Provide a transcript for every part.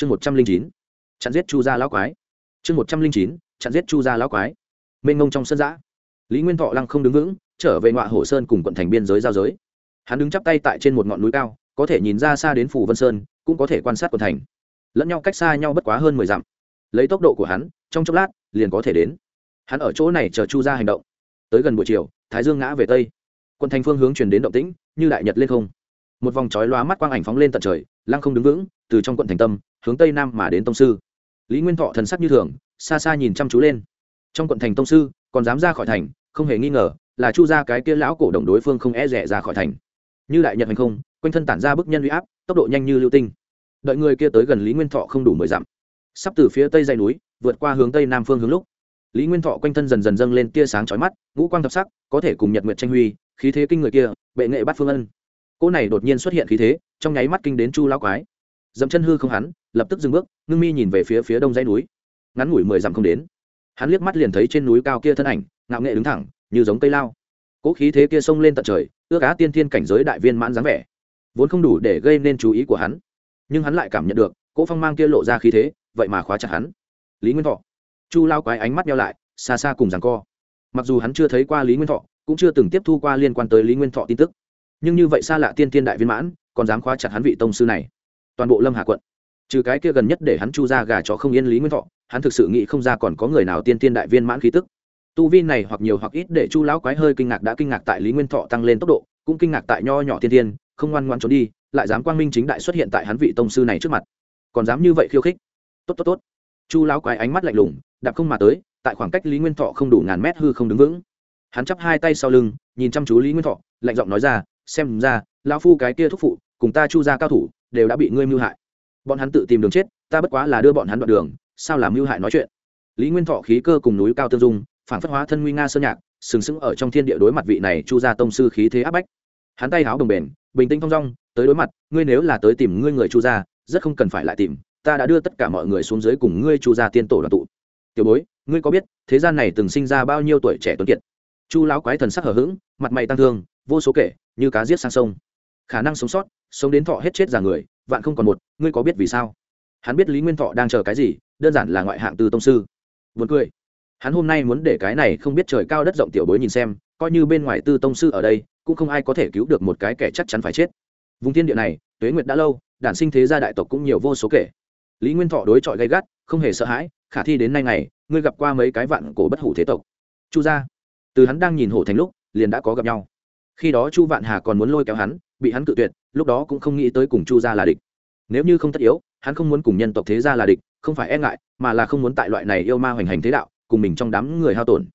chương một trăm linh chín, chặn giết chu gia lão quái. Chương một trăm linh chín, chặn giết chu gia lão quái. Mênh ngông trong sân giã lý nguyên thọ lăng không đứng vững, trở về ngoại hồ sơn cùng quận thành biên giới giao giới. Hắn đứng chắp tay tại trên một ngọn núi cao, có thể nhìn ra xa đến phủ vân sơn, cũng có thể quan sát quận thành. Lẫn nhau cách xa nhau bất quá hơn mười dặm. Lấy tốc độ của hắn, trong chốc lát, liền có thể đến. Hắn ở chỗ này chờ chu ra hành động. Tới gần buổi chiều, thái dương ngã về tây. Quận thành phương hướng truyền đến động tĩnh, như đại nhật lên không. Một vòng chói lóa mắt quang ảnh phóng lên tận trời, lăng không đứng vững từ trong quận thành tâm, hướng tây nam mà đến tông sư. Lý nguyên thọ thần sắc như thường, xa xa nhìn chăm chú lên. Trong quận thành tông sư, còn dám ra khỏi thành, không hề nghi ngờ là chu ra cái kia lão cổ đồng đối phương không e rẻ ra khỏi thành. Như đại nhật hành không, quanh thân tản ra bức nhân huy áp, tốc độ nhanh như lưu tinh. Đợi người kia tới gần lý nguyên thọ không đủ mười dặm. Sắp từ phía tây dây núi, vượt qua hướng tây nam phương hướng lúc, lý nguyên thọ quanh thân dần dần dâng lên tia sáng chói mắt, ngũ quang thập sắc, có thể cùng nhật nguyệt tranh huy, khí thế kinh người kia, bệ nghệ bắt phương ân. Cô này đột nhiên xuất hiện khí thế, trong nháy mắt kinh đến chu lao quái dậm chân hư không hắn, lập tức dừng bước, ngưng mi nhìn về phía phía đông dãy núi. Ngắn ngủi mười dặm không đến, hắn liếc mắt liền thấy trên núi cao kia thân ảnh, ngạo nghệ đứng thẳng, như giống cây lao. Cỗ khí thế kia xông lên tận trời, ước á tiên thiên cảnh giới đại viên mãn dáng vẻ. Vốn không đủ để gây nên chú ý của hắn, nhưng hắn lại cảm nhận được, cỗ phong mang kia lộ ra khí thế, vậy mà khóa chặt hắn. Lý nguyên thọ. Chu lao quái ánh mắt nhau lại, xa xa cùng rằng co. Mặc dù hắn chưa thấy qua lý nguyên thọ, cũng chưa từng tiếp thu qua liên quan tới lý nguyên thọ tin tức. Nhưng như vậy xa lạ tiên tiên đại viên mãn, còn dám khóa chặt hắn vị tông sư này toàn bộ lâm hà quận. Trừ cái kia gần nhất để hắn chu ra gà chó không yên lý nguyên thọ, hắn thực sự nghĩ không ra còn có người nào tiên tiên đại viên mãn khí tức. Tu vi này hoặc nhiều hoặc ít để chu lão quái hơi kinh ngạc đã kinh ngạc tại lý nguyên thọ tăng lên tốc độ, cũng kinh ngạc tại nho nhỏ tiên tiên, không ngoan ngoan trốn đi, lại dám quang minh chính đại xuất hiện tại hắn vị tông sư này trước mặt. Còn dám như vậy khiêu khích. Tốt tốt tốt. Chu lão quái ánh mắt lạnh lùng, đạp không mà tới, tại khoảng cách lý nguyên thọ không đủ ngàn mét hư không đứng vững. Hắn chắp hai tay sau lưng, nhìn chăm chú lý nguyên thọ, lạnh giọng nói ra, xem ra, lão phu cái kia thúc phụ cùng ta chu ra cao thủ đều đã bị ngươi mưu hại. Bọn hắn tự tìm đường chết, ta bất quá là đưa bọn hắn đoạn đường, sao làm mưu hại nói chuyện? Lý nguyên thọ khí cơ cùng núi cao tương dung, phản phất hóa thân nguy nga sơn nhạc, sừng sững ở trong thiên địa đối mặt vị này chu gia tông sư khí thế áp bách. Hắn tay háo đồng bền, bình tĩnh thong dong, tới đối mặt, ngươi nếu là tới tìm ngươi người chu gia, rất không cần phải lại tìm, ta đã đưa tất cả mọi người xuống dưới cùng ngươi chu gia tiên tổ đoàn tụ. Tiểu bối, ngươi có biết, thế gian này từng sinh ra bao nhiêu tuổi trẻ tuấn kiệt? Chu lão quái thần sắc hở h ữ g mặt mày tăng thương, vô số kể, như cá giết sang sông khả năng sống sót sống đến thọ hết chết già người vạn không còn một ngươi có biết vì sao? Hắn biết lý nguyên thọ đang chờ cái gì đơn giản là ngoại hạng từ tông sư. Vượt cười. Hắn hôm nay muốn để cái này không biết trời cao đất rộng tiểu bối nhìn xem coi như bên ngoài tư tông sư ở đây cũng không ai có thể cứu được một cái kẻ chắc chắn phải chết. Vùng thiên địa này tuế nguyệt đã lâu đản sinh thế gia đại tộc cũng nhiều vô số kể. Lý nguyên thọ đối chọi gay gắt không hề sợ hãi khả thi đến nay ngày, ngươi gặp qua mấy cái vạn cổ bất hủ thế tộc. Chu gia. Từ hắn đang nhìn hổ thành lúc liền đã có gặp nhau. Khi đó chu vạn hà còn muốn lôi kéo hắn bị hắn cự tuyệt, lúc đó cũng không nghĩ tới cùng chu gia là địch. Nếu như không tất yếu, hắn không muốn cùng nhân tộc thế gia là địch, không phải e ngại, mà là không muốn tại loại này yêu ma hoành hành thế đạo, cùng mình trong đám người hao tổn.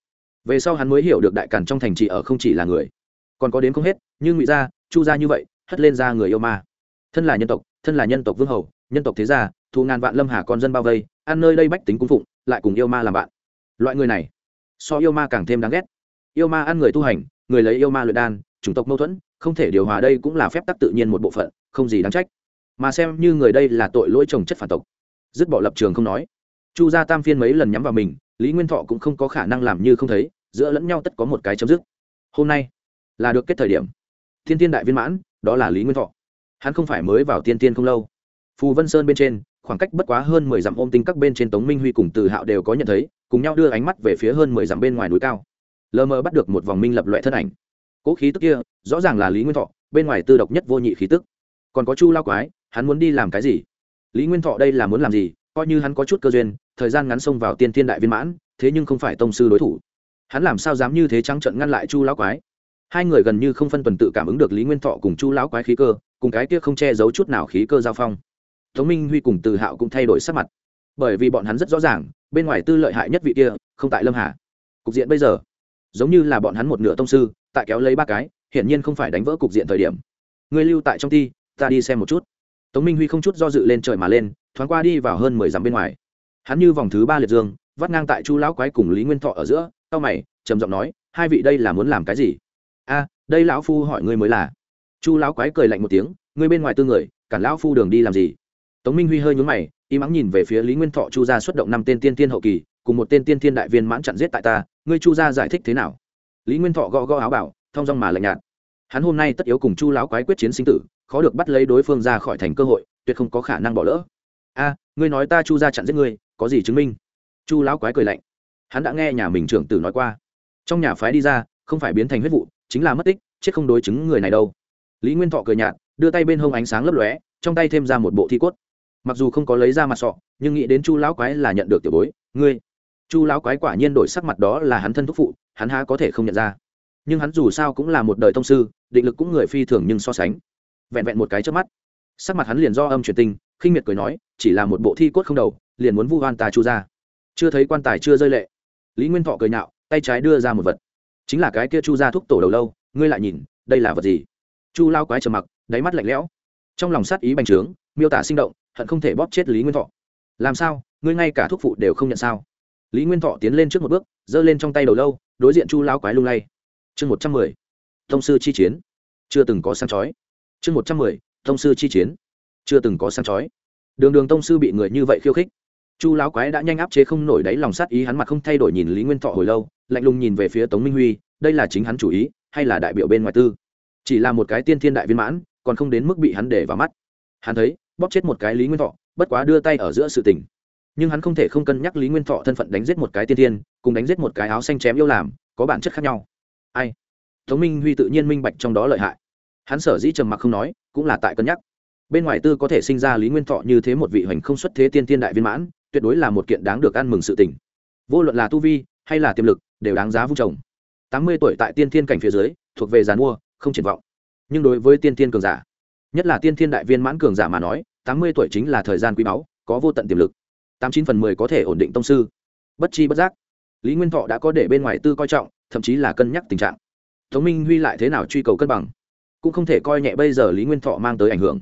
Về sau hắn mới hiểu được đại càn trong thành trì ở không chỉ là người. Còn có đến không hết, Như ngụy gia, chu gia như vậy, hất lên ra người yêu ma. Thân là nhân tộc, thân là nhân tộc vương hầu, nhân tộc thế gia, thu ngàn vạn lâm hà con dân bao vây, ăn nơi đây bách tính cung phụng, lại cùng yêu ma làm bạn. Loại người này, so yêu ma càng thêm đáng ghét. Yêu ma ăn người tu hành, người lấy yêu ma luyện đan, chủng tộc mâu thuẫn không thể điều hòa đây cũng là phép tắc tự nhiên một bộ phận, không gì đáng trách. Mà xem như người đây là tội lỗi trồng chất phản tộc. Dứt bỏ lập trường không nói. Chu gia tam phiên mấy lần nhắm vào mình, lý nguyên thọ cũng không có khả năng làm như không thấy, giữa lẫn nhau tất có một cái chấm dứt. Hôm nay là được kết thời điểm. Thiên tiên đại viên mãn, đó là lý nguyên thọ. Hắn không phải mới vào tiên tiên không lâu. Phù vân sơn bên trên, khoảng cách bất quá hơn mười dặm ôm tinh các bên trên tống minh huy cùng từ hạo đều có nhận thấy, cùng nhau đưa ánh mắt về phía hơn mười dặm bên ngoài núi cao. Lờ mờ bắt được một vòng minh lập loại thân ảnh cố khí tức kia, rõ ràng là lý nguyên thọ, bên ngoài tư độc nhất vô nhị khí tức. Còn có chu lao quái, hắn muốn đi làm cái gì? Lý nguyên thọ đây là muốn làm gì? Coi như hắn có chút cơ duyên, thời gian ngắn xông vào tiên thiên đại viên mãn, thế nhưng không phải tông sư đối thủ. Hắn làm sao dám như thế trắng trận ngăn lại chu lão quái? Hai người gần như không phân tuần tự cảm ứng được lý nguyên thọ cùng chu lão quái khí cơ, cùng cái kia không che giấu chút nào khí cơ giao phong. Tống minh huy cùng từ hạo cũng thay đổi sắc mặt. Bởi vì bọn hắn rất rõ ràng, bên ngoài tư lợi hại nhất vị kia, không tại lâm hà. Cục diện bây giờ giống như là bọn hắn một nửa tông sư, tại kéo lấy ba cái, hiển nhiên không phải đánh vỡ cục diện thời điểm. Người lưu tại trong ti, ta đi xem một chút. Tống minh huy không chút do dự lên trời mà lên, thoáng qua đi vào hơn mười dặm bên ngoài. Hắn như vòng thứ ba liệt dương, vắt ngang tại chu lão quái cùng lý nguyên thọ ở giữa tao mày, trầm giọng nói, hai vị đây là muốn làm cái gì? A, đây lão phu hỏi ngươi mới là. Chu lão quái cười lạnh một tiếng, ngươi bên ngoài tư người, cản lão phu đường đi làm gì? Tống minh huy hơi nhún mày y mắng nhìn về phía lý nguyên thọ chu gia xuất động năm tên tiên tiên hậu kỳ cùng một tên tiên thiên đại viên mãn chặn giết tại ta, ngươi chu gia giải thích thế nào? Lý nguyên thọ gõ gõ áo bảo, thong dong mà lạnh nhạt. Hắn hôm nay tất yếu cùng chu lão quái quyết chiến sinh tử, khó được bắt lấy đối phương ra khỏi thành cơ hội, tuyệt không có khả năng bỏ lỡ. A, ngươi nói ta chu ra chặn giết ngươi, có gì chứng minh? Chu lão quái cười lạnh. Hắn đã nghe nhà mình trưởng tử nói qua. Trong nhà phái đi ra, không phải biến thành huyết vụ, chính là mất tích, chết không đối chứng người này đâu. Lý nguyên thọ cười nhạt, đưa tay bên hông ánh sáng lấp lóe, trong tay thêm ra một bộ thi cốt. Mặc dù không có lấy ra mặt sọ, nhưng nghĩ đến chu lão quái là nhận được tiểu bối, ngươi chu lão quái quả nhiên đổi sắc mặt đó là hắn thân thúc phụ, hắn há có thể không nhận ra. Nhưng hắn dù sao cũng là một đời thông sư, định lực cũng người phi thường nhưng so sánh. Vẹn vẹn một cái trước mắt, sắc mặt hắn liền do âm truyền tinh khinh miệt cười nói, chỉ là một bộ thi cốt không đầu, liền muốn vu hoan tà chu ra. Chưa thấy quan tài chưa rơi lệ. Lý nguyên thọ cười nhạo, tay trái đưa ra một vật. Chính là cái kia chu ra thúc tổ đầu lâu, ngươi lại nhìn, đây là vật gì? Chu lao quái trầm mặc, đáy mắt lạnh lẽo. Trong lòng sát ý bành trướng, miêu tả sinh động, hận không thể bóp chết lý nguyên thọ. Làm sao, ngươi ngay cả thuốc phụ đều không nhận sao? Lý nguyên thọ tiến lên trước một bước, giơ lên trong tay đầu lâu, đối diện chu lao quái lung lay. Chương một trăm mười, thông sư chi chiến. Chưa từng có sang chói. Chương một trăm mười, thông sư chi chiến. Chưa từng có sang chói. Đường đường tông sư bị người như vậy khiêu khích. Chu lão quái đã nhanh áp chế không nổi đáy lòng sát ý, hắn mặt không thay đổi nhìn lý nguyên thọ hồi lâu, lạnh lùng nhìn về phía tống minh huy, đây là chính hắn chủ ý, hay là đại biểu bên ngoài tư? Chỉ là một cái tiên thiên đại viên mãn, còn không đến mức bị hắn để vào mắt. Hắn thấy, bóp chết một cái lý nguyên thọ, bất quá đưa tay ở giữa sự tình nhưng hắn không thể không cân nhắc lý nguyên thọ thân phận đánh giết một cái tiên thiên cùng đánh giết một cái áo xanh chém yêu làm, có bản chất khác nhau. Ai? Tống minh huy tự nhiên minh bạch trong đó lợi hại. Hắn sở dĩ trầm mặc không nói, cũng là tại cân nhắc. Bên ngoài tư có thể sinh ra lý nguyên thọ như thế một vị hoành không xuất thế tiên tiên đại viên mãn, tuyệt đối là một kiện đáng được ăn mừng sự tình. Vô luận là tu vi, hay là tiềm lực, đều đáng giá vung trồng. Tám mươi tuổi tại tiên thiên cảnh phía dưới, thuộc về giàn mua không triển vọng. Nhưng đối với tiên thiên cường giả, nhất là tiên thiên đại viên mãn cường giả mà nói, tám mươi tuổi chính là thời gian quý báu, có vô tận tiềm lực tám chín phần mười có thể ổn định tông sư. Bất chi bất giác, lý nguyên thọ đã có để bên ngoài tư coi trọng, thậm chí là cân nhắc tình trạng. Tống minh huy lại thế nào truy cầu cân bằng? Cũng không thể coi nhẹ bây giờ lý nguyên thọ mang tới ảnh hưởng.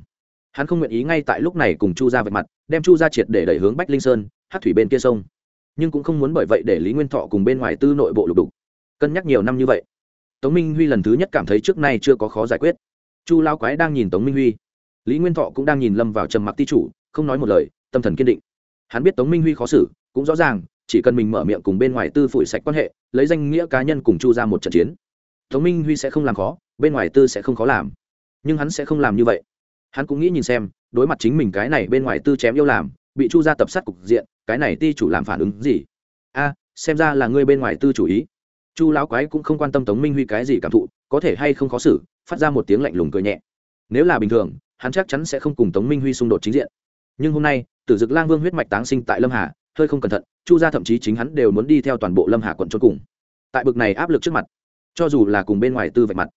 Hắn không nguyện ý ngay tại lúc này cùng chu ra vạch mặt, đem chu ra triệt để đẩy hướng bách linh sơn hát thủy bên kia sông. Nhưng cũng không muốn bởi vậy để lý nguyên thọ cùng bên ngoài tư nội bộ lục đục. Cân nhắc nhiều năm như vậy, tống minh huy lần thứ nhất cảm thấy trước nay chưa có khó giải quyết. Chu lao quái đang nhìn tống minh huy. Lý nguyên thọ cũng đang nhìn lâm vào trầm mặc ti chủ, không nói một lời, tâm thần kiên định hắn biết tống minh huy khó xử, cũng rõ ràng, chỉ cần mình mở miệng cùng bên ngoài tư phủi sạch quan hệ, lấy danh nghĩa cá nhân cùng chu ra một trận chiến. Tống minh huy sẽ không làm khó, bên ngoài tư sẽ không khó làm. Nhưng hắn sẽ không làm như vậy. Hắn cũng nghĩ nhìn xem, đối mặt chính mình cái này bên ngoài tư chém yêu làm, bị chu ra tập sát cục diện, cái này ti chủ làm phản ứng gì? A, xem ra là ngươi bên ngoài tư chủ ý. Chu lão quái cũng không quan tâm tống minh huy cái gì cảm thụ, có thể hay không khó xử, phát ra một tiếng lạnh lùng cười nhẹ. Nếu là bình thường, hắn chắc chắn sẽ không cùng tống minh huy xung đột chính diện. Nhưng hôm nay tử dực lang vương huyết mạch táng sinh tại lâm hà, hơi không cẩn thận, chu Gia thậm chí chính hắn đều muốn đi theo toàn bộ lâm hà quận trốn cùng. Tại bực này áp lực trước mặt, cho dù là cùng bên ngoài tư vạch mặt,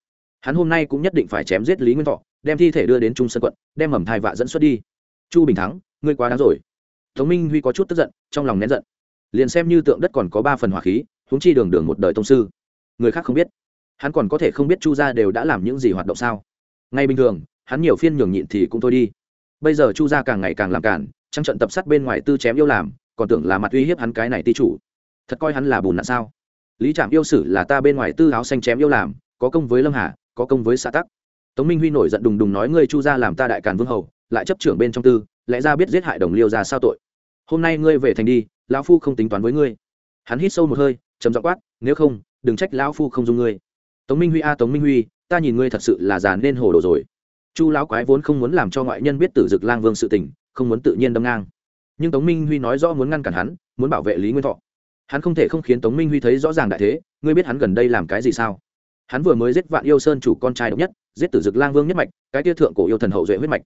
hắn hôm nay cũng nhất định phải chém giết lý nguyên thọ, đem thi thể đưa đến trung sơn quận, đem mầm thai vạ dẫn xuất đi. Chu bình thắng, ngươi quá đáng rồi. Tống minh huy có chút tức giận, trong lòng nén giận. Liền xem như tượng đất còn có ba phần hỏa khí húng chi đường đường một đời tông sư. Người khác không biết. Hắn còn có thể không biết chu gia đều đã làm những gì hoạt động sao. Ngay bình thường, hắn nhiều phiên nhường nhịn thì cũng thôi đi. Bây giờ chu gia càng ngày càng làm cản trăng trận tập sát bên ngoài tư chém yêu làm, còn tưởng là mặt uy hiếp hắn cái này ti chủ. Thật coi hắn là bùn nạn sao? Lý trạm yêu sử là ta bên ngoài tư áo xanh chém yêu làm, có công với lâm hà, có công với xã tắc. Tống minh huy nổi giận đùng đùng nói ngươi chu ra làm ta đại càn vương hầu, lại chấp trưởng bên trong tư, lẽ ra biết giết hại đồng liêu ra sao tội. Hôm nay ngươi về thành đi, lão phu không tính toán với ngươi. Hắn hít sâu một hơi chấm dọ quát, nếu không, đừng trách lão phu không dung ngươi. Tống minh huy a, tống minh huy, ta nhìn ngươi thật sự là già nên hồ đồ rồi chu lão quái vốn không muốn làm cho ngoại nhân biết tử dực lang vương sự tình, không muốn tự nhiên đâm ngang. Nhưng tống minh huy nói rõ muốn ngăn cản hắn, muốn bảo vệ lý nguyên thọ. Hắn không thể không khiến tống minh huy thấy rõ ràng đại thế, ngươi biết hắn gần đây làm cái gì sao? Hắn vừa mới giết vạn yêu sơn chủ con trai độc nhất, giết tử dực lang vương nhất mạch, cái tia thượng cổ yêu thần hậu duệ huyết mạch.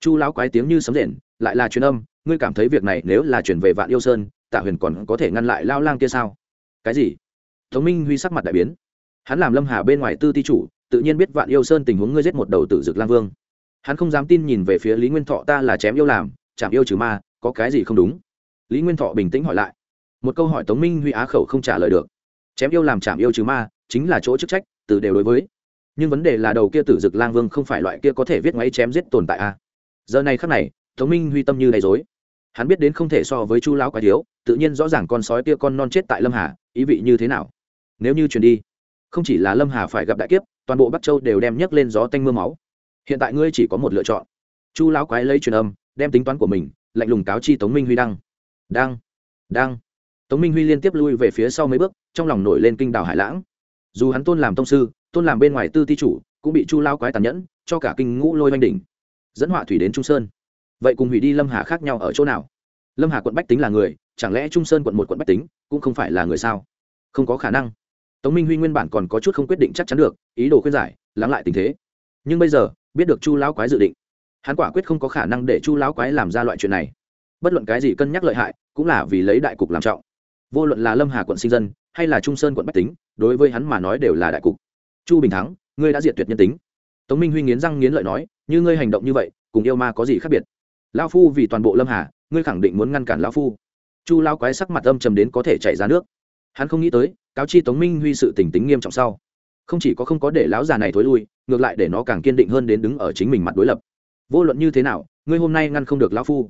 Chu lão quái tiếng như sấm rền, lại là truyền âm, ngươi cảm thấy việc này nếu là chuyển về vạn yêu sơn, tạ huyền còn có thể ngăn lại lao lang kia sao? Cái gì? Tống minh huy sắc mặt đại biến. Hắn làm lâm hà bên ngoài tư ti chủ tự nhiên biết vạn yêu sơn tình huống ngươi giết một đầu tử dực lang vương. Hắn không dám tin nhìn về phía lý nguyên thọ ta là chém yêu làm, chạm yêu trừ ma, có cái gì không đúng? Lý nguyên thọ bình tĩnh hỏi lại. Một câu hỏi tống minh huy á khẩu không trả lời được. Chém yêu làm chạm yêu trừ ma, chính là chỗ chức trách, từ đều đối với. Nhưng vấn đề là đầu kia tử dực lang vương không phải loại kia có thể viết ngoáy chém giết tồn tại a giờ này khắc này, tống minh huy tâm như đầy dối hắn biết đến không thể so với chu lão quái thiếu, tự nhiên rõ ràng con sói kia con non chết tại lâm hà, ý vị như thế nào? Nếu như chuyển đi, không chỉ là lâm hà phải gặp đại kiếp toàn bộ bắc châu đều đem nhấc lên gió tanh m ư a máu. Hiện tại ngươi chỉ có một lựa chọn. Chu lão quái lấy truyền âm, đem tính toán của mình, lạnh lùng cáo chi tống minh huy đăng. Đăng đăng. Tống minh huy liên tiếp lui về phía sau mấy bước, trong lòng nổi lên kinh đảo hải lãng. Dù hắn tôn làm tông sư, tôn làm bên ngoài tư ti chủ, cũng bị chu lao quái tàn nhẫn, cho cả kinh ngũ lôi oanh đỉnh. Dẫn họa thủy đến trung sơn. Vậy cùng hủy đi lâm hà khác nhau ở chỗ nào? Lâm hà quận bách tính là người, chẳng lẽ trung sơn quận một quận bách tính cũng không phải là người sao? Không có khả năng tống minh huy nguyên bản còn có chút không quyết định chắc chắn được, ý đồ khuyên giải, lắng lại tình thế. Nhưng bây giờ, biết được chu lão quái dự định, hắn quả quyết không có khả năng để chu lão quái làm ra loại chuyện này. Bất luận cái gì cân nhắc lợi hại, cũng là vì lấy đại cục làm trọng. Vô luận là lâm hà quận sinh dân, hay là trung sơn quận bách tính, đối với hắn mà nói đều là đại cục. Chu bình thắng, ngươi đã diệt tuyệt nhân tính. Tống minh huy nghiến răng nghiến lợi nói, như ngươi hành động như vậy, cùng yêu ma có gì khác biệt? Lao phu vì toàn bộ lâm hà, ngươi khẳng định muốn ngăn cản lao phu. Chu lao quái sắc mặt âm trầm đến có thể chảy ra nước hắn không nghĩ tới, cáo chi tống minh huy sự tỉnh tính nghiêm trọng sau. Không chỉ có không có để lão già này thối lui, ngược lại để nó càng kiên định hơn đến đứng ở chính mình mặt đối lập. Vô luận như thế nào, ngươi hôm nay ngăn không được lão phu.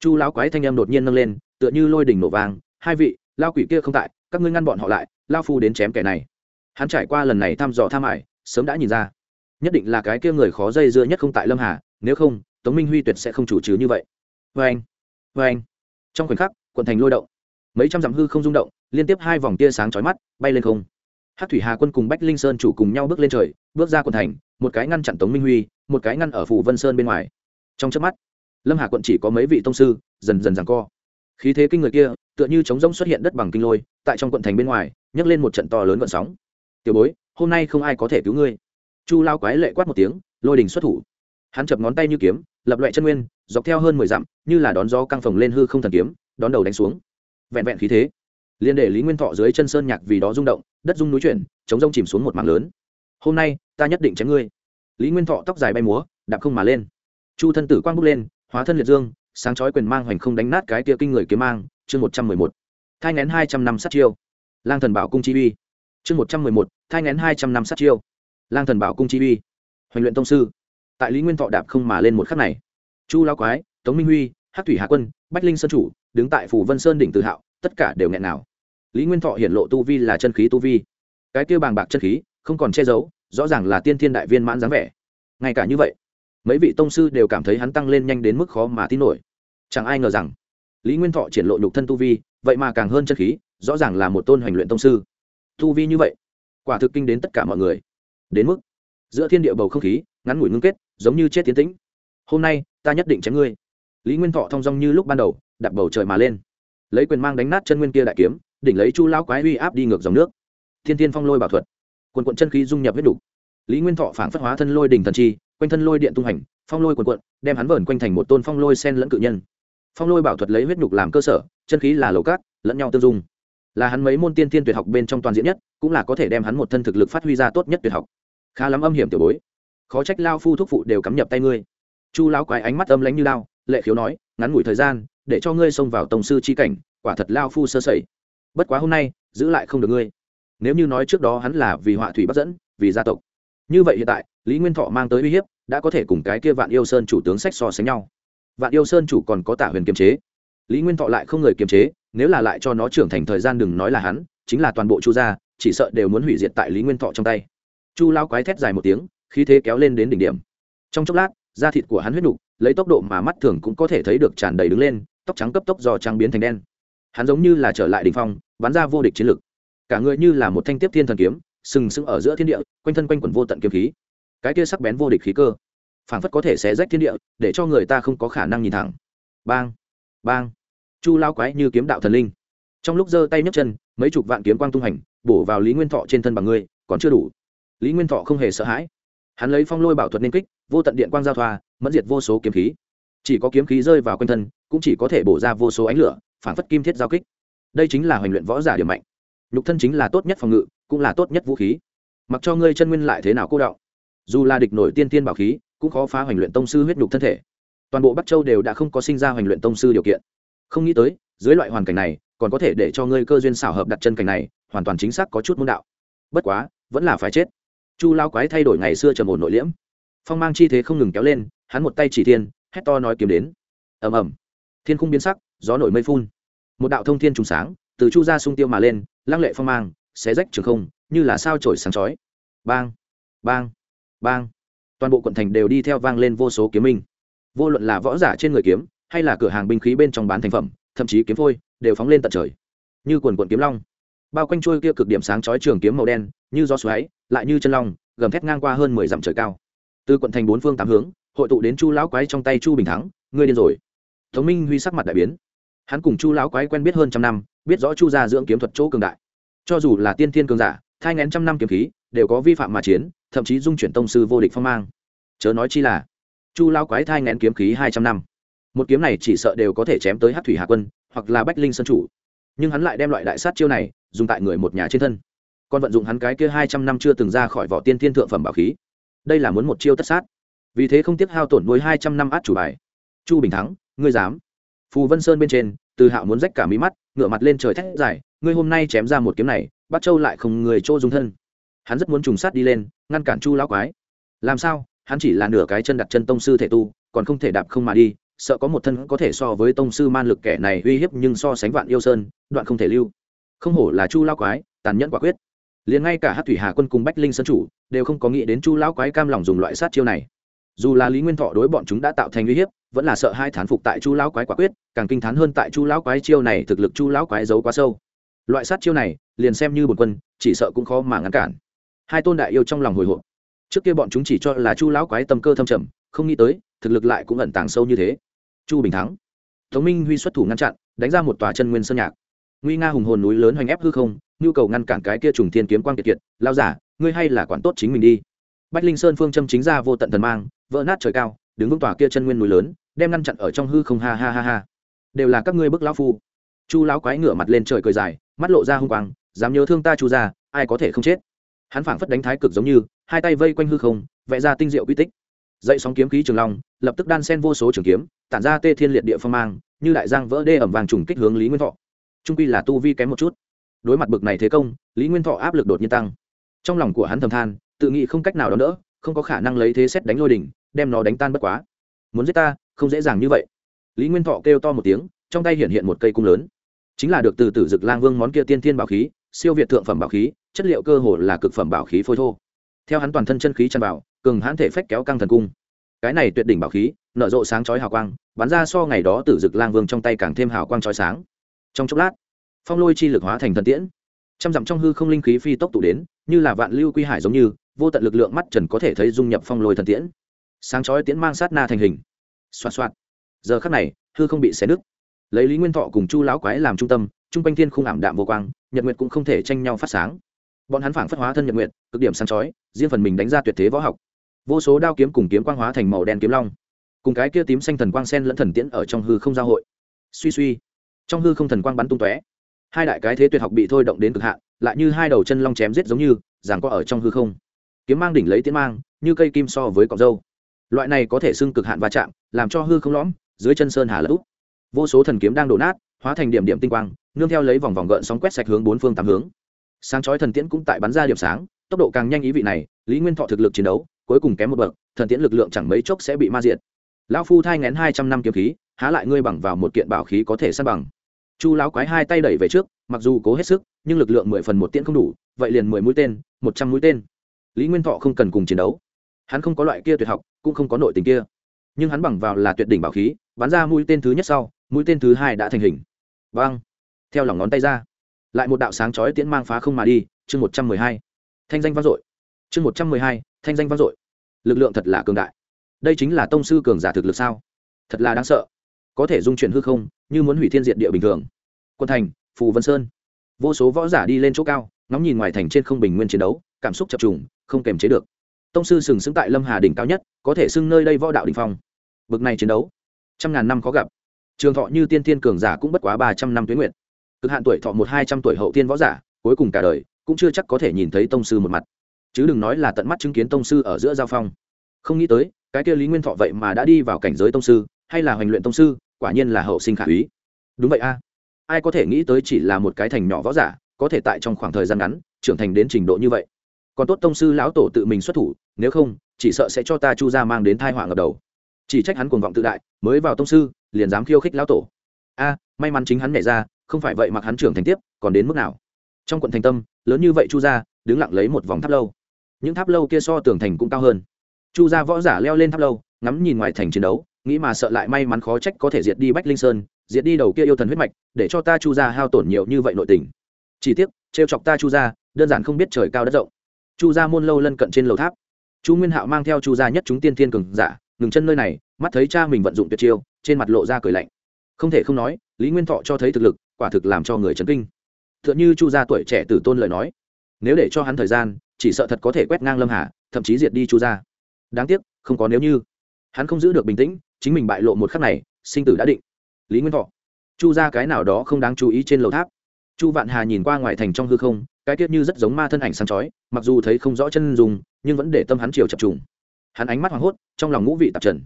Chu lão quái thanh em đột nhiên nâng lên, tựa như lôi đỉnh nổ vàng hai vị lao quỷ kia không tại, các ngươi ngăn bọn họ lại lao phu đến chém kẻ này. Hắn trải qua lần này thăm dò tham ải, sớm đã nhìn ra. Nhất định là cái kia người khó dây dưa nhất không tại lâm hà, nếu không, tống minh huy tuyệt sẽ không chủ trừ như vậy. Vê anh vê anh trong khoảnh khắc quận thành lôi động. Mấy trăm dặm hư không rung động liên tiếp hai vòng tia sáng chói mắt bay lên không. Hát thủy hà quân cùng bách linh sơn chủ cùng nhau bước lên trời, bước ra quận thành, một cái ngăn chặn tống minh huy, một cái ngăn ở phủ vân sơn bên ngoài. Trong trước mắt, lâm hà quận chỉ có mấy vị tông sư, dần dần rằng co. Khí thế kinh người kia, tựa như trống rỗng xuất hiện đất bằng kinh lôi, tại trong quận thành bên ngoài, nhấc lên một trận to lớn vận sóng. Tiểu bối, hôm nay không ai có thể cứu ngươi. Chu lao quái lệ quát một tiếng, lôi đình xuất thủ. Hắn chập ngón tay như kiếm, lập loại chân nguyên, dọc theo hơn mười dặm, như là đón gió căng phồng lên hư không thần kiếm, đón đầu đánh xuống. Vẹn vẹn khí thế liên để lý nguyên thọ dưới chân sơn nhạc vì đó rung động, đất rung núi chuyển, chống rông chìm xuống một mảng lớn. Hôm nay, ta nhất định chém ngươi. Lý nguyên thọ tóc dài bay múa, đạp không mà lên. Chu thân tử quang bước lên, hóa thân liệt dương, sáng chói quyền mang hoành không đánh nát cái tia kinh người kiếm mang, chương một trăm mười một. Thai ngén hai trăm năm sát chiêu. Lang thần bảo cung chi uy. Chương một trăm mười một, thai ngén hai trăm năm sát chiêu. Lang thần bảo cung chi uy. Hoành luyện tông sư. Tại lý nguyên thọ đạp không mà lên một khắc này, chu lao quái, tống minh huy hát thủy hạ quân, bách linh sơn chủ, đứng tại phủ vân sơn đỉnh tự hạo, tất cả đều nghẹn nào lý nguyên thọ hiện lộ tu vi là chân khí tu vi. Cái kêu bàng bạc chân khí, không còn che giấu, rõ ràng là tiên thiên đại viên mãn dáng vẻ. Ngay cả như vậy, mấy vị tông sư đều cảm thấy hắn tăng lên nhanh đến mức khó mà tin nổi. Chẳng ai ngờ rằng, lý nguyên thọ triển lộ nhục thân tu vi, vậy mà càng hơn chân khí, rõ ràng là một tôn hoành luyện tông sư. Tu vi như vậy, quả thực kinh đến tất cả mọi người. Đến mức, giữa thiên địa bầu không khí, ngắn ngủi ngưng kết, giống như chết tiến tĩnh. Hôm nay, ta nhất định chém ngươi. Lý nguyên thọ thong dong như lúc ban đầu đặt bầu trời mà lên. Lấy quyền mang đánh nát chân nguyên kia đại kiếm đỉnh lấy chu lão quái uy áp đi ngược dòng nước. Thiên thiên phong lôi bảo thuật. Quần quận chân khí dung nhập huyết đục. Lý nguyên thọ phản phất hóa thân lôi đỉnh thần chi, quanh thân lôi điện tung hành, phong lôi quần quận, đem hắn vờn quanh thành một tôn phong lôi sen lẫn cự nhân. Phong lôi bảo thuật lấy huyết nhục làm cơ sở, chân khí là lầu cát, lẫn nhau tương dung. Là hắn mấy môn tiên tiên tuyệt học bên trong toàn diện nhất, cũng là có thể đem hắn một thân thực lực phát huy ra tốt nhất tuyệt học. Khá lắm âm hiểm tiểu bối. Khó trách lao phu thúc phụ đều cắm nhập tay ngươi. Chu lão quái ánh mắt âm lánh như lao, lệ khiếu nói, ngắn ngủi thời gian, để cho ngươi xông vào tổng sư chi cảnh, quả thật lao phu sơ sẩy bất quá hôm nay, giữ lại không được ngươi. Nếu như nói trước đó hắn là vì họa thủy bắt dẫn, vì gia tộc. Như vậy hiện tại, lý nguyên thọ mang tới uy hiếp, đã có thể cùng cái kia vạn yêu sơn chủ tướng sách so sánh nhau. Vạn yêu sơn chủ còn có tả huyền kiềm chế. Lý nguyên thọ lại không người kiềm chế, nếu là lại cho nó trưởng thành thời gian đừng nói là hắn, chính là toàn bộ chu gia, chỉ sợ đều muốn hủy diệt tại lý nguyên thọ trong tay. Chu lao quái thét dài một tiếng, khí thế kéo lên đến đỉnh điểm. Trong chốc lát, da thịt của hắn huyết nục, lấy tốc độ mà mắt thường cũng có thể thấy được tràn đầy đứng lên, tóc trắng cấp tốc do trắng biến thành đen hắn giống như là trở lại đình phong, bắn ra vô địch chiến lực cả người như là một thanh tiếp thiên thần kiếm, sừng sững ở giữa thiên địa, quanh thân quanh quẩn vô tận kiếm khí. Cái kia sắc bén vô địch khí cơ, phảng phất có thể xé rách thiên địa, để cho người ta không có khả năng nhìn thẳng. Bang bang. Chu lao quái như kiếm đạo thần linh. Trong lúc giơ tay nhấc chân, mấy chục vạn kiếm quang tung hành, bổ vào lý nguyên thọ trên thân bằng ngươi còn chưa đủ. Lý nguyên thọ không hề sợ hãi. Hắn lấy phong lôi bảo thuật nên kích, vô tận điện quang giao thoa, mẫn diệt vô số kiếm khí. Chỉ có kiếm khí rơi vào quanh thân, cũng chỉ có thể bổ ra vô số ánh lửa phản phất kim thiết giao kích. Đây chính là hoành luyện võ giả điểm mạnh. Nhục thân chính là tốt nhất phòng ngự, cũng là tốt nhất vũ khí. Mặc cho ngươi chân nguyên lại thế nào cô đạo dù là địch nổi tiên tiên bảo khí, cũng khó phá hoành luyện tông sư huyết nhục thân thể. Toàn bộ bắc châu đều đã không có sinh ra hoành luyện tông sư điều kiện. Không nghĩ tới, dưới loại hoàn cảnh này, còn có thể để cho ngươi cơ duyên xảo hợp đặt chân cảnh này, hoàn toàn chính xác có chút môn đạo. Bất quá, vẫn là phải chết. Chu lao quái thay đổi ngày xưa trầm ổn nội liễm. Phong mang chi thế không ngừng kéo lên, hắn một tay chỉ thiên, hét to nói kiếm đến. Ầm ầm. Thiên khung biến sắc gió nổi mây phun. Một đạo thông thiên trùng sáng từ chu ra sung tiêu mà lên, lăng lệ phong mang, xé rách trường không, như là sao trổi sáng chói. Bang bang bang. Toàn bộ quận thành đều đi theo vang lên vô số kiếm minh. Vô luận là võ giả trên người kiếm, hay là cửa hàng binh khí bên trong bán thành phẩm, thậm chí kiếm phôi, đều phóng lên tận trời. Như quần quận kiếm long. Bao quanh trôi kia cực điểm sáng chói trường kiếm màu đen, như gió xoáy, lại như chân long, gầm thét ngang qua hơn mười dặm trời cao. Từ quận thành bốn phương tám hướng, hội tụ đến chu lão quái trong tay chu bình thắng, ngươi điên rồi. Tống minh huy sắc mặt đại biến hắn cùng chu lão quái quen biết hơn trăm năm, biết rõ chu gia dưỡng kiếm thuật chỗ cường đại. Cho dù là tiên thiên cường giả, thai ngén trăm năm kiếm khí, đều có vi phạm mà chiến, thậm chí dung chuyển tông sư vô địch phong mang. Chớ nói chi là, chu lão quái thai ngén kiếm khí hai trăm năm. Một kiếm này chỉ sợ đều có thể chém tới hát thủy hạ quân, hoặc là bách linh sân chủ. Nhưng hắn lại đem loại đại sát chiêu này, dùng tại người một nhà trên thân. Còn vận dụng hắn cái kia hai trăm năm chưa từng ra khỏi vỏ tiên thiên thượng phẩm bảo khí. Đây là muốn một chiêu tất sát. Vì thế không tiếc hao tổn nuôi hai trăm năm át chủ bài. Chu bình thắng, ngươi dám? Phù vân sơn bên trên, từ hạo muốn rách cả mí mắt, ngửa mặt lên trời thét dài, ngươi hôm nay chém ra một kiếm này, bắt châu lại không người chỗ dùng thân. Hắn rất muốn trùng sát đi lên, ngăn cản chu lão quái. Làm sao? Hắn chỉ là nửa cái chân đặt chân tông sư thể tu, còn không thể đạp không mà đi, sợ có một thân có thể so với tông sư man lực kẻ này uy hiếp nhưng so sánh vạn yêu sơn, đoạn không thể lưu. Không hổ là chu lão quái, tàn nhẫn quả quyết. Liền ngay cả hát thủy hà quân cùng bách linh sơn chủ đều không có nghĩ đến chu lão quái cam lòng dùng loại sát chiêu này. Dù là lý nguyên thọ đối bọn chúng đã tạo thành uy hiếp vẫn là sợ hai thán phục tại chu lão quái quả quyết, càng kinh thán hơn tại chu lão quái chiêu này thực lực chu lão quái giấu quá sâu. Loại sát chiêu này, liền xem như bồn quân, chỉ sợ cũng khó mà ngăn cản. Hai tôn đại yêu trong lòng hồi hộp. Trước kia bọn chúng chỉ cho là chu lão quái tâm cơ thâm trầm, không nghĩ tới, thực lực lại cũng ẩn tàng sâu như thế. Chu bình thắng. Tống minh huy xuất thủ ngăn chặn, đánh ra một tòa chân nguyên sơn nhạc. Nguy nga hùng hồn núi lớn hoành ép hư không, nhu cầu ngăn cản cái kia trùng thiên kiếm quang kiệt kiệt. Lao giả, ngươi hay là quản tốt chính mình đi. Bách linh sơn phương châm chính ra vô tận thần mang, vỡ nát trời cao, đứng vững tòa kia chân nguyên núi lớn đem ngăn chặn ở trong hư không, ha ha ha ha. Đều là các ngươi bức lão phu. Chu lão quái ngửa mặt lên trời cười dài, mắt lộ ra hung quang, dám nhớ thương ta chu ra ai có thể không chết? Hắn phảng phất đánh thái cực giống như, hai tay vây quanh hư không, vẽ ra tinh diệu quy tích. Dậy sóng kiếm khí trường long, lập tức đan sen vô số trường kiếm, tản ra tê thiên liệt địa phong mang, như đại giang vỡ đê ẩm vàng trùng kích hướng lý nguyên thọ. Trung quy là tu vi kém một chút. Đối mặt bực này thế công, lý nguyên thọ áp lực đột nhiên tăng. Trong lòng của hắn thầm than, tự nghĩ không cách nào đó nữa không có khả năng lấy thế xét đánh lôi đỉnh, đem nó đánh tan bất quá. Muốn giết ta không dễ dàng như vậy. Lý nguyên thọ kêu to một tiếng, trong tay hiện hiện một cây cung lớn. Chính là được từ tử dực lang vương món kia tiên thiên bảo khí, siêu việt thượng phẩm bảo khí, chất liệu cơ hồ là cực phẩm bảo khí phôi thô. Theo hắn toàn thân chân khí tràn vào, cường hãn thể phách kéo căng thần cung. Cái này tuyệt đỉnh bảo khí, nở rộ sáng chói hào quang, bắn ra so ngày đó tử dực lang vương trong tay càng thêm hào quang chói sáng. Trong chốc lát, phong lôi chi lực hóa thành thần tiễn. Trăm dặm trong hư không linh khí phi tốc tụ đến, như là vạn lưu quy hải giống như, vô tận lực lượng mắt trần có thể thấy dung nhập phong lôi thần tiễn. Sáng chói tiễn mang sát na thành hình xoạt xoạt. Giờ khắc này, hư không bị xé nứt. Lấy lý nguyên thọ cùng chu lão quái làm trung tâm, trung quanh thiên không ảm đạm vô quang, nhật nguyệt cũng không thể tranh nhau phát sáng. Bọn hắn phảng phất hóa thân nhật nguyệt, cực điểm sáng chói, riêng phần mình đánh ra tuyệt thế võ học. Vô số đao kiếm cùng kiếm quang hóa thành màu đen kiếm long. Cùng cái kia tím xanh thần quang sen lẫn thần tiễn ở trong hư không giao hội. Suy suy, trong hư không thần quang bắn tung tóe. Hai đại cái thế tuyệt học bị thôi động đến cực hạn, lại như hai đầu chân long chém giết giống như giảng có ở trong hư không. Kiếm mang đỉnh lấy tiễn mang, như cây kim so với cọc dâu loại này có thể xưng cực hạn va chạm, làm cho hư không lõm, dưới chân sơn hà lỡ vô số thần kiếm đang đổ nát, hóa thành điểm điểm tinh quang, nương theo lấy vòng vòng gợn sóng quét sạch hướng bốn phương tám hướng. Sáng chói thần tiễn cũng tại bắn ra điểm sáng, tốc độ càng nhanh ý vị này, lý nguyên thọ thực lực chiến đấu, cuối cùng kém một bậc, thần tiễn lực lượng chẳng mấy chốc sẽ bị ma diệt. Lão phu thai ngén hai trăm năm kiếm khí, há lại ngươi bằng vào một kiện bảo khí có thể săn bằng. Chu lão quái hai tay đẩy về trước, mặc dù cố hết sức, nhưng lực lượng mười phần một tiễn không đủ, vậy liền mười mũi tên, một trăm mũi tên. Lý nguyên thọ không cần cùng chiến đấu hắn không có loại kia tuyệt học, cũng không có nội tình kia. Nhưng hắn bằng vào là tuyệt đỉnh bảo khí, bắn ra mũi tên thứ nhất sau, mũi tên thứ hai đã thành hình. Vang theo lòng ngón tay ra, lại một đạo sáng chói tiễn mang phá không mà đi, chương một trăm mười hai. Thanh danh vang dội. Chương một trăm mười hai, thanh danh vang dội. Lực lượng thật là cường đại. Đây chính là tông sư cường giả thực lực sao? Thật là đáng sợ. Có thể dung chuyển hư không, như muốn hủy thiên diệt địa bình thường. Quân thành, phù vân sơn. Vô số võ giả đi lên chỗ cao ngóng nhìn ngoài thành trên không bình nguyên chiến đấu, cảm xúc chập trùng, không kềm chế được tông sư sừng sững tại lâm hà đỉnh cao nhất, có thể xưng nơi đây võ đạo đình phong. Bực này chiến đấu, trăm ngàn năm khó gặp. Trường thọ như tiên thiên cường giả cũng bất quá ba trăm năm tuyến nguyện cực hạn tuổi thọ một hai trăm tuổi hậu tiên võ giả, cuối cùng cả đời, cũng chưa chắc có thể nhìn thấy tông sư một mặt. Chứ đừng nói là tận mắt chứng kiến tông sư ở giữa giao phong. Không nghĩ tới, cái kia lý nguyên thọ vậy mà đã đi vào cảnh giới tông sư, hay là hoành luyện tông sư, quả nhiên là hậu sinh khả úy. Đúng vậy a. Ai có thể nghĩ tới chỉ là một cái thành nhỏ võ giả, có thể tại trong khoảng thời gian ngắn, trưởng thành đến trình độ như vậy còn tốt tông sư lão tổ tự mình xuất thủ, nếu không, chỉ sợ sẽ cho ta chu ra mang đến thai họa ngập đầu. Chỉ trách hắn cuồng vọng tự đại, mới vào tông sư, liền dám khiêu khích lão tổ. A, may mắn chính hắn nhảy ra, không phải vậy mặc hắn trưởng thành tiếp, còn đến mức nào? Trong quận thành tâm, lớn như vậy chu ra đứng lặng lấy một vòng tháp lâu. Những tháp lâu kia so tường thành cũng cao hơn. Chu gia võ giả leo lên tháp lâu, ngắm nhìn ngoài thành chiến đấu, nghĩ mà sợ lại may mắn khó trách có thể diệt đi bách linh sơn, diệt đi đầu kia yêu thần huyết mạch, để cho ta chu gia hao tổn nhiều như vậy nội tình. Chỉ tiếc, trêu chọc ta chu gia, đơn giản không biết trời cao đất rộng chu gia môn lâu lân cận trên lầu tháp. Chu nguyên hạo mang theo chu gia nhất chúng tiên thiên cường giả, ngừng chân nơi này, mắt thấy cha mình vận dụng tuyệt chiêu, trên mặt lộ ra cười lạnh. Không thể không nói, lý nguyên thọ cho thấy thực lực, quả thực làm cho người chấn kinh. T h ư ợ n h ư chu gia tuổi trẻ tử tôn lời nói, nếu để cho hắn thời gian, chỉ sợ thật có thể quét ngang lâm hà, thậm chí diệt đi chu gia. Đáng tiếc, không có nếu như. Hắn không giữ được bình tĩnh, chính mình bại lộ một khắc này, sinh tử đã định. Lý nguyên thọ, chu ra cái nào đó không đáng chú ý trên lầu tháp. Chu vạn hà nhìn qua ngoài thành trong hư không cái tiết như rất giống ma thân ảnh sáng chói, mặc dù thấy không rõ chân dùng nhưng vẫn để tâm hắn chiều chập trùng. Hắn ánh mắt hoảng hốt, trong lòng ngũ vị tạp trần.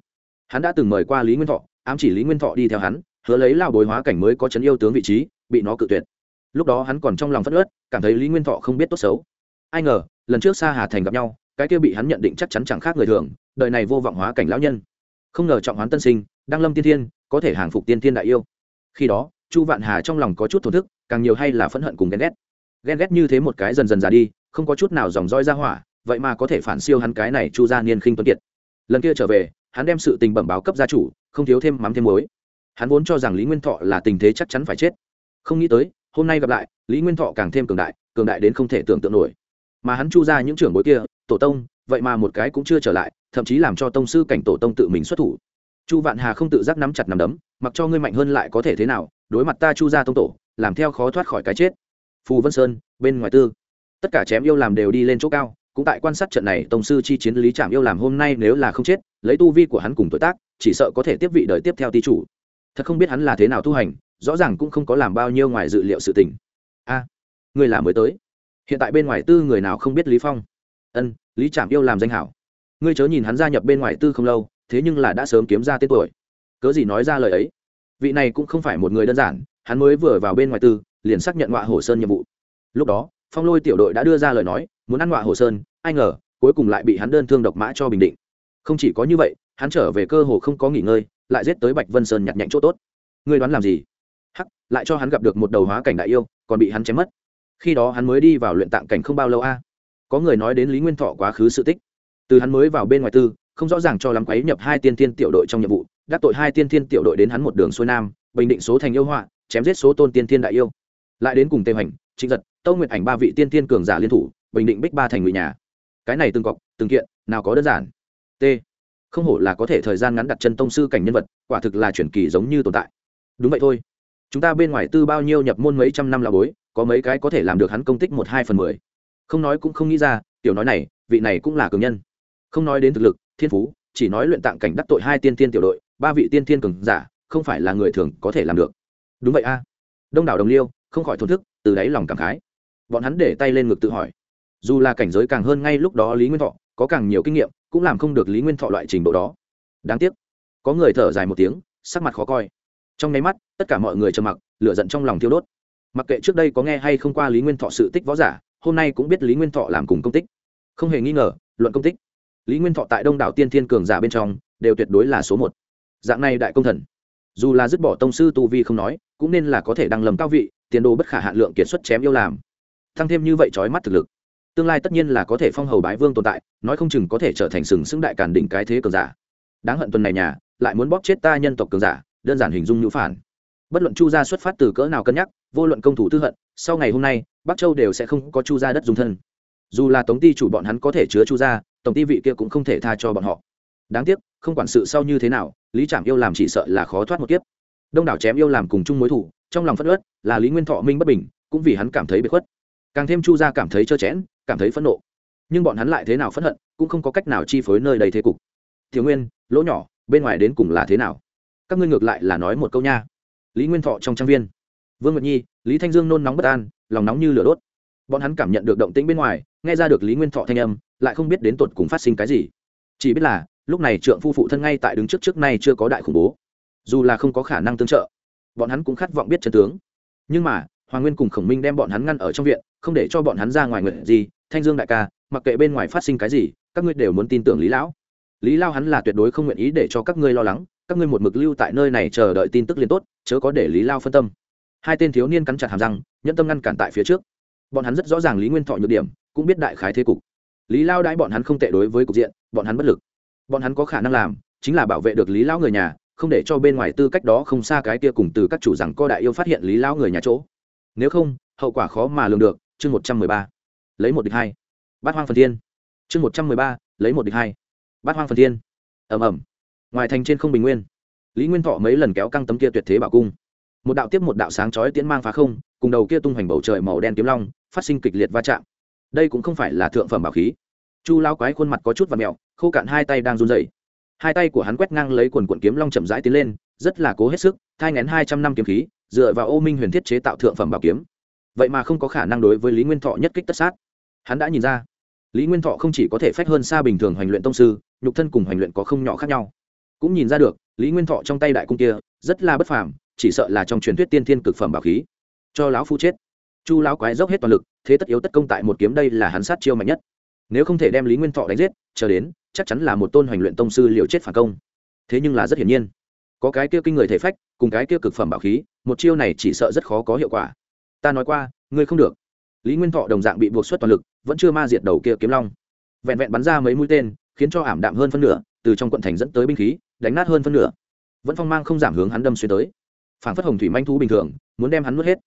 Hắn đã từng mời qua lý nguyên thọ, ám chỉ lý nguyên thọ đi theo hắn, hứa lấy lao bồi hóa cảnh mới có chấn yêu tướng vị trí, bị nó cự tuyệt. Lúc đó hắn còn trong lòng phất ớt cảm thấy lý nguyên thọ không biết tốt xấu. Ai ngờ, lần trước xa hà thành gặp nhau, cái kia bị hắn nhận định chắc chắn chẳng khác người thường, đời này vô vọng hóa cảnh lão nhân. Không ngờ trọng hoán tân sinh, đăng lâm tiên thiên, có thể hàng phục tiên thiên đại yêu. Khi đó, chu vạn hà trong lòng có chút thổn thức, càng nhiều hay là phẫn hận cùng ghen ghét ghen ghét như thế một cái dần dần già đi, không có chút nào dòng roi ra hỏa, vậy mà có thể phản siêu hắn cái này chu gia niên khinh tuấn kiệt. Lần kia trở về, hắn đem sự tình bẩm báo cấp gia chủ, không thiếu thêm mắm thêm muối. Hắn vốn cho rằng lý nguyên thọ là tình thế chắc chắn phải chết. Không nghĩ tới, hôm nay gặp lại, lý nguyên thọ càng thêm cường đại cường đại đến không thể tưởng tượng nổi. Mà hắn chu ra những trưởng bối kia, tổ tông, vậy mà một cái cũng chưa trở lại, thậm chí làm cho tông sư cảnh tổ tông tự mình xuất thủ. Chu vạn hà không tự giác nắm chặt nắm đấm, mặc cho ngươi mạnh hơn lại có thể thế nào, đối mặt ta chu ra tông tổ, làm theo khó thoát khỏi cái chết phù vân sơn, bên ngoài tư. Tất cả chém yêu làm đều đi lên chỗ cao, cũng tại quan sát trận này tổng sư chi chiến lý trạm yêu làm hôm nay nếu là không chết, lấy tu vi của hắn cùng tuổi tác, chỉ sợ có thể tiếp vị đời tiếp theo ti chủ. Thật không biết hắn là thế nào tu hành, rõ ràng cũng không có làm bao nhiêu ngoài dự liệu sự tình. A, người là mới tới. Hiện tại bên ngoài tư người nào không biết lý phong? Ân, lý trạm yêu làm danh hảo. Ngươi chớ nhìn hắn gia nhập bên ngoài tư không lâu, thế nhưng là đã sớm kiếm ra tên tuổi. Cớ gì nói ra lời ấy? Vị này cũng không phải một người đơn giản, hắn mới vừa vào bên ngoài tư liền xác nhận ngọa hồ sơn nhiệm vụ. Lúc đó, phong lôi tiểu đội đã đưa ra lời nói, muốn ăn ngọa hồ sơn, ai ngờ, cuối cùng lại bị hắn đơn thương độc mã cho bình định. Không chỉ có như vậy, hắn trở về cơ hồ không có nghỉ ngơi, lại giết tới bạch vân sơn nhặt nhạnh chỗ tốt. Ngươi đoán làm gì? Hắc, lại cho hắn gặp được một đầu hóa cảnh đại yêu, còn bị hắn chém mất. Khi đó hắn mới đi vào luyện tạng cảnh không bao lâu a. Có người nói đến lý nguyên thọ quá khứ sự tích. Từ hắn mới vào bên ngoài tư, không rõ ràng cho lắm quấy nhập hai tiên thiên tiểu đội trong nhiệm vụ, đắc tội hai tiên thiên tiểu đội đến hắn một đường xuôi nam, bình định số thành yêu họa, chém giết số tôn tiên thiên đại yêu lại đến cùng tề hoành, trịnh giật, tâu nguyện ảnh ba vị tiên tiên cường giả liên thủ, bình định bích ba thành ngụy nhà. Cái này từng cọc, từng kiện, nào có đơn giản. T. Không hổ là có thể thời gian ngắn đặt chân tông sư cảnh nhân vật, quả thực là chuyển kỳ giống như tồn tại. Đúng vậy thôi. Chúng ta bên ngoài tư bao nhiêu nhập môn mấy trăm năm là bối, có mấy cái có thể làm được hắn công tích một hai phần mười. Không nói cũng không nghĩ ra, tiểu nói này, vị này cũng là cường nhân. Không nói đến thực lực, thiên phú, chỉ nói luyện tạng cảnh đắc tội hai tiên tiên tiểu đội, ba vị tiên tiên cường giả, không phải là người thường có thể làm được. Đúng vậy a. Đông đảo đồng liêu không khỏi thổn thức, từ đáy lòng cảm khái. Bọn hắn để tay lên ngực tự hỏi. Dù là cảnh giới càng hơn ngay lúc đó lý nguyên thọ, có càng nhiều kinh nghiệm, cũng làm không được lý nguyên thọ loại trình độ đó. Đáng tiếc. Có người thở dài một tiếng, sắc mặt khó coi. Trong nháy mắt, tất cả mọi người trầm mặc, lửa giận trong lòng thiêu đốt. Mặc kệ trước đây có nghe hay không qua lý nguyên thọ sự tích võ giả, hôm nay cũng biết lý nguyên thọ làm cùng công tích. Không hề nghi ngờ, luận công tích. Lý nguyên thọ tại đông đảo tiên thiên cường giả bên trong, đều tuyệt đối là số một. Dạng này đại công thần. Dù là dứt bỏ tông sư tu vi không nói, cũng nên là có thể đăng lầm cao vị tiền đồ bất khả hạn lượng kiệt xuất chém yêu làm. Tăng thêm như vậy trói mắt thực lực. Tương lai tất nhiên là có thể phong hầu bái vương tồn tại, nói không chừng có thể trở thành sừng sững đại càn đỉnh cái thế cường giả. Đáng hận tuần này nhà, lại muốn bóp chết ta nhân tộc cường giả, đơn giản hình dung nhũ phản. Bất luận chu gia xuất phát từ cỡ nào cân nhắc, vô luận công thủ tư hận, sau ngày hôm nay, bắc châu đều sẽ không có chu gia đất dùng thân. Dù là tống ty chủ bọn hắn có thể chứa chu gia tổng ty vị kia cũng không thể tha cho bọn họ. Đáng tiếc, không quản sự sau như thế nào, lý trảm yêu làm chỉ sợ là khó thoát một kiếp. Đông đảo chém yêu làm cùng chung mối thủ trong lòng phẫn uất là lý nguyên thọ minh bất bình, cũng vì hắn cảm thấy bị khuất. Càng thêm chu gia cảm thấy trơ chẽn, cảm thấy phẫn nộ. Nhưng bọn hắn lại thế nào phẫn hận, cũng không có cách nào chi phối nơi đầy thế cục. Thiếu nguyên, lỗ nhỏ, bên ngoài đến cùng là thế nào? Các ngươi ngược lại là nói một câu nha. Lý nguyên thọ trong trang viên. Vương nguyệt nhi, lý thanh dương nôn nóng bất an, lòng nóng như lửa đốt. Bọn hắn cảm nhận được động tĩnh bên ngoài, nghe ra được lý nguyên thọ thanh âm, lại không biết đến tột cùng phát sinh cái gì. Chỉ biết là, lúc này trượng phu phụ thân ngay tại đứng trước trước nay chưa có đại khủng bố. Dù là không có khả năng tương trợ bọn hắn cũng khát vọng biết chân tướng. Nhưng mà, hoàng nguyên cùng khổng minh đem bọn hắn ngăn ở trong viện, không để cho bọn hắn ra ngoài nguyện gì, thanh dương đại ca, mặc kệ bên ngoài phát sinh cái gì, các ngươi đều muốn tin tưởng lý lão. Lý lao hắn là tuyệt đối không nguyện ý để cho các ngươi lo lắng, các ngươi một mực lưu tại nơi này chờ đợi tin tức liên tốt, chớ có để lý lao phân tâm. Hai tên thiếu niên cắn chặt hàm răng, nhẫn tâm ngăn cản tại phía trước. Bọn hắn rất rõ ràng lý nguyên thọ nhược điểm, cũng biết đại khái thế cục. Lý lao đãi bọn hắn không tệ đối với cục diện, bọn hắn bất lực. Bọn hắn có khả năng làm, chính là bảo vệ được lý lão người nhà không để cho bên ngoài tư cách đó không xa cái kia cùng từ các chủ rằng co đại yêu phát hiện lý lão người nhà chỗ. Nếu không, hậu quả khó mà lường được, chương một trăm mười ba, lấy một địch hai. Bát hoang phần thiên. Chương một trăm mười ba, lấy một địch hai. Bát hoang phần thiên. Ẩm ẩm ngoài thành trên không bình nguyên, lý nguyên thọ mấy lần kéo căng tấm kia tuyệt thế bảo cung. Một đạo tiếp một đạo sáng chói tiễn mang phá không, cùng đầu kia tung hoành bầu trời màu đen kiếm long, phát sinh kịch liệt va chạm. Đây cũng không phải là thượng phẩm bảo khí. Chu lao quái khuôn mặt có chút và mẹo, khô cạn hai tay đang run rẩy hai tay của hắn quét ngang lấy quần quần kiếm long chậm rãi tiến lên, rất là cố hết sức, thai ngén hai trăm năm kiếm khí, dựa vào ô minh huyền thiết chế tạo thượng phẩm bảo kiếm. Vậy mà không có khả năng đối với lý nguyên thọ nhất kích tất sát. Hắn đã nhìn ra, lý nguyên thọ không chỉ có thể phách hơn xa bình thường hoành luyện tông sư, nhục thân cùng hoành luyện có không nhỏ khác nhau. Cũng nhìn ra được, lý nguyên thọ trong tay đại cung kia, rất là bất phàm, chỉ sợ là trong truyền thuyết tiên thiên cực phẩm bảo khí. Cho lão phu chết. Chu lão quái dốc hết toàn lực, thế tất yếu tất công tại một kiếm đây là hắn sát chiêu mạnh nhất nếu không thể đem lý nguyên thọ đánh giết, chờ đến, chắc chắn là một tôn hoành luyện tông sư liều chết phản công. Thế nhưng là rất hiển nhiên. Có cái kia kinh người thể phách, cùng cái kia cực phẩm bảo khí, một chiêu này chỉ sợ rất khó có hiệu quả. Ta nói qua, ngươi không được. Lý nguyên thọ đồng dạng bị buộc xuất toàn lực, vẫn chưa ma diệt đầu kia kiếm long. Vẹn vẹn bắn ra mấy mũi tên, khiến cho ảm đạm hơn phân nửa, từ trong quận thành dẫn tới binh khí, đánh nát hơn phân nửa. Vẫn phong mang không giảm hướng hắn đâm xuyên tới. Phản phất hồng thủy manh thú bình thường, muốn đem hắn mất hết.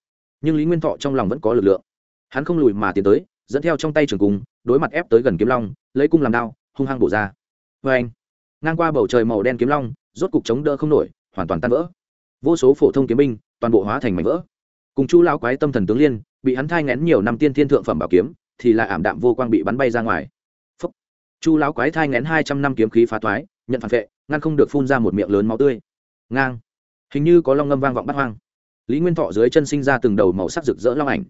Nhưng lý nguyên thọ trong lòng vẫn có lực lượng. Hắn không lùi mà tiến tới, dẫn theo trong tay trường cung đối mặt ép tới gần kiếm long, lấy cung làm đao, hung hăng bổ ra. Vê anh, ngang qua bầu trời màu đen kiếm long, rốt cục chống đỡ không nổi, hoàn toàn tan vỡ. Vô số phổ thông kiếm binh, toàn bộ hóa thành mảnh vỡ. Cùng chu lao quái tâm thần tướng liên, bị hắn thai ngén nhiều năm tiên thiên thượng phẩm bảo kiếm, thì lại ảm đạm vô quang bị bắn bay ra ngoài. Phúc. chu lão quái thai ngén hai trăm năm kiếm khí phá thoái, nhận phản vệ, ngăn không được phun ra một miệng lớn máu tươi. Ngang. Hình như có long ngâm vang vọng bắt hoang. Lý nguyên thọ dưới chân sinh ra từng đầu màu sắc rực rỡ long ảnh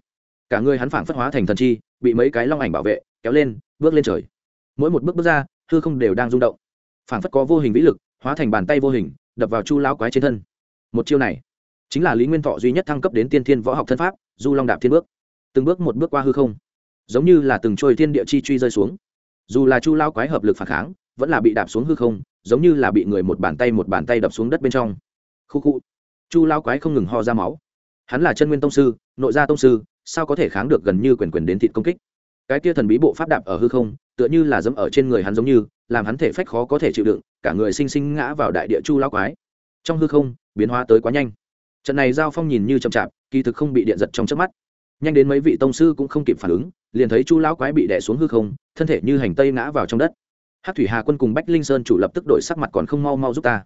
cả người hắn phảng phất hóa thành thần chi, bị mấy cái long ảnh bảo vệ, kéo lên, bước lên trời. Mỗi một bước bước ra, hư không đều đang rung động. Phảng phất có vô hình vĩ lực, hóa thành bàn tay vô hình, đập vào chu lão quái trên thân. Một chiêu này, chính là lý nguyên thọ duy nhất thăng cấp đến tiên thiên võ học thân pháp, du long đạp thiên bước. Từng bước một bước qua hư không, giống như là từng trôi thiên địa chi truy rơi xuống. Dù là chu lao quái hợp lực phản kháng, vẫn là bị đạp xuống hư không, giống như là bị người một bàn tay một bàn tay đập xuống đất bên trong. Khu khu, chu lao quái không ngừng ho ra máu. Hắn là chân nguyên tông sư, nội gia tông sư sao có thể kháng được gần như quyền quyền đến thịt công kích? Cái kia thần bí bộ pháp đạp ở hư không, tựa như là dẫm ở trên người hắn giống như, làm hắn thể phách khó có thể chịu đựng, cả người sinh sinh ngã vào đại địa chu lao quái. Trong hư không, biến hóa tới quá nhanh. Trận này giao phong nhìn như chậm chạp, kỳ thực không bị điện giật trong trước mắt. Nhanh đến mấy vị tông sư cũng không kịp phản ứng, liền thấy chu lão quái bị đè xuống hư không, thân thể như hành tây ngã vào trong đất. Hát thủy hà quân cùng bách linh sơn chủ lập tức đổi sắc mặt còn không mau mau giúp ta.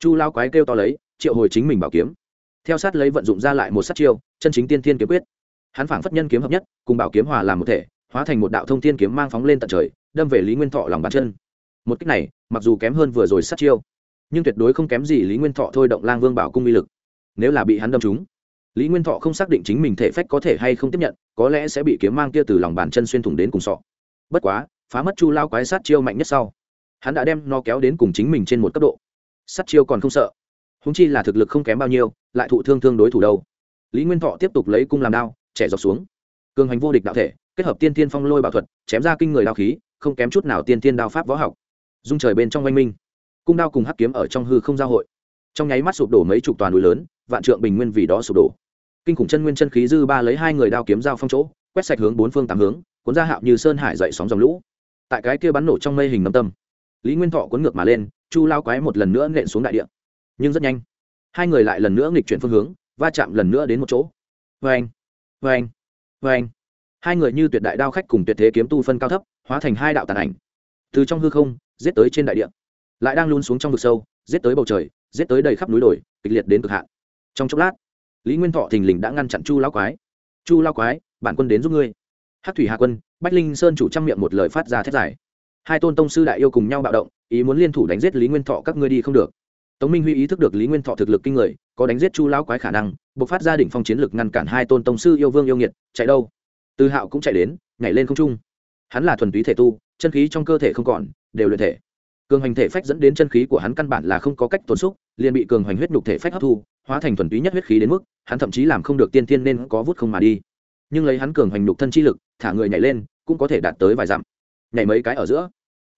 Chu lão quái kêu to lấy, triệu hồi chính mình bảo kiếm. Theo sát lấy vận dụng ra lại một sát chiêu, chân chính tiên thiên kiếm quyết hắn phảng phất nhân kiếm hợp nhất, cùng bảo kiếm hòa làm một thể, hóa thành một đạo thông thiên kiếm mang phóng lên tận trời, đâm về lý nguyên thọ lòng bàn chân. Một cách này, mặc dù kém hơn vừa rồi sát chiêu, nhưng tuyệt đối không kém gì lý nguyên thọ thôi động lang vương bảo cung uy lực. Nếu là bị hắn đâm trúng, lý nguyên thọ không xác định chính mình thể phách có thể hay không tiếp nhận, có lẽ sẽ bị kiếm mang kia từ lòng bàn chân xuyên thủng đến cùng sọ. Bất quá, phá mất chu lao quái sát chiêu mạnh nhất sau, hắn đã đem nó kéo đến cùng chính mình trên một cấp độ. Sát chiêu còn không sợ. Húng chi là thực lực không kém bao nhiêu, lại thụ thương thương đối thủ đâu. Lý nguyên thọ tiếp tục lấy cung làm đao trẻ dọc xuống. Cường hành vô địch đạo thể, kết hợp tiên tiên phong lôi bảo thuật, chém ra kinh người đao khí, không kém chút nào tiên tiên đao pháp võ học. Dung trời bên trong oanh minh, cung đao cùng hắc kiếm ở trong hư không giao hội. Trong nháy mắt sụp đổ mấy chục toàn núi lớn, vạn trượng bình nguyên vì đó sụp đổ. Kinh khủng chân nguyên chân khí dư ba lấy hai người đao kiếm giao phong chỗ, quét sạch hướng bốn phương tám hướng, cuốn ra hạo như sơn hải dậy sóng dòng lũ. Tại cái kia bắn nổ trong mây hình nâm tâm, lý nguyên thọ cuốn ngược mà lên, chu lao quái một lần nữa nện xuống đại địa. Nhưng rất nhanh, hai người lại lần nữa nghịch chuyển phương hướng, va chạm lần nữa đến một chỗ. Vê anh vê anh vê anh. Hai người như tuyệt đại đao khách cùng tuyệt thế kiếm tu phân cao thấp, hóa thành hai đạo tàn ảnh. Từ trong hư không, giết tới trên đại địa. Lại đang luôn xuống trong vực sâu, giết tới bầu trời, giết tới đầy khắp núi đồi, kịch liệt đến cực hạn. Trong chốc lát, lý nguyên thọ thình lình đã ngăn chặn chu lao quái. Chu lao quái, bản quân đến giúp ngươi. Hát thủy hạ quân, bách linh sơn chủ trang miệng một lời phát ra thét giải hai tôn tông sư đại yêu cùng nhau bạo động, ý muốn liên thủ đánh giết lý nguyên thọ các ngươi đi không được. Tống minh huy ý thức được lý nguyên thọ thực lực kinh người, có đánh giết chu lao quái khả năng bộc phát ra đỉnh phong chiến lực ngăn cản hai tôn tông sư yêu vương yêu nghiệt, chạy đâu? Từ hạo cũng chạy đến, nhảy lên không trung. Hắn là thuần túy thể tu, chân khí trong cơ thể không còn, đều luyện thể. Cường hành thể phách dẫn đến chân khí của hắn căn bản là không có cách tồn xúc, liền bị cường hành huyết nhục thể phách hấp thu, hóa thành thuần túy nhất huyết khí đến mức, hắn thậm chí làm không được tiên tiên nên có vút không mà đi. Nhưng lấy hắn cường hành nhục thân chi lực, thả người nhảy lên, cũng có thể đạt tới vài dặm. Nhảy mấy cái ở giữa,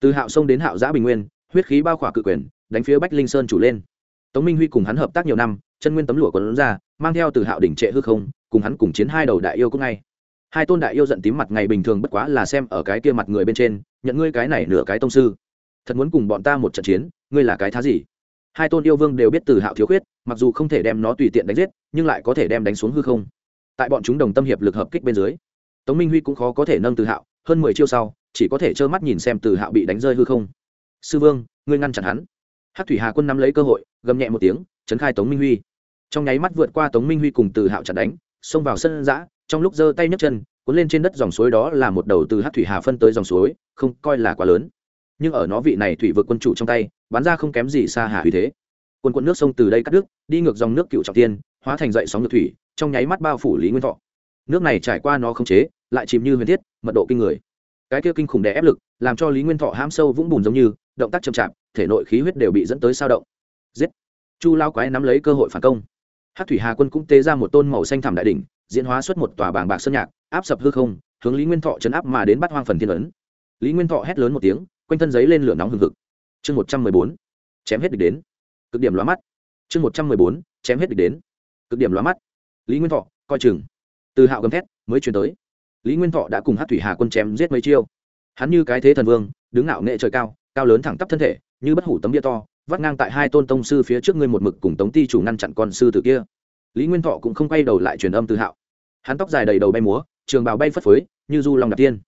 từ hạo sông đến hạo giã bình nguyên, huyết khí bao khỏa cự quyền, đánh phía bách linh sơn chủ lên. Tống minh huy cùng hắn hợp tác nhiều năm chân nguyên tấm lụa còn ra, mang theo từ hạo đỉnh trệ hư không, cùng hắn cùng chiến hai đầu đại yêu cũng ngay. Hai tôn đại yêu giận tím mặt ngày bình thường bất quá là xem ở cái kia mặt người bên trên, nhận ngươi cái này nửa cái tông sư. Thật muốn cùng bọn ta một trận chiến, ngươi là cái thá gì? Hai tôn yêu vương đều biết từ hạo thiếu khuyết, mặc dù không thể đem nó tùy tiện đánh giết, nhưng lại có thể đem đánh xuống hư không. Tại bọn chúng đồng tâm hiệp lực hợp kích bên dưới, tống minh huy cũng khó có thể nâng từ hạo, hơn mười chiêu sau, chỉ có thể trơ mắt nhìn xem từ hạo bị đánh rơi hư không. Sư vương, ngươi ngăn chặn hắn hát thủy hà quân nắm lấy cơ hội, gầm nhẹ một tiếng, chấn khai tống minh huy. Trong nháy mắt vượt qua tống minh huy cùng từ hạo chặt đánh, xông vào sân giã, trong lúc giơ tay nhấc chân, cuốn lên trên đất dòng suối đó là một đầu từ hát thủy hà phân tới dòng suối, không coi là quá lớn. Nhưng ở nó vị này thủy vượt quân chủ trong tay, bắn ra không kém gì xa hà uy thế. Quân quận nước sông từ đây cắt đứt, đi ngược dòng nước cựu trọng tiên, hóa thành dậy sóng ngược thủy, trong nháy mắt bao phủ lý nguyên thọ. Nước này trải qua nó không chế, lại chìm như huyền thiết, mật độ kinh người. Cái kia kinh khủng đè ép lực, làm cho lý nguyên thọ ham sâu vũng bùn giống như, động tác chậm chạp thể nội khí huyết đều bị dẫn tới sao động. Giết. Chu lao quái nắm lấy cơ hội phản công. Hát thủy hà quân cũng tế ra một tôn màu xanh thảm đại đỉnh, diễn hóa xuất một tòa bảng bạc sơn nhạc, áp sập hư không, hướng lý nguyên thọ chấn áp mà đến bắt hoang phần thiên ấn. Lý nguyên thọ hét lớn một tiếng, quanh thân giấy lên lửa nóng hừng hực. Chương một trăm mười bốn, chém hết địch đến. Cực điểm lóa mắt. Chương một trăm mười bốn, chém hết địch đến. Cực điểm lóa mắt. Lý nguyên thọ, coi chừng. Từ hạo gầm thét, mới chuyển tới. Lý nguyên thọ đã cùng hát thủy hà quân chém giết mấy chiêu. Hắn như cái thế thần vương, đứng ngạo nghệ trời cao cao lớn thẳng tắp thân thể, như bất hủ tấm bia to, vắt ngang tại hai tôn tông sư phía trước ngươi một mực cùng tống ti chủ ngăn chặn con sư tử kia. Lý nguyên thọ cũng không quay đầu lại truyền âm từ hạo. Hắn tóc dài đầy đầu bay múa, trường bào bay phất phới, như du long đạp tiên.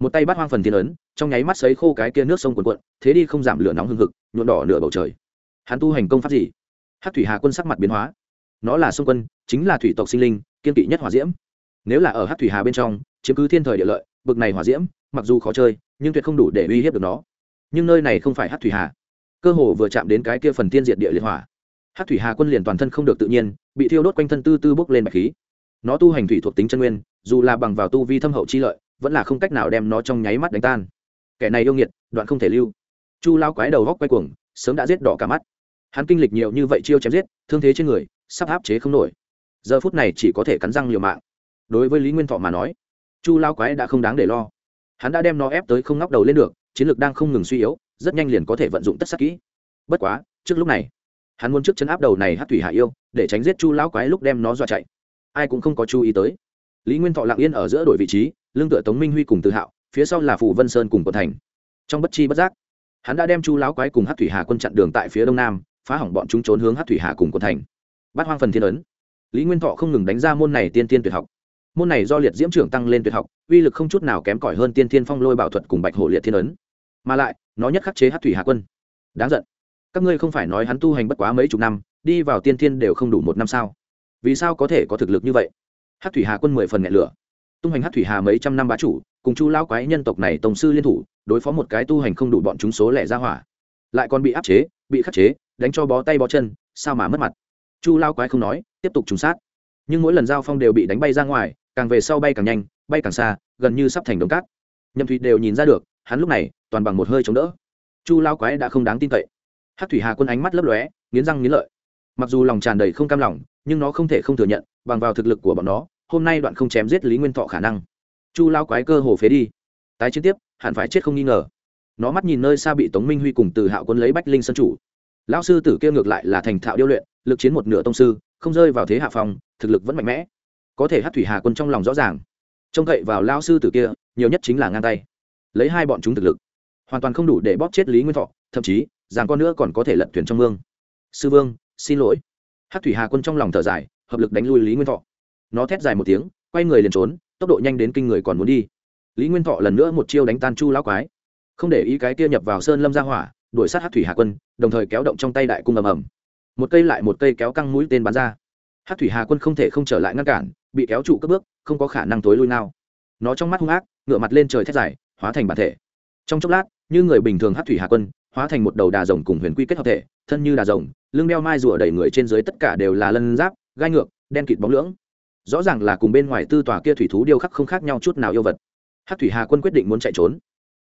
Một tay bắt hoang phần thiên ấn, trong nháy mắt sấy khô cái kia nước sông cuồn cuộn, thế đi không giảm lửa nóng hừng hực nhuộn đỏ nửa bầu trời. Hắn tu hành công pháp gì? Hát thủy hà quân sắc mặt biến hóa. Nó là sông quân, chính là thủy tộc sinh linh, kiên kỵ nhất hỏa diễm. Nếu là ở hát thủy hà bên trong, chiếm cứ thiên thời địa lợi, bực này hỏa diễm, mặc dù khó chơi, nhưng tuyệt không đủ để uy hiếp được nó nhưng nơi này không phải hát thủy hà. Cơ hồ vừa chạm đến cái kia phần tiên diệt địa liệt hỏa. Hát thủy hà quân liền toàn thân không được tự nhiên, bị thiêu đốt quanh thân tư tư bốc lên bạch khí. Nó tu hành thủy thuộc tính chân nguyên, dù là bằng vào tu vi thâm hậu chi lợi, vẫn là không cách nào đem nó trong nháy mắt đánh tan. Kẻ này yêu nghiệt, đoạn không thể lưu. Chu lao quái đầu góc quay cuồng, sớm đã giết đỏ cả mắt. Hắn kinh lịch nhiều như vậy chiêu chém giết, thương thế trên người, sắp áp chế không nổi. Giờ phút này chỉ có thể cắn răng liều mạng. Đối với lý nguyên thọ mà nói, chu lao quái đã không đáng để lo. Hắn đã đem nó ép tới không ngóc đầu lên được chiến lược đang không ngừng suy yếu, rất nhanh liền có thể vận dụng tất sắc kỹ. Bất quá, trước lúc này, hắn muốn trước chấn áp đầu này hát thủy hạ yêu, để tránh giết chu lão quái lúc đem nó dọa chạy. Ai cũng không có chú ý tới. Lý nguyên thọ lặng yên ở giữa đổi vị trí lương tựa tống minh huy cùng tự hạo, phía sau là phủ vân sơn cùng quận thành. Trong bất chi bất giác, hắn đã đem chu lão quái cùng hát thủy hà quân chặn đường tại phía đông nam, phá hỏng bọn chúng trốn hướng hát thủy hà cùng quận thành. Bắt hoang phần thiên ấn. Lý nguyên thọ không ngừng đánh ra môn này tiên tiên tuyệt học. Môn này do liệt diễm trưởng tăng lên tuyệt học, uy lực không chút nào kém cỏi hơn tiên tiên phong lôi bảo thuật cùng bạch hổ liệt thiên ấn mà lại, nó nhất khắc chế hát thủy hà quân. Đáng giận. Các ngươi không phải nói hắn tu hành bất quá mấy chục năm, đi vào tiên thiên đều không đủ một năm sao? Vì sao có thể có thực lực như vậy? Hát thủy hà quân mười phần nhẹ lửa. Tung hành hát thủy hà mấy trăm năm bá chủ, cùng chu lao quái nhân tộc này tổng sư liên thủ, đối phó một cái tu hành không đủ bọn chúng số lẻ ra hỏa. Lại còn bị áp chế, bị khắc chế, đánh cho bó tay bó chân, sao mà mất mặt? Chu lao quái không nói, tiếp tục trùng sát. Nhưng mỗi lần giao phong đều bị đánh bay ra ngoài, càng về sau bay càng nhanh, bay càng xa, gần như sắp thành đống cát. Nhậm thụy đều nhìn ra được hắn lúc này toàn bằng một hơi chống đỡ. Chu lao quái đã không đáng tin cậy. Hát thủy hà quân ánh mắt lấp lóe, nghiến răng nghiến lợi. Mặc dù lòng tràn đầy không cam lòng, nhưng nó không thể không thừa nhận, bằng vào thực lực của bọn nó, hôm nay đoạn không chém giết lý nguyên thọ khả năng. Chu lao quái cơ hồ phế đi. Tái chiến tiếp, hẳn phải chết không nghi ngờ. Nó mắt nhìn nơi xa bị tống minh huy cùng từ hạo quân lấy bách linh sân chủ. Lão sư tử kia ngược lại là thành thạo điêu luyện, lực chiến một nửa tông sư, không rơi vào thế hạ phòng thực lực vẫn mạnh mẽ. Có thể hát thủy hà quân trong lòng rõ ràng. Trông cậy vào lao sư tử kia, nhiều nhất chính là ngang tay lấy hai bọn chúng thực lực. Hoàn toàn không đủ để bóp chết lý nguyên thọ, thậm chí rằng con nữa còn có thể lật thuyền trong mương. Sư vương, xin lỗi. Hát thủy hà quân trong lòng thở dài, hợp lực đánh lui lý nguyên thọ. Nó thét dài một tiếng, quay người liền trốn, tốc độ nhanh đến kinh người còn muốn đi. Lý nguyên thọ lần nữa một chiêu đánh tan chu lão quái. Không để ý cái kia nhập vào sơn lâm ra hỏa, đuổi sát hát thủy hà quân, đồng thời kéo động trong tay đại cung ầm ầm. Một cây lại một cây kéo căng mũi tên bắn ra. Hát thủy hà quân không thể không trở lại ngăn cản, bị kéo trụ các bước, không có khả năng tối lui nào. Nó trong mắt hung ác ngựa mặt lên trời thét dài hóa thành bản thể. Trong chốc lát, như người bình thường hát thủy hà quân, hóa thành một đầu đà rồng cùng huyền quy kết hợp thể, thân như đà rồng, lưng đeo mai rùa đầy người trên dưới tất cả đều là lân giáp, gai ngược, đen kịt bóng lưỡng. Rõ ràng là cùng bên ngoài tư tòa kia thủy thú điêu khắc không khác nhau chút nào yêu vật. Hát thủy hà quân quyết định muốn chạy trốn.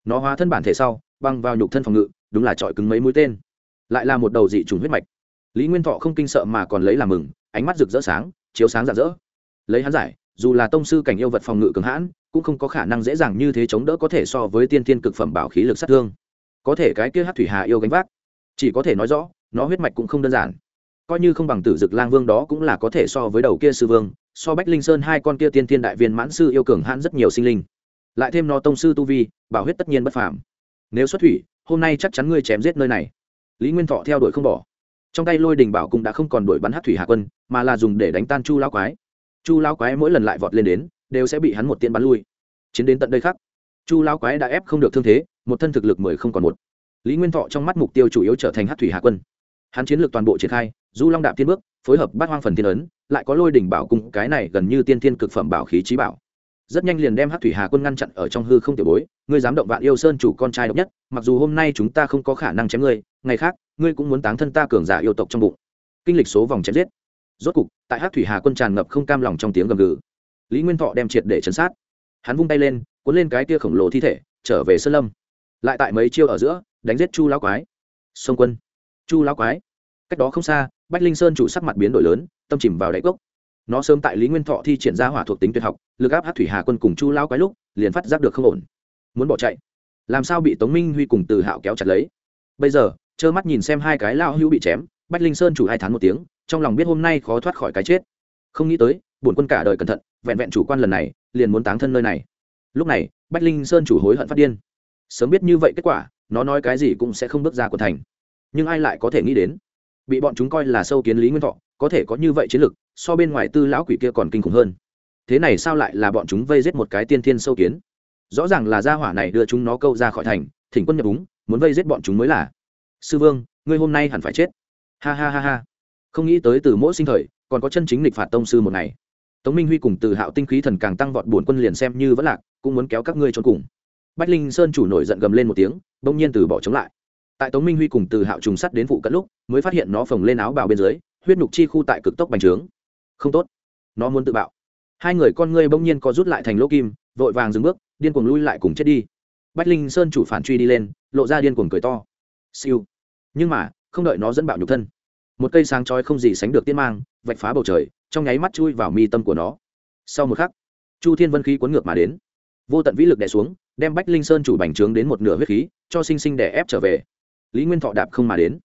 Nó hóa thân bản thể sau, băng vào nhục thân phòng ngự, đúng là trọi cứng mấy mũi tên. Lại là một đầu dị trùng huyết mạch. Lý nguyên thọ không kinh sợ mà còn lấy làm mừng, ánh mắt rực rỡ sáng, chiếu sáng rạng rỡ. Lấy hắn giải, dù là tông sư cảnh yêu vật phòng ngự cường hãn cũng không có khả năng dễ dàng như thế chống đỡ có thể so với tiên tiên cực phẩm bảo khí lực sát thương. Có thể cái kia hát thủy hà yêu gánh vác, chỉ có thể nói rõ, nó huyết mạch cũng không đơn giản. Coi như không bằng tử dực lang vương đó cũng là có thể so với đầu kia sư vương, so bách linh sơn hai con kia tiên tiên đại viên mãn sư yêu cường hãn rất nhiều sinh linh. Lại thêm nó tông sư tu vi, bảo huyết tất nhiên bất phàm. Nếu xuất thủy, hôm nay chắc chắn ngươi chém giết nơi này. Lý nguyên thọ theo đuổi không bỏ. Trong tay lôi đình bảo cũng đã không còn đuổi bắn hát thủy hạ quân, mà là dùng để đánh tan chu lao quái. Chu lao quái mỗi lần lại vọt lên đến đều sẽ bị hắn một tiên bắn lui. Chiến đến tận đây khác chu lao quái đã ép không được thương thế, một thân thực lực mười không còn một. Lý nguyên thọ trong mắt mục tiêu chủ yếu trở thành hát thủy hạ quân. Hắn chiến lược toàn bộ triển khai, du long đạp tiên bước, phối hợp bát hoang phần tiên ấn, lại có lôi đỉnh bảo cung, cái này gần như tiên thiên cực phẩm bảo khí trí bảo. Rất nhanh liền đem hát thủy hà quân ngăn chặn ở trong hư không tiểu bối, ngươi dám động vạn yêu sơn chủ con trai độc nhất, mặc dù hôm nay chúng ta không có khả năng chém ngươi, ngày khác, ngươi cũng muốn táng thân ta cường giả yêu tộc trong bụng. Kinh lịch số vòng chém giết. Rốt cục, tại hát thủy hà quân tràn ngập không cam lòng trong tiếng gầm gừ lý nguyên thọ đem triệt để chấn sát. Hắn vung tay lên, cuốn lên cái tia khổng lồ thi thể, trở về sơn lâm. Lại tại mấy chiêu ở giữa, đánh giết chu lão quái. Sông quân. Chu lão quái. Cách đó không xa, bách linh sơn chủ sắc mặt biến đổi lớn, tâm chìm vào đáy gốc nó sớm tại lý nguyên thọ thi triển ra hỏa thuộc tính tuyệt học, lực áp hát thủy hà quân cùng chu lão quái lúc, liền phát giác được không ổn. Muốn bỏ chạy. Làm sao bị tống minh huy cùng từ hạo kéo chặt lấy? Bây giờ, trơ mắt nhìn xem hai cái lao hữu bị chém, bách linh sơn chủ hai tháng một tiếng, trong lòng biết hôm nay khó thoát khỏi cái chết. Không nghĩ tới, bổn quân cả đời cẩn thận vẹn vẹn chủ quan lần này, liền muốn táng thân nơi này. Lúc này, bách linh sơn chủ hối hận phát điên. Sớm biết như vậy kết quả, nó nói cái gì cũng sẽ không bước ra của thành. Nhưng ai lại có thể nghĩ đến? Bị bọn chúng coi là sâu kiến lý nguyên thọ, có thể có như vậy chiến lực, so bên ngoài tư lão quỷ kia còn kinh khủng hơn. Thế này sao lại là bọn chúng vây giết một cái tiên thiên sâu kiến? Rõ ràng là gia hỏa này đưa chúng nó câu ra khỏi thành, thỉnh quân nhập úng, muốn vây giết bọn chúng mới là. Sư vương, ngươi hôm nay hẳn phải chết. Ha ha ha ha. Không nghĩ tới từ mỗi sinh thời, còn có chân chính lịch phạt tông sư một ngày tống minh huy cùng từ hạo tinh khí thần càng tăng vọt bổn quân liền xem như vẫn lạc, cũng muốn kéo các ngươi trốn cùng. Bách linh sơn chủ nổi giận gầm lên một tiếng, bỗng nhiên từ bỏ chống lại. Tại tống minh huy cùng từ hạo trùng sắt đến phụ cận lúc, mới phát hiện nó phồng lên áo bào bên dưới, huyết nhục chi khu tại cực tốc bành trướng. Không tốt. Nó muốn tự bạo. Hai người con ngươi bỗng nhiên có rút lại thành lỗ kim, vội vàng dừng bước, điên cuồng lui lại cùng chết đi. Bách linh sơn chủ phản truy đi lên, lộ ra điên cuồng cười to. Siêu. Nhưng mà, không đợi nó dẫn bạo nhục thân, một cây sáng chói không gì sánh được tiên mang, vạch phá bầu trời trong nháy mắt chui vào mi tâm của nó. Sau một khắc, chu thiên vân khí cuốn ngược mà đến. Vô tận vĩ lực đè xuống, đem bách linh sơn chủ bành trướng đến một nửa huyết khí, cho sinh sinh đè ép trở về. Lý nguyên thọ đạp không mà đến.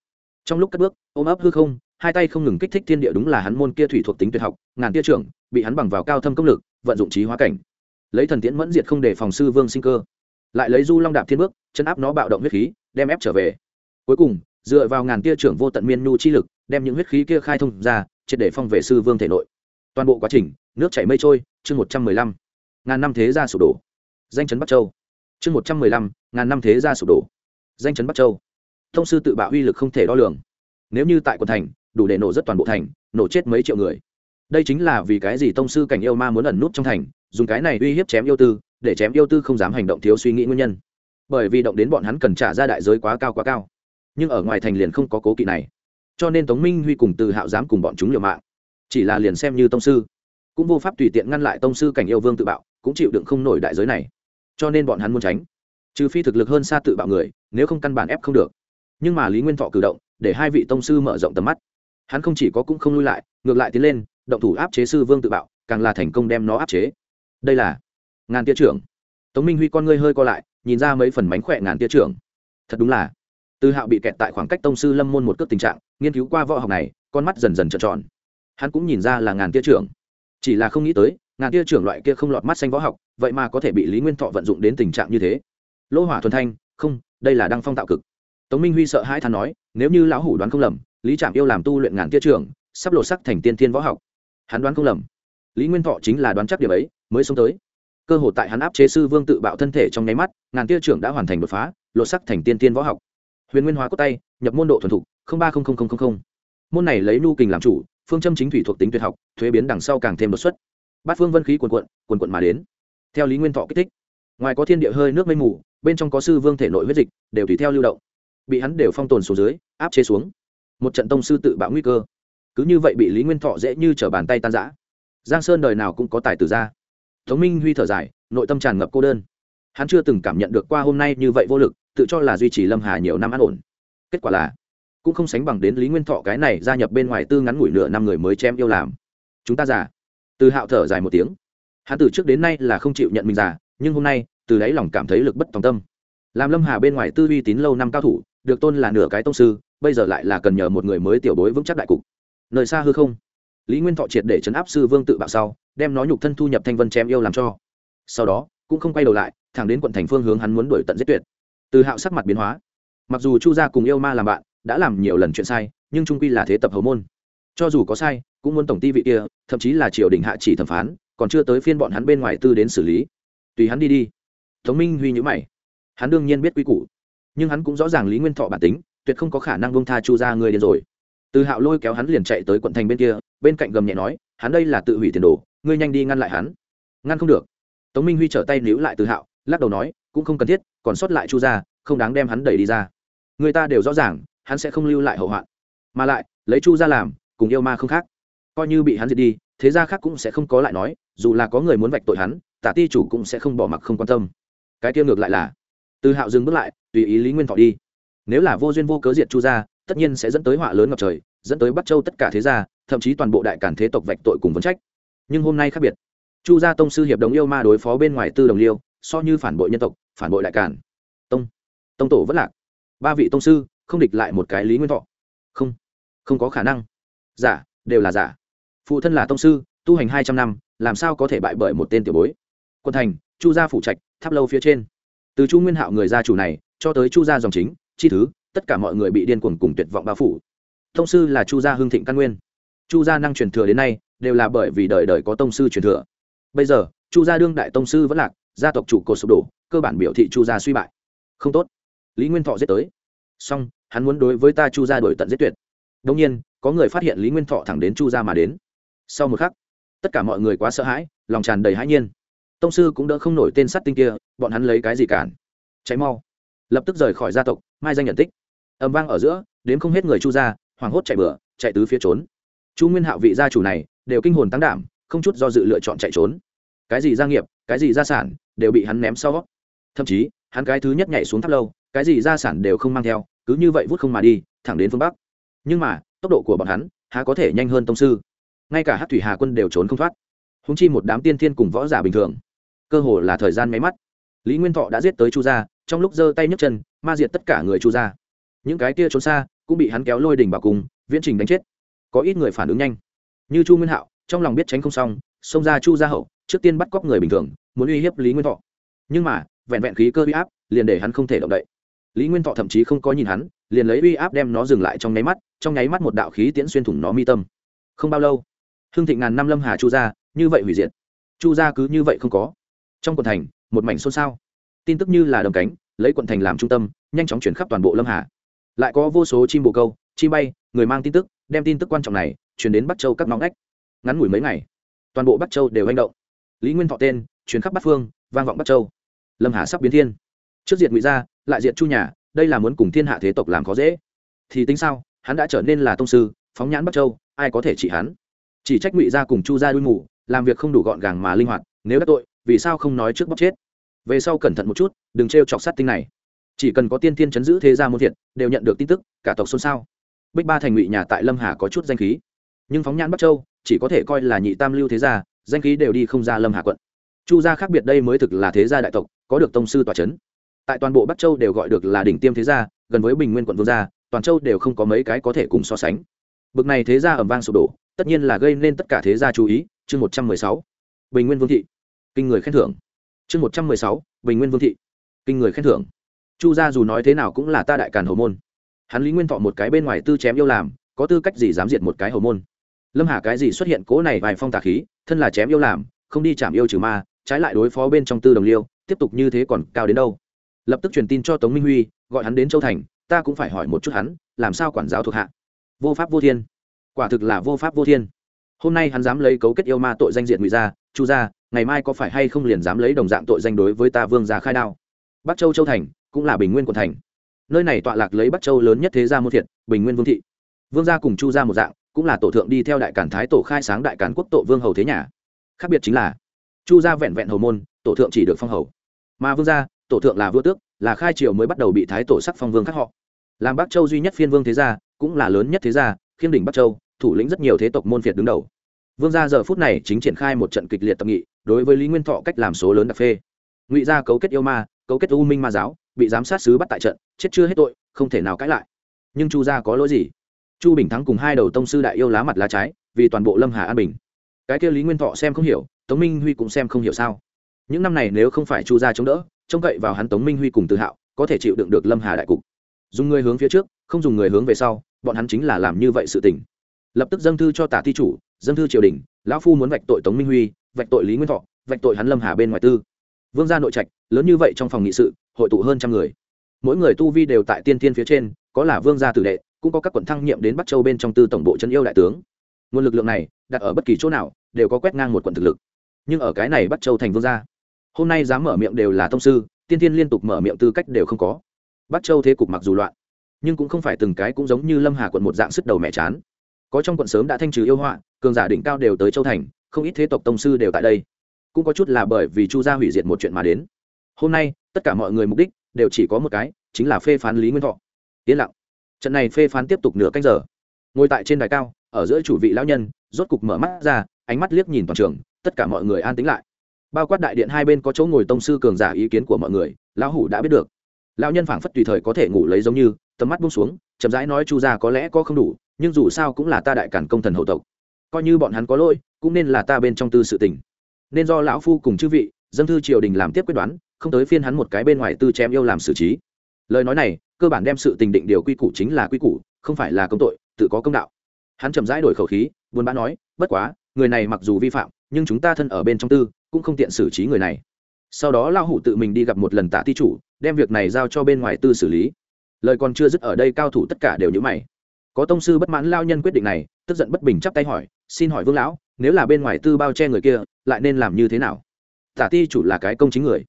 Trong lúc cất bước, ôm ấp hư không, hai tay không ngừng kích thích thiên địa đúng là hắn môn kia thủy thuộc tính tuyệt học, ngàn tia trưởng, bị hắn bằng vào cao thâm công lực, vận dụng trí hóa cảnh. Lấy thần tiễn mẫn diệt không để phòng sư vương sinh cơ. Lại lấy du long đạp thiên bước, chân áp nó bạo động huyết khí, đem ép trở về. Cuối cùng, dựa vào ngàn tia trưởng vô tận miên nhu chi lực, đem những huyết khí kia khai thông ra triệt để phong vệ sư vương thể nội. Toàn bộ quá trình, nước chảy mây trôi, chương một trăm mười lăm. Ngàn năm thế gia sụp đổ. Danh chấn bắc châu. Chương một trăm mười lăm, ngàn năm thế gia sụp đổ. Danh chấn bắc châu. Thông sư tự bạo uy lực không thể đo lường. Nếu như tại quận thành, đủ để nổ rất toàn bộ thành, nổ chết mấy triệu người. Đây chính là vì cái gì tông sư cảnh yêu ma muốn ẩn nút trong thành, dùng cái này uy hiếp chém yêu tư, để chém yêu tư không dám hành động thiếu suy nghĩ nguyên nhân. Bởi vì động đến bọn hắn cần trả ra đại giới quá cao quá cao. Nhưng ở ngoài thành liền không có cố kỵ này cho nên tống minh huy cùng từ hạo dám cùng bọn chúng liều mạng. Chỉ là liền xem như tông sư, cũng vô pháp tùy tiện ngăn lại tông sư cảnh yêu vương tự bạo, cũng chịu đựng không nổi đại giới này. Cho nên bọn hắn muốn tránh. Trừ phi thực lực hơn xa tự bạo người, nếu không căn bản ép không được. Nhưng mà lý nguyên thọ cử động, để hai vị tông sư mở rộng tầm mắt. Hắn không chỉ có cũng không lui lại, ngược lại tiến lên, động thủ áp chế sư vương tự bạo, càng là thành công đem nó áp chế. Đây là ngàn tia trưởng. Tống minh huy con ngươi hơi co lại, nhìn ra mấy phần mánh khỏe ngàn tia trưởng. Thật đúng là từ hạo bị kẹt tại khoảng cách tông sư lâm môn một cước tình trạng, nghiên cứu qua võ học này, con mắt dần dần trợn tròn. Hắn cũng nhìn ra là ngàn tia trưởng. Chỉ là không nghĩ tới, ngàn tia trưởng loại kia không lọt mắt xanh võ học, vậy mà có thể bị lý nguyên thọ vận dụng đến tình trạng như thế. Lỗ hỏa thuần thanh, không, đây là đăng phong tạo cực. Tống minh huy sợ hãi thán nói, nếu như lão hủ đoán không lầm, lý trạm yêu làm tu luyện ngàn tia trưởng, sắp lộ sắc thành tiên thiên võ học. Hắn đoán không lầm. Lý nguyên thọ chính là đoán chắc điểm ấy, mới sống tới. Cơ hội tại hắn áp chế sư vương tự bạo thân thể trong nháy mắt, ngàn tia trưởng đã hoàn thành đột phá, lộ sắc thành tiên tiên võ học huyền nguyên hóa cốt tay, nhập môn độ thuần thục ba môn này lấy nu kình làm chủ, phương châm chính thủy thuộc tính tuyệt học, thuế biến đằng sau càng thêm đột xuất. Bát phương vân khí quần quận quần quận mà đến. Theo lý nguyên thọ kích thích. Ngoài có thiên địa hơi nước mây mù, bên trong có sư vương thể nội huyết dịch, đều tùy theo lưu động. Bị hắn đều phong tồn xuống dưới, áp chế xuống. Một trận tông sư tự bạo nguy cơ. Cứ như vậy bị lý nguyên thọ dễ như t r ở bàn tay tan giã giang sơn đời nào cũng có tài tử ra. Tống minh huy thở dài, nội tâm tràn ngập cô đơn hắn chưa từng cảm nhận được qua hôm nay như vậy vô lực, tự cho là duy trì lâm hà nhiều năm an ổn. Kết quả là, cũng không sánh bằng đến lý nguyên thọ cái này gia nhập bên ngoài tư ngắn ngủi nửa năm người mới chém yêu làm. Chúng ta già. Từ hạo thở dài một tiếng. Hắn từ trước đến nay là không chịu nhận mình già, nhưng hôm nay, từ đáy lòng cảm thấy lực bất tòng tâm. Làm lâm hà bên ngoài tư uy tín lâu năm cao thủ, được tôn là nửa cái tông sư, bây giờ lại là cần nhờ một người mới tiểu bối vững chắc đại cục. Nơi xa hư không, lý nguyên thọ triệt để chấn áp sư vương tự bạo sau, đem nó nhục thân thu nhập thanh vân chém yêu làm cho. Sau đó, cũng không quay đầu lại thẳng đến quận thành phương hướng hắn muốn đuổi tận giết tuyệt. Từ hạo sắc mặt biến hóa. Mặc dù chu gia cùng yêu ma làm bạn, đã làm nhiều lần chuyện sai, nhưng trung quy là thế tập hầu môn. Cho dù có sai, cũng muốn tổng ti vị kia, thậm chí là triều đình hạ chỉ thẩm phán, còn chưa tới phiên bọn hắn bên ngoài tư đến xử lý. Tùy hắn đi đi. Thống minh huy nhữ mày. Hắn đương nhiên biết quy củ, nhưng hắn cũng rõ ràng lý nguyên thọ bản tính, tuyệt không có khả năng bông tha chu ra người điên rồi. Từ hạo lôi kéo hắn liền chạy tới quận thành bên kia, bên cạnh gầm nhẹ nói, hắn đây là tự hủy tiền đồ, ngươi nhanh đi ngăn lại hắn. Ngăn không được. Tống minh huy trở tay níu lại từ hạo lắc đầu nói, cũng không cần thiết, còn sót lại chu ra không đáng đem hắn đẩy đi ra. Người ta đều rõ ràng, hắn sẽ không lưu lại hậu hoạn. Mà lại, lấy chu ra làm, cùng yêu ma không khác. Coi như bị hắn diệt đi, thế gia khác cũng sẽ không có lại nói, dù là có người muốn vạch tội hắn, tả ti chủ cũng sẽ không bỏ mặc không quan tâm. Cái tiêu ngược lại là, từ hạo dừng bước lại, tùy ý lý nguyên thọ đi. Nếu là vô duyên vô cớ diệt chu gia, tất nhiên sẽ dẫn tới họa lớn ngập trời, dẫn tới bắc châu tất cả thế gia, thậm chí toàn bộ đại cản thế tộc vạch tội cùng vấn trách. Nhưng hôm nay khác biệt. Chu gia tông sư hiệp đồng yêu ma đối phó bên ngoài tư đồng liêu so như phản bội nhân tộc, phản bội đại cản tông tông tổ vẫn lạc. Ba vị tông sư không địch lại một cái lý nguyên thọ. Không không có khả năng. Giả, đều là giả. Phụ thân là tông sư, tu hành hai trăm năm, làm sao có thể bại bởi một tên tiểu bối? Quân thành, chu gia phủ trạch, tháp lâu phía trên. Từ chu nguyên hạo người gia chủ này, cho tới chu gia dòng chính, chi thứ, tất cả mọi người bị điên cuồng cùng tuyệt vọng bao phủ. Tông sư là chu gia hương thịnh căn nguyên. Chu gia năng truyền thừa đến nay, đều là bởi vì đời đời có tông sư truyền thừa. Bây giờ, chu gia đương đại tông sư vẫn lạc gia tộc chủ cột sụp đổ, cơ bản biểu thị chu gia suy bại. Không tốt. Lý nguyên thọ giết tới. Song hắn muốn đối với ta chu gia đổi tận giết tuyệt. Đông nhiên, có người phát hiện lý nguyên thọ thẳng đến chu gia mà đến. Sau một khắc, tất cả mọi người quá sợ hãi, lòng tràn đầy hãi nhiên. Tông sư cũng đỡ không nổi tên sắt tinh kia, bọn hắn lấy cái gì cản? Cháy mau. Lập tức rời khỏi gia tộc, mai danh nhận tích. Âm vang ở giữa, đến không hết người chu gia, hoảng hốt chạy bừa, chạy tứ phía trốn. Chu nguyên hạo vị gia chủ này, đều kinh hồn tăng đảm, không chút do dự lựa chọn chạy trốn. Cái gì gia nghiệp cái gì gia sản đều bị hắn ném sau. Thậm chí, hắn cái thứ nhất nhảy xuống tháp lâu, cái gì gia sản đều không mang theo, cứ như vậy vút không mà đi, thẳng đến phương bắc. Nhưng mà, tốc độ của bọn hắn, há có thể nhanh hơn tông sư. Ngay cả hát thủy hà quân đều trốn không thoát. Húng chi một đám tiên thiên cùng võ giả bình thường. Cơ hồ là thời gian máy mắt. Lý nguyên thọ đã giết tới chu gia, trong lúc giơ tay nhấc chân, ma diệt tất cả người chu gia. Những cái kia trốn xa, cũng bị hắn kéo lôi đỉnh vào cùng, viễn trình đánh chết. Có ít người phản ứng nhanh. Như chu nguyên hạo, trong lòng biết tránh không xong, xông ra chu gia hậu trước tiên bắt cóc người bình thường, muốn uy hiếp lý nguyên thọ. Nhưng mà, vẹn vẹn khí cơ uy áp, liền để hắn không thể động đậy. Lý nguyên thọ thậm chí không có nhìn hắn, liền lấy uy áp đem nó dừng lại trong nháy mắt, trong nháy mắt một đạo khí tiễn xuyên thủng nó mi tâm. Không bao lâu hương thịnh ngàn năm lâm hà chu gia, như vậy hủy diệt. Chu gia cứ như vậy không có. Trong quận thành, một mảnh xôn xao. Tin tức như là đồng cánh, lấy quận thành làm trung tâm, nhanh chóng chuyển khắp toàn bộ lâm hà. Lại có vô số chim bồ câu chim bay, người mang tin tức, đem tin tức quan trọng này, chuyển đến bắc châu các ngõ ngách. Ngắn ngủi mấy ngày, toàn bộ bắc châu đều hành động lý nguyên thọ tên, chuyến khắp bắc phương, vang vọng bắc châu. Lâm hà sắp biến thiên. Trước diệt ngụy gia, lại diệt chu nhà, đây là muốn cùng thiên hạ thế tộc làm khó dễ. Thì tính sao, hắn đã trở nên là tông sư, phóng nhãn bắc châu, ai có thể trị hắn? Chỉ trách ngụy gia cùng chu gia đuôi mù, làm việc không đủ gọn gàng mà linh hoạt, nếu đã tội, vì sao không nói trước bóc chết? Về sau cẩn thận một chút, đừng t chọc sát tinh này. Chỉ cần có tiên thiên chấn giữ thế gia muôn thiện đều nhận được tin tức, cả tộc xôn xao. Bích ba thành ngụy nhà tại lâm hà có chút danh khí. Nhưng phóng nhãn bắc châu, chỉ có thể coi là nhị tam lưu thế gia danh khí đều đi không ra lâm hà quận. Chu gia khác biệt đây mới thực là thế gia đại tộc, có được tông sư tòa c h ấ n tại toàn bộ bắc châu đều gọi được là đỉnh tiêm thế gia, gần với bình nguyên quận vương gia, toàn châu đều không có mấy cái có thể cùng so sánh. Bực này thế gia ẩm vang sụp đổ, tất nhiên là gây nên tất cả thế gia chú ý. Chương một trăm mười sáu, bình nguyên vương thị. Kinh người khen thưởng. Chương một trăm mười sáu, bình nguyên vương thị. Kinh người khen thưởng. Chu gia dù nói thế nào cũng là ta đại càn hầu môn. Hắn lý nguyên thọ một cái bên ngoài tư chém yêu làm, có tư cách gì dám diệt một cái hầu môn? Lâm hà cái gì xuất hiện cố này vài phong tà khí, thân là chém yêu làm, không đi chạm yêu trừ ma, trái lại đối phó bên trong tư đồng liêu, tiếp tục như thế còn cao đến đâu? Lập tức truyền tin cho tống minh huy, gọi hắn đến châu thành, ta cũng phải hỏi một chút hắn, làm sao quản giáo thuộc hạ? Vô pháp vô thiên. Quả thực là vô pháp vô thiên. Hôm nay hắn dám lấy cấu kết yêu ma tội danh diện ngụy gia, chu gia, ngày mai có phải hay không liền dám lấy đồng dạng tội danh đối với ta vương gia khai đao? Bắc châu châu thành, cũng là bình nguyên quận thành. Nơi này tọa lạc lấy bắc châu lớn nhất thế gia môn thiện, bình nguyên vương thị. Vương gia cùng chu gia một dạng cũng là tổ thượng đi theo đại cản thái tổ khai sáng đại cản quốc tổ vương hầu thế nhà. Khác biệt chính là, chu gia vẹn vẹn hầu môn, tổ thượng chỉ được phong hầu. Mà vương gia, tổ thượng là vua tước, là khai triều mới bắt đầu bị thái tổ sắc phong vương khác họ. Làm bắc châu duy nhất phiên vương thế gia, cũng là lớn nhất thế gia, khiêm đỉnh bắc châu, thủ lĩnh rất nhiều thế tộc môn phiệt đứng đầu. Vương gia giờ phút này chính triển khai một trận kịch liệt tập nghị, đối với lý nguyên thọ cách làm số lớn đặc phê. Ngụy gia cấu kết yêu ma, cấu kết u minh ma giáo, bị giám sát sứ bắt tại trận, chết chưa hết tội, không thể nào cãi lại. Nhưng chu gia có lỗi gì? Chu bình thắng cùng hai đầu tông sư đại yêu lá mặt lá trái, vì toàn bộ lâm hà an bình. Cái kia lý nguyên thọ xem không hiểu, tống minh huy cũng xem không hiểu sao. Những năm này nếu không phải chu gia chống đỡ, trông cậy vào hắn tống minh huy cùng tự hạo, có thể chịu đựng được lâm hà đại cục. Dùng người hướng phía trước, không dùng người hướng về sau, bọn hắn chính là làm như vậy sự tình. Lập tức dâng thư cho tả thi chủ, dâng thư triều đình, lão phu muốn vạch tội tống minh huy, vạch tội lý nguyên thọ, vạch tội hắn lâm hà bên ngoài tư. Vương gia nội trạch, lớn như vậy trong phòng nghị sự, hội tụ hơn trăm người. Mỗi người tu vi đều tại tiên thiên phía trên, có là vương gia tử đệ cũng có các quận thăng nhiệm đến bắc châu bên trong tư tổng bộ chân yêu đại tướng. Nguồn lực lượng này đặt ở bất kỳ chỗ nào đều có quét ngang một quận thực lực. Nhưng ở cái này bắc châu thành vương gia, hôm nay dám mở miệng đều là thông sư, tiên thiên liên tục mở miệng tư cách đều không có. Bắc châu thế cục mặc dù loạn, nhưng cũng không phải từng cái cũng giống như lâm hà quận một dạng sức đầu mẹ chán. Có trong quận sớm đã thanh trừ yêu họa, cường giả đỉnh cao đều tới châu thành, không ít thế tộc tông sư đều tại đây. Cũng có chút là bởi vì chu gia hủy diệt một chuyện mà đến. Hôm nay, tất cả mọi người mục đích đều chỉ có một cái, chính là phê phán lý nguyên thọ. Yên lặng trận này phê phán tiếp tục nửa canh giờ. Ngồi tại trên đài cao, ở giữa chủ vị lão nhân, rốt cục mở mắt ra, ánh mắt liếc nhìn toàn trường, tất cả mọi người an tĩnh lại. Bao quát đại điện hai bên có chỗ ngồi tông sư cường giả ý kiến của mọi người, lão hủ đã biết được. Lão nhân phảng phất tùy thời có thể ngủ lấy giống như, tầm mắt buông xuống, chậm rãi nói chu gia có lẽ có không đủ, nhưng dù sao cũng là ta đại cản công thần hậu tộc. Coi như bọn hắn có lỗi, cũng nên là ta bên trong tư sự tình. Nên do lão phu cùng chư vị, dân thư triều đình làm tiếp quyết đoán, không tới phiên hắn một cái bên ngoài tư chém yêu làm xử trí lời nói này, cơ bản đem sự tình định điều quy củ chính là quy củ, không phải là công tội, tự có công đạo. Hắn chậm rãi đổi khẩu khí, buồn bã nói, bất quá, người này mặc dù vi phạm, nhưng chúng ta thân ở bên trong tư, cũng không tiện xử trí người này. Sau đó lao hủ tự mình đi gặp một lần tạ ti chủ, đem việc này giao cho bên ngoài tư xử lý. Lời còn chưa dứt ở đây cao thủ tất cả đều nhữ mày. Có tông sư bất mãn lao nhân quyết định này, tức giận bất bình chắp tay hỏi, xin hỏi vương lão, nếu là bên ngoài tư bao che người kia, lại nên làm như thế nào? Tả ti chủ là cái công chính người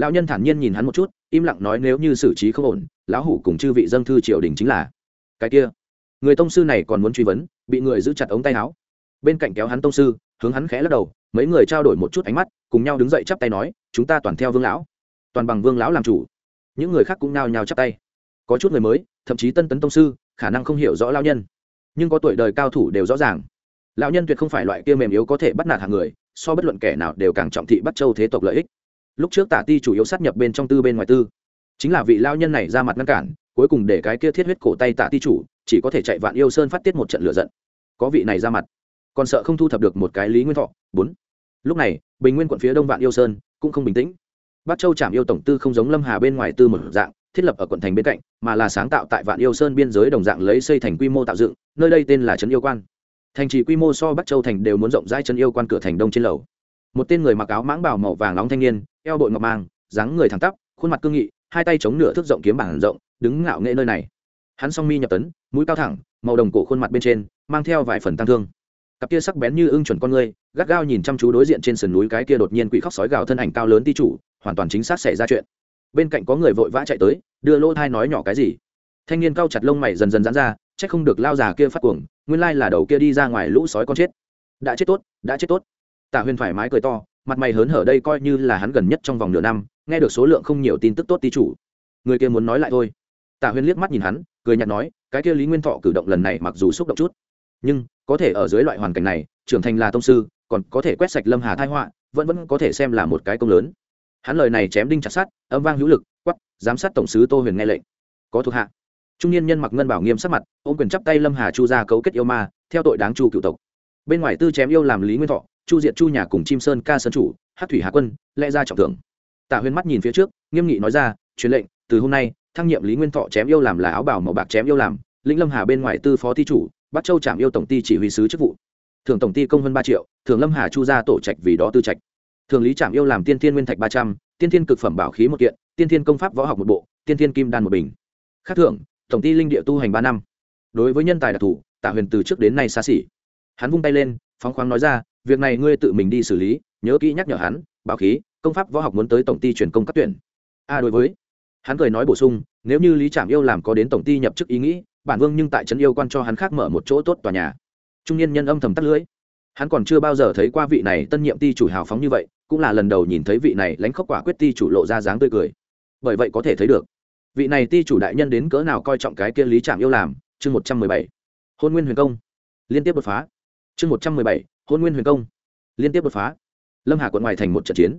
lão nhân thản nhiên nhìn hắn một chút, im lặng nói nếu như xử trí không ổn, lão hủ cùng chư vị dâng thư triều đình chính là. Cái kia, người tông sư này còn muốn truy vấn, bị người giữ chặt ống tay áo. Bên cạnh kéo hắn tông sư, hướng hắn khẽ lắc đầu, mấy người trao đổi một chút ánh mắt, cùng nhau đứng dậy chắp tay nói, chúng ta toàn theo vương lão, toàn bằng vương lão làm chủ. Những người khác cũng nao nhào chắp tay. Có chút người mới, thậm chí tân tấn tông sư, khả năng không hiểu rõ lao nhân, nhưng có tuổi đời cao thủ đều rõ ràng. Lão nhân tuyệt không phải loại kia mềm yếu có thể bắt nạt hàng người, so bất luận kẻ nào đều càng trọng thị bắt châu thế tộc lợi ích lúc trước tả ti chủ yếu sát nhập bên trong tư bên ngoài tư. Chính là vị lao nhân này ra mặt ngăn cản, cuối cùng để cái kia thiết huyết cổ tay tả ti chủ, chỉ có thể chạy vạn yêu sơn phát tiết một trận lửa giận. Có vị này ra mặt, còn sợ không thu thập được một cái lý nguyên thọ. Bốn. Lúc này, bình nguyên quận phía đông vạn yêu sơn cũng không bình tĩnh. Bắc châu trạm yêu tổng tư không giống lâm hà bên ngoài tư một dạng, thiết lập ở quận thành bên cạnh, mà là sáng tạo tại vạn yêu sơn biên giới đồng dạng lấy xây thành quy mô tạo dựng, nơi đây tên là trấn yêu quan. Thành trì quy mô so bắc châu thành đều muốn rộng rãi trấn yêu quan cửa thành đông trên lầu một tên người mặc áo mãng bảo màu vàng nóng thanh niên, eo bội ngọc mang, dáng người thẳng tắp, khuôn mặt cương nghị, hai tay chống nửa thước rộng kiếm bảng rộng, đứng ngạo nghệ nơi này. Hắn song mi nhập tấn, mũi cao thẳng, màu đồng cổ khuôn mặt bên trên, mang theo vài phần tăng thương. Cặp kia sắc bén như ưng chuẩn con người, gắt gao nhìn chăm chú đối diện trên sườn núi cái kia đột nhiên quỷ khóc sói gào thân ảnh cao lớn ti chủ, hoàn toàn chính xác xảy ra chuyện. Bên cạnh có người vội vã chạy tới, đưa lỗ thai nói nhỏ cái gì. Thanh niên cao chặt lông mày dần dần dán ra c h ắ c không được lao già kia phát cuồng, nguyên lai là đầu kia đi ra ngoài lũ sói con chết. Đã chết tốt, đã chết tốt tạ huyền thoải mái cười to, mặt mày hớn hở đây coi như là hắn gần nhất trong vòng nửa năm, nghe được số lượng không nhiều tin tức tốt tí chủ. Người kia muốn nói lại thôi. Tạ huyền liếc mắt nhìn hắn, cười nhạt nói, cái kia lý nguyên thọ cử động lần này mặc dù xúc động chút, nhưng có thể ở dưới loại hoàn cảnh này, trưởng thành là tông sư, còn có thể quét sạch lâm hà thai họa, vẫn vẫn có thể xem là một cái công lớn. Hắn lời này chém đinh chặt sát âm vang hữu lực quắp giám sát tổng sứ tô huyền nghe lệnh. Có thuộc hạ. Trung niên nhân mặc ngân bảo nghiêm sắc mặt, ôm quyền chắp tay lâm hà chu ra cấu kết yêu ma, theo tội đáng chu cựu tộc. Bên ngoài tư chém yêu làm lý nguyên thọ chu diệt chu nhà cùng chim sơn ca sơn chủ hát thủy hà quân, lẽ ra trọng thưởng. Tạ huyền mắt nhìn phía trước, nghiêm nghị nói ra, truyền lệnh, từ hôm nay, thăng nhiệm lý nguyên thọ chém yêu làm là áo bảo màu bạc chém yêu làm, lĩnh lâm hà bên ngoài tư phó thi chủ bắt châu trạm yêu tổng ty chỉ huy sứ chức vụ. Thường tổng ty công hơn ba triệu thường lâm hà chu gia tổ trạch vì đó tư trạch. Thường lý trạm yêu làm tiên thiên nguyên thạch ba trăm, tiên thiên cực phẩm bảo khí một kiện, tiên thiên công pháp võ học một bộ, tiên thiên kim đan một bình. Khác thưởng, tổng ty linh địa tu hành ba năm. Đối với nhân tài đặc thù tạ huyền từ trước đến nay xa xỉ. Hắn vung tay lên, phóng khoáng nói ra việc này ngươi tự mình đi xử lý, nhớ kỹ nhắc nhở hắn, báo khí, công pháp võ học muốn tới tổng ty truyền công các tuyển. A đối với, hắn cười nói bổ sung, nếu như lý trạm yêu làm có đến tổng ty nhập chức ý nghĩ, bản vương nhưng tại trấn yêu quan cho hắn khác mở một chỗ tốt tòa nhà. Trung niên nhân âm thầm tắt lưỡi. Hắn còn chưa bao giờ thấy qua vị này tân nhiệm ty chủ hào phóng như vậy, cũng là lần đầu nhìn thấy vị này lánh khóc quả quyết ty chủ lộ ra dáng tươi cười. Bởi vậy có thể thấy được, vị này ty chủ đại nhân đến cỡ nào coi trọng cái kia lý trạm yêu làm, chương một trăm mười bảy. Hôn nguyên huyền công, liên tiếp đột phá. Chương một trăm mười bảy hôn nguyên huyền công. Liên tiếp đột phá. Lâm hà quận ngoài thành một trận chiến.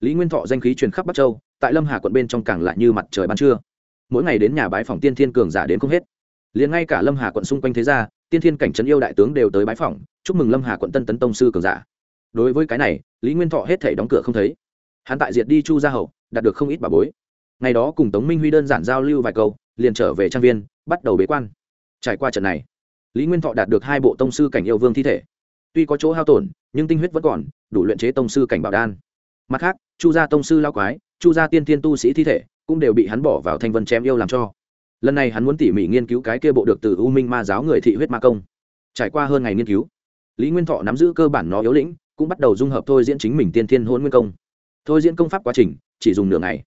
Lý nguyên thọ danh khí truyền khắp bắc châu, tại lâm hà quận bên trong càng lại như mặt trời ban trưa. Mỗi ngày đến nhà bái phòng tiên thiên cường giả đến không hết. Liền ngay cả lâm hà quận xung quanh thế gia, tiên thiên cảnh trấn yêu đại tướng đều tới bái phòng chúc mừng lâm hà quận tân tấn tông sư cường giả. Đối với cái này, lý nguyên thọ hết thể đóng cửa không thấy. Hắn tại diệt đi chu gia hậu, đạt được không ít bà bối. Ngày đó cùng tống minh huy đơn giản giao lưu vài câu, liền trở về trang viên, bắt đầu bế quan. Trải qua trận này, lý nguyên thọ đạt được hai bộ tông sư cảnh yêu vương thi thể tuy có chỗ hao tổn, nhưng tinh huyết vẫn còn, đủ luyện chế tông sư cảnh bảo đan. Mặt khác, chu gia tông sư lao quái, chu gia tiên tiên tu sĩ thi thể, cũng đều bị hắn bỏ vào thanh vân chém yêu làm cho. Lần này hắn muốn tỉ mỉ nghiên cứu cái kia bộ được từ u minh ma giáo người thị huyết ma công. Trải qua hơn ngày nghiên cứu, lý nguyên thọ nắm giữ cơ bản nó yếu lĩnh, cũng bắt đầu dung hợp thôi diễn chính mình tiên thiên hôn nguyên công. Thôi diễn công pháp quá trình, chỉ dùng nửa ngày.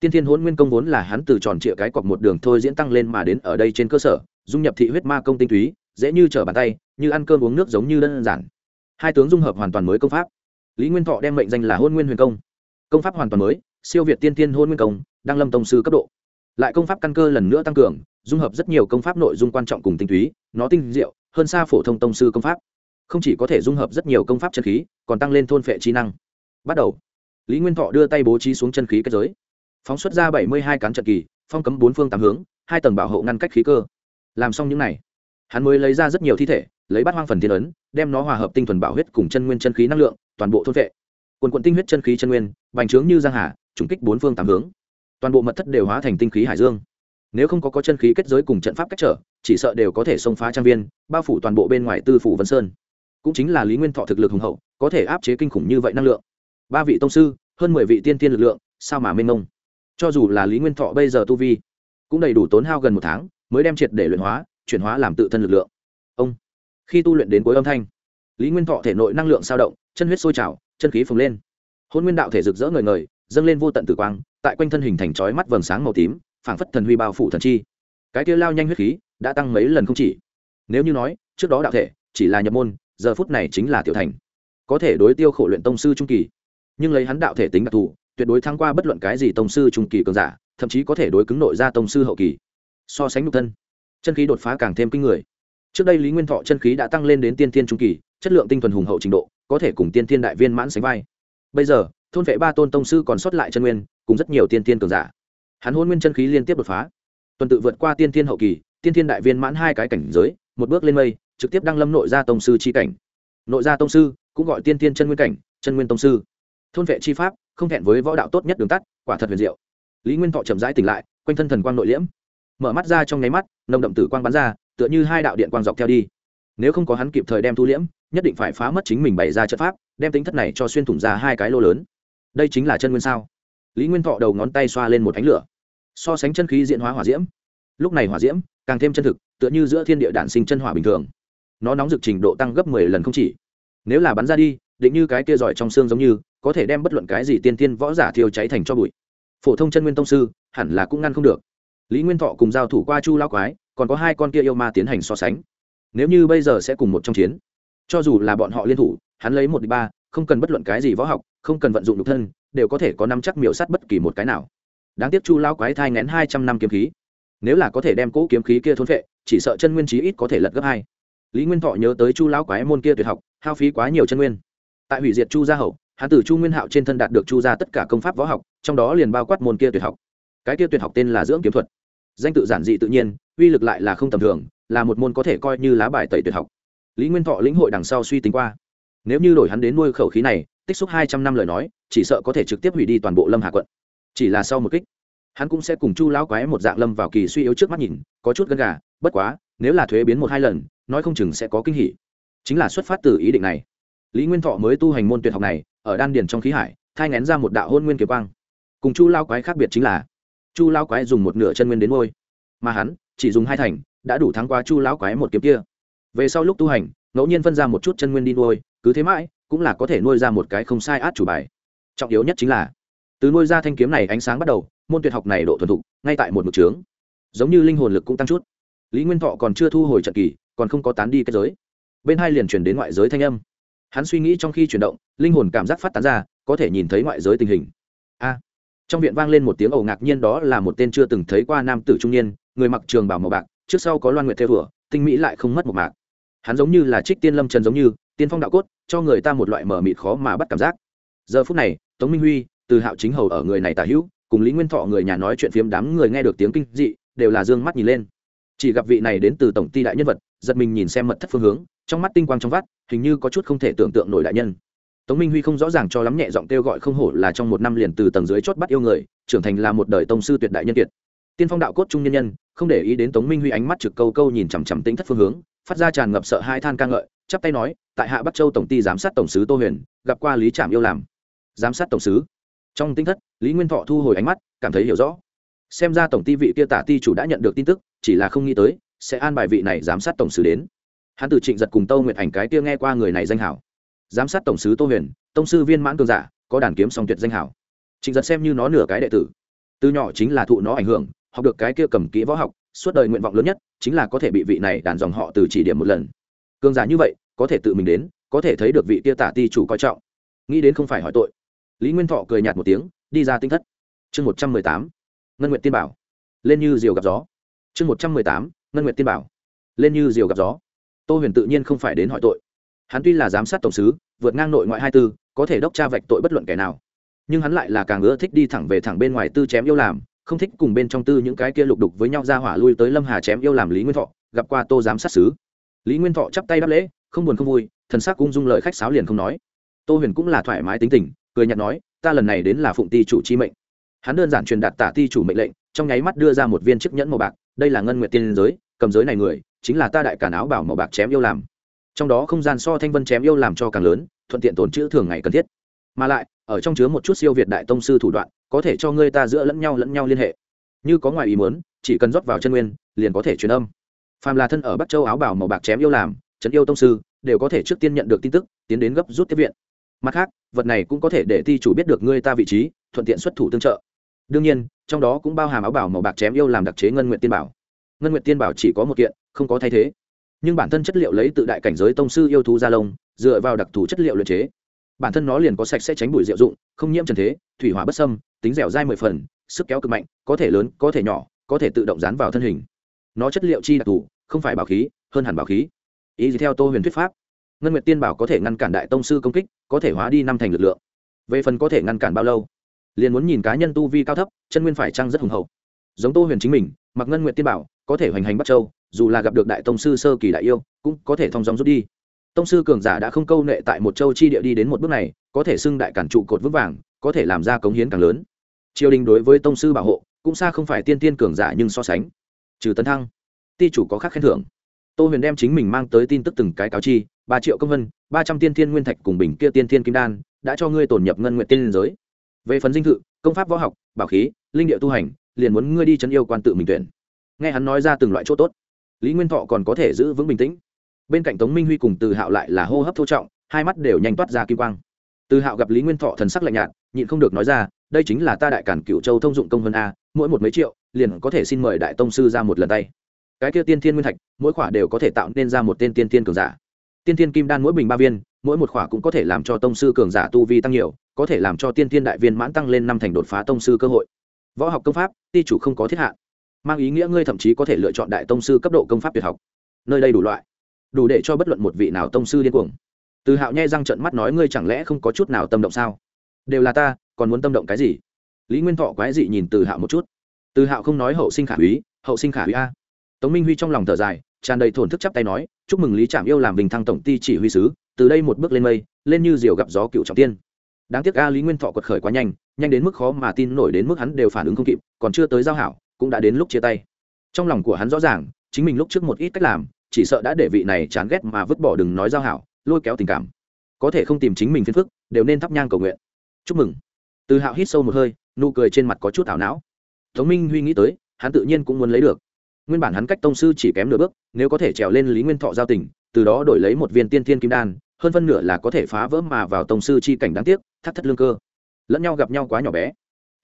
Tiên thiên hôn nguyên công vốn là hắn từ tròn trịa cái cọc một đường thôi diễn tăng lên mà đến ở đây trên cơ sở, dung nhập thị huyết ma công tinh túy dễ như trở bàn tay, như ăn cơm uống nước giống như đơn giản. Hai tướng dung hợp hoàn toàn mới công pháp. Lý nguyên thọ đem mệnh danh là hôn nguyên huyền công. Công pháp hoàn toàn mới, siêu việt tiên tiên hôn nguyên công đang lâm tông sư cấp độ. Lại công pháp căn cơ lần nữa tăng cường, dung hợp rất nhiều công pháp nội dung quan trọng cùng tinh túy, nó tinh diệu, hơn xa phổ thông tông sư công pháp. Không chỉ có thể dung hợp rất nhiều công pháp chân khí, còn tăng lên thôn phệ trí năng. Bắt đầu. Lý nguyên thọ đưa tay bố trí xuống chân khí kết giới. Phóng xuất ra bảy mươi hai cán trận kỳ, phong cấm bốn phương tám hướng, hai tầng bảo hộ ngăn cách khí cơ. Làm xong những n à y hắn mới lấy ra rất nhiều thi thể, lấy bát hoang phần thiên ấn, đem nó hòa hợp tinh thuần bảo huyết cùng chân nguyên chân khí năng lượng, toàn bộ thôn vệ. Quần quận tinh huyết chân khí chân nguyên, bành trướng như giang hà, trùng kích bốn phương tám hướng. Toàn bộ mật thất đều hóa thành tinh khí hải dương. Nếu không có có chân khí kết giới cùng trận pháp cách trở, chỉ sợ đều có thể xông phá trang viên, bao phủ toàn bộ bên ngoài tư phủ vân sơn. Cũng chính là lý nguyên thọ thực lực hùng hậu, có thể áp chế kinh khủng như vậy năng lượng. Ba vị tông sư, hơn mười vị tiên tiên lực lượng, sao mà mênh mông? Cho dù là lý nguyên thọ bây giờ tu vi, cũng đầy đủ tốn hao gần một tháng, mới đem triệt để luyện hóa chuyển hóa làm tự thân lực lượng. Ông. Khi tu luyện đến cuối âm thanh, lý nguyên thọ thể nội năng lượng sao động, chân huyết sôi trào, chân khí phồng lên. Hôn nguyên đạo thể rực rỡ ngời ngời, dâng lên vô tận tử quang, tại quanh thân hình thành chói mắt vầng sáng màu tím, phảng phất thần huy bao phủ thần chi. Cái kia lao nhanh huyết khí đã tăng mấy lần không chỉ. Nếu như nói, trước đó đạo thể chỉ là nhập môn, giờ phút này chính là tiểu thành. Có thể đối tiêu khổ luyện tông sư trung kỳ, nhưng lấy hắn đạo thể tính đặc thù, tuyệt đối thăng qua bất luận cái gì tông sư trung kỳ cường giả, thậm chí có thể đối cứng nội ra tông sư hậu kỳ. So sánh nhục thân chân khí đột phá càng thêm kinh người. Trước đây lý nguyên thọ chân khí đã tăng lên đến tiên thiên trung kỳ, chất lượng tinh thuần hùng hậu trình độ, có thể cùng tiên thiên đại viên mãn sánh vai. Bây giờ, thôn vệ ba tôn tông sư còn sót lại chân nguyên, cùng rất nhiều tiên thiên cường giả. Hắn hôn nguyên chân khí liên tiếp đột phá. Tuần tự vượt qua tiên thiên hậu kỳ, tiên thiên đại viên mãn hai cái cảnh giới, một bước lên mây, trực tiếp đăng lâm nội gia tông sư chi cảnh. Nội gia tông sư, cũng gọi tiên thiên chân nguyên cảnh, chân nguyên tông sư. Thôn vệ chi pháp, không thẹn với võ đạo tốt nhất đường tắt, quả thật huyền diệu. Lý nguyên thọ chậm rãi tỉnh lại, quanh thân thần quang nội liễm mở mắt ra trong nháy mắt, nồng đậm tử quang bắn ra, tựa như hai đạo điện quang dọc theo đi. Nếu không có hắn kịp thời đem thu liễm, nhất định phải phá mất chính mình bày ra trận pháp, đem tính thất này cho xuyên thủng ra hai cái lô lớn. Đây chính là chân nguyên sao? Lý nguyên thọ đầu ngón tay xoa lên một ánh lửa. So sánh chân khí diện hóa hỏa diễm, lúc này hỏa diễm càng thêm chân thực, tựa như giữa thiên địa đản sinh chân hỏa bình thường. Nó nóng rực trình độ tăng gấp mười lần không chỉ. Nếu là bắn ra đi, định như cái kia giỏi trong xương giống như, có thể đem bất luận cái gì tiên tiên võ giả thiêu cháy thành cho bụi. Phổ thông chân nguyên tông sư, hẳn là cũng ngăn không được lý nguyên thọ cùng giao thủ qua chu lao quái, còn có hai con kia yêu ma tiến hành so sánh. Nếu như bây giờ sẽ cùng một trong chiến, cho dù là bọn họ liên thủ, hắn lấy một đ ba, không cần bất luận cái gì võ học, không cần vận dụng nhục thân, đều có thể có năm chắc miểu sát bất kỳ một cái nào. Đáng tiếc chu lao quái thai ngén hai trăm năm kiếm khí. Nếu là có thể đem cỗ kiếm khí kia thôn vệ chỉ sợ chân nguyên trí ít có thể lật gấp hai. Lý nguyên thọ nhớ tới chu lao quái môn kia tuyệt học, hao phí quá nhiều chân nguyên. Tại hủy diệt chu gia hậu, hắn từ chu nguyên hạo trên thân đạt được chu gia tất cả công pháp võ học, trong đó liền bao quát môn kia tuyệt học. Cái kia tuyệt học tên là dưỡng kiếm thuật danh tự giản dị tự nhiên, uy lực lại là không tầm thường, là một môn có thể coi như lá bài tẩy tuyệt học. Lý nguyên thọ lĩnh hội đằng sau suy tính qua. Nếu như đổi hắn đến nuôi khẩu khí này, tích xúc hai trăm năm lời nói, chỉ sợ có thể trực tiếp hủy đi toàn bộ lâm hà quận. Chỉ là sau một kích, hắn cũng sẽ cùng chu lão quái một dạng lâm vào kỳ suy yếu trước mắt nhìn, có chút gân gà, bất quá, nếu là thuế biến một hai lần, nói không chừng sẽ có kinh hỉ. Chính là xuất phát từ ý định này. Lý nguyên thọ mới tu hành môn tuyệt học này, ở đan điền trong khí hải, thai ngén ra một đạo hôn nguyên kiếm quang. Cùng chu lao quái khác biệt chính là chu lao quái dùng một nửa chân nguyên đến ngôi. Mà hắn, chỉ dùng hai thành, đã đủ thắng qua chu lão quái một kiếm kia. Về sau lúc tu hành, ngẫu nhiên phân ra một chút chân nguyên đi nuôi, cứ thế mãi, cũng là có thể nuôi ra một cái không sai át chủ bài. Trọng yếu nhất chính là, từ nuôi ra thanh kiếm này ánh sáng bắt đầu, môn tuyệt học này độ thuần thục, ngay tại một mực trướng. Giống như linh hồn lực cũng tăng chút. Lý nguyên thọ còn chưa thu hồi trận kỳ, còn không có tán đi kết giới. Bên hai liền chuyển đến ngoại giới thanh âm. Hắn suy nghĩ trong khi chuyển động, linh hồn cảm giác phát tán ra, có thể nhìn thấy ngoại giới tình hình. A trong viện vang lên một tiếng ẩu ngạc nhiên đó là một tên chưa từng thấy qua nam tử trung niên, người mặc trường bảo màu bạc, trước sau có loan nguyệt theo thửa tinh mỹ lại không mất một mạc. Hắn giống như là trích tiên lâm trần giống như, tiên phong đạo cốt, cho người ta một loại mở mịt khó mà bắt cảm giác. Giờ phút này, tống minh huy, từ hạo chính hầu ở người này tả hữu, cùng lý nguyên thọ người nhà nói chuyện phiếm đám người nghe được tiếng kinh dị, đều là d ư ơ n g mắt nhìn lên. Chỉ gặp vị này đến từ tổng ty đại nhân vật, giật mình nhìn xem mật thất phương hướng, trong mắt tinh quang trong vắt, hình như có chút không thể tưởng tượng nổi đại nhân tống minh huy không rõ ràng cho lắm nhẹ giọng kêu gọi không hổ là trong một năm liền từ tầng dưới chót bắt yêu người, trưởng thành là một đời tông sư tuyệt đại nhân kiệt. Tiên phong đạo cốt trung nhân nhân, không để ý đến tống minh huy ánh mắt trực câu câu nhìn chằm chằm tính thất phương hướng, phát ra tràn ngập sợ hai than ca ngợi, chắp tay nói, tại hạ bắc châu tổng ty giám sát tổng sứ tô huyền, gặp qua lý trạm yêu làm. Giám sát tổng sứ. Trong tinh thất, lý nguyên thọ thu hồi ánh mắt, cảm thấy hiểu rõ. Xem ra tổng ty vị kia tả ti chủ đã nhận được tin tức, chỉ là không nghĩ tới, sẽ an bài vị này giám sát tổng sứ đến. Hắn từ trịnh giật cùng tâu nguyệt ảnh cái kia nghe qua người này danh hảo giám sát tổng sứ tô huyền, tông sư viên mãn cường giả, có đàn kiếm song tuyệt danh hảo. Trịnh giật xem như nó nửa cái đệ tử. Từ nhỏ chính là thụ nó ảnh hưởng, học được cái kia cầm kỹ võ học, suốt đời nguyện vọng lớn nhất chính là có thể bị vị này đàn dòng họ từ chỉ điểm một lần. Cường giả như vậy, có thể tự mình đến, có thể thấy được vị kia tả ti chủ coi trọng. Nghĩ đến không phải hỏi tội. Lý nguyên thọ cười nhạt một tiếng, đi ra tinh thất. Chương một trăm mười tám, ngân nguyện tiên bảo. Lên như diều gặp gió. Chương một trăm mười tám, ngân nguyện tiên bảo. Lên như diều gặp gió. Tô huyền tự nhiên không phải đến hỏi tội hắn tuy là giám sát tổng sứ, vượt ngang nội ngoại hai tư, có thể đốc tra vạch tội bất luận kẻ nào. Nhưng hắn lại là càng ưa thích đi thẳng về thẳng bên ngoài tư chém yêu làm, không thích cùng bên trong tư những cái kia lục đục với nhau ra hỏa lui tới lâm hà chém yêu làm lý nguyên thọ, gặp qua tô giám sát sứ. Lý nguyên thọ chắp tay đáp lễ, không buồn không vui, thần sắc cũng dung lời khách sáo liền không nói. Tô huyền cũng là thoải mái tính tình, cười nhạt nói, ta lần này đến là phụng ti chủ chi mệnh. Hắn đơn giản truyền đạt tả ti chủ mệnh lệnh, trong nháy mắt đưa ra một viên chiếc nhẫn màu bạc, đây là ngân nguyện tiên giới, cầm giới này người, chính là ta đại cản áo bảo màu bạc chém yêu làm trong đó không gian so thanh vân chém yêu làm cho càng lớn, thuận tiện tồn chữ thường ngày cần thiết. Mà lại, ở trong chứa một chút siêu việt đại tông sư thủ đoạn, có thể cho ngươi ta giữa lẫn nhau lẫn nhau liên hệ. Như có ngoài ý muốn, chỉ cần rót vào chân nguyên, liền có thể truyền âm. Phàm là thân ở bắc châu áo bảo màu bạc chém yêu làm trấn yêu tông sư, đều có thể trước tiên nhận được tin tức, tiến đến gấp rút tiếp viện. Mặt khác, vật này cũng có thể để ti chủ biết được ngươi ta vị trí, thuận tiện xuất thủ tương trợ. Đương nhiên, trong đó cũng bao hàm áo bảo màu bạc chém yêu làm đặc chế ngân nguyện tiên bảo. Ngân nguyện tiên bảo chỉ có một kiện, không có thay thế nhưng bản thân chất liệu lấy tự đại cảnh giới tông sư yêu thú gia lông, dựa vào đặc thù chất liệu luyện chế. Bản thân nó liền có sạch sẽ tránh bụi diệu dụng, không nhiễm trần thế, thủy hỏa bất sâm tính dẻo dai mười phần, sức kéo cực mạnh, có thể lớn, có thể nhỏ, có thể tự động dán vào thân hình. Nó chất liệu chi đặc thù, không phải bảo khí, hơn hẳn bảo khí. Ý gì theo tô huyền thuyết pháp? Ngân nguyệt tiên bảo có thể ngăn cản đại tông sư công kích, có thể hóa đi năm thành lực lượng. Về phần có thể ngăn cản bao lâu? Liền muốn nhìn cá nhân tu vi cao thấp, chân nguyên phải trăng rất hùng hậu. Giống tô huyền chính mình, mặc ngân nguyệt tiên bảo, có thể hoành hành bắt châu dù là gặp được đại tông sư sơ kỳ đại yêu, cũng có thể thong dong rút đi. Tông sư cường giả đã không câu nệ tại một châu chi địa đi đến một bước này, có thể xưng đại cản trụ cột vững vàng, có thể làm ra cống hiến càng lớn. Triều đình đối với tông sư bảo hộ, cũng xa không phải tiên tiên cường giả nhưng so sánh. Trừ tấn thăng, ti chủ có khác khen thưởng. Tô huyền đem chính mình mang tới tin tức từng cái cáo chi, ba triệu công vân, ba trăm tiên thiên nguyên thạch cùng bình kia tiên thiên kim đan, đã cho ngươi tổn nhập ngân nguyện tiên liên giới. Về phần dinh thự, công pháp võ học, bảo khí, linh địa tu hành, liền muốn ngươi đi chấn yêu quan tự mình tuyển. Nghe hắn nói ra từng loại chỗ tốt lý nguyên thọ còn có thể giữ vững bình tĩnh. Bên cạnh tống minh huy cùng từ hạo lại là hô hấp thô trọng, hai mắt đều nhanh toát ra kim quang. Từ hạo gặp lý nguyên thọ thần sắc lạnh nhạt, nhịn không được nói ra, đây chính là ta đại cản cựu châu thông dụng công vân a, mỗi một mấy triệu, liền có thể xin mời đại tông sư ra một lần tay. Cái kia tiên thiên nguyên thạch, mỗi khỏa đều có thể tạo nên ra một tên tiên thiên cường giả. Tiên thiên kim đan mỗi bình ba viên, mỗi một khỏa cũng có thể làm cho tông sư cường giả tu vi tăng nhiều, có thể làm cho tiên thiên đại viên mãn tăng lên năm thành đột phá tông sư cơ hội. Võ học công pháp, ti chủ không có thiết hạn mang ý nghĩa ngươi thậm chí có thể lựa chọn đại tông sư cấp độ công pháp tuyệt học. Nơi đây đủ loại, đủ để cho bất luận một vị nào tông sư điên cuồng. Từ hạo nhai răng trận mắt nói ngươi chẳng lẽ không có chút nào tâm động sao? Đều là ta, còn muốn tâm động cái gì? Lý nguyên thọ quái dị nhìn từ hạo một chút. Từ hạo không nói hậu sinh khả úy hậu sinh khả úy a. Tống minh huy trong lòng thở dài, tràn đầy thổn thức chắp tay nói, chúc mừng lý trạm yêu làm bình thăng tổng ty chỉ huy sứ, từ đây một bước lên mây, lên như diều gặp gió cựu trọng tiên. Đáng tiếc a, lý nguyên thọ quật khởi quá nhanh nhanh đến mức khó mà tin nổi đến mức hắn đều phản ứng không kịp, còn chưa tới giao hảo cũng đã đến lúc chia tay. Trong lòng của hắn rõ ràng, chính mình lúc trước một ít cách làm, chỉ sợ đã để vị này chán ghét mà vứt bỏ đừng nói giao hảo, lôi kéo tình cảm. Có thể không tìm chính mình phiền phức, đều nên thắp nhang cầu nguyện. Chúc mừng. Từ hạo hít sâu một hơi, nụ cười trên mặt có chút ảo não. Tống minh huy nghĩ tới, hắn tự nhiên cũng muốn lấy được. Nguyên bản hắn cách tông sư chỉ kém nửa bước, nếu có thể trèo lên lý nguyên thọ giao tình, từ đó đổi lấy một viên tiên thiên kim đan, hơn phân nửa là có thể phá vỡ mà vào tông sư chi cảnh đáng tiếc, thắt thất lương cơ. Lẫn nhau gặp nhau quá nhỏ bé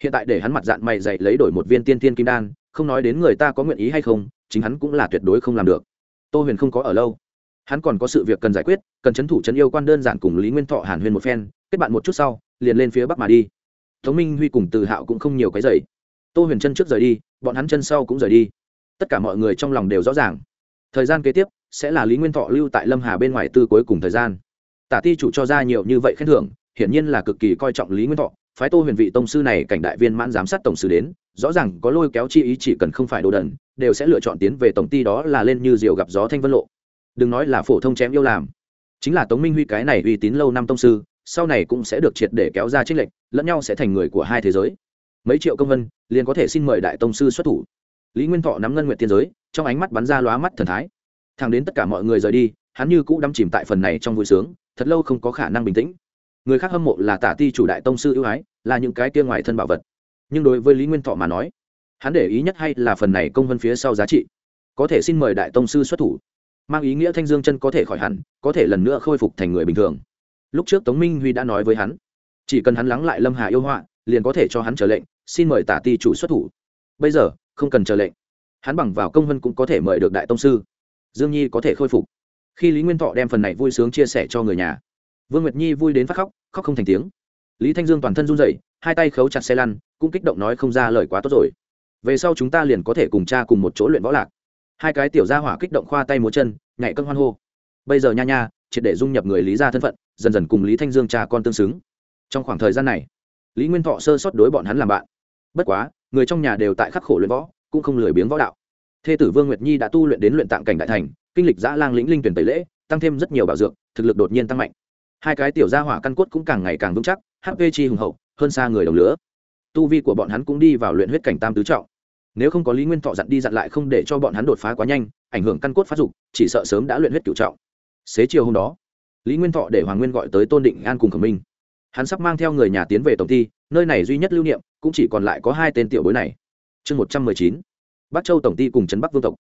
hiện tại để hắn mặt dạng mày dạy lấy đổi một viên tiên tiên kim đan, không nói đến người ta có nguyện ý hay không, chính hắn cũng là tuyệt đối không làm được. Tô huyền không có ở lâu. Hắn còn có sự việc cần giải quyết, cần c h ấ n thủ c h ấ n yêu quan đơn giản cùng lý nguyên thọ hàn huyền một phen, kết bạn một chút sau, liền lên phía bắc mà đi. Tống minh huy cùng từ hạo cũng không nhiều cái dày tô huyền chân trước rời đi, bọn hắn chân sau cũng rời đi. Tất cả mọi người trong lòng đều rõ ràng. Thời gian kế tiếp, sẽ là lý nguyên thọ lưu tại lâm hà bên ngoài tư cuối cùng thời gian. Tả ti chủ cho ra nhiều như vậy khen thưởng, hiển nhiên là cực kỳ coi trọng lý nguyên thọ phái tô huyền vị tông sư này cảnh đại viên mãn giám sát tổng sư đến, rõ ràng có lôi kéo chi ý chỉ cần không phải đồ đần, đều sẽ lựa chọn tiến về tổng ty đó là lên như diều gặp gió thanh vân lộ. Đừng nói là phổ thông chém yêu làm. Chính là tống minh huy cái này uy tín lâu năm tông sư, sau này cũng sẽ được triệt để kéo ra trích lệnh lẫn nhau sẽ thành người của hai thế giới. Mấy triệu công vân, liền có thể xin mời đại tông sư xuất thủ. Lý nguyên thọ nắm ngân nguyện tiên giới, trong ánh mắt bắn ra lóa mắt thần thái. Thẳng đến tất cả mọi người rời đi, hắn như cũ đắm chìm tại phần này trong vui sướng, thật lâu không có khả năng bình tĩnh người khác hâm mộ là tả ti chủ đại tông sư ưu ái, là những cái kia ngoài thân bảo vật. Nhưng đối với lý nguyên thọ mà nói, hắn để ý nhất hay là phần này công vân phía sau giá trị. Có thể xin mời đại tông sư xuất thủ, mang ý nghĩa thanh dương chân có thể khỏi hẳn, có thể lần nữa khôi phục thành người bình thường. Lúc trước tống minh huy đã nói với hắn, chỉ cần hắn lắng lại lâm hà yêu họa, liền có thể cho hắn trở lệnh, xin mời tả ti chủ xuất thủ. Bây giờ, không cần chờ lệnh. Hắn bằng vào công vân cũng có thể mời được đại tông sư. Dương nhi có thể khôi phục. Khi lý nguyên thọ đem phần này vui sướng chia sẻ cho người nhà vương nguyệt nhi vui đến phát khóc khóc không thành tiếng. Lý thanh dương toàn thân run rẩy, hai tay khấu chặt xe lăn, cũng kích động nói không ra lời quá tốt rồi. Về sau chúng ta liền có thể cùng cha cùng một chỗ luyện võ lạc. Hai cái tiểu gia hỏa kích động khoa tay múa chân, nhảy cân hoan hô. Bây giờ nha nha, triệt để dung nhập người lý gia thân phận, dần dần cùng lý thanh dương cha con tương xứng. Trong khoảng thời gian này, lý nguyên thọ sơ sót đối bọn hắn làm bạn. Bất quá, người trong nhà đều tại khắc khổ luyện võ, cũng không lười biếng võ đạo. Thê tử vương nguyệt nhi đã tu luyện đến luyện tạng cảnh đại thành, kinh lịch giã lang lĩnh linh tuyển tẩy lễ, tăng thêm rất nhiều bảo dược, thực lực đột nhiên tăng mạnh hai cái tiểu gia hỏa căn cốt cũng càng ngày càng vững chắc hp chi hùng hậu, hơn xa người đồng lứa tu vi của bọn hắn cũng đi vào luyện huyết cảnh tam tứ trọng. Nếu không có lý nguyên thọ dặn đi dặn lại không để cho bọn hắn đột phá quá nhanh, ảnh hưởng căn cốt phát dục, chỉ sợ sớm đã luyện huyết cựu trọng. Xế chiều hôm đó, lý nguyên thọ để hoàng nguyên gọi tới tôn định an cùng khổng minh. Hắn sắp mang theo người nhà tiến về tổng ty nơi này duy nhất lưu niệm, cũng chỉ còn lại có hai tên tiểu bối này. Chương một trăm mười chín, bắc châu tổng ty cùng trấn bắc vương tộc.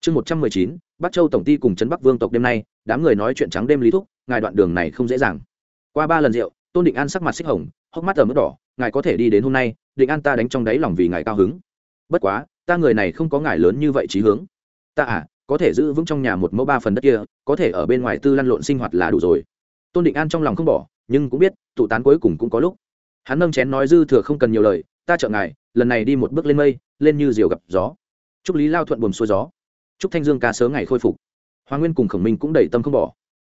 Chương một trăm mười chín, bắc châu tổng ty cùng trấn bắc vương tộc đêm nay, đám người nói chuyện trắng đêm lý thúc ngài đoạn đường này không dễ dàng. Qua ba lần rượu, tôn định an sắc mặt xích hồng, hốc mắt ở mức đỏ, ngài có thể đi đến hôm nay, định an ta đánh trong đáy lòng vì ngài cao hứng. Bất quá, ta người này không có ngài lớn như vậy trí hướng. Ta à có thể giữ vững trong nhà một mẫu ba phần đất kia, có thể ở bên ngoài tư lăn lộn sinh hoạt là đủ rồi. Tôn định an trong lòng không bỏ, nhưng cũng biết, tụ tán cuối cùng cũng có lúc. Hắn nâng chén nói dư thừa không cần nhiều lời, ta trợ ngài, lần này đi một bước lên mây, lên như diều gặp gió. Chúc lý lao thuận buồm xuôi gió. Chúc thanh dương ca sớ ngày khôi phục. Hoàng nguyên cùng khổng minh cũng đầy tâm không bỏ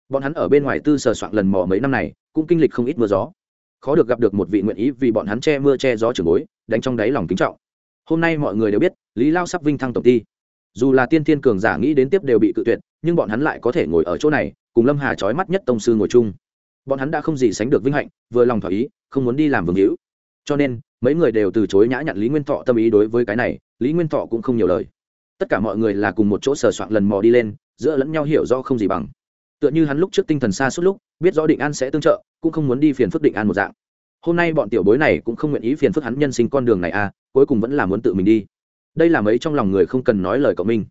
bọn hắn ở bên ngoài tư sờ soạn lần mò mấy năm này, cũng kinh lịch không ít mưa gió. Khó được gặp được một vị nguyện ý vì bọn hắn che mưa che gió trường bối, đánh trong đáy lòng kính trọng. Hôm nay mọi người đều biết, lý lao sắp vinh thăng tổng ty. Dù là tiên thiên cường giả nghĩ đến tiếp đều bị cự tuyệt, nhưng bọn hắn lại có thể ngồi ở chỗ này, cùng lâm hà trói mắt nhất tông sư ngồi chung. Bọn hắn đã không gì sánh được vinh hạnh, vừa lòng thỏa ý, không muốn đi làm vương hữu. Cho nên, mấy người đều từ chối nhã nhặn lý nguyên thọ tâm ý đối với cái này, lý nguyên thọ cũng không nhiều lời. Tất cả mọi người là cùng một chỗ sờ soạn lần mò đi lên, giữa lẫn nhau hiểu do không gì bằng tựa như hắn lúc trước tinh thần xa suốt lúc, biết rõ định an sẽ tương trợ, cũng không muốn đi phiền phức định an một dạng. Hôm nay bọn tiểu bối này cũng không nguyện ý phiền phức hắn nhân sinh con đường này à cuối cùng vẫn là muốn tự mình đi. Đây là mấy trong lòng người không cần nói lời cậu minh.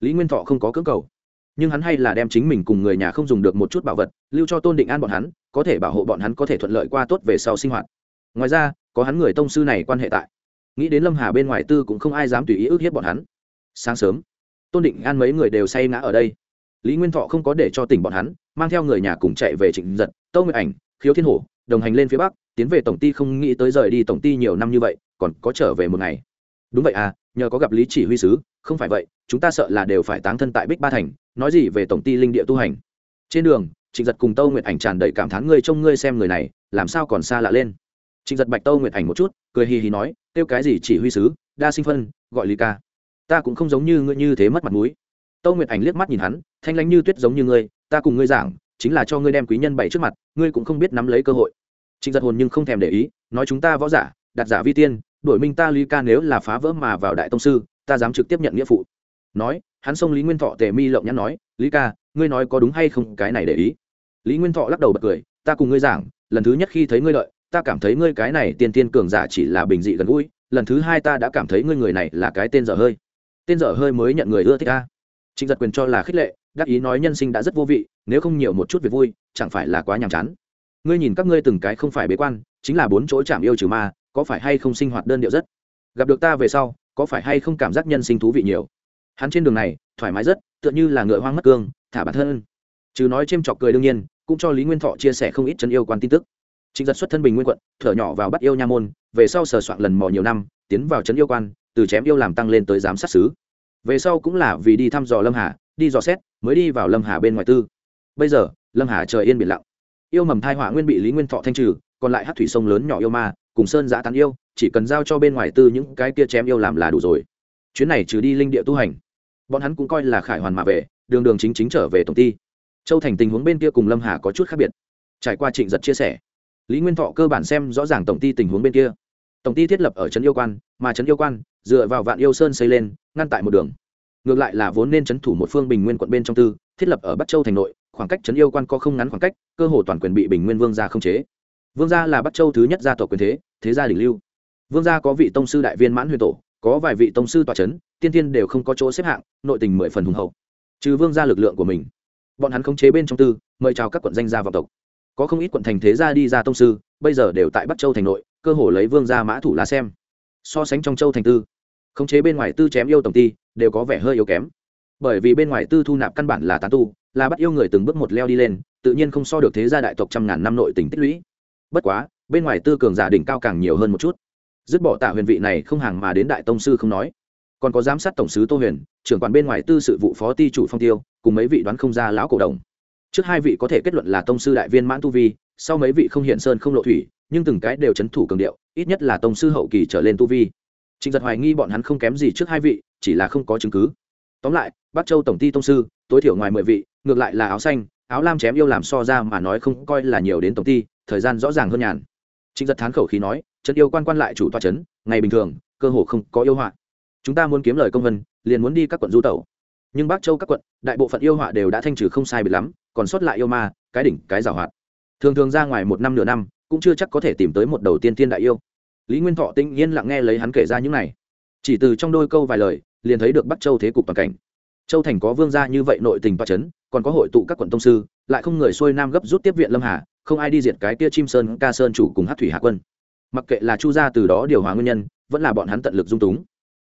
Lý nguyên thọ không có cưỡng cầu. Nhưng hắn hay là đem chính mình cùng người nhà không dùng được một chút bảo vật, lưu cho tôn định an bọn hắn, có thể bảo hộ bọn hắn có thể thuận lợi qua tốt về sau sinh hoạt. Ngoài ra, có hắn người tông sư này quan hệ tại. Nghĩ đến lâm hà bên ngoài tư cũng không ai dám tùy ý ức hiếp bọn hắn. Sáng sớm, tôn định an mấy người đều say ngã ở đây lý nguyên thọ không có để cho tỉnh bọn hắn, mang theo người nhà cùng chạy về trịnh giật, tâu nguyện ảnh, khiếu thiên hổ, đồng hành lên phía bắc, tiến về tổng ty không nghĩ tới rời đi tổng ty nhiều năm như vậy, còn có trở về một ngày. Đúng vậy à nhờ có gặp lý chỉ huy sứ, không phải vậy, chúng ta sợ là đều phải táng thân tại bích ba thành, nói gì về tổng ty linh địa tu hành. Trên đường, trịnh giật cùng tâu nguyệt ảnh tràn đầy cảm thán ngươi trông ngươi xem người này, làm sao còn xa lạ lên. Trịnh giật bạch tâu nguyệt ảnh một chút, cười hì hì nói, kêu cái gì chỉ huy sứ, đa sinh phân, gọi lý ca. Ta cũng không giống như ngươi như thế mất mặt mũi tâu nguyệt ảnh liếc mắt nhìn hắn, thanh lãnh như tuyết giống như ngươi, ta cùng ngươi giảng, chính là cho ngươi đem quý nhân bày trước mặt, ngươi cũng không biết nắm lấy cơ hội. Trịnh giật hồn nhưng không thèm để ý, nói chúng ta võ giả đặt giả vi tiên đổi minh ta lý ca nếu là phá vỡ mà vào đại tông sư, ta dám trực tiếp nhận nghĩa phụ. Nói, hắn xông lý nguyên thọ tề mi lộng nhắn nói, lý ca, ngươi nói có đúng hay không, cái này để ý. Lý nguyên thọ lắc đầu bật cười, ta cùng ngươi giảng, lần thứ nhất khi thấy ngươi lợi, ta cảm thấy ngươi cái này tiên tiên cường giả chỉ là bình dị gần gũi, lần thứ hai ta đã cảm thấy ngươi người này là cái tên dở hơi. Tên dở hơi mới nhận người ưa thích ta trịnh giật quyền cho là khích lệ, đắc ý nói nhân sinh đã rất vô vị, nếu không nhiều một chút việc vui, chẳng phải là quá nhàm chán. Ngươi nhìn các ngươi từng cái không phải bế quan, chính là bốn chỗ chạm yêu trừ ma, có phải hay không sinh hoạt đơn điệu rất? Gặp được ta về sau, có phải hay không cảm giác nhân sinh thú vị nhiều? Hắn trên đường này, thoải mái rất, tựa như là ngựa hoang mất cương, thả bản thân. Chứ nói c h chọc cười đương nhiên, cũng cho lý nguyên thọ chia sẻ không ít chân yêu quan tin tức. Trịnh giật xuất thân bình nguyên quận, thở nhỏ vào bắt yêu nha môn, về sau sờ soạn lần mò nhiều năm, tiến vào trấn yêu quan, từ chém yêu làm tăng lên tới giám sát xứ về sau cũng là vì đi thăm dò lâm hà, đi dò xét, mới đi vào lâm hà bên ngoài tư. Bây giờ, lâm hà trời yên biển lặng. Yêu mầm thai họa nguyên bị lý nguyên thọ thanh trừ, còn lại hát thủy sông lớn nhỏ yêu ma, cùng sơn giã tán yêu, chỉ cần giao cho bên ngoài tư những cái kia chém yêu làm là đủ rồi. Chuyến này trừ đi linh địa tu hành. Bọn hắn cũng coi là khải hoàn mà về, đường đường chính chính trở về tổng ty châu thành tình huống bên kia cùng lâm hà có chút khác biệt. Trải qua trịnh giật chia sẻ, lý nguyên thọ cơ bản xem rõ ràng tổng ty tình huống bên kia. Tổng ty thiết lập ở trấn yêu quan, mà trấn yêu quan dựa vào vạn yêu sơn xây lên, ngăn tại một đường. Ngược lại là vốn nên trấn thủ một phương bình nguyên quận bên trong tư, thiết lập ở bắc châu thành nội, khoảng cách trấn yêu quan có không ngắn khoảng cách, cơ hồ toàn quyền bị bình nguyên vương gia không chế. Vương gia là bắc châu thứ nhất gia tộc quyền thế thế gia đình lưu. Vương gia có vị tông sư đại viên mãn huyền tổ, có vài vị tông sư tòa c h ấ n tiên tiên đều không có chỗ xếp hạng, nội tình mười phần hùng hậu. Trừ vương gia lực lượng của mình, bọn hắn khống chế bên trong tư, mời chào các quận danh gia vọng tộc. Có không ít quận thành thế gia đi ra tông sư, bây giờ đều tại bắc châu thành nội, cơ hồ lấy vương gia mã thủ lá xem so sánh trong châu thành tư. Khống chế bên ngoài tư chém yêu tổng ty đều có vẻ hơi yếu kém. Bởi vì bên ngoài tư thu nạp căn bản là tán tu, là bắt yêu người từng bước một leo đi lên, tự nhiên không so được thế gia đại tộc trăm ngàn năm nội tình tích lũy. Bất quá, bên ngoài tư cường giả đỉnh cao càng nhiều hơn một chút. Dứt bỏ tạ huyền vị này không hàng mà đến đại tông sư không nói. Còn có giám sát tổng sứ tô huyền, trưởng quản bên ngoài tư sự vụ phó ty chủ phong tiêu, cùng mấy vị đoán không ra lão cổ đồng. Trước hai vị có thể kết luận là tông sư đại viên mãn tu vi, sau mấy vị không hiện sơn không lộ thủy nhưng từng cái đều c h ấ n thủ cường điệu, ít nhất là tông sư hậu kỳ trở lên tu vi. Trịnh giật hoài nghi bọn hắn không kém gì trước hai vị, chỉ là không có chứng cứ. Tóm lại, bắc châu tổng ty tông sư, tối thiểu ngoài mười vị, ngược lại là áo xanh, áo lam chém yêu làm so ra mà nói không coi là nhiều đến tổng ty thời gian rõ ràng hơn nhàn. Trịnh giật thán khẩu khí nói trấn yêu quan quan lại chủ toa trấn ngày bình thường, cơ hồ không có yêu họa. Chúng ta muốn kiếm lời công vân, liền muốn đi các quận du tẩu. Nhưng bắc châu các quận, đại bộ phận yêu họa đều đã thanh trừ không sai biệt lắm, còn sót lại yêu ma, cái đỉnh, cái giảo hoạt. Thường thường ra ngoài một năm nửa năm cũng chưa chắc có thể tìm tới một đầu tiên tiên đại yêu. Lý nguyên thọ tĩnh nhiên lặng nghe lấy hắn kể ra những này. Chỉ từ trong đôi câu vài lời, liền thấy được bắc châu thế cục toàn cảnh. Châu thành có vương gia như vậy nội tình toa c còn có hội tụ các quận tông sư, lại không người xuôi nam gấp rút tiếp viện lâm hà, không ai đi diệt cái kia chim sơn, ca sơn chủ cùng hát thủy hạ quân. Mặc kệ là chu gia từ đó điều hòa nguyên nhân, vẫn là bọn hắn tận lực dung túng.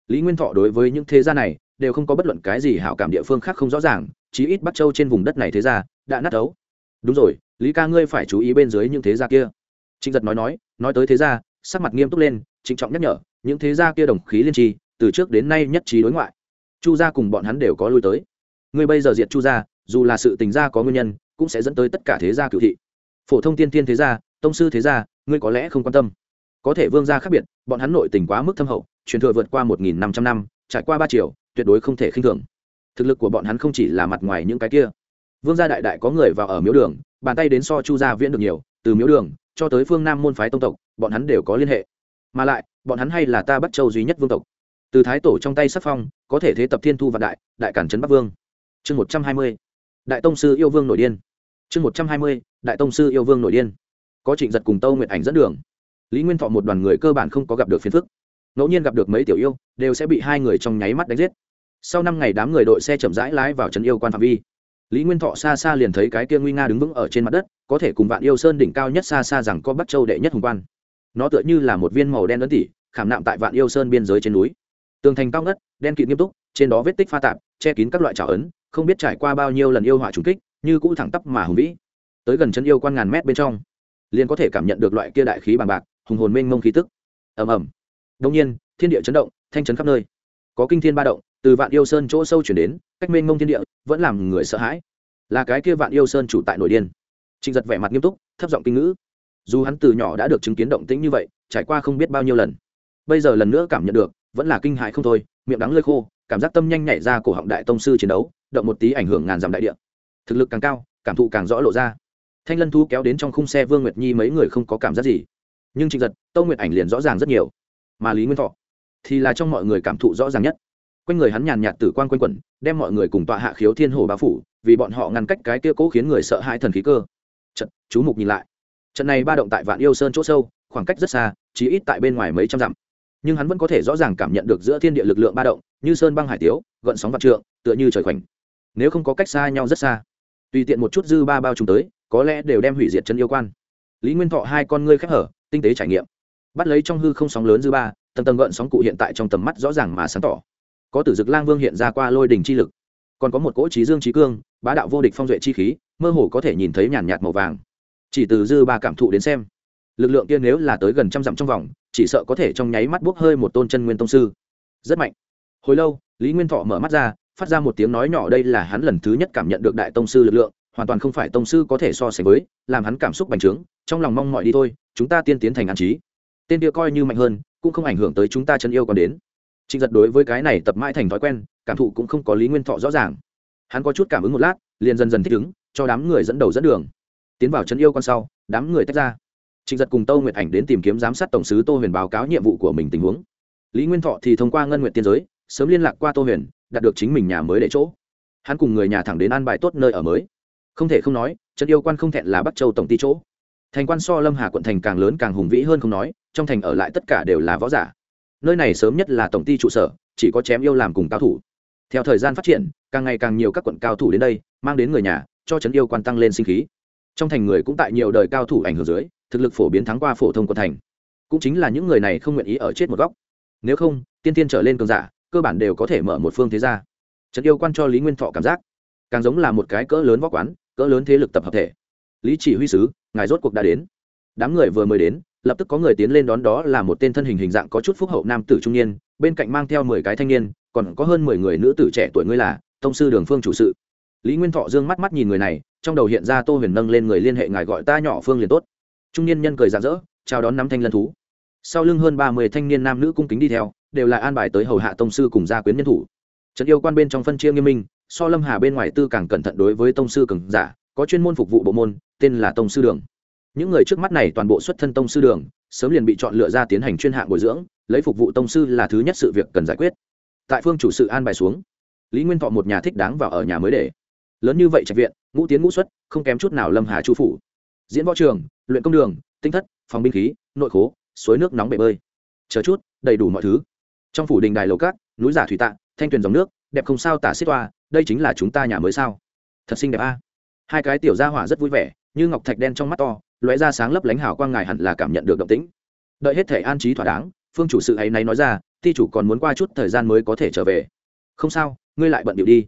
Lý nguyên thọ đối với những thế gia này, đều không có bất luận cái gì hảo cảm địa phương khác không rõ ràng, chí ít bắc châu trên vùng đất này thế gia, đã nát ấu. Đúng rồi, lý ca ngươi phải chú ý bên dưới những thế gia kia trịnh giật nói nói nói tới thế gia, sắc mặt nghiêm túc lên, trịnh trọng nhắc nhở, những thế gia kia đồng khí liên tri, từ trước đến nay nhất trí đối ngoại. Chu gia cùng bọn hắn đều có lui tới. Ngươi bây giờ diệt chu gia, dù là sự tình gia có nguyên nhân, cũng sẽ dẫn tới tất cả thế gia cựu thị. Phổ thông tiên tiên thế gia, tông sư thế gia, ngươi có lẽ không quan tâm. Có thể vương gia khác biệt, bọn hắn nội tình quá mức thâm hậu, truyền thừa vượt qua một nghìn năm trăm năm, trải qua ba triệu tuyệt đối không thể khinh thường. Thực lực của bọn hắn không chỉ là mặt ngoài những cái kia. Vương gia đại đại có người vào ở miếu đường, bàn tay đến so chu gia viễn được nhiều, từ miếu đường cho tới phương nam môn phái tông tộc, bọn hắn đều có liên hệ. Mà lại, bọn hắn hay là ta bắc châu duy nhất vương tộc. Từ thái tổ trong tay sắc phong, có thể thế tập thiên thu và đại đại cản trấn bắc vương. Chương một trăm hai mươi, đại tông sư yêu vương nội điên. Chương một trăm hai mươi, đại tông sư yêu vương nội điên. Có trịnh giật cùng tâu nguyện ảnh dẫn đường. Lý nguyên thọ một đoàn người cơ bản không có gặp được phiền phức. Ngẫu nhiên gặp được mấy tiểu yêu, đều sẽ bị hai người trong nháy mắt đánh giết. Sau năm ngày đám người đội xe chậm rãi lái vào trấn yêu quan phạm vi. Lý nguyên thọ xa xa liền thấy cái kia nguy nga đứng vững ở trên mặt đất có thể cùng vạn yêu sơn đỉnh cao nhất xa xa rằng có bắc châu đệ nhất hùng quan. Nó tựa như là một viên màu đen ấn tỉ, khảm nạm tại vạn yêu sơn biên giới trên núi. Tường thành cao ngất, đen kịt nghiêm túc, trên đó vết tích pha tạp, che kín các loại trào ấn, không biết trải qua bao nhiêu lần yêu hỏa trùng kích, như cũ thẳng tắp mà hùng vĩ. Tới gần chân yêu quan ngàn mét bên trong, liền có thể cảm nhận được loại kia đại khí bằng bạc, hùng hồn mênh mông khí tức. Ầm ầm. Đông nhiên, thiên địa chấn động, thanh chấn khắp nơi. Có kinh thiên ba động, từ vạn yêu sơn chỗ sâu chuyển đến, cách mênh mông thiên địa, vẫn làm người sợ hãi. Là cái kia vạn yêu sơn chủ tại nội điên trịnh giật vẻ mặt nghiêm túc, thấp giọng kinh ngữ. Dù hắn từ nhỏ đã được chứng kiến động tĩnh như vậy, trải qua không biết bao nhiêu lần, bây giờ lần nữa cảm nhận được, vẫn là kinh hại không thôi, miệng đắng lơi khô, cảm giác tâm nhanh nhảy ra cổ họng đại tông sư chiến đấu, động một tí ảnh hưởng ngàn dặm đại địa. Thực lực càng cao, cảm thụ càng rõ lộ ra. Thanh lân thu kéo đến trong khung xe vương nguyệt nhi mấy người không có cảm giác gì. Nhưng trịnh giật, tâu nguyệt ảnh liền rõ ràng rất nhiều. Mà lý nguyên thọ thì là trong mọi người cảm thụ rõ ràng nhất. Quanh người hắn nhàn nhạt tử quan quanh quẩn, đem mọi người cùng tọa hạ khiếu thiên hồ bá phủ, vì bọn họ ngăn cách cái kia cố khiến người sợ hãi thần khí cơ trận chú mục nhìn lại. Trận này ba động tại vạn yêu sơn chỗ sâu, khoảng cách rất xa chỉ ít tại bên ngoài mấy trăm dặm. Nhưng hắn vẫn có thể rõ ràng cảm nhận được giữa thiên địa lực lượng ba động, như sơn băng hải tiếu, gợn sóng vạn trượng, tựa như trời khoảnh. Nếu không có cách xa nhau rất xa, tùy tiện một chút dư ba bao trùng tới, có lẽ đều đem hủy diệt chân yêu quan. Lý nguyên thọ hai con ngươi khép hở, tinh tế trải nghiệm. Bắt lấy trong hư không sóng lớn dư ba, tầng tầng gợn sóng cụ hiện tại trong tầm mắt rõ ràng mà sáng tỏ. Có tử dực lang vương hiện ra qua lôi đình chi lực. Còn có một cỗ trí dương trí cương, bá đạo vô địch phong duệ chi khí mơ hồ có thể nhìn thấy nhàn nhạt màu vàng. Chỉ từ dư ba cảm thụ đến xem, lực lượng kia nếu là tới gần trăm dặm trong vòng, chỉ sợ có thể trong nháy mắt buốc hơi một tôn chân nguyên tông sư. Rất mạnh. Hồi lâu, lý nguyên thọ mở mắt ra, phát ra một tiếng nói nhỏ đây là hắn lần thứ nhất cảm nhận được đại tông sư lực lượng, hoàn toàn không phải tông sư có thể so sánh với, làm hắn cảm xúc bành trướng, trong lòng mong mọi đi thôi, chúng ta tiên tiến thành an trí. Tên kia coi như mạnh hơn, cũng không ảnh hưởng tới chúng ta chân yêu còn đến. Trịnh giật đối với cái này tập mãi thành thói quen, cảm thụ cũng không có lý nguyên thọ rõ ràng. Hắn có chút cảm ứng một lát, liền dần dần thích ứng cho đám người dẫn đầu dẫn đường. Tiến vào chân yêu con sau, đám người tách ra. Trịnh giật cùng tâu nguyệt ảnh đến tìm kiếm giám sát tổng sứ tô huyền báo cáo nhiệm vụ của mình tình huống. Lý nguyên thọ thì thông qua ngân nguyện tiên giới, sớm liên lạc qua tô huyền, đạt được chính mình nhà mới để chỗ. Hắn cùng người nhà thẳng đến an bài tốt nơi ở mới. Không thể không nói, trấn yêu quan không thẹn là bắc châu tổng ty chỗ. Thành quan so lâm hà quận thành càng lớn càng hùng vĩ hơn không nói, trong thành ở lại tất cả đều là võ giả. Nơi này sớm nhất là tổng ty trụ sở, chỉ có chém yêu làm cùng cao thủ. Theo thời gian phát triển, càng ngày càng nhiều các quận cao thủ đến đây, mang đến người nhà cho trấn yêu quan tăng lên sinh khí. Trong thành người cũng tại nhiều đời cao thủ ảnh hưởng dưới, thực lực phổ biến thắng qua phổ thông quân thành. Cũng chính là những người này không nguyện ý ở chết một góc. Nếu không, tiên tiên trở lên cường giả, cơ bản đều có thể mở một phương thế gia. Trấn yêu quan cho lý nguyên thọ cảm giác, càng giống là một cái cỡ lớn võ quán, cỡ lớn thế lực tập hợp thể. Lý chỉ huy sứ, ngài rốt cuộc đã đến. Đám người vừa mới đến, lập tức có người tiến lên đón đó là một tên thân hình hình dạng có chút phúc hậu nam tử trung niên, bên cạnh mang theo mười cái thanh niên, còn có hơn mười người nữ tử trẻ tuổi ngươi là, tông sư đường phương chủ sự lý nguyên thọ dương mắt mắt nhìn người này, trong đầu hiện ra tô huyền nâng lên người liên hệ ngài gọi ta nhỏ phương liền tốt. Trung niên nhân cười rạng rỡ, chào đón năm thanh lân thú. Sau lưng hơn ba mươi thanh niên nam nữ cung kính đi theo, đều là an bài tới hầu hạ tông sư cùng gia quyến nhân thủ. Trận yêu quan bên trong phân chia nghiêm minh, so lâm hà bên ngoài tư càng cẩn thận đối với tông sư cường giả, có chuyên môn phục vụ bộ môn, tên là tông sư đường. Những người trước mắt này toàn bộ xuất thân tông sư đường, sớm liền bị chọn lựa ra tiến hành chuyên hạng bồi dưỡng, lấy phục vụ tông sư là thứ nhất sự việc cần giải quyết. Tại phương chủ sự an bài xuống, lý nguyên thọ một nhà thích đáng vào ở nhà mới để lớn như vậy trạch viện, ngũ tiến ngũ xuất, không kém chút nào lâm hà chu phủ. Diễn võ trường, luyện công đường, tinh thất, phòng binh khí, nội khố, suối nước nóng bể bơi. Chờ chút, đầy đủ mọi thứ. Trong phủ đình đài lầu cát núi giả thủy tạ, thanh tuyền dòng nước, đẹp không sao tả xích toa, đây chính là chúng ta nhà mới sao? Thật xinh đẹp a. Hai cái tiểu gia hỏa rất vui vẻ, như ngọc thạch đen trong mắt to, lóe ra sáng lấp lánh hào quang ngài hẳn là cảm nhận được động tĩnh. Đợi hết thể an trí thỏa đáng, phương chủ sự ấy này nói ra, ti chủ còn muốn qua chút thời gian mới có thể trở về. Không sao, ngươi lại bận điệu đi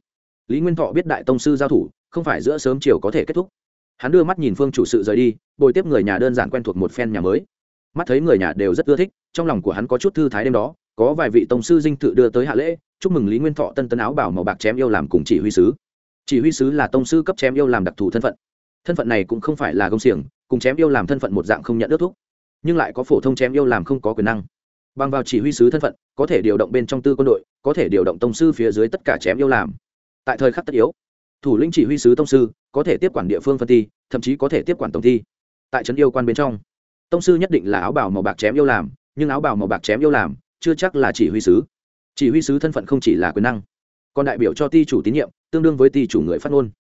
lý nguyên thọ biết đại tông sư giao thủ, không phải giữa sớm chiều có thể kết thúc. Hắn đưa mắt nhìn phương chủ sự rời đi, bồi tiếp người nhà đơn giản quen thuộc một phen nhà mới. Mắt thấy người nhà đều rất ưa thích, trong lòng của hắn có chút thư thái đêm đó, có vài vị tông sư dinh thự đưa tới hạ lễ, chúc mừng lý nguyên thọ tân tân áo bảo màu bạc chém yêu làm cùng chỉ huy sứ. Chỉ huy sứ là tông sư cấp chém yêu làm đặc thù thân phận. Thân phận này cũng không phải là công xiềng, cùng chém yêu làm thân phận một dạng không nhận ước thúc. Nhưng lại có phổ thông chém yêu làm không có quyền năng. Bằng vào chỉ huy sứ thân phận, có thể điều động bên trong tư quân đội, có thể điều động tông sư phía dưới tất cả chém yêu làm tại thời khắc tất yếu. Thủ lĩnh chỉ huy sứ tông sư có thể tiếp quản địa phương phân thi, thậm chí có thể tiếp quản tổng thi. Tại trấn yêu quan bên trong, tông sư nhất định là áo bảo màu bạc chém yêu làm, nhưng áo bảo màu bạc chém yêu làm, chưa chắc là chỉ huy sứ. Chỉ huy sứ thân phận không chỉ là quyền năng, còn đại biểu cho ti chủ tín nhiệm, tương đương với ti chủ người phát ngôn.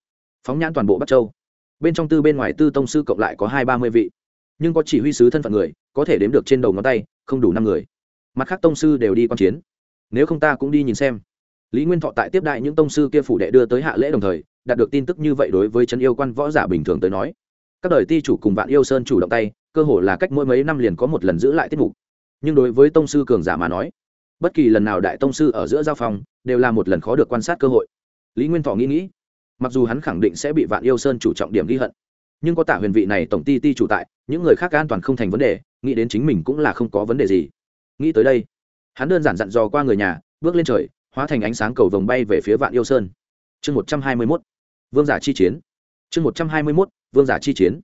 Phóng nhãn toàn bộ bắc châu. Bên trong tư bên ngoài tư tông sư cộng lại có hai ba mươi vị. Nhưng có chỉ huy sứ thân phận người, có thể đếm được trên đầu ngón tay, không đủ năm người. Mặt khác tông sư đều đi q u a n chiến. Nếu không ta cũng đi nhìn xem lý nguyên thọ tại tiếp đại những tông sư kia phủ đệ đưa tới hạ lễ đồng thời, đạt được tin tức như vậy đối với trấn yêu quan võ giả bình thường tới nói. Các đời ti chủ cùng vạn yêu sơn chủ động tay, cơ hồ là cách mỗi mấy năm liền có một lần giữ lại tiết mục. Nhưng đối với tông sư cường giả mà nói, bất kỳ lần nào đại tông sư ở giữa giao phòng đều là một lần khó được quan sát cơ hội. Lý nguyên thọ nghĩ nghĩ, mặc dù hắn khẳng định sẽ bị vạn yêu sơn chủ trọng điểm ghi hận, nhưng có tả huyền vị này tổng ti ti chủ tại, những người khác an toàn không thành vấn đề, nghĩ đến chính mình cũng là không có vấn đề gì. Nghĩ tới đây, hắn đơn giản dặn dò qua người nhà, bước lên trời hóa thành ánh sáng cầu vồng bay về phía vạn yêu sơn. Chương một trăm hai mươi mốt, vương giả chi chiến. Chương một trăm hai mươi mốt, vương giả chi chiến.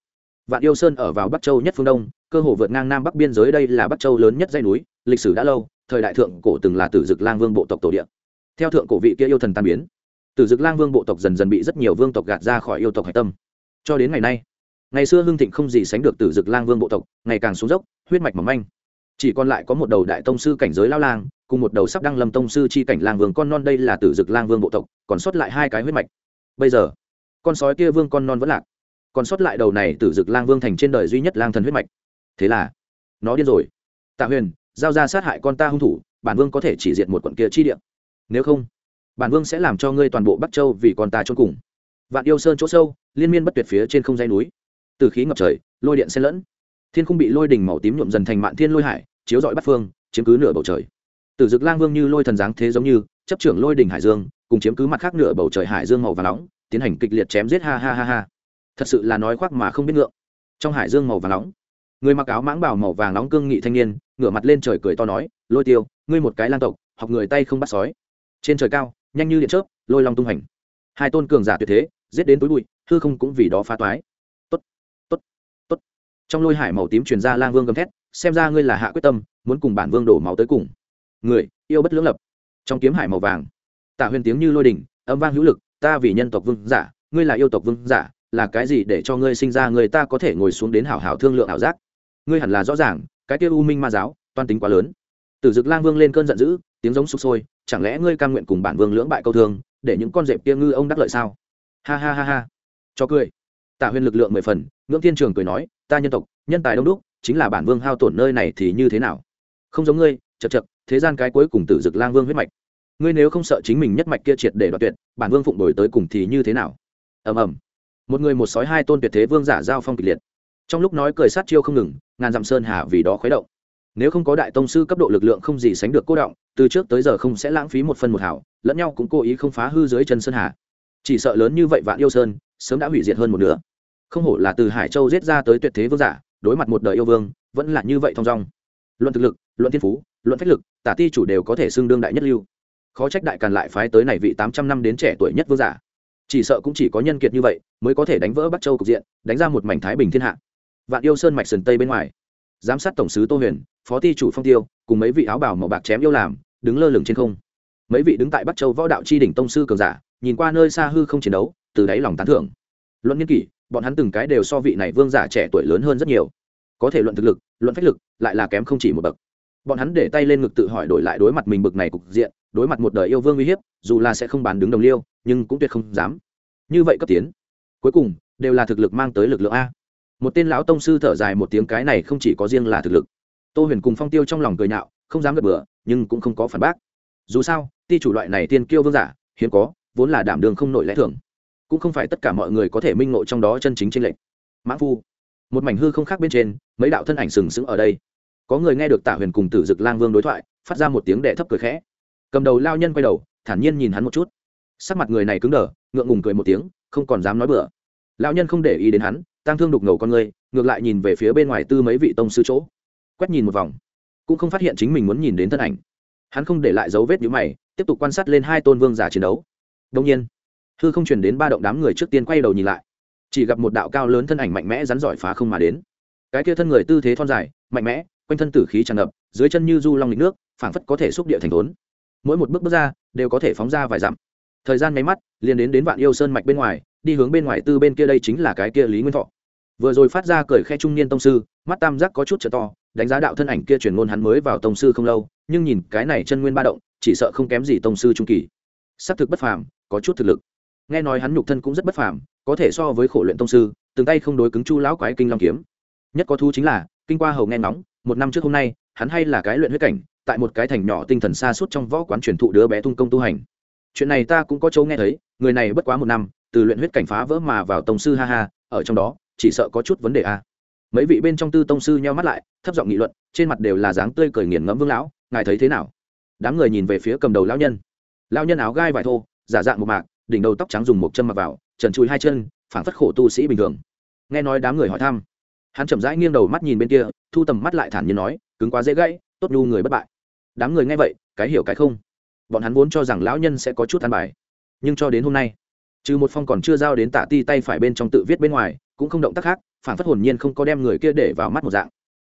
Vạn yêu sơn ở vào bắc châu nhất phương đông, cơ hồ vượt ngang nam bắc biên giới đây là bắc châu lớn nhất dây núi, lịch sử đã lâu, thời đại thượng cổ từng là tử dực lang vương bộ tộc tổ địa. Theo thượng cổ vị kia yêu thần tan biến, tử dực lang vương bộ tộc dần dần bị rất nhiều vương tộc gạt ra khỏi yêu tộc hạch tâm. Cho đến ngày nay, ngày xưa hưng thịnh không gì sánh được tử dực lang vương bộ tộc, ngày càng xuống dốc, huyết mạch mỏng manh chỉ còn lại có một đầu đại tông sư cảnh giới lao lang, cùng một đầu sắp đăng lâm tông sư chi cảnh lang vương con non đây là tử dực lang vương bộ tộc, còn sót lại hai cái huyết mạch. Bây giờ, con sói kia vương con non vẫn lạc, còn sót lại đầu này tử dực lang vương thành trên đời duy nhất lang thần huyết mạch. Thế là, nó điên rồi. Tạ huyền, giao ra sát hại con ta hung thủ, bản vương có thể chỉ diệt một quận kia chi địa. Nếu không, bản vương sẽ làm cho ngươi toàn bộ bắc châu vì con ta trốn cùng. Vạn yêu sơn chỗ sâu, liên miên bất tuyệt phía trên không dây núi. Từ khí ngập trời, lôi điện xen lẫn. Thiên không bị lôi đỉnh màu tím nhuộm dần thành mạn thiên lôi hải chiếu rọi bắt phương, chiếm cứ nửa bầu trời. Tử dực lang vương như lôi thần dáng thế giống như, chấp trưởng lôi đỉnh hải dương, cùng chiếm cứ mặt khác nửa bầu trời hải dương màu và nóng, tiến hành kịch liệt chém giết, ha ha ha ha. Thật sự là nói khoác mà không biết ngượng. Trong hải dương màu vàng nóng, người mặc áo mãng bảo màu vàng nóng cương nghị thanh niên, ngửa mặt lên trời cười to nói, lôi tiêu, ngươi một cái lang tộc, học người tay không bắt sói. Trên trời cao, nhanh như điện chớp, lôi long tung hành. Hai tôn cường giả tuyệt thế, giết đến túi bụi, hư không cũng vì đó phá toái. Tốt tốt tốt. Trong lôi hải màu tím truyền ra lang vương gầm thét xem ra ngươi là hạ quyết tâm, muốn cùng bản vương đổ máu tới cùng. Người, yêu bất lưỡng lập. Trong kiếm hải màu vàng. Tạ huyền tiếng như lôi đình âm vang hữu lực, ta vì nhân tộc vương giả, ngươi là yêu tộc vương giả, là cái gì để cho ngươi sinh ra người ta có thể ngồi xuống đến hảo hảo thương lượng ảo giác? Ngươi hẳn là rõ ràng, cái kia u minh ma giáo, toan tính quá lớn. Tử dực lang vương lên cơn giận dữ, tiếng giống sụp sôi, chẳng lẽ ngươi cam nguyện cùng bản vương lưỡng bại câu thương, để những con dẹp kia ngư ông đắc lợi sao? Ha ha ha ha. Cho cười. Tạ huyền lực lượng mười phần, ngưỡng thiên trường cười nói, ta nhân tộc, nhân tài đông đúc chính là bản vương hao tổn nơi này thì như thế nào? Không giống ngươi chật chật thế gian cái cuối cùng tử dực lang vương huyết mạch. Ngươi nếu không sợ chính mình nhất mạch kia triệt để đoạt tuyệt, bản vương phụng đổi tới cùng thì như thế nào? Ầm ầm. Một người một sói hai tôn tuyệt thế vương giả giao phong kịch liệt. Trong lúc nói cười sát chiêu không ngừng, ngàn dặm sơn hà vì đó khuấy động. Nếu không có đại tông sư cấp độ lực lượng không gì sánh được cô động, từ trước tới giờ không sẽ lãng phí một phân một hảo, lẫn nhau cũng cố ý không phá hư dưới chân sơn hà. Chỉ sợ lớn như vậy vạn yêu sơn, sớm đã hủy diệt hơn một nửa. Không hổ là từ hải châu giết ra tới tuyệt thế vương giả đối mặt một đời yêu vương, vẫn là như vậy thong dong. Luận thực lực, luận thiên phú, luận phách lực, tả ti chủ đều có thể xưng đương đại nhất lưu. Khó trách đại càn lại phái tới này vị tám trăm năm đến trẻ tuổi nhất vương giả. Chỉ sợ cũng chỉ có nhân kiệt như vậy mới có thể đánh vỡ bắc châu cục diện, đánh ra một mảnh thái bình thiên hạ. Vạn yêu sơn mạch sườn tây bên ngoài, giám sát tổng sứ tô huyền, phó ti chủ phong tiêu, cùng mấy vị áo bào màu bạc chém yêu làm, đứng lơ lửng trên không. Mấy vị đứng tại bắc châu võ đạo tri đỉnh tông sư cường giả, nhìn qua nơi xa hư không chiến đấu, từ đáy lòng tán thưởng. Luận nghiên kỷ bọn hắn từng cái đều so vị này vương giả trẻ tuổi lớn hơn rất nhiều. Có thể luận thực lực, luận phách lực, lại là kém không chỉ một bậc. Bọn hắn để tay lên ngực tự hỏi đổi lại đối mặt mình bực này cục diện, đối mặt một đời yêu vương uy hiếp, dù là sẽ không bán đứng đồng liêu, nhưng cũng tuyệt không dám. Như vậy cấp tiến. Cuối cùng, đều là thực lực mang tới lực lượng a. Một tên lão tông sư thở dài một tiếng, cái này không chỉ có riêng là thực lực. Tô huyền cùng phong tiêu trong lòng cười nhạo, không dám gật bừa, nhưng cũng không có phản bác. Dù sao, ti chủ loại này tiên kiêu vương giả, hiếm có, vốn là đảm đường không nổi lẽ thường cũng không phải tất cả mọi người có thể minh ngộ trong đó chân chính tranh lệch. Mã phu, một mảnh hư không khác bên trên, mấy đạo thân ảnh sừng sững ở đây. Có người nghe được tạ huyền cùng tử dực lang vương đối thoại, phát ra một tiếng đệ thấp cười khẽ. Cầm đầu lao nhân quay đầu, thản nhiên nhìn hắn một chút. Sắc mặt người này cứng đờ, ngượng ngùng cười một tiếng, không còn dám nói bừa. Lao nhân không để ý đến hắn tăng thương đục ngầu con người, ngược lại nhìn về phía bên ngoài tư mấy vị tông sư chỗ. Quét nhìn một vòng, cũng không phát hiện chính mình muốn nhìn đến thân ảnh. Hắn không để lại dấu vết nhữ mày, tiếp tục quan sát lên hai tôn vương giả chiến đấu. Đông nhiên hư không chuyển đến ba động đám người trước tiên quay đầu nhìn lại. Chỉ gặp một đạo cao lớn thân ảnh mạnh mẽ rắn giỏi phá không mà đến. Cái kia thân người tư thế thon dài, mạnh mẽ, quanh thân tử khí tràn ngập, dưới chân như du long lịch nước, phảng phất có thể xúc địa thành thốn. Mỗi một bước bước ra, đều có thể phóng ra vài dặm. Thời gian nháy mắt, liền đến đến vạn yêu sơn mạch bên ngoài, đi hướng bên ngoài tư bên kia đây chính là cái kia lý nguyên thọ. Vừa rồi phát ra cười khe trung niên tông sư, mắt tam giác có chút trở to, đánh giá đạo thân ảnh kia truyền ngôn hắn mới vào tông sư không lâu, nhưng nhìn cái này chân nguyên ba động, chỉ sợ không kém gì tông sư trung kỳ. Xác thực bất phàm, có chút thực lực nghe nói hắn nhục thân cũng rất bất phàm, có thể so với khổ luyện tông sư, từng tay không đối cứng chu lão quái kinh long kiếm. Nhất có thu chính là, kinh qua hầu nghe nóng một năm trước hôm nay, hắn hay là cái luyện huyết cảnh, tại một cái thành nhỏ tinh thần xa suốt trong võ quán truyền thụ đứa bé tung công tu hành. Chuyện này ta cũng có chỗ nghe thấy, người này bất quá một năm, từ luyện huyết cảnh phá vỡ mà vào tông sư ha ha, ở trong đó, chỉ sợ có chút vấn đề a. Mấy vị bên trong tư tông sư nheo mắt lại, thấp giọng nghị luận, trên mặt đều là dáng tươi cười nghiền ngẫm vương lão, ngài thấy thế nào? Đám người nhìn về phía cầm đầu lão nhân. Lão nhân áo gai vải thô, giả dạng một mạc đỉnh đầu tóc trắng dùng một chân mặc vào, trần chùi hai chân, phảng phất khổ tu sĩ bình thường. Nghe nói đám người hỏi thăm, hắn chậm rãi nghiêng đầu mắt nhìn bên kia, thu tầm mắt lại thản nhiên nói, cứng quá dễ gãy, tốt nhu người bất bại. Đám người nghe vậy, cái hiểu cái không. Bọn hắn vốn cho rằng lão nhân sẽ có chút ăn bài. Nhưng cho đến hôm nay, trừ một phong còn chưa giao đến tạ ti tay phải bên trong tự viết bên ngoài, cũng không động tác khác phản phất hồn nhiên không có đem người kia để vào mắt một dạng.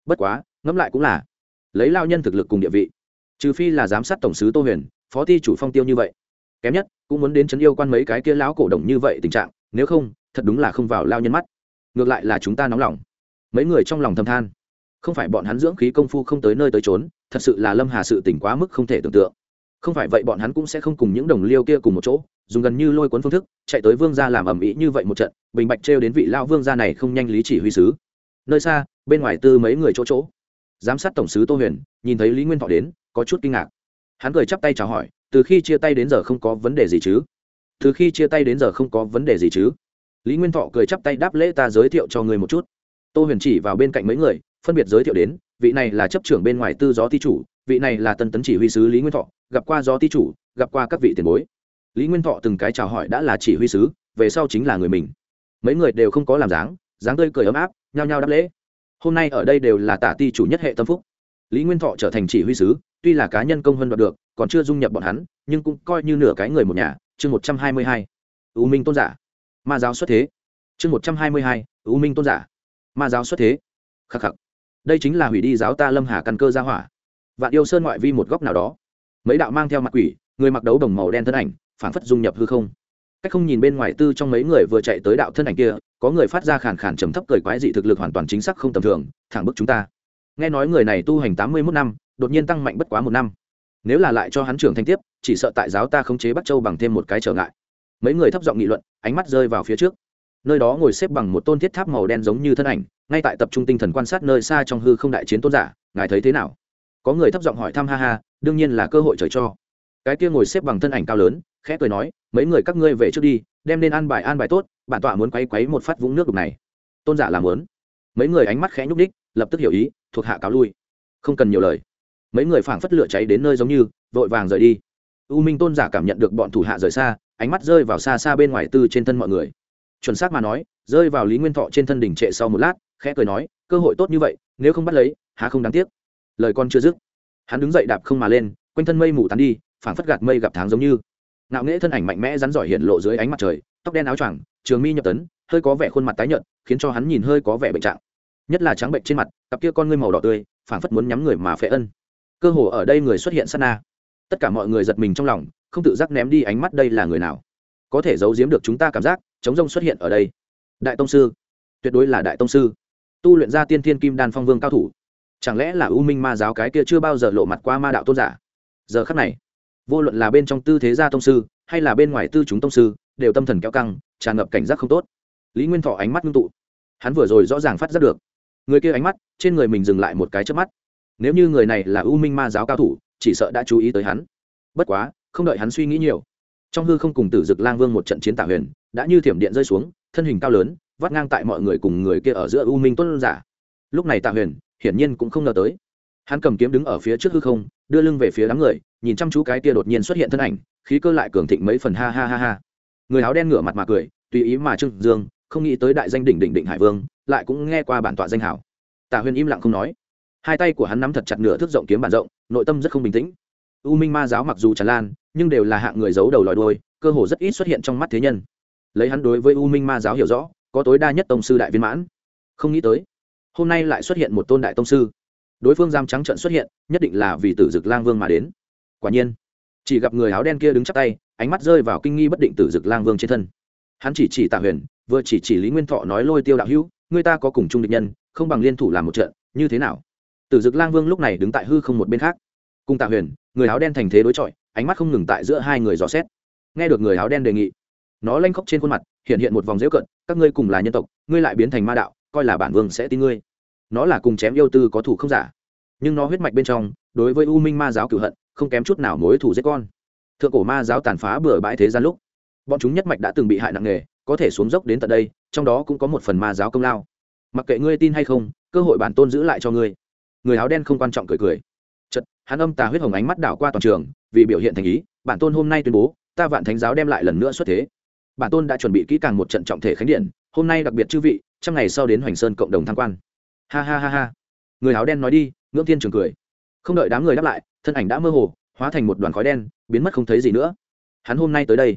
Bất quá, ngẫm lại cũng là, lấy lao nhân thực lực cùng địa vị, trừ phi là giám sát tổng sứ tô huyền, phó ti chủ phong tiêu như vậy kém nhất, cũng muốn đến chấn yêu quan mấy cái kia lão cổ đồng như vậy tình trạng, nếu không, thật đúng là không vào lao nhân mắt. Ngược lại là chúng ta nóng lòng. Mấy người trong lòng thầm than. Không phải bọn hắn dưỡng khí công phu không tới nơi tới trốn thật sự là lâm hà sự tỉnh quá mức không thể tưởng tượng. Không phải vậy bọn hắn cũng sẽ không cùng những đồng liêu kia cùng một chỗ, dùng gần như lôi cuốn phương thức, chạy tới vương gia làm ẩm ĩ như vậy một trận, bình bạch trêu đến vị lao vương gia này không nhanh lý chỉ huy sứ. Nơi xa, bên ngoài tư mấy người chỗ chỗ. Giám sát tổng sứ tô huyền, nhìn thấy lý nguyên thọ đến, có chút kinh ngạc. Hắn cười chắp tay chào hỏi từ khi chia tay đến giờ không có vấn đề gì chứ? Từ khi chia tay đến giờ không có vấn đề gì chứ? Lý nguyên thọ cười chắp tay đáp lễ ta giới thiệu cho người một chút. Tô huyền chỉ vào bên cạnh mấy người, phân biệt giới thiệu đến, vị này là chấp trưởng bên ngoài tư gió ti chủ, vị này là tân tấn chỉ huy sứ lý nguyên thọ, gặp qua gió ti chủ, gặp qua các vị tiền bối. Lý nguyên thọ từng cái chào hỏi đã là chỉ huy sứ, về sau chính là người mình. Mấy người đều không có làm dáng dáng tươi cười ấm áp, nhao nhao đáp lễ. Hôm nay ở đây đều là tả ti chủ nhất hệ tâm phúc lý nguyên thọ trở thành chỉ huy sứ, tuy là cá nhân công hơn đoạt được, còn chưa dung nhập bọn hắn, nhưng cũng coi như nửa cái người một nhà. Chương một trăm hai mươi hai ưu minh tôn giả. Ma giáo xuất thế. Chương một trăm hai mươi hai ưu minh tôn giả. Ma giáo xuất thế. Khắc khắc. Đây chính là hủy đi giáo ta lâm hà căn cơ gia hỏa. Vạn yêu sơn ngoại vi một góc nào đó. Mấy đạo mang theo mặt quỷ, người mặc đấu đồng màu đen thân ảnh, phảng phất dung nhập hư không. Cách không nhìn bên ngoài tư trong mấy người vừa chạy tới đạo thân ảnh kia, có người phát ra khàn khàn trầm thấp cười quái dị thực lực hoàn toàn chính xác không tầm thường, thẳng bức chúng ta nghe nói người này tu hành tám mươi mốt năm, đột nhiên tăng mạnh bất quá một năm. Nếu là lại cho hắn trưởng thanh tiếp, chỉ sợ tại giáo ta khống chế bắt châu bằng thêm một cái trở ngại. Mấy người thấp giọng nghị luận, ánh mắt rơi vào phía trước. Nơi đó ngồi xếp bằng một tôn thiết tháp màu đen giống như thân ảnh, ngay tại tập trung tinh thần quan sát nơi xa trong hư không đại chiến tôn giả, ngài thấy thế nào? Có người thấp giọng hỏi thăm ha ha, đương nhiên là cơ hội trời cho. Cái kia ngồi xếp bằng thân ảnh cao lớn, khẽ cười nói, mấy người các ngươi về trước đi, đem nên ăn bài an bài tốt, bản tọa muốn quấy quấy một phát vũng nước đục này. Tôn giả làm lớn. Mấy người ánh mắt khẽ nhúc đích lập tức hiểu ý thuộc hạ cáo lui. Không cần nhiều lời. Mấy người phảng phất lửa cháy đến nơi giống như, vội vàng rời đi. U minh tôn giả cảm nhận được bọn thủ hạ rời xa, ánh mắt rơi vào xa xa bên ngoài tư trên thân mọi người. Chuẩn xác mà nói, rơi vào lý nguyên thọ trên thân đỉnh trệ sau một lát, khẽ cười nói, cơ hội tốt như vậy, nếu không bắt lấy, há không đáng tiếc. Lời con chưa dứt, hắn đứng dậy đạp không mà lên, quanh thân mây mù tán đi, phảng phất gạt mây gặp tháng giống như. Nạo nghễ thân ảnh mạnh mẽ rắn giỏi hiện lộ dưới ánh mặt trời, tóc đen áo choàng, trường mi nhập tấn, hơi có vẻ khuôn mặt tái nhợt, khiến cho hắn nhìn hơi có vẻ bệnh trạng. Nhất là trắng bệnh trên mặt cặp kia con ngươi màu đỏ tươi, phảng phất muốn nhắm người mà phệ ân. Cơ hồ ở đây người xuất hiện sát na. Tất cả mọi người giật mình trong lòng, không tự giác ném đi ánh mắt đây là người nào. Có thể giấu giếm được chúng ta cảm giác, chống rông xuất hiện ở đây. Đại tông sư. Tuyệt đối là đại tông sư. Tu luyện ra tiên thiên kim đan phong vương cao thủ. Chẳng lẽ là u minh ma giáo cái kia chưa bao giờ lộ mặt qua ma đạo tôn giả? Giờ khắc này, vô luận là bên trong tư thế gia tông sư, hay là bên ngoài tư chúng tông sư, đều tâm thần kéo căng, tràn ngập cảnh giác không tốt. Lý nguyên thọ ánh mắt ngưng tụ. Hắn vừa rồi rõ ràng phát giác được người kia ánh mắt, trên người mình dừng lại một cái trước mắt. Nếu như người này là u minh ma giáo cao thủ, chỉ sợ đã chú ý tới hắn. Bất quá, không đợi hắn suy nghĩ nhiều, trong hư không cùng tử dực lang vương một trận chiến tạ huyền, đã như thiểm điện rơi xuống, thân hình cao lớn, vắt ngang tại mọi người cùng người kia ở giữa u minh tuân giả. Lúc này tạ huyền, hiển nhiên cũng không ngờ tới. Hắn cầm kiếm đứng ở phía trước hư không, đưa lưng về phía đám người, nhìn chăm chú cái kia đột nhiên xuất hiện thân ảnh, khí cơ lại cường thịnh mấy phần ha ha ha ha. Người áo đen ngửa mặt mà cười, tùy ý mà trưng dương, không nghĩ tới đại danh đỉnh đỉnh đỉnh hải vương lại cũng nghe qua bản tọa danh hảo tạ huyền im lặng không nói. Hai tay của hắn nắm thật chặt nửa thước rộng kiếm bản rộng, nội tâm rất không bình tĩnh. U minh ma giáo mặc dù tràn lan, nhưng đều là hạng người giấu đầu lòi đôi cơ hồ rất ít xuất hiện trong mắt thế nhân. Lấy hắn đối với u minh ma giáo hiểu rõ, có tối đa nhất tông sư đại viên mãn. Không nghĩ tới, hôm nay lại xuất hiện một tôn đại tông sư. Đối phương giam trắng trận xuất hiện, nhất định là vì tử dực lang vương mà đến. Quả nhiên, chỉ gặp người áo đen kia đứng chắc tay, ánh mắt rơi vào kinh nghi bất định tử dực lang vương trên thân. Hắn chỉ chỉ tạ huyền, vừa chỉ chỉ lý nguyên thọ nói lôi tiêu đạo hữu người ta có cùng chung địch nhân, không bằng liên thủ làm một trận, như thế nào? Tử dực lang vương lúc này đứng tại hư không một bên khác. Cùng tạ huyền, người áo đen thành thế đối chọi, ánh mắt không ngừng tại giữa hai người dò xét. Nghe được người áo đen đề nghị, nó lanh khóc trên khuôn mặt, hiện hiện một vòng dễu cận, các ngươi cùng là nhân tộc, ngươi lại biến thành ma đạo, coi là bản vương sẽ tin ngươi. Nó là cùng chém yêu tư có thủ không giả. Nhưng nó huyết mạch bên trong, đối với u minh ma giáo cửu hận, không kém chút nào mối thủ giết con. Thượng cổ ma giáo tàn phá bừa bãi thế gian lúc, bọn chúng nhất mạch đã từng bị hại nặng nề có thể xuống dốc đến tận đây, trong đó cũng có một phần ma giáo công lao. Mặc kệ ngươi tin hay không, cơ hội bản tôn giữ lại cho ngươi. Người áo đen không quan trọng cười cười. Chật hắn âm tà huyết hồng ánh mắt đảo qua toàn trường, vì biểu hiện thành ý, bản tôn hôm nay tuyên bố, ta vạn thánh giáo đem lại lần nữa xuất thế. Bản tôn đã chuẩn bị kỹ càng một trận trọng thể khánh điện, hôm nay đặc biệt chư vị, trăm ngày sau đến hoành sơn cộng đồng tham quan. Ha ha ha ha. Người áo đen nói đi, ngưỡng thiên trường cười. Không đợi đám người đáp lại, thân ảnh đã mơ hồ, hóa thành một đoàn khói đen, biến mất không thấy gì nữa. Hắn hôm nay tới đây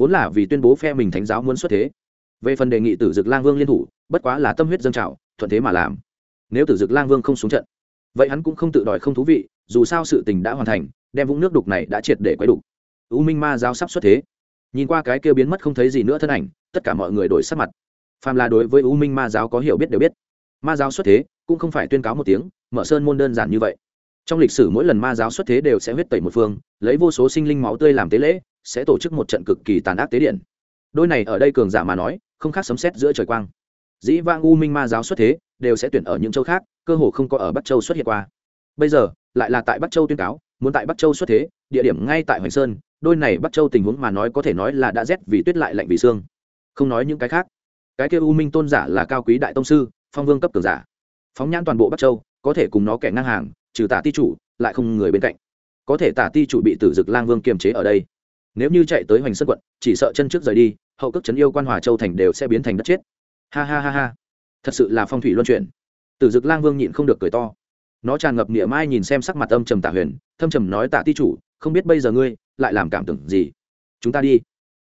vốn là vì tuyên bố phe mình thánh giáo muốn xuất thế. Về phần đề nghị tử dực lang vương liên thủ, bất quá là tâm huyết dâng trào, thuận thế mà làm. Nếu tử dực lang vương không xuống trận, vậy hắn cũng không tự đòi không thú vị, dù sao sự tình đã hoàn thành, đem vũng nước đục này đã triệt để quấy đục. U minh ma giáo sắp xuất thế. Nhìn qua cái kia biến mất không thấy gì nữa thân ảnh, tất cả mọi người đổi sắc mặt. Phàm là đối với u minh ma giáo có hiểu biết đều biết. Ma giáo xuất thế, cũng không phải tuyên cáo một tiếng, mở sơn môn đơn giản như vậy. Trong lịch sử mỗi lần ma giáo xuất thế đều sẽ huyết tẩy một phương, lấy vô số sinh linh máu tươi làm tế lễ sẽ tổ chức một trận cực kỳ tàn ác tế điện. Đôi này ở đây cường giả mà nói, không khác sấm xét giữa trời quang. Dĩ vang u minh ma giáo xuất thế, đều sẽ tuyển ở những châu khác, cơ hồ không có ở bắc châu xuất hiện qua. Bây giờ, lại là tại bắc châu tuyên cáo, muốn tại bắc châu xuất thế, địa điểm ngay tại hoành sơn, đôi này bắc châu tình huống mà nói có thể nói là đã rét vì tuyết lại lạnh vì xương không nói những cái khác. Cái kia u minh tôn giả là cao quý đại tông sư, phong vương cấp cường giả. Phóng nhãn toàn bộ bắc châu, có thể cùng nó kẻ ngang hàng, trừ tả ti chủ, lại không người bên cạnh. Có thể tả ti chủ bị tử dực lang vương kiềm chế ở đây nếu như chạy tới hoành sơn quận, chỉ sợ chân trước rời đi, hậu cước trấn yêu quan hòa châu thành đều sẽ biến thành đất chết. Ha ha ha ha. Thật sự là phong thủy luân chuyển. Tử dực lang vương nhịn không được cười to. Nó tràn ngập nghĩa mai nhìn xem sắc mặt âm trầm tả huyền, thâm trầm nói tạ ti chủ, không biết bây giờ ngươi lại làm cảm tưởng gì? Chúng ta đi.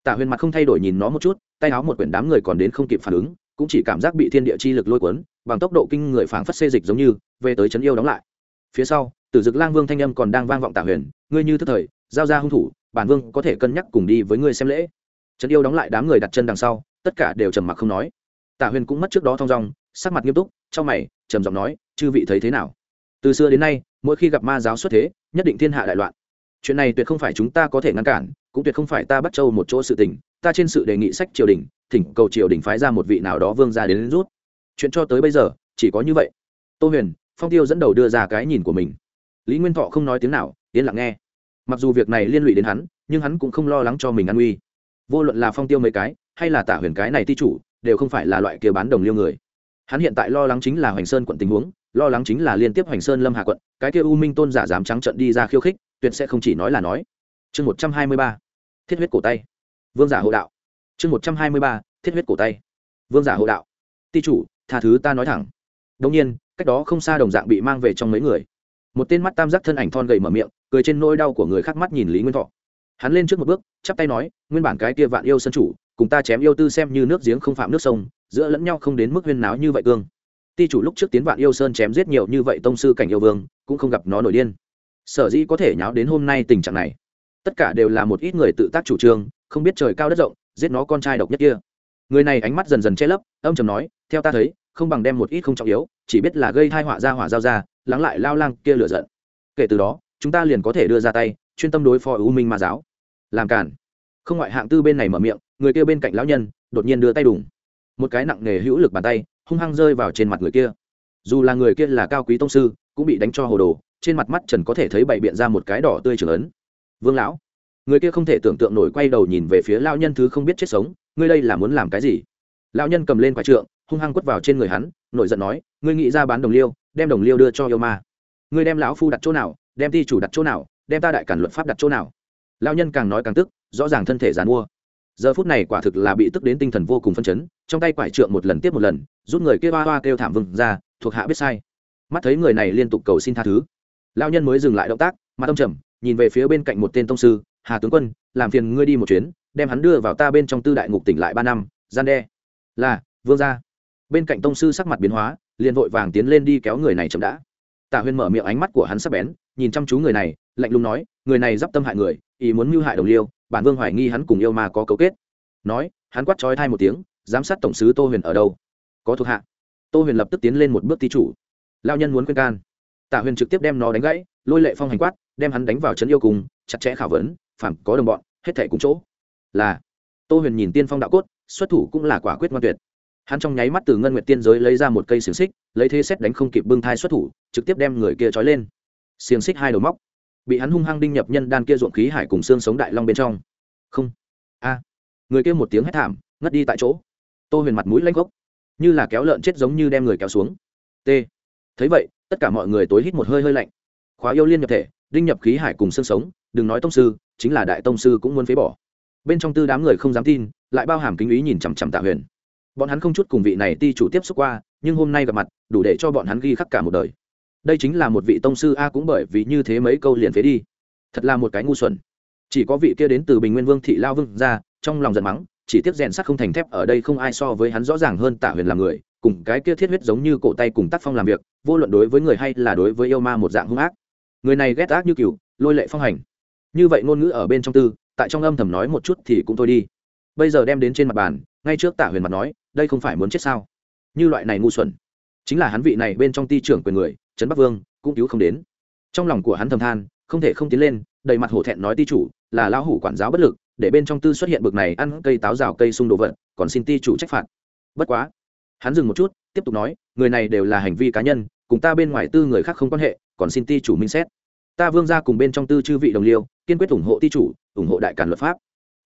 Tả huyền mặt không thay đổi nhìn nó một chút, tay áo một quyển đám người còn đến không kịp phản ứng, cũng chỉ cảm giác bị thiên địa chi lực lôi cuốn, bằng tốc độ kinh người phảng phất xê dịch giống như, về tới trấn yêu đóng lại. Phía sau, tử dực lang vương thanh âm còn đang vang vọng tả huyền, ngươi như thức thời, giao ra hung thủ bản vương có thể cân nhắc cùng đi với ngươi xem lễ. Trấn yêu đóng lại đám người đặt chân đằng sau tất cả đều trầm mặc không nói. Tả huyền cũng mất trước đó thong dong sắc mặt nghiêm túc trong mày trầm giọng nói chư vị thấy thế nào? Từ xưa đến nay mỗi khi gặp ma giáo xuất thế nhất định thiên hạ đại loạn. Chuyện này tuyệt không phải chúng ta có thể ngăn cản cũng tuyệt không phải ta bắt châu một chỗ sự tình. Ta trên sự đề nghị sách triều đình thỉnh cầu triều đình phái ra một vị nào đó vương ra đến, đến rút. Chuyện cho tới bây giờ chỉ có như vậy. Tô huyền phong tiêu dẫn đầu đưa ra cái nhìn của mình. Lý nguyên thọ không nói tiếng nào yên lặng nghe mặc dù việc này liên lụy đến hắn, nhưng hắn cũng không lo lắng cho mình an nguy. Vô luận là phong tiêu mấy cái, hay là tả huyền cái này ti chủ, đều không phải là loại kia bán đồng liêu người. Hắn hiện tại lo lắng chính là hoành sơn quận tình huống, lo lắng chính là liên tiếp hoành sơn lâm hà quận, cái kia u minh tôn giả dám trắng trận đi ra khiêu khích, tuyệt sẽ không chỉ nói là nói. Chương một trăm hai mươi ba, thiết huyết cổ tay. Vương giả hộ đạo. Chương một trăm hai mươi ba, thiết huyết cổ tay. Vương giả hộ đạo. Ti chủ, tha thứ ta nói thẳng. Đông nhiên, cách đó không xa đồng dạng bị mang về trong mấy người một tên mắt tam giác thân ảnh thon gầy mở miệng, cười trên nỗi đau của người khác mắt nhìn lý nguyên thọ. Hắn lên trước một bước, chắp tay nói, nguyên bản cái kia vạn yêu sân chủ, cùng ta chém yêu tư xem như nước giếng không phạm nước sông, giữa lẫn nhau không đến mức huyên náo như vậy cương. Ti chủ lúc trước tiến vạn yêu sơn chém giết nhiều như vậy tông sư cảnh yêu vương, cũng không gặp nó nổi điên. Sở dĩ có thể nháo đến hôm nay tình trạng này. Tất cả đều là một ít người tự tác chủ trương, không biết trời cao đất rộng, giết nó con trai độc nhất kia. Người này ánh mắt dần dần che lấp, âm trầm nói, theo ta thấy, không bằng đem một ít không trọng yếu, chỉ biết là gây thai họa ra hỏa giao ra lắng lại lao lang kia lửa giận. Kể từ đó, chúng ta liền có thể đưa ra tay, chuyên tâm đối phó u minh ma giáo. Làm cản không ngoại hạng tư bên này mở miệng, người kia bên cạnh lão nhân, đột nhiên đưa tay đùng. Một cái nặng nề hữu lực bàn tay, hung hăng rơi vào trên mặt người kia. Dù là người kia là cao quý tông sư, cũng bị đánh cho hồ đồ, trên mặt mắt trần có thể thấy bày biện ra một cái đỏ tươi trưởng ấn. Vương lão, người kia không thể tưởng tượng nổi quay đầu nhìn về phía lão nhân thứ không biết chết sống, ngươi đây là muốn làm cái gì? Lão nhân cầm lên quả trượng, hung hăng quất vào trên người hắn, nổi giận nói, ngươi nghĩ ra bán đồng liêu đem đồng liêu đưa cho yêu ma. Ngươi đem lão phu đặt chỗ nào, đem ti chủ đặt chỗ nào, đem ta đại cản luật pháp đặt chỗ nào? Lão nhân càng nói càng tức, rõ ràng thân thể giàn mua giờ phút này quả thực là bị tức đến tinh thần vô cùng phân chấn, trong tay quải trượng một lần tiếp một lần, rút người kia hoa hoa kêu thảm vừng ra, thuộc hạ biết sai. Mắt thấy người này liên tục cầu xin tha thứ. Lão nhân mới dừng lại động tác, mặt ông trầm, nhìn về phía bên cạnh một tên tông sư, hà tướng quân, làm phiền ngươi đi một chuyến, đem hắn đưa vào ta bên trong tư đại ngục tỉnh lại ba năm, gian đe. Là, vương gia bên cạnh tông sư sắc mặt biến hóa liền vội vàng tiến lên đi kéo người này chậm đã. Tạ huyên mở miệng ánh mắt của hắn sắp bén, nhìn chăm chú người này, lạnh lùng nói, người này d i p tâm hại người, ý muốn mưu hại đồng liêu, bản vương hoài nghi hắn cùng yêu ma có cấu kết. Nói, hắn quát trói thai một tiếng, giám sát tổng sứ tô huyền ở đâu? Có thuộc hạ. Tô huyền lập tức tiến lên một bước thi chủ. Lao nhân muốn khuyên can. Tạ huyền trực tiếp đem nó đánh gãy, lôi lệ phong hành quát, đem hắn đánh vào trấn yêu cùng, chặt chẽ khảo vấn phản có đồng bọn, hết thể cùng chỗ. Là, tô huyền nhìn tiên phong đạo cốt, xuất thủ cũng là quả quyết ngoan tuyệt hắn trong nháy mắt từ ngân nguyệt tiên giới lấy ra một cây xiềng xích, lấy thế xét đánh không kịp bưng thai xuất thủ, trực tiếp đem người kia trói lên. Xiềng xích hai đầu móc, bị hắn hung hăng đinh nhập nhân đan kia ruộng khí hải cùng xương sống đại long bên trong. Không. A. Người kia một tiếng hét thảm, ngất đi tại chỗ. Tô huyền mặt mũi lanh gốc như là kéo lợn chết giống như đem người kéo xuống. T. Thấy vậy, tất cả mọi người tối hít một hơi hơi lạnh. Khóa yêu liên nhập thể, đinh nhập khí hải cùng xương sống, đừng nói tông sư, chính là đại tông sư cũng muốn phế bỏ. Bên trong tư đám người không dám tin, lại bao hàm kính ý nhìn chằm chằm tạ huyền bọn hắn không chút cùng vị này ti chủ tiếp xúc qua, nhưng hôm nay gặp mặt, đủ để cho bọn hắn ghi khắc cả một đời. Đây chính là một vị tông sư a cũng bởi vì như thế mấy câu liền phế đi. Thật là một cái ngu xuẩn. Chỉ có vị kia đến từ bình nguyên vương thị lao vương ra, trong lòng giận mắng, chỉ tiếc rèn sắt không thành thép, ở đây không ai so với hắn rõ ràng hơn tả huyền làm người, cùng cái kia thiết huyết giống như cổ tay cùng tác phong làm việc, vô luận đối với người hay là đối với yêu ma một dạng hung ác. Người này ghét ác như cừu, lôi lệ phong hành. Như vậy ngôn ngữ ở bên trong tư, tại trong âm thầm nói một chút thì cũng thôi đi. Bây giờ đem đến trên mặt bàn ngay trước tả huyền mặt nói, đây không phải muốn chết sao? Như loại này ngu xuẩn. Chính là hắn vị này bên trong ti trưởng quyền người, trấn bắc vương, cũng cứu không đến. Trong lòng của hắn thầm than, không thể không tiến lên, đầy mặt hổ thẹn nói ti chủ là lão hủ quản giáo bất lực, để bên trong tư xuất hiện bực này ăn cây táo rào cây sung đồ vật, còn xin ti chủ trách phạt. Bất quá, hắn dừng một chút, tiếp tục nói, người này đều là hành vi cá nhân, cùng ta bên ngoài tư người khác không quan hệ, còn xin ti chủ minh xét. Ta vương ra cùng bên trong tư chư vị đồng liêu, kiên quyết ủng hộ ti chủ, ủng hộ đại cản luật pháp.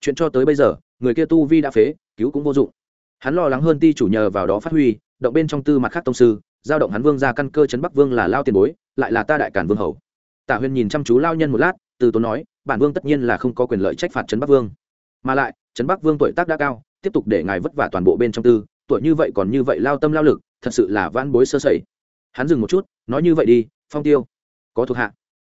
Chuyện cho tới bây giờ, người kia tu vi đã phế cứu cũng vô dụng. Hắn lo lắng hơn ti chủ nhờ vào đó phát huy, động bên trong tư mặt khác tông sư, giao động hắn vương ra căn cơ chấn bắc vương là lao tiền bối, lại là ta đại cản vương hầu. Tạ huyền nhìn chăm chú lao nhân một lát, từ tốn nói, bản vương tất nhiên là không có quyền lợi trách phạt trấn bắc vương. Mà lại trấn bắc vương tuổi tác đã cao, tiếp tục để ngài vất vả toàn bộ bên trong tư, tuổi như vậy còn như vậy lao tâm lao lực, thật sự là van bối sơ sẩy. Hắn dừng một chút, nói như vậy đi, phong tiêu. Có thuộc hạ.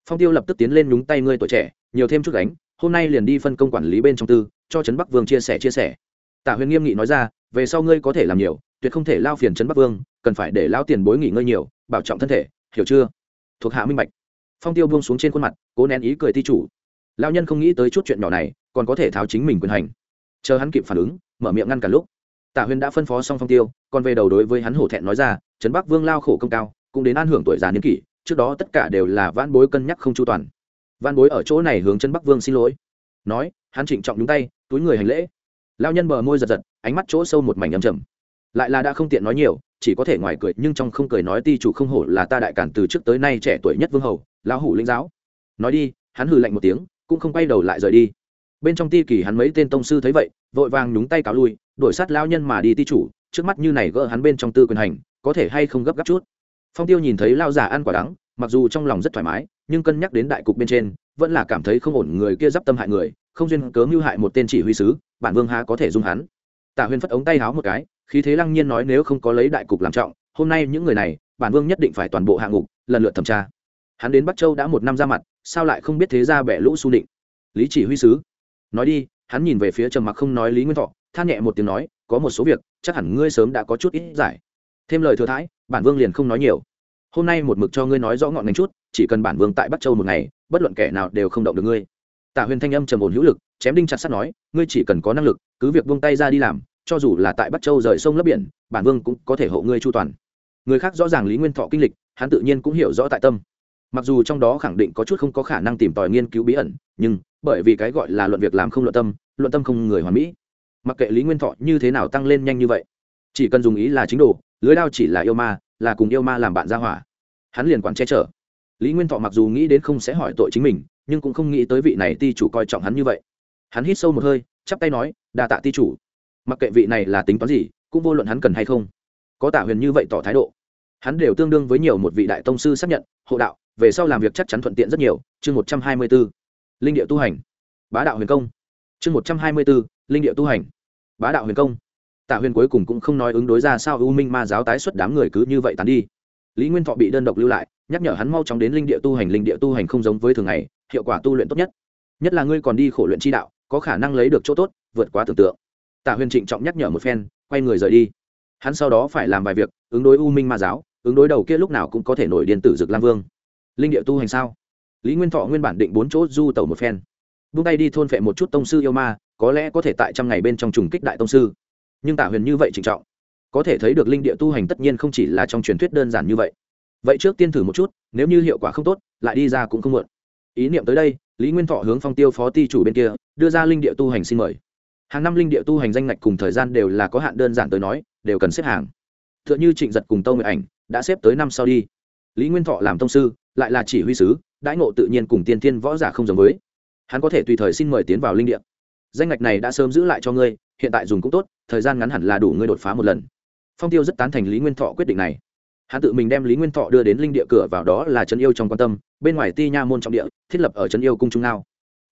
Phong tiêu lập tức tiến lên nhúng tay ngươi tuổi trẻ, nhiều thêm chút đánh hôm nay liền đi phân công quản lý bên trong tư, cho trấn bắc vương chia sẻ chia sẻ tạ huyền nghiêm nghị nói ra, về sau ngươi có thể làm nhiều, tuyệt không thể lao phiền trấn bắc vương, cần phải để lao tiền bối nghỉ ngơi nhiều, bảo trọng thân thể, hiểu chưa? Thuộc hạ minh bạch. Phong tiêu buông xuống trên khuôn mặt, cố nén ý cười ti chủ. Lao nhân không nghĩ tới chút chuyện nhỏ này, còn có thể tháo chính mình quyền hành. Chờ hắn kịp phản ứng, mở miệng ngăn cả lúc. Tạ huyền đã phân phó xong phong tiêu, còn về đầu đối với hắn hổ thẹn nói ra, trấn bắc vương lao khổ công cao, cũng đến an hưởng tuổi già niên kỷ, trước đó tất cả đều là van bối cân nhắc không chu toàn. Van bối ở chỗ này hướng trấn bắc vương xin lỗi. Nói, hắn trịnh trọng nhúng tay, túi người hành lễ lao nhân bờ môi giật giật, ánh mắt chỗ sâu một mảnh âm trầm. Lại là đã không tiện nói nhiều, chỉ có thể ngoài cười, nhưng trong không cười nói ti chủ không hổ là ta đại cản từ trước tới nay trẻ tuổi nhất vương hầu, lão hủ linh giáo. Nói đi, hắn hừ lạnh một tiếng, cũng không quay đầu lại rời đi. Bên trong ti kỳ hắn mấy tên tông sư thấy vậy, vội vàng nhúng tay cáo lui đổi sát lao nhân mà đi ti chủ, trước mắt như này gỡ hắn bên trong tư quyền hành, có thể hay không gấp gáp chút. Phong tiêu nhìn thấy lao giả ăn quả đắng, mặc dù trong lòng rất thoải mái, nhưng cân nhắc đến đại cục bên trên, vẫn là cảm thấy không ổn người kia d i p tâm hại người không duyên cớ mưu hại một tên chỉ huy sứ, bản vương há có thể dung hắn. Tả huyền phất ống tay háo một cái, khí thế lăng nhiên nói nếu không có lấy đại cục làm trọng, hôm nay những người này, bản vương nhất định phải toàn bộ hạ ngục, lần lượt thẩm tra. Hắn đến bắc châu đã một năm ra mặt, sao lại không biết thế ra bẻ lũ su định? Lý chỉ huy sứ. Nói đi, hắn nhìn về phía trầm mặc không nói lý nguyên thọ, than nhẹ một tiếng nói, có một số việc, chắc hẳn ngươi sớm đã có chút ít giải. Thêm lời thừa thãi, bản vương liền không nói nhiều. Hôm nay một mực cho ngươi nói rõ ngọn ngành chút, chỉ cần bản vương tại bắc châu một ngày, bất luận kẻ nào đều không động được ngươi tạ huyền thanh âm trầm ổn hữu lực, chém đinh chặt sắt nói, ngươi chỉ cần có năng lực, cứ việc buông tay ra đi làm, cho dù là tại bắc châu rời sông lấp biển, bản vương cũng có thể hộ ngươi chu toàn. Người khác rõ ràng lý nguyên thọ kinh lịch, hắn tự nhiên cũng hiểu rõ tại tâm. Mặc dù trong đó khẳng định có chút không có khả năng tìm tòi nghiên cứu bí ẩn, nhưng bởi vì cái gọi là luận việc làm không luận tâm luận tâm không người hoàn mỹ. Mặc kệ lý nguyên thọ như thế nào tăng lên nhanh như vậy, chỉ cần dùng ý là chính đồ, lưới đao chỉ là yêu ma, là cùng yêu ma làm bạn ra hỏa. Hắn liền quản che chở. Lý nguyên thọ mặc dù nghĩ đến không sẽ hỏi tội chính mình nhưng cũng không nghĩ tới vị này ti chủ coi trọng hắn như vậy. Hắn hít sâu một hơi, chắp tay nói, đa tạ ti chủ. Mặc kệ vị này là tính toán gì, cũng vô luận hắn cần hay không. Có tả huyền như vậy tỏ thái độ. Hắn đều tương đương với nhiều một vị đại tông sư xác nhận, hộ đạo, về sau làm việc chắc chắn thuận tiện rất nhiều. Chương một trăm hai mươi b ố linh địa tu hành. Bá đạo huyền công. Chương một trăm hai mươi b ố linh địa tu hành. Bá đạo huyền công. Tạ huyền cuối cùng cũng không nói ứng đối ra sao u minh ma giáo tái xuất đám người cứ như vậy tán đi. Lý nguyên thọ bị đơn độc lưu lại nhắc nhở hắn mau chóng đến linh địa tu hành, linh địa tu hành không giống với thường ngày, hiệu quả tu luyện tốt nhất. Nhất là ngươi còn đi khổ luyện chi đạo, có khả năng lấy được chỗ tốt, vượt quá tưởng tượng. Tạ huyền trịnh trọng nhắc nhở một phen, quay người rời đi. Hắn sau đó phải làm vài việc, ứng đối u minh ma giáo, ứng đối đầu kia lúc nào cũng có thể nổi điện tử dực lam vương. Linh địa tu hành sao? Lý nguyên thọ nguyên bản định bốn chỗ du tàu một phen. Vung tay đi thôn phệ một chút tông sư yêu ma, có lẽ có thể tại trăm ngày bên trong trùng kích đại tông sư. Nhưng tạ huyền như vậy trịnh trọng. Có thể thấy được linh địa tu hành tất nhiên không chỉ là trong truyền thuyết đơn giản như vậy vậy trước tiên thử một chút, nếu như hiệu quả không tốt, lại đi ra cũng không muộn. Ý niệm tới đây, lý nguyên thọ hướng phong tiêu phó ti chủ bên kia, đưa ra linh địa tu hành xin mời. Hàng năm linh địa tu hành danh ngạch cùng thời gian đều là có hạn đơn giản tới nói, đều cần xếp hàng. T h ư ợ n h ư trịnh giật cùng tâu nguyện ảnh, đã xếp tới năm sau đi. Lý nguyên thọ làm tông sư, lại là chỉ huy sứ, đãi ngộ tự nhiên cùng tiên thiên võ giả không giống với. Hắn có thể tùy thời xin mời tiến vào linh địa. Danh ngạch này đã sớm giữ lại cho ngươi, hiện tại dùng cũng tốt, thời gian ngắn hẳn là đủ ngươi đột phá một lần. Phong tiêu rất tán thành lý nguyên thọ quyết định này hắn tự mình đem lý nguyên thọ đưa đến linh địa cửa vào đó là trấn yêu trong quan tâm, bên ngoài ti nha môn trọng địa, thiết lập ở trấn yêu cung trung nào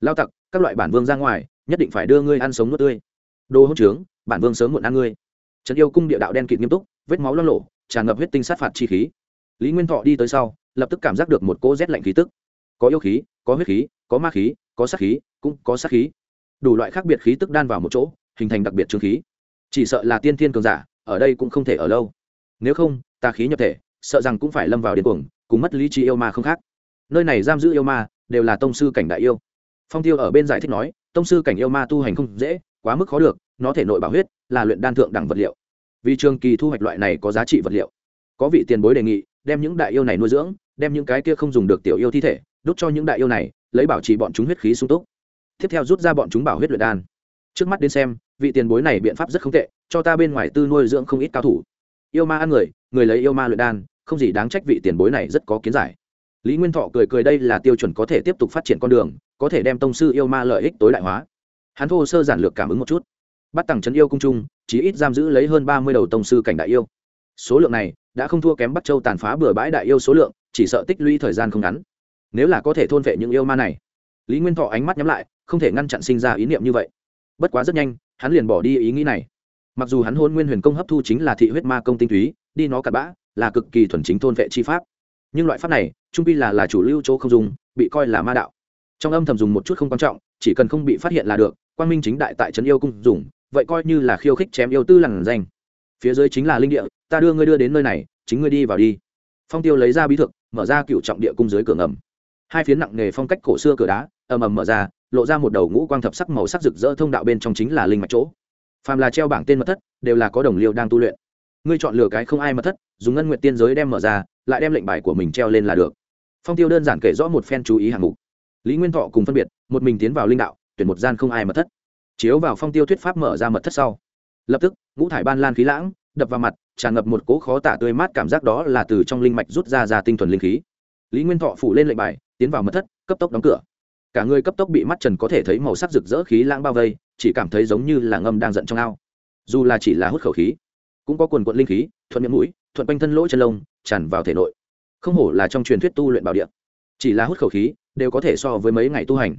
lao tặc, các loại bản vương ra ngoài, nhất định phải đưa ngươi ăn sống nuốt tươi. Đồ hỗn trướng, bản vương sớm muộn ăn ngươi. Trấn yêu cung địa đạo đen kịt nghiêm túc, vết máu lo lộ, tràn ngập huyết tinh sát phạt chi khí. Lý nguyên thọ đi tới sau, lập tức cảm giác được một cỗ rét lạnh khí tức. Có yêu khí, có huyết khí, có ma khí, có sát khí, cũng có sát khí. Đủ loại khác biệt khí tức đan vào một chỗ, hình thành đặc biệt trương khí. Chỉ sợ là tiên thiên cường giả, ở đây cũng không thể ở lâu nếu không tà khí nhập thể, sợ rằng cũng phải lâm vào điên cuồng, cùng mất lý trí yêu ma không khác. Nơi này giam giữ yêu ma, đều là tông sư cảnh đại yêu. Phong tiêu ở bên giải thích nói, tông sư cảnh yêu ma tu hành không dễ, quá mức khó được, nó thể nội bảo huyết, là luyện đan thượng đẳng vật liệu. Vì trường kỳ thu hoạch loại này có giá trị vật liệu, có vị tiền bối đề nghị, đem những đại yêu này nuôi dưỡng, đem những cái kia không dùng được tiểu yêu thi thể, đốt cho những đại yêu này, lấy bảo trì bọn chúng huyết khí sung túc. Tiếp theo rút ra bọn chúng bảo huyết luyện đan. Trước mắt đến xem, vị tiền bối này biện pháp rất không tệ, cho ta bên ngoài tư nuôi dưỡng không ít cao thủ yêu ma ăn người người lấy yêu ma luyện đan, không gì đáng trách vị tiền bối này rất có kiến giải. Lý nguyên thọ cười cười đây là tiêu chuẩn có thể tiếp tục phát triển con đường, có thể đem tông sư yêu ma lợi ích tối đại hóa. Hắn thô sơ giản lược cảm ứng một chút. Bắt tặng trấn yêu cung trung, chỉ ít giam giữ lấy hơn ba mươi đầu tông sư cảnh đại yêu. Số lượng này, đã không thua kém bắc châu tàn phá bừa bãi đại yêu số lượng, chỉ sợ tích lũy thời gian không ngắn. Nếu là có thể thôn vệ những yêu ma này. Lý nguyên thọ ánh mắt nhắm lại, không thể ngăn chặn sinh ra ý niệm như vậy. Bất quá rất nhanh, hắn liền bỏ đi ý nghĩ này mặc dù hắn hôn nguyên huyền công hấp thu chính là thị huyết ma công tinh túy, đi nó cặn bã là cực kỳ thuần chính thôn vệ chi pháp. Nhưng loại pháp này, trung pi là là chủ lưu chỗ không dùng, bị coi là ma đạo. Trong âm thầm dùng một chút không quan trọng, chỉ cần không bị phát hiện là được, quang minh chính đại tại trấn yêu cung dùng, vậy coi như là khiêu khích chém yêu tư lằn danh. Phía dưới chính là linh địa, ta đưa ngươi đưa đến nơi này, chính ngươi đi vào đi. Phong tiêu lấy ra bí thực mở ra cựu trọng địa cung dưới cửa ngầm. Hai phiến nặng nghề phong cách cổ xưa cửa đá, ầm ầm mở ra, lộ ra một đầu ngũ quang thập sắc màu sắc rực rỡ thông đạo bên trong chính là linh mạch chỗ phàm là treo bảng tên mật thất, đều là có đồng liêu đang tu luyện. Ngươi chọn lựa cái không ai mật thất, dùng ngân nguyện tiên giới đem mở ra, lại đem lệnh bài của mình treo lên là được. Phong tiêu đơn giản kể rõ một phen chú ý hạng mục. Lý nguyên thọ cùng phân biệt, một mình tiến vào linh đạo, tuyển một gian không ai mật thất. Chiếu vào phong tiêu thuyết pháp mở ra mật thất sau, lập tức, ngũ thải ban lan khí lãng, đập vào mặt, tràn ngập một cỗ khó tả tươi mát cảm giác đó là từ trong linh mạch rút ra ra tinh thuần linh khí. Lý nguyên thọ phủ lên lệnh bài, tiến vào mật thất, cấp tốc đóng cửa. Cả người cấp tốc bị mắt trần có thể thấy màu sắc rực rỡ khí lãng bao vây chỉ cảm thấy giống như là ngâm đang giận trong ao. Dù là chỉ là hút khẩu khí, cũng có quần quận linh khí, thuận miệng mũi, thuận quanh thân lỗ chân lông, tràn vào thể nội. Không hổ là trong truyền thuyết tu luyện bảo địa. Chỉ là hút khẩu khí, đều có thể so với mấy ngày tu hành.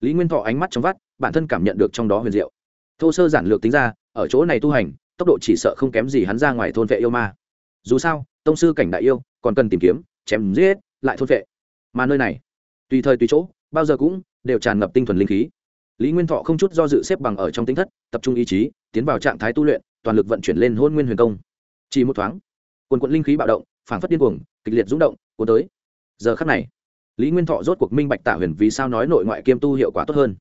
Lý nguyên thọ ánh mắt trong vắt, bản thân cảm nhận được trong đó huyền diệu. Thô sơ giản lược tính ra, ở chỗ này tu hành, tốc độ chỉ sợ không kém gì hắn ra ngoài thôn vệ yêu ma. Dù sao, tông sư cảnh đại yêu, còn cần tìm kiếm, chém giết, lại thôn vệ. Mà nơi này, tùy thời tùy chỗ, bao giờ cũng đều tràn ngập tinh thuần linh khí lý nguyên thọ không chút do dự xếp bằng ở trong tính thất, tập trung ý chí, tiến vào trạng thái tu luyện, toàn lực vận chuyển lên hôn nguyên huyền công. Chỉ một thoáng, quần quận linh khí bạo động, phảng phất điên cuồng, kịch liệt rúng động, cuốn tới. Giờ khắc này, lý nguyên thọ rốt cuộc minh bạch Tả huyền vì sao nói nội ngoại kiêm tu hiệu quả tốt hơn.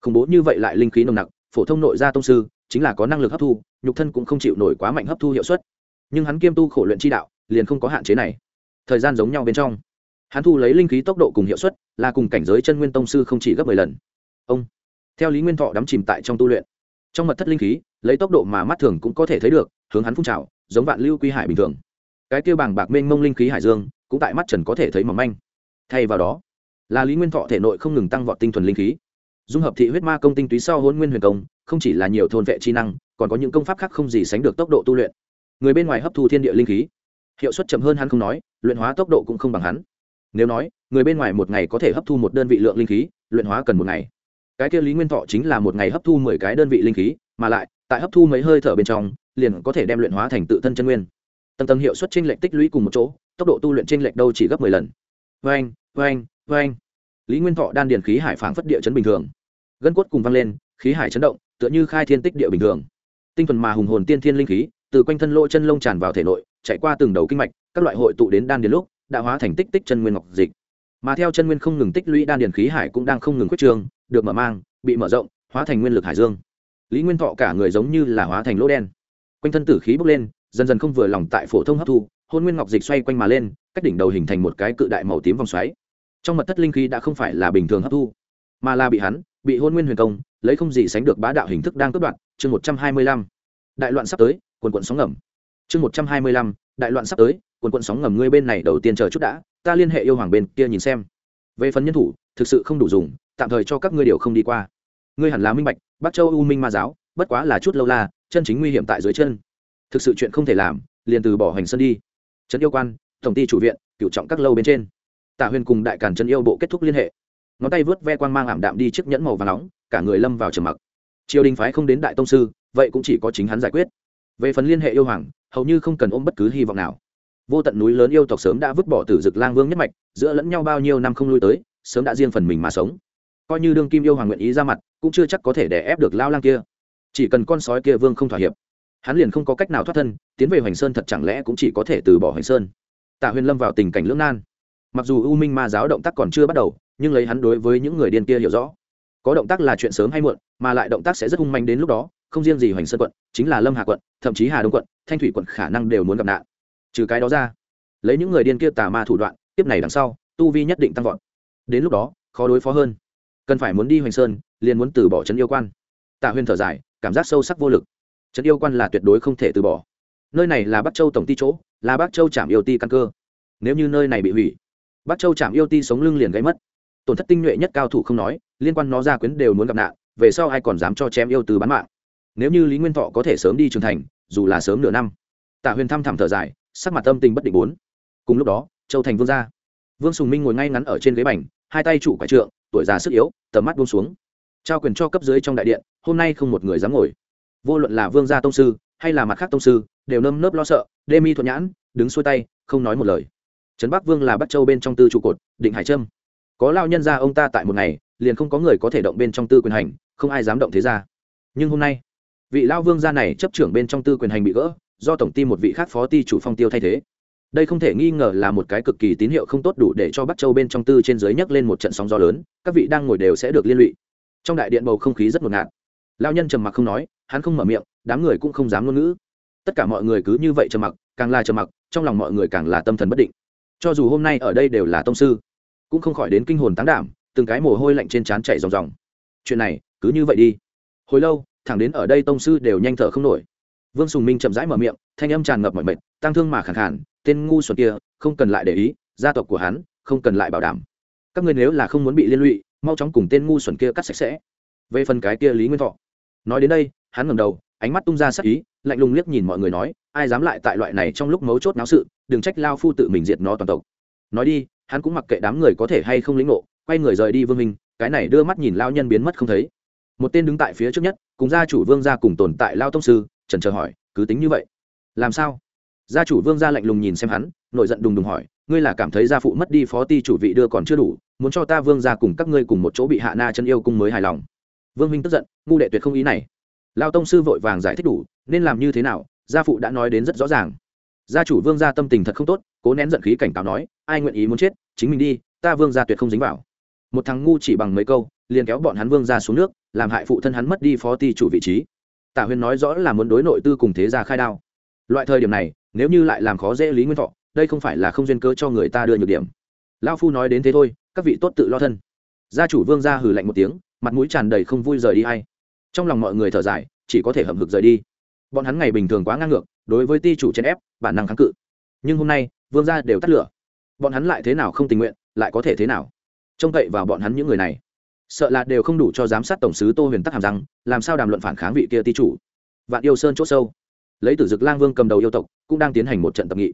Khủng bố như vậy lại linh khí nồng nặc, phổ thông nội gia tông sư, chính là có năng lực hấp thu, nhục thân cũng không chịu nổi quá mạnh hấp thu hiệu suất. Nhưng hắn kiêm tu khổ luyện chi đạo, liền không có hạn chế này. Thời gian giống nhau bên trong, hắn thu lấy linh khí tốc độ cùng hiệu suất, là cùng cảnh giới chân nguyên tông sư không chỉ gấp mười lần. Ông theo lý nguyên thọ đắm chìm tại trong tu luyện, trong mật thất linh khí, lấy tốc độ mà mắt thường cũng có thể thấy được, hướng hắn phun trào, giống vạn lưu quy hải bình thường. Cái tiêu bảng bạc mênh mông linh khí hải dương, cũng tại mắt trần có thể thấy mỏng manh. Thay vào đó, là lý nguyên thọ thể nội không ngừng tăng vọt tinh thuần linh khí. Dung hợp thị huyết ma công tinh túy sau hôn nguyên huyền công, không chỉ là nhiều thôn vệ chi năng, còn có những công pháp khác không gì sánh được tốc độ tu luyện. Người bên ngoài hấp thu thiên địa linh khí, hiệu suất chậm hơn hắn không nói, luyện hóa tốc độ cũng không bằng hắn. Nếu nói, người bên ngoài một ngày có thể hấp thu một đơn vị lượng linh khí, luyện hóa cần một ngày cái kia lý nguyên thọ chính là một ngày hấp thu mười cái đơn vị linh khí, mà lại, tại hấp thu mấy hơi thở bên trong, liền có thể đem luyện hóa thành tự thân chân nguyên. Tầng tầng hiệu suất t r ê n lệch tích lũy cùng một chỗ, tốc độ tu luyện t r ê n lệch đâu chỉ gấp mười lần. Vê anh vê anh vê anh lý nguyên thọ đan điền khí hải phảng phất địa chấn bình thường. Gân cốt cùng văng lên, khí hải chấn động, tựa như khai thiên tích địa bình thường. Tinh thuần mà hùng hồn tiên thiên linh khí, từ quanh thân lỗ chân lông tràn vào thể nội, chạy qua từng đầu kinh mạch, các loại hội tụ đến đan điền lúc, đã hóa thành tích tích chân nguyên ngọc dịch. Mà theo chân nguyên không ngừng tích lũy đan điền khí hải cũng đang không ngừng quyết trường được mở mang, bị mở rộng, hóa thành nguyên lực hải dương. Lý nguyên thọ cả người giống như là hóa thành lỗ đen. Quanh thân tử khí bốc lên, dần dần không vừa lòng tại phổ thông hấp thu, hôn nguyên ngọc dịch xoay quanh mà lên, cách đỉnh đầu hình thành một cái cự đại màu tím vòng xoáy. Trong mật thất linh khí đã không phải là bình thường hấp thu, mà là bị hắn, bị hôn nguyên huyền công, lấy không gì sánh được bá đạo hình thức đang cướp đoạt. Chương một trăm hai mươi lăm. Đại loạn sắp tới, quần quận sóng ngầm. Chương một trăm hai mươi lăm. Đại loạn sắp tới, quần quận sóng ngầm, ngươi bên này đầu tiên chờ chút đã, ta liên hệ yêu hoàng bên kia nhìn xem. Về phần nhân thủ, thực sự không đủ dùng tạm thời cho các ngươi điều không đi qua. Ngươi hẳn là minh bạch, bắc châu u minh ma giáo, bất quá là chút lâu la, chân chính nguy hiểm tại dưới chân. Thực sự chuyện không thể làm, liền từ bỏ hành sân đi. Trấn yêu quan, tổng ty chủ viện cựu trọng các lâu bên trên. Tạ huyền cùng đại càn trấn yêu bộ kết thúc liên hệ. Ngón tay vớt ve quang mang ảm đạm đi chiếc nhẫn màu và nóng, cả người lâm vào trầm mặc. Triều đình phái không đến đại tông sư, vậy cũng chỉ có chính hắn giải quyết. Về phần liên hệ yêu hoàng, hầu như không cần ôm bất cứ hy vọng nào. Vô tận núi lớn yêu tộc sớm đã vứt bỏ tử dực lang vương nhất mạch, giữa lẫn nhau bao nhiêu năm không lui tới, sớm đã riêng phần mình mà sống coi như đương kim yêu hoàng nguyện ý ra mặt, cũng chưa chắc có thể đè ép được lao lang kia. Chỉ cần con sói kia vương không thỏa hiệp, hắn liền không có cách nào thoát thân, tiến về hoành sơn thật chẳng lẽ cũng chỉ có thể từ bỏ hoành sơn. Tạ huyền lâm vào tình cảnh lưỡng nan. Mặc dù u minh ma giáo động tác còn chưa bắt đầu, nhưng lấy hắn đối với những người điên kia hiểu rõ. Có động tác là chuyện sớm hay muộn, mà lại động tác sẽ rất hung manh đến lúc đó, không riêng gì hoành sơn quận, chính là lâm hà quận, thậm chí hà đông quận, thanh thủy quận khả năng đều muốn gặp nạn. Trừ cái đó ra, lấy những người điên kia tà ma thủ đoạn tiếp này đằng sau, tu vi nhất định tăng vọt. Đến lúc đó, khó đối phó hơn cần phải muốn đi hoành sơn, liền muốn từ bỏ trấn yêu quan. Tạ huyền thở dài, cảm giác sâu sắc vô lực. Trấn yêu quan là tuyệt đối không thể từ bỏ. Nơi này là bắc châu tổng ty chỗ, là bắc châu trạm yêu ti căn cơ. Nếu như nơi này bị hủy, bắc châu trạm yêu ti sống lưng liền gây mất. Tổn thất tinh nhuệ nhất cao thủ không nói, liên quan nó ra quyến đều muốn gặp nạn, về sau ai còn dám cho chém yêu từ bán mạng? Nếu như lý nguyên thọ có thể sớm đi trưởng thành, dù là sớm nửa năm. Tạ huyền thăm thẳm thở dài, sắc mặt tâm tình bất định bốn. Cùng lúc đó, châu thành vương ra vương sùng minh ngồi ngay ngắn ở trên ghế bành, hai tay chủ quả trượng tuổi già sức yếu, tầm mắt buông xuống. Trao quyền cho cấp dưới trong đại điện, hôm nay không một người dám ngồi. Vô luận là vương gia tông sư, hay là mặt khác tông sư, đều nơm nớp lo sợ, đê mi thuận nhãn, đứng xuôi tay, không nói một lời. Trấn bắc vương là bắc châu bên trong tư trụ cột, định hải trâm. Có lao nhân ra ông ta tại một ngày, liền không có người có thể động bên trong tư quyền hành, không ai dám động thế ra nhưng hôm nay, vị lao vương gia này chấp trưởng bên trong tư quyền hành bị gỡ, do tổng ty một vị khác phó ty chủ phong tiêu thay thế đây không thể nghi ngờ là một cái cực kỳ tín hiệu không tốt đủ để cho bắc châu bên trong tư trên dưới nhấc lên một trận sóng gió lớn, các vị đang ngồi đều sẽ được liên lụy. Trong đại điện bầu không khí rất ngột ngạt. Lao nhân trầm mặc không nói, hắn không mở miệng, đám người cũng không dám ngôn ngữ. Tất cả mọi người cứ như vậy trầm mặc, càng là trầm mặc, trong lòng mọi người càng là tâm thần bất định. Cho dù hôm nay ở đây đều là tông sư, cũng không khỏi đến kinh hồn tán đảm, từng cái mồ hôi lạnh trên trán chảy ròng ròng. Chuyện này, cứ như vậy đi. Hồi lâu, thẳng đến ở đây tông sư đều nhanh thở không nổi. Vương sùng minh chậm rãi mở miệng, thanh âm tràn ngập mọi mệt tăng thương mà khẳng khản tên ngu xuẩn kia, không cần lại để ý, gia tộc của hắn, không cần lại bảo đảm. Các ngươi nếu là không muốn bị liên lụy, mau chóng cùng tên ngu xuẩn kia cắt sạch sẽ. Về phần cái kia lý nguyên thọ. Nói đến đây, hắn ngầm đầu, ánh mắt tung ra sắc ý, lạnh lùng liếc nhìn mọi người nói, ai dám lại tại loại này trong lúc mấu chốt náo sự, đừng trách lao phu tự mình diệt nó toàn tộc. Nói đi, hắn cũng mặc kệ đám người có thể hay không lĩnh ngộ, quay người rời đi vương minh, cái này đưa mắt nhìn lao nhân biến mất không thấy. Một tên đứng tại phía trước nhất, cùng gia chủ vương gia cùng tồn tại lao tông sư trần chờ hỏi, cứ tính như vậy, làm sao? Gia chủ vương gia lạnh lùng nhìn xem hắn, nổi giận đùng đùng hỏi, ngươi là cảm thấy gia phụ mất đi phó ti chủ vị đưa còn chưa đủ, muốn cho ta vương gia cùng các ngươi cùng một chỗ bị hạ na chân yêu cung mới hài lòng? Vương minh tức giận, ngu đệ tuyệt không ý này. Lao tông sư vội vàng giải thích đủ, nên làm như thế nào? Gia phụ đã nói đến rất rõ ràng. Gia chủ vương gia tâm tình thật không tốt, cố nén giận khí cảnh cáo nói, ai nguyện ý muốn chết, chính mình đi, ta vương gia tuyệt không dính vào. Một thằng ngu chỉ bằng mấy câu, liền kéo bọn hắn vương gia xuống nước, làm hại phụ thân hắn mất đi phó ti chủ vị trí. Tạ huyền nói rõ là muốn đối nội tư cùng thế gia khai đao. Loại thời điểm này nếu như lại làm khó dễ lý nguyên thọ, đây không phải là không duyên cơ cho người ta đưa nhược điểm. Lao phu nói đến thế thôi, các vị tốt tự lo thân. Gia chủ vương gia hừ lạnh một tiếng, mặt mũi tràn đầy không vui rời đi hay trong lòng mọi người thở dài, chỉ có thể hậm hực rời đi. Bọn hắn ngày bình thường quá ngang ngược, đối với ti chủ chèn ép, bản năng kháng cự. Nhưng hôm nay, vương gia đều tắt lửa. Bọn hắn lại thế nào không tình nguyện, lại có thể thế nào? Trông cậy vào bọn hắn những người này. Sợ là đều không đủ cho giám sát tổng sứ tô huyền tắc hàm rằng làm sao đàm luận phản kháng vị kia ti chủ. Vạn yêu sơn c h ỗ sâu lấy tử dực lang vương cầm đầu yêu tộc, cũng đang tiến hành một trận tập nghị.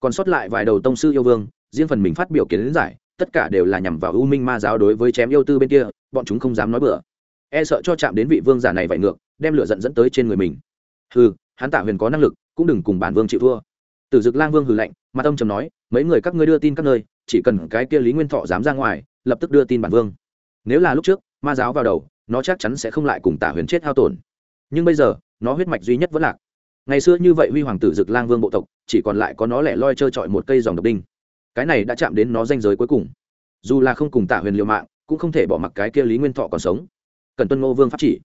Còn sót lại vài đầu tông sư yêu vương, riêng phần mình phát biểu kiến giải, tất cả đều là nhằm vào u minh ma giáo đối với chém yêu tư bên kia, bọn chúng không dám nói bừa. E sợ cho chạm đến vị vương giả này vậy ngược, đem lửa giận dẫn tới trên người mình. Hừ, hắn tạ huyền có năng lực, cũng đừng cùng bản vương chịu thua. Tử dực lang vương hừ lạnh mà tâm trầm nói, mấy người các ngươi đưa tin các nơi, chỉ cần cái kia lý nguyên thọ dám ra ngoài, lập tức đưa tin bản vương. Nếu là lúc trước, ma giáo vào đầu, nó chắc chắn sẽ không lại cùng tả huyền chết hao tổn. Nhưng bây giờ, nó huyết mạch duy nhất vẫn lạc ngày xưa như vậy huy hoàng tử dực lang vương bộ tộc, chỉ còn lại có nó lẻ loi trơ trọi một cây dòng độc đinh. Cái này đã chạm đến nó danh giới cuối cùng. Dù là không cùng tả huyền liều mạng, cũng không thể bỏ mặc cái kia lý nguyên thọ còn sống. Cần tuân ngô vương pháp chỉ.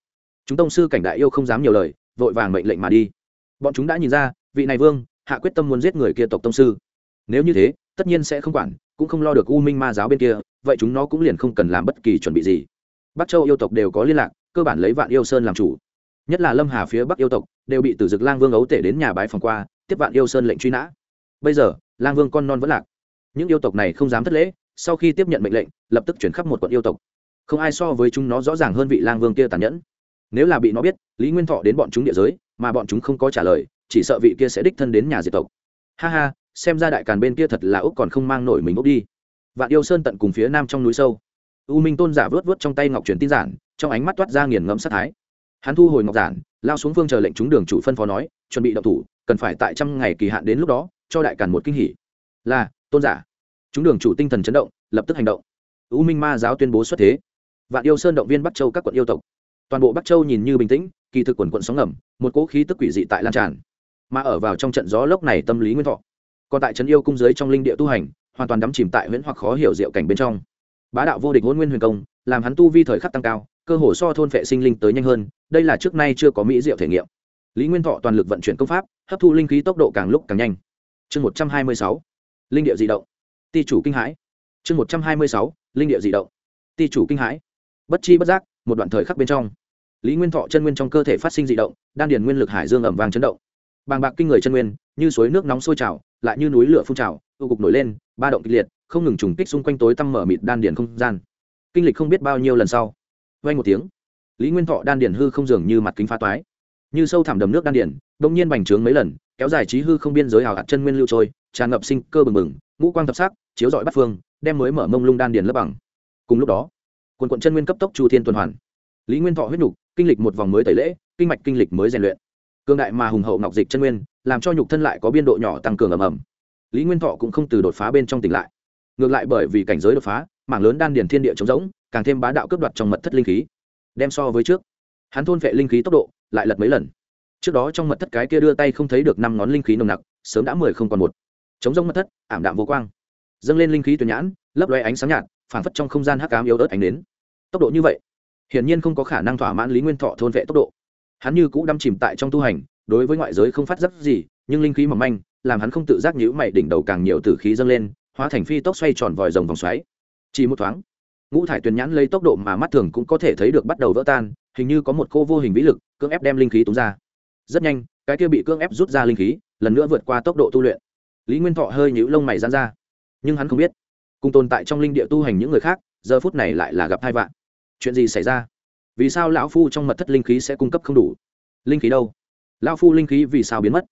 Chúng tông sư cảnh đại yêu không dám nhiều lời, vội vàng mệnh lệnh mà đi. Bọn chúng đã nhìn ra, vị này vương, hạ quyết tâm muốn giết người kia tộc tông sư. Nếu như thế, tất nhiên sẽ không quản, cũng không lo được u minh ma giáo bên kia, vậy chúng nó cũng liền không cần làm bất kỳ chuẩn bị gì. Bắc châu yêu tộc đều có liên lạc, cơ bản lấy vạn yêu sơn làm chủ nhất là lâm hà phía bắc yêu tộc, đều bị tử dực lang vương ấu tể đến nhà bái phòng qua, tiếp vạn yêu sơn lệnh truy nã. Bây giờ, lang vương con non vẫn lạc. Những yêu tộc này không dám thất lễ, sau khi tiếp nhận mệnh lệnh, lập tức chuyển khắp một quận yêu tộc. Không ai so với chúng nó rõ ràng hơn vị lang vương kia tàn nhẫn. Nếu là bị nó biết, lý nguyên thọ đến bọn chúng địa giới, mà bọn chúng không có trả lời, chỉ sợ vị kia sẽ đích thân đến nhà diệt tộc. Ha ha, xem ra đại càn bên kia thật là úc còn không mang nổi mình úc đi. Vạn yêu sơn tận cùng phía nam trong núi sâu. U minh tôn giả vớt vớt trong tay ngọc truyền tin giản, trong ánh mắt toát ra nghiền ngẫm sát thái hắn thu hồi ngọc giản, lao xuống phương chờ lệnh chúng đường chủ phân phó nói, chuẩn bị động thủ, cần phải tại trăm ngày kỳ hạn đến lúc đó, cho đại càn một kinh hỉ. Là, tôn giả. Chúng đường chủ tinh thần chấn động, lập tức hành động. U minh ma giáo tuyên bố xuất thế. Vạn yêu sơn động viên bắc châu các quận yêu tộc. Toàn bộ bắc châu nhìn như bình tĩnh, kỳ thực quần quận sóng ngầm, một cỗ khí tức quỷ dị tại lan tràn. Mà ở vào trong trận gió lốc này tâm lý nguyên thọ. Còn tại trấn yêu cung giới trong linh địa tu hành, hoàn toàn đắm chìm tại huyễn hoặc khó hiểu diệu cảnh bên trong. Bá đạo vô địch hôn nguyên huyền công, làm hắn tu vi thời khắc tăng cao cơ hồ so thôn phệ sinh linh tới nhanh hơn, đây là trước nay chưa có mỹ diệu thể nghiệm. Lý nguyên thọ toàn lực vận chuyển công pháp, hấp thu linh khí tốc độ càng lúc càng nhanh. Chương một trăm hai mươi sáu, linh địa di động. Ti chủ kinh hãi. Chương một trăm hai mươi sáu, linh địa di động. Ti chủ kinh hãi. Bất chi bất giác, một đoạn thời khắc bên trong, lý nguyên thọ chân nguyên trong cơ thể phát sinh dị động, đan điền nguyên lực hải dương ẩm vàng chấn động. Bàng bạc kinh người chân nguyên, như suối nước nóng sôi trào, lại như núi lửa phun trào, tụ cục nổi lên, ba động kịch liệt, không ngừng trùng kích xung quanh tối tăm mở mịt đan điền không gian. Kinh lịch không biết bao nhiêu lần sau vang một tiếng. Lý nguyên thọ đan điền hư không dường như mặt kính phá toái. Như sâu thẳm đầm nước đan điền, đông nhiên bành trướng mấy lần, kéo dài trí hư không biên giới hào hạt chân nguyên lưu trôi, tràn ngập sinh cơ bừng bừng, ngũ quang tập sắc, chiếu dọi bắt phương, đem mới mở mông lung đan điền lấp bằng. Cùng lúc đó, quần quận chân nguyên cấp tốc chu thiên tuần hoàn. Lý nguyên thọ huyết nhục, kinh lịch một vòng mới tẩy lễ, kinh mạch kinh lịch mới rèn luyện. Cương đại mà hùng hậu ngọc dịch chân nguyên, làm cho nhục thân lại có biên độ nhỏ tăng cường ầm ầm. Lý nguyên thọ cũng không từ đột phá bên trong tỉnh lại. Ngược lại bởi vì cảnh giới đột phá mảng lớn đan điền thiên địa trống rỗng, càng thêm bá đạo cướp đoạt trong mật thất linh khí. Đem so với trước, hắn thôn vệ linh khí tốc độ lại lật mấy lần. Trước đó trong mật thất cái kia đưa tay không thấy được năm ngón linh khí nồng nặc, sớm đã mười không còn một. Chống rông mật thất, ảm đạm vô quang. Dâng lên linh khí tuyển nhãn, lấp loe ánh sáng nhạt, phảng phất trong không gian hắc ám yếu ớt ánh đến tốc độ như vậy, hiển nhiên không có khả năng thỏa mãn lý nguyên thọ thôn vệ tốc độ. Hắn như cũ đâm chìm tại trong tu hành, đối với ngoại giới không phát giác gì, nhưng linh khí mỏng manh, làm hắn không tự giác nhữ mày, đỉnh đầu càng nhiều tử khí dâng lên, hóa thành phi tốc xoay tròn vòi rồng vòng xoáy chỉ một thoáng, ngũ thải tuyền nhãn lấy tốc độ mà mắt thường cũng có thể thấy được bắt đầu vỡ tan, hình như có một cô vô hình vĩ lực, cưỡng ép đem linh khí túng ra. Rất nhanh, cái kia bị cưỡng ép rút ra linh khí, lần nữa vượt qua tốc độ tu luyện. Lý nguyên thọ hơi nhũ lông mày dán ra, nhưng hắn không biết, cùng tồn tại trong linh địa tu hành những người khác, giờ phút này lại là gặp hai vạn chuyện gì xảy ra? Vì sao lão phu trong mật thất linh khí sẽ cung cấp không đủ? Linh khí đâu? Lão phu linh khí vì sao biến mất?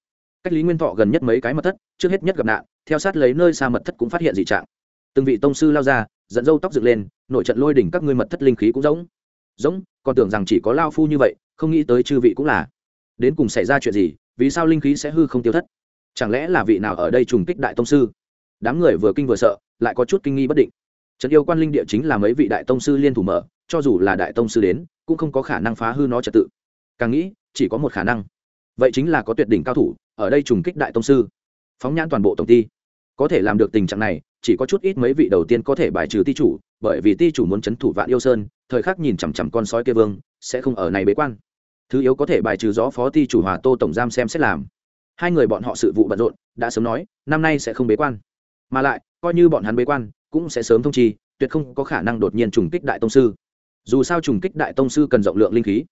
Cách lý nguyên thọ gần nhất mấy cái mật thất, trước hết nhất gặp nạn, theo sát lấy nơi xa mật thất cũng phát hiện dị trạng. Từng vị tông sư lao ra dẫn dâu tóc dựng lên, nội trận lôi đỉnh các ngươi mật thất linh khí cũng giống. Giống, còn tưởng rằng chỉ có lao phu như vậy, không nghĩ tới chư vị cũng là. Đến cùng xảy ra chuyện gì, vì sao linh khí sẽ hư không tiêu thất? Chẳng lẽ là vị nào ở đây trùng kích đại tông sư? Đám người vừa kinh vừa sợ, lại có chút kinh nghi bất định. Trận yêu quan linh địa chính là mấy vị đại tông sư liên thủ mở, cho dù là đại tông sư đến, cũng không có khả năng phá hư nó trật tự. Càng nghĩ, chỉ có một khả năng. Vậy chính là có tuyệt đỉnh cao thủ, ở đây trùng kích đại tông sư. Phóng nhãn toàn bộ tổng ty có thể làm được tình trạng này, chỉ có chút ít mấy vị đầu tiên có thể bài trừ ti chủ, bởi vì ti chủ muốn c h ấ n thủ vạn yêu sơn, thời khắc nhìn chằm chằm con sói kia vương, sẽ không ở này bế quan. Thứ yếu có thể bài trừ gió phó ti chủ hòa tô tổng giam xem xét làm. Hai người bọn họ sự vụ bận rộn, đã sớm nói, năm nay sẽ không bế quan. Mà lại, coi như bọn hắn bế quan, cũng sẽ sớm thông chi, tuyệt không có khả năng đột nhiên trùng kích đại tông sư. Dù sao trùng kích đại tông sư cần rộng lượng linh khí.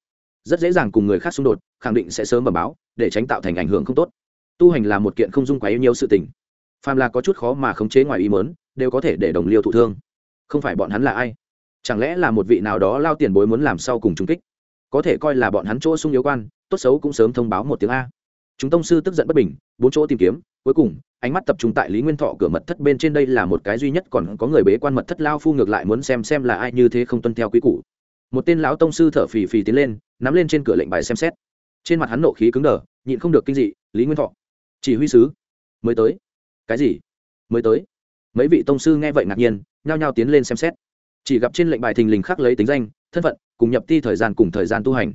Rất dễ dàng cùng người khác xung đột, khẳng định sẽ sớm bẩm báo, để tránh tạo thành ảnh hưởng không tốt. Tu hành là một kiện không dung quá yêu nhiều sự tình phàm là có chút khó mà khống chế ngoài ý mớn đều có thể để đồng liêu thụ thương. Không phải bọn hắn là ai? Chẳng lẽ là một vị nào đó lao tiền bối muốn làm sau cùng trung kích? Có thể coi là bọn hắn chỗ sung yếu quan, tốt xấu cũng sớm thông báo một tiếng a. Chúng tông sư tức giận bất bình, bốn chỗ tìm kiếm, cuối cùng, ánh mắt tập trung tại lý nguyên thọ cửa mật thất bên trên đây là một cái duy nhất còn có người bế quan mật thất lao phu ngược lại muốn xem xem là ai như thế không tuân theo quý củ. Một tên lão tông sư thở phì phì tiến lên, nắm lên trên cửa lệnh bài xem xét. Trên mặt hắn nộ khí cứng đờ, nhịn không được kinh dị, lý nguyên thọ, chỉ huy sứ, mới tới cái gì? Mới tới. Mấy vị tông sư nghe vậy ngạc nhiên, nhao nhao tiến lên xem xét. Chỉ gặp trên lệnh bài thình lình khắc lấy tính danh, thân phận, cùng nhập ti thời gian cùng thời gian tu hành.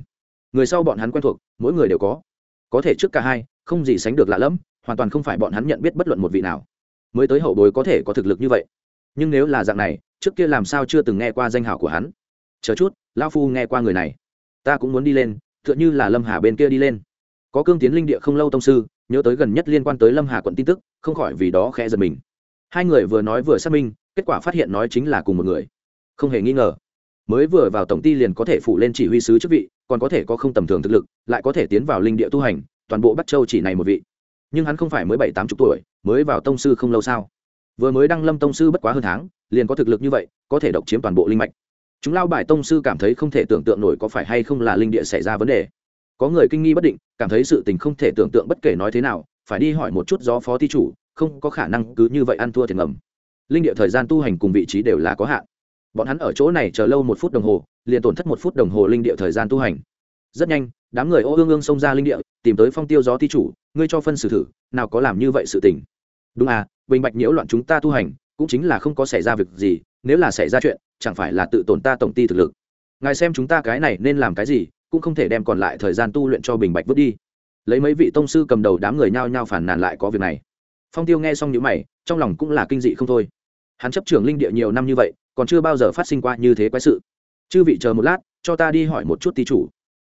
Người sau bọn hắn quen thuộc, mỗi người đều có. Có thể trước cả hai, không gì sánh được lạ lẫm, hoàn toàn không phải bọn hắn nhận biết bất luận một vị nào. Mới tới hậu bối có thể có thực lực như vậy. Nhưng nếu là dạng này, trước kia làm sao chưa từng nghe qua danh hào của hắn? Chờ chút lao phu nghe qua người này. Ta cũng muốn đi lên, tựa như là lâm hà bên kia đi lên. Có cương tiến linh địa không lâu tông sư, nhớ tới gần nhất liên quan tới lâm hà quận tin tức không khỏi vì đó khẽ giật mình. Hai người vừa nói vừa xác minh, kết quả phát hiện nói chính là cùng một người. Không hề nghi ngờ. Mới vừa vào tổng ty liền có thể phụ lên chỉ huy sứ chức vị, còn có thể có không tầm thường thực lực, lại có thể tiến vào linh địa tu hành, toàn bộ bắc châu chỉ này một vị. Nhưng hắn không phải mới bảy tám chục tuổi, mới vào tông sư không lâu sao. Vừa mới đăng lâm tông sư bất quá hơn tháng, liền có thực lực như vậy, có thể độc chiếm toàn bộ linh mạch. Chúng lao bài tông sư cảm thấy không thể tưởng tượng nổi có phải hay không là linh địa xảy ra vấn đề. Có người kinh nghi bất định, cảm thấy sự tình không thể tưởng tượng bất kể nói thế nào phải đi hỏi một chút do phó thi chủ, không có khả năng cứ như vậy ăn thua thiệt ngầm. Linh địa thời gian tu hành cùng vị trí đều là có hạn. Bọn hắn ở chỗ này chờ lâu một phút đồng hồ, liền tổn thất một phút đồng hồ linh địa thời gian tu hành. Rất nhanh, đám người ô ương ương xông ra linh địa, tìm tới phong tiêu gió thi chủ, ngươi cho phân xử thử, nào có làm như vậy sự tình. Đúng à bình bạch nhiễu loạn chúng ta tu hành, cũng chính là không có xảy ra việc gì, nếu là xảy ra chuyện, chẳng phải là tự tổn ta tổng ty thực lực. Ngài xem chúng ta cái này nên làm cái gì, cũng không thể đem còn lại thời gian tu luyện cho bình bạch vứt đi lấy mấy vị tông sư cầm đầu đám người nhao nhao phản nàn lại có việc này. Phong tiêu nghe xong những mày, trong lòng cũng là kinh dị không thôi. Hắn chấp trưởng linh địa nhiều năm như vậy, còn chưa bao giờ phát sinh qua như thế quái sự. Chư vị chờ một lát, cho ta đi hỏi một chút tí chủ.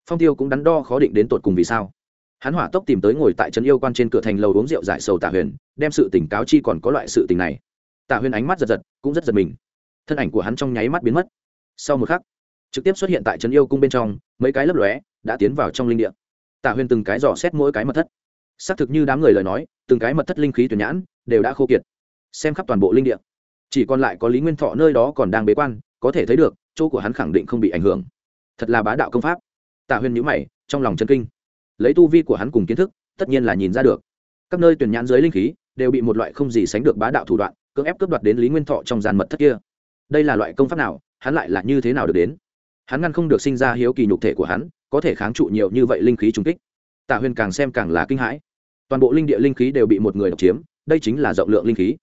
Phong tiêu cũng đắn đo khó định đến tột cùng vì sao. Hắn hỏa tốc tìm tới ngồi tại trấn yêu quan trên cửa thành lầu uống rượu giải sầu tạ huyền, đem sự tỉnh cáo chi còn có loại sự tình này. Tạ huyền ánh mắt giật giật, cũng rất giật mình. Thân ảnh của hắn trong nháy mắt biến mất. Sau một khắc, trực tiếp xuất hiện tại trấn yêu cung bên trong, mấy cái lấp lóe, đã tiến vào trong linh địa tạ huyền từng cái dò xét mỗi cái mật thất. Xác thực như đám người lời nói, từng cái mật thất linh khí tuyển nhãn đều đã khô kiệt. Xem khắp toàn bộ linh địa. Chỉ còn lại có lý nguyên thọ nơi đó còn đang bế quan, có thể thấy được, chỗ của hắn khẳng định không bị ảnh hưởng. Thật là bá đạo công pháp. Tạ huyền nhữ mày, trong lòng chân kinh. Lấy tu vi của hắn cùng kiến thức, tất nhiên là nhìn ra được. Các nơi tuyển nhãn dưới linh khí đều bị một loại không gì sánh được bá đạo thủ đoạn, cưỡng ép cướp đoạt đến lý nguyên thọ trong gian mật thất kia. Đây là loại công pháp nào, hắn lại là như thế nào được đến? Hắn ngăn không được sinh ra hiếu kỳ nhục thể của hắn có thể kháng trụ nhiều như vậy linh khí trung kích. Tạ huyền càng xem càng là kinh hãi. Toàn bộ linh địa linh khí đều bị một người độc chiếm, đây chính là rộng lượng linh khí.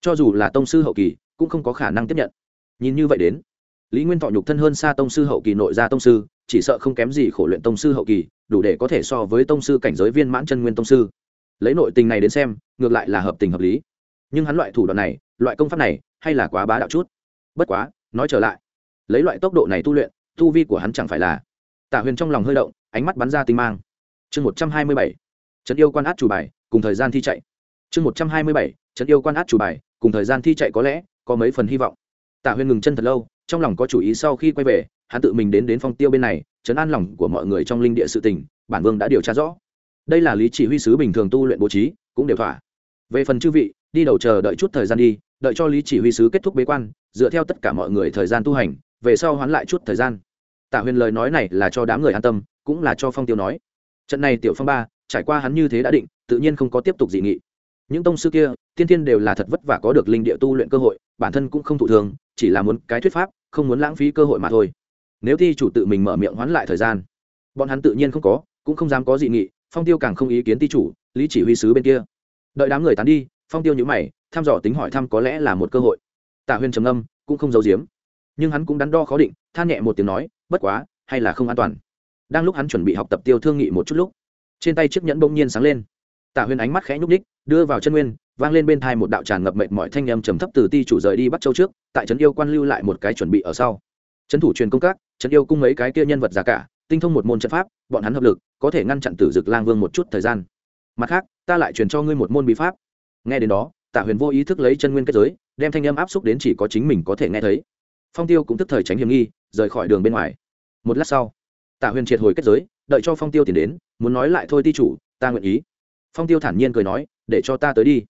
Cho dù là tông sư hậu kỳ, cũng không có khả năng tiếp nhận. Nhìn như vậy đến, lý nguyên thọ nhục thân hơn xa tông sư hậu kỳ nội gia tông sư, chỉ sợ không kém gì khổ luyện tông sư hậu kỳ, đủ để có thể so với tông sư cảnh giới viên mãn chân nguyên tông sư. Lấy nội tình này đến xem, ngược lại là hợp tình hợp lý. Nhưng hắn loại thủ đoạn này, loại công pháp này, hay là quá bá đạo chút. Bất quá, nói trở lại, lấy loại tốc độ này tu luyện, tu vi của hắn chẳng phải là tạ huyền trong lòng hơi động, ánh mắt bắn ra tinh mang. Chương một trăm hai mươi bảy, trấn yêu quan át chủ bài, cùng thời gian thi chạy. Chương một trăm hai mươi bảy, trấn yêu quan át chủ bài, cùng thời gian thi chạy có lẽ có mấy phần hy vọng. Tạ huyền ngừng chân thật lâu, trong lòng có chủ ý sau khi quay về, hắn tự mình đến đến phong tiêu bên này chấn an lòng của mọi người trong linh địa sự tình, bản vương đã điều tra rõ. Đây là lý chỉ huy sứ bình thường tu luyện bố trí, cũng đều thỏa. Về phần chư vị, đi đầu chờ đợi chút thời gian đi, đợi cho lý chỉ huy sứ kết thúc bế quan, dựa theo tất cả mọi người thời gian tu hành, về sau hoán lại chút thời gian tạ huyền lời nói này là cho đám người an tâm, cũng là cho phong tiêu nói. Trận này tiểu phong ba, trải qua hắn như thế đã định, tự nhiên không có tiếp tục dị nghị. Những tông sư kia, tiên tiên đều là thật vất vả có được linh địa tu luyện cơ hội, bản thân cũng không thụ thường, chỉ là muốn cái thuyết pháp, không muốn lãng phí cơ hội mà thôi. Nếu thi chủ tự mình mở miệng hoán lại thời gian, bọn hắn tự nhiên không có, cũng không dám có dị nghị, phong tiêu càng không ý kiến ti chủ, lý chỉ huy sứ bên kia. Đợi đám người tán đi, phong tiêu nhữ mày, thăm dò tính hỏi thăm có lẽ là một cơ hội. Tạ huyền trầm âm cũng không giấu giếm. Nhưng hắn cũng đắn đo khó định, than nhẹ một tiếng nói bất quá, hay là không an toàn. Đang lúc hắn chuẩn bị học tập tiêu thương nghị một chút lúc, trên tay chiếc nhẫn bỗng nhiên sáng lên. Tạ huyền ánh mắt khẽ nhúc ních đưa vào chân nguyên, vang lên bên thai một đạo tràn ngập mệnh mọi thanh âm trầm thấp từ ti chủ rời đi bắt châu trước, tại trấn yêu quan lưu lại một cái chuẩn bị ở sau. Trấn thủ truyền công các, trấn yêu cung mấy cái kia nhân vật già cả, tinh thông một môn trận pháp, bọn hắn hợp lực, có thể ngăn chặn tử dực lang vương một chút thời gian. Mặt khác, ta lại truyền cho ngươi một môn bí pháp. Nghe đến đó, tạ huyền vô ý thức lấy chân nguyên kết giới, đem thanh âm áp xúc đến chỉ có chính mình có thể nghe thấy. Phong tiêu cũng tức thời tránh hiểm nghi rời khỏi đường bên ngoài. Một lát sau, tạ huyền triệt hồi kết giới, đợi cho phong tiêu tìm đến, muốn nói lại thôi ti chủ, ta nguyện ý. Phong tiêu thản nhiên cười nói, để cho ta tới đi.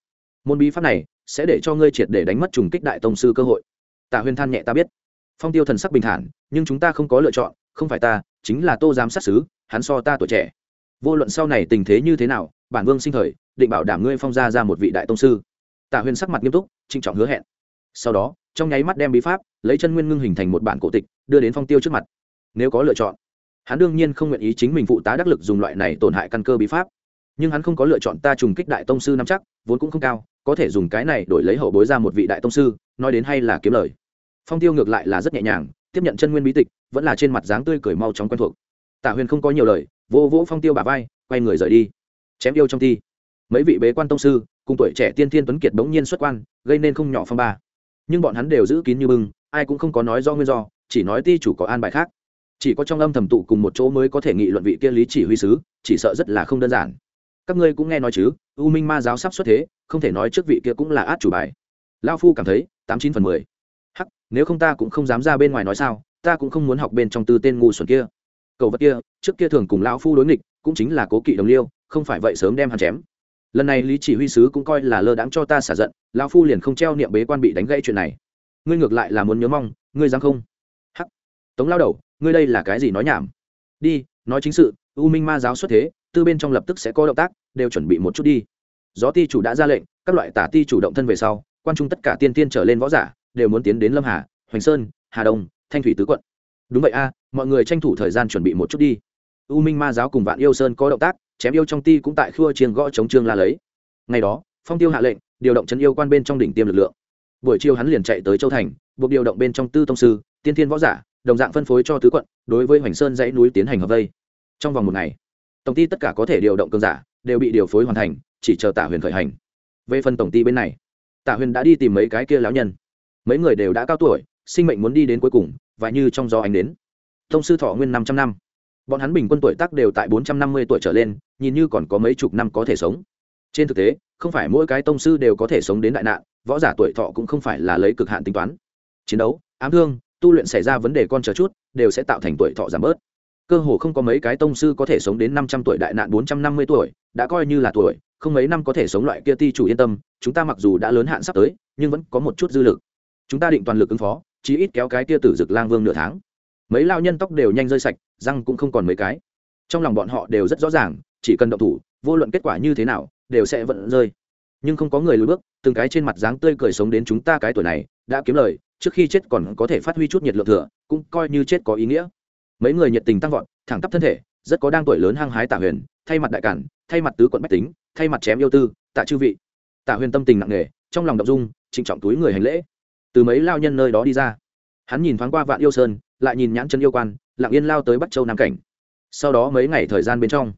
Môn bí pháp này sẽ để cho ngươi triệt để đánh mất trùng kích đại tông sư cơ hội. Tạ huyền than nhẹ ta biết. Phong tiêu thần sắc bình thản, nhưng chúng ta không có lựa chọn, không phải ta, chính là tô giám sát xứ hắn so ta tuổi trẻ. Vô luận sau này tình thế như thế nào, bản vương sinh thời, định bảo đảm ngươi phong ra ra một vị đại tông sư. Tạ huyền sắc mặt nghiêm túc, trịnh trọng hứa hẹn. Sau đó trong nháy mắt đem bí pháp lấy chân nguyên ngưng hình thành một bản cổ tịch, đưa đến phong tiêu trước mặt. Nếu có lựa chọn, hắn đương nhiên không nguyện ý chính mình phụ tá đắc lực dùng loại này tổn hại căn cơ bí pháp. Nhưng hắn không có lựa chọn ta trùng kích đại tông sư nắm chắc, vốn cũng không cao, có thể dùng cái này đổi lấy hậu bối ra một vị đại tông sư, nói đến hay là kiếm lời. Phong tiêu ngược lại là rất nhẹ nhàng, tiếp nhận chân nguyên bí tịch, vẫn là trên mặt dáng tươi cười mau chóng quen thuộc. Tạ huyền không có nhiều lời vô vỗ phong tiêu bà vai, quay người rời đi. Chém yêu trong thi. Mấy vị bế quan tông sư, cùng tuổi trẻ tiên thiên tuấn kiệt bỗng nhiên xuất quan, gây nên không nhỏ phong ba nhưng bọn hắn đều giữ kín như bưng, ai cũng không có nói do nguyên do, chỉ nói ti chủ có an bài khác. Chỉ có trong âm thầm tụ cùng một chỗ mới có thể nghị luận vị kia lý chỉ huy sứ, chỉ sợ rất là không đơn giản. Các ngươi cũng nghe nói chứ, u minh ma giáo sắp xuất thế, không thể nói trước vị kia cũng là át chủ bài. Lao phu cảm thấy, tám chín phần mười. Hắc, nếu không ta cũng không dám ra bên ngoài nói sao, ta cũng không muốn học bên trong tư tên ngu xuẩn kia. Cầu vật kia, trước kia thường cùng lão phu đối nghịch, cũng chính là cố kỵ đồng liêu, không phải vậy sớm đem hắn chém lần này lý chỉ huy sứ cũng coi là lơ đáng cho ta xả giận, lão phu liền không treo niệm bế quan bị đánh gãy chuyện này. Ngươi ngược lại là muốn nhớ mong, ngươi dám không? Hắc. Tống lao đầu, ngươi đây là cái gì nói nhảm? Đi, nói chính sự, u minh ma giáo xuất thế, tư bên trong lập tức sẽ có động tác, đều chuẩn bị một chút đi. Gió ti chủ đã ra lệnh, các loại tả ti chủ động thân về sau, quan trung tất cả tiên tiên trở lên võ giả, đều muốn tiến đến lâm hà, hoành sơn, hà đông, thanh thủy tứ quận. Đúng vậy a, mọi người tranh thủ thời gian chuẩn bị một chút đi. U minh ma giáo cùng vạn yêu sơn có động tác chém yêu trong ti cũng tại khua chiêng gõ chống trương la lấy. Ngày đó, phong tiêu hạ lệnh, điều động trấn yêu quan bên trong đỉnh tiêm lực lượng. Buổi chiều hắn liền chạy tới châu thành, buộc điều động bên trong tư tông sư, tiên thiên võ giả, đồng dạng phân phối cho tứ quận, đối với hoành sơn dãy núi tiến hành hợp vây. Trong vòng một ngày, tổng ty tất cả có thể điều động cường giả đều bị điều phối hoàn thành, chỉ chờ tả huyền khởi hành. Về phần tổng ty bên này, tả huyền đã đi tìm mấy cái kia lão nhân. Mấy người đều đã cao tuổi, sinh mệnh muốn đi đến cuối cùng, và như trong gió ánh đến. Thông sư thọ nguyên năm trăm năm bọn hắn bình quân tuổi tác đều tại bốn trăm năm mươi tuổi trở lên, nhìn như còn có mấy chục năm có thể sống. Trên thực tế, không phải mỗi cái tông sư đều có thể sống đến đại nạn, võ giả tuổi thọ cũng không phải là lấy cực hạn tính toán. Chiến đấu, ám thương, tu luyện xảy ra vấn đề con chờ chút, đều sẽ tạo thành tuổi thọ giảm bớt. Cơ hồ không có mấy cái tông sư có thể sống đến năm trăm tuổi đại nạn bốn trăm năm mươi tuổi, đã coi như là tuổi, không mấy năm có thể sống loại kia ti chủ yên tâm, chúng ta mặc dù đã lớn hạn sắp tới, nhưng vẫn có một chút dư lực. Chúng ta định toàn lực ứng phó, chí ít kéo cái kia tử dực lang vương nửa tháng mấy lao nhân tóc đều nhanh rơi sạch, răng cũng không còn mấy cái. Trong lòng bọn họ đều rất rõ ràng, chỉ cần động thủ, vô luận kết quả như thế nào, đều sẽ vẫn rơi. Nhưng không có người lùi bước, từng cái trên mặt dáng tươi cười sống đến chúng ta cái tuổi này, đã kiếm lời, trước khi chết còn có thể phát huy chút nhiệt lượng thừa, cũng coi như chết có ý nghĩa. Mấy người nhiệt tình tăng vọt, thẳng tắp thân thể, rất có đang tuổi lớn hăng hái tạ huyền, thay mặt đại cản, thay mặt tứ quận bách tính, thay mặt chém yêu tư, tạ chư vị. Tạ huyền tâm tình nặng nề, trong lòng đ ộ n g dung, trịnh trọng túi người hành lễ. Từ mấy lao nhân nơi đó đi ra, hắn nhìn thoáng qua vạn yêu sơn lại nhìn nhãn chân yêu quan, lặng yên lao tới bắc châu nam cảnh. Sau đó mấy ngày thời gian bên trong,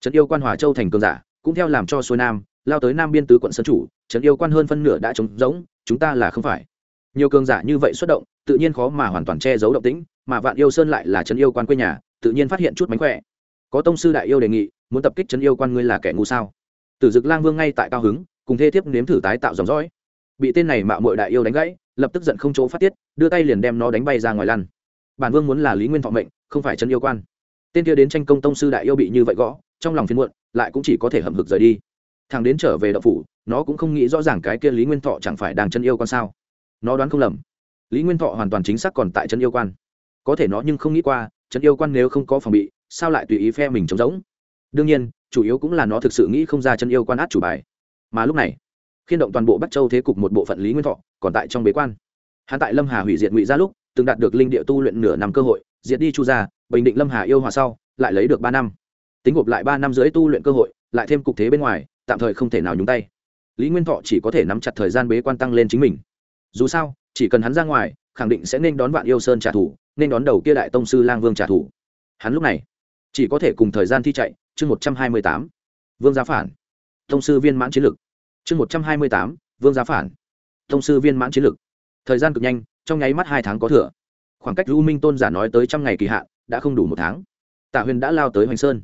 trấn yêu quan hòa châu thành cường giả, cũng theo làm cho xuôi nam, lao tới nam biên tứ quận sơn chủ, trấn yêu quan hơn phân nửa đã trống rỗng, chúng ta là không phải. Nhiều cường giả như vậy xuất động, tự nhiên khó mà hoàn toàn che giấu động tĩnh, mà vạn yêu sơn lại là trấn yêu quan quê nhà, tự nhiên phát hiện chút mánh khỏe. Có tông sư đại yêu đề nghị, muốn tập kích trấn yêu quan ngươi là kẻ ngu sao? Tử dực lang vương ngay tại cao hứng, cùng thê thiếp nếm thử tái tạo dòng dõi. Bị tên này mạo mội đại yêu đánh gãy, lập tức giận không chỗ phát tiết, đưa tay liền đem nó đánh bay ra ngoài lăn bản vương muốn là lý nguyên thọ mệnh, không phải chân yêu quan. Tên kia đến tranh công tông sư đại yêu bị như vậy gõ, trong lòng phiên muộn, lại cũng chỉ có thể hậm hực rời đi. Thằng đến trở về đậu phủ, nó cũng không nghĩ rõ ràng cái kia lý nguyên thọ chẳng phải đang chân yêu Quan sao. Nó đoán không lầm, lý nguyên thọ hoàn toàn chính xác còn tại chân yêu quan. Có thể nó nhưng không nghĩ qua, chân yêu quan nếu không có phòng bị, sao lại tùy ý phe mình trống rỗng? Đương nhiên, chủ yếu cũng là nó thực sự nghĩ không ra chân yêu quan át chủ bài. Mà lúc này, khiên động toàn bộ bắc châu thế cục một bộ phận lý nguyên thọ còn tại trong bế quan. Hắn tại lâm hà hủy diệt ngụy ra lúc từng đạt được linh địa tu luyện nửa năm cơ hội, diệt đi chu gia, bình định lâm hà yêu hòa sau, lại lấy được ba năm. Tính gộp lại ba năm dưới tu luyện cơ hội, lại thêm cục thế bên ngoài, tạm thời không thể nào nhúng tay. Lý nguyên thọ chỉ có thể nắm chặt thời gian bế quan tăng lên chính mình. Dù sao, chỉ cần hắn ra ngoài, khẳng định sẽ nên đón vạn yêu sơn trả thù, nên đón đầu kia đại tông sư lang vương trả thù. Hắn lúc này, chỉ có thể cùng thời gian thi chạy, chương một trăm hai mươi tám. Vương giá phản. Tông sư viên mãn chiến lực. Chương một trăm hai mươi tám, vương giá phản. Tông sư viên mãn chiến lực. Thời gian cực nhanh trong nháy mắt hai tháng có thừa. Khoảng cách u minh tôn giả nói tới trăm ngày kỳ hạn, đã không đủ một tháng. Tạ huyền đã lao tới hoành sơn.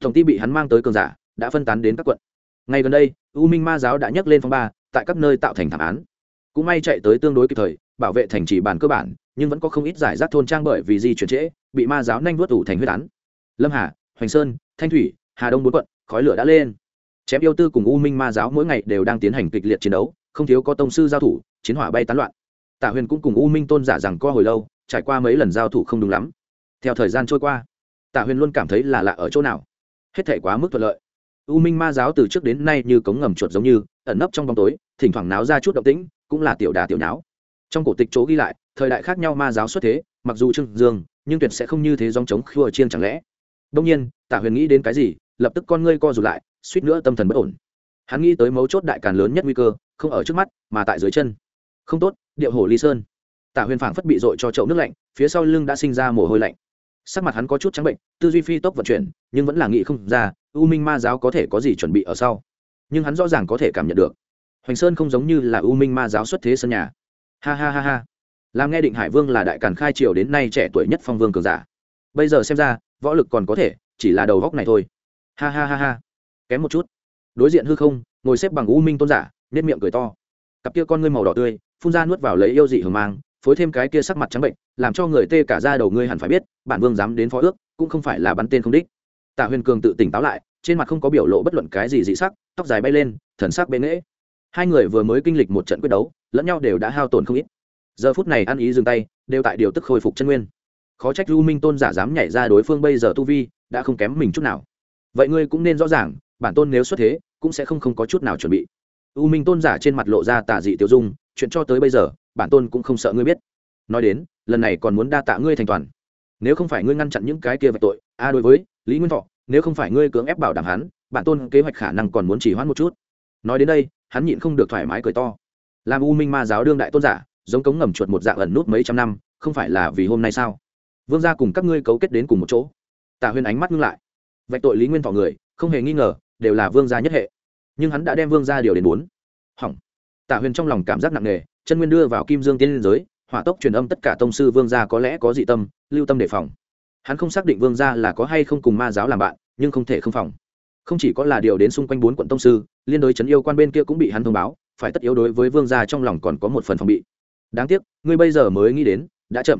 Tổng ty bị hắn mang tới cường giả, đã phân tán đến các quận. Ngay gần đây, u minh ma giáo đã nhấc lên phong ba, tại các nơi tạo thành thảm án. Cũng may chạy tới tương đối kịp thời, bảo vệ thành trì bản cơ bản, nhưng vẫn có không ít giải rác thôn trang bởi vì di chuyển trễ, bị ma giáo nhanh vớt ủ thành huyết án. Lâm hà, hoành sơn, thanh thủy, hà đông bốn quận, khói lửa đã lên. Chém yêu tư cùng u minh ma giáo mỗi ngày đều đang tiến hành kịch liệt chiến đấu, không thiếu có tông sư giao thủ, chiến hỏa bay tán loạn tạ huyền cũng cùng u minh tôn giả rằng co hồi lâu, trải qua mấy lần giao thủ không đúng lắm. Theo thời gian trôi qua tạ huyền luôn cảm thấy là lạ ở chỗ nào. Hết thể quá mức thuận lợi. U minh ma giáo từ trước đến nay như cống ngầm chuột giống như, ẩn nấp trong bóng tối, thỉnh thoảng náo ra chút động tĩnh, cũng là tiểu đà tiểu náo trong cổ tịch chỗ ghi lại, thời đại khác nhau ma giáo xuất thế, mặc dù trưng dương, nhưng tuyệt sẽ không như thế dòng chống khua chiên chẳng lẽ. Đông nhiên tạ huyền nghĩ đến cái gì, lập tức con ngươi co rụt lại, suýt nữa tâm thần bất ổn. Hắn nghĩ tới mấu chốt đại càn lớn nhất nguy cơ, không ở trước mắt, mà tại dưới chân. Không tốt điệu hồ ly sơn. Tạ huyền phảng phất bị dội cho chậu nước lạnh, phía sau lưng đã sinh ra mồ hôi lạnh. Sắc mặt hắn có chút trắng bệnh, tư duy phi tốc vận chuyển, nhưng vẫn là nghĩ không ra, u minh ma giáo có thể có gì chuẩn bị ở sau. Nhưng hắn rõ ràng có thể cảm nhận được. Hoành sơn không giống như là u minh ma giáo xuất thế sân nhà. Ha ha ha ha. Làm nghe định hải vương là đại càn khai triều đến nay trẻ tuổi nhất phong vương cường giả. Bây giờ xem ra, võ lực còn có thể, chỉ là đầu góc này thôi. Ha ha ha ha. Kém một chút. Đối diện hư không, ngồi xếp bằng u minh tôn giả nết miệng cười to. Cặp kia con ngươi màu đỏ tươi phun ra nuốt vào lấy yêu dị hưởng mang, phối thêm cái kia sắc mặt trắng bệnh, làm cho người tê cả ra đầu ngươi hẳn phải biết, bản vương dám đến phó ước, cũng không phải là bắn tên không đích. Tạ huyền cường tự tỉnh táo lại, trên mặt không có biểu lộ bất luận cái gì dị sắc, tóc dài bay lên, thần sắc bệ nghễ. Hai người vừa mới kinh lịch một trận quyết đấu, lẫn nhau đều đã hao tổn không ít. Giờ phút này ăn ý dừng tay, đều tại điều tức khôi phục chân nguyên. Khó trách lưu minh tôn giả dám nhảy ra đối phương bây giờ tu vi, đã không kém mình chút nào. Vậy ngươi cũng nên rõ ràng, bản tôn nếu xuất thế, cũng sẽ không không có chút nào chuẩn bị u minh tôn giả trên mặt lộ ra tả dị tiêu dung, chuyện cho tới bây giờ, bản tôn cũng không sợ ngươi biết. Nói đến, lần này còn muốn đa tạ ngươi thành toàn. Nếu không phải ngươi ngăn chặn những cái kia vạch tội, a đối với, lý nguyên thọ, nếu không phải ngươi cưỡng ép bảo đảm hắn, bản tôn kế hoạch khả năng còn muốn chỉ hoãn một chút. Nói đến đây, hắn nhịn không được thoải mái cười to. Làm u minh ma giáo đương đại tôn giả, giống cống ngầm chuột một dạng ẩn nút mấy trăm năm, không phải là vì hôm nay sao? Vương gia cùng các ngươi cấu kết đến cùng một chỗ. Tạ huyền ánh mắt ngưng lại. Vạch tội lý nguyên thọ người, không hề nghi ngờ, đều là vương gia nhất hệ nhưng hắn đã đem vương gia điều đến bốn. Hỏng. Tạ huyền trong lòng cảm giác nặng nề, chân nguyên đưa vào kim dương tiên liên giới, hỏa tốc truyền âm tất cả tông sư vương gia có lẽ có dị tâm, lưu tâm đề phòng. Hắn không xác định vương gia là có hay không cùng ma giáo làm bạn, nhưng không thể không phòng. Không chỉ có là điều đến xung quanh bốn quận tông sư, liên đối chấn yêu quan bên kia cũng bị hắn thông báo, phải tất yếu đối với vương gia trong lòng còn có một phần phòng bị. Đáng tiếc, ngươi bây giờ mới nghĩ đến, đã chậm.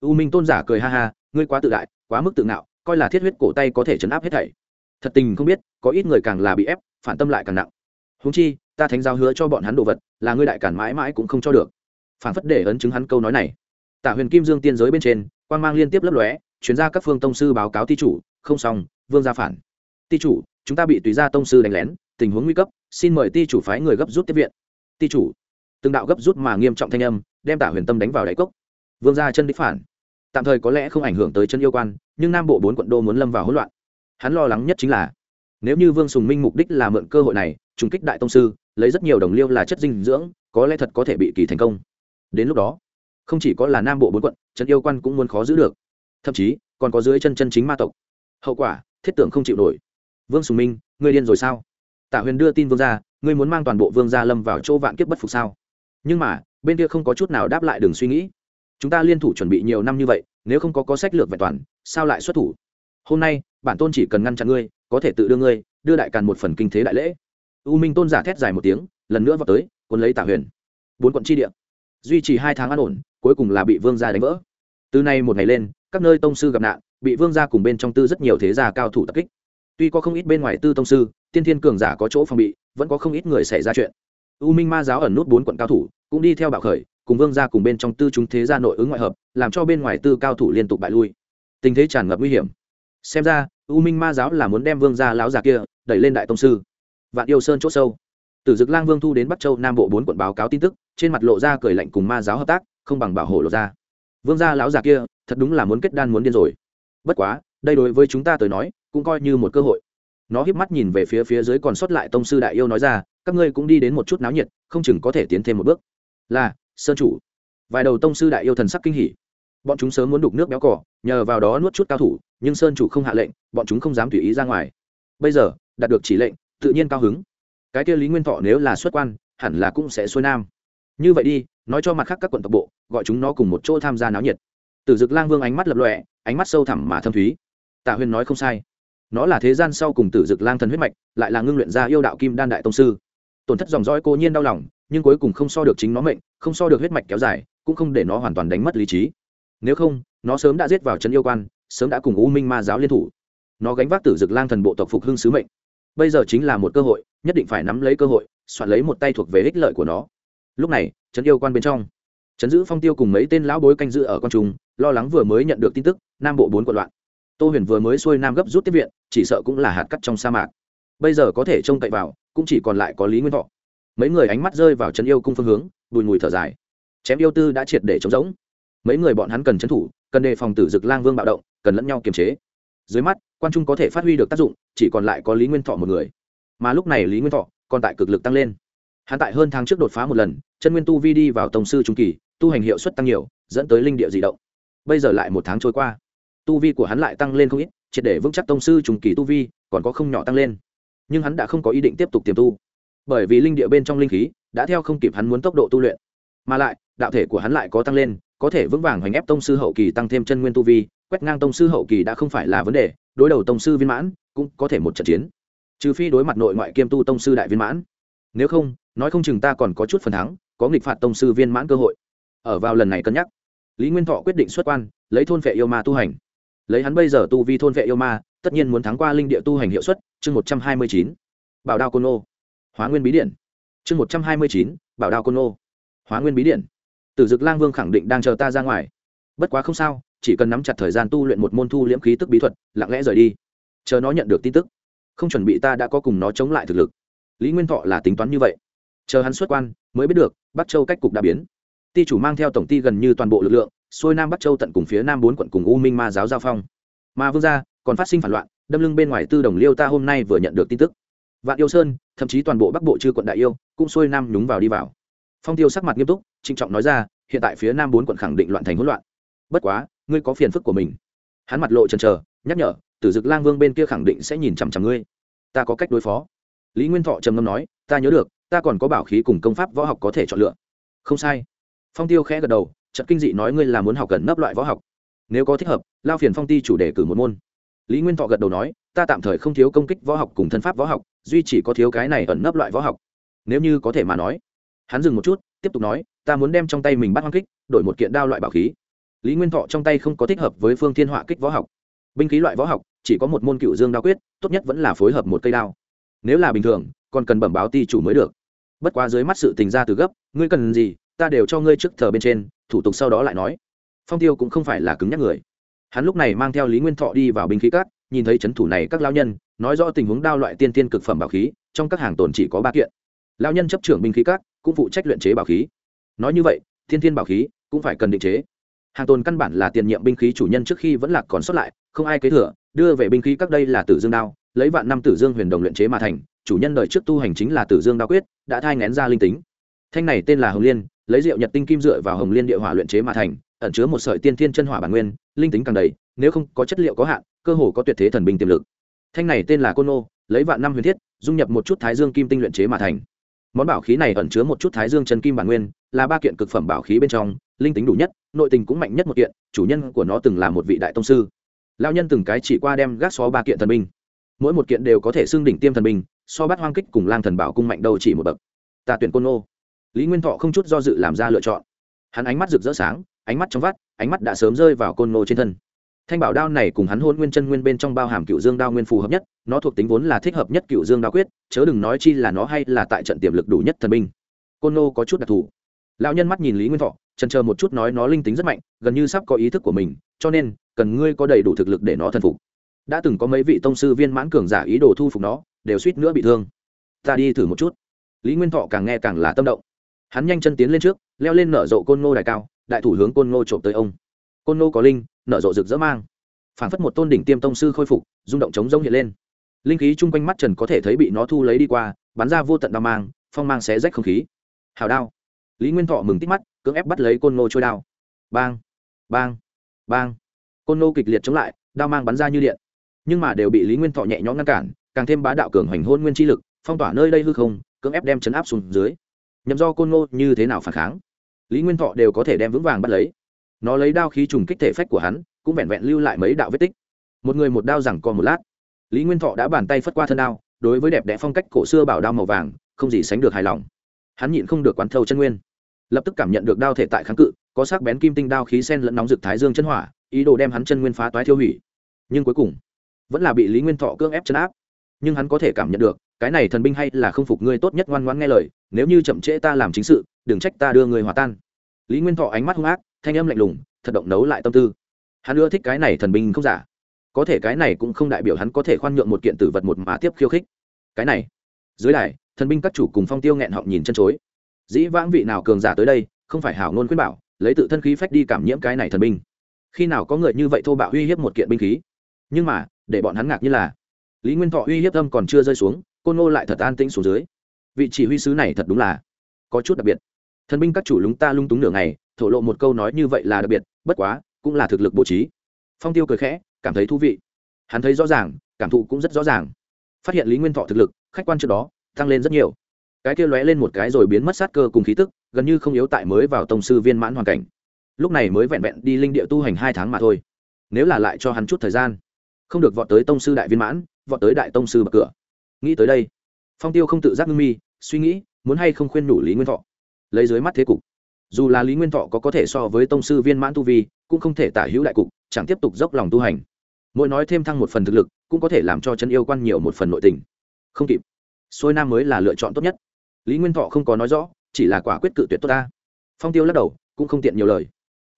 U minh tôn giả cười ha ha, ngươi quá tự đại, quá mức tự ngạo, coi là thiết huyết cổ tay có thể chấn áp hết thảy. Thật tình không biết, có ít người càng là bị ép phản tâm lại càng nặng. Húng chi, ta thánh giáo hứa cho bọn hắn đồ vật, là ngươi đại cản mãi mãi cũng không cho được. Phản phất để ấn chứng hắn câu nói này. Tả huyền kim dương tiên giới bên trên quan mang liên tiếp lấp lóe chuyến ra các phương tông sư báo cáo ti chủ, không xong, vương gia phản. Ti chủ, chúng ta bị tùy gia tông sư đánh lén, tình huống nguy cấp, xin mời ti chủ phái người gấp rút tiếp viện. Ti chủ, từng đạo gấp rút mà nghiêm trọng thanh âm, đem tả huyền tâm đánh vào đáy cốc. Vương gia chân đích phản. Tạm thời có lẽ không ảnh hưởng tới chân yêu quan, nhưng nam bộ bốn quận đô muốn lâm vào hỗn loạn. Hắn lo lắng nhất chính là nếu như vương sùng minh mục đích là mượn cơ hội này, trùng kích đại tông sư, lấy rất nhiều đồng liêu là chất dinh dưỡng, có lẽ thật có thể bị kỳ thành công. Đến lúc đó, không chỉ có là nam bộ bốn quận chân yêu quan cũng muốn khó giữ được. Thậm chí, còn có dưới chân chân chính ma tộc. Hậu quả, thiết tưởng không chịu nổi. Vương sùng minh, ngươi điên rồi sao? Tạ huyền đưa tin vương gia, ngươi muốn mang toàn bộ vương gia lâm vào chỗ vạn kiếp bất phục sao? Nhưng mà, bên kia không có chút nào đáp lại đường suy nghĩ. Chúng ta liên thủ chuẩn bị nhiều năm như vậy, nếu không có có sách lược vẹn toàn, sao lại xuất thủ? Hôm nay, bản tôn chỉ cần ngăn chặn ngươi có thể tự đưa ngươi, đưa đại càn một phần kinh thế đại lễ. U minh tôn giả thét dài một tiếng, lần nữa vào tới quân lấy tả huyền. Bốn quận tri địa. Duy trì hai tháng an ổn, cuối cùng là bị vương gia đánh vỡ. Từ nay một ngày lên, các nơi tông sư gặp nạn, bị vương gia cùng bên trong tư rất nhiều thế gia cao thủ tập kích. Tuy có không ít bên ngoài tư tông sư, tiên thiên cường giả có chỗ phòng bị, vẫn có không ít người xảy ra chuyện. U minh ma giáo ẩn nút bốn quận cao thủ, cũng đi theo bạo khởi, cùng vương gia cùng bên trong tư chúng thế gia nội ứng ngoại hợp, làm cho bên ngoài tư cao thủ liên tục bại lui. Tình thế tràn ngập nguy hiểm xem ra, u minh ma giáo là muốn đem vương gia lão già kia đẩy lên đại tông sư. Vạn yêu sơn c h ỗ sâu. Tử dực lang vương thu đến bắc châu nam bộ bốn quận báo cáo tin tức, trên mặt lộ ra cười lạnh cùng ma giáo hợp tác, không bằng bảo hộ lộ ra. Vương gia lão già kia, thật đúng là muốn kết đan muốn điên rồi. Bất quá, đây đối với chúng ta tới nói, cũng coi như một cơ hội. Nó híp mắt nhìn về phía phía dưới còn sót lại tông sư đại yêu nói ra, các ngươi cũng đi đến một chút náo nhiệt, không chừng có thể tiến thêm một bước. Là, sơn chủ. Vài đầu tông sư đại yêu thần sắc kinh hỉ. Bọn chúng sớm muốn đục nước béo cỏ, nhờ vào đó nuốt chút cao thủ nhưng sơn chủ không hạ lệnh, bọn chúng không dám tùy ý ra ngoài. Bây giờ, đạt được chỉ lệnh, tự nhiên cao hứng. Cái kia lý nguyên thọ nếu là xuất quan, hẳn là cũng sẽ xuôi nam. Như vậy đi, nói cho mặt khác các quận tộc bộ, gọi chúng nó cùng một chỗ tham gia náo nhiệt. Tử dực lang vương ánh mắt lập lọe ánh mắt sâu thẳm mà thâm thúy. Tạ huyền nói không sai. Nó là thế gian sau cùng tử dực lang thần huyết mạch, lại là ngưng luyện ra yêu đạo kim đan đại tông sư. Tổn thất dòng dõi cô nhiên đau lòng, nhưng cuối cùng không so được chính nó mệnh, không so được huyết mạch kéo dài, cũng không để nó hoàn toàn đánh mất lý trí. Nếu không, nó sớm đã giết vào chân yêu quan sớm đã cùng u minh ma giáo liên thủ. Nó gánh vác tử dực lang thần bộ tộc phục hưng sứ mệnh. Bây giờ chính là một cơ hội, nhất định phải nắm lấy cơ hội, soạn lấy một tay thuộc về ích lợi của nó. Lúc này, trấn yêu quan bên trong. Trấn giữ phong tiêu cùng mấy tên lão bối canh giữ ở con trung lo lắng vừa mới nhận được tin tức, nam bộ bốn quận loạn. Tô huyền vừa mới xuôi nam gấp rút tiếp viện, chỉ sợ cũng là hạt cắt trong sa mạc. Bây giờ có thể trông cậy vào, cũng chỉ còn lại có lý nguyên thọ. Mấy người ánh mắt rơi vào trấn yêu cung phương hướng, bùi mùi thở dài. Chém yêu tư đã triệt để trống rỗng. Mấy người bọn hắn cần trấn thủ, cần đề phòng tử dực lang vương bạo động cần lẫn nhau kiềm chế. Dưới mắt, quan trung có thể phát huy được tác dụng, chỉ còn lại có lý nguyên thọ một người. Mà lúc này lý nguyên thọ còn tại cực lực tăng lên. Hắn tại hơn tháng trước đột phá một lần, chân nguyên tu vi đi vào tổng sư trung kỳ, tu hành hiệu suất tăng nhiều, dẫn tới linh địa di động. Bây giờ lại một tháng trôi qua, tu vi của hắn lại tăng lên không ít, triệt để vững chắc tông sư trùng kỳ tu vi, còn có không nhỏ tăng lên. Nhưng hắn đã không có ý định tiếp tục tiềm tu, bởi vì linh địa bên trong linh khí đã theo không kịp hắn muốn tốc độ tu luyện. Mà lại, đạo thể của hắn lại có tăng lên, có thể vững vàng hoành ép tông sư hậu kỳ tăng thêm chân nguyên tu vi quét ngang tông sư hậu kỳ đã không phải là vấn đề, đối đầu tông sư viên mãn cũng có thể một trận chiến. Trừ phi đối mặt nội ngoại kiêm tu tông sư đại viên mãn. Nếu không, nói không chừng ta còn có chút phần thắng, có nghịch phạt tông sư viên mãn cơ hội. Ở vào lần này cân nhắc, lý nguyên thọ quyết định xuất quan, lấy thôn vệ yêu ma tu hành. Lấy hắn bây giờ tu vi thôn vệ yêu ma, tất nhiên muốn thắng qua linh địa tu hành hiệu suất, chương một trăm hai mươi chín, bảo đao côn ô hóa nguyên bí điện. Chương một trăm hai mươi chín, bảo đao côn ô hóa nguyên bí điện. Tử dực lang vương khẳng định đang chờ ta ra ngoài bất quá không sao, chỉ cần nắm chặt thời gian tu luyện một môn thu liễm khí tức bí thuật, lặng lẽ rời đi. Chờ nó nhận được tin tức, không chuẩn bị ta đã có cùng nó chống lại thực lực. Lý nguyên thọ là tính toán như vậy. Chờ hắn xuất quan, mới biết được, bắc châu cách cục đã biến. Ty chủ mang theo tổng ty gần như toàn bộ lực lượng, xuôi nam bắc châu tận cùng phía nam bốn quận cùng u minh ma giáo giao phong. Ma vương gia, còn phát sinh phản loạn, đâm lưng bên ngoài tư đồng liêu ta hôm nay vừa nhận được tin tức. Vạn yêu sơn, thậm chí toàn bộ bắc bộ chư quận đại yêu, cũng xuôi nam nhúng vào đi vào. Phong tiêu sắc mặt nghiêm túc, trịnh trọng nói ra, hiện tại phía nam bốn quận khẳng định loạn thành hỗn loạn bất quá, ngươi có phiền phức của mình. Hắn mặt lộ trần trờ nhắc nhở, tử dực lang vương bên kia khẳng định sẽ nhìn chằm chằm ngươi. Ta có cách đối phó. Lý nguyên thọ trầm ngâm nói, ta nhớ được, ta còn có bảo khí cùng công pháp võ học có thể chọn lựa. Không sai. Phong tiêu khẽ gật đầu trận kinh dị nói, ngươi là muốn học gần nấp loại võ học. Nếu có thích hợp, lao phiền phong ti chủ đề cử một môn. Lý nguyên thọ gật đầu nói, ta tạm thời không thiếu công kích võ học cùng thân pháp võ học, duy chỉ có thiếu cái này ẩn nấp loại võ học. Nếu như có thể mà nói. Hắn dừng một chút, tiếp tục nói, ta muốn đem trong tay mình bắt hoang kích, đổi một kiện đao loại bảo khí lý nguyên thọ trong tay không có thích hợp với phương thiên họa kích võ học. Binh khí loại võ học, chỉ có một môn cựu dương đao quyết, tốt nhất vẫn là phối hợp một cây đao. Nếu là bình thường, còn cần bẩm báo ti chủ mới được. Bất quá dưới mắt sự tình ra từ gấp, ngươi cần gì, ta đều cho ngươi trước thờ bên trên, thủ tục sau đó lại nói. Phong tiêu cũng không phải là cứng nhắc người. Hắn lúc này mang theo lý nguyên thọ đi vào binh khí cát nhìn thấy c h ấ n thủ này các lao nhân, nói rõ tình huống đao loại tiên tiên cực phẩm bảo khí, trong các hàng tồn chỉ có ba kiện. Lao nhân chấp trưởng binh khí cát cũng phụ trách luyện chế bảo khí. Nói như vậy thiên thiên bảo khí cũng phải cần định chế hàng tồn căn bản là tiền nhiệm binh khí chủ nhân trước khi vẫn lạc còn sót lại, không ai kế thừa, đưa về binh khí các đây là tử dương đao, lấy vạn năm tử dương huyền đồng luyện chế mà thành, chủ nhân đời trước tu hành chính là tử dương đao quyết, đã thai ngén ra linh tính. Thanh này tên là hồng liên, lấy rượu nhật tinh kim dựa vào hồng liên địa hỏa luyện chế mà thành, ẩn chứa một sợi tiên thiên chân hỏa bản nguyên, linh tính càng đầy, nếu không có chất liệu có hạn, cơ hồ có tuyệt thế thần binh tiềm lực. Thanh này tên là côn ô lấy vạn năm huyền thiết, dung nhập một chút thái dương kim tinh luyện chế mà thành món bảo khí này ẩn chứa một chút thái dương chân kim bản nguyên, là ba kiện cực phẩm bảo khí bên trong, linh tính đủ nhất, nội tình cũng mạnh nhất một kiện, chủ nhân của nó từng là một vị đại tông sư. Lao nhân từng cái chỉ qua đem gác xó ba kiện thần binh. Mỗi một kiện đều có thể xưng đỉnh tiêm thần binh, so bắt hoang kích cùng lang thần bảo cung mạnh đầu chỉ một bậc. Ta tuyển côn ô lý nguyên thọ không chút do dự làm ra lựa chọn. Hắn ánh mắt rực rỡ sáng, ánh mắt trong vắt, ánh mắt đã sớm rơi vào côn ô trên thân thanh bảo đao này cùng hắn hôn nguyên chân nguyên bên trong bao hàm cựu dương đao nguyên phù hợp nhất, nó thuộc tính vốn là thích hợp nhất cựu dương đao quyết, chớ đừng nói chi là nó hay là tại trận tiềm lực đủ nhất thần binh. Côn nô có chút đặc thù. Lão nhân mắt nhìn lý nguyên thọ trần chờ một chút nói nó linh tính rất mạnh, gần như sắp có ý thức của mình, cho nên, cần ngươi có đầy đủ thực lực để nó thần phục. Đã từng có mấy vị tông sư viên mãn cường giả ý đồ thu phục nó, đều suýt nữa bị thương. Ta đi thử một chút. Lý nguyên thọ càng nghe càng là tâm động. Hắn nhanh chân tiến lên trước, leo lên nở rộ côn ngô đài cao, đại thủ hướng côn ngô trộm tới ông. Côn ngô có linh nở rộ rực rỡ mang. Phản phất một tôn đỉnh tiêm tông sư khôi phục, rung động chống rông hiện lên. Linh khí chung quanh mắt trần có thể thấy bị nó thu lấy đi qua, bắn ra vô tận đao mang, phong mang xé rách không khí. Hào đao. Lý nguyên thọ mừng tích mắt, cưỡng ép bắt lấy côn nô trôi đao. Bang bang bang. Côn nô kịch liệt chống lại, đao mang bắn ra như điện. Nhưng mà đều bị lý nguyên thọ nhẹ nhõm ngăn cản, càng thêm bá đạo cường hoành hôn nguyên chi lực, phong tỏa nơi đây hư không, cưỡng ép đem chấn áp xuống dưới. Nhằm do côn nô như thế nào phản kháng? Lý nguyên thọ đều có thể đem vững vàng bắt lấy nó lấy đao khí trùng kích thể phách của hắn, cũng vẹn vẹn lưu lại mấy đạo vết tích. Một người một đao rằng còn một lát. Lý nguyên thọ đã bàn tay phất qua thân đao, đối với đẹp đẽ phong cách cổ xưa bảo đao màu vàng, không gì sánh được hài lòng. Hắn nhịn không được quán thâu chân nguyên. Lập tức cảm nhận được đao thể tại kháng cự, có sắc bén kim tinh đao khí sen lẫn nóng rực thái dương chân hỏa, ý đồ đem hắn chân nguyên phá toái thiêu hủy. Nhưng cuối cùng, vẫn là bị lý nguyên thọ cưỡng ép chân áp. Nhưng hắn có thể cảm nhận được, cái này thần binh hay là không phục ngươi tốt nhất ngoan ngoãn nghe lời, nếu như chậm trễ ta làm chính sự, đừng trách ta đưa người hòa tan. Lý nguyên thọ ánh mắt hung ác thanh âm lạnh lùng, thật động nấu lại tâm tư. Hắn ưa thích cái này thần binh không giả. Có thể cái này cũng không đại biểu hắn có thể khoan nhượng một kiện tử vật một mà tiếp khiêu khích. Cái này, dưới đài, thần binh các chủ cùng phong tiêu nghẹn họng nhìn chân chối. Dĩ vãng vị nào cường giả tới đây, không phải hảo ngôn khuyên bảo, lấy tự thân khí phách đi cảm nhiễm cái này thần binh. Khi nào có người như vậy thô bạo uy hiếp một kiện binh khí? Nhưng mà, để bọn hắn ngạc như là, lý nguyên thọ uy hiếp âm còn chưa rơi xuống, côn ngô lại thật an tĩnh xuống dưới. Vị chỉ huy sứ này thật đúng là có chút đặc biệt. Thần binh các chủ lúng ta lung túng nửa ngày thổ lộ một câu nói như vậy là đặc biệt, bất quá, cũng là thực lực bố trí. Phong tiêu cười khẽ, cảm thấy thú vị. Hắn thấy rõ ràng, cảm thụ cũng rất rõ ràng. Phát hiện lý nguyên thọ thực lực, khách quan trước đó, tăng lên rất nhiều. Cái kia lóe lên một cái rồi biến mất sát cơ cùng khí tức, gần như không yếu tại mới vào tông sư viên mãn hoàn cảnh. Lúc này mới vẹn vẹn đi linh địa tu hành hai tháng mà thôi. Nếu là lại cho hắn chút thời gian, không được vọt tới tông sư đại viên mãn, vọt tới đại tông sư bậc cửa. Nghĩ tới đây, phong tiêu không tự giác ngưng mi, suy nghĩ, muốn hay không khuyên nhủ lý nguyên thọ. Lấy dưới mắt thế cục dù là lý nguyên thọ có có thể so với tông sư viên mãn tu vi, cũng không thể tả hữu đại cục, chẳng tiếp tục dốc lòng tu hành. Mỗi nói thêm thăng một phần thực lực, cũng có thể làm cho chân yêu quan nhiều một phần nội tình. Không kịp. Xuôi nam mới là lựa chọn tốt nhất. Lý nguyên thọ không có nói rõ, chỉ là quả quyết cự tuyệt tốt ta. Phong tiêu lắc đầu, cũng không tiện nhiều lời.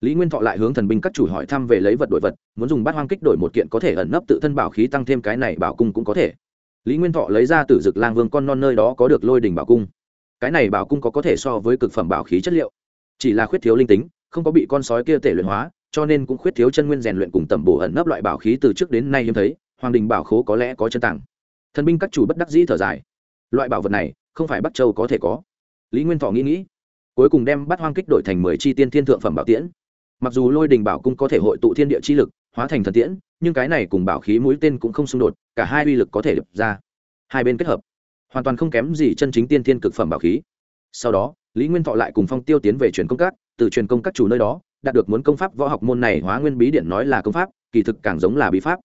Lý nguyên thọ lại hướng thần binh các chủ hỏi thăm về lấy vật đổi vật, muốn dùng bát hoang kích đổi một kiện có thể ẩn nấp tự thân bảo khí tăng thêm cái này bảo cung cũng có thể. Lý nguyên thọ lấy ra từ dực lang vương con non nơi đó có được lôi đình bảo cung. Cái này bảo cung có có thể so với cực phẩm bảo khí chất liệu chỉ là khuyết thiếu linh tính, không có bị con sói kia tể luyện hóa, cho nên cũng khuyết thiếu chân nguyên rèn luyện cùng tẩm bổ ẩn nấp loại bảo khí từ trước đến nay hiếm thấy, hoàng đình bảo khố có lẽ có chân tặng thần binh các chủ bất đắc dĩ thở dài. Loại bảo vật này, không phải bắc châu có thể có. Lý nguyên thọ nghĩ nghĩ, cuối cùng đem bắt hoang kích đổi thành mười chi tiên thiên thượng phẩm bảo tiễn. Mặc dù lôi đình bảo cung có thể hội tụ thiên địa chi lực, hóa thành thần tiễn, nhưng cái này cùng bảo khí mũi tên cũng không xung đột, cả hai uy lực có thể đập ra. Hai bên kết hợp, hoàn toàn không kém gì chân chính tiên thiên cực phẩm bảo khí. Sau đó lý nguyên thọ lại cùng phong tiêu tiến về truyền công các, từ truyền công các chủ nơi đó, đạt được muốn công pháp võ học môn này hóa nguyên bí điện nói là công pháp, kỳ thực càng giống là bí pháp.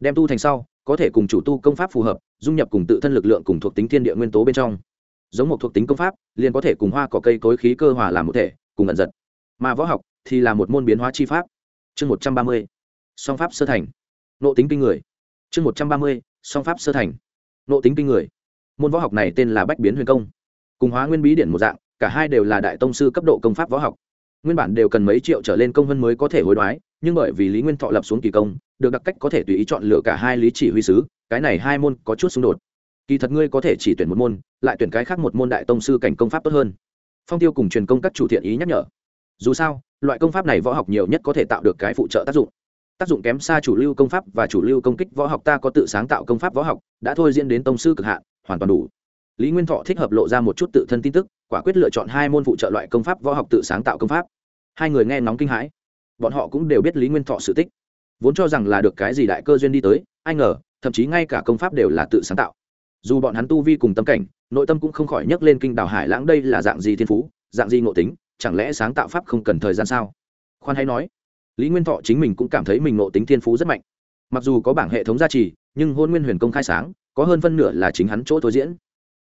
Đem tu thành sau, có thể cùng chủ tu công pháp phù hợp, dung nhập cùng tự thân lực lượng cùng thuộc tính thiên địa nguyên tố bên trong. Giống một thuộc tính công pháp, liền có thể cùng hoa cỏ cây cối khí cơ hòa làm một thể, cùng ẩn giật. Mà võ học thì là một môn biến hóa chi pháp. Chương một trăm ba mươi, song pháp sơ thành. Nộ tính kinh người. Chương một trăm ba mươi, song pháp sơ thành. Nộ tính kinh người. Môn võ học này tên là bách biến huyền công. Cùng hóa nguyên bí điển một dạng cả hai đều là đại tông sư cấp độ công pháp võ học. Nguyên bản đều cần mấy triệu trở lên công vân mới có thể hối đoái, nhưng bởi vì lý nguyên thọ lập xuống kỳ công, được đặc cách có thể tùy ý chọn lựa cả hai lý chỉ huy sứ, cái này hai môn có chút xung đột. Kỳ thật ngươi có thể chỉ tuyển một môn, lại tuyển cái khác một môn đại tông sư cảnh công pháp tốt hơn. Phong tiêu cùng truyền công các chủ thiện ý nhắc nhở. Dù sao, loại công pháp này võ học nhiều nhất có thể tạo được cái phụ trợ tác dụng. Tác dụng kém xa chủ lưu công pháp và chủ lưu công kích võ học, ta có tự sáng tạo công pháp võ học, đã thôi diễn đến tông sư cực hạn, hoàn toàn đủ lý nguyên thọ thích hợp lộ ra một chút tự thân tin tức, quả quyết lựa chọn hai môn phụ trợ loại công pháp võ học tự sáng tạo công pháp. Hai người nghe nóng kinh hãi. Bọn họ cũng đều biết lý nguyên thọ sự tích. Vốn cho rằng là được cái gì đại cơ duyên đi tới, ai ngờ, thậm chí ngay cả công pháp đều là tự sáng tạo. Dù bọn hắn tu vi cùng tâm cảnh, nội tâm cũng không khỏi nhấc lên kinh đảo hải lãng đây là dạng gì thiên phú, dạng gì ngộ tính, chẳng lẽ sáng tạo pháp không cần thời gian sao? Khoan hay nói, lý nguyên thọ chính mình cũng cảm thấy mình ngộ tính thiên phú rất mạnh. Mặc dù có bảng hệ thống gia trì, nhưng hôn nguyên huyền công khai sáng, có hơn phân nửa là chính hắn chỗ thối diễn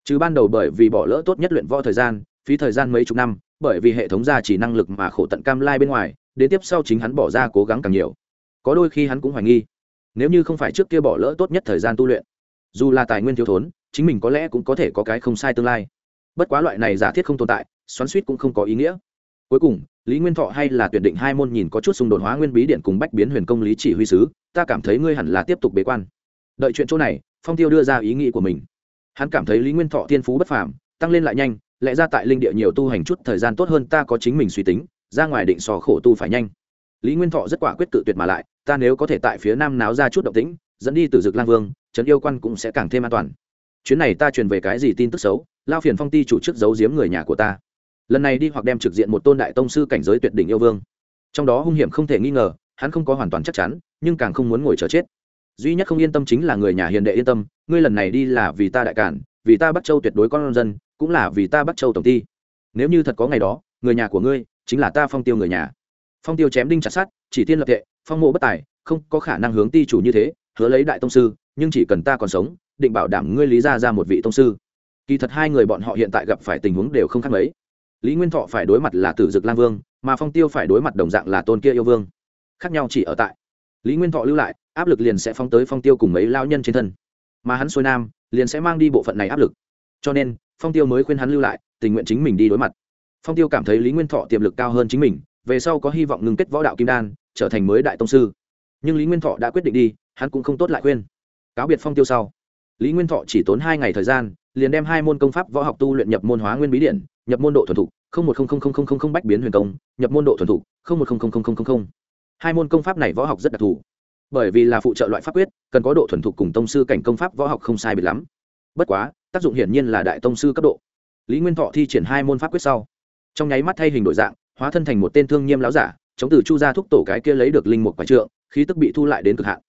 chứ ban đầu bởi vì bỏ lỡ tốt nhất luyện võ thời gian, phí thời gian mấy chục năm, bởi vì hệ thống gia chỉ năng lực mà khổ tận cam lai bên ngoài, đến tiếp sau chính hắn bỏ ra cố gắng càng nhiều. Có đôi khi hắn cũng hoài nghi, nếu như không phải trước kia bỏ lỡ tốt nhất thời gian tu luyện, dù là tài nguyên thiếu thốn, chính mình có lẽ cũng có thể có cái không sai tương lai. Bất quá loại này giả thiết không tồn tại, xoắn suýt cũng không có ý nghĩa. Cuối cùng, lý nguyên thọ hay là tuyển định hai môn nhìn có chút xung đột hóa nguyên bí điện cùng bách biến huyền công lý chỉ huy sứ, ta cảm thấy ngươi hẳn là tiếp tục bế quan. Đợi chuyện chỗ này, phong tiêu đưa ra ý nghĩ của mình hắn cảm thấy lý nguyên thọ thiên phú bất phàm, tăng lên lại nhanh, lẽ ra tại linh địa nhiều tu hành chút thời gian tốt hơn ta có chính mình suy tính, ra ngoài định sò khổ tu phải nhanh. Lý nguyên thọ rất quả quyết tự tuyệt mà lại, ta nếu có thể tại phía nam náo ra chút động tĩnh, dẫn đi từ dực lang vương, trấn yêu quan cũng sẽ càng thêm an toàn. Chuyến này ta truyền về cái gì tin tức xấu? Lao phiền phong ti chủ chức giấu giếm người nhà của ta. Lần này đi hoặc đem trực diện một tôn đại tông sư cảnh giới tuyệt đỉnh yêu vương. Trong đó hung hiểm không thể nghi ngờ, hắn không có hoàn toàn chắc chắn, nhưng càng không muốn ngồi chờ chết duy nhất không yên tâm chính là người nhà hiền đệ yên tâm, ngươi lần này đi là vì ta đại cản, vì ta bắc châu tuyệt đối con dân, cũng là vì ta bắc châu tổng ty nếu như thật có ngày đó, người nhà của ngươi chính là ta phong tiêu người nhà. Phong tiêu chém đinh chặt sát chỉ tiên lập tệ phong mộ bất tài, không có khả năng hướng ti chủ như thế, hứa lấy đại tông sư, nhưng chỉ cần ta còn sống, định bảo đảm ngươi lý ra ra một vị tông sư. Kỳ thật hai người bọn họ hiện tại gặp phải tình huống đều không khác mấy. Lý nguyên thọ phải đối mặt là tử dực lang vương, mà phong tiêu phải đối mặt đồng dạng là tôn kia yêu vương. Khác nhau chỉ ở tại. Lý nguyên thọ lưu lại áp lực liền sẽ phóng tới phong tiêu cùng mấy lao nhân trên thân. Mà hắn xuôi nam, liền sẽ mang đi bộ phận này áp lực. Cho nên, phong tiêu mới khuyên hắn lưu lại, tình nguyện chính mình đi đối mặt. Phong tiêu cảm thấy lý nguyên thọ tiềm lực cao hơn chính mình, về sau có hy vọng ngừng kết võ đạo kim đan, trở thành mới đại tông sư. Nhưng lý nguyên thọ đã quyết định đi, hắn cũng không tốt lại khuyên. Cáo biệt phong tiêu sau, lý nguyên thọ chỉ tốn hai ngày thời gian, liền đem hai môn công pháp võ học tu luyện nhập môn hóa nguyên bí điện, nhập môn độ thuần thục, không một không không không không không bách biến huyền công, nhập môn độ thuần thục, không một không không không không không. Hai môn công pháp này võ học rất đặc thù bởi vì là phụ trợ loại pháp quyết, cần có độ thuần thục cùng tông sư cảnh công pháp võ học không sai biệt lắm. Bất quá, tác dụng hiển nhiên là đại tông sư cấp độ. Lý nguyên thọ thi triển hai môn pháp quyết sau, trong nháy mắt thay hình đổi dạng, hóa thân thành một tên thương nghiêm láo giả, chống từ chu gia thúc tổ cái kia lấy được linh mục quái trượng, khí tức bị thu lại đến cực hạn.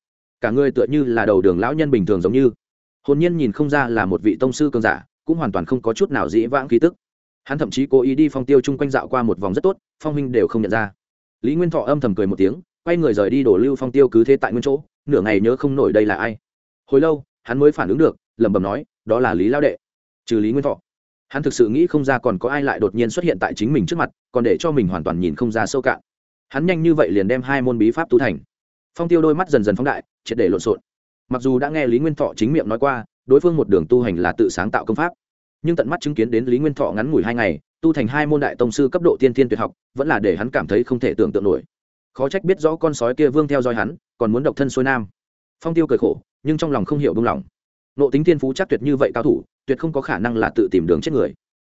Cả người tựa như là đầu đường lão nhân bình thường giống như. Hồn nhiên nhìn không ra là một vị tông sư cường giả, cũng hoàn toàn không có chút nào dĩ vãng khí tức. Hắn thậm chí cố ý đi phong tiêu chung quanh dạo qua một vòng rất tốt, phong huynh đều không nhận ra. Lý nguyên thọ âm thầm cười một tiếng quay người rời đi đổ lưu phong tiêu cứ thế tại nguyên chỗ, nửa ngày nhớ không nổi đây là ai. Hồi lâu, hắn mới phản ứng được, lẩm bẩm nói, đó là lý lao đệ. Trừ lý nguyên thọ. Hắn thực sự nghĩ không ra còn có ai lại đột nhiên xuất hiện tại chính mình trước mặt, còn để cho mình hoàn toàn nhìn không ra sâu cạn. Hắn nhanh như vậy liền đem hai môn bí pháp tu thành. Phong tiêu đôi mắt dần dần phóng đại, triệt để lộn xộn. Mặc dù đã nghe lý nguyên thọ chính miệng nói qua, đối phương một đường tu hành là tự sáng tạo công pháp. Nhưng tận mắt chứng kiến đến lý nguyên thọ ngắn ngủi hai ngày, tu thành hai môn đại tông sư cấp độ tiên tiên tuyệt học, vẫn là để hắn cảm thấy không thể tưởng tượng nổi khó trách biết rõ con sói kia vương theo dõi hắn, còn muốn độc thân xuôi nam. Phong tiêu cười khổ, nhưng trong lòng không hiểu buông lòng nộ tính thiên phú chắc tuyệt như vậy cao thủ, tuyệt không có khả năng là tự tìm đường chết người.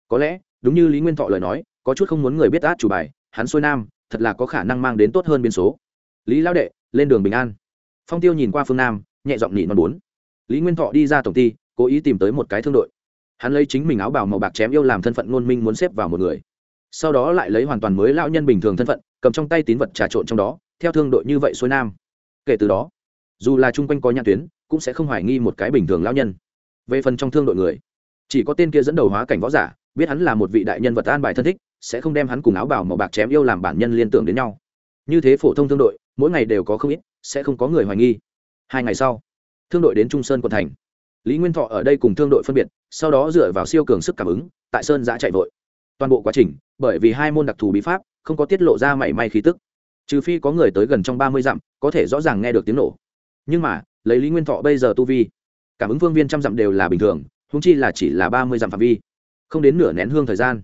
Có lẽ, đúng như lý nguyên thọ lời nói, có chút không muốn người biết át chủ bài, hắn xuôi nam, thật là có khả năng mang đến tốt hơn biên số. Lý lao đệ, lên đường bình an. Phong tiêu nhìn qua phương nam, nhẹ giọng nhị non bốn. Lý nguyên thọ đi ra tổng ty, cố ý tìm tới một cái thương đội. Hắn lấy chính mình áo bào màu bạc chém yêu làm thân phận ngôn minh muốn xếp vào một người. Sau đó lại lấy hoàn toàn mới lão nhân bình thường thân phận cầm trong tay tín vật trà trộn trong đó, theo thương đội như vậy xuôi nam. Kể từ đó, dù là chung quanh có nhãn tuyến, cũng sẽ không hoài nghi một cái bình thường lão nhân. Về phần trong thương đội người, chỉ có tên kia dẫn đầu hóa cảnh võ giả, biết hắn là một vị đại nhân vật an bài thân thích, sẽ không đem hắn cùng áo bào màu bạc chém yêu làm bản nhân liên tưởng đến nhau. Như thế phổ thông thương đội, mỗi ngày đều có không ít, sẽ không có người hoài nghi. Hai ngày sau, thương đội đến trung sơn quận thành. Lý nguyên thọ ở đây cùng thương đội phân biệt, sau đó dựa vào siêu cường sức cảm ứng, tại sơn giã chạy vội. Toàn bộ quá trình, bởi vì hai môn đặc thù bí pháp không có tiết lộ ra mảy may khí tức. Trừ phi có người tới gần trong ba mươi dặm, có thể rõ ràng nghe được tiếng nổ. Nhưng mà, lấy lý nguyên thọ bây giờ tu vi, cảm ứng phương viên trăm dặm đều là bình thường húng chi là chỉ là ba mươi dặm phạm vi. Không đến nửa nén hương thời gian,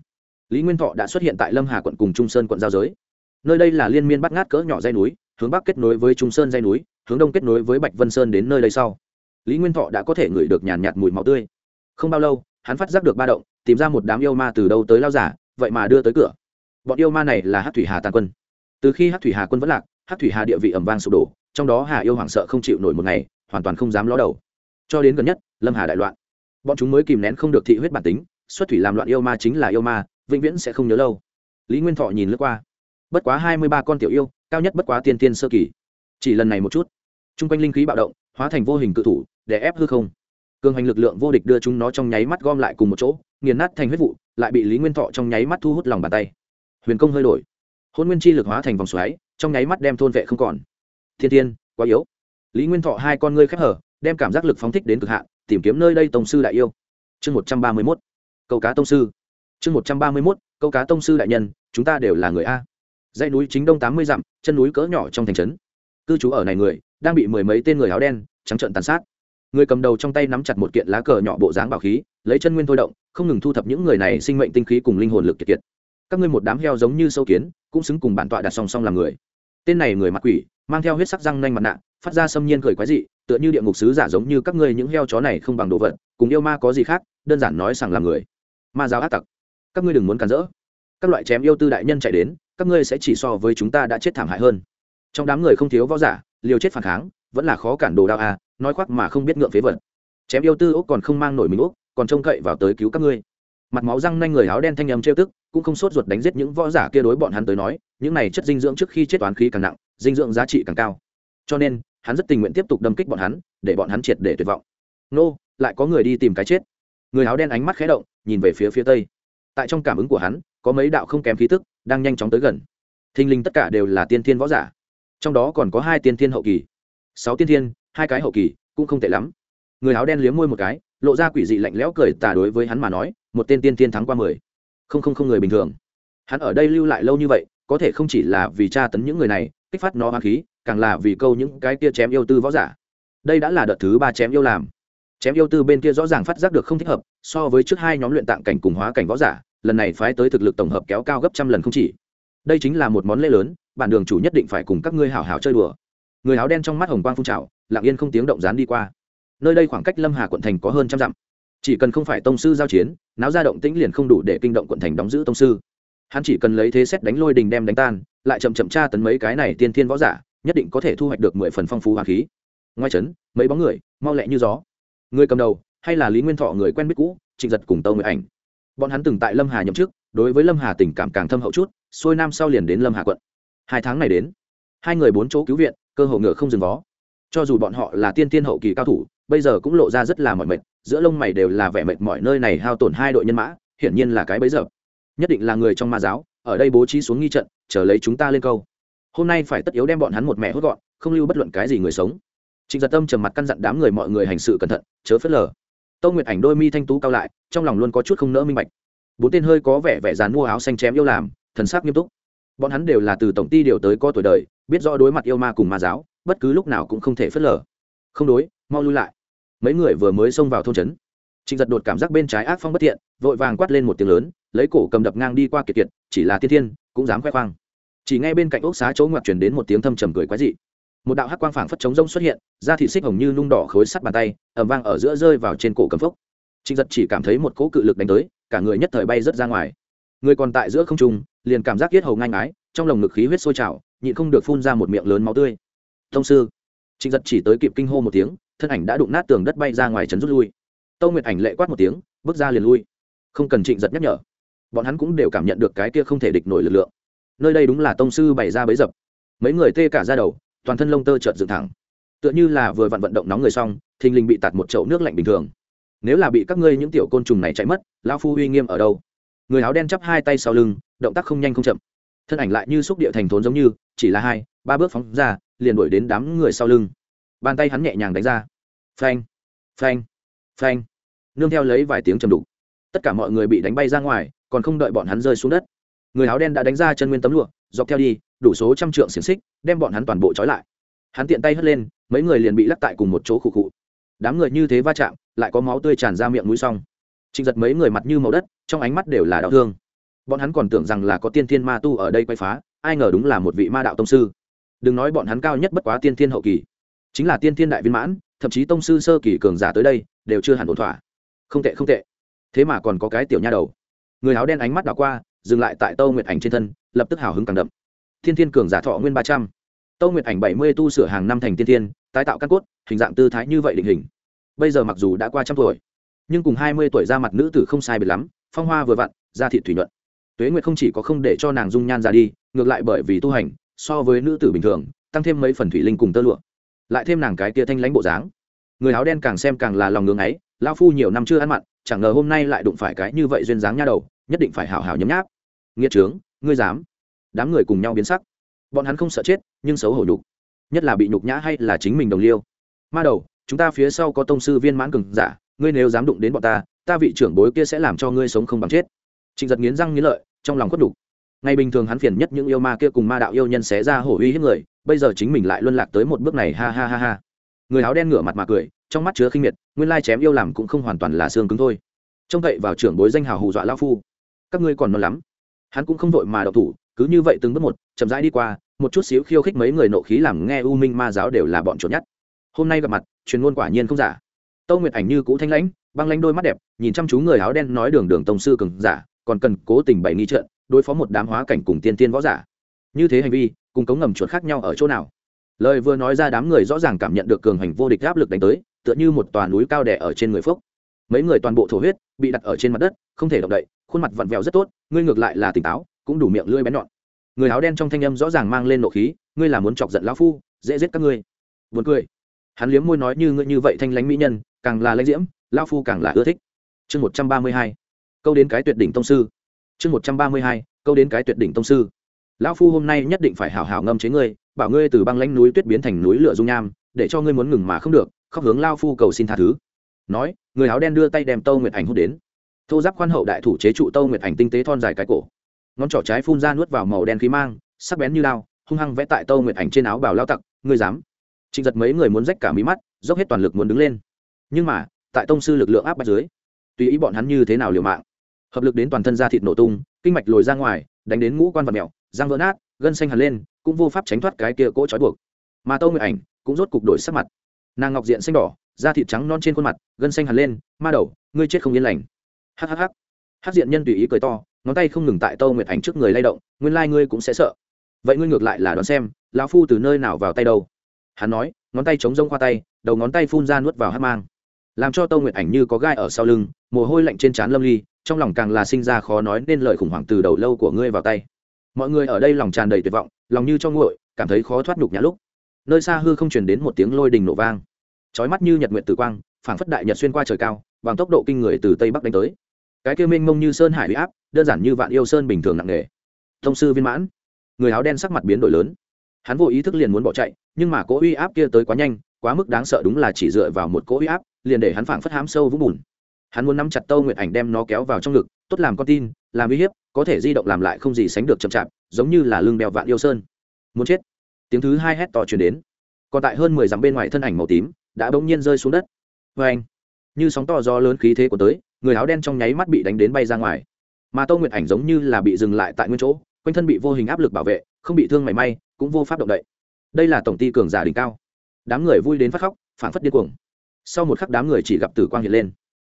lý nguyên thọ đã xuất hiện tại lâm hà quận cùng trung sơn quận giao giới. Nơi đây là liên miên bắt ngát cỡ nhỏ dây núi, hướng bắc kết nối với trung sơn dây núi, hướng đông kết nối với bạch vân sơn đến nơi đây sau. Lý nguyên thọ đã có thể ngửi được nhàn nhạt mùi máu tươi. Không bao lâu, hắn phát giác được ba động, tìm ra một đám yêu ma từ đâu tới lao giả, vậy mà đưa tới cửa bọn yêu ma này là hát thủy hà tàn quân. Từ khi hát thủy hà quân vẫn lạc, hát thủy hà địa vị ẩm vang sụp đổ, trong đó hà yêu hoảng sợ không chịu nổi một ngày, hoàn toàn không dám ló đầu. Cho đến gần nhất, lâm hà đại loạn. Bọn chúng mới kìm nén không được thị huyết bản tính, xuất thủy làm loạn yêu ma chính là yêu ma, vĩnh viễn sẽ không nhớ lâu. Lý nguyên thọ nhìn lướt qua. Bất quá hai mươi ba con tiểu yêu, cao nhất bất quá tiên tiên sơ kỳ. Chỉ lần này một chút t r u n g quanh linh khí bạo động, hóa thành vô hình cự thủ để ép hư không. Cường hành lực lượng vô địch đưa chúng nó trong nháy mắt gom lại cùng một chỗ, nghiền nát thành huyết vụ, lại bị lý nguyên thọ trong nháy mắt thu hút lòng bàn tay huyền công hơi đổi. Hôn nguyên chi lực hóa thành vòng xoáy, trong nháy mắt đem thôn vệ không còn. Thiên tiên quá yếu. Lý nguyên thọ hai con ngươi khép hở, đem cảm giác lực phóng thích đến cực hạn, tìm kiếm nơi đây tổng sư đại yêu. Chương một trăm ba mươi mốt. Câu cá tông sư. Chương một trăm ba mươi mốt, câu cá tông sư đại nhân, chúng ta đều là người a. Dãy núi chính đông tám mươi dặm, chân núi cỡ nhỏ trong thành trấn. Cư trú ở này người, đang bị mười mấy tên người áo đen, trắng trợn tàn sát. Người cầm đầu trong tay nắm chặt một kiện lá cờ nhỏ bộ dáng bảo khí, lấy chân nguyên thôi động, không ngừng thu thập những người này sinh mệnh tinh khí cùng linh hồn lực kiệt kiệt các ngươi một đám heo giống như sâu kiến, cũng xứng cùng bản tọa đặt song song làm người. Tên này người mặt quỷ, mang theo huyết sắc răng nanh mặt nạ, phát ra xâm nhiên cười quái dị, tựa như địa ngục sứ giả giống như các ngươi những heo chó này không bằng đồ vật, cùng yêu ma có gì khác, đơn giản nói rằng làm người. Ma giáo ác tặc, các ngươi đừng muốn cản rỡ. Các loại chém yêu tư đại nhân chạy đến, các ngươi sẽ chỉ so với chúng ta đã chết thảm hại hơn. Trong đám người không thiếu võ giả, liều chết phản kháng, vẫn là khó cản đồ đao à nói khoác mà không biết ngượng phế vật. Chém yêu tư úc còn không mang nổi mình úc còn trông cậy vào tới cứu các ngươi. Mặt máu răng nanh người áo đen thanh âm trêu tức cũng không sốt ruột đánh giết những võ giả kia đối bọn hắn tới nói, những này chất dinh dưỡng trước khi chết toán khí càng nặng, dinh dưỡng giá trị càng cao. Cho nên, hắn rất tình nguyện tiếp tục đâm kích bọn hắn, để bọn hắn triệt để tuyệt vọng. Nô, lại có người đi tìm cái chết. Người áo đen ánh mắt khé động, nhìn về phía phía tây. Tại trong cảm ứng của hắn, có mấy đạo không kém khí tức, đang nhanh chóng tới gần. Thinh linh tất cả đều là tiên thiên võ giả. Trong đó còn có hai tiên thiên hậu kỳ, sáu tiên thiên, hai cái hậu kỳ, cũng không tệ lắm. Người áo đen liếm môi một cái, lộ ra quỷ dị lạnh lẽo cười tà đối với hắn mà nói, một tên tiên thiên thắng qua mười không không không người bình thường. Hắn ở đây lưu lại lâu như vậy, có thể không chỉ là vì tra tấn những người này, kích phát nó hoa khí, càng là vì câu những cái kia chém yêu tư võ giả. Đây đã là đợt thứ ba chém yêu làm. Chém yêu tư bên kia rõ ràng phát giác được không thích hợp, so với trước hai nhóm luyện tạng cảnh cùng hóa cảnh võ giả, lần này phái tới thực lực tổng hợp kéo cao gấp trăm lần không chỉ. Đây chính là một món lễ lớn, bản đường chủ nhất định phải cùng các ngươi hảo hảo chơi đùa. Người áo đen trong mắt hồng quang phun trào, lặng yên không tiếng động dán đi qua. Nơi đây khoảng cách lâm hà quận thành có hơn trăm dặm chỉ cần không phải tông sư giao chiến, náo ra động tĩnh liền không đủ để kinh động quận thành đóng giữ tông sư. Hắn chỉ cần lấy thế xét đánh lôi đình đem đánh tan, lại chậm chậm tra tấn mấy cái này tiên thiên võ giả, nhất định có thể thu hoạch được mười phần phong phú hòa khí. Ngoài trấn, mấy bóng người, mau lẹ như gió. Người cầm đầu, hay là lý nguyên thọ người quen biết cũ, trịnh giật cùng tâu người ảnh. Bọn hắn từng tại lâm hà nhậm chức, đối với lâm hà tình cảm càng thâm hậu chút, xuôi nam sau liền đến lâm hà quận. Hai tháng này đến, hai người bốn chỗ cứu viện, cơ hội ngựa không dừng vó. Cho dù bọn họ là tiên tiên hậu kỳ cao thủ bây giờ cũng lộ ra rất là mỏi mệt, giữa lông mày đều là vẻ mệt mỏi nơi này hao tổn hai đội nhân mã, hiển nhiên là cái bấy giờ. Nhất định là người trong ma giáo, ở đây bố trí xuống nghi trận, chờ lấy chúng ta lên câu. Hôm nay phải tất yếu đem bọn hắn một mẹ hốt gọn, không lưu bất luận cái gì người sống. Trịnh giật tâm trầm mặt căn dặn đám người mọi người hành sự cẩn thận, chớ phớt lờ. Tâu nguyệt ảnh đôi mi thanh tú cao lại, trong lòng luôn có chút không nỡ minh bạch. Bốn tên hơi có vẻ vẻ dán mua áo xanh chém yêu làm, thần sắc nghiêm túc. Bọn hắn đều là từ tổng ty điều tới có tuổi đời, biết rõ đối mặt yêu ma cùng ma giáo, bất cứ lúc nào cũng không thể phớt lờ. Không đối, mau lui lại mấy người vừa mới xông vào thôn trấn. Trịnh giật đột cảm giác bên trái ác phong bất thiện, vội vàng quát lên một tiếng lớn, lấy cổ cầm đập ngang đi qua kiệt kiệt, chỉ là Thiên thiên, cũng dám khoe khoang. Chỉ ngay bên cạnh ốc xá chỗ ngoặt chuyển đến một tiếng thâm trầm cười quái dị. Một đạo hắc quang phảng phất chống rông xuất hiện, da thị xích hồng như nung đỏ khối sắt bàn tay ẩm vang ở giữa rơi vào trên cổ cầm phốc. Trịnh giật chỉ cảm thấy một cỗ cự lực đánh tới, cả người nhất thời bay rớt ra ngoài. Người còn tại giữa không trung, liền cảm giác yết hầu ngang ái, trong lồng ngực khí huyết sôi trào, nhịn không được phun ra một miệng lớn máu tươi. Thông sư! Trịnh giật chỉ tới kịp kinh hô một tiếng thân ảnh đã đụng nát tường đất bay ra ngoài trấn rút lui. Tâu nguyệt ảnh lệ quát một tiếng, bước ra liền lui. Không cần trịnh giật nhắc nhở. Bọn hắn cũng đều cảm nhận được cái kia không thể địch nổi lực lượng. Nơi đây đúng là tông sư bày ra bấy dập. Mấy người tê cả ra đầu, toàn thân lông tơ trợt dựng thẳng. Tựa như là vừa vặn vận động nóng người xong, thình lình bị tạt một chậu nước lạnh bình thường. Nếu là bị các ngươi những tiểu côn trùng này chạy mất lao phu uy nghiêm ở đâu? Người áo đen chắp hai tay sau lưng, động tác không nhanh không chậm. Thân ảnh lại như xúc địa thành thốn giống như, chỉ là hai, ba bước phóng ra, liền đuổi đến đám người sau lưng. Bàn tay hắn nhẹ nhàng đánh ra phanh. Phanh. Phanh. Nương theo lấy vài tiếng trầm đục. Tất cả mọi người bị đánh bay ra ngoài, còn không đợi bọn hắn rơi xuống đất. Người áo đen đã đánh ra chân nguyên tấm lụa, dọc theo đi, đủ số trăm trượng xiềng xích, đem bọn hắn toàn bộ trói lại. Hắn tiện tay hất lên, mấy người liền bị lắc tại cùng một chỗ khụ khụ. Đám người như thế va chạm, lại có máu tươi tràn ra miệng mũi xong. Trịnh giật mấy người mặt như màu đất, trong ánh mắt đều là đau thương. Bọn hắn còn tưởng rằng là có tiên thiên ma tu ở đây quay phá, ai ngờ đúng là một vị ma đạo tông sư. Đừng nói bọn hắn cao nhất bất quá tiên thiên hậu kỳ. Chính là tiên thiên đại viên mãn thậm chí tông sư sơ kỳ cường giả tới đây đều chưa hẳn ổn thỏa. Không tệ không tệ. Thế mà còn có cái tiểu nha đầu. Người áo đen ánh mắt đảo qua, dừng lại tại tâu nguyệt ảnh trên thân, lập tức hào hứng càng đậm. Thiên thiên cường giả thọ nguyên ba trăm. Tâu nguyệt ảnh bảy mươi tu sửa hàng năm thành tiên thiên tái tạo căn cốt, hình dạng tư thái như vậy định hình. Bây giờ mặc dù đã qua trăm tuổi, nhưng cùng hai mươi tuổi ra mặt nữ tử không sai biệt lắm, phong hoa vừa vặn, da thị thủy nhuận. Tuế nguyệt không chỉ có không để cho nàng dung nhan ra đi, ngược lại bởi vì tu hành, so với nữ tử bình thường, tăng thêm mấy phần thủy linh cùng tơ lụa lại thêm nàng cái kia thanh lãnh bộ dáng. Người áo đen càng xem càng là lòng ngưng ấy lao phu nhiều năm chưa ăn mặn, chẳng ngờ hôm nay lại đụng phải cái như vậy duyên dáng nha đầu, nhất định phải hào hào nhấm nháp. Nghĩa trướng, ngươi dám. Đám người cùng nhau biến sắc. Bọn hắn không sợ chết, nhưng xấu hổ nhục. Nhất là bị nhục nhã hay là chính mình đồng liêu. Ma đầu, chúng ta phía sau có tông sư viên mãn cường giả, ngươi nếu dám đụng đến bọn ta ta vị trưởng bối kia sẽ làm cho ngươi sống không bằng chết. Trịnh giật nghiến răng nghiến lợi, trong lòng khuất đục ngày bình thường hắn phiền nhất những yêu ma kia cùng ma đạo yêu nhân xé ra hổ uy hiếp người bây giờ chính mình lại luân lạc tới một bước này, ha ha ha ha. Người áo đen ngửa mặt mà cười, trong mắt chứa khinh miệt, nguyên lai chém yêu làm cũng không hoàn toàn là xương cứng thôi. Trông cậy vào trưởng bối danh hào hù dọa lao phu. Các ngươi còn non lắm. Hắn cũng không vội mà độc thủ, cứ như vậy từng bước một, chậm rãi đi qua, một chút xíu khiêu khích mấy người nộ khí làm nghe u minh ma giáo đều là bọn trốn nhất hôm nay gặp mặt, truyền ngôn quả nhiên không giả. Tâu nguyệt ảnh như cũ thanh lãnh, băng lãnh đôi mắt đẹp, nhìn chăm chú người áo đen nói đường đường tông sư cường giả, còn cần cố tình bày nghi trợn đối phó một đám hóa cảnh cùng tiên tiên võ giả. Như thế hành vi cùng cống ngầm chuột khác nhau ở chỗ nào. Lời vừa nói ra đám người rõ ràng cảm nhận được cường hành vô địch áp lực đánh tới, tựa như một tòa núi cao đẻ ở trên người phúc. mấy người toàn bộ thổ huyết bị đặt ở trên mặt đất, không thể động đậy, khuôn mặt vặn vẹo rất tốt, ngươi ngược lại là tỉnh táo, cũng đủ miệng lưỡi bén nhọn. Người áo đen trong thanh âm rõ ràng mang lên nộ khí, ngươi là muốn chọc giận lão phu, dễ giết các ngươi. Buồn cười. Hắn liếm môi nói như ngươi như vậy thanh lãnh mỹ nhân, càng là lãnh diễm, lão phu càng là ưa thích. Chương một trăm ba mươi hai. Câu đến cái tuyệt đỉnh tông sư. Chương một trăm ba mươi hai. Câu đến cái tuyệt đỉnh tông sư lão phu hôm nay nhất định phải hảo hảo ngâm chế ngươi, bảo ngươi từ băng lãnh núi tuyết biến thành núi lửa dung nham, để cho ngươi muốn ngừng mà không được, khóc hướng lao phu cầu xin tha thứ. Nói, người áo đen đưa tay đem tâu nguyệt ảnh hút đến. Thô giáp khoan hậu đại thủ chế trụ tâu nguyệt ảnh tinh tế thon dài cái cổ. Ngón trỏ trái phun ra nuốt vào màu đen khí mang, sắc bén như lao, hung hăng vẽ tại tâu nguyệt ảnh trên áo bảo lao tặc, ngươi dám? Trịnh giật mấy người muốn rách cả mí mắt, dốc hết toàn lực muốn đứng lên. Nhưng mà, tại tông sư lực lượng áp bắt dưới, tùy ý bọn hắn như thế nào liều mạng. Hợp lực đến toàn thân da thịt nổ tung, kinh mạch lồi ra ngoài, đánh đến ngũ quan vật mèo răng vỡ nát, gân xanh hẳn lên, cũng vô pháp tránh thoát cái kia cỗ trói buộc. Mà tâu nguyệt ảnh cũng rốt cục đổi sắc mặt. Nàng ngọc diện xanh đỏ, da thịt trắng non trên khuôn mặt, gân xanh hẳn lên, ma đầu, ngươi chết không yên lành. Hhh hát diện nhân tùy ý cười to, ngón tay không ngừng tại tâu nguyệt ảnh trước người lay động, nguyên lai、like、ngươi cũng sẽ sợ. Vậy ngươi ngược lại là đoán xem, lão phu từ nơi nào vào tay đâu? Hắn nói, ngón tay chống rông qua tay, đầu ngón tay phun ra nuốt vào hát mang. Làm cho tâu nguyệt ảnh như có gai ở sau lưng, mồ hôi lạnh trên trán lâm ly, trong lòng càng là sinh ra khó nói nên lời khủng hoảng từ đầu lâu của ngươi vào tay mọi người ở đây lòng tràn đầy tuyệt vọng, lòng như cho nguội, cảm thấy khó thoát nhục nhã lúc. Nơi xa hư không truyền đến một tiếng lôi đình nổ vang. Chói mắt như nhật nguyện tử quang, phảng phất đại nhật xuyên qua trời cao, bằng tốc độ kinh người từ tây bắc đánh tới. Cái kia minh mông như sơn hải huy áp, đơn giản như vạn yêu sơn bình thường nặng nề. Thông sư viên mãn. Người áo đen sắc mặt biến đổi lớn. Hắn vô ý thức liền muốn bỏ chạy, nhưng mà cỗ uy áp kia tới quá nhanh, quá mức đáng sợ đúng là chỉ dựa vào một cỗ uy áp, liền để hắn phảng phất hám sâu vũng bùn. Hắn muốn nắm chặt tâu nguyện ảnh đem nó kéo vào trong ngực, tốt làm con tin, làm uy hiếp có thể di động làm lại không gì sánh được chậm chạp, giống như là lưng bèo vạn yêu sơn. Muốn chết. Tiếng thứ hai hét to truyền đến. Còn tại hơn mười dặm bên ngoài thân ảnh màu tím đã bỗng nhiên rơi xuống đất. Vê anh, như sóng to do lớn khí thế của tới, người áo đen trong nháy mắt bị đánh đến bay ra ngoài. Mà tô nguyệt ảnh giống như là bị dừng lại tại nguyên chỗ, quanh thân bị vô hình áp lực bảo vệ, không bị thương mảy may, cũng vô pháp động đậy. Đây là tổng ty cường giả đỉnh cao. Đám người vui đến phát khóc phản phất điên cuồng. Sau một khắc đám người chỉ gặp tử quang hiện lên.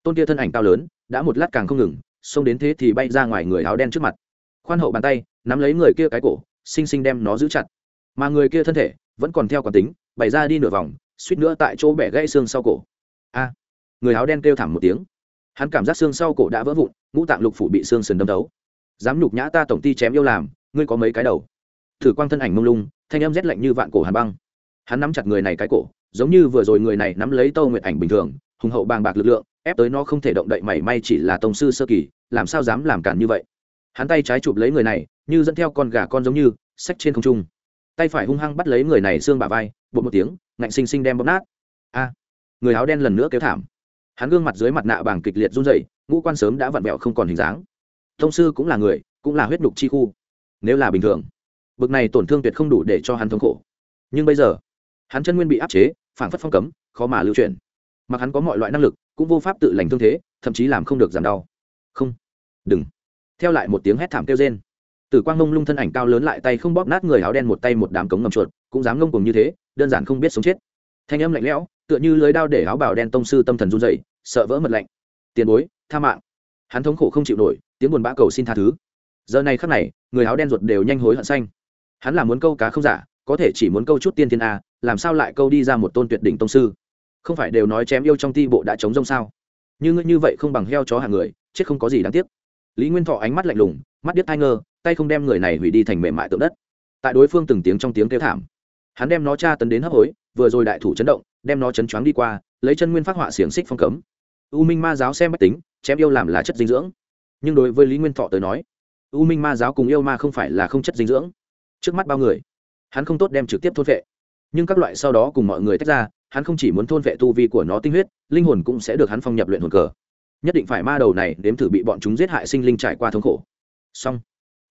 Tôn kia thân ảnh cao lớn, đã một lát càng không ngừng xông đến thế thì bay ra ngoài người áo đen trước mặt. Khoan hậu bàn tay, nắm lấy người kia cái cổ, xinh xinh đem nó giữ chặt. Mà người kia thân thể vẫn còn theo quán tính, bày ra đi nửa vòng, suýt nữa tại chỗ bẻ gãy xương sau cổ. A! Người áo đen kêu thảm một tiếng. Hắn cảm giác xương sau cổ đã vỡ vụn, ngũ tạng lục phủ bị xương sần đâm thấu. Dám nhục nhã ta tổng ty chém yêu làm, ngươi có mấy cái đầu? Thử quang thân ảnh mông lung, thanh âm rét lạnh như vạn cổ hàn băng. Hắn nắm chặt người này cái cổ, giống như vừa rồi người này nắm lấy tâu nguyệt ảnh bình thường, hùng hậu bàng bạc lực lượng ép tới nó không thể động đậy mảy may chỉ là tông sư sơ kỳ, làm sao dám làm cản như vậy? Hắn tay trái chụp lấy người này, như dẫn theo con gà con giống như sách trên không trung. Tay phải hung hăng bắt lấy người này xương bả vai, bột một tiếng, ngạnh xinh xinh đem bóp nát. A, người áo đen lần nữa kéo thảm. Hắn gương mặt dưới mặt nạ bảng kịch liệt run rẩy, ngũ quan sớm đã vặn vẹo không còn hình dáng. Thông sư cũng là người, cũng là huyết nhục chi khu. Nếu là bình thường, bực này tổn thương tuyệt không đủ để cho hắn thống khổ. Nhưng bây giờ, hắn chân nguyên bị áp chế phản phất phong cấm, khó mà lưu chuyển. Mặc hắn có mọi loại năng lực cũng vô pháp tự lành thương thế, thậm chí làm không được giảm đau. Không. Đừng. Theo lại một tiếng hét thảm kêu trên tử quang ngông lung thân ảnh cao lớn lại tay không bóp nát người áo đen một tay một đám cống ngầm chuột, cũng dám ngông cùng như thế, đơn giản không biết sống chết. Thanh âm lạnh lẽo, tựa như lưới đao để áo bào đen tông sư tâm thần run dậy sợ vỡ mật lạnh. Tiền bối, tha mạng. Hắn thống khổ không chịu nổi, tiếng buồn bã cầu xin tha thứ. Giờ này khắc này, người áo đen ruột đều nhanh hối hận xanh. Hắn là muốn câu cá không giả, có thể chỉ muốn câu chút tiên thiên a, làm sao lại câu đi ra một tôn tuyệt đỉnh tông sư? Không phải đều nói chém yêu trong ti bộ đã chống rông sao? Như ngươi như vậy không bằng heo chó hàng người, chết không có gì đáng tiếc. Lý nguyên thọ ánh mắt lạnh lùng, mắt điếc thai ngơ, tay không đem người này hủy đi thành mềm mại tượng đất. Tại đối phương từng tiếng trong tiếng kêu thảm, hắn đem nó tra tấn đến hấp hối, vừa rồi đại thủ chấn động, đem nó chấn choáng đi qua, lấy chân nguyên phát họa xiềng xích phong cấm. U minh ma giáo xem mách tính, chém yêu làm là chất dinh dưỡng. Nhưng đối với lý nguyên thọ tới nói, u minh ma giáo cùng yêu ma không phải là không chất dinh dưỡng. Trước mắt bao người, hắn không tốt đem trực tiếp thốt vệ nhưng các loại sau đó cùng mọi người tách ra hắn không chỉ muốn thôn vệ tu vi của nó tinh huyết, linh hồn cũng sẽ được hắn phong nhập luyện hồn cờ. Nhất định phải ma đầu này đếm thử bị bọn chúng giết hại sinh linh trải qua thống khổ. Xong.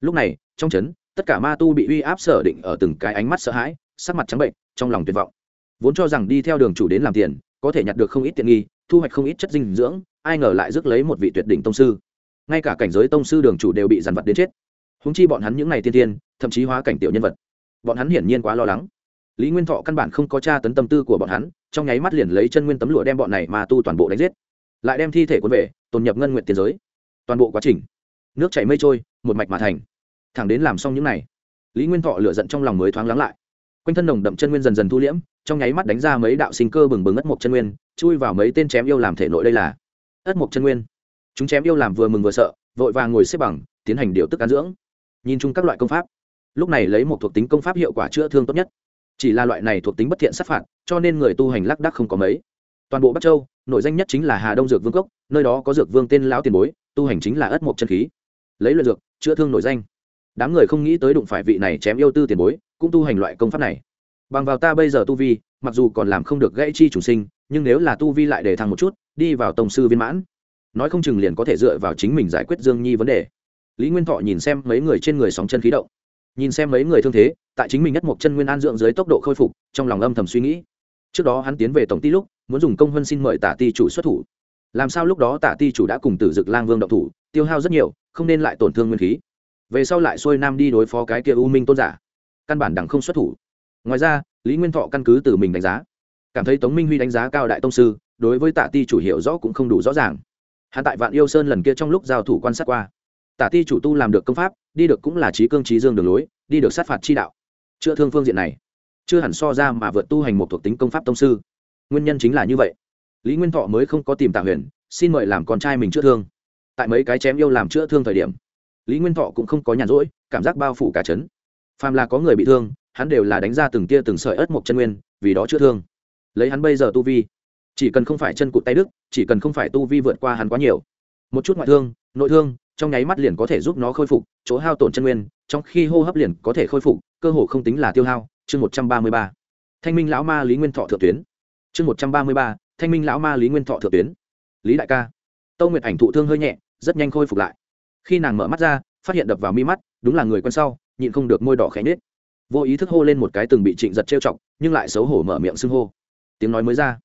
Lúc này, trong trấn, tất cả ma tu bị uy áp sở định ở từng cái ánh mắt sợ hãi, sắc mặt trắng bệnh, trong lòng tuyệt vọng. Vốn cho rằng đi theo đường chủ đến làm tiền, có thể nhặt được không ít tiện nghi, thu hoạch không ít chất dinh dưỡng, ai ngờ lại rước lấy một vị tuyệt đỉnh tông sư. Ngay cả cảnh giới tông sư đường chủ đều bị dằn vặt đến chết. Húng chi bọn hắn những ngày tiên tiên, thậm chí hóa cảnh tiểu nhân vật. Bọn hắn hiển nhiên quá lo lắng lý nguyên thọ căn bản không có tra tấn tâm tư của bọn hắn, trong nháy mắt liền lấy chân nguyên tấm lụa đem bọn này mà tu toàn bộ đánh giết. Lại đem thi thể quân về, tồn nhập ngân nguyện tiền giới. Toàn bộ quá trình, nước chảy mây trôi, một mạch mà thành. Thẳng đến làm xong những này, lý nguyên thọ lựa giận trong lòng mới thoáng lắng lại. Quanh thân nồng đậm chân nguyên dần dần thu liễm, trong nháy mắt đánh ra mấy đạo sinh cơ bừng bừng ất mộc chân nguyên, chui vào mấy tên chém yêu làm thể nội đây là ất mộc chân nguyên. Chúng chém yêu làm vừa mừng vừa sợ, vội vàng ngồi xếp bằng, tiến hành điều tức an dưỡng. Nhìn chung các loại công pháp, lúc này lấy một thuộc tính công pháp hiệu quả chữa thương tốt nhất chỉ là loại này thuộc tính bất thiện sát phạt, cho nên người tu hành lác đắc không có mấy. Toàn bộ bắc châu nội danh nhất chính là hà đông dược vương cốc, nơi đó có dược vương tên lão tiền bối, tu hành chính là ất mộc chân khí. Lấy luyện dược, chữa thương nổi danh. Đám người không nghĩ tới đụng phải vị này chém yêu tư tiền bối, cũng tu hành loại công pháp này. Bằng vào ta bây giờ tu vi, mặc dù còn làm không được gãy chi chủ sinh, nhưng nếu là tu vi lại để thăng một chút, đi vào tổng sư viên mãn. Nói không chừng liền có thể dựa vào chính mình giải quyết dương nhi vấn đề. Lý nguyên thọ nhìn xem mấy người trên người sóng chân khí động. Nhìn xem mấy người thương thế tại chính mình nhất một chân nguyên an dưỡng dưới tốc độ khôi phục, trong lòng âm thầm suy nghĩ. Trước đó hắn tiến về tổng ty lúc, muốn dùng công vân xin mời tả ti chủ xuất thủ. Làm sao lúc đó tả ti chủ đã cùng tử dực lang vương động thủ, tiêu hao rất nhiều, không nên lại tổn thương nguyên khí. Về sau lại xuôi nam đi đối phó cái kia u minh tôn giả. Căn bản đẳng không xuất thủ. Ngoài ra, lý nguyên thọ căn cứ từ mình đánh giá. Cảm thấy tống minh huy đánh giá cao đại tông sư, đối với tạ ti chủ hiểu rõ cũng không đủ rõ ràng. Hạ tại vạn yêu sơn lần kia trong lúc giao thủ quan sát qua. Tả ti chủ tu làm được công pháp, đi được cũng là trí cương trí dương đường lối, đi được sát phạt chi đạo chữa thương phương diện này chưa hẳn so ra mà vượt tu hành một thuộc tính công pháp tông sư nguyên nhân chính là như vậy lý nguyên thọ mới không có tìm tạ huyền xin mời làm con trai mình chữa thương tại mấy cái chém yêu làm chữa thương thời điểm lý nguyên thọ cũng không có nhàn rỗi cảm giác bao phủ cả chấn phàm là có người bị thương hắn đều là đánh ra từng tia từng sợi ớt mộc chân nguyên vì đó chữa thương lấy hắn bây giờ tu vi chỉ cần không phải chân cụt tay đức chỉ cần không phải tu vi vượt qua hắn quá nhiều một chút ngoại thương nội thương trong nháy mắt liền có thể giúp nó khôi phục chỗ hao tổn chân nguyên trong khi hô hấp liền có thể khôi phục, cơ hồ không tính là tiêu hao, chương một trăm ba mươi ba. Thanh minh lão ma lý nguyên thọ thượng tuyến. Chương một trăm ba mươi ba, thanh minh lão ma lý nguyên thọ thượng tuyến. Lý đại ca. Tâu nguyệt ảnh thụ thương hơi nhẹ, rất nhanh khôi phục lại. Khi nàng mở mắt ra, phát hiện đập vào mi mắt, đúng là người quen sau, nhịn không được môi đỏ khẽ nết vô ý thức hô lên một cái từng bị trịnh giật trêu chọc, nhưng lại xấu hổ mở miệng xưng hô. Tiếng nói mới ra,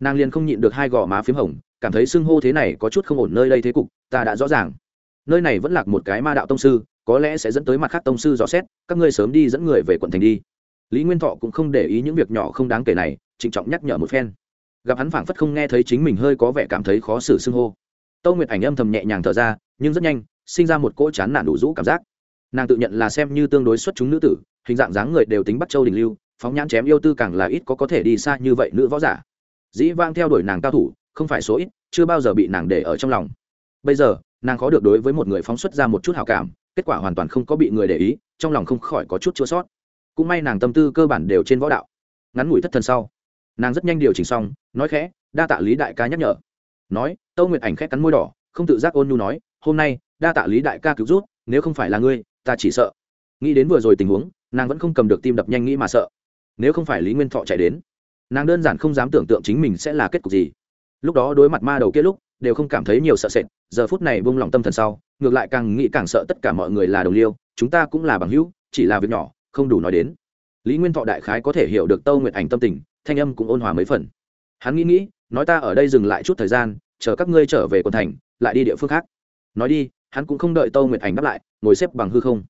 nàng liền không nhịn được hai gò má p h í m hồng, cảm thấy xưng hô thế này có chút không ổn nơi đây thế cục, ta đã rõ ràng. Nơi này vẫn lạc một cái ma đạo tông sư có lẽ sẽ dẫn tới mặt khác tông sư dò xét, các ngươi sớm đi dẫn người về quận thành đi. Lý nguyên thọ cũng không để ý những việc nhỏ không đáng kể này, trịnh trọng nhắc nhở một phen. Gặp hắn phảng phất không nghe thấy chính mình hơi có vẻ cảm thấy khó xử xưng hô. Tâu nguyệt ảnh âm thầm nhẹ nhàng thở ra, nhưng rất nhanh, sinh ra một cỗ chán nản đủ rũ cảm giác. Nàng tự nhận là xem như tương đối xuất chúng nữ tử, hình dạng dáng người đều tính bắt châu đình lưu, phóng nhãn chém yêu tư càng là ít có có thể đi xa như vậy nữ võ giả. Dĩ vang theo đuổi nàng cao thủ, không phải số ít, chưa bao giờ bị nàng để ở trong lòng. Bây giờ, nàng khó được đối với một người phóng xuất ra một chút hào cảm kết quả hoàn toàn không có bị người để ý, trong lòng không khỏi có chút chua sót. Cũng may nàng tâm tư cơ bản đều trên võ đạo. Ngắn ngủi thất thần sau, nàng rất nhanh điều chỉnh xong, nói khẽ, đa tạ lý đại ca nhắc nhở. Nói, tâu nguyệt ảnh khét cắn môi đỏ, không tự giác ôn nhu nói, hôm nay, đa tạ lý đại ca cứu rút nếu không phải là ngươi, ta chỉ sợ. Nghĩ đến vừa rồi tình huống, nàng vẫn không cầm được tim đập nhanh nghĩ mà sợ. Nếu không phải lý nguyên thọ chạy đến, nàng đơn giản không dám tưởng tượng chính mình sẽ là kết cục gì. Lúc đó đối mặt ma đầu kia lúc, đều không cảm thấy nhiều sợ sệt giờ phút này buông lòng tâm thần sau, ngược lại càng nghĩ càng sợ tất cả mọi người là đồng liêu, chúng ta cũng là bằng hữu, chỉ là việc nhỏ, không đủ nói đến. Lý nguyên thọ đại khái có thể hiểu được tâu nguyện ảnh tâm tình, thanh âm cũng ôn hòa mấy phần. Hắn nghĩ nghĩ, nói ta ở đây dừng lại chút thời gian, chờ các ngươi trở về quận thành, lại đi địa phương khác. Nói đi, hắn cũng không đợi tâu nguyệt ảnh đáp lại, ngồi xếp bằng hư không.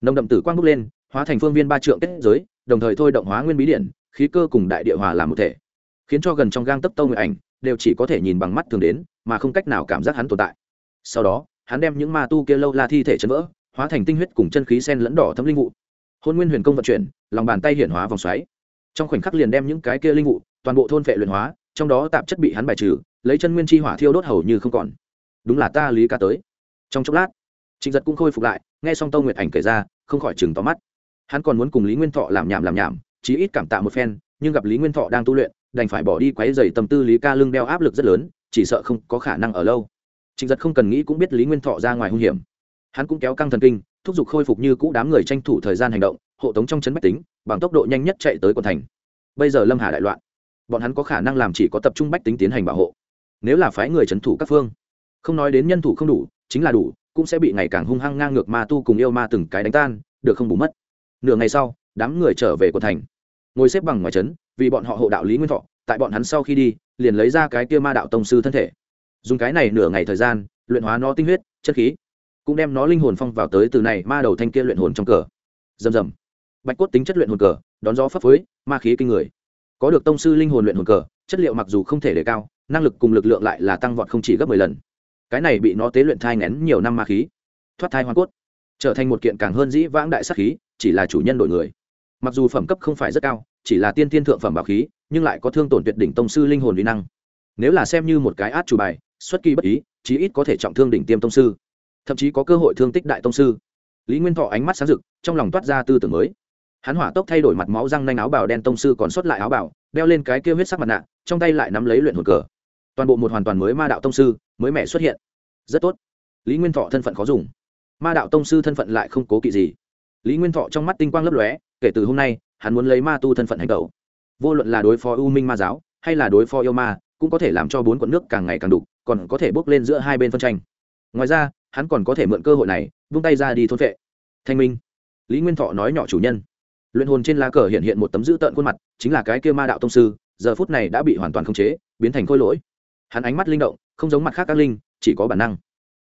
Nồng đậm tử quang bốc lên, hóa thành phương viên ba trượng kết giới, đồng thời thôi động hóa nguyên bí điện, khí cơ cùng đại địa hòa làm một thể. Khiến cho gần trong gang tấp tâu nguyệt ảnh, đều chỉ có thể nhìn bằng mắt thường đến, mà không cách nào cảm giác hắn tồn tại sau đó, hắn đem những ma tu kia lâu la thi thể chấn vỡ, hóa thành tinh huyết cùng chân khí sen lẫn đỏ thấm linh vụ. Hôn nguyên huyền công vận chuyển, lòng bàn tay hiển hóa vòng xoáy. Trong khoảnh khắc liền đem những cái kia linh vụ, toàn bộ thôn phệ luyện hóa, trong đó tạp chất bị hắn bài trừ, lấy chân nguyên chi hỏa thiêu đốt hầu như không còn. Đúng là ta lý ca tới. Trong chốc lát, trịnh giật cũng khôi phục lại, nghe xong tâu nguyệt ảnh kể ra, không khỏi chừng tóm mắt. Hắn còn muốn cùng lý nguyên thọ làm nhảm làm nhảm, chí ít cảm tạ một phen, nhưng gặp lý nguyên thọ đang tu luyện, đành phải bỏ đi quáy dày tâm tư lý ca lưng đeo áp lực rất lớn, chỉ sợ không có khả năng ở lâu trịnh giật không cần nghĩ cũng biết lý nguyên thọ ra ngoài hung hiểm. Hắn cũng kéo căng thần kinh, thúc giục khôi phục như cũ đám người tranh thủ thời gian hành động, hộ tống trong chấn bách tính, bằng tốc độ nhanh nhất chạy tới quận thành. Bây giờ lâm hà đại loạn, bọn hắn có khả năng làm chỉ có tập trung bách tính tiến hành bảo hộ. Nếu là phái người trấn thủ các phương, không nói đến nhân thủ không đủ, chính là đủ, cũng sẽ bị ngày càng hung hăng ngang ngược ma tu cùng yêu ma từng cái đánh tan, được không bù mất. Nửa ngày sau, đám người trở về quận thành. Ngồi xếp bằng ngoài trấn, vì bọn họ hộ đạo lý nguyên thọ, tại bọn hắn sau khi đi, liền lấy ra cái kia ma đạo tông sư thân thể dùng cái này nửa ngày thời gian, luyện hóa nó tinh huyết, chất khí, cũng đem nó linh hồn phong vào tới từ này ma đầu thanh kia luyện hồn trong cờ. Rầm rầm. Bạch cốt tính chất luyện hồn cờ, đón gió phấp phới, ma khí kinh người. Có được tông sư linh hồn luyện hồn cờ, chất liệu mặc dù không thể đề cao, năng lực cùng lực lượng lại là tăng vọt không chỉ gấp mười lần. Cái này bị nó tế luyện thai ngén nhiều năm ma khí, thoát thai hoa cốt, trở thành một kiện càng hơn dĩ vãng đại sắc khí, chỉ là chủ nhân đội người. Mặc dù phẩm cấp không phải rất cao, chỉ là tiên tiên thượng phẩm bảo khí, nhưng lại có thương tổn tuyệt đỉnh tông sư linh hồn uy năng. Nếu là xem như một cái át chủ bài xuất kỳ bất ý, chí ít có thể trọng thương đỉnh tiêm tông sư. Thậm chí có cơ hội thương tích đại tông sư. Lý nguyên thọ ánh mắt sáng rực, trong lòng toát ra tư tưởng mới. Hắn hỏa tốc thay đổi mặt máu răng nanh áo bào đen tông sư còn xuất lại áo bào, đeo lên cái kia huyết sắc mặt nạ, trong tay lại nắm lấy luyện hồn cờ. Toàn bộ một hoàn toàn mới ma đạo tông sư, mới mẻ xuất hiện. Rất tốt. Lý nguyên thọ thân phận khó dùng. Ma đạo tông sư thân phận lại không cố kỵ gì. Lý nguyên thọ trong mắt tinh quang lấp lóe, kể từ hôm nay, hắn muốn lấy ma tu thân phận hành cầu vô luận là đối phó u minh ma giáo, hay là đối phó yêu ma, cũng có thể làm cho bốn quận nước càng ngày càng đục còn có thể bước lên giữa hai bên phân tranh. Ngoài ra, hắn còn có thể mượn cơ hội này, vung tay ra đi thôn vệ. Thanh minh. Lý nguyên thọ nói nhỏ chủ nhân. Luyện hồn trên lá cờ hiện hiện một tấm dữ tợn khuôn mặt, chính là cái kia ma đạo tông sư, giờ phút này đã bị hoàn toàn khống chế, biến thành khôi lỗi. Hắn ánh mắt linh động, không giống mặt khác các linh, chỉ có bản năng.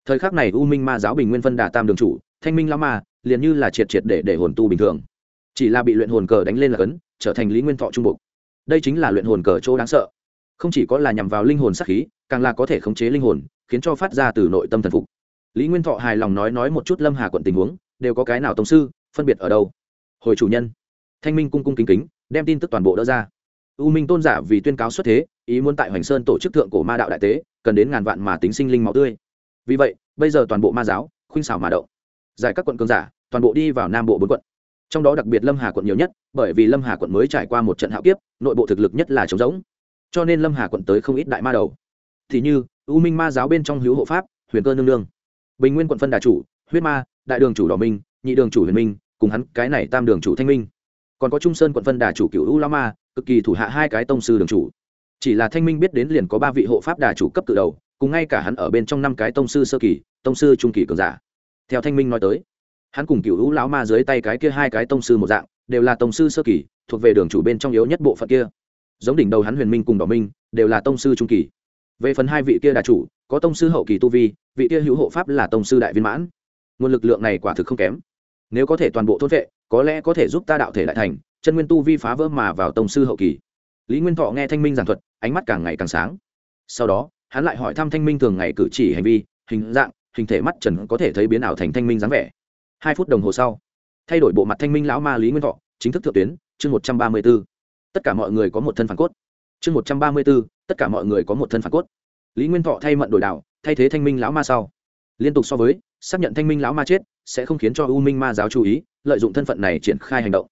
Thời khắc này u minh ma giáo bình nguyên phân đà tam đường chủ, thanh minh lắm ma, liền như là triệt triệt để để hồn tu bình thường. Chỉ là bị luyện hồn cờ đánh lên là cấn, trở thành lý nguyên thọ trung mục. đây chính là luyện hồn cờ chỗ đáng sợ. Không chỉ có là nhằm vào linh hồn sắc khí càng là có thể khống chế linh hồn, khiến cho phát ra từ nội tâm thần phục. Lý nguyên thọ hài lòng nói nói một chút lâm hà quận tình huống, đều có cái nào tổng sư, phân biệt ở đâu? Hồi chủ nhân, thanh minh cung cung kính kính, đem tin tức toàn bộ đỡ ra. U minh tôn giả vì tuyên cáo xuất thế, ý muốn tại hoành sơn tổ chức thượng cổ ma đạo đại tế, cần đến ngàn vạn mà tính sinh linh máu tươi. Vì vậy, bây giờ toàn bộ ma giáo, khuynh xảo mà động. Giải các quận cường giả, toàn bộ đi vào nam bộ bốn quận. Trong đó đặc biệt lâm hà quận nhiều nhất, bởi vì lâm hà quận mới trải qua một trận hạo kiếp, nội bộ thực lực nhất là trống rỗng. Cho nên lâm hà quận tới không ít đại ma đầu thì như, u minh ma giáo bên trong hữu hộ pháp, huyền cơ nương nương. Bình nguyên quận phân đà chủ, huyết ma, đại đường chủ đỏ minh, nhị đường chủ huyền minh, cùng hắn cái này tam đường chủ thanh minh. Còn có trung sơn quận phân đà chủ cựu u la ma, cực kỳ thủ hạ hai cái tông sư đường chủ. Chỉ là thanh minh biết đến liền có ba vị hộ pháp đà chủ cấp từ đầu, cùng ngay cả hắn ở bên trong năm cái tông sư sơ kỳ, tông sư trung kỳ cường giả. Theo thanh minh nói tới, hắn cùng cựu hữu lão ma dưới tay cái kia hai cái tông sư một dạng, đều là tông sư sơ kỳ, thuộc về đường chủ bên trong yếu nhất bộ phận kia. Giống đỉnh đầu hắn huyền minh cùng đỏ minh, đều là tông sư trung kỳ về phần hai vị kia đà chủ, có tông sư hậu kỳ tu vi, vị kia hữu hộ pháp là tông sư đại viên mãn. Nguồn lực lượng này quả thực không kém. Nếu có thể toàn bộ thốt vệ, có lẽ có thể giúp ta đạo thể đại thành, chân nguyên tu vi phá vỡ mà vào tông sư hậu kỳ. Lý nguyên thọ nghe thanh minh giảng thuật, ánh mắt càng ngày càng sáng. Sau đó, hắn lại hỏi thăm thanh minh thường ngày cử chỉ hành vi, hình dạng, hình thể mắt trần có thể thấy biến ảo thành thanh minh dáng vẻ. Hai phút đồng hồ sau, thay đổi bộ mặt thanh minh lão ma lý nguyên thọ, chính thức thượng tuyến, chương một trăm ba mươi b ố tất cả mọi người có một thân phản cốt chương một trăm ba mươi b ố tất cả mọi người có một thân phản cốt. Lý nguyên thọ thay mận đổi đạo thay thế thanh minh lão ma sau. Liên tục so với, xác nhận thanh minh lão ma chết, sẽ không khiến cho u minh ma giáo chú ý, lợi dụng thân phận này triển khai hành động.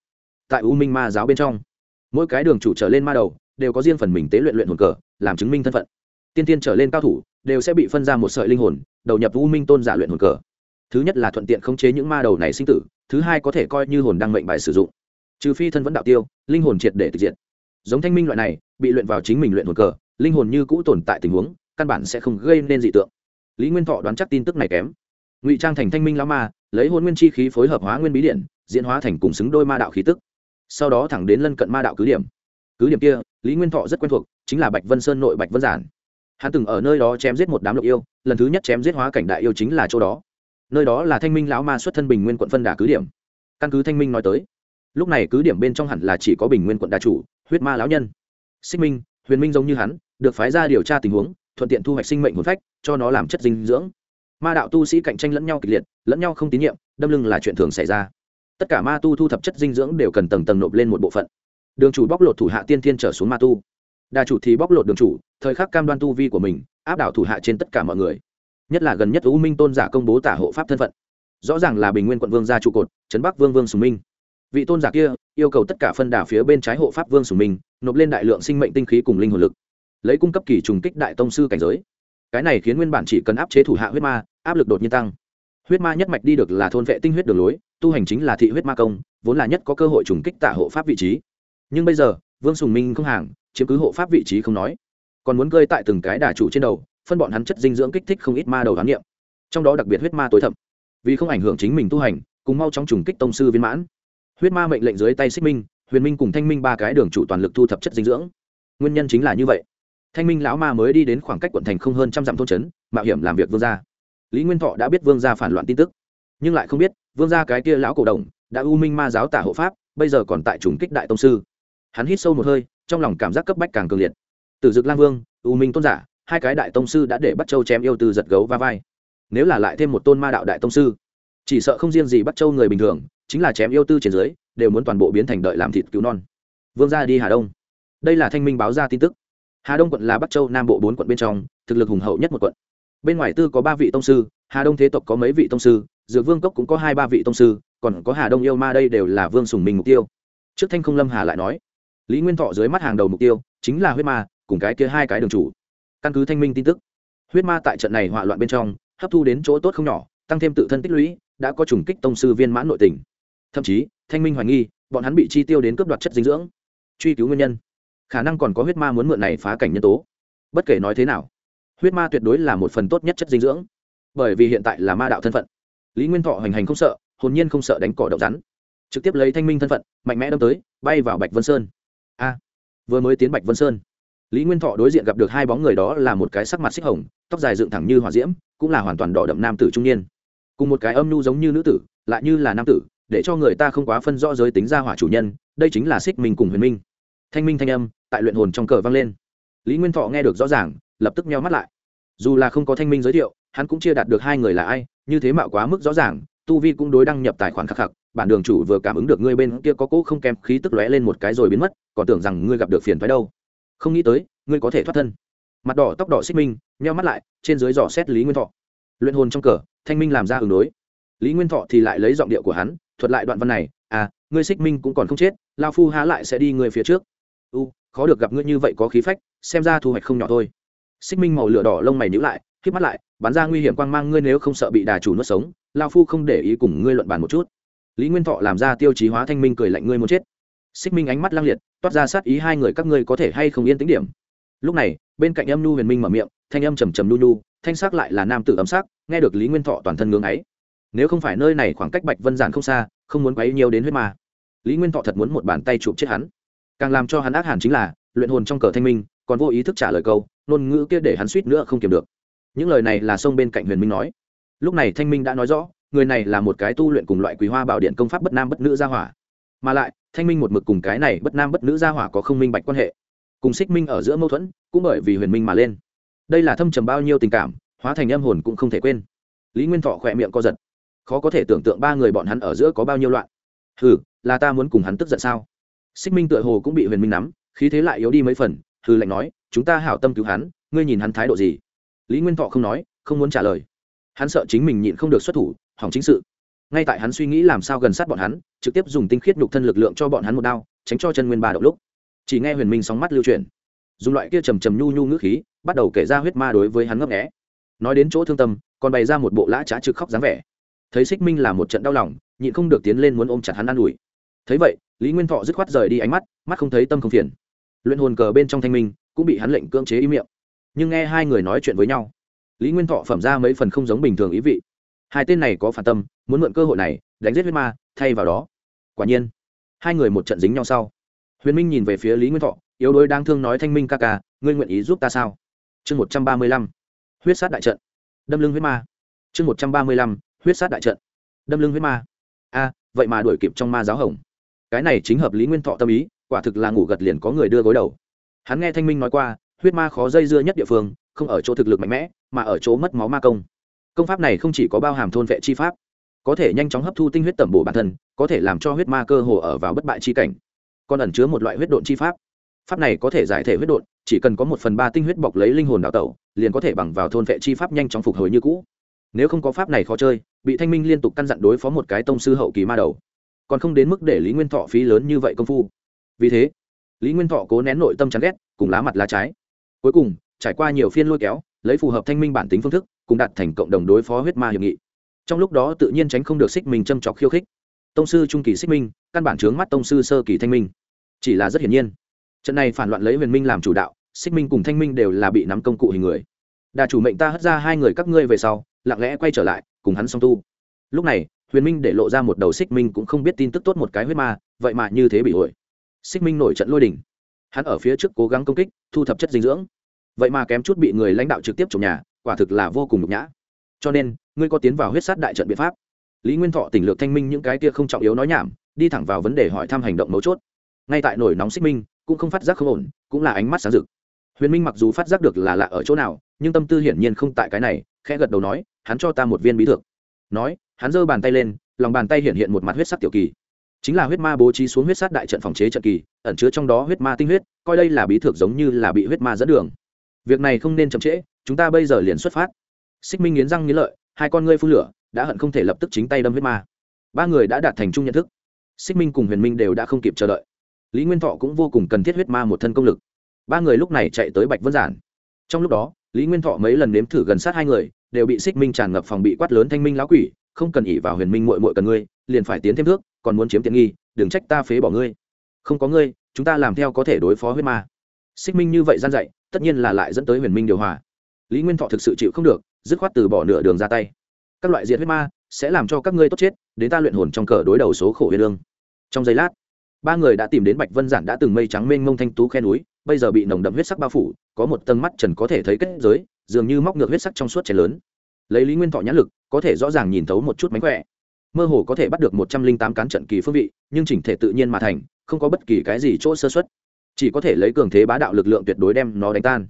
Tại u minh ma giáo bên trong, mỗi cái đường chủ trở lên ma đầu, đều có riêng phần mình tế luyện luyện hồn cờ, làm chứng minh thân phận. Tiên tiên trở lên cao thủ, đều sẽ bị phân ra một sợi linh hồn, đầu nhập u minh tôn giả luyện hồn cờ. Thứ nhất là thuận tiện khống chế những ma đầu này sinh tử, thứ hai có thể coi như hồn đang mệnh bài sử dụng. Trừ phi thân vẫn đạo tiêu, linh hồn triệt để thực diện giống thanh minh loại này bị luyện vào chính mình luyện hồn cờ, linh hồn như cũ tồn tại tình huống, căn bản sẽ không gây nên dị tượng. Lý nguyên thọ đoán chắc tin tức này kém. Ngụy trang thành thanh minh lão ma, lấy hôn nguyên chi khí phối hợp hóa nguyên bí điện, diễn hóa thành cùng xứng đôi ma đạo khí tức. Sau đó thẳng đến lân cận ma đạo cứ điểm. Cứ điểm kia, lý nguyên thọ rất quen thuộc, chính là bạch vân sơn nội bạch vân giản. Hắn từng ở nơi đó chém giết một đám lộc yêu, lần thứ nhất chém giết hóa cảnh đại yêu chính là chỗ đó. Nơi đó là thanh minh lão ma xuất thân bình nguyên quận phân đà cứ điểm. Căn cứ thanh minh nói tới, lúc này cứ điểm bên trong hẳn là chỉ có bình nguyên quận đà chủ, huyết ma lão nhân xích minh, huyền minh giống như hắn, được phái ra điều tra tình huống, thuận tiện thu hoạch sinh mệnh hồn phách, cho nó làm chất dinh dưỡng. Ma đạo tu sĩ cạnh tranh lẫn nhau kịch liệt, lẫn nhau không tín nhiệm, đâm lưng là chuyện thường xảy ra. Tất cả ma tu thu thập chất dinh dưỡng đều cần tầng tầng nộp lên một bộ phận. Đường chủ bóc lột thủ hạ tiên thiên trở xuống ma tu. Đà chủ thì bóc lột đường chủ, thời khắc cam đoan tu vi của mình, áp đảo thủ hạ trên tất cả mọi người. Nhất là gần nhất u minh tôn giả công bố tả hộ pháp thân phận. Rõ ràng là bình nguyên quận vương gia trụ cột, trấn bắc vương vương sùng minh. Vị tôn giả kia yêu cầu tất cả phân đà phía bên trái hộ pháp vương sùng minh, nộp lên đại lượng sinh mệnh tinh khí cùng linh hồn lực, lấy cung cấp kỳ trùng kích đại tông sư cảnh giới. Cái này khiến nguyên bản chỉ cần áp chế thủ hạ huyết ma, áp lực đột nhiên tăng. Huyết ma nhất mạch đi được là thôn vệ tinh huyết đường lối, tu hành chính là thị huyết ma công, vốn là nhất có cơ hội trùng kích tả hộ pháp vị trí. Nhưng bây giờ, vương sùng minh không hàng, chiếm cứ hộ pháp vị trí không nói. Còn muốn cơi tại từng cái đà chủ trên đầu, phân bọn hắn chất dinh dưỡng kích thích không ít ma đầu khám nghiệm trong đó đặc biệt huyết ma tối thậm. Vì không ảnh hưởng chính mình tu hành, cùng mau chóng trùng kích tông sư viên mãn huyết ma mệnh lệnh dưới tay xích minh, huyền minh cùng thanh minh ba cái đường chủ toàn lực thu thập chất dinh dưỡng. Nguyên nhân chính là như vậy. Thanh minh lão ma mới đi đến khoảng cách quận thành không hơn trăm dặm thôn trấn, mạo hiểm làm việc vương gia. Lý nguyên thọ đã biết vương gia phản loạn tin tức, nhưng lại không biết, vương gia cái kia lão cổ đồng đã u minh ma giáo tả hộ pháp, bây giờ còn tại trùng kích đại tông sư. Hắn hít sâu một hơi, trong lòng cảm giác cấp bách càng cường liệt. Từ dực lang vương, u minh tôn giả, hai cái đại tông sư đã để bắt châu chém yêu từ giật gấu va vai. Nếu là lại thêm một tôn ma đạo đại tông sư, chỉ sợ không riêng gì bắt châu người bình thường chính là chém yêu tư trên dưới, đều muốn toàn bộ biến thành đợi làm thịt cứu non. Vương gia đi hà đông. Đây là thanh minh báo ra tin tức. Hà đông quận là bắc châu, nam bộ bốn quận bên trong, thực lực hùng hậu nhất một quận. Bên ngoài tư có ba vị tông sư, hà đông thế tộc có mấy vị tông sư, dược vương cốc cũng có hai ba vị tông sư, còn có hà đông yêu ma đây đều là vương sùng mình mục tiêu. Trước thanh không lâm hà lại nói, lý nguyên thọ dưới mắt hàng đầu mục tiêu, chính là huyết ma, cùng cái kia hai cái đường chủ. Căn cứ thanh minh tin tức, huyết ma tại trận này hỏa loạn bên trong, hấp thu đến chỗ tốt không nhỏ, tăng thêm tự thân tích lũy, đã có trùng kích tông sư viên mãn nội tình thậm chí, thanh minh hoài nghi, bọn hắn bị chi tiêu đến cướp đoạt chất dinh dưỡng. Truy cứu nguyên nhân. Khả năng còn có huyết ma muốn mượn này phá cảnh nhân tố. Bất kể nói thế nào, huyết ma tuyệt đối là một phần tốt nhất chất dinh dưỡng. Bởi vì hiện tại là ma đạo thân phận. Lý nguyên thọ hành hành không sợ, hồn nhiên không sợ đánh cỏ đậu rắn. Trực tiếp lấy thanh minh thân phận, mạnh mẽ đâm tới, bay vào bạch vân sơn. A, vừa mới tiến bạch vân sơn, lý nguyên thọ đối diện gặp được hai bóng người đó là một cái sắc mặt xích hồng, tóc dài dựng thẳng như hỏa diễm, cũng là hoàn toàn đỏ đậm nam tử trung niên. Cùng một cái âm nhu giống như nữ tử, lại như là nam tử để cho người ta không quá phân rõ giới tính ra hỏa chủ nhân, đây chính là xích minh cùng huyền minh. Thanh minh thanh âm, tại luyện hồn trong cờ vang lên. Lý nguyên thọ nghe được rõ ràng, lập tức meo mắt lại. Dù là không có thanh minh giới thiệu, hắn cũng chia đạt được hai người là ai, như thế mạo quá mức rõ ràng, tu vi cũng đối đăng nhập tài khoản khắc khắc, bản đường chủ vừa cảm ứng được ngươi bên kia có cỗ không kém khí tức lóe lên một cái rồi biến mất, còn tưởng rằng ngươi gặp được phiền thoái đâu. Không nghĩ tới, ngươi có thể thoát thân. Mặt đỏ tóc đỏ xích minh, nheo mắt lại, trên dưới dò xét lý nguyên thọ. Luyện hồn trong cờ, thanh minh làm ra ứng đối. Lý nguyên thọ thì lại lấy giọng điệu của hắn thuật lại đoạn văn này à ngươi xích minh cũng còn không chết, lao phu há lại sẽ đi ngươi phía trước. U, khó được gặp ngươi như vậy có khí phách, xem ra thu hoạch không nhỏ thôi. Xích minh màu lửa đỏ lông mày nhữ lại k mắt lại, bắn ra nguy hiểm quang mang ngươi nếu không sợ bị đà chủ nuốt sống, lao phu không để ý cùng ngươi luận bàn một chút. Lý nguyên thọ làm ra tiêu chí hóa thanh minh cười lạnh ngươi muốn chết. Xích minh ánh mắt lang liệt, toát ra sát ý hai người các ngươi có thể hay không yên tính điểm. Lúc này, bên cạnh âm nhu huyền minh mở miệng, thanh âm trầm trầm nu nu, thanh sắc lại là nam tử âm sắc, nghe được lý nguyên thọ toàn thân ngưỡng ấy nếu không phải nơi này khoảng cách bạch vân giản không xa, không muốn quấy nhiều đến huyết ma. Lý nguyên thọ thật muốn một bàn tay chụp chết hắn. Càng làm cho hắn ác hẳn chính là, luyện hồn trong cờ thanh minh, còn vô ý thức trả lời câu, ngôn ngữ kia để hắn suýt nữa không kiểm được. Những lời này là sông bên cạnh huyền minh nói. Lúc này thanh minh đã nói rõ, người này là một cái tu luyện cùng loại quý hoa bảo điện công pháp bất nam bất nữ gia hỏa. Mà lại, thanh minh một mực cùng cái này bất nam bất nữ gia hỏa có không minh bạch quan hệ. Cùng xích minh ở giữa mâu thuẫn, cũng bởi vì huyền minh mà lên. Đây là thâm trầm bao nhiêu tình cảm, hóa thành âm hồn cũng không thể quên. Lý nguyên thọ khỏe miệng co giật khó có thể tưởng tượng ba người bọn hắn ở giữa có bao nhiêu loạn. Hừ, là ta muốn cùng hắn tức giận sao? Xích minh tựa hồ cũng bị huyền minh nắm, khí thế lại yếu đi mấy phần, hừ lạnh nói, chúng ta hảo tâm cứu hắn, ngươi nhìn hắn thái độ gì? Lý nguyên thọ không nói, không muốn trả lời. Hắn sợ chính mình nhịn không được xuất thủ, hỏng chính sự. Ngay tại hắn suy nghĩ làm sao gần sát bọn hắn, trực tiếp dùng tinh khiết nhục thân lực lượng cho bọn hắn một đao, tránh cho chân nguyên ba động lúc. Chỉ nghe huyền minh sóng mắt lưu chuyển. Dùng loại kia trầm trầm nhu nhu ngữ khí, bắt đầu kể ra huyết ma đối với hắn ngấp nghẽ nói đến chỗ thương tâm, còn bày ra một bộ lã trá trực khóc dáng vẻ thấy xích minh là một trận đau lòng, nhịn không được tiến lên muốn ôm chặt hắn ă n ủi. Thấy vậy, lý nguyên thọ dứt khoát rời đi ánh mắt mắt không thấy tâm không phiền. Luyện hồn cờ bên trong thanh minh, cũng bị hắn lệnh cưỡng chế ý miệng. Nhưng nghe hai người nói chuyện với nhau, lý nguyên thọ phẩm ra mấy phần không giống bình thường ý vị. Hai tên này có phản tâm, muốn mượn cơ hội này, đánh giết huyết ma, thay vào đó. Quả nhiên, hai người một trận dính nhau sau. Huyền minh nhìn về phía lý nguyên thọ, yếu đuối đang thương nói thanh minh ca ca, ngươi nguyện ý giúp ta sao? Chương một trăm ba mươi lăm. Huyết sát đại trận. Đâm lưng huyết ma. Chương một trăm ba mươi lăm huyết sát đại trận. Đâm lưng huyết ma. A, vậy mà đuổi kịp trong ma giáo hồng. Cái này chính hợp lý nguyên thọ tâm ý, quả thực là ngủ gật liền có người đưa gối đầu. Hắn nghe thanh minh nói qua, huyết ma khó dây dưa nhất địa phương, không ở chỗ thực lực mạnh mẽ, mà ở chỗ mất máu ma công. Công pháp này không chỉ có bao hàm thôn vệ chi pháp, có thể nhanh chóng hấp thu tinh huyết tẩm bổ bản thân, có thể làm cho huyết ma cơ hồ ở vào bất bại chi cảnh. Còn ẩn chứa một loại huyết độn chi pháp. Pháp này có thể giải thể huyết độn, chỉ cần có một phần ba tinh huyết bọc lấy linh hồn đạo tẩu, liền có thể bằng vào thôn vệ chi pháp nhanh chóng phục hồi như cũ. Nếu không có pháp này khó chơi bị thanh minh liên tục căn dặn đối phó một cái tông sư hậu kỳ ma đầu. Còn không đến mức để lý nguyên thọ phí lớn như vậy công phu. Vì thế, lý nguyên thọ cố nén nội tâm chán ghét, cùng lá mặt lá trái. Cuối cùng, trải qua nhiều phiên lôi kéo, lấy phù hợp thanh minh bản tính phương thức, cùng đạt thành cộng đồng đối phó huyết ma hiệp nghị. Trong lúc đó tự nhiên tránh không được xích minh châm trọc khiêu khích. Tông sư trung kỳ xích minh, căn bản trướng mắt tông sư sơ kỳ thanh minh. Chỉ là rất hiển nhiên, trận này phản loạn lấy huyền minh làm chủ đạo, xích minh cùng thanh minh đều là bị nắm công cụ hình người. Đà chủ mệnh ta hất ra hai người các ngươi về sau, lặng lẽ quay trở lại cùng hắn song tu. Lúc này, huyền minh để lộ ra một đầu xích minh cũng không biết tin tức tốt một cái huyết ma, vậy mà như thế bị ổi. Xích minh nổi trận lôi đỉnh hắn ở phía trước cố gắng công kích, thu thập chất dinh dưỡng. Vậy mà kém chút bị người lãnh đạo trực tiếp trồng nhà, quả thực là vô cùng nhục nhã. Cho nên, ngươi có tiến vào huyết sát đại trận biện pháp. Lý nguyên thọ, tỉnh lược thanh minh những cái kia không trọng yếu nói nhảm, đi thẳng vào vấn đề hỏi thăm hành động mấu chốt. Ngay tại nổi nóng xích minh, cũng không phát giác không ổn, cũng là ánh mắt sáng rực. Huyền minh mặc dù phát giác được là lạ ở chỗ nào, nhưng tâm tư hiển nhiên không tại cái này khẽ gật đầu nói, hắn cho ta một viên bí thược. Nói, hắn giơ bàn tay lên, lòng bàn tay hiện hiện một mặt huyết sắc tiểu kỳ. Chính là huyết ma bố trí xuống huyết sát đại trận phòng chế trận kỳ, ẩn chứa trong đó huyết ma tinh huyết, coi đây là bí thược giống như là bị huyết ma dẫn đường. Việc này không nên chậm trễ, chúng ta bây giờ liền xuất phát. Xích minh nghiến răng nghiến lợi, hai con ngươi phun lửa, đã hận không thể lập tức chính tay đâm huyết ma. Ba người đã đạt thành chung nhận thức. Xích minh cùng huyền minh đều đã không kịp chờ đợi. Lý nguyên thọ cũng vô cùng cần thiết huyết ma một thân công lực. Ba người lúc này chạy tới bạch vân giản. Trong lúc đó lý nguyên thọ mấy lần nếm thử gần sát hai người, đều bị xích minh tràn ngập phòng bị quát lớn thanh minh lão quỷ, không cần ỉ vào huyền minh mội mội cần ngươi, liền phải tiến thêm thước, còn muốn chiếm tiện nghi, đừng trách ta phế bỏ ngươi. Không có ngươi, chúng ta làm theo có thể đối phó huyết ma. Xích minh như vậy gian dạy, tất nhiên là lại dẫn tới huyền minh điều hòa. Lý nguyên thọ thực sự chịu không được, dứt khoát từ bỏ nửa đường ra tay. Các loại diệt huyết ma, sẽ làm cho các ngươi tốt chết, đến ta luyện hồn trong cờ đối đầu số khổ huyền lương. Trong giây lát, ba người đã tìm đến bạch vân giản đã từng mây trắng mênh mông thanh tú khe núi bây giờ bị nồng đậm huyết sắc bao phủ, có một tầng mắt trần có thể thấy kết giới, dường như móc ngược huyết sắc trong suốt chén lớn. Lấy lý nguyên thọ nhãn lực, có thể rõ ràng nhìn thấu một chút mánh khỏe. Mơ hồ có thể bắt được một trăm linh tám cán trận kỳ phương vị, nhưng chỉnh thể tự nhiên mà thành, không có bất kỳ cái gì chỗ sơ xuất chỉ có thể lấy cường thế bá đạo lực lượng tuyệt đối đem nó đánh tan.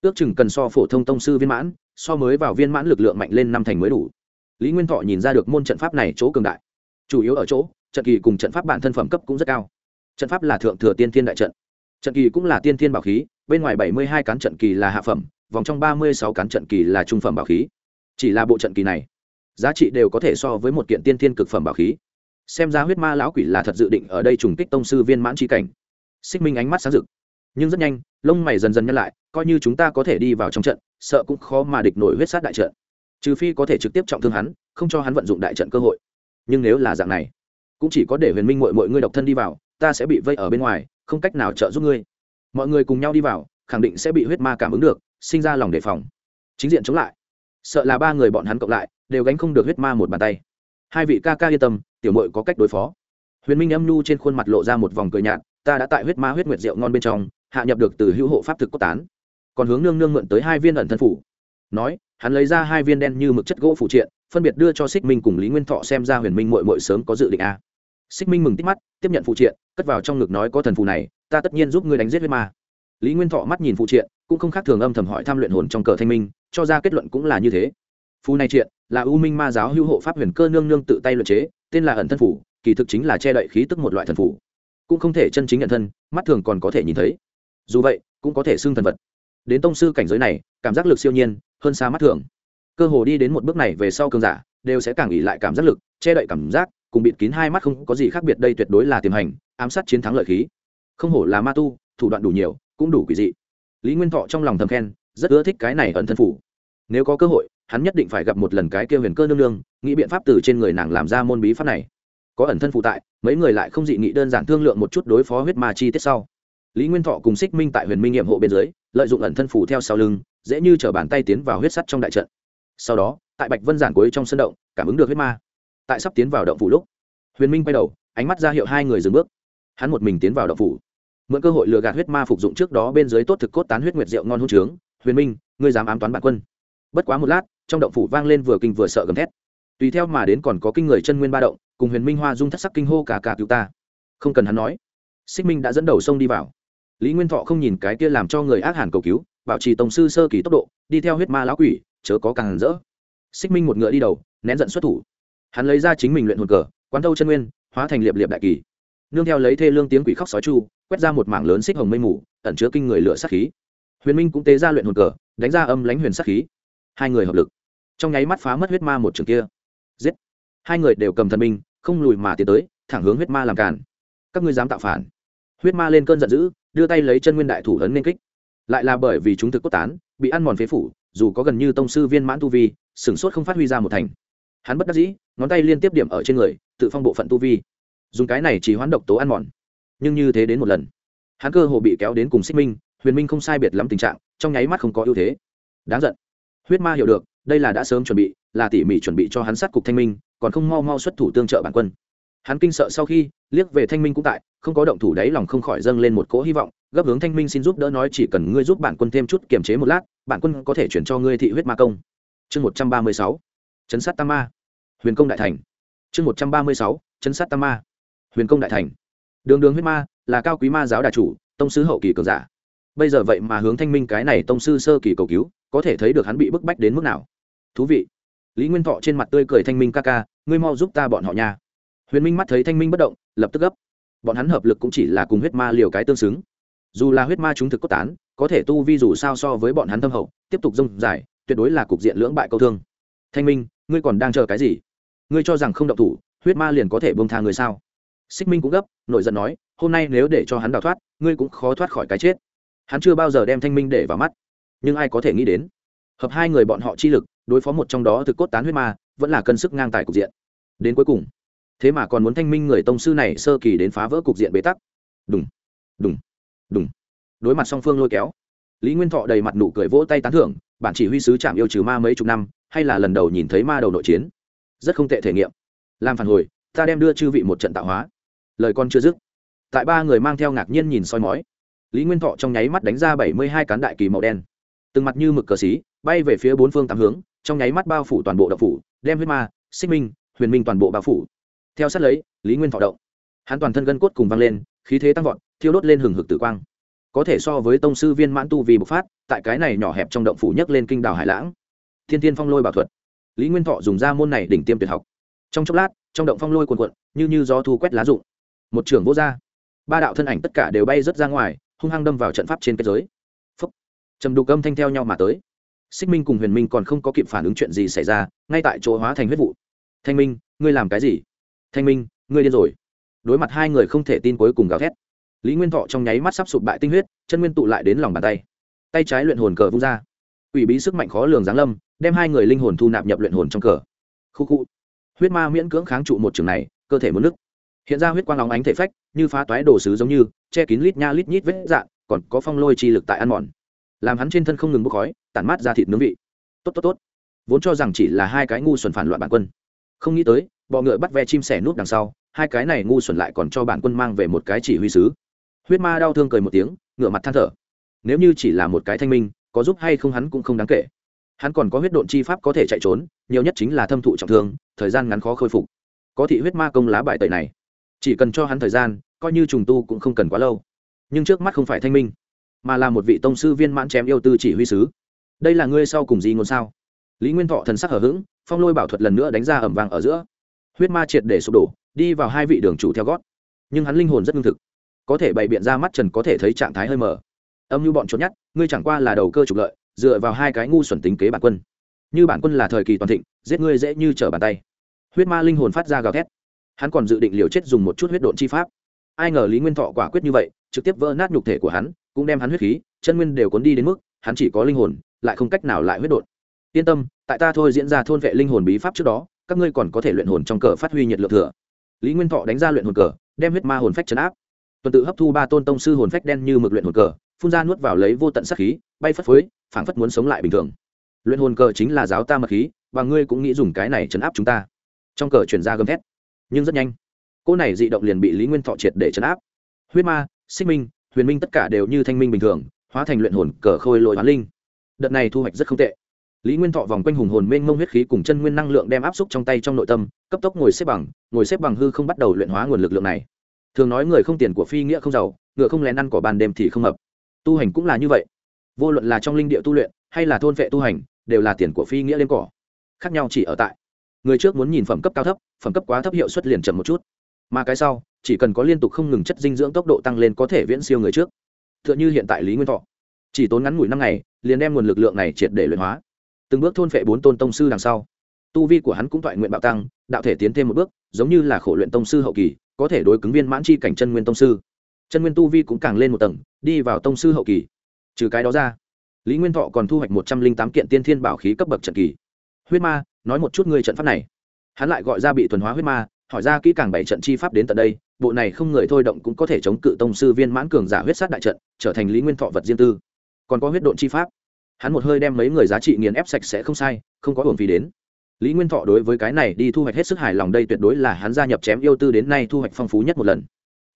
Ước chừng cần so phổ thông tông sư viên mãn, so mới vào viên mãn lực lượng mạnh lên năm thành mới đủ. Lý nguyên thọ nhìn ra được môn trận pháp này chỗ cường đại. Chủ yếu ở chỗ, trận kỳ cùng trận pháp bản thân phẩm cấp cũng rất cao. Trận pháp là thượng thừa tiên thiên đại trận trận kỳ cũng là tiên thiên bảo khí, bên ngoài bảy mươi hai cán trận kỳ là hạ phẩm, vòng trong ba mươi sáu cán trận kỳ là trung phẩm bảo khí. Chỉ là bộ trận kỳ này, giá trị đều có thể so với một kiện tiên thiên cực phẩm bảo khí. Xem ra huyết ma lão quỷ là thật dự định ở đây trùng kích tông sư viên mãn tri cảnh. Xích minh ánh mắt sáng rực, nhưng rất nhanh, lông mày dần dần nhăn lại, coi như chúng ta có thể đi vào trong trận, sợ cũng khó mà địch nổi huyết sát đại trận. Trừ phi có thể trực tiếp trọng thương hắn, không cho hắn vận dụng đại trận cơ hội. Nhưng nếu là dạng này, cũng chỉ có để huyền minh mội mọi ngươi độc thân đi vào, ta sẽ bị vây ở bên ngoài không cách nào trợ giúp ngươi. Mọi người cùng nhau đi vào, khẳng định sẽ bị huyết ma cảm ứng được, sinh ra lòng đề phòng. Chính diện chống lại. Sợ là ba người bọn hắn cộng lại, đều gánh không được huyết ma một bàn tay. Hai vị ca ca yên tâm, tiểu mội có cách đối phó. Huyền minh âm nhu trên khuôn mặt lộ ra một vòng cười nhạt, ta đã tại huyết ma huyết nguyệt rượu ngon bên trong, hạ nhập được từ hữu hộ pháp thực cốt tán. Còn hướng nương nương mượn tới hai viên ẩn thân phủ. Nói, hắn lấy ra hai viên đen như mực chất gỗ phụ triện, phân biệt đưa cho xích minh cùng lý nguyên thọ xem ra huyền minh mội mội sớm có dự định a. Xích minh mừng tích mắt, tiếp nhận phụ triện cất vào trong ngực nói có thần phù này, ta tất nhiên giúp ngươi đánh giết huyết ma. Lý nguyên thọ mắt nhìn phụ triện, cũng không khác thường âm thầm hỏi tham luyện hồn trong cờ thanh minh, cho ra kết luận cũng là như thế. Phù này triện là u minh ma giáo hữu hộ pháp huyền cơ nương nương tự tay luyện chế, tên là ẩn thân phủ kỳ thực chính là che đậy khí tức một loại thần phủ cũng không thể chân chính nhận thân, mắt thường còn có thể nhìn thấy. Dù vậy, cũng có thể xưng thần vật. Đến tông sư cảnh giới này, cảm giác lực siêu nhiên, hơn xa mắt thường. Cơ hồ đi đến một bước này về sau cường giả, đều sẽ càng ỉ lại cảm giác lực, che đậy cảm giác cùng bịt kín hai mắt không có gì khác biệt, đây tuyệt đối là tiềm hành, ám sát chiến thắng lợi khí. Không hổ là ma tu, thủ đoạn đủ nhiều, cũng đủ quỷ dị. Lý nguyên thọ trong lòng thầm khen, rất ưa thích cái này ẩn thân phủ. Nếu có cơ hội, hắn nhất định phải gặp một lần cái kia huyền cơ nương nương, nghĩ biện pháp từ trên người nàng làm ra môn bí pháp này. Có ẩn thân phụ tại, mấy người lại không dị nghị đơn giản thương lượng một chút đối phó huyết ma chi tiết sau. Lý nguyên thọ cùng xích minh tại huyền minh nghiệm hộ bên dưới, lợi dụng ẩn thân phủ theo sau lưng, dễ như t bàn tay tiến vào huyết sắt trong đại trận. Sau đó, tại bạch vân giản cuối trong sân động, cảm ứng được huyết ma tại sắp tiến vào động phủ lúc, huyền minh quay đầu, ánh mắt ra hiệu hai người dừng bước. Hắn một mình tiến vào động phủ. Mượn cơ hội lừa gạt huyết ma phục dụng trước đó bên dưới tốt thực cốt tán huyết nguyệt rượu ngon hôn trướng, huyền minh, ngươi dám ám toán bản quân. Bất quá một lát, trong động phủ vang lên vừa kinh vừa sợ gầm thét. Tùy theo mà đến còn có kinh người chân nguyên ba động, cùng huyền minh hoa dung thất sắc kinh hô cả cả cứu ta. Không cần hắn nói. Xích minh đã dẫn đầu sông đi vào. Lý nguyên thọ không nhìn cái kia làm cho người ác hàn cầu cứu, bảo trì tổng sư sơ kỳ tốc độ, đi theo huyết ma lão quỷ, chớ có càng rỡ. Xích minh một ngựa đi đầu, nén giận xuất thủ hắn lấy ra chính mình luyện hồn cờ, quán thâu chân nguyên, hóa thành liệp liệp đại kỳ. Nương theo lấy thê lương tiếng quỷ khóc sói chu, quét ra một mảng lớn xích hồng mây mù, ẩn chứa kinh người lửa sát khí. Huyền minh cũng tế ra luyện hồn cờ, đánh ra âm lãnh huyền sát khí. Hai người hợp lực. Trong nháy mắt phá mất huyết ma một trường kia. Giết. Hai người đều cầm thần minh không lùi mà tiến tới, thẳng hướng huyết ma làm cản các ngươi dám tạo phản. Huyết ma lên cơn giận dữ, đưa tay lấy chân nguyên đại thủ ấn nên kích. Lại là bởi vì chúng thực cốt tán, bị ăn mòn phế phủ, dù có gần như tông sư viên mãn tu vi, sửng sốt không phát huy ra một thành hắn bất đắc dĩ, ngón tay liên tiếp điểm ở trên người, tự phong bộ phận tu vi. Dùng cái này chỉ hoán độc tố ăn mòn. Nhưng như thế đến một lần, hắn cơ hồ bị kéo đến cùng xích minh, huyền minh không sai biệt lắm tình trạng, trong nháy mắt không có ưu thế. Đáng giận. Huyết ma hiểu được, đây là đã sớm chuẩn bị, là tỉ mỉ chuẩn bị cho hắn sát cục thanh minh, còn không mau mau xuất thủ tương trợ bản quân. Hắn kinh sợ sau khi, liếc về thanh minh cũng tại, không có động thủ đáy lòng không khỏi dâng lên một cỗ hy vọng, gấp hướng thanh minh xin giúp đỡ nói chỉ cần ngươi giúp bản quân thêm chút kiềm chế một lát, bản quân có thể chuyển cho ngươi thị huyết ma công. Chương một trăm ba mươi sáu chấn sát tam ma. Huyền công đại thành. Chương một trăm ba mươi sáu, chấn sát tam ma. Huyền công đại thành. Đường đường huyết ma là cao quý ma giáo đà chủ, tông sư hậu kỳ cường giả. Bây giờ vậy mà hướng thanh minh cái này tông sư sơ kỳ cầu cứu, có thể thấy được hắn bị bức bách đến mức nào. Thú vị. Lý nguyên thọ trên mặt tươi cười thanh minh ca ca, ngươi mau giúp ta bọn họ nha. Huyền minh mắt thấy thanh minh bất động, lập tức gấp. Bọn hắn hợp lực cũng chỉ là cùng huyết ma liều cái tương xứng. Dù là huyết ma chúng thực cốt tán, có thể tu vi dù sao so với bọn hắn thâm hậu, tiếp tục dông dài, tuyệt đối là cục diện lưỡng bại câu thương. Thanh minh ngươi còn đang chờ cái gì? Ngươi cho rằng không động thủ, huyết ma liền có thể bông tha người sao? Xích minh cũng gấp nội giận nói, hôm nay nếu để cho hắn đào thoát, ngươi cũng khó thoát khỏi cái chết. Hắn chưa bao giờ đem thanh minh để vào mắt. Nhưng ai có thể nghĩ đến? Hợp hai người bọn họ chi lực, đối phó một trong đó thực cốt tán huyết ma, vẫn là cân sức ngang tài cục diện. Đến cuối cùng, thế mà còn muốn thanh minh người tông sư này sơ kỳ đến phá vỡ cục diện bế tắc. Đúng đúng đúng đối mặt song phương lôi kéo, lý nguyên thọ đầy mặt nụ cười vỗ tay tán thưởng, bản chỉ huy sứ chạm yêu trừ ma mấy chục năm hay là lần đầu nhìn thấy ma đầu nội chiến? Rất không tệ thể nghiệm. Làm phản hồi, ta đem đưa chư vị một trận tạo hóa. Lời con chưa dứt. Tại ba người mang theo ngạc nhiên nhìn soi mói, lý nguyên thọ trong nháy mắt đánh ra bảy mươi hai cán đại kỳ màu đen. Từng mặt như mực cờ xí, bay về phía bốn phương tám hướng, trong nháy mắt bao phủ toàn bộ đậu phủ, đem huyết ma, xích minh, huyền minh toàn bộ bao phủ. Theo sát lấy, lý nguyên thọ động. Hắn toàn thân gân cốt cùng văng lên, khí thế tăng vọt, thiêu đốt lên hừng hực tử quang. Có thể so với tông sư viên mãn tu vì bộc phát, tại cái này nhỏ hẹp trong động phủ nhấc lên kinh đảo hải lãng thiên Thiên phong lôi bảo thuật. Lý nguyên thọ dùng ra môn này đỉnh tiêm tuyệt học. Trong chốc lát trong động phong lôi cuồn cuộn, như như gió thu quét lá rụng. Một trưởng vô r ba đạo thân ảnh tất cả đều bay rớt ra ngoài hung hăng đâm vào trận pháp trên kết giới. Phấp trầm đục âm thanh theo nhau mà tới. Xích minh cùng huyền minh còn không có kịp phản ứng chuyện gì xảy ra ngay tại chỗ hóa thành huyết vụ. Thanh minh ngươi làm cái gì? Thanh minh ngươi điên rồi. Đối mặt hai người không thể tin cuối cùng gào thét. Lý nguyên thọ trong nháy mắt sắp sụp bại tinh huyết chân nguyên tụ lại đến lòng bàn tay. Tay trái luyện hồn cờ vung ra quỷ bí sức mạnh khó lường giáng lâm, đem hai người linh hồn thu nạp nhập luyện hồn trong cờ. Khu khu. Huyết ma miễn cưỡng kháng trụ một trường này, cơ thể muốn nứt. Hiện ra huyết quang óng ánh thể phách, như phá toái đồ sứ giống như, che kín lít nha lít nhít vết dạn còn có phong lôi chi lực tại ăn mòn. Làm hắn trên thân không ngừng bốc khói, tản mát ra thịt nướng vị. Tốt tốt tốt. Vốn cho rằng chỉ là hai cái ngu xuẩn phản loạn bản quân. Không nghĩ tới, bọ ngựa bắt ve chim sẻ nút đằng sau, hai cái này ngu xuẩn lại còn cho bản quân mang về một cái chỉ huy sứ. Huyết ma đau thương cười một tiếng ngựa mặt than thở. Nếu như chỉ là một cái thanh minh có giúp hay không hắn cũng không đáng kể. Hắn còn có huyết độn chi pháp có thể chạy trốn, nhiều nhất chính là thâm thụ trọng thương, thời gian ngắn khó khôi phục. Có thị huyết ma công lá bài tẩy này, chỉ cần cho hắn thời gian, coi như trùng tu cũng không cần quá lâu. Nhưng trước mắt không phải thanh minh, mà là một vị tông sư viên mãn chém yêu tư chỉ huy sứ. Đây là ngươi sau cùng gì ngôn sao? Lý nguyên thọ thần sắc hở h ữ g phong lôi bảo thuật lần nữa đánh ra ẩm vàng ở giữa. Huyết ma triệt để sụp đổ, đi vào hai vị đường chủ theo gót. Nhưng hắn linh hồn rất lương thực, có thể bày biện ra mắt trần có thể thấy trạng thái hơi mờ âm như bọn trốn nhất, ngươi chẳng qua là đầu cơ trục lợi, dựa vào hai cái ngu xuẩn tính kế bản quân. Như bản quân là thời kỳ toàn thịnh, giết ngươi dễ như trở bàn tay. Huyết ma linh hồn phát ra gào thét. Hắn còn dự định liều chết dùng một chút huyết độn chi pháp. Ai ngờ lý nguyên thọ quả quyết như vậy, trực tiếp vỡ nát nhục thể của hắn, cũng đem hắn huyết khí, chân nguyên đều cuốn đi đến mức, hắn chỉ có linh hồn, lại không cách nào lại huyết độn. Yên tâm, tại ta thôi diễn ra thôn vệ linh hồn bí pháp trước đó, các ngươi còn có thể luyện hồn trong cờ phát huy nhiệt lượng thừa. Lý nguyên thọ đánh ra luyện hồn cờ, đem huyết ma hồn phách chấn áp. Tuần tự hấp thu ba tôn tông sư hồn phách đen như mực luyện hồn cờ phun ra nuốt vào lấy vô tận sát khí, bay phất phới, phảng phất muốn sống lại bình thường. Luyện hồn cờ chính là giáo ta mật khí, và ngươi cũng nghĩ dùng cái này chấn áp chúng ta. Trong cờ chuyển ra gầm thét, nhưng rất nhanh. Cô này dị động liền bị lý nguyên thọ triệt để chấn áp. Huyết ma, xích minh, huyền minh tất cả đều như thanh minh bình thường, hóa thành luyện hồn cờ khôi lội hoán linh. Đợt này thu hoạch rất không tệ. Lý nguyên thọ vòng quanh hùng hồn mênh mông huyết khí cùng chân nguyên năng lượng đem áp xúc trong tay trong nội tâm, cấp tốc ngồi xếp bằng, ngồi xếp bằng hư không bắt đầu luyện hóa nguồn lực lượng này. Thường nói người không tiền của phi nghĩa không giàu, ngựa không lén ăn cỏ ban đêm thì không hợp tu hành cũng là như vậy. Vô luận là trong linh địa tu luyện, hay là thôn vệ tu hành, đều là tiền của phi nghĩa lên cỏ. Khác nhau chỉ ở tại. Người trước muốn nhìn phẩm cấp cao thấp, phẩm cấp quá thấp hiệu suất liền chậm một chút. Mà cái sau, chỉ cần có liên tục không ngừng chất dinh dưỡng tốc độ tăng lên có thể viễn siêu người trước. T h ư ợ n h ư hiện tại lý nguyên thọ. Chỉ tốn ngắn ngủi năm ngày, liền đem nguồn lực lượng này triệt để luyện hóa. Từng bước thôn phệ bốn tôn tông sư đằng sau. Tu vi của hắn cũng toại nguyện bạo tăng, đạo thể tiến thêm một bước, giống như là khổ luyện tông sư hậu kỳ, có thể đối cứng viên mãn chi cảnh chân nguyên tông sư chân nguyên tu vi cũng càng lên một tầng, đi vào tông sư hậu kỳ. Trừ cái đó ra, lý nguyên thọ còn thu hoạch một trăm linh tám kiện tiên thiên bảo khí cấp bậc trận kỳ. Huyết ma, nói một chút ngươi trận pháp này. Hắn lại gọi ra bị thuần hóa huyết ma, hỏi ra kỹ càng bảy trận chi pháp đến tận đây, bộ này không người thôi động cũng có thể chống cự tông sư viên mãn cường giả huyết sát đại trận, trở thành lý nguyên thọ vật riêng tư. Còn có huyết độn chi pháp. Hắn một hơi đem mấy người giá trị nghiền ép sạch sẽ không sai, không có hưởng phí đến. Lý nguyên thọ đối với cái này đi thu hoạch hết sức hài lòng, đây tuyệt đối là hắn gia nhập chém yêu tư đến nay thu hoạch phong phú nhất một lần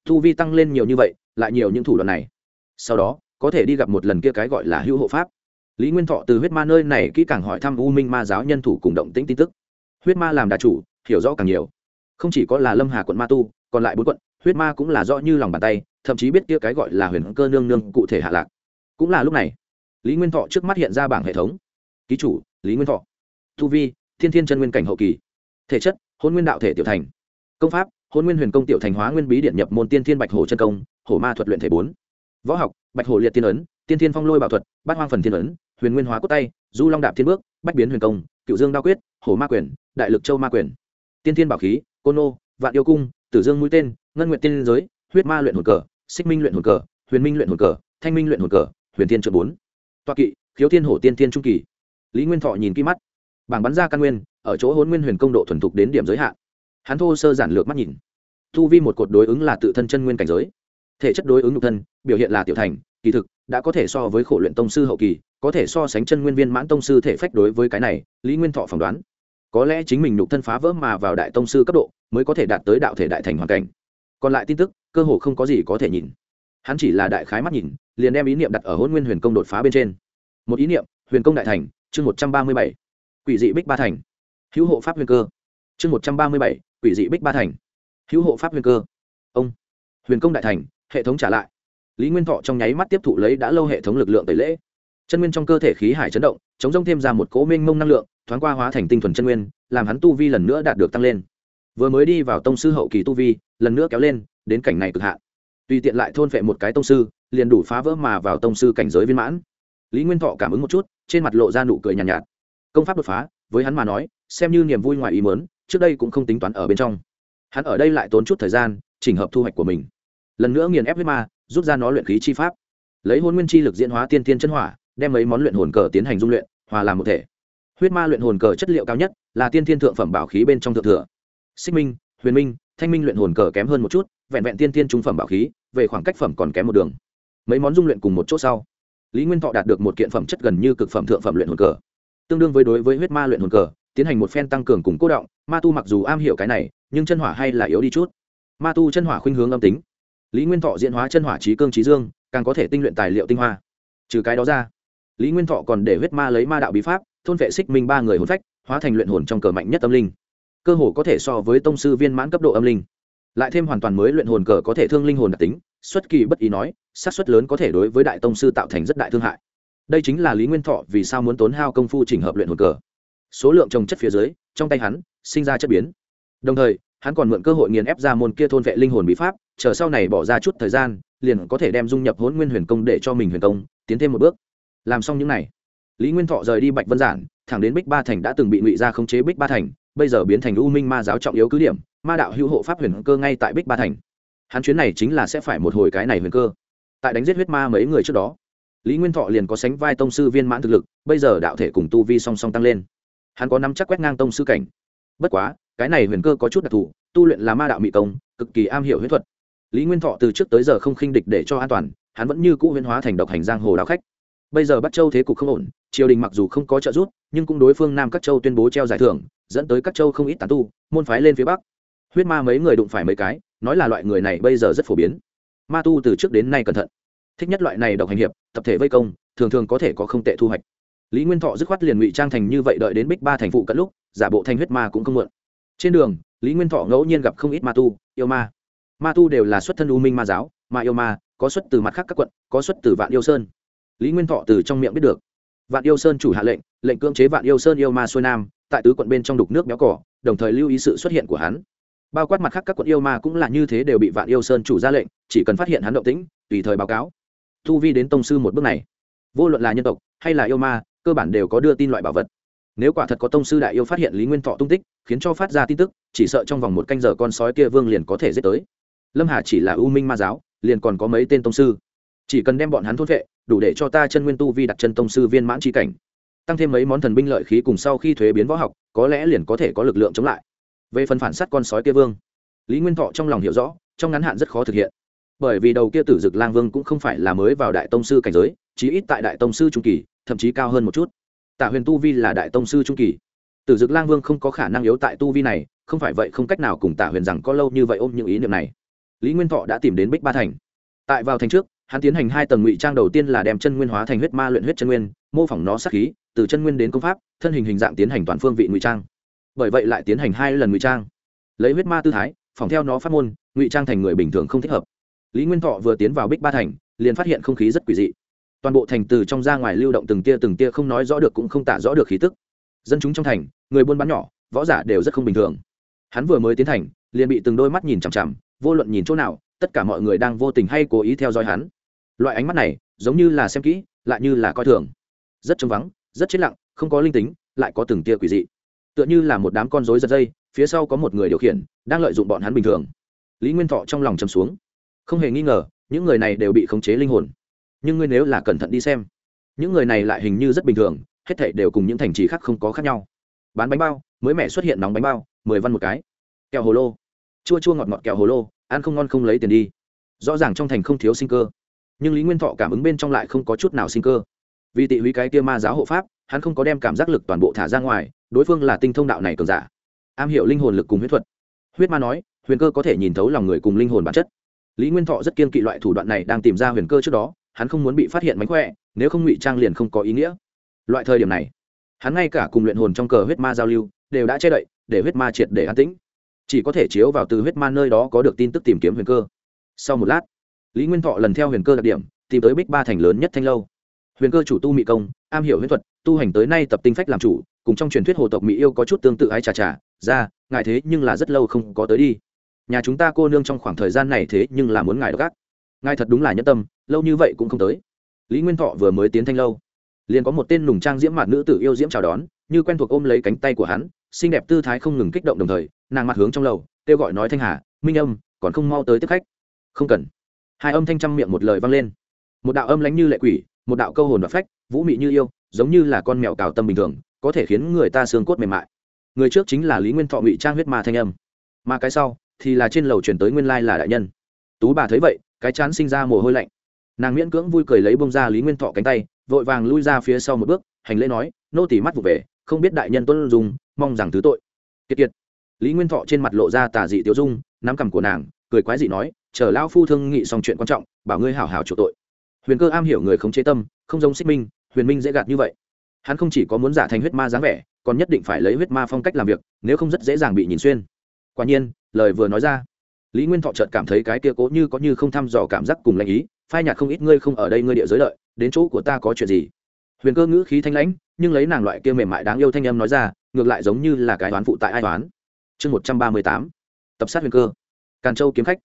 thu vi tăng lên nhiều như vậy, lại nhiều những thủ đoạn này. Sau đó, có thể đi gặp một lần kia cái gọi là hữu hộ pháp. Lý nguyên thọ từ huyết ma nơi này kỹ càng hỏi thăm u minh ma giáo nhân thủ cùng động tĩnh tin tức. Huyết ma làm đà chủ, hiểu rõ càng nhiều. Không chỉ có là lâm hà quận ma tu, còn lại bốn quận, huyết ma cũng là rõ như lòng bàn tay, thậm chí biết kia cái gọi là huyền cơ nương nương cụ thể hạ lạc. Cũng là lúc này, lý nguyên thọ trước mắt hiện ra bảng hệ thống. Ký chủ, lý nguyên thọ. Tu vi, thiên thiên chân nguyên cảnh hậu kỳ. Thể chất, hôn nguyên đạo thể tiểu thành. Công pháp hôn nguyên huyền công tiểu thành hóa nguyên bí điện nhập môn tiên thiên bạch hồ chân công, hổ ma thuật luyện thể bốn. Võ học, bạch hồ liệt tiên ấn, tiên thiên phong lôi bảo thuật, bát hoang phần thiên ấn, huyền nguyên hóa cốt tay, du long đạp thiên bước, bách biến huyền công, cựu dương đao quyết, hổ ma quyền, đại lực châu ma quyền. Tiên thiên bảo khí côn ô vạn yêu cung, tử dương mũi tên, ngân nguyện tiên giới, huyết ma luyện hồn cờ, xích minh luyện hồn cờ, huyền minh luyện hồn cờ, thanh minh luyện hồn cờ, huyền thiên trợ bốn. Toa kỵ, khiếu thiên hổ tiên thiên trung kỳ. Lý nguyên thọ nhìn kỹ mắt. Bảng bắn ra căn nguyên, ở chỗ hôn nguyên huyền công độ thuần thục đến điểm giới hạn hắn thô sơ giản lược mắt nhìn. Thu vi một cột đối ứng là tự thân chân nguyên cảnh giới. Thể chất đối ứng nhục thân, biểu hiện là tiểu thành, kỳ thực, đã có thể so với khổ luyện tông sư hậu kỳ, có thể so sánh chân nguyên viên mãn tông sư thể phách đối với cái này, lý nguyên thọ phỏng đoán. Có lẽ chính mình nhục thân phá vỡ mà vào đại tông sư cấp độ, mới có thể đạt tới đạo thể đại thành hoàn cảnh. Còn lại tin tức, cơ hồ không có gì có thể nhìn. Hắn chỉ là đại khái mắt nhìn, liền đem ý niệm đặt ở hôn nguyên huyền công đột phá bên trên. Một ý niệm, huyền công đại thành, chương một trăm ba mươi bảy. Quỷ dị bích ba thành. Hữu hộ pháp huyền cơ chương một trăm ba mươi bảy quỷ dị bích ba thành. Hữu hộ pháp huyền cơ. Ông. Huyền công đại thành hệ thống trả lại. Lý nguyên thọ trong nháy mắt tiếp thụ lấy đã lâu hệ thống lực lượng tẩy lễ. Chân nguyên trong cơ thể khí hải chấn động chống rông thêm ra một cỗ mênh mông năng lượng thoáng qua hóa thành tinh thuần chân nguyên làm hắn tu vi lần nữa đạt được tăng lên. Vừa mới đi vào tông sư hậu kỳ tu vi lần nữa kéo lên đến cảnh này cực hạn. Tùy tiện lại thôn vệ một cái tông sư liền đủ phá vỡ mà vào tông sư cảnh giới viên mãn. Lý nguyên thọ cảm ứng một chút trên mặt lộ ra nụ cười nhàn nhạt, nhạt. Công pháp đột phá với hắn mà nói xem như niềm vui ngoài ý mớn trước đây cũng không tính toán ở bên trong. Hắn ở đây lại tốn chút thời gian, chỉnh hợp thu hoạch của mình. Lần nữa nghiền ép huyết ma, rút ra nó luyện khí chi pháp. Lấy hôn nguyên chi lực diễn hóa tiên tiên chân hỏa, đem mấy món luyện hồn cờ tiến hành dung luyện, hòa làm một thể. Huyết ma luyện hồn cờ chất liệu cao nhất, là tiên thiên thượng phẩm bảo khí bên trong thượng thừa. Xích minh, huyền minh, thanh minh luyện hồn cờ kém hơn một chút, vẹn vẹn tiên thiên trung phẩm bảo khí, về khoảng cách phẩm còn kém một đường. Mấy món dung luyện cùng một chỗ sau. Lý nguyên thọ đạt được một kiện phẩm chất gần như cực phẩm thượng phẩm luyện hồn cờ. Tương đương với đối với huyết ma luyện hồn cờ tiến hành một phen tăng cường cùng cố động. Ma tu mặc dù am hiểu cái này, nhưng chân hỏa hay là yếu đi chút. Ma tu chân hỏa khuynh hướng âm tính. Lý nguyên thọ diễn hóa chân hỏa trí cương trí dương, càng có thể tinh luyện tài liệu tinh hoa. Trừ cái đó ra, lý nguyên thọ còn để huyết ma lấy ma đạo bí pháp, thôn vệ xích minh ba người hồn phách, hóa thành luyện hồn trong cờ mạnh nhất âm linh. Cơ hồ có thể so với tông sư viên mãn cấp độ âm linh. Lại thêm hoàn toàn mới luyện hồn cờ có thể thương linh hồn đặc tính, xuất kỳ bất ý nói sát xuất lớn có thể đối với đại tông sư tạo thành rất đại thương hại. Đây chính là lý nguyên thọ vì sao muốn tốn hao công phu chỉnh hợp luyện hồn cờ số lượng trồng chất phía dưới, trong tay hắn, sinh ra chất biến. Đồng thời, hắn còn mượn cơ hội nghiền ép ra môn kia thôn vệ linh hồn bí pháp, chờ sau này bỏ ra chút thời gian, liền có thể đem dung nhập hôn nguyên huyền công để cho mình huyền công, tiến thêm một bước. Làm xong những n à y lý nguyên thọ rời đi bạch vân giản, thẳng đến bích ba thành đã từng bị ngụy ra khống chế bích ba thành, bây giờ biến thành u minh ma giáo trọng yếu cứ điểm, ma đạo hữu hộ pháp huyền cơ ngay tại bích ba thành. Hắn chuyến này chính là sẽ phải một hồi cái này huyền cơ. Tại đánh giết huyết ma mấy người trước đó, lý nguyên thọ liền có sánh vai tông sư viên mãn thực lực, bây giờ đạo thể cùng tu vi song song tăng lên hắn có nắm chắc quét ngang tông sư cảnh. Bất quá, cái này huyền cơ có chút đặc thù, tu luyện là ma đạo mỹ công, cực kỳ am hiểu huyết thuật. Lý nguyên thọ từ trước tới giờ không khinh địch để cho an toàn, hắn vẫn như cũ huyên hóa thành độc hành giang hồ đạo khách. Bây giờ bắt châu thế cục không ổn, triều đình mặc dù không có trợ giúp, nhưng cũng đối phương nam các châu tuyên bố treo giải thưởng, dẫn tới các châu không ít tàn tu, môn phái lên phía bắc. Huyết ma mấy người đụng phải mấy cái, nói là loại người này bây giờ rất phổ biến. Ma tu từ trước đến nay cẩn thận. Thích nhất loại này độc hành hiệp, tập thể vây công, thường thường có thể có không tệ thu hoạch lý nguyên thọ dứt khoát liền ngụy trang thành như vậy đợi đến bích ba thành phụ cận lúc, giả bộ thành huyết ma cũng không mượn. Trên đường, lý nguyên thọ ngẫu nhiên gặp không ít ma tu, yêu ma. Ma tu đều là xuất thân u minh ma giáo, ma yêu ma, có xuất từ mặt khác các quận, có xuất từ vạn yêu sơn. Lý nguyên thọ từ trong miệng biết được. Vạn yêu sơn chủ hạ lệnh lệnh cưỡng chế vạn yêu sơn yêu ma xuôi nam, tại tứ quận bên trong đục nước béo cỏ, đồng thời lưu ý sự xuất hiện của hắn. Bao quát mặt khác các quận yêu ma cũng là như thế đều bị vạn yêu sơn chủ ra lệnh, chỉ cần phát hiện hắn động tĩnh, tùy thời báo cáo. Thu vi đến tông sư một bước này. Vô luận là nhân tộc hay là yêu ma cơ bản đều có đưa tin loại bảo vật. Nếu quả thật có tông sư đại yêu phát hiện lý nguyên thọ tung tích, khiến cho phát ra tin tức, chỉ sợ trong vòng một canh giờ con sói kia vương liền có thể giết tới. Lâm hà chỉ là ưu minh ma giáo, liền còn có mấy tên tông sư. Chỉ cần đem bọn hắn thốt vệ, đủ để cho ta chân nguyên tu vi đặt chân tông sư viên mãn tri cảnh. Tăng thêm mấy món thần binh lợi khí cùng sau khi thuế biến võ học, có lẽ liền có thể có lực lượng chống lại. Về phần phản s á t con sói kia vương, lý nguyên thọ trong lòng hiểu rõ, trong ngắn hạn rất khó thực hiện. Bởi vì đầu kia tử dực lang vương cũng không phải là mới vào đại tông sư cảnh giới, chí ít tại đại tông sư trung kỳ thậm chí cao hơn một chút. Tạ huyền tu vi là đại tông sư trung kỳ. Tử dực lang vương không có khả năng yếu tại tu vi này, không phải vậy không cách nào cùng tả huyền rằng có lâu như vậy ôm những ý niệm này. Lý nguyên thọ đã tìm đến bích ba thành. Tại vào thành trước, hắn tiến hành hai tầng ngụy trang đầu tiên là đem chân nguyên hóa thành huyết ma luyện huyết chân nguyên, mô phỏng nó sát khí, từ chân nguyên đến công pháp, thân hình hình dạng tiến hành toàn phương vị ngụy trang. Bởi vậy lại tiến hành hai lần ngụy trang. Lấy huyết ma tư thái, phỏng theo nó phát môn, ngụy trang thành người bình thường không thích hợp. Lý nguyên thọ vừa tiến vào bích ba thành, liền phát hiện không khí rất quỷ dị toàn bộ thành từ trong ra ngoài lưu động từng tia từng tia không nói rõ được cũng không tả rõ được khí tức. Dân chúng trong thành, người buôn bán nhỏ, võ giả đều rất không bình thường. Hắn vừa mới tiến thành, liền bị từng đôi mắt nhìn chằm chằm, vô luận nhìn chỗ nào, tất cả mọi người đang vô tình hay cố ý theo dõi hắn. Loại ánh mắt này, giống như là xem kỹ, lại như là coi thường. Rất trống vắng, rất chết lặng, không có linh tính, lại có từng tia quỷ dị. Tựa như là một đám con rối giật dây, phía sau có một người điều khiển, đang lợi dụng bọn hắn bình thường. Lý nguyên thọ trong lòng chầm xuống. Không hề nghi ngờ, những người này đều bị khống chế linh hồn nhưng ngươi nếu là cẩn thận đi xem, những người này lại hình như rất bình thường, hết thảy đều cùng những thành trì khác không có khác nhau. Bán bánh bao, mới mẹ xuất hiện nóng bánh bao, mười văn một cái. Kẹo hồ lô. Chua chua ngọt ngọt kẹo hồ lô, ăn không ngon không lấy tiền đi. Rõ ràng trong thành không thiếu sinh cơ. Nhưng lý nguyên thọ cảm ứng bên trong lại không có chút nào sinh cơ. Vì tị húy cái kia ma giáo hộ pháp, hắn không có đem cảm giác lực toàn bộ thả ra ngoài, đối phương là tinh thông đạo này cường giả. Am hiểu linh hồn lực cùng huyết thuật. Huyết ma nói, huyền cơ có thể nhìn thấu lòng người cùng linh hồn bản chất. Lý nguyên thọ rất kiên kỵ loại thủ đoạn này đang tìm ra huyền cơ trước đó hắn không muốn bị phát hiện mánh khỏe, nếu không ngụy trang liền không có ý nghĩa. Loại thời điểm này, hắn ngay cả cùng luyện hồn trong cờ huyết ma giao lưu đều đã che đậy, để huyết ma triệt để an tĩnh. Chỉ có thể chiếu vào từ huyết ma nơi đó có được tin tức tìm kiếm huyền cơ. Sau một lát, lý nguyên thọ lần theo huyền cơ đặc điểm, tìm tới bích ba thành lớn nhất thanh lâu. Huyền cơ chủ tu mỹ công, am hiểu huyết thuật, tu hành tới nay tập tinh phách làm chủ, cùng trong truyền thuyết hồ tộc mỹ yêu có chút tương tự ái trà trà ra ngại thế nhưng là rất lâu không có tới đi. Nhà chúng ta cô nương trong khoảng thời gian này thế nhưng là muốn ngài gác ngài thật đúng là nhẫn tâm, lâu như vậy cũng không tới. Lý nguyên thọ vừa mới tiến thanh lâu, liền có một tên nùng trang diễm mặt nữ tử yêu diễm chào đón, như quen thuộc ôm lấy cánh tay của hắn, xinh đẹp tư thái không ngừng kích động đồng thời, nàng mặt hướng trong lầu, kêu gọi nói thanh hà, minh âm, còn không mau tới tiếp khách. Không cần. Hai âm thanh trăm miệng một lời vang lên. Một đạo âm lánh như lệ quỷ, một đạo câu hồn và phách, vũ mị như yêu, giống như là con mèo cào tâm bình thường, có thể khiến người ta xương cốt mềm mại. Người trước chính là lý nguyên thọ ngụy trang huyết ma thanh âm. Mà cái sau thì là trên lầu chuyển tới nguyên lai là đại nhân. Tú bà thấy vậy cái chán sinh ra mồ hôi lạnh. Nàng miễn cưỡng vui cười lấy bông ra lý nguyên thọ cánh tay, vội vàng lui ra phía sau một bước, hành lễ nói, nô tỉ mắt vụ về, không biết đại nhân tuân dùng mong rằng thứ tội. Kiệt kiệt. Lý nguyên thọ trên mặt lộ ra tà dị tiêu dung, nắm cằm của nàng, cười quái dị nói, chờ lão phu thương nghị xong chuyện quan trọng, bảo ngươi hảo hảo chủ tội. Huyền cơ am hiểu người không chế tâm, không giống xích minh, huyền minh dễ gạt như vậy. Hắn không chỉ có muốn giả thành huyết ma dáng vẻ, còn nhất định phải lấy huyết ma phong cách làm việc, nếu không rất dễ dàng bị nhìn xuyên. Quả nhiên, lời vừa nói ra lý nguyên thọ chợt cảm thấy cái kia cố như có như không thăm dò cảm giác cùng lãnh ý, phai nhạt không ít ngươi không ở đây ngươi địa giới lợi, đến chỗ của ta có chuyện gì? Huyền cơ ngữ khí thanh lãnh, nhưng lấy nàng loại kia mềm mại đáng yêu thanh âm nói ra, ngược lại giống như là cái đoán phụ tại ai đoán chương một trăm ba mươi tám, tập sát huyền cơ. Càn châu kiếm khách.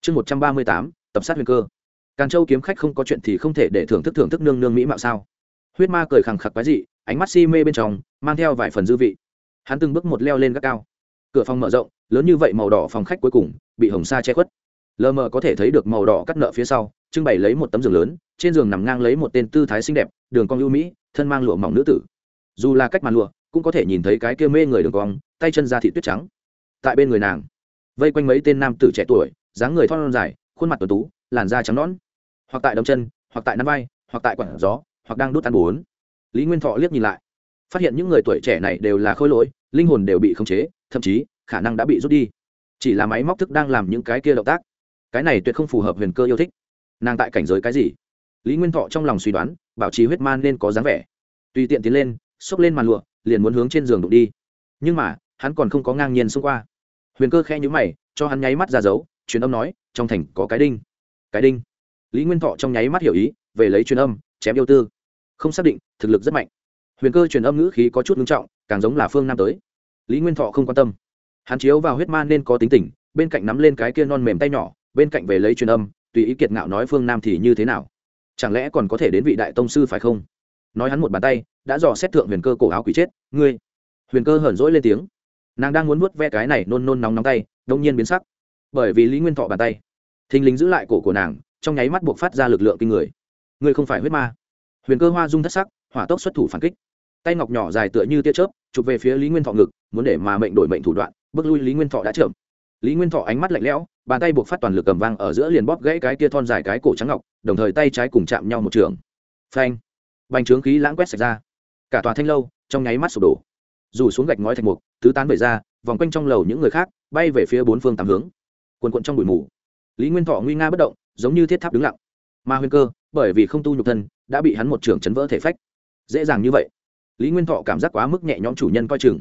Chương một trăm ba mươi tám, tập sát huyền cơ. Càn châu kiếm khách không có chuyện thì không thể để thưởng thức thưởng thức nương nương mỹ mạo sao? Huyết ma cười khẳng khặc quái dị, ánh mắt si mê bên trong, mang theo vài phần dư vị. Hắn từng bước một leo lên gác cao. Cửa phòng mở rộng lớn như vậy màu đỏ phòng khách cuối cùng, bị hồng sa che khuất. Lờ mờ có thể thấy được màu đỏ cắt nợ phía sau, trưng bày lấy một tấm giường lớn, trên giường nằm ngang lấy một tên tư thái xinh đẹp, đường cong ưu mỹ, thân mang lụa mỏng nữ tử. Dù là cách màn lụa, cũng có thể nhìn thấy cái kia mê người đường cong, tay chân da thị tuyết trắng. Tại bên người nàng, vây quanh mấy tên nam tử trẻ tuổi, dáng người thon dài, khuôn mặt tuần tú, làn da trắng nõn. Hoặc tại đống chân, hoặc tại nắm vai, hoặc tại quảng gió, hoặc đang đốt ăn bốn lý nguyên thọ liếc nhìn lại, phát hiện những người tuổi trẻ này đều là khôi lỗi, linh hồn đều bị khống chế, thậm chí khả năng đã bị rút đi. Chỉ là máy móc thức đang làm những cái kia động tác. Cái này tuyệt không phù hợp huyền cơ yêu thích. Nàng tại cảnh giới cái gì? Lý nguyên thọ trong lòng suy đoán, bảo trì huyết man nên có dáng vẻ. Tùy tiện tiến lên, xốc lên màn lụa, liền muốn hướng trên giường đụng đi. Nhưng mà, hắn còn không có ngang nhiên xông qua. Huyền cơ khe nhữ mày, cho hắn nháy mắt ra dấu, truyền âm nói, trong thành có cái đinh. Cái đinh. Lý nguyên thọ trong nháy mắt hiểu ý, về lấy truyền âm, chém yêu tư. Không xác định, thực lực rất mạnh. Huyền cơ truyền âm ngữ khí có chút ngưng trọng, càng giống là phương nam tới. Lý nguyên thọ không quan tâm hắn chiếu vào huyết ma nên có tính tình, bên cạnh nắm lên cái kia non mềm tay nhỏ, bên cạnh về lấy truyền âm, tùy ý kiệt ngạo nói phương nam thì như thế nào? Chẳng lẽ còn có thể đến vị đại tông sư phải không? Nói hắn một bàn tay, đã dò xét thượng huyền cơ cổ áo quỷ chết, ngươi. Huyền cơ hởn rỗi lên tiếng. Nàng đang muốn nuốt ve cái này nôn nôn nóng nóng tay đông nhiên biến sắc. Bởi vì lý nguyên thọ bàn tay, thình lình giữ lại cổ của nàng, trong nháy mắt buộc phát ra lực lượng kinh người. Ngươi không phải huyết ma. Huyền cơ hoa dung thất sắc, hỏa tốc xuất thủ phản kích. Tay ngọc nhỏ dài tựa như tia chớp, chụp về phía lý nguyên thọ ngực, muốn để mà mệnh đổi mệnh thủ đoạn bước lui lý nguyên thọ đã chậm. Lý nguyên thọ ánh mắt lạnh lẽo, bàn tay buộc phát toàn lực cầm vang ở giữa liền bóp gãy cái kia thon dài cái cổ trắng ngọc, đồng thời tay trái cùng chạm nhau một trường. Phanh! Bành trướng khí lãng quét sạch ra. Cả tòa thanh lâu, trong nháy mắt sụp đổ. Dù xuống gạch ngói thành mục, tứ tán về ra, vòng quanh trong lầu những người khác, bay về phía bốn phương tám hướng. Quần quận trong bụi mù. Lý nguyên thọ nguy nga bất động, giống như thiết tháp đứng lặng. Mà huyền cơ, bởi vì không tu nhục thân, đã bị hắn một trường chấn vỡ thể phách. Dễ dàng như vậy. Lý nguyên thọ cảm giác quá mức nhẹ nhõm chủ nhân coi chừng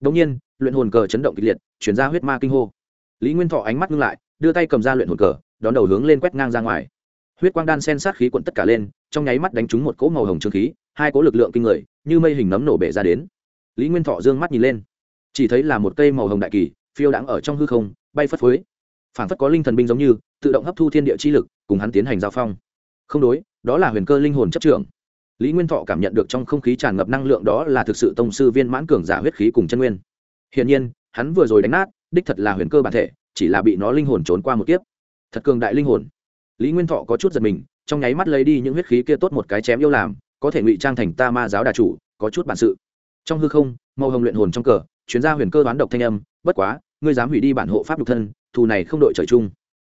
đồng nhiên, luyện hồn cờ chấn động kịch liệt, chuyển ra huyết ma kinh hô. Lý nguyên thọ ánh mắt ngưng lại, đưa tay cầm ra luyện hồn cờ, đón đầu hướng lên quét ngang ra ngoài. Huyết quang đan sen sát khí cuộn tất cả lên, trong nháy mắt đánh trúng một cỗ màu hồng trương khí, hai cỗ lực lượng kinh người, như mây hình nấm nổ bể ra đến. Lý nguyên thọ dương mắt nhìn lên. Chỉ thấy là một cây màu hồng đại kỳ, phiêu đãng ở trong hư không, bay phất phới. Phản phất có linh thần binh giống như, tự động hấp thu thiên địa chi lực, cùng hắn tiến hành giao phong. Không đối, đó là huyền cơ linh hồn chấp trưởng lý nguyên thọ cảm nhận được trong không khí tràn ngập năng lượng đó là thực sự tông sư viên mãn cường giả huyết khí cùng chân nguyên. Hiển nhiên, hắn vừa rồi đánh nát, đích thật là huyền cơ bản thể, chỉ là bị nó linh hồn trốn qua một kiếp. Thật cường đại linh hồn. Lý nguyên thọ có chút giật mình, trong nháy mắt lấy đi những huyết khí kia tốt một cái chém yêu làm, có thể ngụy trang thành ta ma giáo đà chủ, có chút bản sự. Trong hư không, màu hồng luyện hồn trong cờ chuyên gia huyền cơ đoán độc thanh âm, bất quá, ngươi dám hủy đi bản hộ pháp độc thân, thù này không đội trời chung.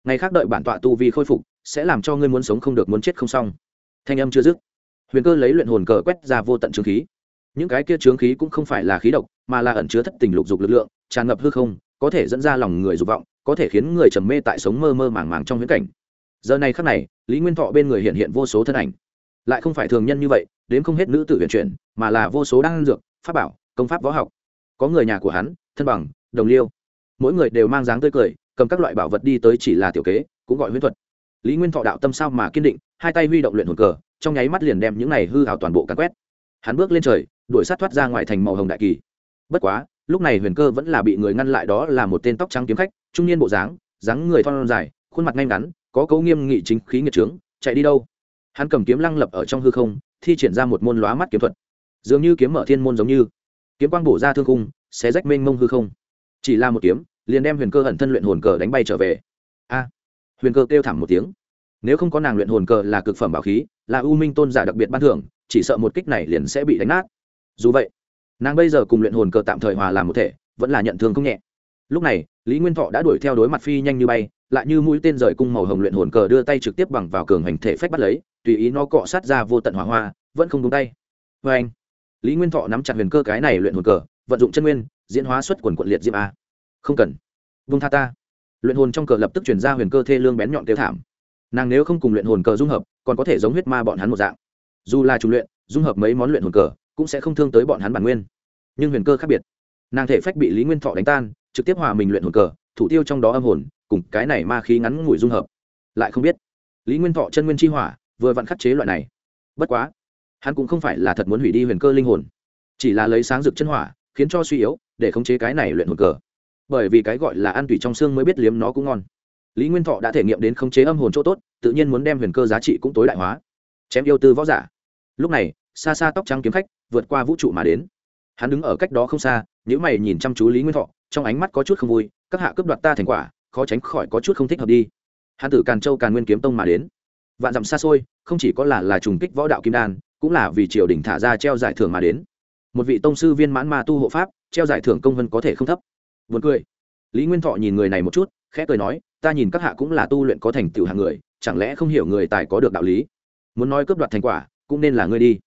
Ngày khác đợi bản tọa tu vi khôi phục, sẽ làm cho ngươi muốn sống không được muốn chết không xong. Thanh âm chưa dứt huyền cơ lấy luyện hồn cờ quét ra vô tận trướng khí. Những cái kia trướng khí cũng không phải là khí độc, mà là ẩn chứa thất tình lục dục lực lượng, tràn ngập hư không, có thể dẫn ra lòng người dục vọng, có thể khiến người trầm mê tại sống mơ mơ màng màng trong huyễn cảnh. Giờ này khắc này, lý nguyên thọ bên người hiện hiện vô số thân ảnh. Lại không phải thường nhân như vậy, đến không hết nữ tử huyền chuyển, mà là vô số đan dược, pháp bảo, công pháp võ học. Có người nhà của hắn, thân bằng, đồng liêu. Mỗi người đều mang dáng tươi cười, cầm các loại bảo vật đi tới chỉ là tiểu kế, cũng gọi huyễn thuật. Lý nguyên thọ đạo tâm sao mà kiên định, hai tay huy động luyện hồn cờ trong nháy mắt liền đem những này hư hào toàn bộ cắn quét. Hắn bước lên trời, đuổi sát thoát ra ngoài thành màu hồng đại kỳ. Bất quá, lúc này huyền cơ vẫn là bị người ngăn lại đó là một tên tóc trắng kiếm khách, trung niên bộ dáng dáng người thon dài, khuôn mặt ngay ngắn, có cấu nghiêm nghị chính khí nghiệt trướng, chạy đi đâu? Hắn cầm kiếm lăng lập ở trong hư không, thi triển ra một môn lóa mắt kiếm thuật. Dường như kiếm mở thiên môn giống như. Kiếm quang bổ ra thương khung, xé rách mênh mông hư không. Chỉ là một kiếm, liền đem huyền cơ hận thân luyện hồn cờ đánh bay trở về. A! Huyền cơ kêu thảm một tiếng. Nếu không có nàng luyện hồn cờ là cực phẩm bảo khí là u minh tôn giả đặc biệt ban thưởng, chỉ sợ một kích này liền sẽ bị đánh nát. Dù vậy, nàng bây giờ cùng luyện hồn cờ tạm thời hòa làm một thể, vẫn là nhận thương không nhẹ. Lúc này, lý nguyên thọ đã đuổi theo đối mặt phi nhanh như bay, lại như mũi tên rời cung màu hồng luyện hồn cờ đưa tay trực tiếp bằng vào cường hành thể phách bắt lấy, tùy ý nó cọ sát ra vô tận hỏa hoa, vẫn không đúng tay. Vê anh, lý nguyên thọ nắm chặt huyền cơ cái này luyện hồn cờ, vận dụng chân nguyên, diễn hóa xuất quần quận liệt diệm a. Không cần. Vung tha ta. Luyện hồn trong cờ lập tức chuyển ra huyền cơ thê lương bén nhọn tiêu thảm nàng nếu không cùng luyện hồn cờ dung hợp, còn có thể giống huyết ma bọn hắn một dạng. Dù là chủ luyện, dung hợp mấy món luyện hồn cờ, cũng sẽ không thương tới bọn hắn bản nguyên. Nhưng huyền cơ khác biệt. Nàng thể phách bị lý nguyên thọ đánh tan, trực tiếp hòa mình luyện hồn cờ, thủ tiêu trong đó âm hồn, cùng cái này ma khí ngắn ngủi dung hợp. Lại không biết, lý nguyên thọ chân nguyên chi hỏa, vừa vặn khắc chế loại này. Bất quá, hắn cũng không phải là thật muốn hủy đi huyền cơ linh hồn. Chỉ là lấy sáng rực chân hỏa, khiến cho suy yếu, để khống chế cái này luyện hồn cờ. Bởi vì cái gọi là ăn tủy trong xương mới biết liếm nó cũng ngon lý nguyên thọ đã thể nghiệm đến khống chế âm hồn chỗ tốt, tự nhiên muốn đem huyền cơ giá trị cũng tối đại hóa. Chém yêu tư võ giả. Lúc này, xa xa tóc trắng kiếm khách vượt qua vũ trụ mà đến. Hắn đứng ở cách đó không xa nếu mày nhìn chăm chú lý nguyên thọ, trong ánh mắt có chút không vui, các hạ cướp đoạt ta thành quả, khó tránh khỏi có chút không thích hợp đi. Hắn tử càn châu càn nguyên kiếm tông mà đến. Vạn dặm xa xôi, không chỉ có là là trùng kích võ đạo kim đan, cũng là vì triều đình thả ra treo giải thưởng mà đến. Một vị tông sư viên mãn ma tu hộ pháp, treo giải thưởng công vân có thể không thấp. Vượt cười. Lý nguyên thọ nhìn người này một chút, khẽ cười nói ta nhìn các hạ cũng là tu luyện có thành tựu hạng người, chẳng lẽ không hiểu người tài có được đạo lý? Muốn nói cướp đoạt thành quả, cũng nên là ngươi đi.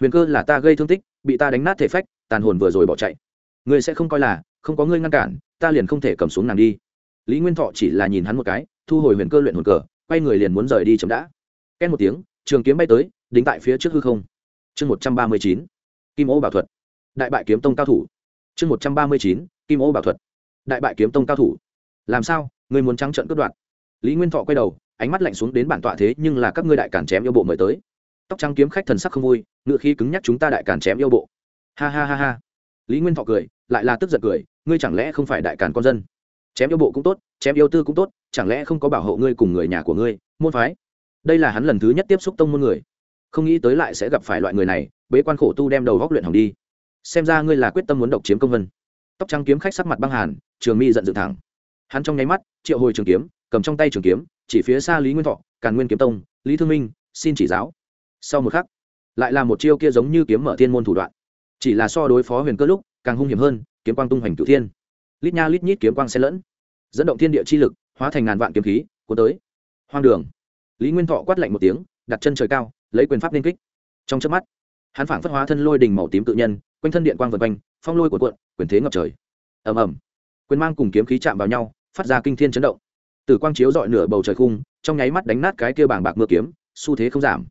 Huyền cơ là ta gây thương tích, bị ta đánh nát thể phách, tàn hồn vừa rồi bỏ chạy. Ngươi sẽ không coi là, không có ngươi ngăn cản, ta liền không thể cầm xuống nàng đi. Lý nguyên thọ chỉ là nhìn hắn một cái, thu hồi huyền cơ luyện hồn cờ, quay người liền muốn rời đi chấm đã. Ken một tiếng, trường kiếm bay tới, đính tại phía trước hư không. Chương một trăm ba mươi chín, kim ô bảo thuật. Đại bại kiếm tông cao thủ. Chương một trăm ba mươi chín, kim ô bảo thuật. Đại bại kiếm tông cao thủ. Làm sao? Người muốn trắng trận cướp đoạt. Lý nguyên thọ quay đầu, ánh mắt lạnh xuống đến bản tọa thế nhưng là các ngươi đại cản chém yêu bộ mời tới. Tóc trắng kiếm khách thần sắc không vui, ngựa khí cứng nhắc chúng ta đại cản chém yêu bộ. Ha ha ha ha. Lý nguyên thọ cười, lại là tức giận cười, ngươi chẳng lẽ không phải đại cản con dân? Chém yêu bộ cũng tốt, chém yêu tư cũng tốt, chẳng lẽ không có bảo hộ ngươi cùng người nhà của ngươi, môn phái? Đây là hắn lần thứ nhất tiếp xúc tông môn người. Không nghĩ tới lại sẽ gặp phải loại người này, bế quan khổ tu đem đầu góc luyện hỏng đi. Xem ra ngươi là quyết tâm muốn độc chiếm công vân. Tóc trắng kiếm khách sắc mặt băng hàn, trường mi giận dự thẳng hắn trong nháy mắt, triệu hồi trường kiếm, cầm trong tay trường kiếm, chỉ phía xa lý nguyên thọ, càn nguyên kiếm tông, lý thương minh, xin chỉ giáo. Sau một khắc, lại là một chiêu kia giống như kiếm mở thiên môn thủ đoạn. Chỉ là so đối phó huyền cơ lúc, càng hung hiểm hơn, kiếm quang tung hoành cửu thiên. Lít nha lít nhít kiếm quang xen lẫn, dẫn động thiên địa chi lực, hóa thành ngàn vạn kiếm khí, cuốn tới. Hoang đường. Lý nguyên thọ quát lạnh một tiếng, đặt chân trời cao, lấy quyền pháp liên kích. Trong chớp mắt, hắn phảng phất hóa thân lôi đình màu tím tự nhân, quanh thân điện quang vượt quanh, phong lôi của cuộn, quyền thế ngập trời. Ầm ầm. Quyền mang cùng kiếm khí chạm vào nhau phát ra kinh thiên chấn động. Tử quang chiếu dọi nửa bầu trời khung, trong nháy mắt đánh nát cái kia bảng bạc mưa kiếm, xu thế không giảm.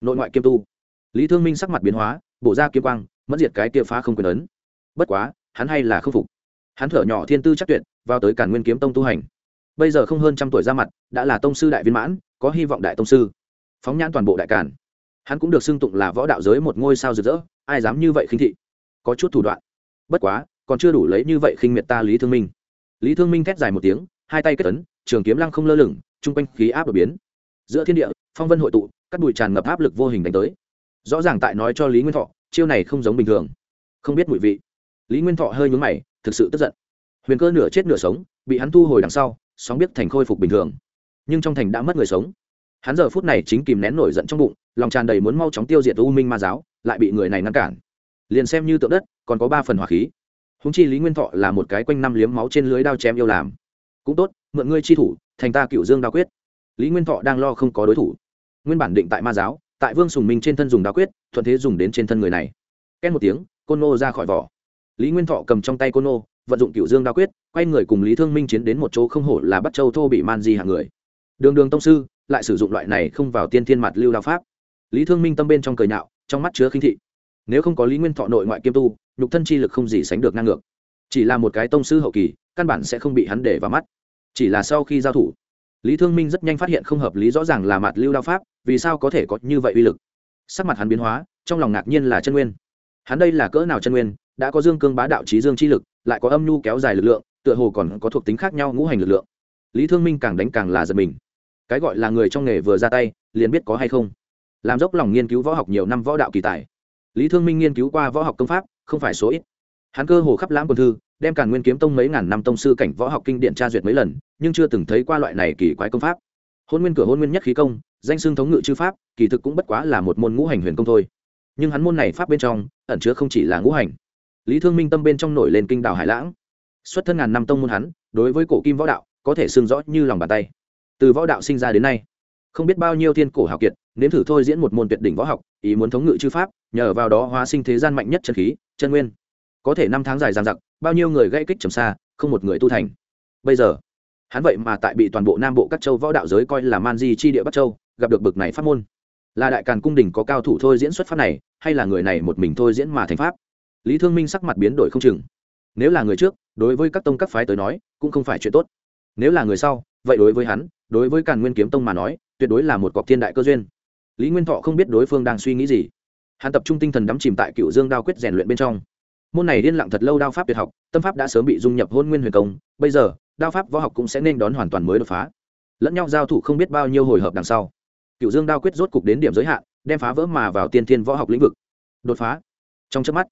Nội ngoại kiêm tu. Lý thương minh sắc mặt biến hóa, bổ ra kiếm quang mất diệt cái kia phá không quyền ấn. Bất quá, hắn hay là khâm phục. Hắn thở nhỏ thiên tư chắc tuyệt, vào tới cản nguyên kiếm tông tu hành. Bây giờ không hơn trăm tuổi ra mặt, đã là tông sư đại viên mãn, có hy vọng đại tông sư. Phóng nhãn toàn bộ đại cản hắn cũng được xưng tụng là võ đạo giới một ngôi sao rực rỡ, ai dám như vậy khinh thị? Có chút thủ đoạn. Bất quá, còn chưa đủ lấy như vậy khinh miệt ta lý thương minh lý thương minh thét dài một tiếng, hai tay kết ấn, trường kiếm lăng không lơ lửng, chung quanh khí áp đột biến. Giữa thiên địa, phong vân hội tụ, các bụi tràn ngập áp lực vô hình đánh tới. Rõ ràng tại nói cho lý nguyên thọ, chiêu này không giống bình thường. Không biết mùi vị. Lý nguyên thọ hơi nhúng mày, thực sự tức giận. Huyền cơ nửa chết nửa sống, bị hắn thu hồi đằng sau, sóng biết thành khôi phục bình thường. Nhưng trong thành đã mất người sống. Hắn giờ phút này chính kìm nén nổi giận trong bụng, lòng tràn đầy muốn mau chóng tiêu diệt u minh ma giáo, lại bị người này ngăn cản. Liền xem như tượng đất, còn có ba phần hỏa khí húng chi lý nguyên thọ là một cái quanh năm liếm máu trên lưới đao chém yêu làm. Cũng tốt, mượn ngươi chi thủ, thành ta cựu dương đao quyết. Lý nguyên thọ đang lo không có đối thủ. Nguyên bản định tại ma giáo, tại vương sùng minh trên thân dùng đao quyết, thuận thế dùng đến trên thân người này. Ken một tiếng, côn nô ra khỏi vỏ. Lý nguyên thọ cầm trong tay côn nô, vận dụng cựu dương đao quyết, quay người cùng lý thương minh chiến đến một chỗ không hổ là bắt châu thô bị man di hàng người. Đường đường tông sư, lại sử dụng loại này không vào tiên thiên mặt lưu đao pháp. Lý thương minh tâm bên trong cười nhạo, trong mắt chứa khinh thị. Nếu không có lý nguyên thọ nội ngoại kiêm tu nhục thân chi lực không gì sánh được ngang ngược. Chỉ là một cái tông sư hậu kỳ, căn bản sẽ không bị hắn để vào mắt. Chỉ là sau khi giao thủ, lý thương minh rất nhanh phát hiện không hợp lý rõ ràng là mặt lưu đao pháp, vì sao có thể có như vậy uy lực. Sắc mặt hắn biến hóa, trong lòng ngạc nhiên là chân nguyên. Hắn đây là cỡ nào chân nguyên, đã có dương cương bá đạo trí dương chi lực, lại có âm nhu kéo dài lực lượng, tựa hồ còn có thuộc tính khác nhau ngũ hành lực lượng. Lý thương minh càng đánh càng là giật mình. Cái gọi là người trong nghề vừa ra tay, liền biết có hay không. Làm dốc lòng nghiên cứu võ học nhiều năm võ đạo kỳ tài. Lý thương minh nghiên cứu qua võ học công pháp không phải số ít. Hắn cơ hồ khắp lãm quân thư, đem càn nguyên kiếm tông mấy ngàn năm tông sư cảnh võ học kinh điện tra duyệt mấy lần, nhưng chưa từng thấy qua loại này kỳ quái công pháp. Hôn nguyên cửa hôn nguyên nhất khí công, danh xưng thống ngự chư pháp, kỳ thực cũng bất quá là một môn ngũ hành huyền công thôi. Nhưng hắn môn này pháp bên trong, ẩn chứa không chỉ là ngũ hành. Lý thương minh tâm bên trong nổi lên kinh đảo hải lãng. Xuất thân ngàn năm tông môn hắn, đối với cổ kim võ đạo, có thể xương rõ như lòng bàn tay. Từ võ đạo sinh ra đến nay, không biết bao nhiêu thiên cổ hào kiệt, nếm thử thôi diễn một môn tuyệt đỉnh võ học ý muốn thống ngự chư pháp, nhờ vào đó hóa sinh thế gian mạnh nhất chân khí, chân nguyên. Có thể năm tháng dài dằng dặc, bao nhiêu người gây kích trầm xa, không một người tu thành. Bây giờ, hắn vậy mà tại bị toàn bộ nam bộ các châu võ đạo giới coi là man di chi địa bắc châu, gặp được bực này pháp môn. Là đại càn cung đình có cao thủ thôi diễn xuất pháp này, hay là người này một mình thôi diễn mà thành pháp? Lý thương minh sắc mặt biến đổi không chừng. Nếu là người trước, đối với các tông các phái tới nói, cũng không phải chuyện tốt. Nếu là người sau, vậy đối với hắn, đối với càn nguyên kiếm tông mà nói, tuyệt đối là một cọc thiên đại cơ duyên lý nguyên thọ không biết đối phương đang suy nghĩ gì. Hắn tập trung tinh thần đắm chìm tại cựu dương đao quyết rèn luyện bên trong. Môn này liên lặng thật lâu đao pháp tuyệt học, tâm pháp đã sớm bị dung nhập hôn nguyên huyền công, bây giờ, đao pháp võ học cũng sẽ nên đón hoàn toàn mới đột phá. Lẫn nhau giao thủ không biết bao nhiêu hồi hợp đằng sau. Cựu dương đao quyết rốt cục đến điểm giới hạn, đem phá vỡ mà vào tiên thiên võ học lĩnh vực. Đột phá. Trong chớp mắt,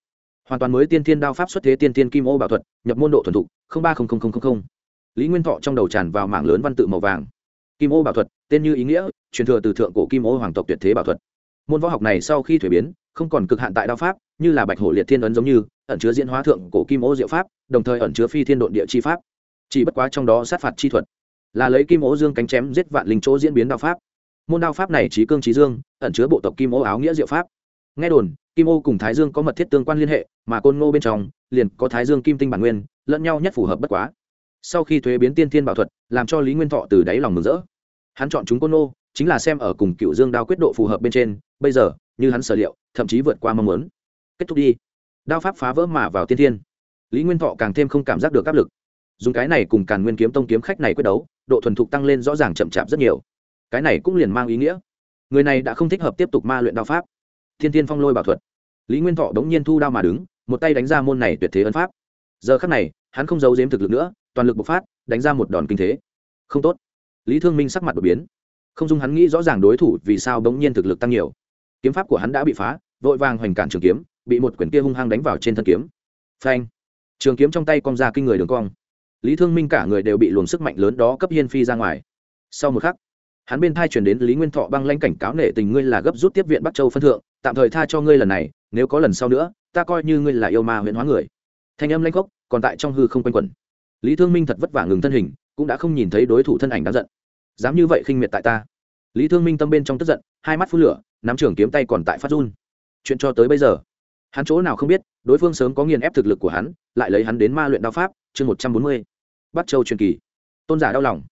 hoàn toàn mới tiên thiên đao pháp xuất thế tiên thiên kim ô bảo thuật, nhập môn độ thuần thục ba lý nguyên thọ trong đầu tràn vào mảng lớn văn tự màu vàng. Kim ô bảo thuật, tên như ý nghĩa truyền thừa từ thượng cổ kim ô hoàng tộc tuyệt thế bảo thuật. Môn võ học này sau khi thuế biến, không còn cực hạn tại đao pháp, như là bạch hổ liệt thiên ấn giống như, ẩn chứa diễn hóa thượng cổ kim ô diệu pháp, đồng thời ẩn chứa phi thiên độn địa chi pháp. Chỉ bất quá trong đó sát phạt chi thuật, là lấy kim ô dương cánh chém giết vạn linh chỗ diễn biến đao pháp. Môn đao pháp này trí cương trí dương, ẩn chứa bộ tộc kim ô áo nghĩa diệu pháp. Nghe đồn, kim ô cùng thái dương có mật thiết tương quan liên hệ, mà côn ngô bên trong, liền có thái dương kim tinh bản nguyên, lẫn nhau nhất phù hợp bất quá. Sau khi thuế biến tiên thiên bảo thuật, làm cho lý nguyên thọ từ đáy lòng mừng rỡ. Hắn chọn chúng côn ngô chính là xem ở cùng cựu dương đao quyết độ phù hợp bên trên, bây giờ, như hắn sở liệu, thậm chí vượt qua mong muốn. Kết thúc đi. Đao pháp phá vỡ mà vào tiên thiên. Lý nguyên thọ càng thêm không cảm giác được áp lực. Dùng cái này cùng càn nguyên kiếm tông kiếm khách này quyết đấu, độ thuần thục tăng lên rõ ràng chậm chạp rất nhiều. Cái này cũng liền mang ý nghĩa. Người này đã không thích hợp tiếp tục ma luyện đao pháp. Thiên thiên phong lôi bảo thuật. Lý nguyên thọ đống nhiên thu đao mà đứng, một tay đánh ra môn này tuyệt thế ấn pháp. Giờ khắc này, hắn không giấu giếm thực lực nữa, toàn lực bộc phát, đánh ra một đòn kinh thế. Không tốt. Lý thương minh sắc mặt đột biến không dung hắn nghĩ rõ ràng đối thủ vì sao bỗng nhiên thực lực tăng nhiều. Kiếm pháp của hắn đã bị phá, vội vàng hoành cản trường kiếm, bị một quyển kia hung hăng đánh vào trên thân kiếm. Phanh! Trường kiếm trong tay cong ra kinh người đường cong. Lý thương minh cả người đều bị luồng sức mạnh lớn đó cấp hiên phi ra ngoài. Sau một khắc, hắn bên thai chuyển đến lý nguyên thọ băng lanh cảnh cáo nể tình ngươi là gấp rút tiếp viện bắc châu phân thượng, tạm thời tha cho ngươi lần này, nếu có lần sau nữa, ta coi như ngươi là yêu ma huyện hóa người. Thanh âm lanh gốc còn tại trong hư không quanh quẩn. Lý thương minh thật vất vả ngừng thân hình, cũng đã không nhìn thấy đối thủ thân ảnh đáng giận dám như vậy khinh miệt tại ta. Lý thương minh tâm bên trong tức giận, hai mắt phun lửa, nắm trường kiếm tay còn tại phát run. Chuyện cho tới bây giờ, hắn chỗ nào không biết, đối phương sớm có nghiền ép thực lực của hắn, lại lấy hắn đến ma luyện đao pháp, chương một trăm bốn mươi, bắc châu truyền kỳ. Tôn giả đau lòng.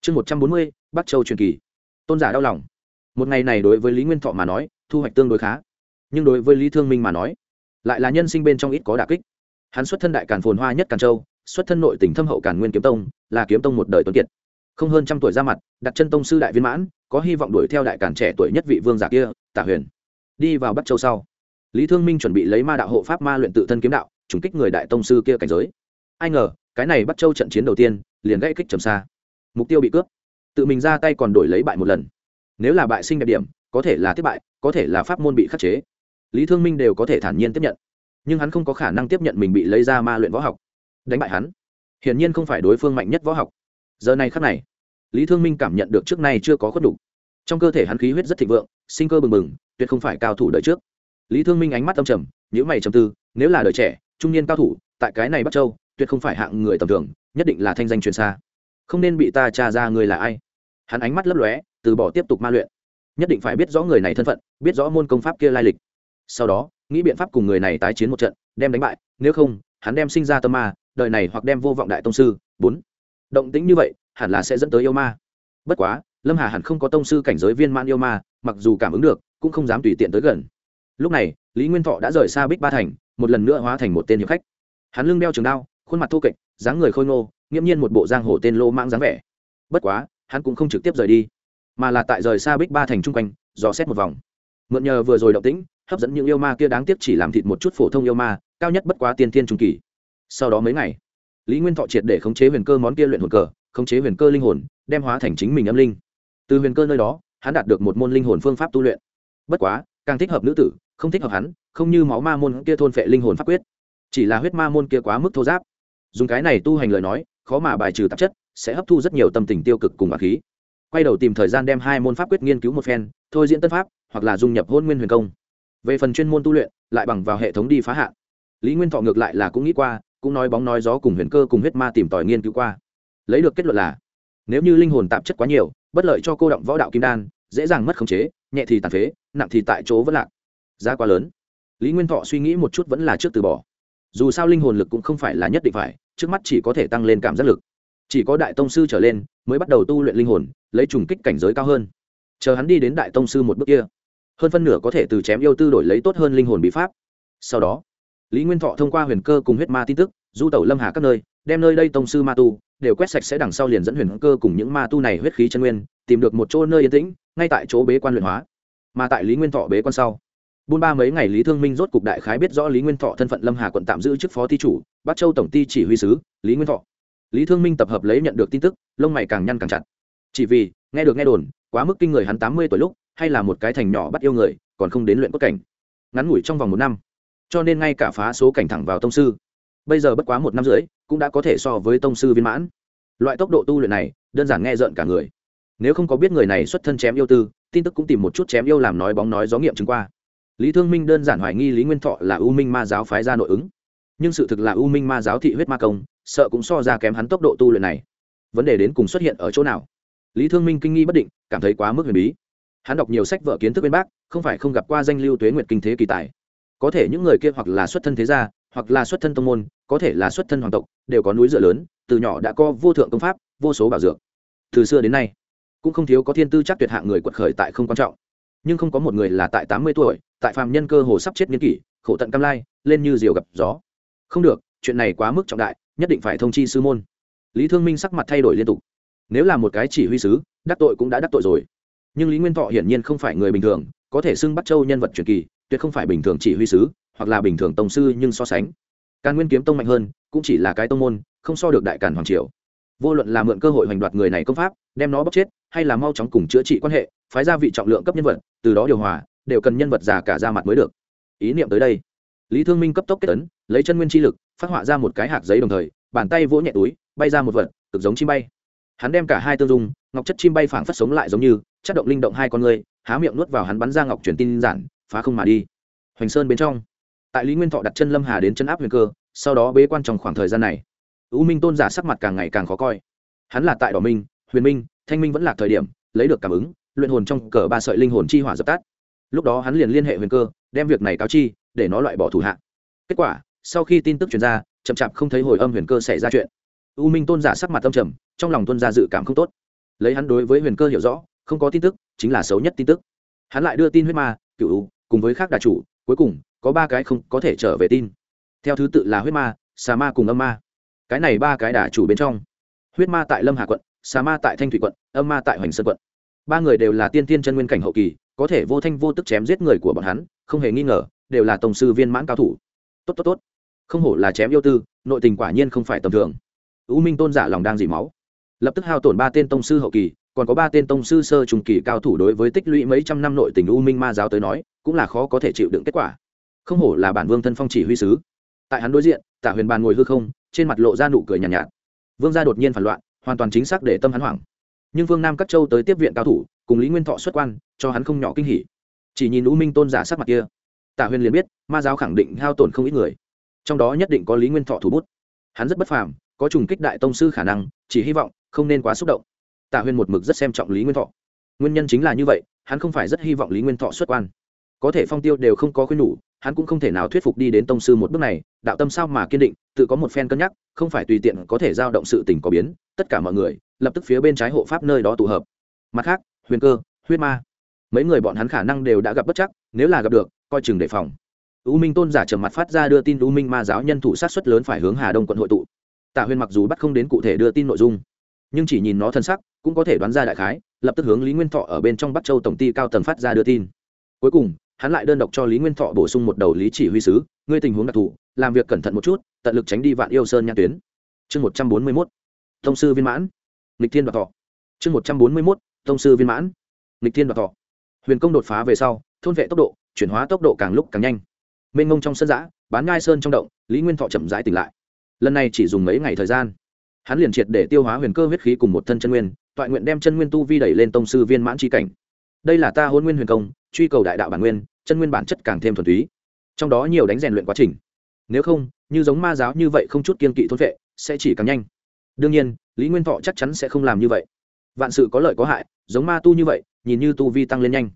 Chương một trăm bốn mươi, bắc châu truyền kỳ. Tôn giả đau lòng. Một ngày này đối với lý nguyên thọ mà nói, thu hoạch tương đối khá. Nhưng đối với lý thương minh mà nói, lại là nhân sinh bên trong ít có đà kích. Hắn xuất thân đại càn phồn hoa nhất càn châu, xuất thân nội tỉnh thâm hậu càn nguyên kiếm tông, là kiếm tông một đời tuấn kiệt không hơn trăm tuổi ra mặt, đặt chân tông sư đại viên mãn, có hy vọng đuổi theo đại càn trẻ tuổi nhất vị vương giả kia, tả huyền. Đi vào bắc châu sau, lý thương minh chuẩn bị lấy ma đạo hộ pháp ma luyện tự thân kiếm đạo, trùng kích người đại tông sư kia cảnh giới. Ai ngờ, cái này bắc châu trận chiến đầu tiên, liền gãy kích trầm xa. Mục tiêu bị cướp. Tự mình ra tay còn đổi lấy bại một lần. Nếu là bại sinh đẹp điểm, có thể là thất bại, có thể là pháp môn bị khắc chế. Lý thương minh đều có thể thản nhiên tiếp nhận. Nhưng hắn không có khả năng tiếp nhận mình bị lấy ra ma luyện võ học. Đánh bại hắn, hiển nhiên không phải đối phương mạnh nhất võ học giờ này khắc này, lý thương minh cảm nhận được trước nay chưa có khuất đủ. Trong cơ thể hắn khí huyết rất thịnh vượng, sinh cơ bừng bừng, tuyệt không phải cao thủ đời trước. Lý thương minh ánh mắt âm trầm nhữ mày trầm tư, nếu là đời trẻ, trung niên cao thủ, tại cái này bắc châu, tuyệt không phải hạng người tầm thường, nhất định là thanh danh truyền xa. Không nên bị ta tra ra người là ai. Hắn ánh mắt lấp lóe, từ bỏ tiếp tục ma luyện. Nhất định phải biết rõ người này thân phận, biết rõ môn công pháp kia lai lịch. Sau đó, nghĩ biện pháp cùng người này tái chiến một trận, đem đánh bại, nếu không, hắn đem sinh ra tâm ma, đời này hoặc đem vô vọng đại tông sư, bốn động tĩnh như vậy, hẳn là sẽ dẫn tới yêu ma. Bất quá, lâm hà hẳn không có tông sư cảnh giới viên man yêu ma, mặc dù cảm ứng được, cũng không dám tùy tiện tới gần. Lúc này, lý nguyên thọ đã rời xa bích ba thành, một lần nữa hóa thành một tên hiệp khách. Hắn lưng đeo trường đao, khuôn mặt thô kệch, dáng người khôi ngô, nghiễm nhiên một bộ giang hồ tên lô mang dáng vẻ. Bất quá, hắn cũng không trực tiếp rời đi, mà là tại rời xa bích ba thành chung quanh, dò xét một vòng. Mượn nhờ vừa rồi động tĩnh, hấp dẫn những yêu ma kia đáng tiếc chỉ làm thịt một chút phổ thông yêu ma, cao nhất bất quá tiên thiên trung kỳ. Sau đó mấy ngày lý nguyên thọ triệt để khống chế huyền cơ món kia luyện hồn cờ, khống chế huyền cơ linh hồn, đem hóa thành chính mình âm linh. Từ huyền cơ nơi đó, hắn đạt được một môn linh hồn phương pháp tu luyện. Bất quá, càng thích hợp nữ tử, không thích hợp hắn, không như máu ma môn kia thôn phệ linh hồn pháp quyết. Chỉ là huyết ma môn kia quá mức thô giáp. Dùng cái này tu hành lời nói, khó mà bài trừ tạp chất, sẽ hấp thu rất nhiều tâm tình tiêu cực cùng bạc khí. Quay đầu tìm thời gian đem hai môn pháp quyết nghiên cứu một phen, thôi diễn tân pháp, hoặc là dung nhập hôn nguyên huyền công. Về phần chuyên môn tu luyện, lại bằng vào hệ thống đi phá hạn. Lý nguyên thọ ngược lại là cũng nghĩ qua cũng nói bóng nói gió cùng huyền cơ cùng huyết ma tìm tòi nghiên cứu qua. Lấy được kết luận là, nếu như linh hồn tạp chất quá nhiều, bất lợi cho cô động võ đạo kim đan, dễ dàng mất khống chế, nhẹ thì tàn phế, nặng thì tại chỗ vẫn lạc. Giá quá lớn. Lý nguyên thọ suy nghĩ một chút vẫn là trước từ bỏ. Dù sao linh hồn lực cũng không phải là nhất định phải, trước mắt chỉ có thể tăng lên cảm giác lực. Chỉ có đại tông sư trở lên mới bắt đầu tu luyện linh hồn, lấy trùng kích cảnh giới cao hơn. Chờ hắn đi đến đại tông sư một bước kia, hơn phân nửa có thể từ chém yêu tư đổi lấy tốt hơn linh hồn bí pháp. Sau đó lý nguyên thọ thông qua huyền cơ cùng huyết ma tin tức, du tẩu lâm hà các nơi, đem nơi đây tông sư ma tu, đều quét sạch sẽ đằng sau liền dẫn huyền cơ cùng những ma tu này huyết khí chân nguyên, tìm được một chỗ nơi yên tĩnh, ngay tại chỗ bế quan luyện hóa. Mà tại lý nguyên thọ bế quan sau, buôn ba mấy ngày lý thương minh rốt cục đại khái biết rõ lý nguyên thọ thân phận lâm hà quận tạm giữ chức phó thi chủ bắc châu tổng ty chỉ huy sứ, lý nguyên thọ. Lý thương minh tập hợp lấy nhận được tin tức, lông mày càng nhăn càng chặt. Chỉ vì, nghe được nghe đồn, quá mức kinh người hắn tám mươi tuổi lúc, hay là một cái thành nhỏ bắt yêu người, còn không đến luyện cốt cảnh. Ngắn ngủi trong vòng một năm cho nên ngay cả phá số cảnh thẳng vào tông sư, bây giờ bất quá một năm rưỡi, cũng đã có thể so với tông sư viên mãn. Loại tốc độ tu luyện này, đơn giản nghe rợn cả người. Nếu không có biết người này xuất thân chém yêu tư, tin tức cũng tìm một chút chém yêu làm nói bóng nói gió nghiệm chứng qua. Lý thương minh đơn giản hoài nghi lý nguyên thọ là u minh ma giáo phái ra nội ứng. Nhưng sự thực là u minh ma giáo thị huyết ma công, sợ cũng so ra kém hắn tốc độ tu luyện này. Vấn đề đến cùng xuất hiện ở chỗ nào? Lý thương minh kinh nghi bất định, cảm thấy quá mức huyền bí. Hắn đọc nhiều sách vở kiến thức bên bác không phải không gặp qua danh lưu tuế nguyệt kinh thế kỳ tài có thể những người kia hoặc là xuất thân thế gia, hoặc là xuất thân tông môn, có thể là xuất thân hoàng tộc, đều có núi dựa lớn, từ nhỏ đã có vô thượng công pháp, vô số bảo dược. Từ xưa đến nay, cũng không thiếu có thiên tư chắc tuyệt hạng người quật khởi tại không quan trọng. Nhưng không có một người là tại tám mươi tuổi, tại phàm nhân cơ hồ sắp chết niên kỷ, khổ tận cam lai, lên như diều gặp gió. Không được, chuyện này quá mức trọng đại, nhất định phải thông chi sư môn. Lý thương minh sắc mặt thay đổi liên tục. Nếu là một cái chỉ huy sứ, đắc tội cũng đã đắc tội rồi. Nhưng lý nguyên thọ hiển nhiên không phải người bình thường, có thể xưng bắt châu nhân vật truyền kỳ tuyệt không phải bình thường chỉ huy sứ, hoặc là bình thường tông sư nhưng so sánh. Càn nguyên kiếm tông mạnh hơn, cũng chỉ là cái tông môn, không so được đại càn hoàng triều. Vô luận là mượn cơ hội hoành đoạt người này công pháp, đem nó bóc chết, hay là mau chóng cùng chữa trị quan hệ, phái ra vị trọng lượng cấp nhân vật, từ đó điều hòa, đều cần nhân vật già cả ra mặt mới được. Ý niệm tới đây. Lý thương minh cấp tốc kết ấn, lấy chân nguyên chi lực, phát họa ra một cái hạt giấy đồng thời, bàn tay vỗ nhẹ túi, bay ra một vật, cực giống chim bay. Hắn đem cả hai tương dung, ngọc chất chim bay phảng phất sống lại giống như, chất động linh động hai con người, há miệng nuốt vào hắn bắn ra ngọc truyền tin giản phá không mà đi. Hoành sơn bên trong. Tại lý nguyên thọ đặt chân lâm hà đến chân áp huyền cơ, sau đó bế quan trong khoảng thời gian này. U minh tôn giả sắc mặt càng ngày càng khó coi. Hắn là tại đỏ minh, huyền minh, thanh minh vẫn là thời điểm, lấy được cảm ứng, luyện hồn trong cờ ba sợi linh hồn chi hỏa dập tắt. Lúc đó hắn liền liên hệ huyền cơ, đem việc này cáo chi, để nó loại bỏ thủ hạ. Kết quả, sau khi tin tức truyền ra, chậm chạp không thấy hồi âm huyền cơ xảy ra chuyện. U minh tôn giả sắc mặt tâm trầm, trong lòng tuân ra dự cảm không tốt. Lấy hắn đối với huyền cơ hiểu rõ, không có tin tức, chính là xấu nhất tin tức. Hắn lại đưa tin huyết ma cựu u, cùng với khác đà chủ, cuối cùng, có ba cái không có thể trở về tin. Theo thứ tự là huyết ma, xà ma cùng âm ma. Cái này ba cái đà chủ bên trong, huyết ma tại lâm hà quận, xà ma tại thanh thủy quận, âm ma tại hoành sơn quận. Ba người đều là tiên tiên chân nguyên cảnh hậu kỳ, có thể vô thanh vô tức chém giết người của bọn hắn, không hề nghi ngờ, đều là tổng sư viên mãn cao thủ. Tốt tốt tốt. Không hổ là chém yêu tư, nội tình quả nhiên không phải tầm thường. U minh tôn giả lòng đang dỉ máu. Lập tức hao tổn ba tên tông sư hậu kỳ còn có ba tên tông sư sơ trùng kỳ cao thủ đối với tích lũy mấy trăm năm nội tình u minh ma giáo tới nói cũng là khó có thể chịu đựng kết quả. Không hổ là bản vương thân phong chỉ huy sứ. Tại hắn đối diện tả huyền bàn ngồi hư không trên mặt lộ ra nụ cười nhàn nhạt, nhạt. Vương gia đột nhiên phản loạn hoàn toàn chính xác để tâm hắn hoảng. Nhưng vương nam các châu tới tiếp viện cao thủ cùng lý nguyên thọ xuất quan cho hắn không nhỏ kinh hỉ. Chỉ nhìn u minh tôn giả sắc mặt kia tả huyền liền biết ma giáo khẳng định hao tổn không ít người. Trong đó nhất định có lý nguyên thọ thủ bút. Hắn rất bất phàm có trùng kích đại tông sư khả năng chỉ hy vọng không nên quá xúc động tạ Huyên một mực rất xem trọng lý nguyên thọ. Nguyên nhân chính là như vậy, hắn không phải rất hy vọng lý nguyên thọ xuất quan. Có thể phong tiêu đều không có khuyên nhủ, hắn cũng không thể nào thuyết phục đi đến tông sư một bước này, đạo tâm sao mà kiên định, tự có một phen cân nhắc, không phải tùy tiện có thể giao động sự tình có biến, tất cả mọi người, lập tức phía bên trái hộ pháp nơi đó tụ hợp. Mặt khác, huyền cơ, huyết ma, mấy người bọn hắn khả năng đều đã gặp bất chắc, nếu là gặp được, coi chừng đề phòng. U minh tôn giả trầm mặt phát ra đưa tin u minh ma giáo nhân thủ sát xuất lớn phải hướng hà đông quận hội tụ. Tạ huyền mặc dù bắt không đến cụ thể đưa tin nội dung, nhưng chỉ nhìn nó thân sắc cũng có thể đoán ra đại khái, lập tức hướng lý nguyên thọ ở bên trong bắc châu tổng ty cao tầng phát ra đưa tin. Cuối cùng, hắn lại đơn độc cho lý nguyên thọ bổ sung một đầu lý chỉ huy sứ, ngươi tình huống đặc thù, làm việc cẩn thận một chút, tận lực tránh đi vạn yêu sơn nhãn tuyến. Chương một trăm bốn mươi mốt, thông sư viên mãn. Lịch thiên đoạt thọ. Chương một trăm bốn mươi mốt, thông sư viên mãn. Lịch thiên đoạt thọ. Huyền công đột phá về sau, thôn vệ tốc độ, chuyển hóa tốc độ càng lúc càng nhanh. Mênh ngông trong sân giã, bán ngai sơn trong động, lý nguyên thọ chậm rãi tỉnh lại. Lần này chỉ dùng mấy ngày thời gian. Hắn liền triệt để tiêu hóa huyền cơ huyết khí cùng một thân chân nguyên toại nguyện đem chân nguyên tu vi đẩy lên tông sư viên mãn tri cảnh. Đây là ta hôn nguyên huyền công, truy cầu đại đạo bản nguyên, chân nguyên bản chất càng thêm thuần túy. Trong đó nhiều đánh rèn luyện quá trình. Nếu không, như giống ma giáo như vậy không chút kiên kỵ thôn vệ, sẽ chỉ càng nhanh. Đương nhiên, lý nguyên thọ chắc chắn sẽ không làm như vậy. Vạn sự có lợi có hại, giống ma tu như vậy, nhìn như tu vi tăng lên nhanh.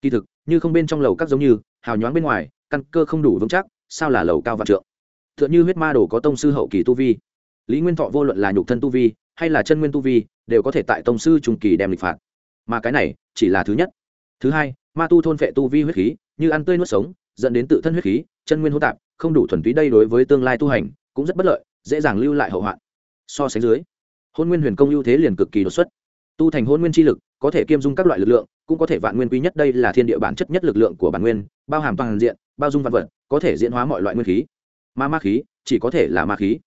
Kỳ thực, như không bên trong lầu các giống như, hào nhoáng bên ngoài, căn cơ không đủ vững chắc, sao là lầu cao vạn trượng? T h ư ợ n h ư huyết ma đồ có tông sư hậu kỳ tu vi. Lý nguyên thọ vô luận là nhục thân tu vi hay là chân nguyên tu vi, đều có thể tại tông sư trung kỳ đem lịch phạt. Mà cái này, chỉ là thứ nhất. Thứ hai, ma tu thôn vệ tu vi huyết khí, như ăn tươi nuốt sống, dẫn đến tự thân huyết khí, chân nguyên hỗn tạp, không đủ thuần túy đây đối với tương lai tu hành, cũng rất bất lợi, dễ dàng lưu lại hậu hoạn. So sánh dưới, hôn nguyên huyền công ưu thế liền cực kỳ đột xuất. Tu thành hôn nguyên chi lực, có thể kiêm dung các loại lực lượng, cũng có thể vạn nguyên quý nhất đây là thiên địa bản chất nhất lực lượng của bản nguyên, bao hàm toàn diện, bao dung vạn vật, có thể diễn hóa mọi loại nguyên khí. Ma ma khí, chỉ có thể là ma khí.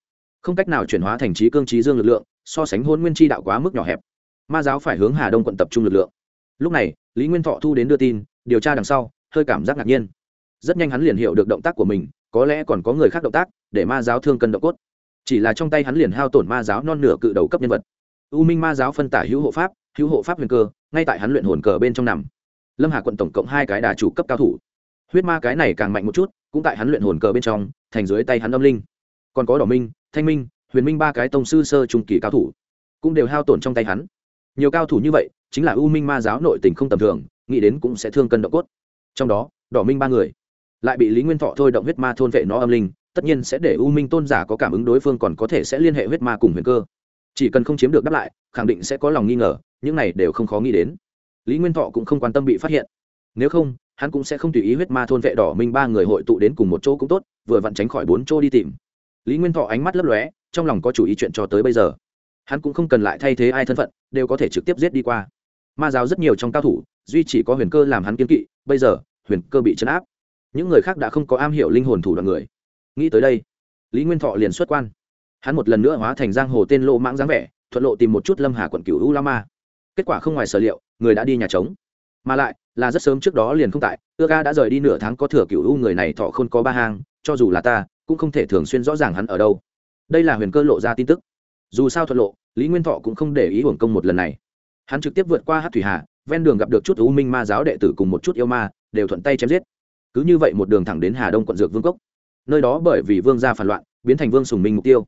Không cách nào chuyển hóa thành trí cương trí dương lực lượng so sánh hôn nguyên chi đạo quá mức nhỏ hẹp. Ma giáo phải hướng hà đông quận tập trung lực lượng. Lúc này, lý nguyên thọ thu đến đưa tin, điều tra đằng sau, hơi cảm giác ngạc nhiên. Rất nhanh hắn liền hiểu được động tác của mình, có lẽ còn có người khác động tác, để ma giáo thương cân động cốt. Chỉ là trong tay hắn liền hao tổn ma giáo non nửa cự đầu cấp nhân vật. U minh ma giáo phân tả hữu hộ pháp, hữu hộ pháp huyền cơ, ngay tại hắn luyện hồn cờ bên trong nằm. Lâm hà quận tổng cộng hai cái đà chủ cấp cao thủ. Huyết ma cái này càng mạnh một chút, cũng tại hắn luyện hồn cờ bên trong, thành dưới tay hắn âm linh. Còn có đỏ minh, thanh minh huyền minh ba cái tông sư sơ trung kỳ cao thủ cũng đều hao tổn trong tay hắn. Nhiều cao thủ như vậy, chính là u minh ma giáo nội tình không tầm thường, nghĩ đến cũng sẽ thương cân động cốt. Trong đó, đỏ minh ba người lại bị lý nguyên thọ thôi động huyết ma thôn vệ nó âm linh, tất nhiên sẽ để u minh tôn giả có cảm ứng đối phương còn có thể sẽ liên hệ huyết ma cùng huyền cơ. Chỉ cần không chiếm được đáp lại, khẳng định sẽ có lòng nghi ngờ, những này đều không khó nghĩ đến. Lý nguyên thọ cũng không quan tâm bị phát hiện. Nếu không, hắn cũng sẽ không tùy ý huyết ma thôn vệ đỏ minh ba người hội tụ đến cùng một chỗ cũng tốt, vừa vặn tránh khỏi bốn chỗ đi tìm. Lý nguyên thọ ánh mắt lấp lóe trong lòng có chủ ý chuyện cho tới bây giờ. Hắn cũng không cần lại thay thế ai thân phận, đều có thể trực tiếp giết đi qua. Ma giáo rất nhiều trong cao thủ, duy chỉ có huyền cơ làm hắn kiên kỵ, bây giờ, huyền cơ bị chấn áp. Những người khác đã không có am hiểu linh hồn thủ đoạn người. Nghĩ tới đây, lý nguyên thọ liền xuất quan. Hắn một lần nữa hóa thành giang hồ tên lô mãng dáng vẻ, thuận lộ tìm một chút lâm hà quận cửu u la ma. Kết quả không ngoài sở liệu, người đã đi nhà trống. Mà lại, là rất sớm trước đó liền không tại ưa ca đã rời đi nửa tháng có thừa cửu u người này thọ không có ba hang, cho dù là ta, cũng không thể thường xuyên rõ ràng hắn ở đâu đây là huyền cơ lộ ra tin tức. Dù sao thuận lộ, lý nguyên thọ cũng không để ý hưởng công một lần này. Hắn trực tiếp vượt qua hát thủy hà, ven đường gặp được chút u minh ma giáo đệ tử cùng một chút yêu ma, đều thuận tay chém giết. Cứ như vậy một đường thẳng đến hà đông quận dược vương cốc. Nơi đó bởi vì vương gia phản loạn, biến thành vương sùng minh mục tiêu.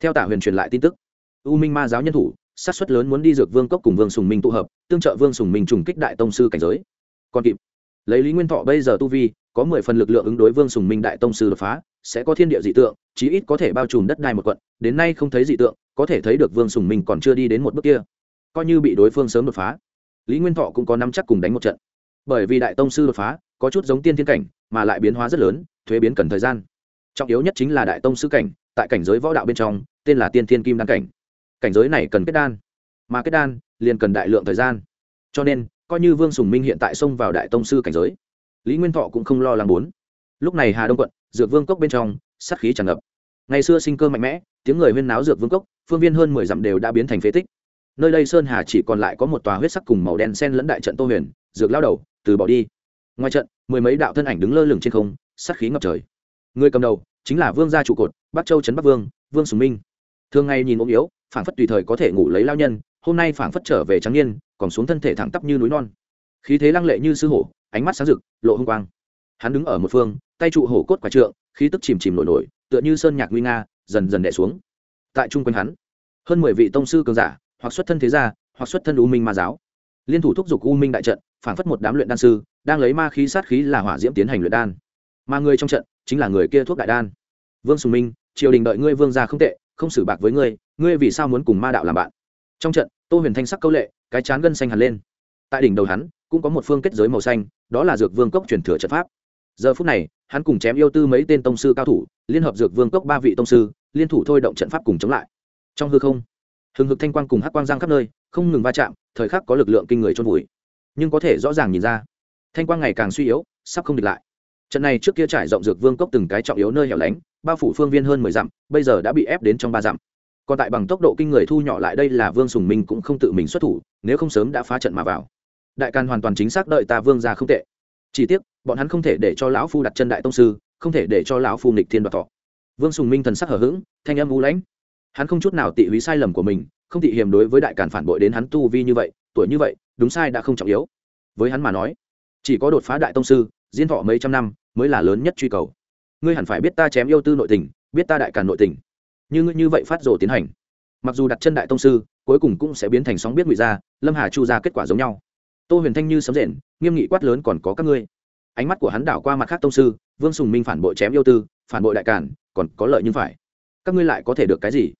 Theo tả huyền truyền lại tin tức, u minh ma giáo nhân thủ sát xuất lớn muốn đi dược vương cốc cùng vương sùng minh tụ hợp, tương trợ vương sùng minh trùng kích đại tông sư cảnh giới. Còn kịp, lấy lý nguyên thọ bây giờ tu vi, có mười phần lực lượng ứng đối vương sùng minh đại tông sư đột phá sẽ có thiên địa dị tượng, chí ít có thể bao trùm đất đai một quận. Đến nay không thấy dị tượng, có thể thấy được vương sùng minh còn chưa đi đến một bước kia. Coi như bị đối phương sớm đột phá. Lý nguyên thọ cũng có năm chắc cùng đánh một trận. Bởi vì đại tông sư đột phá, có chút giống tiên thiên cảnh, mà lại biến hóa rất lớn, thuế biến cần thời gian. Trọng yếu nhất chính là đại tông sư cảnh, tại cảnh giới võ đạo bên trong, tên là tiên thiên kim đan cảnh. Cảnh giới này cần kết đan. Mà kết đan, liền cần đại lượng thời gian. Cho nên, coi như vương sùng minh hiện tại xông vào đại tông sư cảnh giới, lý nguyên thọ cũng không lo lắng bốn. Lúc này hà đông quận dược vương cốc bên trong, sát khí tràn ngập. Ngày xưa sinh cơ mạnh mẽ, tiếng người huyên náo dược vương cốc, phương viên hơn mười dặm đều đã biến thành phế tích. Nơi đây sơn hà chỉ còn lại có một tòa huyết sắc cùng màu đen sen lẫn đại trận tô huyền, dược lao đầu, từ bỏ đi. Ngoài trận, mười mấy đạo thân ảnh đứng lơ lửng trên không, sát khí ngập trời. Người cầm đầu, chính là vương gia trụ cột, bắc châu trấn bắc vương vương sùng minh. Thường ngày nhìn ốm yếu, phảng phất tùy thời có thể ngủ lấy lao nhân, hôm nay phảng phất trở về trắng niên, còn xuống thân thể thẳng tắp như núi non. Khí thế lăng lệ như sư hổ, ánh mắt sáng rực, lộ hung quang hắn đứng ở một phương, tay trụ hổ cốt quả trượng, khí tức chìm chìm nổi nổi, tựa như sơn nhạc nguy nga, dần dần đẻ xuống. Tại chung quanh hắn, hơn mười vị tông sư cường giả, hoặc xuất thân thế gia, hoặc xuất thân u minh ma giáo. Liên thủ thúc giục u minh đại trận phảng phất một đám luyện đan sư, đang lấy ma khí sát khí là hỏa diễm tiến hành luyện đan. Mà người trong trận, chính là người kia thuốc đại đan. Vương sùng minh, triều đình đợi ngươi vương gia không tệ, không xử bạc với ngươi ngươi vì sao muốn cùng ma đạo làm bạn? Trong trận, tô huyền thanh sắc câu lệ, cái chán gân xanh hẳn lên. Tại đỉnh đầu hắn, cũng có một phương kết giới màu xanh, đó là dược vương cốc truyền thừa trận pháp giờ phút này, hắn cùng chém yêu tư mấy tên tông sư cao thủ, liên hợp dược vương cốc ba vị tông sư, liên thủ thôi động trận pháp cùng chống lại. Trong hư không, hừng hực thanh quang cùng hắc quang giang khắp nơi, không ngừng va chạm, thời khắc có lực lượng kinh người trôn vùi. Nhưng có thể rõ ràng nhìn ra, thanh quang ngày càng suy yếu, sắp không địch lại. Trận này trước kia trải rộng dược vương cốc từng cái trọng yếu nơi hẻo lánh, bao phủ phương viên hơn mười dặm, bây giờ đã bị ép đến trong ba dặm. Còn tại bằng tốc độ kinh người thu nhỏ lại đây là vương sùng minh cũng không tự mình xuất thủ, nếu không sớm đã phá trận mà vào. Đại càn hoàn toàn chính xác đợi ta vương ra không tệ chỉ tiếc, bọn hắn không thể để cho lão phu đặt chân đại tông sư, không thể để cho lão phu nghịch thiên đoạt thọ. Vương sùng minh thần sắc hở h ữ g thanh âm u lãnh. Hắn không chút nào tị húy sai lầm của mình, không tị hiềm đối với đại cản phản bội đến hắn tu vi như vậy, tuổi như vậy, đúng sai đã không trọng yếu. Với hắn mà nói, chỉ có đột phá đại tông sư diên thọ mấy trăm năm mới là lớn nhất truy cầu. Ngươi hẳn phải biết ta chém yêu tư nội tình, biết ta đại cản nội tình. Như ngươi như vậy phát rồ tiến hành. Mặc dù đặt chân đại tông sư, cuối cùng cũng sẽ biến thành sóng biết ngụy ra, lâm hà chu ra kết quả giống nhau tô huyền thanh như sấm rền, nghiêm nghị quát lớn còn có các ngươi. Ánh mắt của hắn đảo qua mặt khác tông sư, vương sùng minh phản bội chém yêu tư, phản bội đại cản còn có lợi nhưng phải. Các ngươi lại có thể được cái gì?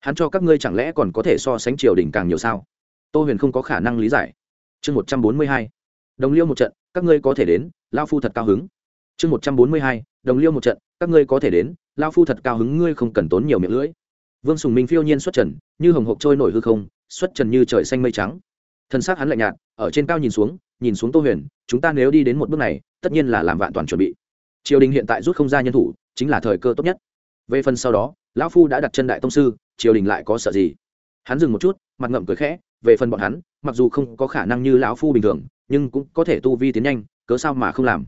Hắn cho các ngươi chẳng lẽ còn có thể so sánh triều đình càng nhiều sao? Tô huyền không có khả năng lý giải. Chương một trăm bốn mươi hai. Đồng liêu một trận, các ngươi có thể đến, lao phu thật cao hứng. Chương một trăm bốn mươi hai, đồng liêu một trận, các ngươi có thể đến, lao phu thật cao hứng, ngươi không cần tốn nhiều miệng lưỡi. Vương sùng minh phiêu nhiên xuất trần, như hồng hộp trôi nổi hư không, xuất trần như trời xanh mây trắng thân xác hắn lạnh nhạt, ở trên cao nhìn xuống nhìn xuống tô huyền, chúng ta nếu đi đến một bước này, tất nhiên là làm vạn toàn chuẩn bị. Triều đình hiện tại rút không ra nhân thủ, chính là thời cơ tốt nhất. Về phần sau đó, lão phu đã đặt chân đại tông sư, triều đình lại có sợ gì? Hắn dừng một chút, mặt ngậm cười khẽ, về phần bọn hắn, mặc dù không có khả năng như lão phu bình thường, nhưng cũng có thể tu vi tiến nhanh, cớ sao mà không làm?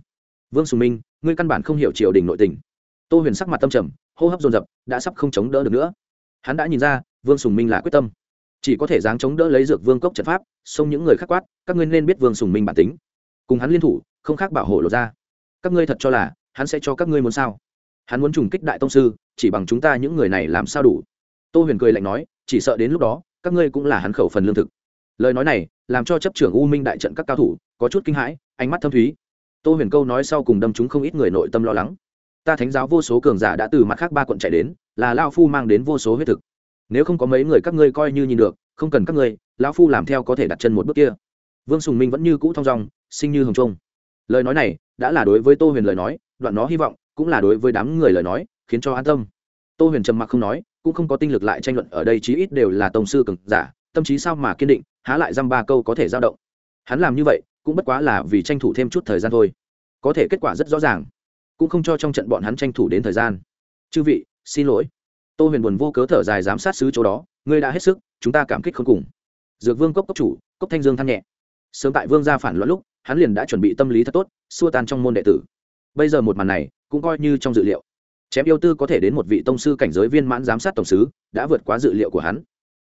Vương sùng minh, ngươi căn bản không hiểu triều đình nội tình. Tô huyền sắc mặt tâm trầm, hô hấp dồn dập, đã sắp không chống đỡ được nữa. Hắn đã nhìn ra, vương sùng minh là quyết tâm chỉ có thể dáng chống đỡ lấy dược vương cốc trận pháp, xông những người khác quát, các ngươi nên biết vương sùng minh bản tính. Cùng hắn liên thủ, không khác bảo hộ lộ ra. Các ngươi thật cho là, hắn sẽ cho các ngươi muốn sao? Hắn muốn trùng kích đại tông sư, chỉ bằng chúng ta những người này làm sao đủ? Tô huyền cười lạnh nói, chỉ sợ đến lúc đó, các ngươi cũng là hắn khẩu phần lương thực. Lời nói này, làm cho chấp trưởng u minh đại trận các cao thủ, có chút kinh hãi, ánh mắt thâm thúy. Tô huyền câu nói sau cùng đâm chúng không ít người nội tâm lo lắng. Ta thánh giáo vô số cường giả đã từ mặt khác ba quận chạy đến, là lao phu mang đến vô số huyết thực nếu không có mấy người các ngươi coi như nhìn được, không cần các ngươi, lão phu làm theo có thể đặt chân một bước kia. Vương sùng minh vẫn như cũ thong dong, sinh như hồng trung lời nói này đã là đối với tô huyền lời nói, đoạn nó hy vọng, cũng là đối với đám người lời nói, khiến cho an tâm. Tô huyền trầm mặc không nói, cũng không có tinh lực lại tranh luận ở đây chí ít đều là tổng sư cường giả, tâm trí sao mà kiên định, há lại dăm ba câu có thể dao động. Hắn làm như vậy, cũng bất quá là vì tranh thủ thêm chút thời gian thôi. Có thể kết quả rất rõ ràng, cũng không cho trong trận bọn hắn tranh thủ đến thời gian. Chư vị, xin lỗi tô huyền buồn vô cớ thở dài giám sát sứ chỗ đó, ngươi đã hết sức, chúng ta cảm kích không cùng. Dược vương cốc cốc chủ, cốc thanh dương than nhẹ. Sớm tại vương gia phản loạn lúc, hắn liền đã chuẩn bị tâm lý thật tốt, xua tan trong môn đệ tử. Bây giờ một màn này, cũng coi như trong dự liệu. Chém yêu tư có thể đến một vị tông sư cảnh giới viên mãn giám sát tổng sứ, đã vượt quá dự liệu của hắn.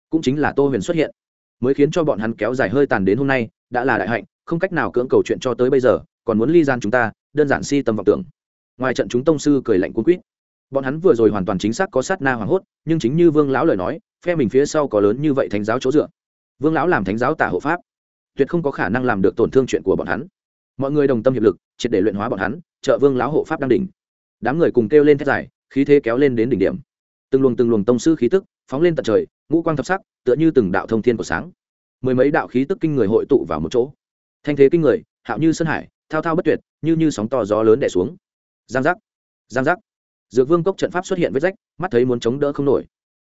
Cũng chính là tô huyền xuất hiện. Mới khiến cho bọn hắn kéo dài hơi tàn đến hôm nay, đã là đại hạnh, không cách nào cưỡng cầu chuyện cho tới bây giờ, còn muốn ly gian chúng ta, đơn giản si tâm vọng tưởng. Ngoài trận chúng tông sư cười lạnh cuốn quýt bọn hắn vừa rồi hoàn toàn chính xác có sát na hoảng hốt, nhưng chính như vương lão lời nói, phe mình phía sau có lớn như vậy thánh giáo chỗ dựa. Vương lão làm thánh giáo tả hộ pháp, tuyệt không có khả năng làm được tổn thương chuyện của bọn hắn. Mọi người đồng tâm hiệp lực, triệt để luyện hóa bọn hắn, trợ vương lão hộ pháp đang đỉnh. Đám người cùng kêu lên thét dài, khí thế kéo lên đến đỉnh điểm. Từng luồng từng luồng tông sư khí tức phóng lên tận trời, ngũ quang thập sắc, tựa như từng đạo thông thiên của sáng. Mười mấy đạo khí tức kinh người hội tụ vào một chỗ. Thanh thế kinh người, hạo như sơn hải, thao thao bất tuyệt, như như sóng to gió lớn đẻ xuống. Giang giác giang giác dược vương cốc trận pháp xuất hiện vết rách, mắt thấy muốn chống đỡ không nổi.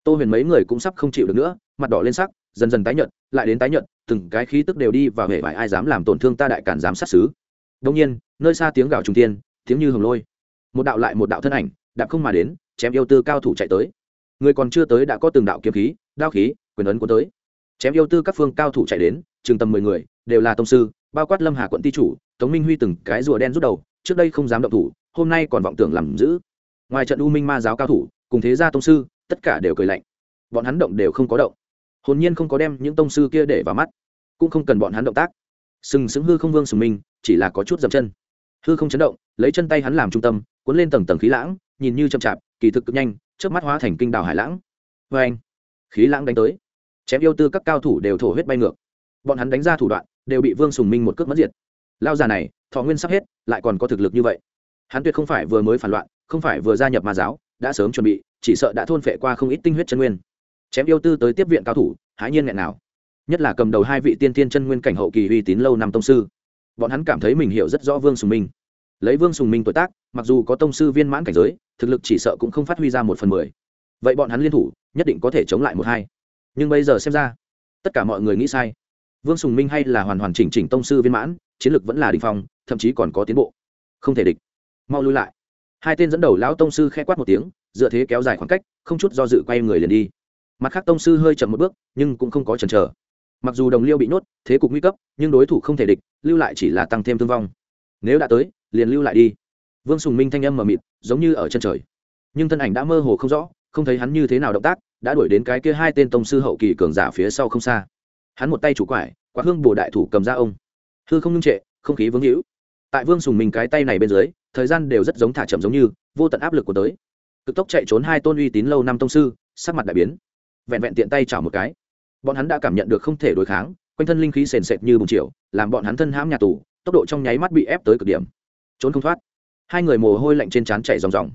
Tô huyền mấy người cũng sắp không chịu được nữa, mặt đỏ lên sắc, dần dần tái nhợt, lại đến tái nhợt, từng cái khí tức đều đi và hệ vải ai dám làm tổn thương ta đại cản dám sát xứ. Đông nhiên, nơi xa tiếng gào trung tiên tiếng như hồng lôi. Một đạo lại một đạo thân ảnh, đạp không mà đến, chém yêu tư cao thủ chạy tới. Người còn chưa tới đã có từng đạo kiếm khí, đao khí, quyền ấn cuốn tới. Chém yêu tư các phương cao thủ chạy đến, chừng tầm mười người, đều là tông sư, bao quát lâm hà quận ti chủ, tống minh huy từng cái rùa đen rút đầu, trước đây không dám động thủ, hôm nay còn vọng tưởng làm giữ ngoài trận u minh ma giáo cao thủ, cùng thế gia tông sư, tất cả đều cười lạnh. Bọn hắn động đều không có động. Hồn nhiên không có đem những tông sư kia để vào mắt. Cũng không cần bọn hắn động tác. Sừng sững hư không vương sừng minh chỉ là có chút dậm chân. Hư không chấn động, lấy chân tay hắn làm trung tâm, cuốn lên tầng tầng khí lãng, nhìn như chậm chạp, kỳ thực cực nhanh trước mắt hóa thành kinh đào hải lãng. Vê anh, khí lãng đánh tới. Chém yêu tư các cao thủ đều thổ huyết bay ngược. Bọn hắn đánh ra thủ đoạn, đều bị vương sùng minh một cước mất diệt. Lao già này, thọ nguyên sắp hết, lại còn có thực lực như vậy hắn tuyệt không phải vừa mới phản loạn, không phải vừa gia nhập ma giáo, đã sớm chuẩn bị, chỉ sợ đã thôn phệ qua không ít tinh huyết chân nguyên. Chém yêu tư tới tiếp viện cao thủ, hãi nhiên nghẹn nào. Nhất là cầm đầu hai vị tiên tiên chân nguyên cảnh hậu kỳ uy tín lâu năm tông sư. Bọn hắn cảm thấy mình hiểu rất rõ vương sùng minh. Lấy vương sùng minh tuổi tác, mặc dù có tông sư viên mãn cảnh giới, thực lực chỉ sợ cũng không phát huy ra một phần mười. Vậy bọn hắn liên thủ, nhất định có thể chống lại một hai. Nhưng bây giờ xem ra, tất cả mọi người nghĩ sai. Vương sùng minh hay là hoàn hoàn chỉnh chỉnh tông sư viên mãn, chiến lược vẫn là đình phong, thậm chí còn có tiến bộ. Không thể địch mau lui lại. Hai tên dẫn đầu lão tông sư khẽ quát một tiếng, dựa thế kéo dài khoảng cách, không chút do dự quay người liền đi. Mặt khác tông sư hơi chậm một bước, nhưng cũng không có chần chờ. Mặc dù đồng liêu bị nhốt, thế cục nguy cấp, nhưng đối thủ không thể địch, lưu lại chỉ là tăng thêm thương vong. Nếu đã tới, liền lưu lại đi. Vương sùng minh thanh âm mờ mịt, giống như ở chân trời. Nhưng thân ảnh đã mơ hồ không rõ, không thấy hắn như thế nào động tác, đã đuổi đến cái kia hai tên tông sư hậu kỳ cường giả phía sau không xa. Hắn một tay chủ quải quả hương bồ đại thủ cầm ra ông. Hư không ngưng trệ, không khí vướng hữu. Tại vương sùng minh cái tay này bên dưới thời gian đều rất giống thả chậm giống như, vô tận áp lực của tới. Cực tốc chạy trốn hai tôn uy tín lâu năm tông sư, sắc mặt đại biến. Vẹn vẹn tiện tay chảo một cái. Bọn hắn đã cảm nhận được không thể đối kháng, quanh thân linh khí sền sệt như bùng triệu làm bọn hắn thân hãm nhà tù, tốc độ trong nháy mắt bị ép tới cực điểm. Trốn không thoát. Hai người mồ hôi lạnh trên trán chảy ròng ròng.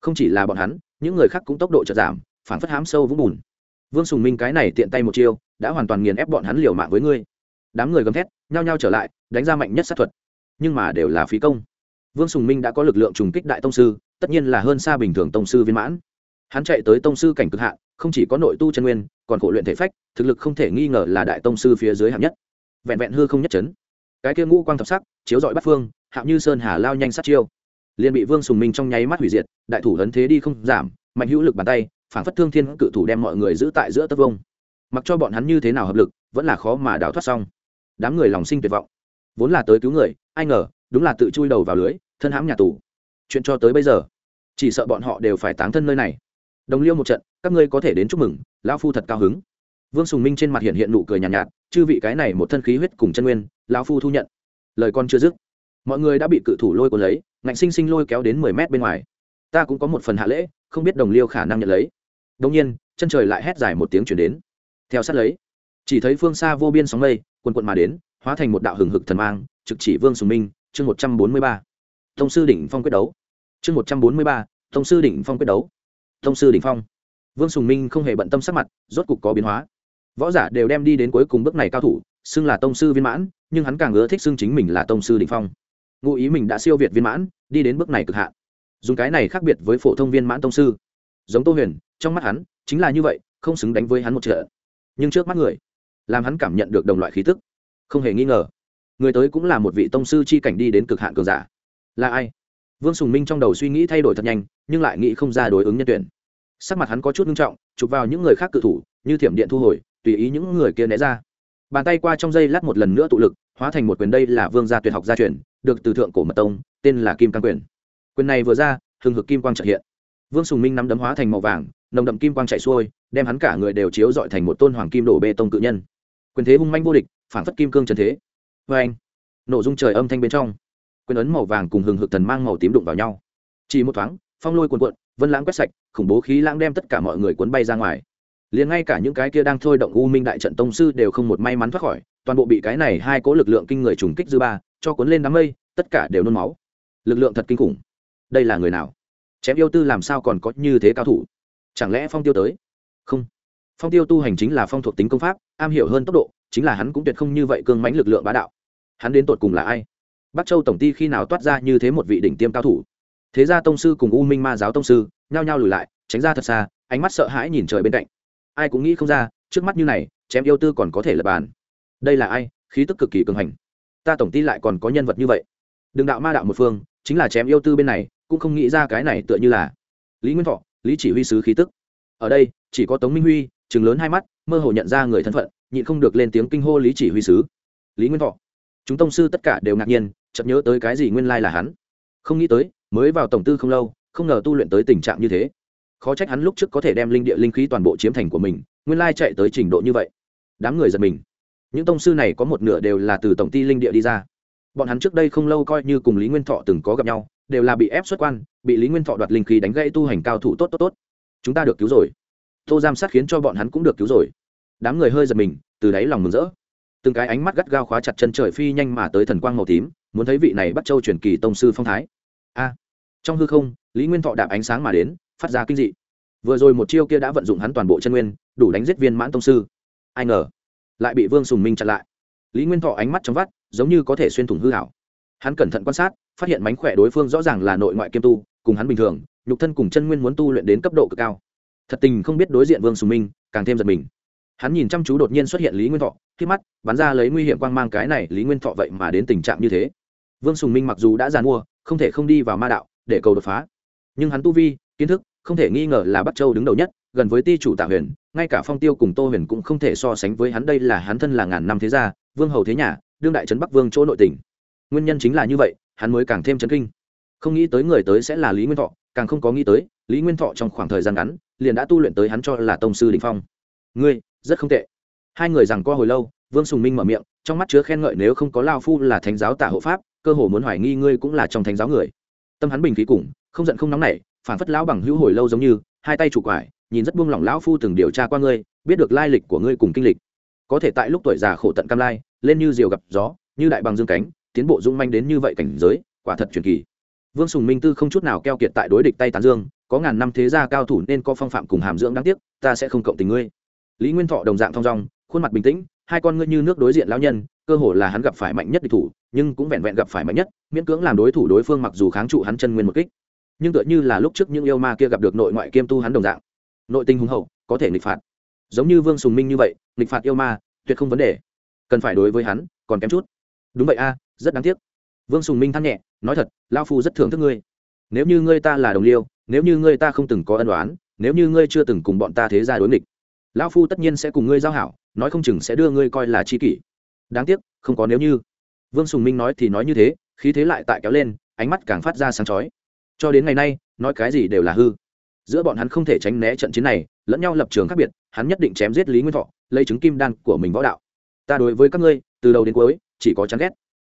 Không chỉ là bọn hắn, những người khác cũng tốc độ chợt giảm phản phất hám sâu vũng bùn. Vương sùng minh cái này tiện tay một chiêu, đã hoàn toàn nghiền ép bọn hắn liều mạng với ngươi. Đám người gầm thét, nhao nhao trở lại, đánh ra mạnh nhất sát thuật. Nhưng mà đều là phí công vương sùng minh đã có lực lượng trùng kích đại tông sư, tất nhiên là hơn xa bình thường tông sư viên mãn. Hắn chạy tới tông sư cảnh cực hạn, không chỉ có nội tu chân nguyên, còn khổ luyện thể phách, thực lực không thể nghi ngờ là đại tông sư phía dưới hạng nhất. Vẹn vẹn hư không nhất chấn. Cái kia ngũ quang thập sắc, chiếu dọi bắt phương hạng như sơn hà lao nhanh sát chiêu. Liền bị vương sùng minh trong nháy mắt hủy diệt, đại thủ lớn thế đi không giảm, mạnh hữu lực bàn tay, phản phất thương thiên cự thủ đem mọi người giữ tại giữa tấc vông. Mặc cho bọn hắn như thế nào hợp lực, vẫn là khó mà đào thoát xong. Đám người lòng sinh tuyệt vọng. Vốn là tới cứu người, ai ngờ đúng là tự chui đầu vào lưới thân hãm nhà tù. Chuyện cho tới bây giờ chỉ sợ bọn họ đều phải táng thân nơi này. Đồng liêu một trận các ngươi có thể đến chúc mừng lão phu thật cao hứng. Vương sùng minh trên mặt hiện hiện nụ cười nhàn nhạt, nhạt chư vị cái này một thân khí huyết cùng chân nguyên lão phu thu nhận. Lời con chưa dứt mọi người đã bị cự thủ lôi cuốn lấy ngạnh sinh sinh lôi kéo đến mười mét bên ngoài. Ta cũng có một phần hạ lễ không biết đồng liêu khả năng nhận lấy. Đông nhiên chân trời lại hét dài một tiếng chuyển đến. Theo sát lấy chỉ thấy phương xa vô biên sóng mây quần quận mà đến hóa thành một đạo hừng hực thần mang trực chỉ vương sùng minh chương một trăm bốn mươi ba thông sư đỉnh phong quyết đấu. Chương một trăm bốn mươi ba thông sư đỉnh phong quyết đấu. Thông sư đỉnh phong. Vương sùng minh không hề bận tâm sắc mặt, rốt cục có biến hóa. Võ giả đều đem đi đến cuối cùng bước này cao thủ, xưng là tông sư viên mãn, nhưng hắn càng ưa thích xưng chính mình là tông sư đỉnh phong. Ngụ ý mình đã siêu việt viên mãn, đi đến bước này cực hạn. Dùng cái này khác biệt với phổ thông viên mãn tông sư. Giống tô huyền, trong mắt hắn, chính là như vậy, không xứng đánh với hắn một trận. Nhưng trước mắt người, làm hắn cảm nhận được đồng loại khí tức, không hề nghi ngờ người tới cũng là một vị tông sư chi cảnh đi đến cực hạn cường giả. Là ai? Vương sùng minh trong đầu suy nghĩ thay đổi thật nhanh, nhưng lại nghĩ không ra đối ứng nhân tuyển. Sắc mặt hắn có chút nghiêm trọng, chụp vào những người khác cự thủ, như thiểm điện thu hồi, tùy ý những người kia né ra. Bàn tay qua trong dây lát một lần nữa tụ lực, hóa thành một quyền đây là vương gia tuyệt học gia truyền, được từ thượng cổ mật tông, tên là kim cang quyền. Quyền này vừa ra, hừng hực kim quang trợ hiện. Vương sùng minh nắm đấm hóa thành màu vàng, nồng đậm kim quang chạy xuôi, đem hắn cả người đều chiếu dọi thành một tôn hoàng kim đổ bê tông cự nhân. Quyền thế hung manh vô địch, phản phất kim cương trần thế vê anh, nổ dung trời âm thanh bên trong. Quyền ấn màu vàng cùng hừng hực thần mang màu tím đụng vào nhau. Chỉ một thoáng, phong lôi cuồn cuộn, vân lãng quét sạch, khủng bố khí lãng đem tất cả mọi người cuốn bay ra ngoài. Liền ngay cả những cái kia đang thôi động u minh đại trận tông sư đều không một may mắn thoát khỏi, toàn bộ bị cái này hai cố lực lượng kinh người trùng kích dư ba, cho cuốn lên đám mây, tất cả đều nôn máu. Lực lượng thật kinh khủng. Đây là người nào? Chém yêu tư làm sao còn có như thế cao thủ? Chẳng lẽ phong tiêu tới? Không. Phong tiêu tu hành chính là phong thuộc tính công pháp, am hiểu hơn tốc độ chính là hắn cũng tuyệt không như vậy cương mãnh lực lượng bá đạo. Hắn đến tột cùng là ai? Bắc châu tổng ty khi nào toát ra như thế một vị đỉnh tiêm cao thủ? Thế gia tông sư cùng u minh ma giáo tông sư nhao nhao lùi lại, tránh ra thật xa, ánh mắt sợ hãi nhìn trời bên cạnh. Ai cũng nghĩ không ra, trước mắt như này, chém yêu tư còn có thể lập bàn. Đây là ai? Khí tức cực kỳ cường hành. Ta tổng ty lại còn có nhân vật như vậy. Đừng đạo ma đạo một phương, chính là chém yêu tư bên này, cũng không nghĩ ra cái này tựa như là lý nguyên thọ, lý chỉ huy sứ khí tức. Ở đây, chỉ có tống minh huy, chừng lớn hai mắt mơ hồ nhận ra người thân phận, nhịn không được lên tiếng kinh hô lý chỉ huy sứ. Lý nguyên thọ. Chúng tông sư tất cả đều ngạc nhiên, chợt nhớ tới cái gì nguyên lai là hắn. Không nghĩ tới, mới vào tổng tư không lâu, không ngờ tu luyện tới tình trạng như thế. Khó trách hắn lúc trước có thể đem linh địa linh khí toàn bộ chiếm thành của mình, nguyên lai chạy tới trình độ như vậy. Đám người giật mình. Những tông sư này có một nửa đều là từ tổng ty linh địa đi ra. Bọn hắn trước đây không lâu coi như cùng lý nguyên thọ từng có gặp nhau, đều là bị ép xuất quan, bị lý nguyên thọ đoạt linh khí đánh gãy tu hành cao thủ tốt tốt tốt. Chúng ta được cứu rồi tô giam sát khiến cho bọn hắn cũng được cứu rồi. Đám người hơi giật mình, từ đáy lòng mừng rỡ. Từng cái ánh mắt gắt gao khóa chặt chân trời phi nhanh mà tới thần quang màu tím, muốn thấy vị này bắt châu truyền kỳ tông sư phong thái. A! Trong hư không, lý nguyên thọ đạp ánh sáng mà đến, phát ra kinh dị. Vừa rồi một chiêu kia đã vận dụng hắn toàn bộ chân nguyên, đủ đánh giết viên mãn tông sư. Ai ngờ, lại bị vương sùng minh chặn lại. Lý nguyên thọ ánh mắt trong vắt, giống như có thể xuyên thủng hư hảo hắn cẩn thận quan sát, phát hiện mánh khỏe đối phương rõ ràng là nội ngoại kiêm tu, cùng hắn bình thường, nhục thân cùng chân nguyên muốn tu luyện đến cấp độ cực cao thật tình không biết đối diện vương sùng minh, càng thêm giật mình. Hắn nhìn chăm chú đột nhiên xuất hiện lý nguyên thọ, khi mắt bắn ra lấy nguy hiểm quang mang cái này, lý nguyên thọ vậy mà đến tình trạng như thế. Vương sùng minh mặc dù đã giàn mua, không thể không đi vào ma đạo để cầu đột phá. Nhưng hắn tu vi, kiến thức, không thể nghi ngờ là bắc châu đứng đầu nhất, gần với ti chủ tạ huyền, ngay cả phong tiêu cùng tô huyền cũng không thể so sánh với hắn. Đây là hắn thân là ngàn năm thế gia, vương hầu thế nhà, đương đại trấn bắc vương chỗ nội tỉnh. Nguyên nhân chính là như vậy, hắn mới càng thêm chấn kinh. Không nghĩ tới người tới sẽ là lý nguyên thọ, càng không có nghĩ tới, lý nguyên thọ trong khoảng thời gian ngắn liền đã tu luyện tới hắn cho là tông sư đình phong. Ngươi, rất không tệ. Hai người rằng qua hồi lâu, vương sùng minh mở miệng, trong mắt chứa khen ngợi nếu không có lao phu là thánh giáo tả hộ pháp, cơ hồ muốn hoài nghi ngươi cũng là trong thánh giáo người. Tâm hắn bình khí cùng, không giận không nóng nảy, phản phất lão bằng hữu hồi lâu giống như, hai tay chủ quải, nhìn rất buông lỏng lão phu từng điều tra qua ngươi, biết được lai lịch của ngươi cùng kinh lịch. Có thể tại lúc tuổi già khổ tận cam lai, lên như diều gặp gió, như đại bằng dương cánh, tiến bộ dung manh đến như vậy cảnh giới, quả thật truyền kỳ vương sùng minh tư không chút nào keo kiệt tại đối địch tay tán dương, có ngàn năm thế gia cao thủ nên có phong phạm cùng hàm dưỡng đáng tiếc, ta sẽ không cộng tình ngươi. Lý nguyên thọ đồng dạng thong dong, khuôn mặt bình tĩnh, hai con ngươi như nước đối diện lão nhân, cơ hồ là hắn gặp phải mạnh nhất địch thủ, nhưng cũng vẹn vẹn gặp phải mạnh nhất, miễn cưỡng làm đối thủ đối phương mặc dù kháng trụ hắn chân nguyên một kích. Nhưng tựa như là lúc trước những yêu ma kia gặp được nội ngoại kiêm tu hắn đồng dạng. Nội tinh hùng hậu, có thể nghịch phạt. Giống như vương sùng minh như vậy, nghịch phạt yêu ma, tuyệt không vấn đề. Cần phải đối với hắn, còn kém chút. Đúng vậy a, rất đáng tiếc. Vương sùng minh than nhẹ nói thật lao phu rất thưởng thức ngươi. Nếu như ngươi ta là đồng liêu, nếu như ngươi ta không từng có ân đoán nếu như ngươi chưa từng cùng bọn ta thế ra đối nghịch, lão phu tất nhiên sẽ cùng ngươi giao hảo, nói không chừng sẽ đưa ngươi coi là c h i kỷ. Đáng tiếc, không có nếu như. Vương sùng minh nói thì nói như thế, khí thế lại tại kéo lên, ánh mắt càng phát ra sáng chói. Cho đến ngày nay, nói cái gì đều là hư. Giữa bọn hắn không thể tránh né trận chiến này, lẫn nhau lập trường khác biệt, hắn nhất định chém giết lý nguyên thọ, lấy chứng kim đan của mình võ đạo. Ta đối với các ngươi, từ đầu đến cuối, chỉ có chán ghét.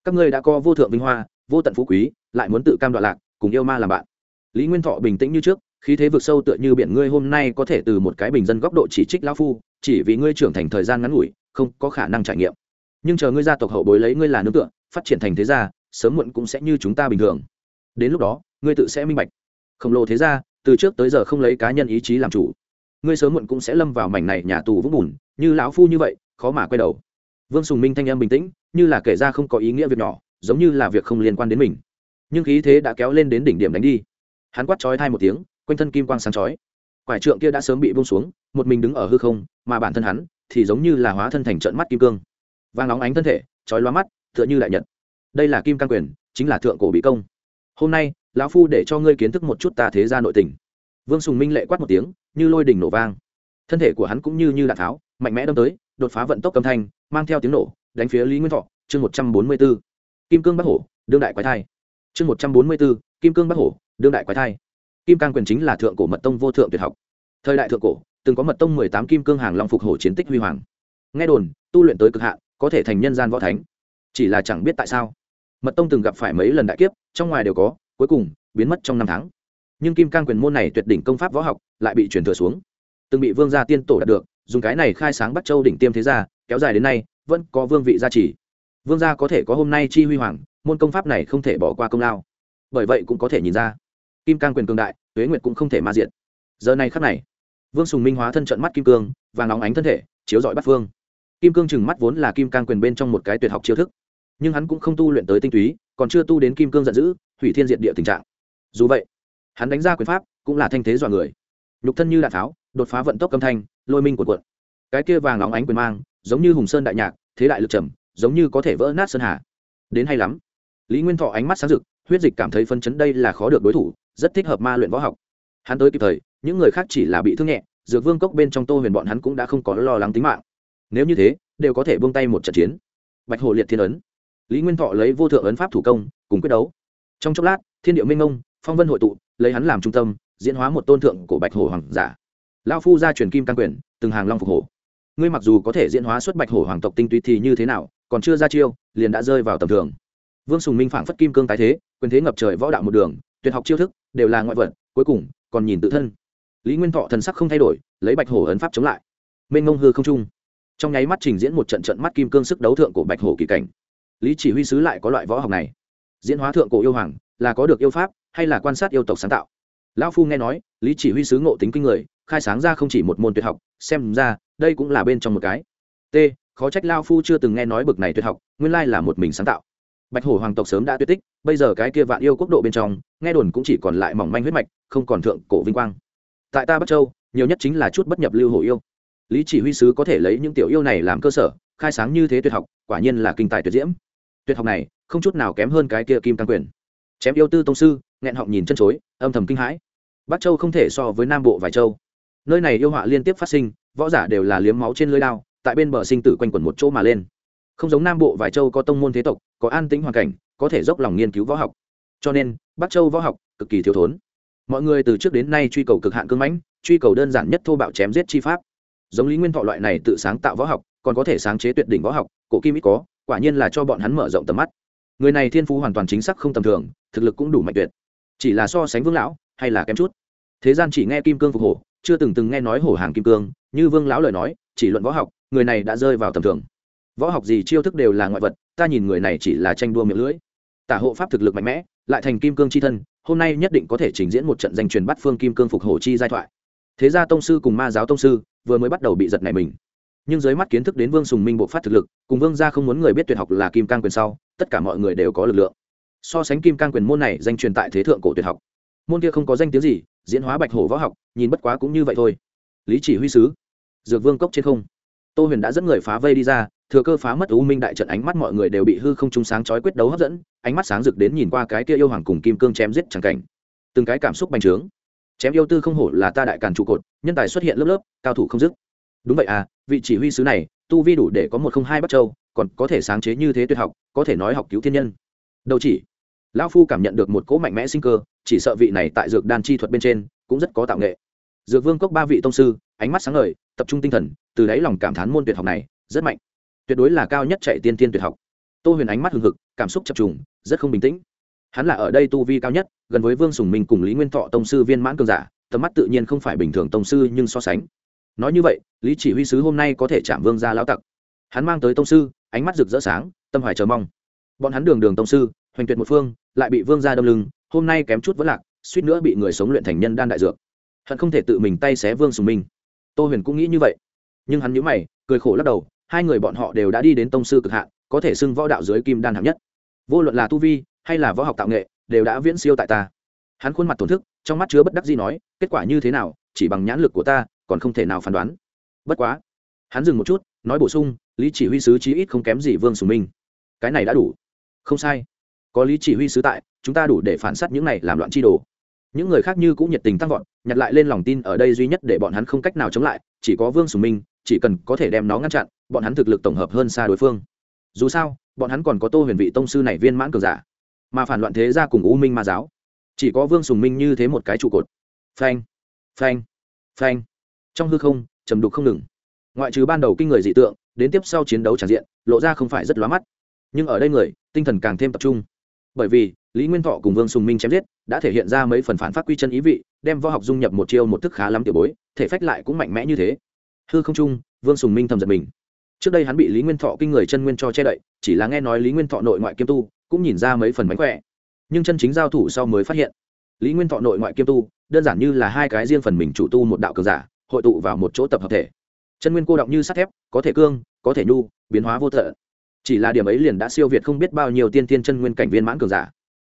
Các ngươi đã có vô thượng vinh hoa vô tận phú quý, lại muốn tự cam đoạn lạc, cùng yêu ma làm bạn. Lý nguyên thọ bình tĩnh như trước, khí thế vực sâu tựa như biển ngươi hôm nay có thể từ một cái bình dân góc độ chỉ trích lão phu, chỉ vì ngươi trưởng thành thời gian ngắn ngủi, không có khả năng trải nghiệm. Nhưng chờ ngươi gia tộc hậu bối lấy ngươi là nương tựa, phát triển thành thế gia, sớm muộn cũng sẽ như chúng ta bình thường. Đến lúc đó, ngươi tự sẽ minh bạch. Khổng lồ thế gia, từ trước tới giờ không lấy cá nhân ý chí làm chủ. Ngươi sớm muộn cũng sẽ lâm vào mảnh này nhà tù vũng bùn, như lão phu như vậy, khó mà quay đầu. Vương sùng minh thanh em bình tĩnh, như là kể ra không có ý nghĩa việc nhỏ giống như là việc không liên quan đến mình. Nhưng khí thế đã kéo lên đến đỉnh điểm đánh đi. Hắn quát chói thai một tiếng, quanh thân kim quang sáng chói. Quải trượng kia đã sớm bị bung xuống, một mình đứng ở hư không, mà bản thân hắn thì giống như là hóa thân thành trận mắt kim cương. Vàng nóng ánh thân thể, chói loa mắt, tựa như đại nhật. Đây là kim căn quyền, chính là thượng cổ bị công. Hôm nay, lão phu để cho ngươi kiến thức một chút ta thế gia nội tình. Vương sùng minh lệ quát một tiếng, như lôi đỉnh nổ vang. Thân thể của hắn cũng như như đạn tháo, mạnh mẽ đâm tới, đột phá vận tốc âm thanh, mang theo tiếng nổ, đánh phía lý nguyên thọ, chương một trăm bốn mươi b ố kim cương bắc hổ, đương đại quái thai. Chương một trăm bốn mươi b ố kim cương bắc hổ, đương đại quái thai. Kim cang quyền chính là thượng cổ mật tông vô thượng tuyệt học. Thời đại thượng cổ, từng có mật tông mười tám kim cương hàng long phục hổ chiến tích huy hoàng. Nghe đồn, tu luyện tới cực hạn, có thể thành nhân gian võ thánh. Chỉ là chẳng biết tại sao, mật tông từng gặp phải mấy lần đại kiếp, trong ngoài đều có, cuối cùng, biến mất trong năm tháng. Nhưng kim cang quyền môn này tuyệt đỉnh công pháp võ học lại bị truyền thừa xuống. Từng bị vương gia tiên tổ đạt được, dùng cái này khai sáng bắt châu đỉnh tiêm thế gia, kéo dài đến nay, vẫn có vương vị gia trì vương gia có thể có hôm nay chi huy hoàng, môn công pháp này không thể bỏ qua công lao. Bởi vậy cũng có thể nhìn ra, kim cang quyền cường đại, tuế nguyệt cũng không thể ma diện. giờ này khắc này, vương sùng minh hóa thân trận mắt kim cương và nóng ánh thân thể, chiếu dọi bắt phương. Kim cương chừng mắt vốn là kim cang quyền bên trong một cái tuyệt học chiêu thức, nhưng hắn cũng không tu luyện tới tinh túy, còn chưa tu đến kim cương giận dữ, hủy thiên diện địa tình trạng. Dù vậy, hắn đánh ra quyền pháp cũng là thanh thế dọa người. Nhục thân như đạn tháo, đột phá vận tốc âm thanh, lôi minh cuộn cuộn. Cái kia vàng óng ánh quyền mang, giống như hùng sơn đại nhạc, thế đại lực trầm giống như có thể vỡ nát sơn hà. Đến hay lắm. Lý nguyên thọ ánh mắt sáng rực, huyết dịch cảm thấy phân chấn đây là khó được đối thủ, rất thích hợp ma luyện võ học. Hắn tới kịp thời, những người khác chỉ là bị thương nhẹ, dược vương cốc bên trong tô huyền bọn hắn cũng đã không có lo lắng tính mạng. Nếu như thế, đều có thể buông tay một trận chiến. Bạch hồ liệt thiên ấn. Lý nguyên thọ lấy vô thượng ấn pháp thủ công, cùng quyết đấu. Trong chốc lát, thiên điệu minh ngông, phong vân hội tụ, lấy hắn làm trung tâm, diễn hóa một tôn thượng của bạch hổ hoàng giả. Lao phu ra truyền kim căn quyền, từng hàng long phục hổ. Ngươi mặc dù có thể diễn hóa xuất bạch hổ hoàng tộc tinh túy thì như thế nào còn chưa ra chiêu, liền đã rơi vào tầm thường. Vương sùng minh phảng phất kim cương tái thế, quyền thế ngập trời võ đạo một đường, tuyệt học chiêu thức, đều là ngoại vật, cuối cùng, còn nhìn tự thân. Lý nguyên thọ thần sắc không thay đổi, lấy bạch hổ ấn pháp chống lại. Mênh ngông hư không trung. Trong nháy mắt trình diễn một trận trận mắt kim cương sức đấu thượng của bạch hổ kỳ cảnh. Lý chỉ huy sứ lại có loại võ học này. Diễn hóa thượng cổ yêu hoàng, là có được yêu pháp, hay là quan sát yêu tộc sáng tạo? Lão phu nghe nói, lý chỉ huy sứ ngộ tính kinh người, khai sáng ra không chỉ một môn tuyệt học, xem ra, đây cũng là bên trong một cái. T khó trách lao phu chưa từng nghe nói bực này tuyệt học, nguyên lai là một mình sáng tạo. Bạch hổ hoàng tộc sớm đã tuyệt tích, bây giờ cái kia vạn yêu quốc độ bên trong, nghe đồn cũng chỉ còn lại mỏng manh huyết mạch, không còn thượng cổ vinh quang. Tại ta bắc châu, nhiều nhất chính là chút bất nhập lưu hổ yêu. Lý chỉ huy sứ có thể lấy những tiểu yêu này làm cơ sở, khai sáng như thế tuyệt học, quả nhiên là kinh tài tuyệt diễm. Tuyệt học này, không chút nào kém hơn cái kia kim tăng quyền. Chém yêu tư tông sư, nghẹn họng nhìn chân chối, âm thầm kinh hãi. Bắc châu không thể so với nam bộ vài châu. Nơi này yêu họa liên tiếp phát sinh, võ giả đều là liếm máu trên lưới đao tại bên bờ sinh tử quanh quẩn một chỗ mà lên. Không giống nam bộ vài châu có tông môn thế tộc, có an tĩnh hoàn cảnh, có thể dốc lòng nghiên cứu võ học. Cho nên, bắc châu võ học cực kỳ thiếu thốn. Mọi người từ trước đến nay truy cầu cực hạn cương mãnh, truy cầu đơn giản nhất thô bạo chém giết chi pháp. Giống lý nguyên thọ loại này tự sáng tạo võ học, còn có thể sáng chế tuyệt đỉnh võ học, cổ kim ít có, quả nhiên là cho bọn hắn mở rộng tầm mắt. Người này thiên phú hoàn toàn chính xác không tầm thường, thực lực cũng đủ mạnh tuyệt. Chỉ là so sánh vương lão, hay là kém chút. Thế gian chỉ nghe kim cương phục hổ, chưa từng từng nghe nói hổ hàng kim cương, như vương lão lời nói, chỉ luận võ học người này đã rơi vào tầm thường. Võ học gì chiêu thức đều là ngoại vật, ta nhìn người này chỉ là tranh đua miệng lưỡi. Tả hộ pháp thực lực mạnh mẽ, lại thành kim cương c h i thân, hôm nay nhất định có thể trình diễn một trận danh truyền bắt phương kim cương phục hổ chi giai thoại. Thế gia tông sư cùng ma giáo tông sư vừa mới bắt đầu bị giật này mình. Nhưng dưới mắt kiến thức đến vương sùng minh bộ phát thực lực, cùng vương gia không muốn người biết tuyệt học là kim cang quyền sau, tất cả mọi người đều có lực lượng. So sánh kim cang quyền môn này danh truyền tại thế thượng cổ tuyệt học. Môn kia không có danh tiếng gì, diễn hóa bạch hổ võ học, nhìn bất quá cũng như vậy thôi. Lý chỉ huy sứ, dược vương cốc trên không tô huyền đã dẫn người phá vây đi ra, thừa cơ phá mất u minh đại trận, ánh mắt mọi người đều bị hư không trung sáng chói quyết đấu hấp dẫn, ánh mắt sáng rực đến nhìn qua cái kia yêu hoàng cùng kim cương chém giết chẳng cảnh. Từng cái cảm xúc bành trướng. Chém yêu tư không hổ là ta đại càn trụ cột, nhân tài xuất hiện lớp lớp, cao thủ không dứt. Đúng vậy à vị chỉ huy sứ này, tu vi đủ để có một không hai bắc châu, còn có thể sáng chế như thế tuyệt học, có thể nói học cứu thiên nhân. Đâu chỉ. Lão phu cảm nhận được một cỗ mạnh mẽ sinh cơ, chỉ sợ vị này tại dược đan chi thuật bên trên, cũng rất có tạo nghệ. Dược vương cốc ba vị tông sư, ánh mắt sáng ngời, tập trung tinh thần từ đáy lòng cảm thán môn tuyệt học này, rất mạnh. Tuyệt đối là cao nhất chạy tiên tiên tuyệt học. Tô huyền ánh mắt hừng hực, cảm xúc chập trùng, rất không bình tĩnh. Hắn là ở đây tu vi cao nhất, gần với vương sùng minh cùng lý nguyên thọ tông sư viên mãn cường giả, tầm mắt tự nhiên không phải bình thường tông sư nhưng so sánh. Nói như vậy, lý chỉ huy sứ hôm nay có thể chạm vương ra lão tặc. Hắn mang tới tông sư, ánh mắt rực rỡ sáng, tâm hoài chờ mong. Bọn hắn đường đường tông sư, hoành tuyệt một phương, lại bị vương ra đâm lưng, hôm nay kém chút vẫn lạc, suýt nữa bị người sống luyện thành nhân đan đại dược. Hận không thể tự mình tay xé vương sùng minh. Tô huyền cũng nghĩ như vậy nhưng hắn nhíu mày, cười khổ lắc đầu, hai người bọn họ đều đã đi đến tông sư cực hạn, có thể xưng võ đạo dưới kim đan hạng nhất. Vô luận là tu vi, hay là võ học tạo nghệ, đều đã viễn siêu tại ta. Hắn khuôn mặt thổn thức, trong mắt chứa bất đắc gì nói, kết quả như thế nào, chỉ bằng nhãn lực của ta, còn không thể nào phán đoán. Bất quá, hắn dừng một chút, nói bổ sung, lý chỉ huy sứ chí ít không kém gì vương sùng minh. Cái này đã đủ. Không sai. Có lý chỉ huy sứ tại, chúng ta đủ để phản s á t những này làm loạn chi đồ. Những người khác như cũng nhiệt tình tăng vọt, nhặt lại lên lòng tin ở đây duy nhất để bọn hắn không cách nào chống lại, chỉ có vương sùng minh chỉ cần có thể đem nó ngăn chặn, bọn hắn thực lực tổng hợp hơn xa đối phương. Dù sao, bọn hắn còn có tô huyền vị tông sư này viên mãn cường giả, mà phản loạn thế ra cùng u minh ma giáo, chỉ có vương sùng minh như thế một cái trụ cột. Phanh phanh phanh. Trong hư không, trầm đục không ngừng. Ngoại trừ ban đầu kinh người dị tượng, đến tiếp sau chiến đấu tràn diện, lộ ra không phải rất lóa mắt. Nhưng ở đây người, tinh thần càng thêm tập trung. Bởi vì, lý nguyên thọ cùng vương sùng minh chém giết, đã thể hiện ra mấy phần phản phát quy chân ý vị, đem võ học dung nhập một chiêu một thức khá lắm tiểu bối, thể phách lại cũng mạnh mẽ như thế hư không trung vương sùng minh thầm giật mình. Trước đây hắn bị lý nguyên thọ kinh người chân nguyên cho che đậy, chỉ là nghe nói lý nguyên thọ nội ngoại kiêm tu, cũng nhìn ra mấy phần mánh khỏe. Nhưng chân chính giao thủ sau mới phát hiện, lý nguyên thọ nội ngoại kiêm tu, đơn giản như là hai cái riêng phần mình chủ tu một đạo cường giả, hội tụ vào một chỗ tập hợp thể. Chân nguyên cô động như sắt thép, có thể cương, có thể nhu, biến hóa vô thợ chỉ là điểm ấy liền đã siêu việt không biết bao nhiêu tiên tiên chân nguyên cảnh viên mãn cường giả.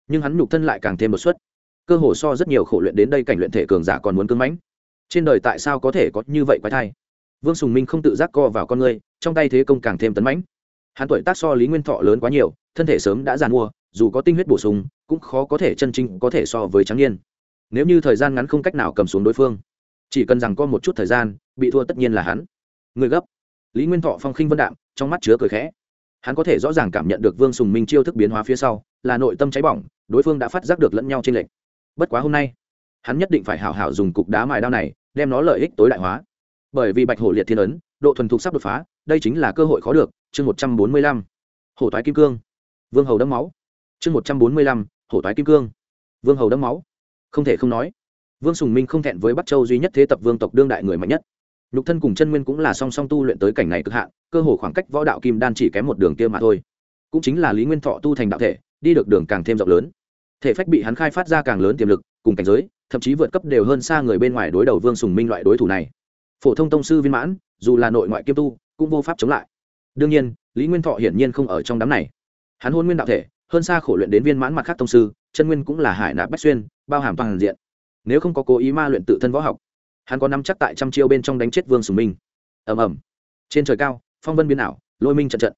Nhưng hắn nhục thân lại càng thêm một suất cơ hồ so rất nhiều khổ luyện đến đây cảnh luyện thể cường giả còn muốn cưng mãnh. Trên đời tại sao có thể có như vậy quái thai? Vương sùng minh không tự giác co vào con người trong tay thế công càng thêm tấn mãnh. Hắn tuổi tác so lý nguyên thọ lớn quá nhiều, thân thể sớm đã giàn mua, dù có tinh huyết bổ sung, cũng khó có thể chân chính có thể so với tráng niên. Nếu như thời gian ngắn không cách nào cầm xuống đối phương, chỉ cần rằng có một chút thời gian, bị thua tất nhiên là hắn. Người gấp. Lý nguyên thọ phong khinh vân đạm, trong mắt chứa cười khẽ. Hắn có thể rõ ràng cảm nhận được vương sùng minh chiêu thức biến hóa phía sau, là nội tâm cháy bỏng, đối phương đã phát giác được lẫn nhau trên lệnh bất quá hôm nay, hắn nhất định phải hảo hảo dùng cục đá mài đao này, đem nó lợi ích tối đại hóa bởi vì bạch hổ liệt thiên ấn, độ thuần thục sắp đột phá, đây chính là cơ hội khó được. Chương một trăm bốn mươi lăm, hổ thoái kim cương. Vương hầu đấm máu. Chương một trăm bốn mươi lăm, hổ thoái kim cương. Vương hầu đấm máu. Không thể không nói, vương sùng minh không thẹn với bắc châu duy nhất thế tập vương tộc đương đại người mạnh nhất. Nhục thân cùng chân nguyên cũng là song song tu luyện tới cảnh này cực hạn, cơ hồ khoảng cách võ đạo kim đan chỉ kém một đường kia mà thôi. Cũng chính là lý nguyên thọ tu thành đạo thể, đi được đường càng thêm rộng lớn. Thể phách bị hắn khai phát ra càng lớn tiềm lực, cùng cảnh giới, thậm chí vượt cấp đều hơn xa người bên ngoài đối đầu vương sùng minh loại đối thủ này phổ thông tông sư viên mãn, dù là nội ngoại kiêm tu, cũng vô pháp chống lại. Đương nhiên, lý nguyên thọ hiển nhiên không ở trong đám này. Hắn hôn nguyên đạo thể, hơn xa khổ luyện đến viên mãn mặt khác tông sư, chân nguyên cũng là hải nạp bách xuyên, bao hàm toàn diện. Nếu không có cố ý ma luyện tự thân võ học, hắn có nắm chắc tại trăm chiêu bên trong đánh chết vương sùng minh. Ầm ầm. Trên trời cao, phong vân biến ảo, lôi minh trận trận.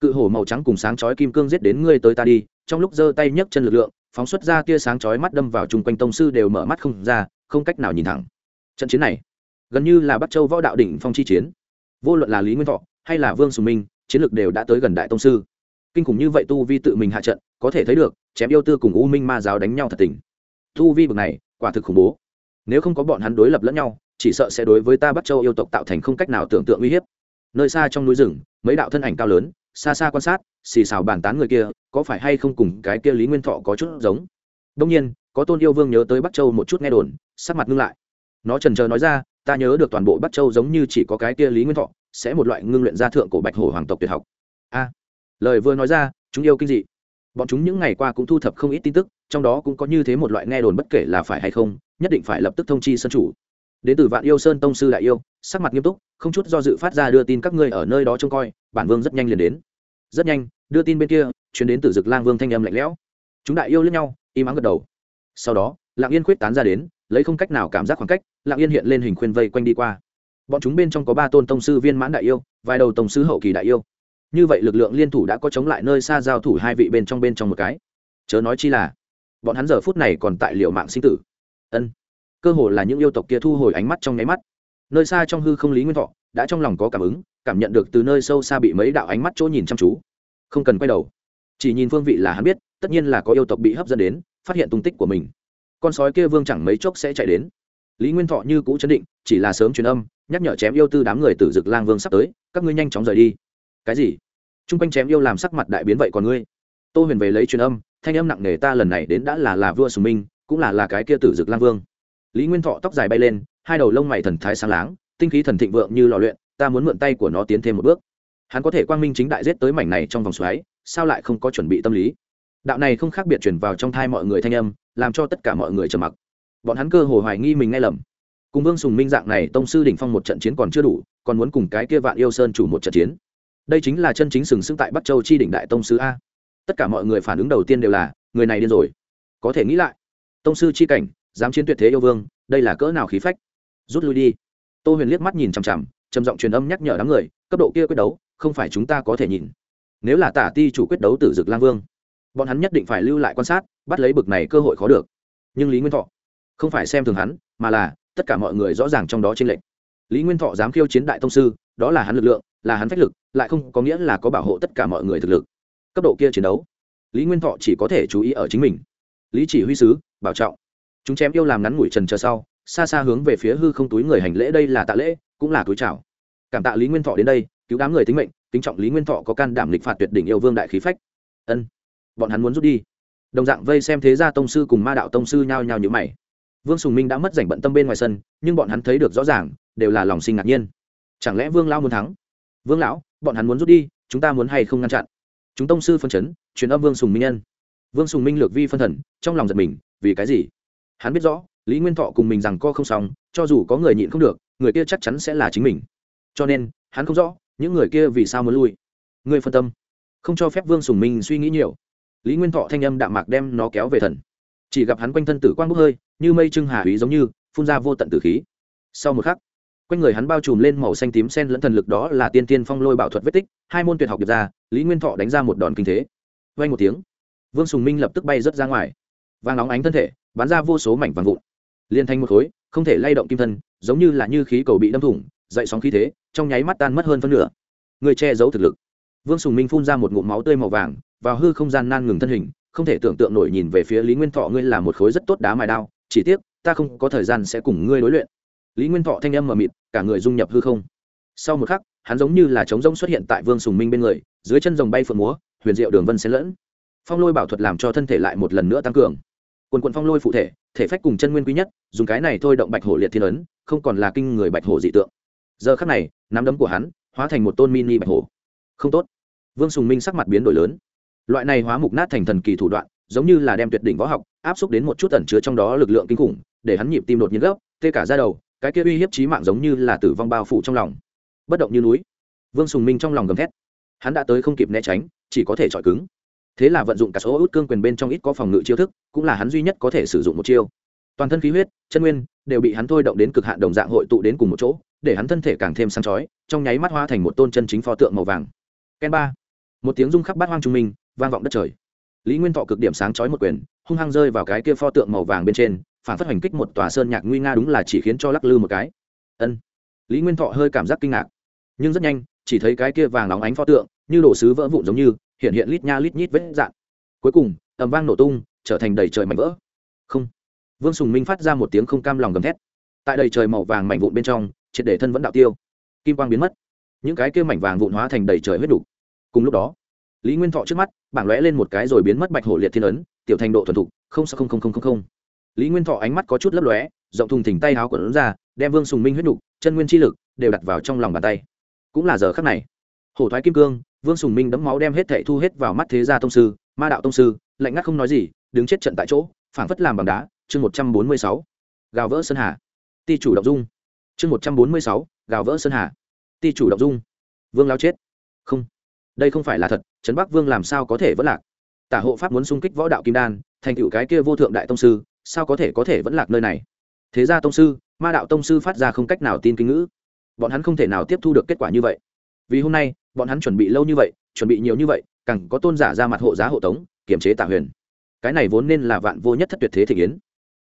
Cự hổ màu trắng cùng sáng chói kim cương giết đến ngươi tới ta đi, trong lúc giơ tay nhấc chân lực lượng, phóng xuất ra tia sáng chói mắt đâm vào chung quanh tông sư đều mở mắt không ra, không cách nào nhìn thẳng. Trận chiến này gần như là bắt châu võ đạo đỉnh phong chi chiến. Vô luận là lý nguyên thọ hay là vương sùng minh, chiến lược đều đã tới gần đại tông sư. Kinh khủng như vậy tu vi tự mình hạ trận, có thể thấy được, chém yêu tư cùng u minh ma giáo đánh nhau thật tình. Tu vi bực này, quả thực khủng bố. Nếu không có bọn hắn đối lập lẫn nhau, chỉ sợ sẽ đối với ta bắt châu yêu tộc tạo thành không cách nào tưởng tượng uy hiếp. Nơi xa trong núi rừng, mấy đạo thân ảnh cao lớn, xa xa quan sát, xì xào bàn tán người kia, có phải hay không cùng cái kia lý nguyên thọ có chút giống? Đông nhiên, có tôn yêu vương nhớ tới bắc châu một chút nghe đồn, sắc mặt ngưng lại. Nó trần trờ nói ra ta nhớ được toàn bộ bắc châu giống như chỉ có cái kia lý nguyên thọ, sẽ một loại ngưng luyện gia thượng của bạch hổ hoàng tộc tuyệt học. A, lời vừa nói ra, chúng yêu kinh dị. Bọn chúng những ngày qua cũng thu thập không ít tin tức, trong đó cũng có như thế một loại nghe đồn bất kể là phải hay không, nhất định phải lập tức thông chi sân chủ. Đến từ vạn yêu sơn tông sư đại yêu, sắc mặt nghiêm túc, không chút do dự phát ra đưa tin các ngươi ở nơi đó trông coi, bản vương rất nhanh liền đến. Rất nhanh, đưa tin bên kia chuyến đến từ dực lang vương thanh âm lạnh lẽo. Chúng đại yêu lẫn nhau, im ắng gật đầu. Sau đó lạng yên khuyết tán ra đến lấy không cách nào cảm giác khoảng cách, lặng yên hiện lên hình khuyên vây quanh đi qua. Bọn chúng bên trong có ba tôn tông sư viên mãn đại yêu, vài đầu tông sư hậu kỳ đại yêu. Như vậy lực lượng liên thủ đã có chống lại nơi xa giao thủ hai vị bên trong bên trong một cái. Chớ nói chi là, bọn hắn giờ phút này còn tại liệu mạng sinh tử. Ân, cơ hồ là những yêu tộc kia thu hồi ánh mắt trong nháy mắt. Nơi xa trong hư không lý nguyên thọ đã trong lòng có cảm ứng, cảm nhận được từ nơi sâu xa bị mấy đạo ánh mắt chỗ nhìn chăm chú. Không cần quay đầu. Chỉ nhìn phương vị là hắn biết, tất nhiên là có yêu tộc bị hấp dẫn đến, phát hiện tung tích của mình con sói kia vương chẳng mấy chốc sẽ chạy đến. Lý nguyên thọ như cũ chấn định, chỉ là sớm truyền âm, nhắc nhở chém yêu tư đám người tử dực lang vương sắp tới, các ngươi nhanh chóng rời đi. Cái gì? T r u n g quanh chém yêu làm sắc mặt đại biến vậy còn ngươi? Tô huyền về lấy truyền âm, thanh âm nặng nề ta lần này đến đã là là vua sùng minh, cũng là là cái kia tử dực lang vương. Lý nguyên thọ tóc dài bay lên, hai đầu lông mày thần thái sáng láng, tinh khí thần thịnh vượng như lò luyện, ta muốn mượn tay của nó tiến thêm một bước. Hắn có thể quang minh chính đại giết tới mảnh này trong vòng xoáy, sao lại không có chuẩn bị tâm lý? Đạo này không khác biệt chuyển vào trong thai mọi người thanh âm làm cho tất cả mọi người trầm mặc. Bọn hắn cơ hồ hoài nghi mình nghe lầm. Cùng vương sùng minh dạng này, tông sư đỉnh phong một trận chiến còn chưa đủ, còn muốn cùng cái kia vạn yêu sơn chủ một trận chiến. Đây chính là chân chính sừng sững tại bắc châu chi đỉnh đại tông sư a. Tất cả mọi người phản ứng đầu tiên đều là, người này điên rồi. Có thể nghĩ lại, tông sư chi cảnh, dám chiến tuyệt thế yêu vương, đây là cỡ nào khí phách. Rút lui đi. Tô huyền liếc mắt nhìn chằm chằm, trầm giọng truyền âm nhắc nhở đám người, cấp độ kia quyết đấu, không phải chúng ta có thể nhìn. Nếu là tả ti chủ quyết đấu tử dực lang vương bọn hắn nhất định phải lưu lại quan sát, bắt lấy bực này cơ hội khó được. Nhưng lý nguyên thọ không phải xem thường hắn, mà là tất cả mọi người rõ ràng trong đó trên lệnh lý nguyên thọ dám khiêu chiến đại tông sư, đó là hắn lực lượng, là hắn phách lực, lại không có nghĩa là có bảo hộ tất cả mọi người thực lực. Cấp độ kia chiến đấu, lý nguyên thọ chỉ có thể chú ý ở chính mình. Lý chỉ huy sứ, bảo trọng. Chúng chém yêu làm ngắn ngủi trần chờ sau, xa xa hướng về phía hư không túi người hành lễ đây là tạ lễ, cũng là túi chào. Cảm tạ lý nguyên thọ đến đây, cứu đám người tính mệnh, kính trọng lý nguyên thọ có can đảm lịch phạt tuyệt đỉnh yêu vương đại khí phách. Ân bọn hắn muốn rút đi. Đồng dạng vây xem thế gia tông sư cùng ma đạo tông sư nhao nhao như mày. Vương sùng minh đã mất rảnh bận tâm bên ngoài sân, nhưng bọn hắn thấy được rõ ràng, đều là lòng sinh ngạc nhiên. Chẳng lẽ vương lão muốn thắng? Vương lão, bọn hắn muốn rút đi, chúng ta muốn hay không ngăn chặn? Chúng tông sư phân chấn, truyền âm vương sùng minh nhân vương sùng minh lược vi phân thần, trong lòng giật mình, vì cái gì? Hắn biết rõ, lý nguyên thọ cùng mình rằng co không xong, cho dù có người nhịn không được, người kia chắc chắn sẽ là chính mình. Cho nên, hắn không rõ, những người kia vì sao muốn lui. Người phân tâm. Không cho phép vương sùng minh suy nghĩ nhiều lý nguyên thọ thanh âm đạm mạc đem nó kéo về thần. Chỉ gặp hắn quanh thân tử quang bốc hơi, như mây trưng hà ý giống như, phun ra vô tận tử khí. Sau một khắc, quanh người hắn bao trùm lên màu xanh tím sen lẫn thần lực đó là tiên tiên phong lôi bảo thuật vết tích, hai môn tuyệt học điệp ra, lý nguyên thọ đánh ra một đòn kinh thế. Vay một tiếng, vương sùng minh lập tức bay rớt ra ngoài. Vàng óng ánh thân thể, bắn ra vô số mảnh vàng vụn. Liên thanh một khối, không thể lay động kim thân, giống như là như khí cầu bị đâm thủng, dậy sóng khí thế, trong nháy mắt tan mất hơn phân nửa. Người che giấu thực lực. Vương sùng minh phun ra một ngụm máu tươi màu vàng vào hư không gian nan ngừng thân hình, không thể tưởng tượng nổi nhìn về phía lý nguyên thọ, ngươi là một khối rất tốt đá mài đao, chỉ tiếc, ta không có thời gian sẽ cùng ngươi đối luyện. Lý nguyên thọ thanh âm mờ mịt, cả người dung nhập hư không. Sau một khắc, hắn giống như là trống rỗng xuất hiện tại vương sùng minh bên người, dưới chân rồng bay phượng múa, huyền diệu đường vân xen lẫn. Phong lôi bảo thuật làm cho thân thể lại một lần nữa tăng cường. Quần quận phong lôi phụ thể thể phách cùng chân nguyên quý nhất, dùng cái này thôi động bạch hổ liệt thiên ấn, không còn là kinh người bạch hổ dị tượng. Giờ khắc này, nắm đấm của hắn, hóa thành một tôn mini bạch hổ. Không tốt. Vương sùng minh sắc mặt biến đổi lớn loại này hóa mục nát thành thần kỳ thủ đoạn, giống như là đem tuyệt đỉnh võ học áp xúc đến một chút ẩn chứa trong đó lực lượng kinh khủng, để hắn nhịp tim đột nhiên gấp, tê cả ra đầu, cái kia uy hiếp trí mạng giống như là tử vong bao phủ trong lòng. Bất động như núi, vương sùng minh trong lòng gầm thét. Hắn đã tới không kịp né tránh, chỉ có thể chọi cứng. Thế là vận dụng cả số út cương quyền bên trong ít có phòng ngự chiêu thức, cũng là hắn duy nhất có thể sử dụng một chiêu. Toàn thân khí huyết, chân nguyên đều bị hắn thôi động đến cực hạn đồng dạng hội tụ đến cùng một chỗ, để hắn thân thể càng thêm sáng chói, trong nháy mắt hoa thành một tôn chân chính pho tượng màu vàng. Ken ba. Một tiếng rung khắp bát hoang trung minh vang vọng đất trời. Lý nguyên thọ cực điểm sáng chói một quyền, hung hăng rơi vào cái kia pho tượng màu vàng bên trên, phản phát hành kích một tòa sơn nhạc nguy nga đúng là chỉ khiến cho lắc lư một cái. Ân. Lý nguyên thọ hơi cảm giác kinh ngạc. Nhưng rất nhanh, chỉ thấy cái kia vàng óng ánh pho tượng, như đổ sứ vỡ vụn giống như, hiện hiện lít nha lít nhít vết dạn. Cuối cùng, ầm vang nổ tung, trở thành đầy trời mảnh vỡ. Không. Vương sùng minh phát ra một tiếng không cam lòng gầm thét. Tại đầy trời màu vàng mảnh vụn bên trong, triệt để thân vẫn đạo tiêu. Kim quang biến mất. Những cái kia mảnh vàng vụn hóa thành đầy trời huyết đục cùng lúc đó lý nguyên thọ trước mắt, bảng lóe lên một cái rồi biến mất bạch hổ liệt thiên ấn, tiểu thành độ thuần thục, không sao, không không không không không. Lý nguyên thọ ánh mắt có chút lấp lóe, rộng thùng thỉnh tay háo quần ấn ra, đem vương sùng minh huyết đục chân nguyên chi lực, đều đặt vào trong lòng bàn tay. Cũng là giờ khắc này, hổ thoái kim cương, vương sùng minh đấm máu đem hết thệ thu hết vào mắt thế gia tông sư, ma đạo tông sư, lạnh ngắt không nói gì, đứng chết trận tại chỗ, phảng phất làm bằng đá, chương một trăm bốn mươi sáu, gào vỡ sơn hà. Ti chủ động dung. Chương một trăm bốn mươi sáu, gào vỡ sơn hà. Ti chủ động dung. Vương lao chết. Không đây không phải là thật, trấn bắc vương làm sao có thể vẫn lạc? Tả hộ pháp muốn xung kích võ đạo kim đan, thành tựu cái kia vô thượng đại tông sư, sao có thể có thể vẫn lạc nơi này? Thế ra tông sư, ma đạo tông sư phát ra không cách nào tin kinh ngữ. Bọn hắn không thể nào tiếp thu được kết quả như vậy. Vì hôm nay, bọn hắn chuẩn bị lâu như vậy, chuẩn bị nhiều như vậy, càng có tôn giả ra mặt hộ giá hộ tống, kiềm chế tả huyền. Cái này vốn nên là vạn vô nhất thất tuyệt thế thị kiến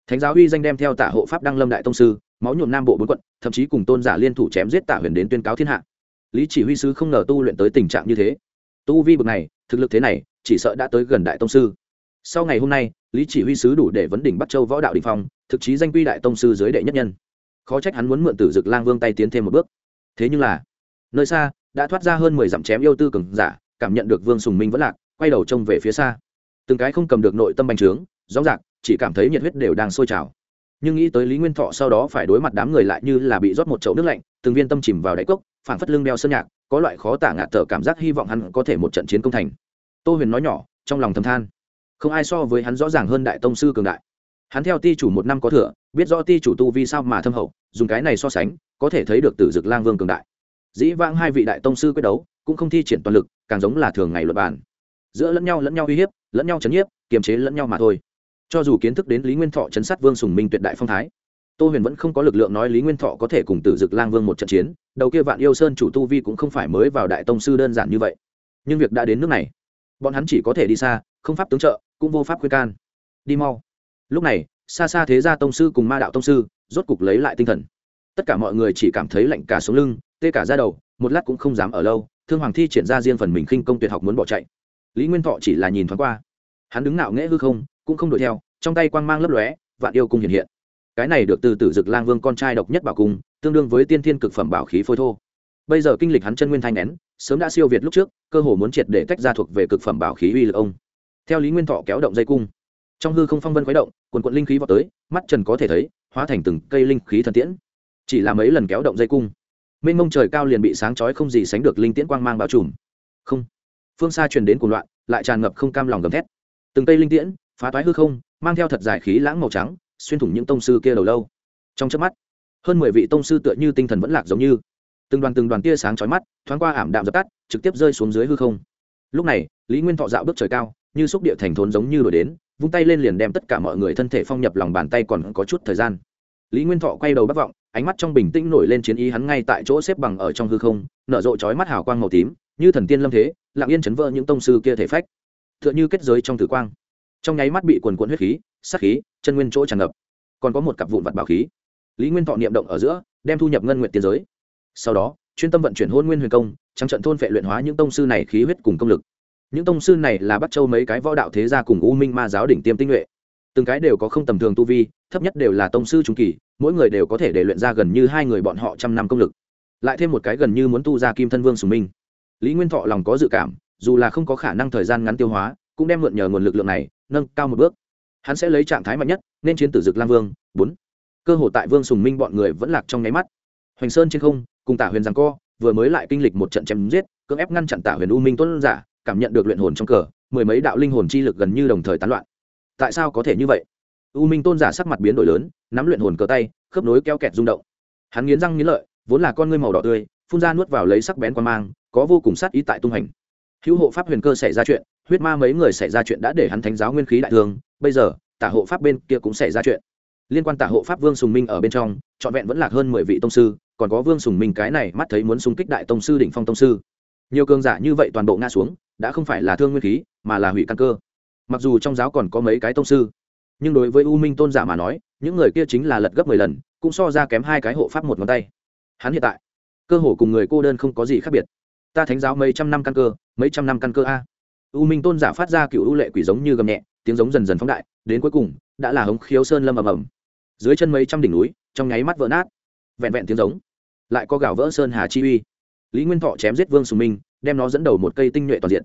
thánh giáo uy danh đem theo tả hộ pháp đăng lâm đại tông sư, máu nhuộm nam bộ bốn quận, thậm chí cùng tôn giả liên thủ chém giết tả huyền đến tuyên cáo thiên hạ. Lý chỉ huy sứ không ngờ tu luyện tới tình trạng như thế tu vi bực này, thực lực thế này, chỉ sợ đã tới gần đại tông sư. Sau ngày hôm nay, lý chỉ huy sứ đủ để vấn đỉnh bắt châu võ đạo đình phong, thực chí danh quy đại tông sư dưới đệ nhất nhân. Khó trách hắn muốn mượn tử dực lang vương tay tiến thêm một bước. Thế nhưng là, nơi xa, đã thoát ra hơn mười dặm chém yêu tư cường giả, cảm nhận được vương sùng minh vẫn lạc, quay đầu trông về phía xa. Từng cái không cầm được nội tâm bành trướng, rõ rạc chỉ cảm thấy nhiệt huyết đều đang sôi trào. Nhưng nghĩ tới lý nguyên thọ sau đó phải đối mặt đám người lại như là bị rót một chậu nước lạnh, từng viên tâm chìm vào đáy cốc phản phất lưng đeo sơn nhạc có loại khó tả ngạt thở cảm giác hy vọng hắn có thể một trận chiến công thành. Tô huyền nói nhỏ, trong lòng thầm than. Không ai so với hắn rõ ràng hơn đại tông sư cường đại. Hắn theo ti chủ một năm có thừa, biết rõ ti chủ tu vi sao mà thâm hậu, dùng cái này so sánh, có thể thấy được tử dực lang vương cường đại. Dĩ vãng hai vị đại tông sư quyết đấu, cũng không thi triển toàn lực, càng giống là thường ngày luật bản. Giữa lẫn nhau lẫn nhau uy hiếp, lẫn nhau chấn nhiếp, kiềm chế lẫn nhau mà thôi. Cho dù kiến thức đến lý nguyên thọ chấn sát vương sùng minh tuyệt đại phong thái tô huyền vẫn không có lực lượng nói lý nguyên thọ có thể cùng tử dực lang vương một trận chiến, đầu kia vạn yêu sơn chủ tu vi cũng không phải mới vào đại tông sư đơn giản như vậy. Nhưng việc đã đến nước này, bọn hắn chỉ có thể đi xa, không pháp tướng trợ, cũng vô pháp khuyên can. Đi mau. Lúc này, xa xa thế gia tông sư cùng ma đạo tông sư, rốt cục lấy lại tinh thần. Tất cả mọi người chỉ cảm thấy lạnh cả sống lưng, tê cả ra đầu, một lát cũng không dám ở lâu, thương hoàng thi triển ra riêng phần mình khinh công tuyệt học muốn bỏ chạy. Lý nguyên thọ chỉ là nhìn thoáng qua. Hắn đứng nạo nghễ hư không, cũng không đuổi theo, trong tay quang mang lấp lóe, vạn yêu cung hiện hiện cái này được từ tử dực lang vương con trai độc nhất bảo cung, tương đương với tiên thiên cực phẩm bảo khí phôi thô. Bây giờ kinh lịch hắn chân nguyên thanh nén, sớm đã siêu việt lúc trước, cơ hồ muốn triệt để tách ra thuộc về cực phẩm bảo khí uy lực ông. Theo lý nguyên thọ kéo động dây cung, trong hư không phong vân khuấy động, quần quận linh khí vào tới, mắt trần có thể thấy, hóa thành từng cây linh khí thần tiễn. Chỉ là mấy lần kéo động dây cung, mênh mông trời cao liền bị sáng chói không gì sánh được linh tiễn quang mang bao trùm. Không, phương xa truyền đến cuồng loạn, lại tràn ngập không cam lòng gầm thét. Từng cây linh tiễn, phá toái hư không, mang theo thật dài khí lãng màu trắng xuyên thủng những tông sư kia đầu lâu. Trong chớp mắt, hơn mười vị tông sư tựa như tinh thần vẫn lạc giống như. Từng đoàn từng đoàn tia sáng chói mắt, thoáng qua ảm đạm dập tắt, trực tiếp rơi xuống dưới hư không. Lúc này, lý nguyên thọ dạo bước trời cao, như xúc địa thành thốn giống như đổi đến, vung tay lên liền đem tất cả mọi người thân thể phong nhập lòng bàn tay còn có chút thời gian. Lý nguyên thọ quay đầu bắc vọng, ánh mắt trong bình tĩnh nổi lên chiến ý hắn ngay tại chỗ xếp bằng ở trong hư không, nở rộ chói mắt hào quang màu tím, như thần tiên lâm thế, lặng yên chấn vỡ những tông sư kia thể phách. T h ư ợ n h ư kết giới trong tử quang. Trong nháy mắt bị quần quận huyết khí sắc khí, chân nguyên chỗ tràn ngập. Còn có một cặp vụn vặt bảo khí. Lý nguyên thọ niệm động ở giữa, đem thu nhập ngân nguyện tiến giới. Sau đó, chuyên tâm vận chuyển hôn nguyên huyền công, trắng trận thôn vệ luyện hóa những tông sư này khí huyết cùng công lực. Những tông sư này là bắt châu mấy cái võ đạo thế gia cùng u minh ma giáo đỉnh tiêm tinh nhuệ. Từng cái đều có không tầm thường tu vi, thấp nhất đều là tông sư trung kỳ, mỗi người đều có thể để luyện ra gần như hai người bọn họ trăm năm công lực. Lại thêm một cái gần như muốn tu ra kim thân vương sùng minh. Lý nguyên thọ lòng có dự cảm, dù là không có khả năng thời gian ngắn tiêu hóa, cũng đem mượn nhờ nguồn lực lượng này, nâng cao một bước hắn sẽ lấy trạng thái mạnh nhất, nên chiến tử dực lam vương, bốn. Cơ hội tại vương sùng minh bọn người vẫn lạc trong nháy mắt. Hoành sơn trên không, cùng tả huyền rằng co, vừa mới lại kinh lịch một trận chém giết, cưỡng ép ngăn chặn tả huyền u minh tuấn giả, cảm nhận được luyện hồn trong cờ, mười mấy đạo linh hồn chi lực gần như đồng thời tán loạn. Tại sao có thể như vậy? U minh tôn giả sắc mặt biến đổi lớn, nắm luyện hồn cờ tay, khớp nối keo kẹt rung động. Hắn nghiến răng nghiến lợi, vốn là con ngươi màu đỏ tươi, phun ra nuốt vào lấy sắc bén quan mang, có vô cùng sát ý tại tung hành. Hữu hộ pháp huyền cơ xảy ra chuyện huyết ma mấy người xảy ra chuyện đã để hắn thánh giáo nguyên khí đại thương, bây giờ, tả hộ pháp bên kia cũng xảy ra chuyện. Liên quan tả hộ pháp vương sùng minh ở bên trong, trọn vẹn vẫn lạc hơn mười vị tông sư, còn có vương sùng minh cái này mắt thấy muốn xung kích đại tông sư đỉnh phong tông sư. Nhiều cường giả như vậy toàn bộ ngã xuống, đã không phải là thương nguyên khí, mà là hủy căn cơ. Mặc dù trong giáo còn có mấy cái tông sư, nhưng đối với u minh tôn giả mà nói, những người kia chính là lật gấp mười lần, cũng so ra kém hai cái hộ pháp một ngón tay. Hắn hiện tại, cơ hồ cùng người cô đơn không có gì khác biệt. Ta thánh giáo mấy trăm năm căn cơ, mấy trăm năm căn cơ a u minh tôn giả phát ra cựu u lệ quỷ giống như gầm nhẹ, tiếng giống dần dần phóng đại, đến cuối cùng, đã là hống khiếu sơn lâm ầm ầm. Dưới chân mấy trăm đỉnh núi, trong nháy mắt vỡ nát. Vẹn vẹn tiếng giống, lại có gạo vỡ sơn hà chi uy. Lý nguyên thọ chém giết vương sùng minh, đem nó dẫn đầu một cây tinh nhuệ toàn diện.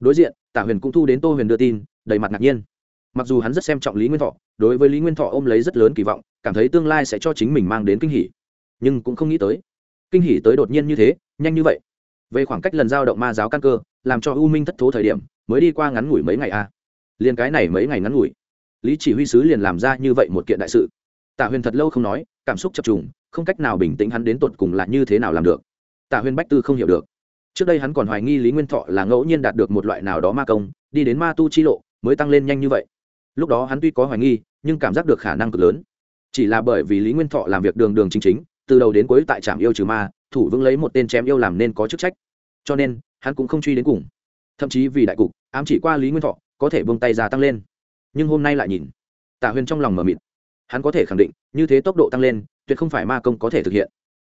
Đối diện tả huyền cũng thu đến tô huyền đưa tin, đầy mặt ngạc nhiên. Mặc dù hắn rất xem trọng lý nguyên thọ, đối với lý nguyên thọ ôm lấy rất lớn kỳ vọng, cảm thấy tương lai sẽ cho chính mình mang đến kinh hỷ nhưng cũng không nghĩ tới, kinh hỷ tới đột nhiên như thế, nhanh như vậy về khoảng cách lần giao động ma giáo căn cơ, làm cho u minh thất thố thời điểm, mới đi qua ngắn ngủi mấy ngày a à. liền cái này mấy ngày ngắn ngủi. Lý chỉ huy sứ liền làm ra như vậy một kiện đại sự. Tạ huyền thật lâu không nói, cảm xúc chập trùng, không cách nào bình tĩnh hắn đến tột cùng là như thế nào làm được. Tạ huyền bách tư không hiểu được. Trước đây hắn còn hoài nghi lý nguyên thọ là ngẫu nhiên đạt được một loại nào đó ma công, đi đến ma tu chi lộ, mới tăng lên nhanh như vậy. Lúc đó hắn tuy có hoài nghi, nhưng cảm giác được khả năng cực lớn. Chỉ là bởi vì lý nguyên thọ làm việc đường đường chính chính, từ đầu đến cuối tại trạm yêu trừ ma thủ vững lấy một tên chém yêu làm nên có chức trách. Cho nên, hắn cũng không truy đến cùng. Thậm chí vì đại cục, ám chỉ qua lý nguyên thọ, có thể buông tay ra tăng lên. Nhưng hôm nay lại nhìn, tạ huyền trong lòng mờ mịt. Hắn có thể khẳng định, như thế tốc độ tăng lên, tuyệt không phải ma công có thể thực hiện.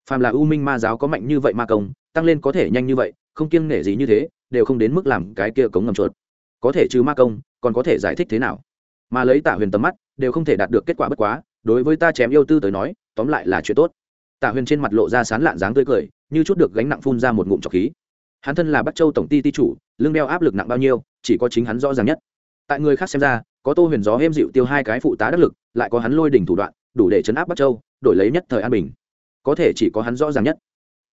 Phàm là u minh ma giáo có mạnh như vậy ma công, tăng lên có thể nhanh như vậy, không kiêng nể gì như thế, đều không đến mức làm cái kia cống ngầm chuột. Có thể trừ ma công, còn có thể giải thích thế nào? Mà lấy tạ huyền tầm mắt, đều không thể đạt được kết quả bất quá, đối với ta chém yêu tư tới nói, tóm lại là chuyện tốt tạ huyền trên mặt lộ ra sán lạn dáng tươi cười, như chút được gánh nặng phun ra một ngụm trọc khí. Hắn thân là bắc châu tổng ty ty chủ lưng đeo áp lực nặng bao nhiêu, chỉ có chính hắn rõ ràng nhất. Tại người khác xem ra, có tô huyền gió êm dịu tiêu hai cái phụ tá đắc lực, lại có hắn lôi đỉnh thủ đoạn, đủ để chấn áp bắc châu, đổi lấy nhất thời an bình. Có thể chỉ có hắn rõ ràng nhất.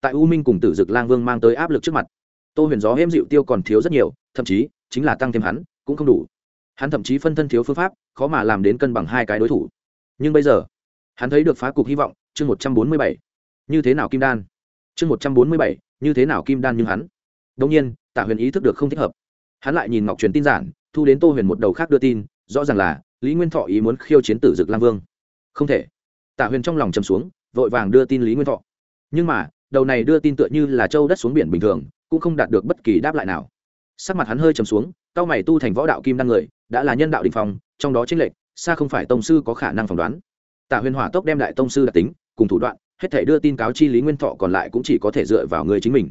Tại u minh cùng tử dực lang vương mang tới áp lực trước mặt, tô huyền gió êm dịu tiêu còn thiếu rất nhiều, thậm chí, chính là tăng thêm hắn, cũng không đủ. Hắn thậm chí phân thân thiếu phương pháp, khó mà làm đến cân bằng hai cái đối thủ. Nhưng bây giờ hắn thấy được phá cục hy vọng, chương một trăm bốn mươi bảy. Như thế nào kim đan? Chương một trăm bốn mươi bảy, như thế nào kim đan nhưng hắn? Đông nhiên tạ huyền ý thức được không thích hợp. Hắn lại nhìn ngọc truyền tin giản, thu đến tô huyền một đầu khác đưa tin, rõ ràng là lý nguyên thọ ý muốn khiêu chiến tử dực lam vương. Không thể. Tạ huyền trong lòng chầm xuống, vội vàng đưa tin lý nguyên thọ. Nhưng mà, đầu này đưa tin tựa như là châu đất xuống biển bình thường, cũng không đạt được bất kỳ đáp lại nào. Sắc mặt hắn hơi trầm xuống, cao mày tu thành võ đạo kim đan người, đã là nhân đạo đình phong, trong đó chính lệch, xa không phải tông sư có khả năng phỏng đoán tạ huyền hỏa tốc đem đại tông sư đặc tính, cùng thủ đoạn, hết thể đưa tin cáo chi lý nguyên thọ còn lại cũng chỉ có thể dựa vào người chính mình.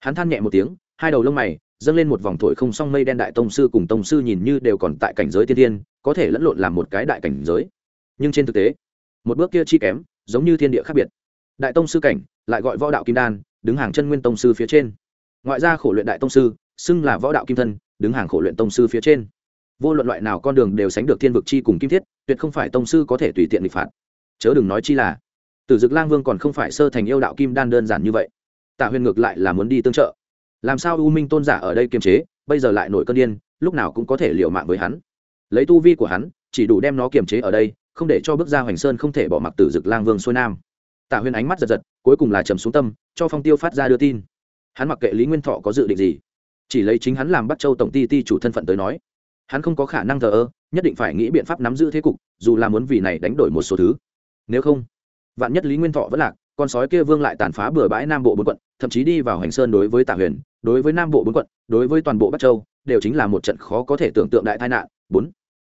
Hắn than nhẹ một tiếng, hai đầu lông mày, dâng lên một vòng thổi không song mây đen đại tông sư cùng tông sư nhìn như đều còn tại cảnh giới tiên tiên có thể lẫn lộn làm một cái đại cảnh giới. Nhưng trên thực tế, một bước kia chi kém, giống như thiên địa khác biệt. Đại tông sư cảnh, lại gọi võ đạo kim đan, đứng hàng chân nguyên tông sư phía trên. Ngoại ra khổ luyện đại tông sư, xưng là võ đạo kim thân, đứng hàng khổ luyện tông sư phía trên vô luận loại nào con đường đều sánh được thiên vực chi cùng kim thiết, tuyệt không phải tông sư có thể tùy tiện bị phạt. Chớ đừng nói chi là, tử dực lang vương còn không phải sơ thành yêu đạo kim đan đơn giản như vậy. Tạ huyền ngược lại là muốn đi tương trợ. Làm sao u minh tôn giả ở đây kiềm chế, bây giờ lại nổi cơn điên, lúc nào cũng có thể liều mạng với hắn. Lấy tu vi của hắn, chỉ đủ đem nó kiềm chế ở đây, không để cho bước ra hoành sơn không thể bỏ mặc tử dực lang vương xuôi nam. Tạ huyền ánh mắt giật giật, cuối cùng là trầm xuống tâm, cho phong tiêu phát ra đưa tin. Hắn mặc kệ lý nguyên thọ có dự định gì, chỉ lấy chính hắn làm bắt châu tổng ty ty chủ thân phận tới nói hắn không có khả năng thờ ơ, nhất định phải nghĩ biện pháp nắm giữ thế cục, dù là muốn vì này đánh đổi một số thứ. Nếu không, vạn nhất lý nguyên thọ vẫn lạc, con sói kia vương lại tàn phá bừa bãi nam bộ bốn quận, thậm chí đi vào hành sơn đối với tạ huyền, đối với nam bộ bốn quận, đối với toàn bộ bắc châu, đều chính là một trận khó có thể tưởng tượng đại tai nạn. Bốn,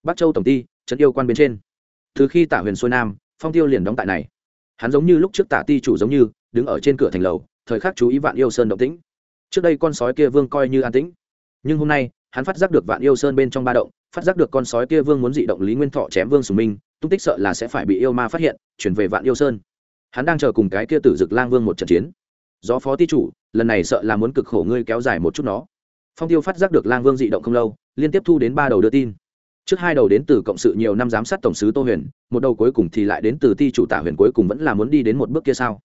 bắc châu tổng ty trận yêu quan bên trên. Từ khi tạ huyền xuôi nam, phong tiêu liền đóng tại này. Hắn giống như lúc trước tạ ti chủ giống như, đứng ở trên cửa thành lầu, thời khắc chú ý vạn yêu sơn động tĩnh. Trước đây con sói kia vương coi như an tĩnh. Nhưng hôm nay hắn phát giác được vạn yêu sơn bên trong ba động, phát giác được con sói kia vương muốn dị động lý nguyên thọ chém vương sùng minh, tung tích sợ là sẽ phải bị yêu ma phát hiện, chuyển về vạn yêu sơn. Hắn đang chờ cùng cái kia tử dực lang vương một trận chiến. Do phó ti chủ, lần này sợ là muốn cực khổ ngươi kéo dài một chút nó. Phong tiêu phát giác được lang vương dị động không lâu, liên tiếp thu đến ba đầu đưa tin. Trước hai đầu đến từ cộng sự nhiều năm giám sát tổng sứ tô huyền, một đầu cuối cùng thì lại đến từ ti chủ tả huyền cuối cùng vẫn là muốn đi đến một bước kia sao?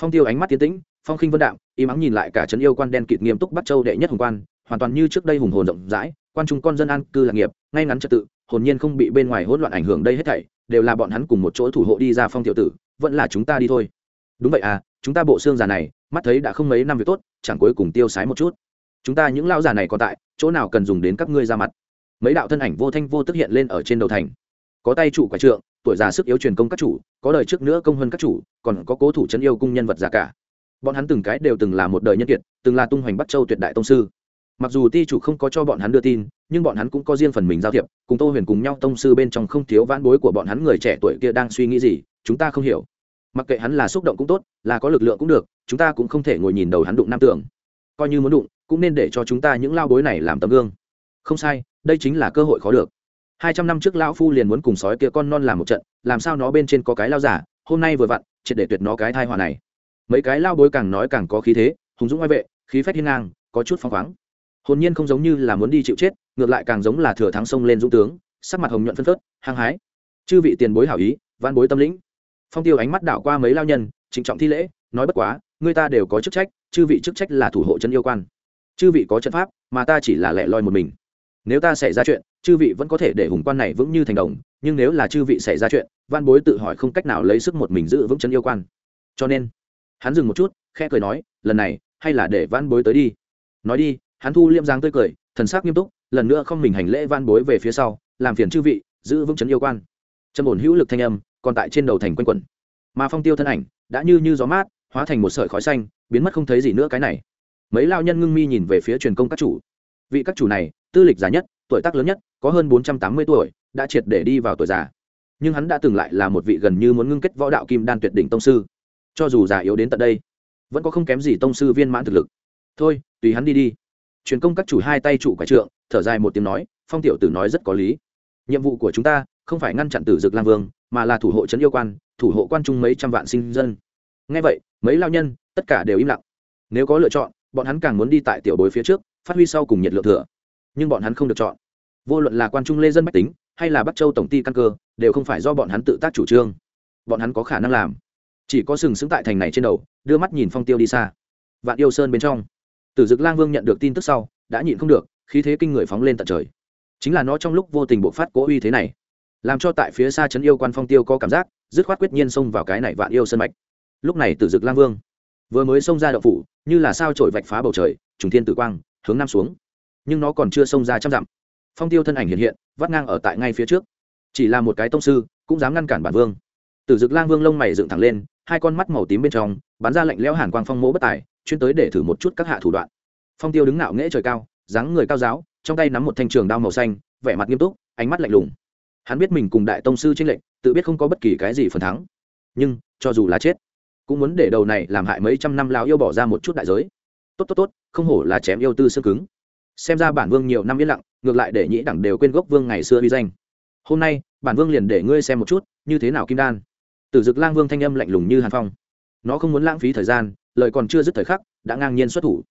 Phong tiêu ánh mắt tiến tĩnh phong khinh vân đạm im ắng nhìn lại cả trấn yêu quan đen kịt nghiêm túc bắt châu đệ nhất hùng quan, hoàn toàn như trước đây hùng hồn rộng rãi, quan trung con dân an cư lạc nghiệp, ngay ngắn trật tự, hồn nhiên không bị bên ngoài hỗn loạn ảnh hưởng đây hết thảy, đều là bọn hắn cùng một chỗ thủ hộ đi ra phong tiểu tử, vẫn là chúng ta đi thôi. Đúng vậy à chúng ta bộ xương già này, mắt thấy đã không mấy năm việc tốt, chẳng cuối cùng tiêu sái một chút. Chúng ta những lão già này còn tại, chỗ nào cần dùng đến các ngươi ra mặt. Mấy đạo thân ảnh vô thanh vô tức hiện lên ở trên đầu thành. Có tay chủ quả trượng, tuổi già sức yếu truyền công các chủ, có đời trước nữa công hơn các chủ, còn có cố thủ chân yêu cung nhân vật già cả bọn hắn từng cái đều từng là một đời nhân kiệt, từng là tung hoành bắc châu tuyệt đại tông sư. Mặc dù ti chủ không có cho bọn hắn đưa tin, nhưng bọn hắn cũng có riêng phần mình giao thiệp, cùng tô huyền cùng nhau tông sư bên trong không thiếu vãn bối của bọn hắn người trẻ tuổi kia đang suy nghĩ gì, chúng ta không hiểu. Mặc kệ hắn là xúc động cũng tốt, là có lực lượng cũng được, chúng ta cũng không thể ngồi nhìn đầu hắn đụng nam tưởng coi như muốn đụng, cũng nên để cho chúng ta những lao bối này làm tấm gương. Không sai, đây chính là cơ hội khó được. Hai trăm năm trước lão phu liền muốn cùng sói kia con non làm một trận, làm sao nó bên trên có cái lao giả, hôm nay vừa vặn, triệt để tuyệt nó cái thai hòa này mấy cái lao bối càng nói càng có khí thế, hùng dũng oai vệ, khí phách hiên ngang, có chút phăng khoáng. Hồn nhiên không giống như là muốn đi chịu chết, ngược lại càng giống là thừa thắng sông lên dũng tướng, sắc mặt hồng nhuận phân phớt, hăng hái. Chư vị tiền bối hảo ý văn bối tâm lĩnh. Phong tiêu ánh mắt đảo qua mấy lao nhân, trịnh trọng thi lễ, nói bất quá, người ta đều có chức trách, chư vị chức trách là thủ hộ chân yêu quan. Chư vị có trận pháp, mà ta chỉ là lẻ loi một mình. Nếu ta xảy ra chuyện, chư vị vẫn có thể để hùng quan này vững như thành đồng, nhưng nếu là chư vị xảy ra chuyện văn bối tự hỏi không cách nào lấy sức một mình giữ vững chân yêu quan. Cho nên hắn dừng một chút, khẽ cười nói, lần này, hay là để văn bối tới đi. Nói đi, hắn thu liêm giang tươi cười, thần sắc nghiêm túc, lần nữa không mình hành lễ van bối về phía sau, làm phiền chư vị, giữ vững chấn yêu quan. Trầm ổn hữu lực thanh âm, còn tại trên đầu thành quanh quẩn. Mà phong tiêu thân ảnh, đã như như gió mát, hóa thành một sợi khói xanh, biến mất không thấy gì nữa cái này. Mấy lao nhân ngưng mi nhìn về phía truyền công các chủ. Vị các chủ này, tư lịch già nhất, tuổi tác lớn nhất, có hơn bốn trăm tám mươi tuổi, đã triệt để đi vào tuổi già. Nhưng hắn đã từng lại là một vị gần như muốn ngưng kết võ đạo kim đan tuyệt đỉnh tông sư cho dù già yếu đến tận đây, vẫn có không kém gì tông sư viên mãn thực lực. Thôi, tùy hắn đi đi. Truyền công các chủ hai tay chủ quái trượng, thở dài một tiếng nói, phong tiểu tử nói rất có lý. Nhiệm vụ của chúng ta không phải ngăn chặn tử dực lang vương, mà là thủ hộ trấn yêu quan, thủ hộ quan trung mấy trăm vạn sinh dân. Ngay vậy, mấy lao nhân, tất cả đều im lặng. Nếu có lựa chọn, bọn hắn càng muốn đi tại tiểu bối phía trước, phát huy sau cùng nhiệt lượng thừa. Nhưng bọn hắn không được chọn. Vô luận là quan trung lê dân bách tính, hay là bắc châu tổng ty căn cơ, đều không phải do bọn hắn tự tác chủ trương. Bọn hắn có khả năng làm chỉ có sừng sững tại thành này trên đầu, đưa mắt nhìn phong tiêu đi xa. Vạn yêu sơn bên trong. Tử dực lang vương nhận được tin tức sau, đã nhịn không được, khí thế kinh người phóng lên tận trời. Chính là nó trong lúc vô tình bộ phát cố uy thế này, làm cho tại phía xa trấn yêu quan phong tiêu có cảm giác, dứt khoát quyết nhiên xông vào cái này vạn yêu sân mạch. Lúc này tử dực lang vương vừa mới xông ra đậu phủ, như là sao trổi vạch phá bầu trời, trùng thiên tử quang, hướng nam xuống. Nhưng nó còn chưa xông ra trăm dặm. Phong tiêu thân ảnh hiện hiện, vắt ngang ở tại ngay phía trước. Chỉ là một cái tông sư, cũng dám ngăn cản bản vương. Tử dực lang vương lông mày dựng thẳng lên hai con mắt màu tím bên trong, bắn ra lạnh lẽo hàn quang phong mỗ bất tài, chuyên tới để thử một chút các hạ thủ đoạn. Phong tiêu đứng ngạo nghễ trời cao, dáng người cao giáo, trong tay nắm một thanh trường đao màu xanh, vẻ mặt nghiêm túc, ánh mắt lạnh lùng. Hắn biết mình cùng đại tông sư tranh lệnh tự biết không có bất kỳ cái gì phần thắng. Nhưng, cho dù là chết, cũng muốn để đầu này làm hại mấy trăm năm lao yêu bỏ ra một chút đại giới. Tốt tốt tốt, không hổ là chém yêu tư xương cứng. Xem ra bản vương nhiều năm yên lặng, ngược lại để nhĩ đẳng đều quên gốc vương ngày xưa uy danh. Hôm nay, bản vương liền để ngươi xem một chút, như thế nào kim đan tử dực lang vương thanh âm lạnh lùng như hàn phong. Nó không muốn lãng phí thời gian, lời còn chưa dứt thời khắc, đã ngang nhiên xuất thủ.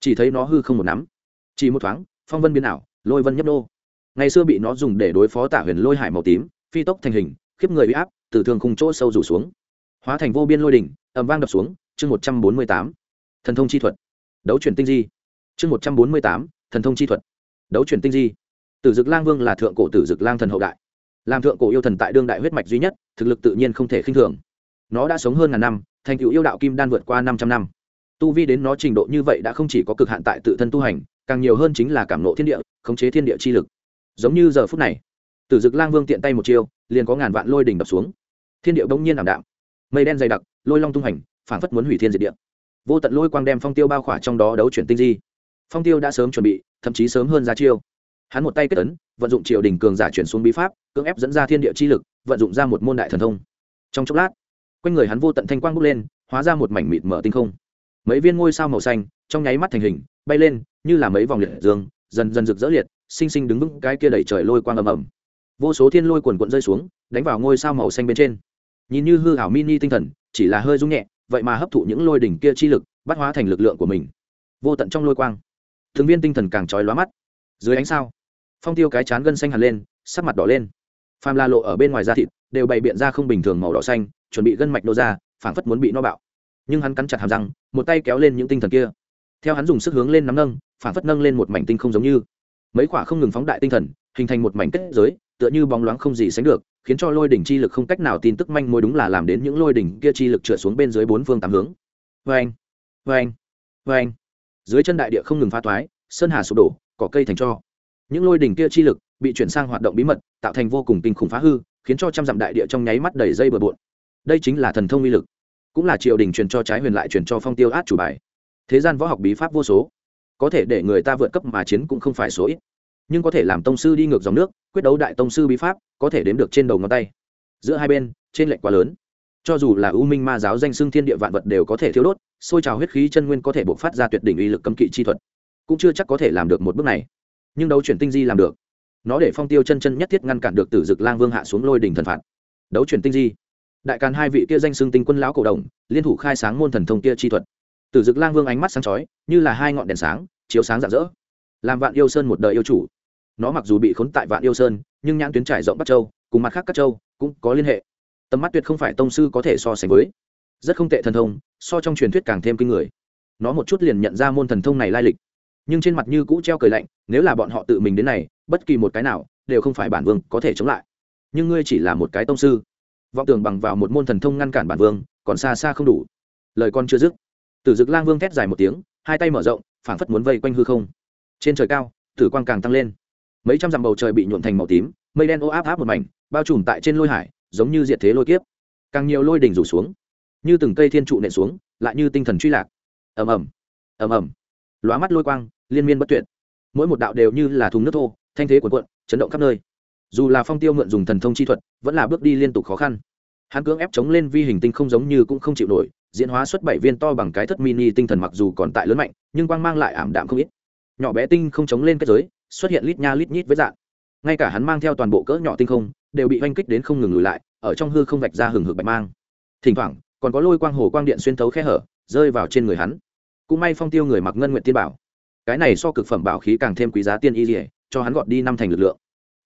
Chỉ thấy nó hư không một nắm. Chỉ một thoáng, phong vân biến ảo, lôi vân nhấp nô. Ngày xưa bị nó dùng để đối phó tả huyền lôi hải màu tím, phi tốc thành hình, khiếp người bị áp từ thường khung chỗ sâu rủ xuống. Hóa thành vô biên lôi đỉnh ẩm vang đập xuống, chương một trăm bốn mươi tám, thần thông chi thuật. Đấu chuyển tinh di. Chương một trăm bốn mươi tám, thần thông chi thuật. Đấu chuyển tinh di. Tử dực lang vương là thượng cổ tử dực lang thần hậu đại làm thượng cổ yêu thần tại đương đại huyết mạch duy nhất, thực lực tự nhiên không thể khinh thường. Nó đã sống hơn ngàn năm, thành cựu yêu đạo kim đan vượt qua năm trăm năm. Tu vi đến nó trình độ như vậy đã không chỉ có cực hạn tại tự thân tu hành, càng nhiều hơn chính là cảm nộ thiên địa, khống chế thiên địa chi lực. Giống như giờ phút này, tử dực lang vương tiện tay một chiêu, liền có ngàn vạn lôi đỉnh đập xuống. Thiên địa bỗng nhiên ảm đạm, mây đen dày đặc, lôi long tung hành phản phất muốn hủy thiên diệt địa. Vô tận lôi quang đem phong tiêu bao khỏa trong đó đấu chuyển tinh di. Phong tiêu đã sớm chuẩn bị, thậm chí sớm hơn ra chiêu hắn một tay kết ấn, vận dụng triều đình cường giả chuyển xuống bí pháp, cưỡng ép dẫn ra thiên địa chi lực, vận dụng ra một môn đại thần thông. Trong chốc lát, quanh người hắn vô tận thanh quang bốc lên, hóa ra một mảnh mịt mở tinh không. Mấy viên ngôi sao màu xanh, trong nháy mắt thành hình, bay lên, như là mấy vòng liệt dương, dần dần rực rỡ liệt, sinh sinh đứng vững cái kia đẩy trời lôi quang ầm ầm. Vô số thiên lôi quần quận rơi xuống, đánh vào ngôi sao màu xanh bên trên. Nhìn như hư hảo mini tinh thần, chỉ là hơi rung nhẹ, vậy mà hấp thụ những lôi đỉnh kia chi lực, bắt hóa thành lực lượng của mình. Vô tận trong lôi quang thường viên tinh thần càng trói lóa mắt. Dưới ánh sao phong tiêu cái chán gân xanh hẳn lên sắc mặt đỏ lên. Phàm la lộ ở bên ngoài da thịt đều bày biện ra không bình thường màu đỏ xanh chuẩn bị gân mạch nô ra phảng phất muốn bị no bạo. Nhưng hắn cắn chặt hàm răng một tay kéo lên những tinh thần kia. Theo hắn dùng sức hướng lên nắm nâng phảng phất nâng lên một mảnh tinh không giống như. Mấy quả không ngừng phóng đại tinh thần hình thành một mảnh kết giới tựa như bóng loáng không gì sánh được khiến cho lôi đỉnh chi lực không cách nào tin tức manh mối đúng là làm đến những lôi đỉnh kia chi lực trượt xuống bên dưới bốn phương tám hướng. Vê anh vê anh vê anh dưới chân đại địa không ngừng phá toái, sơn hà sụp đổ cỏ cây thành cho những lôi đỉnh kia chi lực bị chuyển sang hoạt động bí mật, tạo thành vô cùng kinh khủng phá hư, khiến cho trăm dặm đại địa trong nháy mắt đầy dây bờ bộn. Đây chính là thần thông uy lực, cũng là triều đình truyền cho trái huyền lại truyền cho phong tiêu át chủ bài. Thế gian võ học bí pháp vô số, có thể để người ta vượt cấp mà chiến cũng không phải số ít, nhưng có thể làm tông sư đi ngược dòng nước, quyết đấu đại tông sư bí pháp, có thể đếm được trên đầu ngón tay. Giữa hai bên, trên lệnh quá lớn. Cho dù là ưu minh ma giáo danh xưng thiên địa vạn vật đều có thể thiếu đốt xôi trào huyết khí chân nguyên có thể bộc phát ra tuyệt đỉnh uy lực cấm kỵ chi thuật, cũng chưa chắc có thể làm được một bước này nhưng đấu chuyển tinh di làm được. Nó để phong tiêu chân chân nhất thiết ngăn cản được tử dực lang vương hạ xuống lôi đỉnh thần phạt. Đấu chuyển tinh di. Đại càn hai vị kia danh xưng tinh quân lão cổ đồng liên thủ khai sáng môn thần thông kia chi thuật. Tử dực lang vương ánh mắt sáng chói, như là hai ngọn đèn sáng, chiếu sáng rạng rỡ. Làm vạn yêu sơn một đời yêu chủ. Nó mặc dù bị khốn tại vạn yêu sơn, nhưng nhãn tuyến trải rộng bắc châu, cùng mặt khác các châu, cũng có liên hệ. Tầm mắt tuyệt không phải tông sư có thể so sánh với. Rất không tệ thần thông, so trong truyền thuyết càng thêm kinh người. Nó một chút liền nhận ra môn thần thông này lai lịch nhưng trên mặt như cũ treo cười lạnh, nếu là bọn họ tự mình đến này, bất kỳ một cái nào đều không phải bản vương có thể chống lại. Nhưng ngươi chỉ là một cái tông sư. Vọng tưởng bằng vào một môn thần thông ngăn cản bản vương, còn xa xa không đủ. Lời con chưa dứt, tử dực lang vương thét dài một tiếng, hai tay mở rộng, phảng phất muốn vây quanh hư không. Trên trời cao, tử quang càng tăng lên. Mấy trăm dặm bầu trời bị nhuộn thành màu tím, mây đen ô áp áp một mảnh, bao trùm tại trên lôi hải, giống như diệt thế lôi kiếp. Càng nhiều lôi đỉnh rủ xuống, như từng cây thiên trụ nện xuống, lại như tinh thần truy lạc. Ầm ầm ầm ầm lóa mắt lôi quang, liên miên bất tuyệt. Mỗi một đạo đều như là thùng nước thô, thanh thế cuộn cuộn, chấn động khắp nơi. Dù là phong tiêu mượn dùng thần thông chi thuật, vẫn là bước đi liên tục khó khăn. Hắn cưỡng ép chống lên vi hình tinh không giống như cũng không chịu nổi, diễn hóa xuất bảy viên to bằng cái thất mini tinh thần mặc dù còn tại lớn mạnh, nhưng quang mang lại ảm đạm không ít. Nhỏ bé tinh không chống lên kết giới, xuất hiện lít nha lít nhít với dạng. Ngay cả hắn mang theo toàn bộ cỡ nhỏ tinh không, đều bị oanh kích đến không ngừng lùi lại, ở trong hư không vạch ra hừng hực bạch mang. Thỉnh thoảng, còn có lôi quang hồ quang điện xuyên thấu khe hở, rơi vào trên người hắn cũng may phong tiêu người mặc ngân nguyện tiên bảo. Cái này so cực phẩm bảo khí càng thêm quý giá tiên y dỉa cho hắn gọt đi năm thành lực lượng.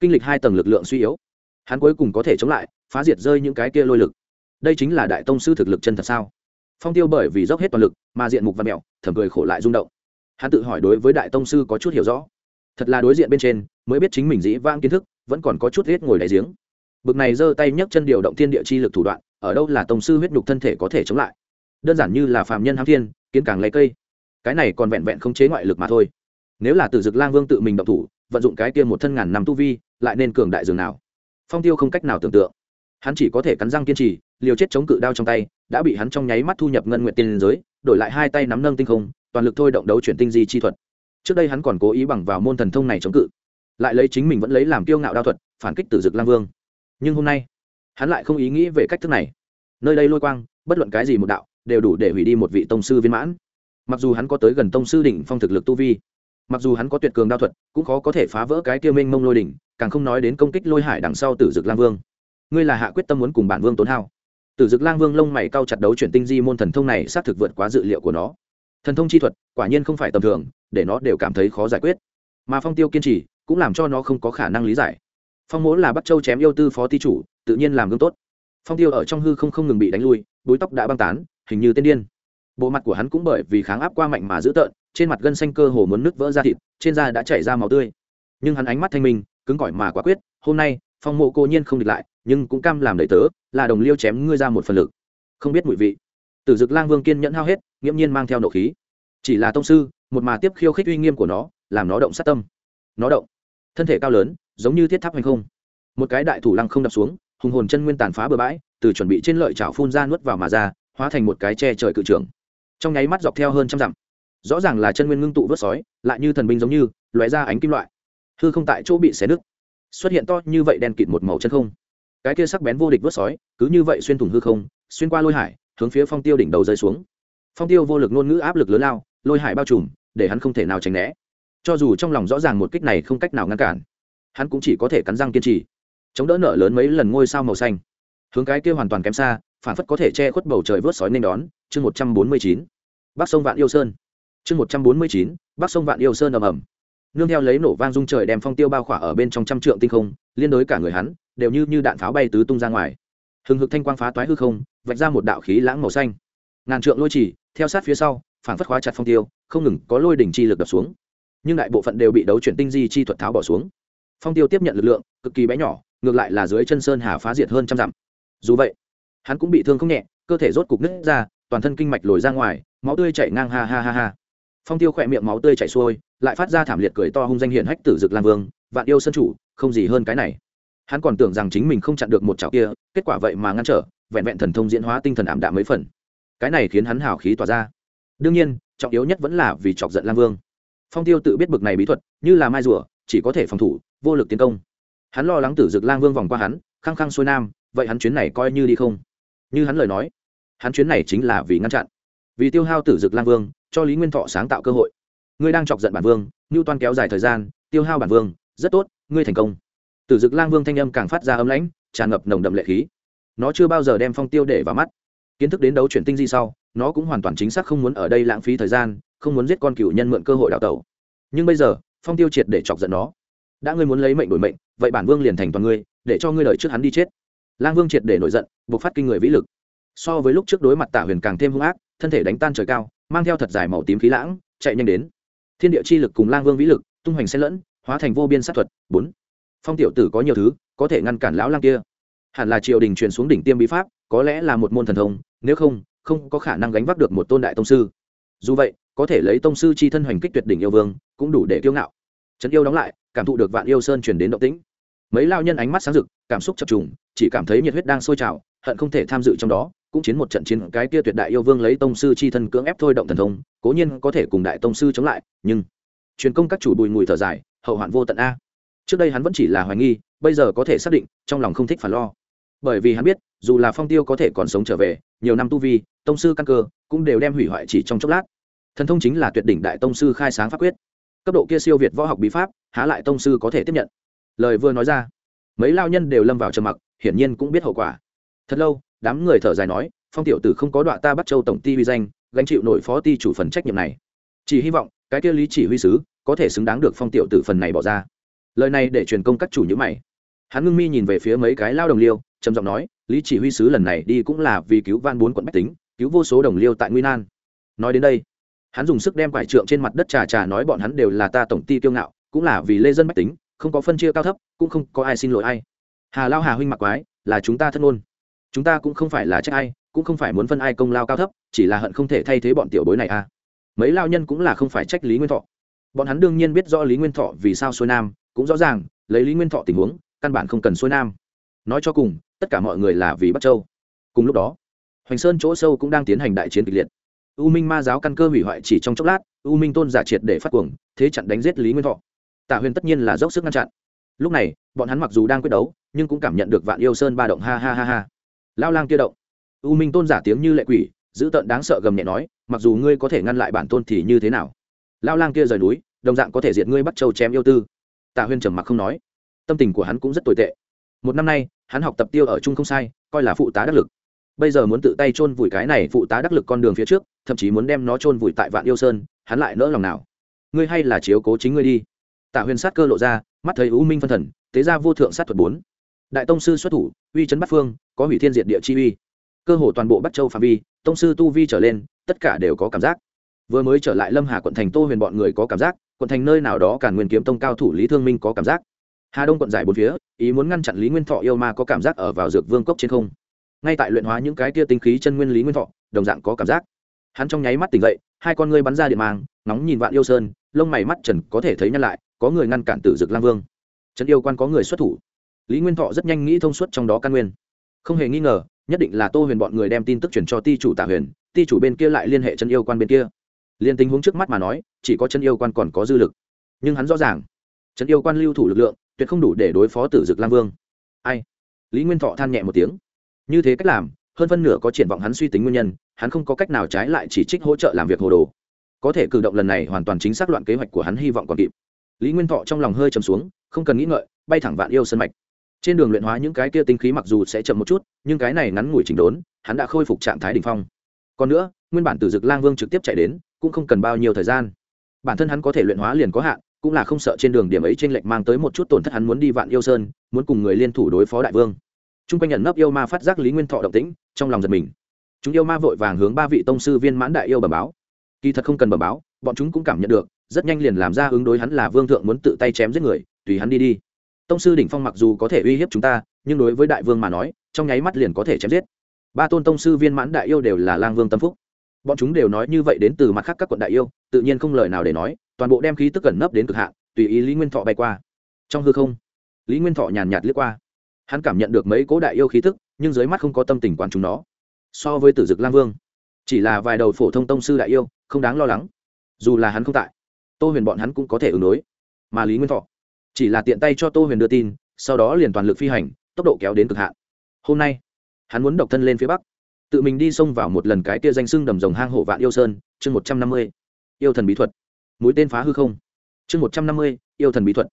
Kinh lịch hai tầng lực lượng suy yếu. Hắn cuối cùng có thể chống lại, phá diệt rơi những cái kia lôi lực. Đây chính là đại tông sư thực lực chân thật sao? Phong tiêu bởi vì dốc hết toàn lực mà diện mục văn mẹo thẩm cười khổ lại rung động. Hắn tự hỏi đối với đại tông sư có chút hiểu rõ. Thật là đối diện bên trên, mới biết chính mình dĩ vang kiến thức, vẫn còn có chút hết ngồi đại giếng. Bực này giơ tay nhấc chân điều động thiên địa chi lực thủ đoạn, ở đâu là tông sư huyết nhục thân thể có thể chống lại? Đơn giản như là phàm nhân hám thiên kiến càng lấy cây. Cái này còn vẹn vẹn không chế ngoại lực mà thôi. Nếu là từ dực lang vương tự mình động thủ, vận dụng cái kia một thân ngàn năm tu vi, lại nên cường đại dường nào? Phong tiêu không cách nào tưởng tượng. Hắn chỉ có thể cắn răng kiên trì, liều chết chống cự đao trong tay, đã bị hắn trong nháy mắt thu nhập ngân nguyện tiên giới, đổi lại hai tay nắm nâng tinh không, toàn lực thôi động đấu chuyển tinh di chi thuật. Trước đây hắn còn cố ý bằng vào môn thần thông này chống cự, lại lấy chính mình vẫn lấy làm kiêu ngạo đao thuật, phản kích tử dực lang vương. Nhưng hôm nay, hắn lại không ý nghĩ về cách thức này. Nơi đây lôi quang, bất luận cái gì một đạo đều đủ để hủy đi một vị tông sư viên mãn. Mặc dù hắn có tới gần tông sư đỉnh phong thực lực tu vi, mặc dù hắn có tuyệt cường đao thuật, cũng khó có thể phá vỡ cái kia minh mông lôi đỉnh, càng không nói đến công kích lôi hải đằng sau tử dực lang vương. Ngươi là hạ quyết tâm muốn cùng bản vương tốn hao. Tử dực lang vương lông mày cao chặt đấu chuyển tinh di môn thần thông này xác thực vượt quá dự liệu của nó. Thần thông chi thuật, quả nhiên không phải tầm thường, để nó đều cảm thấy khó giải quyết. Mà phong tiêu kiên trì, cũng làm cho nó không có khả năng lý giải. Phong mỗ là bắt châu chém yêu tư phó ti chủ, tự nhiên làm gương tốt. Phong tiêu ở trong hư không không ngừng bị đánh lui, búi tóc đã băng tán hình như tên điên. Bộ mặt của hắn cũng bởi vì kháng áp qua mạnh mà dữ tợn, trên mặt gân xanh cơ hồ muốn nứt vỡ ra thịt, trên da đã chảy ra máu tươi. Nhưng hắn ánh mắt thanh minh, cứng cỏi mà quả quyết, hôm nay, phong mộ cô nhiên không địch lại, nhưng cũng cam làm đầy tớ, là đồng liêu chém ngươi ra một phần lực. Không biết mùi vị. Tử dực lang vương kiên nhẫn hao hết, nghiễm nhiên mang theo nộ khí. Chỉ là tông sư, một mà tiếp khiêu khích uy nghiêm của nó, làm nó động sát tâm. Nó động. Thân thể cao lớn, giống như thiết tháp hành không. Một cái đại thủ lăng không đập xuống, hùng hồn chân nguyên tàn phá bừa bãi, từ chuẩn bị trên lợi chảo phun ra nuốt vào mà ra hóa thành một cái che trời cự trưởng. Trong nháy mắt dọc theo hơn trăm dặm, rõ ràng là chân nguyên ngưng tụ vớt sói, lại như thần binh giống như, lóe ra ánh kim loại. Hư không tại chỗ bị xé nứt, xuất hiện to như vậy đen kịt một màu chân không. Cái kia sắc bén vô địch vớt sói, cứ như vậy xuyên thủng hư không, xuyên qua lôi hải, hướng phía phong tiêu đỉnh đầu rơi xuống. Phong tiêu vô lực ngôn ngữ áp lực lớn lao, lôi hải bao trùm, để hắn không thể nào tránh né. Cho dù trong lòng rõ ràng một kích này không cách nào ngăn cản, hắn cũng chỉ có thể cắn răng kiên trì, chống đỡ nợ lớn mấy lần ngôi sao màu xanh. Hướng cái kia hoàn toàn kém xa phản phất có thể che khuất bầu trời vớt sói nên đón. Chương một trăm bốn mươi chín. Bắc sông vạn yêu sơn. Chương một trăm bốn mươi chín. Bắc sông vạn yêu sơn ầm ầm. Nương theo lấy nổ vang dung trời đem phong tiêu bao khỏa ở bên trong trăm trượng tinh không, liên đối cả người hắn, đều như như đạn pháo bay tứ tung ra ngoài. Hừng hực thanh quang phá toái hư không, vạch ra một đạo khí lãng màu xanh. Ngàn trượng lôi chỉ, theo sát phía sau phản phất khóa chặt phong tiêu, không ngừng có lôi đỉnh chi lực đập xuống. Nhưng đại bộ phận đều bị đấu chuyển tinh di chi thuật tháo bỏ xuống. Phong tiêu tiếp nhận lực lượng, cực kỳ bé nhỏ, ngược lại là dưới chân sơn hà phá diệt hơn trăm dặm. Dù vậy hắn cũng bị thương không nhẹ, cơ thể rốt cục nứt ra, toàn thân kinh mạch lồi ra ngoài, máu tươi chảy ngang, ha ha ha ha. Phong tiêu khỏe miệng máu tươi chảy xuôi, lại phát ra thảm liệt cười to hung danh hiện hách tử dực lam vương, vạn yêu sân chủ, không gì hơn cái này. Hắn còn tưởng rằng chính mình không chặn được một chảo kia, kết quả vậy mà ngăn trở, vẹn vẹn thần thông diễn hóa tinh thần ảm đạm mấy phần. Cái này khiến hắn hào khí tỏa ra. Đương nhiên, trọng yếu nhất vẫn là vì chọc giận lam vương. Phong tiêu tự biết bực này bí thuật, như là mai rùa, chỉ có thể phòng thủ, vô lực tiến công. Hắn lo lắng tử dực lang vương vòng qua hắn, khăng khăng xuôi nam, vậy hắn chuyến này coi như đi không? Như hắn lời nói, hắn chuyến này chính là vì ngăn chặn, vì tiêu hao tử dực lang vương, cho lý nguyên thọ sáng tạo cơ hội. Ngươi đang chọc giận bản vương ngưu toan kéo dài thời gian, tiêu hao bản vương, rất tốt, ngươi thành công. Tử dực lang vương thanh âm càng phát ra ấm lãnh, tràn ngập nồng đậm lệ khí. Nó chưa bao giờ đem phong tiêu để vào mắt. Kiến thức đến đấu chuyển tinh di sau, nó cũng hoàn toàn chính xác không muốn ở đây lãng phí thời gian, không muốn giết con cựu nhân mượn cơ hội đào tẩu. Nhưng bây giờ, phong tiêu triệt để chọc giận nó. Đã ngươi muốn lấy mệnh đổi mệnh, vậy bản vương liền thành toàn ngươi, để cho ngươi đợi trước hắn đi chết lang vương triệt để nổi giận buộc phát kinh người vĩ lực. So với lúc trước đối mặt tả huyền càng thêm hung ác, thân thể đánh tan trời cao, mang theo thật dài màu tím khí lãng, chạy nhanh đến. Thiên địa chi lực cùng lang vương vĩ lực, tung hoành xen lẫn, hóa thành vô biên sát thuật. Bốn. Phong tiểu tử có nhiều thứ, có thể ngăn cản lão lang kia. Hẳn là triều đình truyền xuống đỉnh tiêm bí pháp, có lẽ là một môn thần thông, nếu không không có khả năng gánh vác được một tôn đại tông sư. Dù vậy, có thể lấy tông sư chi thân hoành kích tuyệt đỉnh yêu vương, cũng đủ để kiêu ngạo. Trấn yêu đóng lại, cảm thụ được vạn yêu sơn truyền đến động tĩnh mấy lao nhân ánh mắt sáng rực, cảm xúc chập trùng, chỉ cảm thấy nhiệt huyết đang sôi trào, hận không thể tham dự trong đó, cũng chiến một trận chiến cái kia tuyệt đại yêu vương lấy tông sư chi thân cưỡng ép thôi động thần thông, cố nhiên có thể cùng đại tông sư chống lại, nhưng truyền công các chủ bùi mùi thở dài, hậu hoạn vô tận a. Trước đây hắn vẫn chỉ là hoài nghi, bây giờ có thể xác định, trong lòng không thích phản lo. Bởi vì hắn biết, dù là phong tiêu có thể còn sống trở về, nhiều năm tu vi, tông sư căn cơ cũng đều đem hủy hoại chỉ trong chốc lát. Thần thông chính là tuyệt đỉnh đại tông sư khai sáng pháp quyết. Cấp độ kia siêu việt võ học bí pháp, há lại tông sư có thể tiếp nhận lời vừa nói ra, mấy lao nhân đều lâm vào trầm mặc, hiển nhiên cũng biết hậu quả. Thật lâu, đám người thở dài nói, phong tiểu tử không có đoạn ta bắt châu tổng ty uy danh, gánh chịu nội phó ty chủ phần trách nhiệm này. Chỉ hy vọng, cái kia lý chỉ huy sứ, có thể xứng đáng được phong tiểu tử phần này bỏ ra. Lời này để truyền công các chủ nhữ mày. Hắn ngưng mi nhìn về phía mấy cái lao đồng liêu, trầm giọng nói, lý chỉ huy sứ lần này đi cũng là vì cứu van bốn quận bách tính, cứu vô số đồng liêu tại nguy nan. Nói đến đây, hắn dùng sức đem quải trượng trên mặt đất trà trà nói bọn hắn đều là ta tổng ty kiêu ngạo, cũng là vì lê dân bách tính không có phân chia cao thấp, cũng không có ai xin lỗi ai. Hà lao hà huynh mặc quái, là chúng ta thân ôn. Chúng ta cũng không phải là trách ai, cũng không phải muốn phân ai công lao cao thấp, chỉ là hận không thể thay thế bọn tiểu bối này a à. mấy lao nhân cũng là không phải trách lý nguyên thọ. Bọn hắn đương nhiên biết rõ lý nguyên thọ vì sao xuôi nam, cũng rõ ràng, lấy lý nguyên thọ tình huống, căn bản không cần xuôi nam. Nói cho cùng, tất cả mọi người là vì bắc châu. Cùng lúc đó, hoành sơn chỗ sâu cũng đang tiến hành đại chiến kịch liệt. U minh ma giáo căn cơ hủy hoại chỉ trong chốc lát, u minh tôn giả triệt để phát cuồng, thế chặn đánh giết lý nguyên thọ tạ huyền tất nhiên là dốc sức ngăn chặn. Lúc này, bọn hắn mặc dù đang quyết đấu, nhưng cũng cảm nhận được vạn yêu sơn ba động, ha ha ha ha. Lao lang kia động. U minh tôn giả tiếng như lệ quỷ, dữ tợn đáng sợ gầm nhẹ nói, mặc dù ngươi có thể ngăn lại bản tôn thì như thế nào? Lao lang kia rời núi, đồng dạng có thể diệt ngươi bắt châu chém yêu tư. Tạ huyên trầm mặc không nói. Tâm tình của hắn cũng rất tồi tệ. Một năm nay, hắn học tập tiêu ở chung không sai, coi là phụ tá đắc lực. Bây giờ muốn tự tay chôn vùi cái này phụ tá đắc lực con đường phía trước, thậm chí muốn đem nó chôn vùi tại vạn yêu sơn, hắn lại nỡ lòng nào? Ngươi hay là chiếu cố chính ngươi đi tạ huyền sát cơ lộ ra, mắt thấy u minh phân thần, tế ra vô thượng sát thuật bốn. Đại tông sư xuất thủ, uy chấn bắt phương, có hủy thiên diệt địa chi uy. Cơ hồ toàn bộ bắc châu phạm vi, tông sư tu vi trở lên, tất cả đều có cảm giác. Vừa mới trở lại lâm hà quận thành tô huyền bọn người có cảm giác, quận thành nơi nào đó cản nguyên kiếm tông cao thủ lý thương minh có cảm giác. Hà đông quận giải bốn phía, ý muốn ngăn chặn lý nguyên thọ yêu ma có cảm giác ở vào dược vương cốc trên không. Ngay tại luyện hóa những cái tia tinh khí chân nguyên lý nguyên thọ, đồng dạng có cảm giác. Hắn trong nháy mắt tỉnh dậy, hai con ngươi bắn ra điện mang nóng nhìn vạn yêu sơn, lông mày mắt trần có thể thấy nhăn lại có người ngăn cản tử dực lang vương. Trấn yêu quan có người xuất thủ. Lý nguyên thọ rất nhanh nghĩ thông suốt trong đó căn nguyên. Không hề nghi ngờ, nhất định là tô huyền bọn người đem tin tức chuyển cho ti chủ tạ huyền, ti chủ bên kia lại liên hệ chân yêu quan bên kia. Liên tình huống trước mắt mà nói, chỉ có chân yêu quan còn có dư lực. Nhưng hắn rõ ràng chân yêu quan lưu thủ lực lượng, tuyệt không đủ để đối phó tử dực lang vương. Ai? Lý nguyên thọ than nhẹ một tiếng. Như thế cách làm, hơn phân nửa có triển vọng hắn suy tính nguyên nhân, hắn không có cách nào trái lại chỉ trích hỗ trợ làm việc hồ đồ. Có thể cử động lần này hoàn toàn chính xác loạn kế hoạch của hắn hy vọng còn kịp lý nguyên thọ trong lòng hơi chầm xuống, không cần nghĩ ngợi, bay thẳng vạn yêu sân mạch. Trên đường luyện hóa những cái kia tinh khí mặc dù sẽ chậm một chút, nhưng cái này ngắn ngủi chỉnh đốn, hắn đã khôi phục trạng thái đ ỉ n h phong. Còn nữa, nguyên bản từ dực lang vương trực tiếp chạy đến, cũng không cần bao nhiêu thời gian. Bản thân hắn có thể luyện hóa liền có hạn, cũng là không sợ trên đường điểm ấy t r ê n lệch mang tới một chút tổn thất hắn muốn đi vạn yêu sơn, muốn cùng người liên thủ đối phó đại vương. T r u n g quanh nhận nấp yêu ma phát giác lý nguyên thọ động tĩnh, trong lòng giật mình. Chúng yêu ma vội vàng hướng ba vị tông sư viên mãn đại yêu bẩm báo. Kỳ thật không cần bẩm báo, bọn chúng cũng cảm nhận được rất nhanh liền làm ra ứng đối hắn là vương thượng muốn tự tay chém giết người, tùy hắn đi đi. Tông sư đỉnh phong mặc dù có thể uy hiếp chúng ta, nhưng đối với đại vương mà nói, trong nháy mắt liền có thể chém giết. Ba tôn tông sư viên mãn đại yêu đều là lang vương tâm phúc. Bọn chúng đều nói như vậy đến từ mặt khác các quận đại yêu, tự nhiên không lời nào để nói, toàn bộ đem khí tức cẩn nấp đến cực hạn, tùy ý lý nguyên thọ bay qua. Trong hư không, lý nguyên thọ nhàn nhạt liếc qua. Hắn cảm nhận được mấy cố đại yêu khí tức, nhưng dưới mắt không có tâm tình quản chúng nó. So với tử dực lang vương, chỉ là vài đầu phổ thông tông sư đại yêu, không đáng lo lắng. Dù là hắn không tại tô huyền bọn hắn cũng có thể ứng đối. Mà lý nguyên thọ chỉ là tiện tay cho tô huyền đưa tin, sau đó liền toàn lực phi hành, tốc độ kéo đến cực hạn. Hôm nay, hắn muốn độc thân lên phía bắc. Tự mình đi xông vào một lần cái tia danh sưng đầm rồng hang hổ vạn yêu sơn, chương một trăm năm mươi. Yêu thần bí thuật. Mũi tên phá hư không. Chương một trăm năm mươi, yêu thần bí thuật.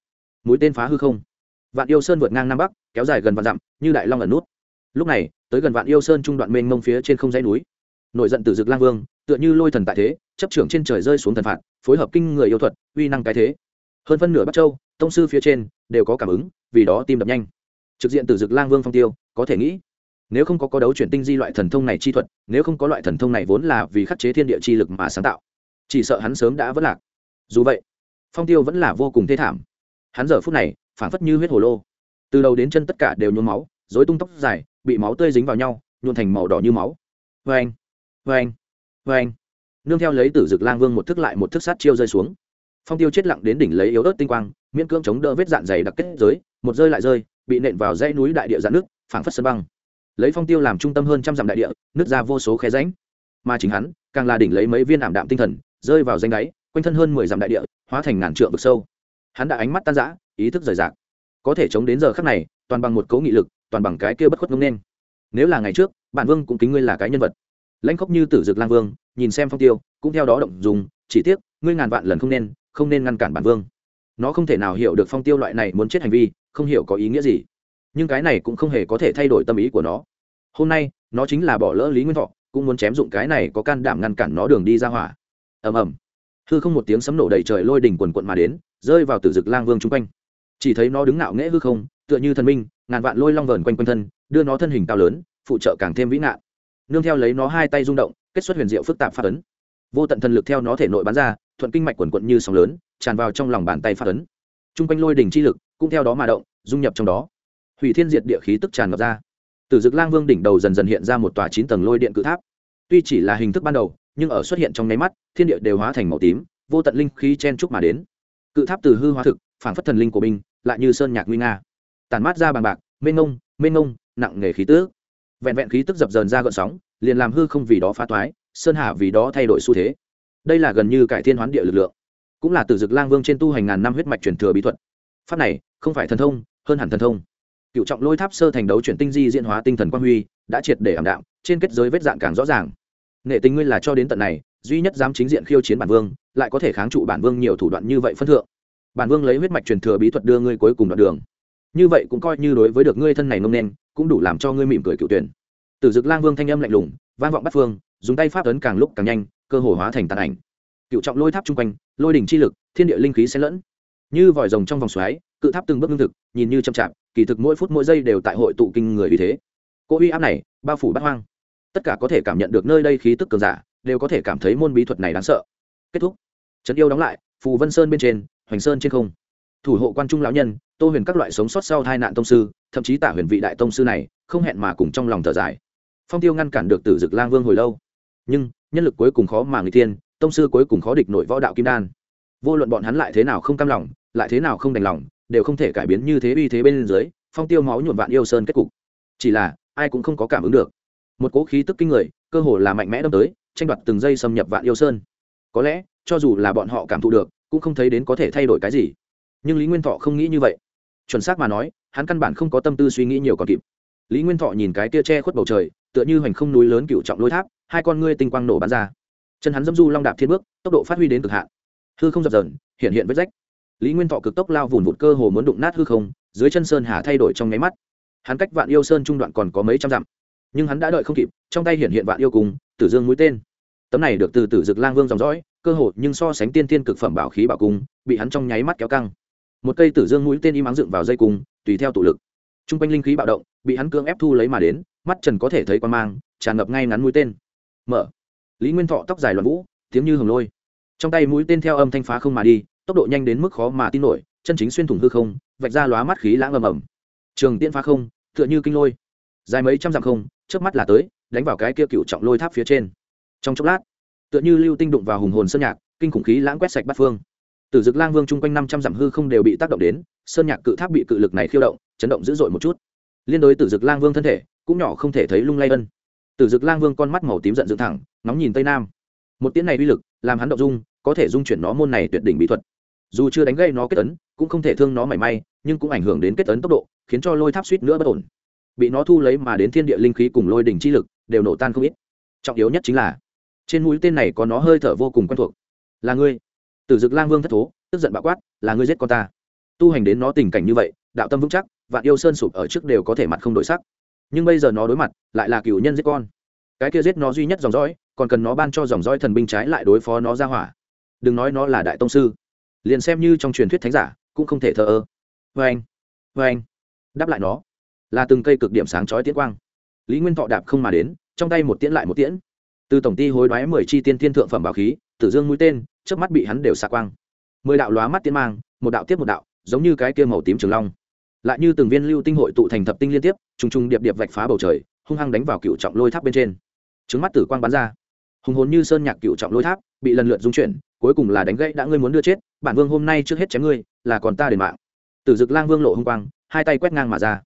Mũi tên phá hư không. Vạn yêu sơn vượt ngang nam bắc, kéo dài gần vạn dặm, như đại long ẩn nút. Lúc này, tới gần vạn yêu sơn trung đoạn mênh mông phía trên không dãy núi. Nổi giận từ dực lang vương, tựa như lôi thần tại thế chấp trưởng trên trời rơi xuống thần phạt, phối hợp kinh người yêu thuật, uy năng cái thế. Hơn phân nửa bắc châu, tông sư phía trên, đều có cảm ứng, vì đó tim đập nhanh. Trực diện từ dực lang vương phong tiêu, có thể nghĩ, nếu không có có đấu chuyển tinh di loại thần thông này chi thuật, nếu không có loại thần thông này vốn là vì khắc chế thiên địa chi lực mà sáng tạo, chỉ sợ hắn sớm đã vất lạc. Dù vậy, phong tiêu vẫn là vô cùng thê thảm. Hắn giờ phút này, phảng phất như huyết hồ lô. Từ đầu đến chân tất cả đều nhuốm máu dối tung tóc dài, bị máu tươi dính vào nhau, nhuộn thành màu đỏ như máu. Vê anh vê anh vê anh nương theo lấy tử dực lang vương một thức lại một thức sát chiêu rơi xuống. Phong tiêu chết lặng đến đỉnh lấy yếu ớt tinh quang, miễn cưỡng chống đỡ vết dạn dày đặc kết giới, một rơi lại rơi, bị nện vào dãy núi đại địa dạn nước, phảng phất sân băng. Lấy phong tiêu làm trung tâm hơn trăm dặm đại địa, nước ra vô số khe ránh mà chính hắn, càng là đỉnh lấy mấy viên ảm đạm tinh thần, rơi vào danh đáy, quanh thân hơn mười dặm đại địa, hóa thành ngàn trượng vực sâu. Hắn đã ánh mắt tan rã, ý thức rời rạc. Có thể chống đến giờ khắc này, toàn bằng một cấu nghị lực, toàn bằng cái kia bất khuất ngông nên. Nếu là ngày trước, bản vương cũng kính ngươi là cái nhân vật. Lãnh khốc như tử dực lang vương nhìn xem phong tiêu, cũng theo đó động dùng, chỉ tiếc, ngươi ngàn vạn lần không nên không nên ngăn cản bản vương. Nó không thể nào hiểu được phong tiêu loại này muốn chết hành vi, không hiểu có ý nghĩa gì. Nhưng cái này cũng không hề có thể thay đổi tâm ý của nó. Hôm nay, nó chính là bỏ lỡ lý nguyên thọ, cũng muốn chém dụng cái này có can đảm ngăn cản nó đường đi ra hỏa. Ầm ầm. Hư không một tiếng sấm nổ đầy trời lôi đỉnh quần quận mà đến, rơi vào tử dực lang vương chung quanh. Chỉ thấy nó đứng ngạo nghễ hư không, tựa như thần minh, ngàn vạn lôi long vờn quanh quanh thân, đưa nó thân hình cao lớn, phụ trợ càng thêm vĩ ngạn nương theo lấy nó hai tay rung động kết xuất huyền diệu phức tạp phát ấn. Vô tận thần lực theo nó thể nội bắn ra, thuận kinh mạch quần quận như sóng lớn, tràn vào trong lòng bàn tay phát ấn. T r u n g quanh lôi đỉnh chi lực cũng theo đó mà động, dung nhập trong đó. Hủy thiên diệt địa khí tức tràn ngập ra. Từ dực lang vương đỉnh đầu dần dần hiện ra một tòa chín tầng lôi điện cự tháp. Tuy chỉ là hình thức ban đầu, nhưng ở xuất hiện trong nháy mắt, thiên địa đều hóa thành màu tím, vô tận linh khí chen trúc mà đến. Cự tháp từ hư hóa thực phản phất thần linh của binh lại như sơn nhạc nguy nga. Tàn mát ra bằng bạc, mênh ngông mênh ngông nặng nghề khí tước vẹn vẹn khí tức dập dờn ra gợn sóng, liền làm hư không vì đó phá toái, sơn hà vì đó thay đổi xu thế. Đây là gần như cải thiên hoán địa lực lượng, cũng là từ dực lang vương trên tu hành ngàn năm huyết mạch truyền thừa bí thuật. Pháp này, không phải thần thông, hơn hẳn thần thông. Cựu trọng lôi tháp sơ thành đấu chuyển tinh di diễn hóa tinh thần quang huy, đã triệt để ảm đạm, trên kết giới vết dạng càng rõ ràng. Nghệ tình ngươi là cho đến tận này, duy nhất dám chính diện khiêu chiến bản vương, lại có thể kháng trụ bản vương nhiều thủ đoạn như vậy phân thượng. Bản vương lấy huyết mạch truyền thừa bí thuật đưa ngươi cuối cùng đoạn đường. Như vậy cũng coi như đối với được ngươi thân này nông nên cũng đủ làm cho ngươi mỉm cười cựu tuyển. Tử dực lang vương thanh âm lạnh lùng, vang vọng bắt phương, dùng tay pháp ấn càng lúc càng nhanh, cơ hồ hóa thành tàn ảnh. Cựu trọng lôi tháp chung quanh, lôi đỉnh chi lực, thiên địa linh khí xen lẫn. Như vòi rồng trong vòng xoáy, cự tháp từng bước lương thực, nhìn như chậm chạp, kỳ thực mỗi phút mỗi giây đều tại hội tụ kinh người vì thế. Cô uy áp này, bao phủ bát hoang. Tất cả có thể cảm nhận được nơi đây khí tức cường giả, đều có thể cảm thấy môn bí thuật này đáng sợ. Kết thúc. Trấn yêu đóng lại, phù vân sơn bên trên, hoành sơn trên không thủ hộ quan trung lão nhân, tô huyền các loại sống sót sau hai nạn tông sư, thậm chí tả huyền vị đại tông sư này, không hẹn mà cùng trong lòng thở dài. Phong tiêu ngăn cản được tử dực lang vương hồi lâu. Nhưng, nhân lực cuối cùng khó mà người tiên tông sư cuối cùng khó địch nội võ đạo kim đan. Vô luận bọn hắn lại thế nào không cam lòng, lại thế nào không đành lòng, đều không thể cải biến như thế uy thế bên dưới, phong tiêu máu nhuộm vạn yêu sơn kết cục. Chỉ là, ai cũng không có cảm ứng được. Một cỗ khí tức kinh người, cơ hồ là mạnh mẽ đâm tới, tranh đoạt từng giây xâm nhập vạn yêu sơn. Có lẽ, cho dù là bọn họ cảm thụ được, cũng không thấy đến có thể thay đổi cái gì nhưng lý nguyên thọ không nghĩ như vậy chuẩn xác mà nói hắn căn bản không có tâm tư suy nghĩ nhiều còn kịp lý nguyên thọ nhìn cái tia che khuất bầu trời tựa như hoành không núi lớn cựu trọng lôi tháp hai con ngươi tinh quang nổ bắn ra chân hắn dâm du long đạp thiên bước tốc độ phát huy đến cực hạn hư không dập dờn hiện hiện vết rách lý nguyên thọ cực tốc lao vùn vụt cơ hồ muốn đụng nát hư không dưới chân sơn hà thay đổi trong nháy mắt hắn cách vạn yêu sơn trung đoạn còn có mấy trăm dặm nhưng hắn đã đợi không kịp trong tay hiện hiện vạn yêu cùng tử dương mũi tên tấm này được từ tử dực lang vương dòng dõi cơ hội nhưng so sánh tiên tiên cực phẩm bảo khí bảo cung bị hắn trong nháy mắt kéo căng một cây tử dương mũi tên im ắng dựng vào dây cung, tùy theo tụ lực. T r u n g quanh linh khí bạo động, bị hắn cưỡng ép thu lấy mà đến, mắt trần có thể thấy quan mang, tràn ngập ngay ngắn mũi tên. Mở. Lý nguyên thọ tóc dài loạn vũ, tiếng như hồng lôi. Trong tay mũi tên theo âm thanh phá không mà đi, tốc độ nhanh đến mức khó mà tin nổi, chân chính xuyên thủng hư không, vạch ra lóa mắt khí lãng ầm ầm. Trường tiên phá không, tựa như kinh lôi. Dài mấy trăm dặm không trước mắt là tới, đánh vào cái kia cựu trọng lôi tháp phía trên. Trong chốc lát, tựa như lưu tinh đụng vào hùng hồn sơn nhạc, kinh khủng khí lãng quét sạch bắt phương. Tử dực lang vương chung quanh năm trăm dặm hư không đều bị tác động đến, sơn nhạc cự tháp bị cự lực này khiêu động, chấn động dữ dội một chút. Liên đối tử dực lang vương thân thể, cũng nhỏ không thể thấy lung lay ân. Tử dực lang vương con mắt màu tím giận dựng thẳng nóng nhìn tây nam. Một tiếng này uy lực, làm hắn động dung, có thể dung chuyển nó môn này tuyệt đỉnh bí thuật. Dù chưa đánh gây nó kết ấn, cũng không thể thương nó mảy may, nhưng cũng ảnh hưởng đến kết ấn tốc độ, khiến cho lôi tháp suýt nữa bất ổn. Bị nó thu lấy mà đến thiên địa linh khí cùng lôi đỉnh chi lực, đều nổ tan không ít. Trọng yếu nhất chính là, trên mũi tên này có nó hơi thở vô cùng quen thuộc. Là ngươi tử dực lang vương thất thố, tức giận bạo quát, là ngươi giết con ta? Tu hành đến nó tình cảnh như vậy, đạo tâm vững chắc, vạn yêu sơn sụp ở trước đều có thể mặt không đổi sắc. Nhưng bây giờ nó đối mặt, lại là cựu nhân giết con. Cái kia giết nó duy nhất dòng dõi, còn cần nó ban cho dòng dõi thần binh trái lại đối phó nó ra hỏa. Đừng nói nó là đại tông sư. Liền xem như trong truyền thuyết thánh giả, cũng không thể thờ ơ. Vê anh vê anh đáp lại nó, là từng cây cực điểm sáng chói tiễn quang. Lý nguyên thọ đạp không mà đến, trong tay một tiễn lại một tiễn. Từ tổng ty hối đoái mười chi tiên thiên thượng phẩm bảo khí, tử dương mũi tên trước mắt bị hắn đều xạ quang. Mười đạo lóa mắt tiên mang, một đạo tiếp một đạo, giống như cái kia màu tím trường long. Lại như từng viên lưu tinh hội tụ thành thập tinh liên tiếp, trùng trùng điệp điệp vạch phá bầu trời, hung hăng đánh vào cựu trọng lôi tháp bên trên. Trứng mắt tử quang bắn ra. Hùng hồn như sơn nhạc cựu trọng lôi tháp, bị lần lượt dung chuyển, cuối cùng là đánh gãy đã ngươi muốn đưa chết, bản vương hôm nay trước hết chém ngươi, là còn ta đền mạng. Tử dực lang vương lộ hung quang, hai tay quét ngang mà ra.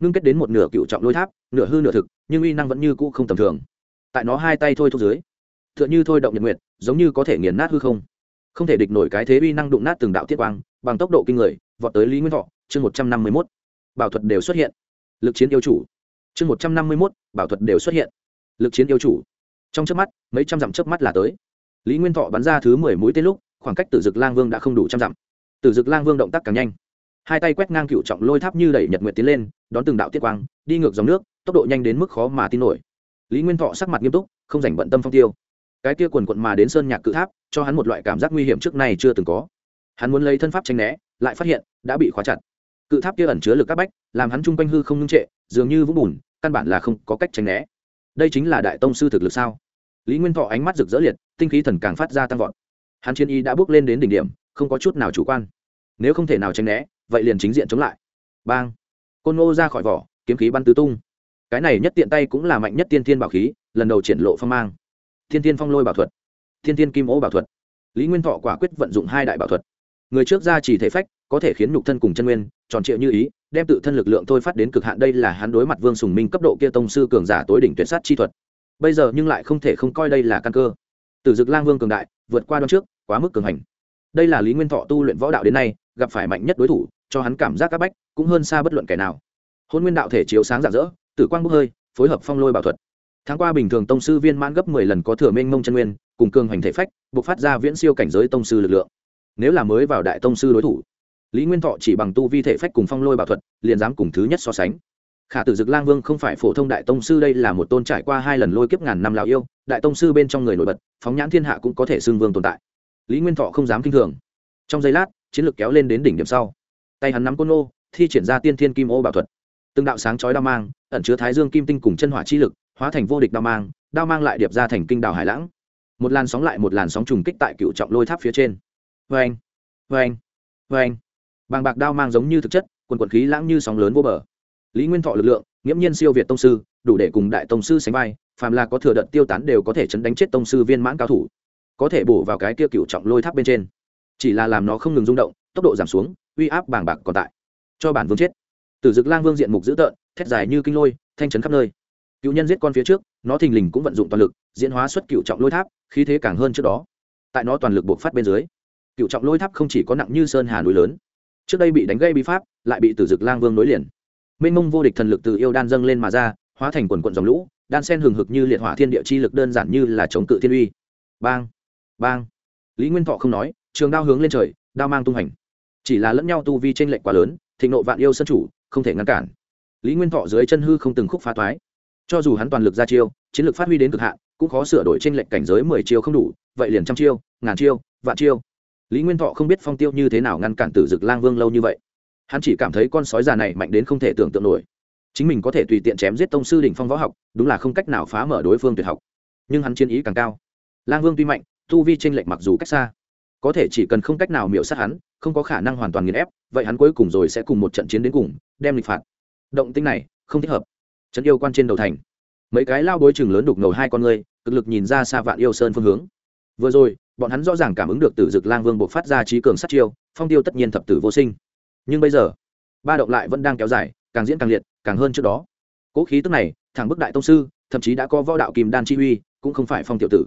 Ngưng kết đến một nửa cựu trọng lôi tháp, nửa hư nửa thực, nhưng uy năng vẫn như cũ không tầm thường. Tại nó hai tay thôi thúc dưới t h ư ợ n thôi động nhật nguyệt, giống như có thể nghiền nát hư không. Không thể địch nổi cái thế uy năng đụng nát từng đạo tiết quang, bằng tốc độ kinh người, vọt tới lý nguyên thọ, chương một trăm năm mươi mốt. Bảo thuật đều xuất hiện. Lực chiến yêu chủ. Chương một trăm năm mươi mốt, bảo thuật đều xuất hiện. Lực chiến yêu chủ. Trong trước mắt, mấy trăm dặm trước mắt là tới. Lý nguyên thọ bắn ra thứ mười mũi tên lúc, khoảng cách tử dực lang vương đã không đủ trăm dặm. Tử dực lang vương động tác càng nhanh. Hai tay quét ngang cựu trọng lôi tháp như đẩy nhật nguyệt tiến lên, đón từng đạo tiết quang, đi ngược dòng nước, tốc độ nhanh đến mức khó mà tin nổi. Lý nguyên thọ sắc mặt nghiêm túc, không rảnh bận tâm phong tiêu cái kia quần quận mà đến sơn nhạc cự tháp, cho hắn một loại cảm giác nguy hiểm trước nay chưa từng có. Hắn muốn lấy thân pháp tranh né, lại phát hiện, đã bị khóa chặt. Cự tháp kia ẩn chứa lực các bách, làm hắn chung quanh hư không ngưng trệ, dường như vũng bùn, căn bản là không có cách tranh né. Đây chính là đại tông sư thực lực sao? Lý nguyên thọ ánh mắt rực rỡ liệt, tinh khí thần càng phát ra tăng vọt. Hắn chiến y đã bước lên đến đỉnh điểm, không có chút nào chủ quan. Nếu không thể nào tranh né, vậy liền chính diện chống lại. Bang! Côn ngô ra khỏi vỏ, kiếm khí bắn tứ tung. Cái này nhất tiện tay cũng là mạnh nhất tiên thiên bảo khí, lần đầu triển lộ phong mang thiên thiên phong lôi bảo thuật, thiên thiên kim ô bảo thuật, lý nguyên thọ quả quyết vận dụng hai đại bảo thuật. Người trước ra chỉ thể phách, có thể khiến nhục thân cùng chân nguyên, tròn triệu như ý, đem tự thân lực lượng thôi phát đến cực hạn. Đây là hắn đối mặt vương sùng minh cấp độ kia tông sư cường giả tối đỉnh tuyệt sát chi thuật. Bây giờ nhưng lại không thể không coi đây là căn cơ. Từ dực lang vương cường đại, vượt qua đ trước, quá mức cường hành. Đây là lý nguyên thọ tu luyện võ đạo đến nay, gặp phải mạnh nhất đối thủ, cho hắn cảm giác c áp bách, cũng hơn xa bất luận kẻ nào. Hôn nguyên đạo thể chiếu sáng rạng rỡ, tử quang bốc hơi, phối hợp phong lôi bảo thuật tháng qua bình thường tông sư viên mãn gấp mười lần có thừa mênh mông chân nguyên, cùng cường hoành thể phách buộc phát ra viễn siêu cảnh giới tông sư lực lượng. Nếu là mới vào đại tông sư đối thủ, lý nguyên thọ chỉ bằng tu vi thể phách cùng phong lôi bảo thuật, liền dám cùng thứ nhất so sánh. Khả tử dực lang vương không phải phổ thông đại tông sư đây là một tôn trải qua hai lần lôi kiếp ngàn năm lào yêu, đại tông sư bên trong người nổi bật, phóng nhãn thiên hạ cũng có thể xưng vương tồn tại. Lý nguyên thọ không dám kinh thường. Trong giây lát, chiến lược kéo lên đến đỉnh điểm sau. Tay hắn nắm côn ô thi triển ra tiên thiên kim ô bảo thuật. Từng đạo sáng chói đao mang, ẩn chứa thái dương kim tinh cùng chân hỏa chi lực hóa thành vô địch đao mang đao mang lại điệp ra thành kinh đảo hải lãng. Một làn sóng lại một làn sóng trùng kích tại cựu trọng lôi tháp phía trên. Vê anh vê anh vê anh bàng bạc đao mang giống như thực chất, quần quần khí lãng như sóng lớn vô bờ. Lý nguyên thọ lực lượng, nghiễm nhiên siêu việt tông sư, đủ để cùng đại tông sư sánh vai, phàm là có thừa đợt tiêu tán đều có thể chấn đánh chết tông sư viên mãn cao thủ. Có thể bổ vào cái kia cựu trọng lôi tháp bên trên. Chỉ là làm nó không ngừng rung động, tốc độ giảm xuống, uy áp bàng bạc còn tại. Cho bản vương chết. Tử dực lang vương diện mục dữ tợn, thét dài như kinh lôi, thanh chấn khắp nơi cựu nhân giết con phía trước, nó thình lình cũng vận dụng toàn lực, diễn hóa xuất cựu trọng lôi tháp, khí thế càng hơn trước đó. Tại nó toàn lực buộc phát bên dưới, cựu trọng lôi tháp không chỉ có nặng như sơn hà núi lớn, trước đây bị đánh gây bí pháp, lại bị tử dực lang vương nối liền. Mênh mông vô địch thần lực từ yêu đan dâng lên mà ra, hóa thành quần quận dòng lũ, đan sen hừng hực như liệt hỏa thiên địa chi lực đơn giản như là chống cự thiên uy. Bang bang. Lý nguyên thọ không nói, trường đao hướng lên trời, đao mang tung hành. Chỉ là lẫn nhau tu vi t r ê n lệch quá lớn, thịnh nộ vạn yêu sân chủ, không thể ngăn cản. Lý nguyên thọ dưới chân hư không từng khúc phá toái cho dù hắn toàn lực ra chiêu, chiến lược phát huy đến cực hạn, cũng khó sửa đổi trên lệnh cảnh giới mười chiêu không đủ, vậy liền trăm chiêu, ngàn chiêu, vạn chiêu. Lý nguyên thọ không biết phong tiêu như thế nào ngăn cản tử dực lang vương lâu như vậy. Hắn chỉ cảm thấy con sói già này mạnh đến không thể tưởng tượng nổi. Chính mình có thể tùy tiện chém giết tông sư đỉnh phong võ học, đúng là không cách nào phá mở đối phương tuyệt học. Nhưng hắn chiến ý càng cao. Lang vương tuy mạnh, tu vi t r ê n lệch mặc dù cách xa. Có thể chỉ cần không cách nào miễu sát hắn, không có khả năng hoàn toàn nghiền ép, vậy hắn cuối cùng rồi sẽ cùng một trận chiến đến cùng, đem lịch phạt. Động tinh này không thích hợp. Trấn yêu quan trên đầu thành. Mấy cái lao bối chừng lớn đục ngầu hai con người, cực lực nhìn ra xa vạn yêu sơn phương hướng. Vừa rồi, bọn hắn rõ ràng cảm ứng được tử dực lang vương buộc phát ra trí cường sát chiêu, phong tiêu tất nhiên thập tử vô sinh. Nhưng bây giờ, ba động lại vẫn đang kéo dài, càng diễn càng liệt, càng hơn trước đó. Cố khí tức này, thẳng bức đại tông sư, thậm chí đã có võ đạo kìm đan chi uy, cũng không phải phong tiểu tử.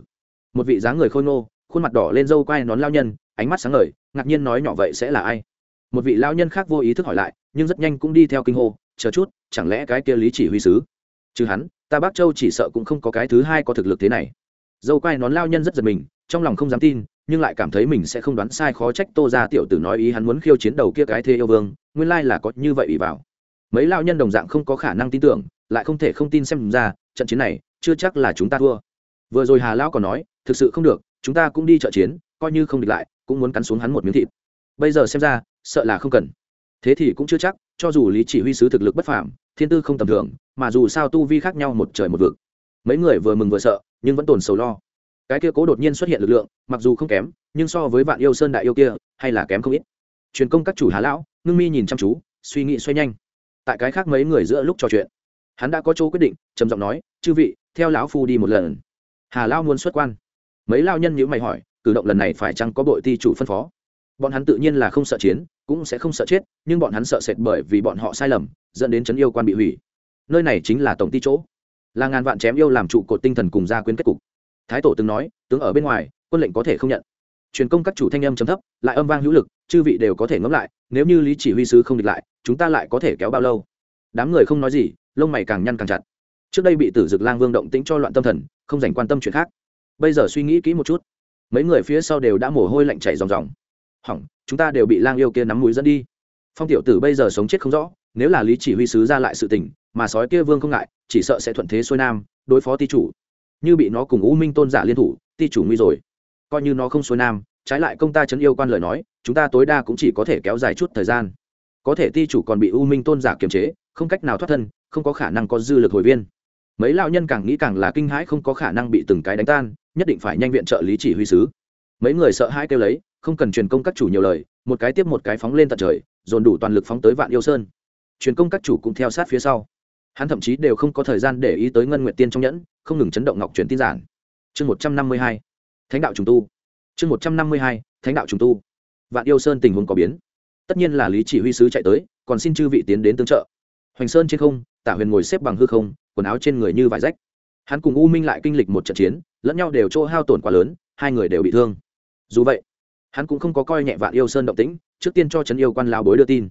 Một vị dáng người khôi ngô, khuôn mặt đỏ lên râu quai nón lao nhân, ánh mắt sáng ngời, ngạc nhiên nói nhỏ vậy sẽ là ai? Một vị lao nhân khác vô ý thức hỏi lại, nhưng rất nhanh cũng đi theo kinh hô chờ chút, chẳng lẽ cái kia lý chỉ huy sứ? Chứ hắn, ta Bắc châu chỉ sợ cũng không có cái thứ hai có thực lực thế này. Dâu quai nón lao nhân rất giật mình, trong lòng không dám tin, nhưng lại cảm thấy mình sẽ không đoán sai khó trách tô ra tiểu tử nói ý hắn muốn khiêu chiến đầu kia cái thê yêu vương, nguyên lai là có như vậy ủy vào. Mấy lao nhân đồng dạng không có khả năng tin tưởng, lại không thể không tin xem ra, trận chiến này chưa chắc là chúng ta thua. Vừa rồi hà lão còn nói, thực sự không được, chúng ta cũng đi trợ chiến, coi như không địch lại, cũng muốn cắn xuống hắn một miếng thịt. Bây giờ xem ra, sợ là không cần. Thế thì cũng chưa chắc cho dù lý chỉ huy sứ thực lực bất phàm, thiên tư không tầm thường, mà dù sao tu vi khác nhau một trời một vực. Mấy người vừa mừng vừa sợ, nhưng vẫn tồn sầu lo. Cái kia cố đột nhiên xuất hiện lực lượng, mặc dù không kém, nhưng so với vạn yêu sơn đại yêu kia, hay là kém không ít. Truyền công các chủ hà lão, ngưng mi nhìn chăm chú, suy nghĩ xoay nhanh. Tại cái khác mấy người giữa lúc trò chuyện, hắn đã có chỗ quyết định, trầm giọng nói, chư vị, theo lão phu đi một lần. Hà lão muốn xuất quan. Mấy lao nhân nhữ mày hỏi, cử động lần này phải chăng có bội ti chủ phân phó? Bọn hắn tự nhiên là không sợ chiến cũng sẽ không sợ chết, nhưng bọn hắn sợ sệt bởi vì bọn họ sai lầm, dẫn đến chấn yêu quan bị hủy. Nơi này chính là tổng ty chỗ. Là ngàn vạn chém yêu làm trụ cột tinh thần cùng gia quyến kết cục. Thái tổ từng nói, tướng ở bên ngoài, quân lệnh có thể không nhận. Truyền công các chủ thanh âm chấm thấp, lại âm vang hữu lực, chư vị đều có thể ngẫm lại, nếu như lý chỉ huy sứ không địch lại, chúng ta lại có thể kéo bao lâu? Đám người không nói gì, lông mày càng nhăn càng chặt. Trước đây bị tử dực lang vương động tĩnh cho loạn tâm thần, không dành quan tâm chuyện khác. Bây giờ suy nghĩ kỹ một chút. Mấy người phía sau đều đã mồ hôi lạnh chảy ròng ròng. Hỏng chúng ta đều bị lang yêu kia nắm mũi dẫn đi. Phong tiểu tử bây giờ sống chết không rõ, nếu là lý chỉ huy sứ ra lại sự tình, mà sói kia vương không ngại, chỉ sợ sẽ thuận thế xuôi nam, đối phó ti chủ. Như bị nó cùng u minh tôn giả liên thủ, ti chủ nguy rồi. Coi như nó không xuôi nam, trái lại công ta chấn yêu quan lời nói, chúng ta tối đa cũng chỉ có thể kéo dài chút thời gian. Có thể ti chủ còn bị u minh tôn giả kiềm chế, không cách nào thoát thân, không có khả năng có dư lực hồi viên. Mấy lão nhân càng nghĩ càng là kinh hãi không có khả năng bị từng cái đánh tan, nhất định phải nhanh viện trợ lý chỉ huy sứ mấy người sợ hãi kêu lấy, không cần truyền công các chủ nhiều lời, một cái tiếp một cái phóng lên tận trời, dồn đủ toàn lực phóng tới vạn yêu sơn. Truyền công các chủ cũng theo sát phía sau. Hắn thậm chí đều không có thời gian để ý tới ngân nguyện tiên trong nhẫn, không ngừng chấn động ngọc truyền tin giản. Chương một trăm năm mươi hai, thánh đạo trùng tu. Chương một trăm năm mươi hai, thánh đạo trùng tu. Vạn yêu sơn tình huống có biến. Tất nhiên là lý chỉ huy sứ chạy tới, còn xin chư vị tiến đến tương trợ. Hoành sơn trên không, tả huyền ngồi xếp bằng hư không, quần áo trên người như vải rách. Hắn cùng u minh lại kinh lịch một trận chiến, lẫn nhau đều chỗ hao tổn quá lớn, hai người đều bị thương dù vậy, hắn cũng không có coi nhẹ vạn yêu sơn động tĩnh, trước tiên cho trấn yêu quan lao bối đưa tin.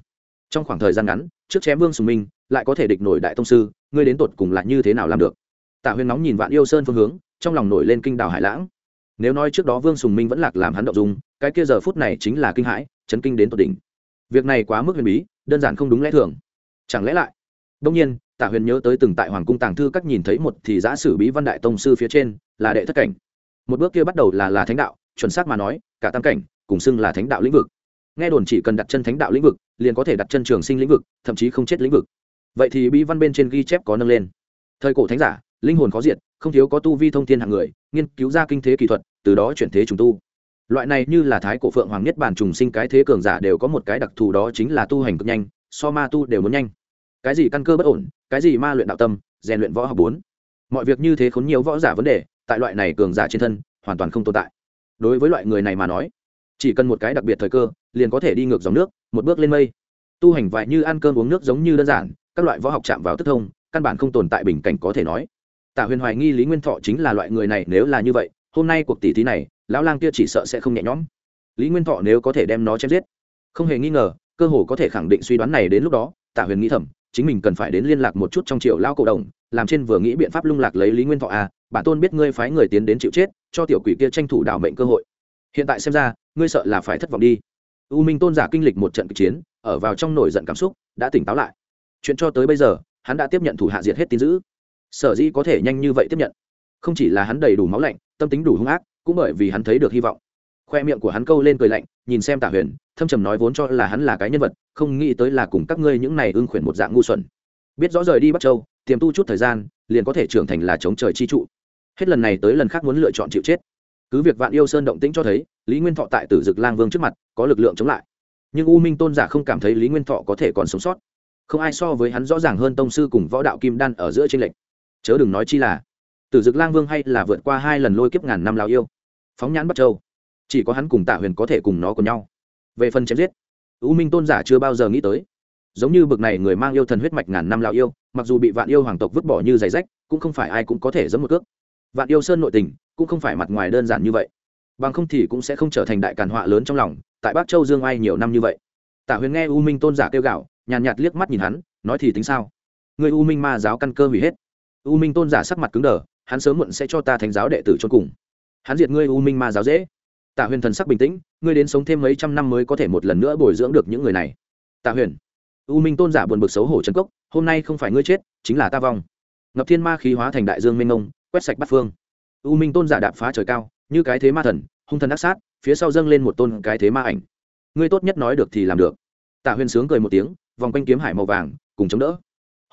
Trong khoảng thời gian ngắn, trước chém vương sùng minh, lại có thể địch nổi đại tông sư, ngươi đến tột cùng lại như thế nào làm được? Tạ huyền nóng nhìn vạn yêu sơn phương hướng, trong lòng nổi lên kinh đảo hải lãng. Nếu nói trước đó vương sùng minh vẫn lạc làm hắn động dung, cái kia giờ phút này chính là kinh hãi, chấn kinh đến tột đỉnh. Việc này quá mức huyền bí, đơn giản không đúng lẽ thường. Chẳng lẽ lại? Đông nhiên, tạ huyền nhớ tới từng tại hoàng cung tàng thư các nhìn thấy một thì giã sử bí văn đại tông sư phía trên, là đệ thất cảnh. Một bước kia bắt đầu là là thánh đạo chuẩn xác mà nói, cả tam cảnh, cùng xưng là thánh đạo lĩnh vực. Nghe đồn chỉ cần đặt chân thánh đạo lĩnh vực, liền có thể đặt chân trường sinh lĩnh vực, thậm chí không chết lĩnh vực. Vậy thì bí văn bên trên ghi chép có nâng lên. Thời cổ thánh giả, linh hồn khó diệt, không thiếu có tu vi thông thiên hạng người, nghiên cứu ra kinh thế kỹ thuật, từ đó chuyển thế trùng tu. Loại này như là thái cổ phượng hoàng nhất bản trùng sinh cái thế cường giả đều có một cái đặc thù đó chính là tu hành cực nhanh, so ma tu đều muốn nhanh. Cái gì căn cơ bất ổn, cái gì ma luyện đạo tâm, rèn luyện võ học bốn. Mọi việc như thế khốn nhiều võ giả vấn đề, tại loại này cường giả trên thân, hoàn toàn không tồn tại đối với loại người này mà nói, chỉ cần một cái đặc biệt thời cơ, liền có thể đi ngược dòng nước, một bước lên mây. Tu hành vại như ăn cơm uống nước giống như đơn giản, các loại võ học chạm vào tức thông, căn bản không tồn tại bình cảnh có thể nói. Tạ huyền hoài nghi lý nguyên thọ chính là loại người này, nếu là như vậy, hôm nay cuộc tỷ thí này, lão lang kia chỉ sợ sẽ không nhẹ nhõm. Lý nguyên thọ nếu có thể đem nó chém giết, không hề nghi ngờ, cơ hồ có thể khẳng định suy đoán này đến lúc đó, tạ huyền nghĩ thầm, chính mình cần phải đến liên lạc một chút trong triệu lao cổ đồng, làm trên vừa nghĩ biện pháp lung lạc lấy lý nguyên thọ à bản tôn biết ngươi phái người tiến đến chịu chết cho tiểu quỷ kia tranh thủ đảo mệnh cơ hội. Hiện tại xem ra, ngươi sợ là phải thất vọng đi. U minh tôn giả kinh lịch một trận kịch chiến, ở vào trong nổi giận cảm xúc, đã tỉnh táo lại. Chuyện cho tới bây giờ, hắn đã tiếp nhận thủ hạ diệt hết tin dữ. Sở dĩ có thể nhanh như vậy tiếp nhận, không chỉ là hắn đầy đủ máu lạnh, tâm tính đủ hung ác, cũng bởi vì hắn thấy được hy vọng. Khoe miệng của hắn câu lên cười lạnh, nhìn xem tả huyền, thâm trầm nói vốn cho là hắn là cái nhân vật, không nghĩ tới là cùng các ngươi những này ưng khuyển một dạng ngu xuẩn. Biết rõ rời đi bắc châu, tiềm tu chút thời gian, liền có thể trưởng thành là chống trời chi trụ hết lần này tới lần khác muốn lựa chọn chịu chết. Cứ việc vạn yêu sơn động tĩnh cho thấy, lý nguyên thọ tại tử dực lang vương trước mặt, có lực lượng chống lại. Nhưng u minh tôn giả không cảm thấy lý nguyên thọ có thể còn sống sót. Không ai so với hắn rõ ràng hơn tông sư cùng võ đạo kim đan ở giữa trên lệnh chớ đừng nói chi là, tử dực lang vương hay là vượt qua hai lần lôi kiếp ngàn năm lao yêu. Phóng nhãn bắt châu. Chỉ có hắn cùng tạ huyền có thể cùng nó cùng nhau. Về phần chém giết, u minh tôn giả chưa bao giờ nghĩ tới. Giống như bực này người mang yêu thần huyết mạch ngàn năm lao yêu, mặc dù bị vạn yêu hoàng tộc vứt bỏ như giày rách, cũng không phải ai cũng có thể giấm một cước vạn yêu sơn nội tình cũng không phải mặt ngoài đơn giản như vậy. Bằng không thì cũng sẽ không trở thành đại càn họa lớn trong lòng tại bắc châu dương ai nhiều năm như vậy. Tạ huyền nghe u minh tôn giả kêu gạo nhàn nhạt, liếc mắt nhìn hắn nói thì tính sao? Người u minh ma giáo căn cơ hủy hết. U minh tôn giả sắc mặt cứng đờ hắn sớm muộn sẽ cho ta thánh giáo đệ tử cho cùng. Hắn diệt ngươi u minh ma giáo dễ. Tạ huyền thần sắc bình tĩnh ngươi đến sống thêm mấy trăm năm mới có thể một lần nữa bồi dưỡng được những người này. Tạ huyền u minh tôn giả buồn bực xấu hổ trấn cốc hôm nay không phải ngươi chết chính là ta vong. Ngập thiên ma khí hóa thành đại dương mênh mông quét sạch bắt phương. U minh tôn giả đạp phá trời cao, như cái thế ma thần, hung thần ác sát, phía sau dâng lên một tôn cái thế ma ảnh. Ngươi tốt nhất nói được thì làm được. Tạ huyền sướng cười một tiếng, vòng quanh kiếm hải màu vàng, cùng chống đỡ.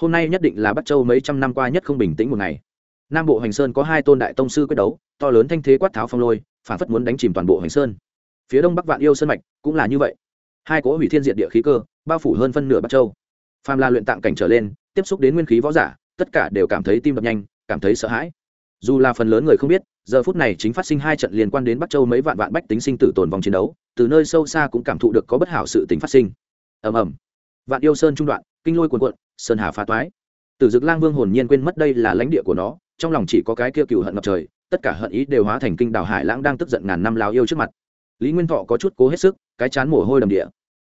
Hôm nay nhất định là bắt châu mấy trăm năm qua nhất không bình tĩnh một ngày. Nam bộ hành sơn có hai tôn đại tông sư quyết đấu, to lớn thanh thế quát tháo phong lôi, phản phất muốn đánh chìm toàn bộ hành sơn. Phía đông bắc vạn yêu sơn mạch cũng là như vậy. Hai cỗ hủy thiên diện địa khí cơ, bao phủ hơn phân nửa bắc châu. Phàm la luyện tạng cảnh trở lên, tiếp xúc đến nguyên khí võ giả, tất cả đều cảm thấy tim đập nhanh, cảm thấy sợ hãi dù là phần lớn người không biết, giờ phút này chính phát sinh hai trận liên quan đến bắc châu mấy vạn vạn bách tính sinh tử tồn vòng chiến đấu, từ nơi sâu xa cũng cảm thụ được có bất hảo sự tính phát sinh. Ầm ầm. Vạn yêu sơn trung đoạn, kinh lôi cuồn cuộn, sơn hà phá toái. Tử dực lang vương hồn nhiên quên mất đây là lãnh địa của nó, trong lòng chỉ có cái kia cừu hận ngập trời, tất cả hận ý đều hóa thành kinh đảo hải lãng đang tức giận ngàn năm lao yêu trước mặt. Lý nguyên thọ có chút cố hết sức, cái chán mồ hôi đầm địa.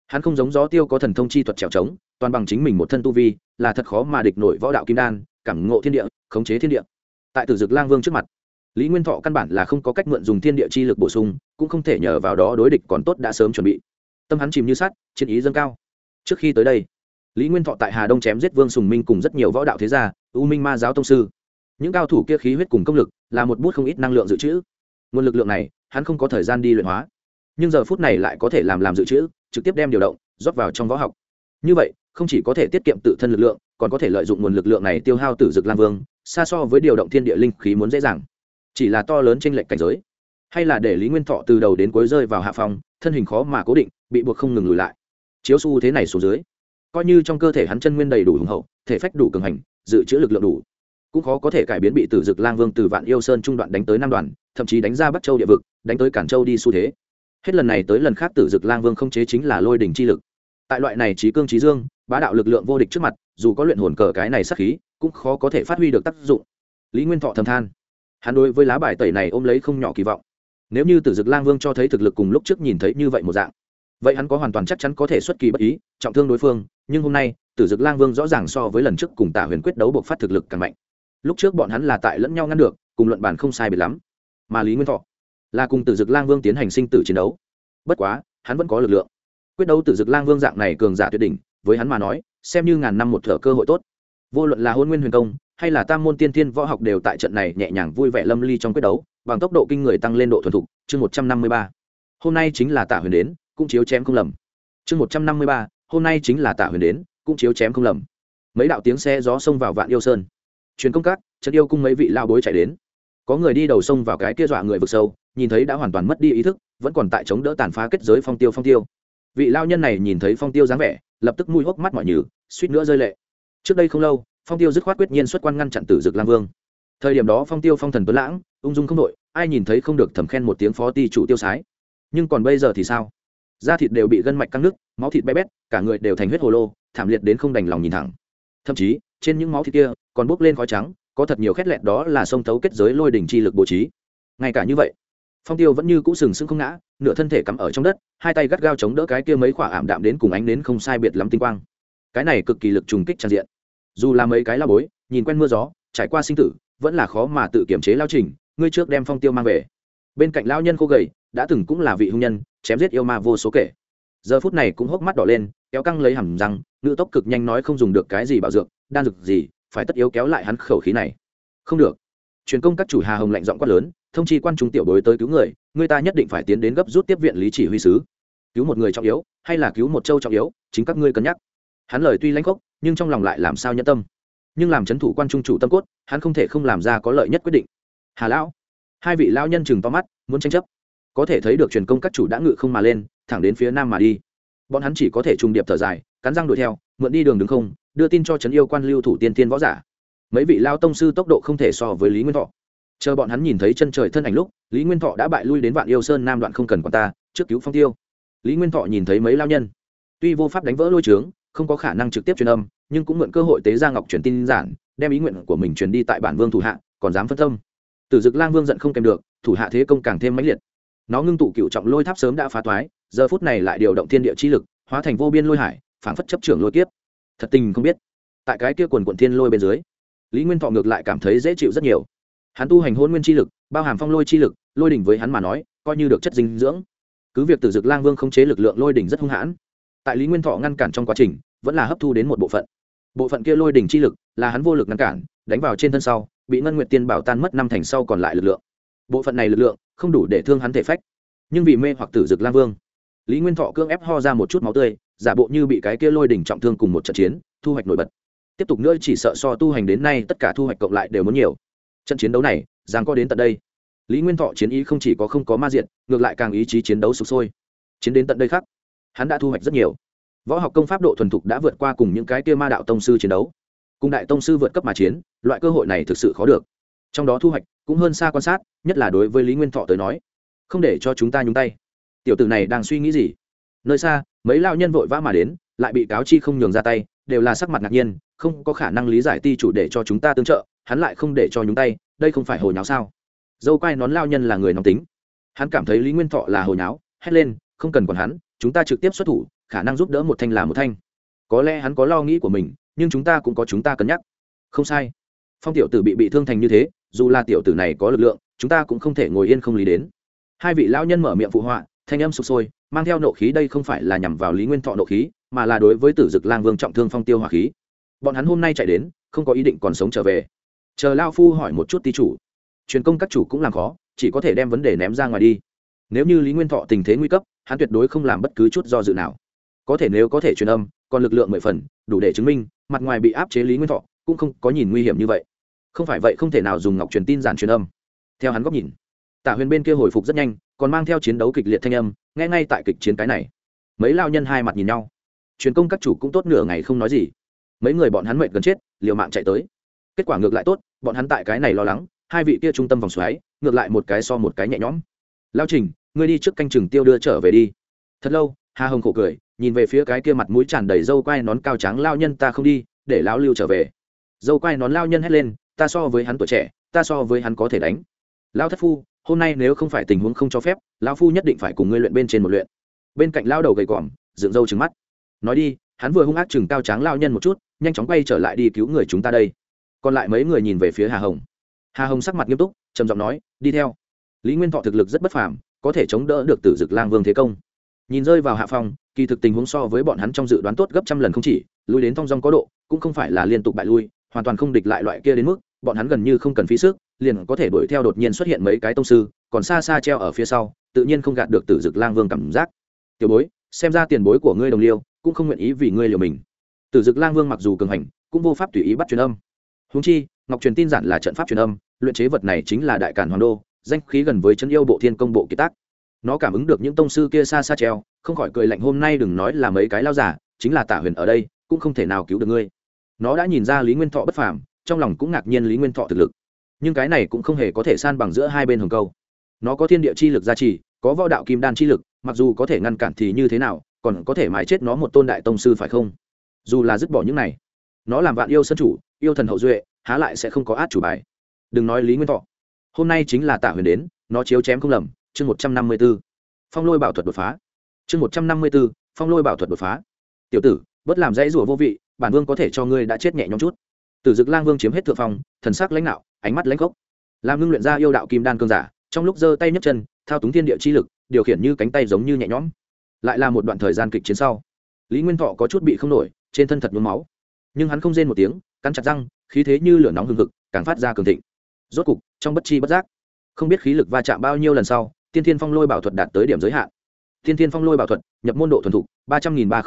Hắn không giống gió tiêu có thần thông chi thuật trèo trống, toàn bằng chính mình một thân tu vi, là thật khó mà địch nổi võ đạo kim đan, cảm ngộ thiên địa, khống chế thiên địa tại tử dực lang vương trước mặt. Lý nguyên thọ căn bản là không có cách mượn dùng thiên địa chi lực bổ sung, cũng không thể nhờ vào đó đối địch còn tốt đã sớm chuẩn bị. Tâm hắn chìm như sắt, chiến ý dâng cao. Trước khi tới đây, lý nguyên thọ tại hà đông chém giết vương sùng minh cùng rất nhiều võ đạo thế gia, u minh ma giáo tông sư. Những cao thủ kia khí huyết cùng công lực, là một bút không ít năng lượng dự trữ. Nguồn lực lượng này, hắn không có thời gian đi luyện hóa. Nhưng giờ phút này lại có thể làm làm dự trữ, trực tiếp đem điều động, rót vào trong võ học. Như vậy, không chỉ có thể tiết kiệm tự thân lực lượng, còn có thể lợi dụng nguồn lực lượng này tiêu hao tử dực lam vương xa so với điều động thiên địa linh khí muốn dễ dàng. Chỉ là to lớn trên lệnh cảnh giới. Hay là để lý nguyên thọ từ đầu đến cuối rơi vào hạ phòng thân hình khó mà cố định, bị buộc không ngừng lùi lại. Chiếu xu thế này xuống dưới, coi như trong cơ thể hắn chân nguyên đầy đủ hùng hậu, thể phách đủ cường hành, dự trữ lực lượng đủ, cũng khó có thể cải biến bị tử dực lang vương từ vạn yêu sơn trung đoạn đánh tới nam đoàn, thậm chí đánh ra bắc châu địa vực, đánh tới cản châu đi xu thế. Hết lần này tới lần khác tử dực lang vương không chế chính là lôi đỉnh chi lực. Tại loại này trí cương trí dương, bá đạo lực lượng vô địch trước mặt, dù có luyện hồn cờ cái này sắc khí cũng khó có thể phát huy được tác dụng. Lý nguyên thọ thầm than. Hắn đối với lá bài tẩy này ôm lấy không nhỏ kỳ vọng. Nếu như tử dực lang vương cho thấy thực lực cùng lúc trước nhìn thấy như vậy một dạng, vậy hắn có hoàn toàn chắc chắn có thể xuất kỳ bất ý, trọng thương đối phương, nhưng hôm nay, tử dực lang vương rõ ràng so với lần trước cùng tả huyền quyết đấu buộc phát thực lực càng mạnh. Lúc trước bọn hắn là tại lẫn nhau ngăn được, cùng luận bàn không sai biệt lắm. Mà lý nguyên thọ là cùng tử dực lang vương tiến hành sinh tử chiến đấu. Bất quá, hắn vẫn có lực lượng. Quyết đấu tử dực lang vương dạng này cường giả tuyệt đỉnh, với hắn mà nói, xem như ngàn năm một thở cơ hội tốt vô luận là hôn nguyên huyền công, hay là tam môn tiên thiên võ học đều tại trận này nhẹ nhàng vui vẻ lâm ly trong quyết đấu, bằng tốc độ kinh người tăng lên độ thuần thục, chương một trăm năm mươi ba. Hôm nay chính là tạ huyền đến, cũng chiếu chém không lầm. Chương một trăm năm mươi ba, hôm nay chính là tạ huyền đến, cũng chiếu chém không lầm. Mấy đạo tiếng xe gió xông vào vạn yêu sơn. Truyền công các, trận yêu cung mấy vị lao bối chạy đến. Có người đi đầu sông vào cái kia dọa người vực sâu, nhìn thấy đã hoàn toàn mất đi ý thức, vẫn còn tại chống đỡ tàn phá kết giới phong tiêu phong tiêu. Vị lao nhân này nhìn thấy phong tiêu dáng vẻ, lập tức mùi hốc mắt mọi nhừ, suýt nữa rơi lệ trước đây không lâu, phong tiêu dứt khoát quyết nhiên xuất quan ngăn chặn tử dực lang vương. Thời điểm đó phong tiêu phong thần tuấn lãng, ung dung không đội ai nhìn thấy không được thầm khen một tiếng phó ti chủ tiêu sái. Nhưng còn bây giờ thì sao? Da thịt đều bị gân mạch căng nước, máu thịt bé bét, cả người đều thành huyết hồ lô, thảm liệt đến không đành lòng nhìn thẳng. Thậm chí, trên những máu thịt kia, còn bốc lên khói trắng, có thật nhiều khét lẹt đó là sông thấu kết giới lôi đỉnh chi lực bố trí. Ngay cả như vậy, phong tiêu vẫn như cũ sừng sững không ngã, nửa thân thể cắm ở trong đất, hai tay gắt gao chống đỡ cái kia mấy khỏa ảm đạm đến cùng ánh đến không sai biệt lắm tinh quang. Cái này cực kỳ lực trùng kích tràn diện dù là mấy cái la bối, nhìn quen mưa gió, trải qua sinh tử, vẫn là khó mà tự kiểm chế lao trình, ngươi trước đem phong tiêu mang về. Bên cạnh lao nhân khô gầy, đã từng cũng là vị hung nhân, chém giết yêu ma vô số kể. Giờ phút này cũng hốc mắt đỏ lên, kéo căng lấy hầm răng ngự tốc cực nhanh nói không dùng được cái gì bảo dược, đan dược gì, phải tất yếu kéo lại hắn khẩu khí này. Không được. Truyền công các chủ hà hồng lạnh giọng quát lớn, thông chi quan trung tiểu bối tới cứu người người ta nhất định phải tiến đến gấp rút tiếp viện lý chỉ huy sứ. Cứu một người trọng yếu, hay là cứu một châu trọng yếu, chính các ngươi cân nhắc hắn lời tuy lãnh khốc, nhưng trong lòng lại làm sao nhẫn tâm. Nhưng làm c h ấ n thủ quan trung chủ tâm cốt, hắn không thể không làm ra có lợi nhất quyết định. Hà lão, hai vị lão nhân chừng to mắt, muốn tranh chấp. Có thể thấy được truyền công các chủ đã ngự không mà lên, thẳng đến phía nam mà đi. Bọn hắn chỉ có thể trùng điệp thở dài, cắn răng đuổi theo, mượn đi đường đứng không, đưa tin cho trấn yêu quan lưu thủ tiên tiên võ giả. Mấy vị lao tông sư tốc độ không thể so với lý nguyên thọ. Chờ bọn hắn nhìn thấy chân trời thân ảnh lúc, lý nguyên thọ đã bại lui đến vạn yêu sơn nam đoạn không cần còn ta, trước cứu phong tiêu. Lý nguyên thọ nhìn thấy mấy lao nhân. Tuy vô pháp đánh vỡ lôi trướng không có khả năng trực tiếp truyền âm, nhưng cũng mượn cơ hội tế ra ngọc truyền tin giản, đem ý nguyện của mình truyền đi tại bản vương thủ hạ, còn dám phân tâm. Tử dực lang vương giận không kèm được, thủ hạ thế công càng thêm mãnh liệt. Nó ngưng tụ cựu trọng lôi tháp sớm đã phá toái, giờ phút này lại điều động thiên địa chi lực, hóa thành vô biên lôi hải phản phất chấp trưởng lôi kiếp. Thật tình không biết, tại cái kia quần quận thiên lôi bên dưới, lý nguyên thọ ngược lại cảm thấy dễ chịu rất nhiều. Hắn tu hành hôn nguyên chi lực, bao hàm phong lôi chi lực, lôi đỉnh với hắn mà nói, coi như được chất dinh dưỡng. Cứ việc tử dực lang vương không chế lực lượng lôi đỉnh rất hung hãn, tại lý nguyên thọ ngăn cản trong quá trình vẫn là hấp thu đến một bộ phận. Bộ phận kia lôi đỉnh chi lực là hắn vô lực ngăn cản, đánh vào trên thân sau, bị ngân nguyệt tiên bảo tan mất năm thành sau còn lại lực lượng. Bộ phận này lực lượng không đủ để thương hắn thể phách. Nhưng vì mê hoặc tử dực lang vương, lý nguyên thọ cưỡng ép ho ra một chút máu tươi, giả bộ như bị cái kia lôi đỉnh trọng thương cùng một trận chiến, thu hoạch nổi bật. Tiếp tục nữa chỉ sợ so tu hành đến nay tất cả thu hoạch cộng lại đều muốn nhiều. Trận chiến đấu này, giang có đến tận đây. Lý nguyên thọ chiến ý không chỉ có không có ma diện ngược lại càng ý chí chiến đấu sụp sôi. Chiến đến tận đây khác, hắn đã thu hoạch rất nhiều võ học công pháp độ thuần thục đã vượt qua cùng những cái kia ma đạo tông sư chiến đấu. Cùng đại tông sư vượt cấp mà chiến, loại cơ hội này thực sự khó được. Trong đó thu hoạch cũng hơn xa quan sát, nhất là đối với lý nguyên thọ tới nói. Không để cho chúng ta nhúng tay. Tiểu tử này đang suy nghĩ gì? Nơi xa, mấy lao nhân vội vã mà đến, lại bị cáo chi không nhường ra tay, đều là sắc mặt ngạc nhiên, không có khả năng lý giải ti chủ để cho chúng ta tương trợ, hắn lại không để cho nhúng tay, đây không phải hồi nháo sao? Dâu quai nón lao nhân là người nóng tính. Hắn cảm thấy lý nguyên thọ là hồi nháo, hét lên, không cần còn hắn, chúng ta trực tiếp xuất thủ khả năng giúp đỡ một thanh là một thanh. Có lẽ hắn có lo nghĩ của mình, nhưng chúng ta cũng có chúng ta cân nhắc. Không sai. Phong tiểu tử bị bị thương thành như thế, dù là tiểu tử này có lực lượng, chúng ta cũng không thể ngồi yên không lý đến. Hai vị lão nhân mở miệng phụ họa, thanh âm sụp sôi, mang theo nộ khí đây không phải là nhằm vào lý nguyên thọ nộ khí, mà là đối với tử dực lang vương trọng thương phong tiêu hỏa khí. Bọn hắn hôm nay chạy đến, không có ý định còn sống trở về. Chờ lao phu hỏi một chút ti chủ. Truyền công các chủ cũng làm khó, chỉ có thể đem vấn đề ném ra ngoài đi. Nếu như lý nguyên thọ tình thế nguy cấp, hắn tuyệt đối không làm bất cứ chút do dự nào có thể nếu có thể truyền âm, còn lực lượng mười phần, đủ để chứng minh, mặt ngoài bị áp chế lý nguyên thọ, cũng không có nhìn nguy hiểm như vậy. Không phải vậy không thể nào dùng ngọc truyền tin giản truyền âm. Theo hắn góc nhìn tả huyền bên kia hồi phục rất nhanh, còn mang theo chiến đấu kịch liệt thanh âm, nghe ngay tại kịch chiến cái này. Mấy lao nhân hai mặt nhìn nhau. Truyền công các chủ cũng tốt nửa ngày không nói gì. Mấy người bọn hắn mệt gần chết, liều mạng chạy tới. Kết quả ngược lại tốt, bọn hắn tại cái này lo lắng, hai vị kia trung tâm vòng xoáy, ngược lại một cái so một cái nhẹ nhõm. Lao trình, ngươi đi trước canh chừng tiêu đưa trở về đi. Thật lâu, hà hồng khổ cười nhìn về phía cái kia mặt mũi tràn đầy dâu quai nón cao trắng lao nhân, ta không đi, để lão lưu trở về. Dâu quai nón lao nhân hét lên, ta so với hắn tuổi trẻ, ta so với hắn có thể đánh. Lao thất phu, hôm nay nếu không phải tình huống không cho phép lao phu nhất định phải cùng ngươi luyện bên trên một luyện. Bên cạnh lao đầu gầy còm, dựng râu trừng mắt. Nói đi, hắn vừa hung ác chừng cao tráng lao nhân một chút, nhanh chóng quay trở lại đi cứu người chúng ta đây. Còn lại mấy người nhìn về phía hà hồng. Hà hồng sắc mặt nghiêm túc, trầm giọng nói, đi theo. Lý nguyên thọ thực lực rất bất phàm, có thể chống đỡ được tử dực lang vương thế công. Nhìn rơi vào hạ phòng kỳ thực tình huống so với bọn hắn trong dự đoán tốt gấp trăm lần không chỉ, lui đến thong dong có độ, cũng không phải là liên tục bại lui, hoàn toàn không địch lại loại kia đến mức, bọn hắn gần như không cần phí sức, liền có thể đuổi theo đột nhiên xuất hiện mấy cái tông sư, còn xa xa treo ở phía sau, tự nhiên không gạt được tử dực lang vương cảm giác. Tiểu bối, xem ra tiền bối của ngươi đồng liêu, cũng không nguyện ý vì ngươi liều mình. Tử dực lang vương mặc dù cường hành, cũng vô pháp tùy ý bắt truyền âm. Húng chi, ngọc truyền tin giản là trận pháp truyền âm, luyện chế vật này chính là đại cản hoàng đô, danh khí gần với chân yêu bộ thiên công bộ kiệt tác nó cảm ứng được những tông sư kia xa xa treo, không khỏi cười lạnh, hôm nay đừng nói là mấy cái lao giả, chính là tả huyền ở đây, cũng không thể nào cứu được ngươi. Nó đã nhìn ra lý nguyên thọ bất phàm, trong lòng cũng ngạc nhiên lý nguyên thọ thực lực. Nhưng cái này cũng không hề có thể san bằng giữa hai bên hồng câu. Nó có thiên địa chi lực gia trì, có võ đạo kim đan chi lực, mặc dù có thể ngăn cản thì như thế nào, còn có thể mãi chết nó một tôn đại tông sư phải không? Dù là dứt bỏ những này, nó làm vạn yêu sân chủ, yêu thần hậu duệ, há lại sẽ không có át chủ bài. Đừng nói lý nguyên thọ. Hôm nay chính là Tả huyền đến, nó chiếu chém không lầm chương một trăm năm mươi b ố phong lôi bảo thuật đột phá. chương một trăm năm mươi b ố phong lôi bảo thuật đột phá. tiểu tử, bất làm dãy rủa vô vị, bản vương có thể cho ngươi đã chết nhẹ nhõm chút. tử dực lang vương chiếm hết thượng phong, thần sắc lãnh đạo, ánh mắt lãnh gốc. làm ngưng luyện ra yêu đạo kim đan cương giả, trong lúc giơ tay nhấc chân, thao túng thiên địa chi lực, điều khiển như cánh tay giống như nhẹ nhõm. lại là một đoạn thời gian kịch chiến sau, lý nguyên thọ có chút bị không nổi, trên thân thật nhuốm máu. nhưng hắn không rên một tiếng, cắn chặt răng, khí thế như lửa nóng hừng hực, càng phát ra cường thịnh. rốt cục, trong bất chi bất giác, không biết khí lực va chạm bao nhiêu lần sau tiên thiên phong lôi bảo thuật đạt tới điểm giới hạn. Tiên thiên phong lôi bảo thuật nhập môn độ thuần thục, ba trăm nghìn ba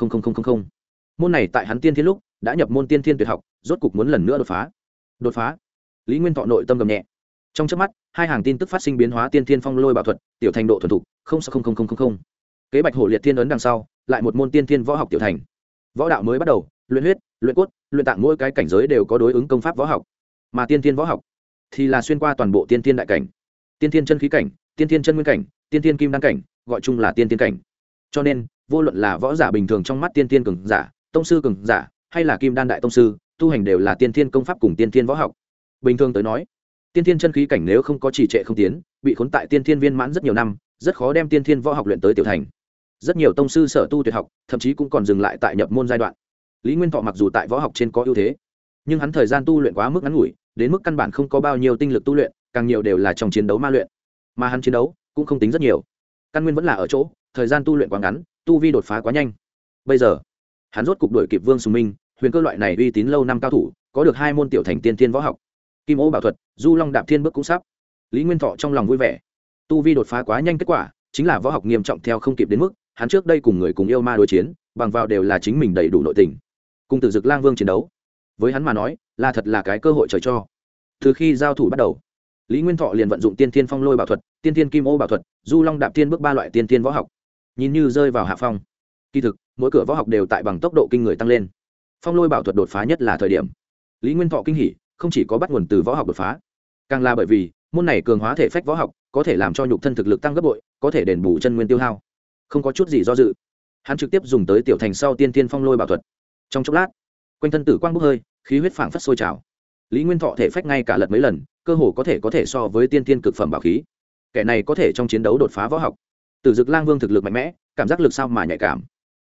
môn này tại hắn tiên thiên lúc đã nhập môn tiên thiên tuyệt học, rốt cục muốn lần nữa đột phá. Đột phá. Lý nguyên thọ nội tâm gầm nhẹ. Trong trước mắt, hai hàng tin tức phát sinh biến hóa tiên thiên phong lôi bảo thuật, tiểu thành độ thuần thục không không không không không. Kế bạch hổ liệt thiên ấn đằng sau, lại một môn tiên thiên võ học tiểu thành. Võ đạo mới bắt đầu, luyện huyết, luyện cốt, luyện tạng mỗi cái cảnh giới đều có đối ứng công pháp võ học. Mà tiên thiên võ học thì là xuyên qua toàn bộ tiên thiên đại cảnh. Tiên thiên chân khí cảnh tiên thiên chân nguyên cảnh, tiên thiên kim đăng cảnh, gọi chung là tiên thiên cảnh. Cho nên, vô luận là võ giả bình thường trong mắt tiên thiên cường giả, tông sư cường giả, hay là kim đan đại tông sư, tu hành đều là tiên thiên công pháp cùng tiên thiên võ học. Bình thường tới nói, tiên thiên chân khí cảnh nếu không có trì trệ không tiến, bị khốn tại tiên thiên viên mãn rất nhiều năm, rất khó đem tiên thiên võ học luyện tới tiểu thành. Rất nhiều tông sư sở tu tuyệt học, thậm chí cũng còn dừng lại tại nhập môn giai đoạn. Lý nguyên thọ mặc dù tại võ học trên có ưu thế, nhưng hắn thời gian tu luyện quá mức ngắn ngủi, đến mức căn bản không có bao nhiêu tinh lực tu luyện, càng nhiều đều là trong chiến đấu ma luyện mà hắn chiến đấu cũng không tính rất nhiều. Căn nguyên vẫn là ở chỗ, thời gian tu luyện quá ngắn, tu vi đột phá quá nhanh. Bây giờ, hắn rốt cục đuổi kịp vương sùng minh, huyền cơ loại này uy tín lâu năm cao thủ, có được hai môn tiểu thành tiên thiên võ học. Kim ô bảo thuật, du long đạp thiên bước cũng sắp. Lý nguyên thọ trong lòng vui vẻ. Tu vi đột phá quá nhanh kết quả, chính là võ học nghiêm trọng theo không kịp đến mức, hắn trước đây cùng người cùng yêu ma đối chiến, bằng vào đều là chính mình đầy đủ nội tình. Cùng từ dực lang vương chiến đấu, với hắn mà nói, là thật là cái cơ hội trời cho. Từ khi giao thủ bắt đầu lý nguyên thọ liền vận dụng tiên thiên phong lôi bảo thuật, tiên thiên kim ô bảo thuật, du long đạp Tiên bước ba loại tiên thiên võ học. Nhìn như rơi vào hạ phong. Kỳ thực, mỗi cửa võ học đều tại bằng tốc độ kinh người tăng lên. Phong lôi bảo thuật đột phá nhất là thời điểm. Lý nguyên thọ kinh hỉ, không chỉ có bắt nguồn từ võ học đột phá, càng là bởi vì, môn này cường hóa thể phách võ học, có thể làm cho nhục thân thực lực tăng gấp bội, có thể đền bù chân nguyên tiêu hao. Không có chút gì do dự. Hắn trực tiếp dùng tới tiểu thành sau tiên tiên phong lôi bảo thuật. Trong chốc lát, quanh thân tử quang bốc hơi, khí huyết phảng phất sôi trào. Lý nguyên thọ thể phách ngay cả lật mấy lần cơ hồ có thể có thể so với tiên tiên cực phẩm bảo khí. Kẻ này có thể trong chiến đấu đột phá võ học. Tử dực lang vương thực lực mạnh mẽ, cảm giác lực sao mà nhạy cảm.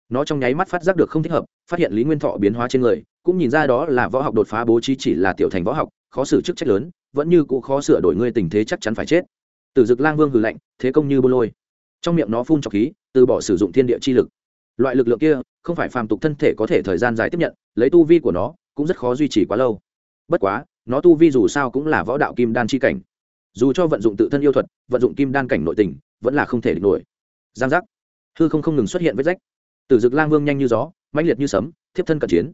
Nó trong nháy mắt phát giác được không thích hợp, phát hiện lý nguyên thọ biến hóa trên người, cũng nhìn ra đó là võ học đột phá bố trí chỉ là tiểu thành võ học, khó xử chức trách lớn, vẫn như cũ khó sửa đổi ngươi tình thế chắc chắn phải chết. Tử dực lang vương hừ lạnh, thế công như bô lôi. Trong miệng nó phun trọc khí, từ bỏ sử dụng thiên địa chi lực. Loại lực lượng kia, không phải phàm tục thân thể có thể thời gian dài tiếp nhận, lấy tu vi của nó, cũng rất khó duy trì quá lâu. Bất quá nó tu vi dù sao cũng là võ đạo kim đan chi cảnh. Dù cho vận dụng tự thân yêu thuật, vận dụng kim đan cảnh nội tình, vẫn là không thể địch nổi. Giang giác. Hư không không ngừng xuất hiện vết rách. Tử dực lang vương nhanh như gió, mãnh liệt như sấm, thiếp thân cận chiến.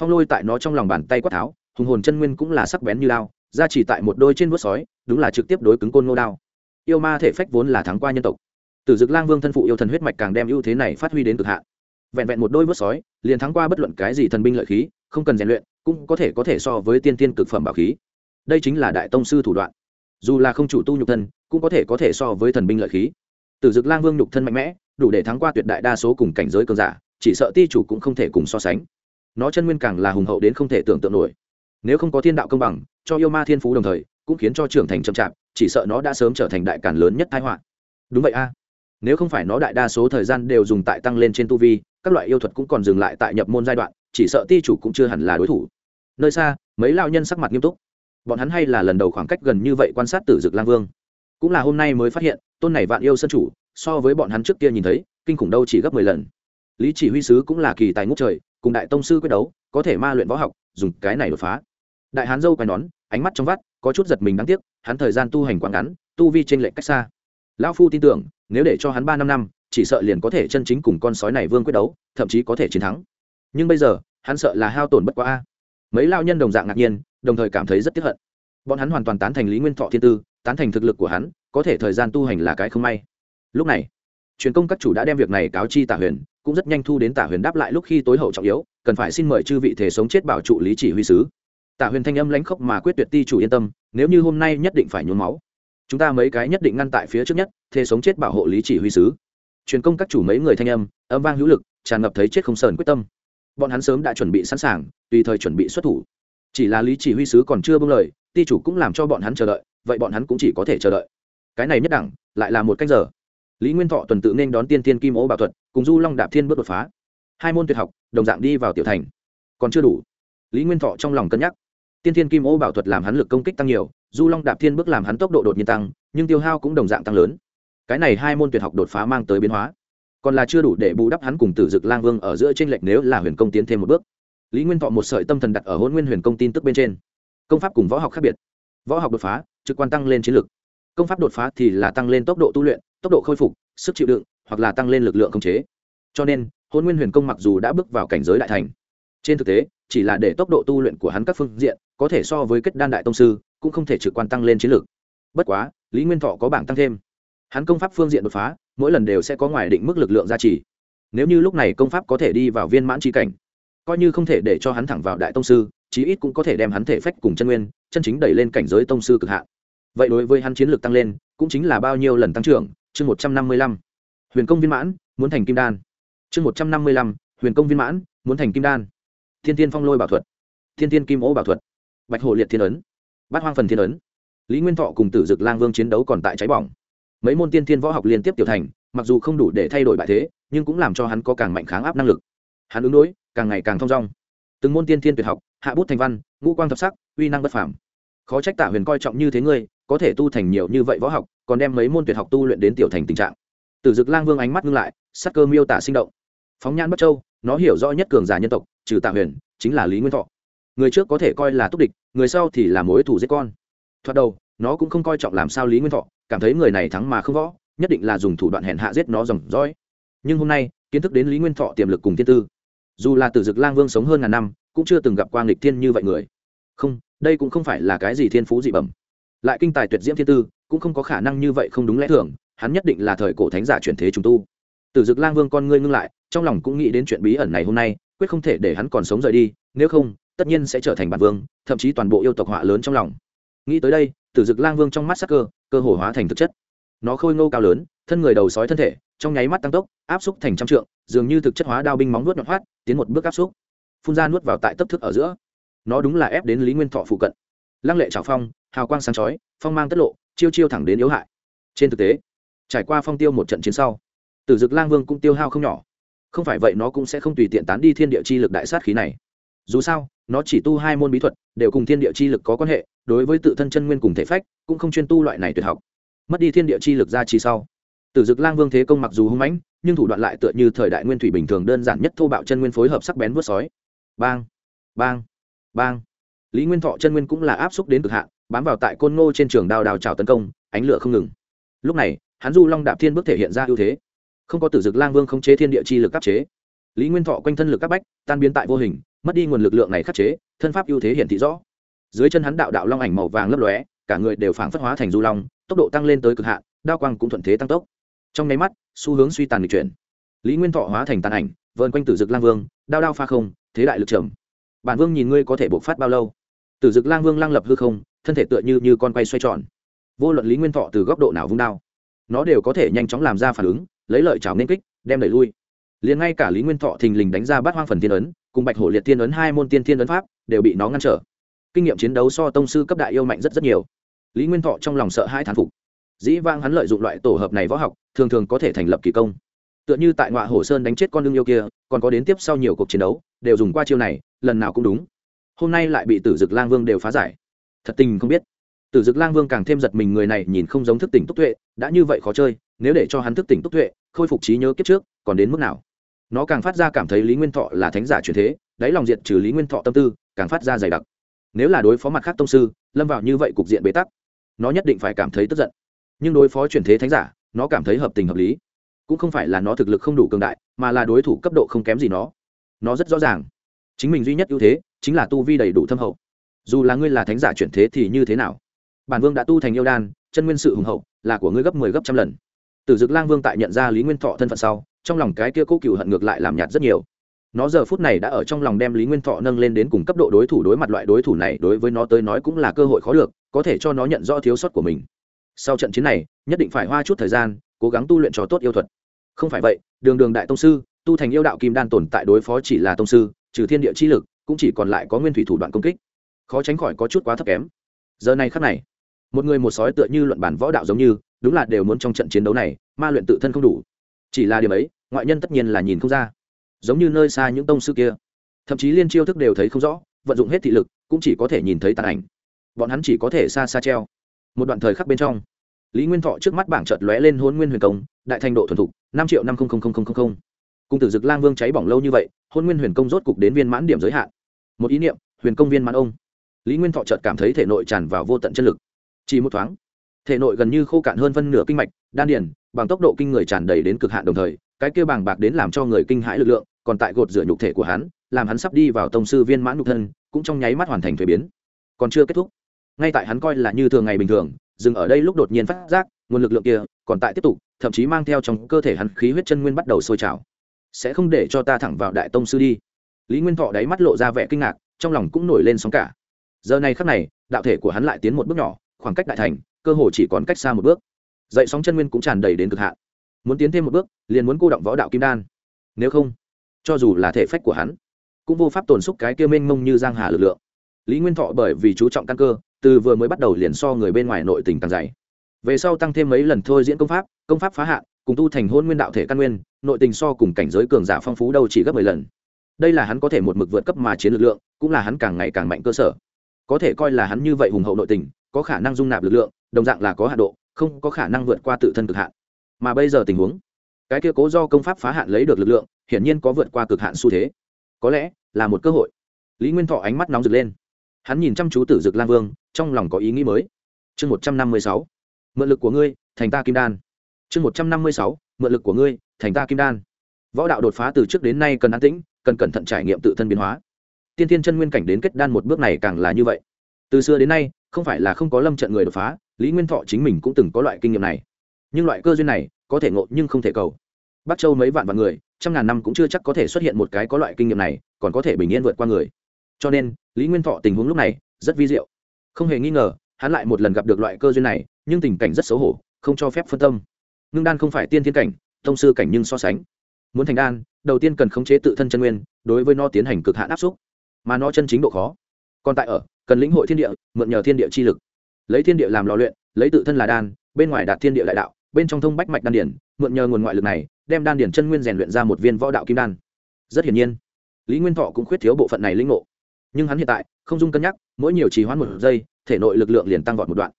Phong lôi tại nó trong lòng bàn tay quát tháo, hùng hồn chân nguyên cũng là sắc bén như lao ra chỉ tại một đôi trên vớt sói, đúng là trực tiếp đối cứng côn ngô đao. Yêu ma thể phách vốn là thắng qua nhân tộc. Tử dực lang vương thân phụ yêu thần huyết mạch càng đem ưu thế này phát huy đến cực hạn. Vẹn vẹn một đôi vớt sói, liền thắng qua bất luận cái gì thần binh lợi khí không cần rèn luyện, cũng có thể có thể so với tiên tiên cực phẩm bảo khí. Đây chính là đại tông sư thủ đoạn. Dù là không chủ tu nhục thân, cũng có thể có thể so với thần binh lợi khí. Tử dực lang vương nhục thân mạnh mẽ, đủ để thắng qua tuyệt đại đa số cùng cảnh giới cường giả, chỉ sợ ti chủ cũng không thể cùng so sánh. Nó chân nguyên càng là hùng hậu đến không thể tưởng tượng nổi. Nếu không có thiên đạo công bằng, cho yêu ma thiên phú đồng thời, cũng khiến cho trưởng thành chậm chạp, chỉ sợ nó đã sớm trở thành đại cản lớn nhất thái họa. Đúng vậy a. Nếu không phải nó đại đa số thời gian đều dùng tại tăng lên trên tu vi các loại yêu thuật cũng còn dừng lại tại nhập môn giai đoạn, chỉ sợ ti chủ cũng chưa hẳn là đối thủ. Nơi xa, mấy lao nhân sắc mặt nghiêm túc. Bọn hắn hay là lần đầu khoảng cách gần như vậy quan sát tử dực lang vương. Cũng là hôm nay mới phát hiện, tôn này vạn yêu sân chủ, so với bọn hắn trước kia nhìn thấy, kinh khủng đâu chỉ gấp mười lần. Lý chỉ huy sứ cũng là kỳ tài ngút trời, cùng đại tông sư quyết đấu, có thể ma luyện võ học, dùng cái này đột phá. Đại hán dâu quay nón, ánh mắt trong vắt, có chút giật mình đáng tiếc, hắn thời gian tu hành quá ngắn, tu vi tranh lệch cách xa. Lão phu tin tưởng, nếu để cho hắn ba năm năm chỉ sợ liền có thể chân chính cùng con sói này vương quyết đấu, thậm chí có thể chiến thắng. Nhưng bây giờ, hắn sợ là hao tổn bất quá mấy lao nhân đồng dạng ngạc nhiên, đồng thời cảm thấy rất tiếc hận. Bọn hắn hoàn toàn tán thành lý nguyên thọ thiên tư, tán thành thực lực của hắn, có thể thời gian tu hành là cái không may. Lúc này, truyền công các chủ đã đem việc này cáo chi tả huyền, cũng rất nhanh thu đến tả huyền đáp lại lúc khi tối hậu trọng yếu, cần phải xin mời chư vị thể sống chết bảo trụ lý chỉ huy sứ. Tả huyền thanh âm lãnh khốc mà quyết tuyệt ti chủ yên tâm, nếu như hôm nay nhất định phải nhuốm máu. Chúng ta mấy cái nhất định ngăn tại phía trước nhất, thể sống chết bảo hộ lý chỉ huy sứ truyền công các chủ mấy người thanh âm âm vang hữu lực, tràn ngập thấy chết không sờn quyết tâm. Bọn hắn sớm đã chuẩn bị sẵn sàng, tùy thời chuẩn bị xuất thủ. Chỉ là lý chỉ huy sứ còn chưa bưng lời, ti chủ cũng làm cho bọn hắn chờ đợi, vậy bọn hắn cũng chỉ có thể chờ đợi. Cái này nhất đẳng, lại là một cách giờ. Lý nguyên thọ tuần tự nên đón tiên tiên kim ố bảo thuật, cùng du long đạp thiên bước đột phá. Hai môn tuyệt học, đồng dạng đi vào tiểu thành. Còn chưa đủ. Lý nguyên thọ trong lòng cân nhắc. Tiên tiên kim ô bảo thuật làm hắn lực công kích tăng nhiều, du long đạp thiên bước làm hắn tốc độ đột nhiên tăng, nhưng tiêu hao cũng đồng dạng tăng lớn cái này hai môn tuyệt học đột phá mang tới biến hóa. Còn là chưa đủ để bù đắp hắn cùng tử dực lang vương ở giữa tranh lệch nếu là huyền công tiến thêm một bước. Lý nguyên thọ một sợi tâm thần đặt ở hôn nguyên huyền công tin tức bên trên. Công pháp cùng võ học khác biệt. Võ học đột phá, trực quan tăng lên chiến lực. Công pháp đột phá thì là tăng lên tốc độ tu luyện, tốc độ khôi phục, sức chịu đựng, hoặc là tăng lên lực lượng khống chế. Cho nên hôn nguyên huyền công mặc dù đã bước vào cảnh giới đại thành, trên thực tế, chỉ là để tốc độ tu luyện của hắn các phương diện, có thể so với kết đan đại tông sư, cũng không thể trực quan tăng lên chiến lược bất quá, lý nguyên thọ có bảng tăng thêm hắn công pháp phương diện đột phá, mỗi lần đều sẽ có ngoài định mức lực lượng gia trì. Nếu như lúc này công pháp có thể đi vào viên mãn tri cảnh, coi như không thể để cho hắn thẳng vào đại tông sư, chí ít cũng có thể đem hắn thể phách cùng chân nguyên, chân chính đẩy lên cảnh giới tông sư cực hạn. Vậy đối với hắn chiến lược tăng lên, cũng chính là bao nhiêu lần tăng trưởng? Chương một trăm năm mươi lăm. Huyền công viên mãn, muốn thành kim đan. Chương một trăm năm mươi lăm. Huyền công viên mãn, muốn thành kim đan. Thiên tiên phong lôi bảo thuật. Thiên tiên kim ố bảo thuật. Bạch hồ liệt thiên ấn. Bát hoang phần thiên ấn. Lý nguyên thọ cùng tử dực lang vương chiến đấu còn tại cháy bỏng mấy môn tiên thiên võ học liên tiếp tiểu thành, mặc dù không đủ để thay đổi bại thế, nhưng cũng làm cho hắn có càng mạnh kháng áp năng lực. Hắn ứng đối, càng ngày càng thong dong. Từng môn tiên thiên tuyệt học, hạ bút thành văn, ngũ quang thập sắc, uy năng bất phàm. Khó trách tạ huyền coi trọng như thế ngươi, có thể tu thành nhiều như vậy võ học, còn đem mấy môn tuyệt học tu luyện đến tiểu thành tình trạng. Tử dực lang vương ánh mắt ngưng lại, sắc cơ miêu tả sinh động. Phóng nhan bất châu, nó hiểu rõ nhất cường giả nhân tộc, trừ tạ huyền, chính là lý nguyên thọ. Người trước có thể coi là túc địch, người sau thì là mối thủ giết con. Thoạt đầu nó cũng không coi trọng làm sao lý nguyên thọ, cảm thấy người này thắng mà không võ, nhất định là dùng thủ đoạn hèn hạ giết nó dòng dõi. Nhưng hôm nay, kiến thức đến lý nguyên thọ tiềm lực cùng thiên tư. Dù là tử dực lang vương sống hơn ngàn năm, cũng chưa từng gặp qua nghịch thiên như vậy người. Không, đây cũng không phải là cái gì thiên phú dị bẩm. Lại kinh tài tuyệt diễm thiên tư, cũng không có khả năng như vậy không đúng lẽ thường, hắn nhất định là thời cổ thánh giả chuyển thế trùng tu. Tử dực lang vương con ngươi ngưng lại, trong lòng cũng nghĩ đến chuyện bí ẩn này hôm nay, quyết không thể để hắn còn sống rời đi, nếu không, tất nhiên sẽ trở thành bản vương, thậm chí toàn bộ yêu tộc họa lớn trong lòng. Nghĩ tới đây tử dực lang vương trong mắt sắc cơ cơ hồ hóa thành thực chất. Nó khôi ngô cao lớn, thân người đầu sói thân thể, trong nháy mắt tăng tốc, áp xúc thành trăm trượng, dường như thực chất hóa đao binh móng nuốt nhọn hoắt, tiến một bước áp xúc. Phun ra nuốt vào tại tấp thức ở giữa. Nó đúng là ép đến lý nguyên thọ phụ cận. Lăng lệ trào phong, hào quang sáng chói, phong mang tất lộ, chiêu chiêu thẳng đến yếu hại. Trên thực tế, trải qua phong tiêu một trận chiến sau tử dực lang vương cũng tiêu hao không nhỏ. Không phải vậy nó cũng sẽ không tùy tiện tán đi thiên địa chi lực đại sát khí này dù sao, nó chỉ tu hai môn bí thuật, đều cùng thiên địa chi lực có quan hệ, đối với tự thân chân nguyên cùng thể phách, cũng không chuyên tu loại này tuyệt học. Mất đi thiên địa chi lực ra chỉ sau. Tử dực lang vương thế công mặc dù hung mãnh, nhưng thủ đoạn lại tựa như thời đại nguyên thủy bình thường đơn giản nhất thô bạo chân nguyên phối hợp sắc bén vớt sói. Bang bang bang. Lý nguyên thọ chân nguyên cũng là áp xúc đến cực hạn, bám vào tại côn ngô trên trường đào đào trào tấn công, ánh lửa không ngừng. Lúc này, hắn du long đạp thiên bước thể hiện ra ưu thế. Không có tử dực lang vương khống chế thiên địa chi lực áp chế. Lý nguyên thọ quanh thân lực áp bách, tan biến tại vô hình mất đi nguồn lực lượng này khắc chế, thân pháp ưu thế hiển thị rõ. Dưới chân hắn đạo đạo long ảnh màu vàng lấp lóe, cả người đều phảng phất hóa thành du long, tốc độ tăng lên tới cực hạn, đao quang cũng thuận thế tăng tốc. Trong nháy mắt, xu hướng suy tàn lịch chuyển. Lý nguyên thọ hóa thành tàn ảnh vợn quanh tử dực lang vương, đao đao pha không, thế đại lực trầm. Bản vương nhìn ngươi có thể bộc phát bao lâu? Tử dực lang vương lăng lập hư không, thân thể tựa như như con quay xoay tròn. Vô luận lý nguyên thọ từ góc độ nào vung đao, nó đều có thể nhanh chóng làm ra phản ứng, lấy lợi chảo nên kích, đem đẩy lui. Liền ngay cả lý nguyên thọ thình lình đánh ra bát hoang phần thiên ấn cùng bạch hổ liệt tiên ấn hai môn tiên tiên ấn pháp đều bị nó ngăn trở. Kinh nghiệm chiến đấu so tông sư cấp đại yêu mạnh rất rất nhiều. Lý nguyên thọ trong lòng sợ hai thán phục. Dĩ vang hắn lợi dụng loại tổ hợp này võ học, thường thường có thể thành lập kỳ công. Tựa như tại ngoại hồ sơn đánh chết con đương yêu kia, còn có đến tiếp sau nhiều cuộc chiến đấu, đều dùng qua chiêu này, lần nào cũng đúng. Hôm nay lại bị tử dực lang vương đều phá giải. Thật tình không biết. Tử dực lang vương càng thêm giật mình người này nhìn không giống thức tỉnh túc tuệ, đã như vậy khó chơi, nếu để cho hắn thức tỉnh túc tuệ, khôi phục trí nhớ kiếp trước, còn đến mức nào? Nó càng phát ra cảm thấy lý nguyên thọ là thánh giả truyền thế, đáy lòng diện trừ lý nguyên thọ tâm tư, càng phát ra dày đặc. Nếu là đối phó mặt khác tông sư, lâm vào như vậy cục diện bế tắc, nó nhất định phải cảm thấy tức giận. Nhưng đối phó truyền thế thánh giả, nó cảm thấy hợp tình hợp lý. Cũng không phải là nó thực lực không đủ cường đại, mà là đối thủ cấp độ không kém gì nó. Nó rất rõ ràng. Chính mình duy nhất ưu thế, chính là tu vi đầy đủ thâm hậu. Dù là ngươi là thánh giả chuyển thế thì như thế nào? Bản vương đã tu thành yêu đan, chân nguyên sự hùng hậu, là của ngươi gấp mười 10 gấp trăm lần. Tử dực lang vương tại nhận ra lý nguyên thọ thân phận sau trong lòng cái kia cố cựu hận ngược lại làm nhạt rất nhiều. Nó giờ phút này đã ở trong lòng đem lý nguyên thọ nâng lên đến cùng cấp độ đối thủ đối mặt loại đối thủ này đối với nó tới nói cũng là cơ hội khó được, có thể cho nó nhận rõ thiếu sót của mình. Sau trận chiến này, nhất định phải hoa chút thời gian, cố gắng tu luyện cho tốt yêu thuật. Không phải vậy, đường đường đại tông sư, tu thành yêu đạo kim đan tồn tại đối phó chỉ là tông sư, trừ thiên địa chi lực, cũng chỉ còn lại có nguyên thủy thủ đoạn công kích. Khó tránh khỏi có chút quá thấp kém. Giờ này khắc này, một người một sói tựa như luận bản võ đạo giống như, đúng là đều muốn trong trận chiến đấu này, ma luyện tự thân không đủ. Chỉ là điểm ấy ngoại nhân tất nhiên là nhìn không ra. Giống như nơi xa những tông sư kia, thậm chí liên chiêu thức đều thấy không rõ, vận dụng hết thị lực, cũng chỉ có thể nhìn thấy tàn ảnh. Bọn hắn chỉ có thể xa xa treo. Một đoạn thời khắc bên trong, lý nguyên thọ trước mắt bảng chợt lóe lên hôn nguyên huyền công, đại thành độ thuần thục, năm triệu năm cung tử dực lang vương cháy bỏng lâu như vậy hôn nguyên huyền công rốt cục đến viên mãn điểm giới hạn. Một ý niệm, huyền công viên mãn ông. Lý nguyên thọ chợt cảm thấy thể nội tràn vào vô tận chân lực. Chỉ một thoáng, thể nội gần như khô cạn hơn phân nửa kinh mạch, đan điền, bằng tốc độ kinh người tràn đầy đến cực hạn đồng thời cái kia bàng bạc đến làm cho người kinh hãi lực lượng, còn tại gột rửa nhục thể của hắn, làm hắn sắp đi vào tông sư viên mãn nhục thân, cũng trong nháy mắt hoàn thành thuế biến. Còn chưa kết thúc, ngay tại hắn coi là như thường ngày bình thường, dừng ở đây lúc đột nhiên phát giác, nguồn lực lượng kia còn tại tiếp tục, thậm chí mang theo trong cơ thể hắn khí huyết chân nguyên bắt đầu sôi trào. Sẽ không để cho ta thẳng vào đại tông sư đi. Lý nguyên thọ đáy mắt lộ ra vẻ kinh ngạc, trong lòng cũng nổi lên sóng cả. Giờ này khắc này, đạo thể của hắn lại tiến một bước nhỏ, khoảng cách đại thành, cơ hồ chỉ còn cách xa một bước. Dậy sóng chân nguyên cũng tràn đầy đến cực hạn muốn tiến thêm một bước, liền muốn cô động võ đạo kim đan. Nếu không, cho dù là thể phách của hắn, cũng vô pháp tồn xúc cái kia mênh mông như giang hà lực lượng. Lý nguyên thọ bởi vì chú trọng căn cơ, từ vừa mới bắt đầu liền so người bên ngoài nội tình càng dày. Về sau tăng thêm mấy lần thôi diễn công pháp công pháp phá hạn, cùng tu thành hôn nguyên đạo thể căn nguyên, nội tình so cùng cảnh giới cường giả phong phú đâu chỉ gấp mười lần. Đây là hắn có thể một mực vượt cấp mà chiến lực lượng, cũng là hắn càng ngày càng mạnh cơ sở. Có thể coi là hắn như vậy hùng hậu nội tình, có khả năng dung nạp lực lượng, đồng dạng là có hạ độ, không có khả năng vượt qua tự thân cực hạn mà bây giờ tình huống, cái kia cố do công pháp phá hạn lấy được lực lượng, hiển nhiên có vượt qua cực hạn xu thế. Có lẽ là một cơ hội. Lý nguyên thọ ánh mắt nóng rực lên. Hắn nhìn chăm chú tử dực lang vương, trong lòng có ý nghĩ mới. Chương một trăm năm mươi sáu, mượn lực của ngươi, thành ta kim đan. Chương một trăm năm mươi sáu, mượn lực của ngươi, thành ta kim đan. Võ đạo đột phá từ trước đến nay cần an tĩnh, cần cẩn thận trải nghiệm tự thân biến hóa. Tiên tiên chân nguyên cảnh đến kết đan một bước này càng là như vậy. Từ xưa đến nay, không phải là không có lâm trận người đột phá, lý nguyên thọ chính mình cũng từng có loại kinh nghiệm này nhưng loại cơ duyên này có thể ngộ nhưng không thể cầu. Bắc châu mấy vạn vạn người, trăm ngàn năm cũng chưa chắc có thể xuất hiện một cái có loại kinh nghiệm này, còn có thể bình yên vượt qua người. Cho nên, lý nguyên thọ tình huống lúc này rất vi diệu. Không hề nghi ngờ, hắn lại một lần gặp được loại cơ duyên này, nhưng tình cảnh rất xấu hổ, không cho phép phân tâm. Ngưng đan không phải tiên thiên cảnh, tông sư cảnh nhưng so sánh. Muốn thành đan, đầu tiên cần khống chế tự thân chân nguyên, đối với nó tiến hành cực hạn áp xúc. Mà nó chân chính độ khó. Còn tại ở, cần lĩnh hội thiên địa, mượn nhờ thiên địa chi lực. Lấy thiên địa làm lò luyện, lấy tự thân là đan, bên ngoài đạt thiên địa đại đạo bên trong thông bách mạch đan điển, mượn nhờ nguồn ngoại lực này, đem đan điển chân nguyên rèn luyện ra một viên võ đạo kim đan. Rất hiển nhiên, lý nguyên thọ cũng khuyết thiếu bộ phận này linh ngộ. Nhưng hắn hiện tại, không dung cân nhắc, mỗi nhiều trì hoãn một giây, thể nội lực lượng liền tăng vọt một đoạn.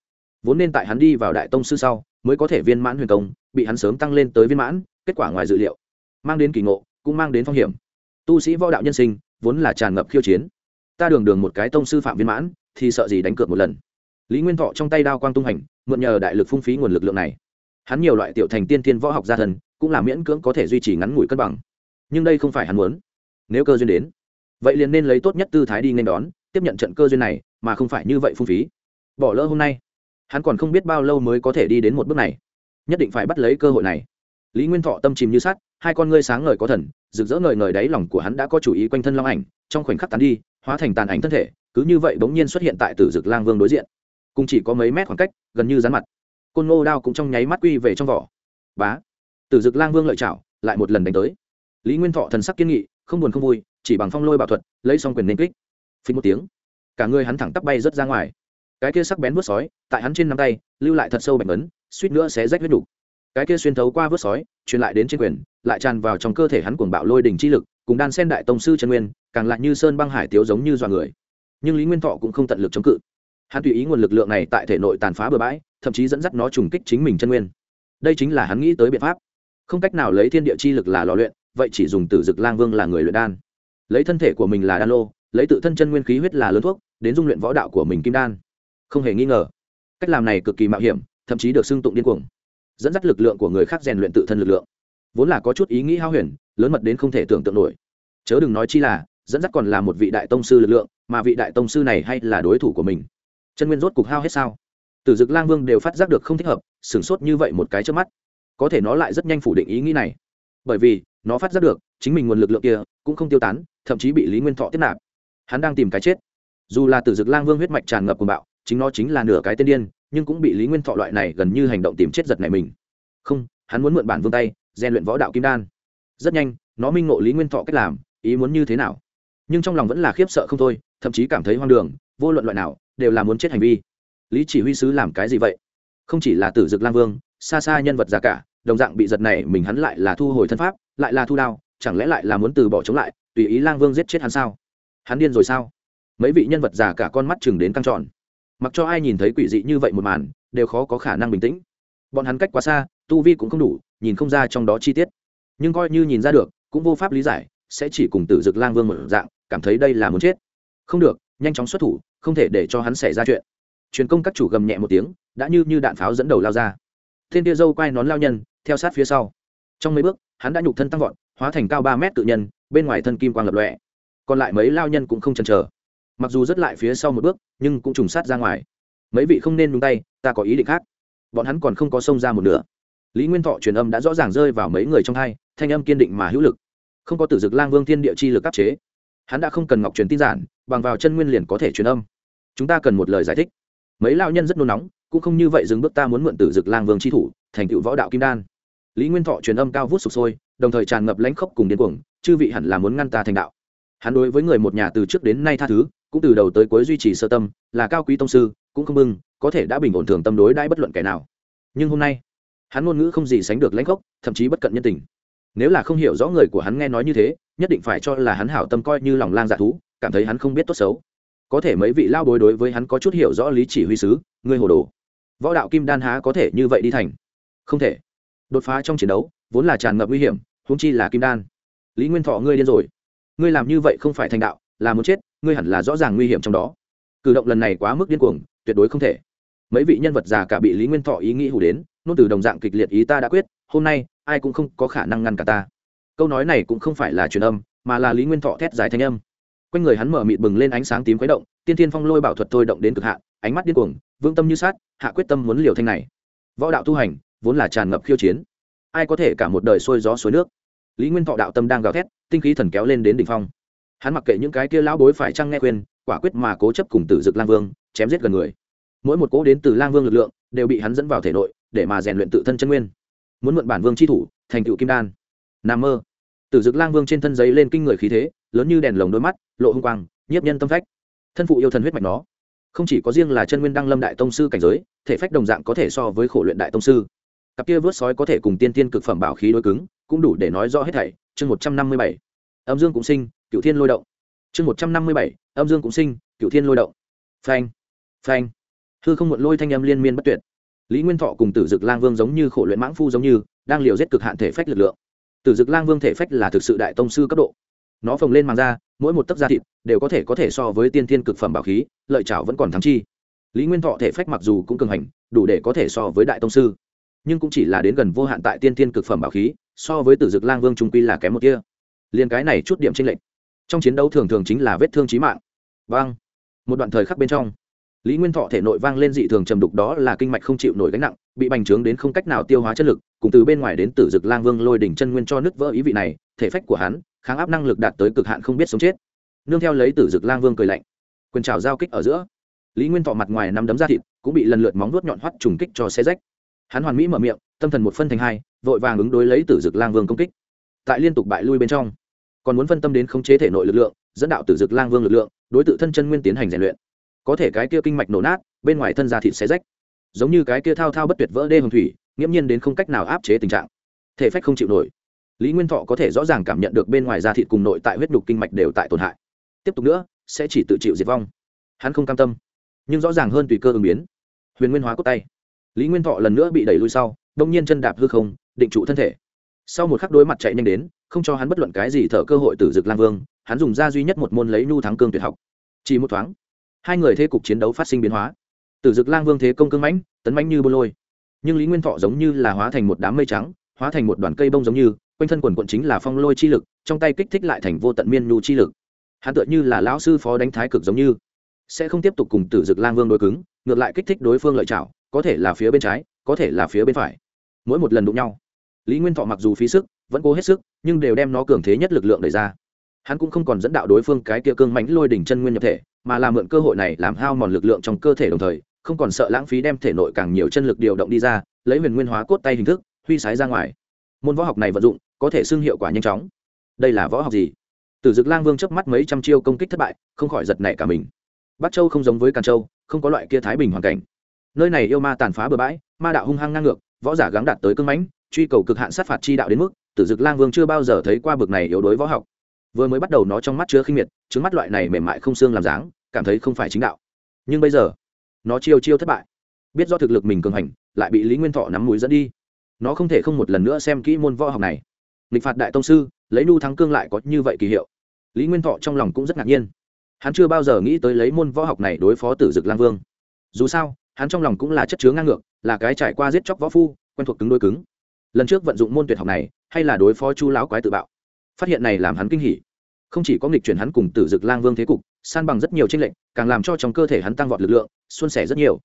Vốn nên tại hắn đi vào đại tông sư sau, mới có thể viên mãn huyền công, bị hắn sớm tăng lên tới viên mãn, kết quả ngoài dự liệu, mang đến kỳ ngộ, cũng mang đến phong hiểm. Tu sĩ võ đạo nhân sinh, vốn là tràn ngập khiêu chiến. Ta đường đường một cái tông sư phạm viên mãn, thì sợ gì đánh cược một lần. Lý nguyên thọ trong tay đao quang tung hành, mượn nhờ đại lực phung phí nguồn lực lượng này hắn nhiều loại tiểu thành tiên tiên võ học gia thần, cũng là miễn cưỡng có thể duy trì ngắn ngủi cân bằng. Nhưng đây không phải hắn muốn. Nếu cơ duyên đến, vậy liền nên lấy tốt nhất tư thái đi nên đón, tiếp nhận trận cơ duyên này, mà không phải như vậy phung phí. Bỏ lỡ hôm nay, hắn còn không biết bao lâu mới có thể đi đến một bước này. Nhất định phải bắt lấy cơ hội này. Lý nguyên thọ tâm chìm như sắt, hai con ngươi sáng ngời có thần, rực rỡ ngời ngời đáy lòng của hắn đã có chủ ý quanh thân long ảnh, trong khoảnh khắc tán đi, hóa thành tàn ảnh thân thể, cứ như vậy bỗng nhiên xuất hiện tại tử dực lang vương đối diện. Cùng chỉ có mấy mét khoảng cách, gần như rán mặt côn ngô đao cũng trong nháy mắt quy về trong vỏ. Bá. Tử dực lang vương lợi chảo lại một lần đánh tới. Lý nguyên thọ thần sắc kiên nghị, không buồn không vui, chỉ bằng phong lôi bảo thuật, lấy xong quyền nên kích. Phí một tiếng. Cả người hắn thẳng tắp bay rớt ra ngoài. Cái kia sắc bén vớt sói, tại hắn trên nắm tay, lưu lại thật sâu bạch ấn suýt nữa sẽ rách huyết đủ. cái kia xuyên thấu qua vớt sói, truyền lại đến trên quyền, lại tràn vào trong cơ thể hắn cuồng bạo lôi đỉnh chi lực, cùng đan sen đại tông sư chân nguyên, càng lại như sơn băng hải tiếu giống như dọa người. Nhưng lý nguyên thọ cũng không tận lực chống cự. Hắn tùy ý nguồn lực lượng này tại thể nội tàn phá bừa bãi thậm chí dẫn dắt nó trùng kích chính mình chân nguyên. Đây chính là hắn nghĩ tới biện pháp. Không cách nào lấy thiên địa chi lực là lò luyện, vậy chỉ dùng tử dực lang vương là người luyện đan. Lấy thân thể của mình là đan lô, lấy tự thân chân nguyên khí huyết là lớn thuốc, đến dung luyện võ đạo của mình kim đan. Không hề nghi ngờ, cách làm này cực kỳ mạo hiểm, thậm chí được xưng tụng điên cuồng, dẫn dắt lực lượng của người khác rèn luyện tự thân lực lượng. Vốn là có chút ý nghĩ hao huyền, lớn mật đến không thể tưởng tượng nổi. Chớ đừng nói chi là, dẫn dắt còn là một vị đại tông sư lực lượng, mà vị đại tông sư này hay là đối thủ của mình. Chân nguyên rốt cục hao hết sao? Tử dực lang vương đều phát giác được không thích hợp, sửng sốt như vậy một cái trước mắt. Có thể nó lại rất nhanh phủ định ý nghĩ này. Bởi vì, nó phát giác được, chính mình nguồn lực lượng kia cũng không tiêu tán, thậm chí bị lý nguyên thọ tiếp nạp. Hắn đang tìm cái chết. Dù là Tử dực lang vương huyết mạch tràn ngập cùng bạo, chính nó chính là nửa cái tên điên, nhưng cũng bị lý nguyên thọ loại này gần như hành động tìm chết giật này mình. Không, hắn muốn mượn bản vương tay, rèn luyện võ đạo kim đan. Rất nhanh, nó minh ngộ lý nguyên thọ cách làm, ý muốn như thế nào? Nhưng trong lòng vẫn là khiếp sợ không thôi, thậm chí cảm thấy hoang đường, vô luận loại nào, đều là muốn chết hành vi lý chỉ huy sứ làm cái gì vậy? Không chỉ là tử dực lang vương, xa xa nhân vật già cả, đồng dạng bị giật này mình hắn lại là thu hồi thân pháp, lại là thu đao, chẳng lẽ lại là muốn từ bỏ chống lại, tùy ý lang vương giết chết hắn sao? Hắn điên rồi sao? Mấy vị nhân vật già cả con mắt chừng đến căng tròn. Mặc cho ai nhìn thấy quỷ dị như vậy một màn, đều khó có khả năng bình tĩnh. Bọn hắn cách quá xa, tu vi cũng không đủ, nhìn không ra trong đó chi tiết. Nhưng coi như nhìn ra được, cũng vô pháp lý giải, sẽ chỉ cùng tử dực lang vương một dạng, cảm thấy đây là muốn chết. Không được, nhanh chóng xuất thủ, không thể để cho hắn xảy ra chuyện truyền công các chủ gầm nhẹ một tiếng, đã như như đạn pháo dẫn đầu lao ra. Thiên tia dâu quay nón lao nhân, theo sát phía sau. Trong mấy bước, hắn đã nhục thân tăng vọt, hóa thành cao ba mét tự nhân, bên ngoài thân kim quang lập lọe còn lại mấy lao nhân cũng không chần chờ. Mặc dù rất lại phía sau một bước, nhưng cũng trùng sát ra ngoài. Mấy vị không nên nhúng tay, ta có ý định khác. Bọn hắn còn không có xông ra một nửa. Lý nguyên thọ truyền âm đã rõ ràng rơi vào mấy người trong hai, thanh âm kiên định mà hữu lực. Không có tử dực lang vương thiên địa chi lực áp chế. Hắn đã không cần ngọc truyền tin giản, bằng vào chân nguyên liền có thể truyền âm. Chúng ta cần một lời giải thích mấy lao nhân rất nôn nóng, cũng không như vậy dừng bước ta muốn mượn tử dực lang vương chi thủ, thành tựu võ đạo kim đan. Lý nguyên thọ truyền âm cao vút sụp sôi, đồng thời tràn ngập lãnh khốc cùng điên cuồng, chư vị hẳn là muốn ngăn ta thành đạo. Hắn đối với người một nhà từ trước đến nay tha thứ, cũng từ đầu tới cuối duy trì sơ tâm, là cao quý tông sư, cũng không bưng có thể đã bình ổn thường tâm đối đãi bất luận kẻ nào. Nhưng hôm nay, hắn ngôn ngữ không gì sánh được lãnh khốc, thậm chí bất cận nhân tình. Nếu là không hiểu rõ người của hắn nghe nói như thế, nhất định phải cho là hắn hảo tâm coi như lòng lang dạ thú, cảm thấy hắn không biết tốt xấu có thể mấy vị lao bối đối với hắn có chút hiểu rõ lý chỉ huy sứ, ngươi hồ đồ. Võ đạo kim đan há có thể như vậy đi thành? Không thể. Đột phá trong chiến đấu, vốn là tràn ngập nguy hiểm, huống chi là kim đan. Lý nguyên thọ, ngươi điên rồi. Ngươi làm như vậy không phải thành đạo, là muốn chết, ngươi hẳn là rõ ràng nguy hiểm trong đó. Cử động lần này quá mức điên cuồng, tuyệt đối không thể. Mấy vị nhân vật già cả bị lý nguyên thọ ý nghĩ hủ đến, nôn từ đồng dạng kịch liệt ý ta đã quyết, hôm nay, ai cũng không có khả năng ngăn cả ta. Câu nói này cũng không phải là truyền âm, mà là lý nguyên thọ thét dài thanh âm quanh người hắn mở mịt bừng lên ánh sáng tím khuấy động, tiên tiên phong lôi bảo thuật thôi động đến cực hạn, ánh mắt điên cuồng, vương tâm như sát, hạ quyết tâm muốn liều thanh này. Võ đạo tu hành, vốn là tràn ngập khiêu chiến. Ai có thể cả một đời sôi gió suối nước? Lý nguyên thọ đạo tâm đang gào thét, tinh khí thần kéo lên đến đỉnh phong. Hắn mặc kệ những cái kia lão bối phải trăng nghe khuyên, quả quyết mà cố chấp cùng tử dực lang vương, chém giết gần người. Mỗi một cố đến từ lang vương lực lượng, đều bị hắn dẫn vào thể nội, để mà rèn luyện tự thân chân nguyên. Muốn mượn bản vương chi thủ, thành cựu kim đan. N mơ tử dực lang vương trên thân giấy lên kinh người khí thế, lớn như đèn lồng đôi mắt, lộ hung quang, nhiếp nhân tâm phách. Thân phụ yêu thần huyết mạch nó. Không chỉ có riêng là chân nguyên đăng lâm đại tông sư cảnh giới, thể phách đồng dạng có thể so với khổ luyện đại tông sư. Cặp kia vớt sói có thể cùng tiên tiên cực phẩm bảo khí đối cứng, cũng đủ để nói rõ hết thảy. Chương một trăm năm mươi bảy. Âm dương cũng sinh cựu thiên lôi động. Chương một trăm năm mươi bảy. Âm dương cũng sinh cựu thiên lôi động. Phanh phanh. Hư không muộn lôi thanh âm liên miên bất tuyệt. Lý nguyên thọ cùng tử dực lang vương giống như khổ luyện mãng phu giống như, đang liều giết cực hạn thể phách lực lượng tử dực lang vương thể phách là thực sự đại tông sư cấp độ. Nó phồng lên màng ra mỗi một tấc da thịt đều có thể có thể so với tiên thiên cực phẩm bảo khí, lợi chảo vẫn còn thắng chi. Lý nguyên thọ thể phách mặc dù cũng cường hành, đủ để có thể so với đại tông sư. Nhưng cũng chỉ là đến gần vô hạn tại tiên thiên cực phẩm bảo khí, so với tử dực lang vương trung quy là kém một kia. Liền cái này chút điểm tranh lệch. Trong chiến đấu thường thường chính là vết thương trí mạng. Vang một đoạn thời khắc bên trong lý nguyên thọ thể nội vang lên dị thường trầm đục đó là kinh mạch không chịu nổi gánh nặng, bị bành trướng đến không cách nào tiêu hóa chất lực, cùng từ bên ngoài đến tử dực lang vương lôi đỉnh chân nguyên cho nứt vỡ ý vị này, thể phách của hắn, kháng áp năng lực đạt tới cực hạn không biết sống chết. Nương theo lấy tử dực lang vương cười lạnh, quyền trào giao kích ở giữa, lý nguyên thọ mặt ngoài nắm đấm ra thịt, cũng bị lần lượt móng vuốt nhọn hoắt trùng kích cho xe rách. Hắn hoàn mỹ mở miệng, tâm thần một phân thành hai, vội vàng ứng đối lấy tử dực lang vương công kích. Tại liên tục bại lui bên trong, còn muốn phân tâm đến khống chế thể nội lực lượng, dẫn đạo tử dực lang vương lực lượng, đối tự thân chân nguyên tiến hành rèn luyện có thể cái kia kinh mạch nổ nát, bên ngoài thân da thịt xé rách. Giống như cái kia thao thao bất tuyệt vỡ đê hồng thủy, nghiễm nhiên đến không cách nào áp chế tình trạng. Thể phách không chịu nổi. Lý nguyên thọ có thể rõ ràng cảm nhận được bên ngoài da thịt cùng nội tại huyết đục kinh mạch đều tại tổn hại. Tiếp tục nữa, sẽ chỉ tự chịu diệt vong. Hắn không cam tâm, nhưng rõ ràng hơn tùy cơ ứng biến. Huyền nguyên hóa cốt tay. Lý nguyên thọ lần nữa bị đẩy lui sau, đông nhiên chân đạp hư không, định trụ thân thể. Sau một khắc đối mặt chạy nhanh đến, không cho hắn bất luận cái gì thở cơ hội từ dực lang vương, hắn dùng ra duy nhất một môn lấy nhu thắng cương tuyệt học. Chỉ một thoáng hai người thế cục chiến đấu phát sinh biến hóa. Tử dực lang vương thế công cương mãnh, tấn mãnh như bô lôi. Nhưng lý nguyên thọ giống như là hóa thành một đám mây trắng, hóa thành một đoàn cây bông giống như, quanh thân quần quận chính là phong lôi chi lực, trong tay kích thích lại thành vô tận miên nhu chi lực. Hắn tựa như là lão sư phó đánh thái cực giống như, sẽ không tiếp tục cùng tử dực lang vương đối cứng, ngược lại kích thích đối phương lợi chảo có thể là phía bên trái, có thể là phía bên phải. Mỗi một lần đụng nhau, lý nguyên thọ mặc dù phí sức, vẫn cố hết sức, nhưng đều đem nó cường thế nhất lực lượng đẩy ra. Hắn cũng không còn dẫn đạo đối phương cái kia cương mánh lôi đỉnh chân nguyên nhập thể mà là mượn cơ hội này làm hao mòn lực lượng trong cơ thể đồng thời, không còn sợ lãng phí đem thể nội càng nhiều chân lực điều động đi ra, lấy huyền nguyên hóa cốt tay hình thức, huy sái ra ngoài. Môn võ học này vận dụng, có thể xưng hiệu quả nhanh chóng. Đây là võ học gì? Tử dực lang vương chớp mắt mấy trăm chiêu công kích thất bại, không khỏi giật nảy cả mình. Bắc châu không giống với càn châu, không có loại kia thái bình hoàn cảnh. Nơi này yêu ma tàn phá bừa bãi, ma đạo hung hăng ngang ngược, võ giả gắng đạt tới cưng mãnh, truy cầu cực hạn sát phạt chi đạo đến mức, tử dực lang vương chưa bao giờ thấy qua bực này yếu đối võ học vừa mới bắt đầu nó trong mắt chứa khinh miệt trứng mắt loại này mềm mại không xương làm dáng, cảm thấy không phải chính đạo. Nhưng bây giờ, nó chiêu chiêu thất bại. Biết do thực lực mình cường hành, lại bị lý nguyên thọ nắm mũi dẫn đi. Nó không thể không một lần nữa xem kỹ môn võ học này. Nghịch phạt đại tông sư, lấy nu thắng cương lại có như vậy kỳ hiệu. Lý nguyên thọ trong lòng cũng rất ngạc nhiên. Hắn chưa bao giờ nghĩ tới lấy môn võ học này đối phó tử dực lang vương. Dù sao, hắn trong lòng cũng là chất chứa ngang ngược, là cái trải qua giết chóc võ phu, quen thuộc cứng đôi cứng. Lần trước vận dụng môn tuyệt học này, hay là đối phó chu lão quái tự bạo phát hiện này làm hắn kinh hỉ. Không chỉ có nghịch chuyển hắn cùng tử dực lang vương thế cục, san bằng rất nhiều tranh lệnh càng làm cho trong cơ thể hắn tăng vọt lực lượng, xuân sẻ rất nhiều.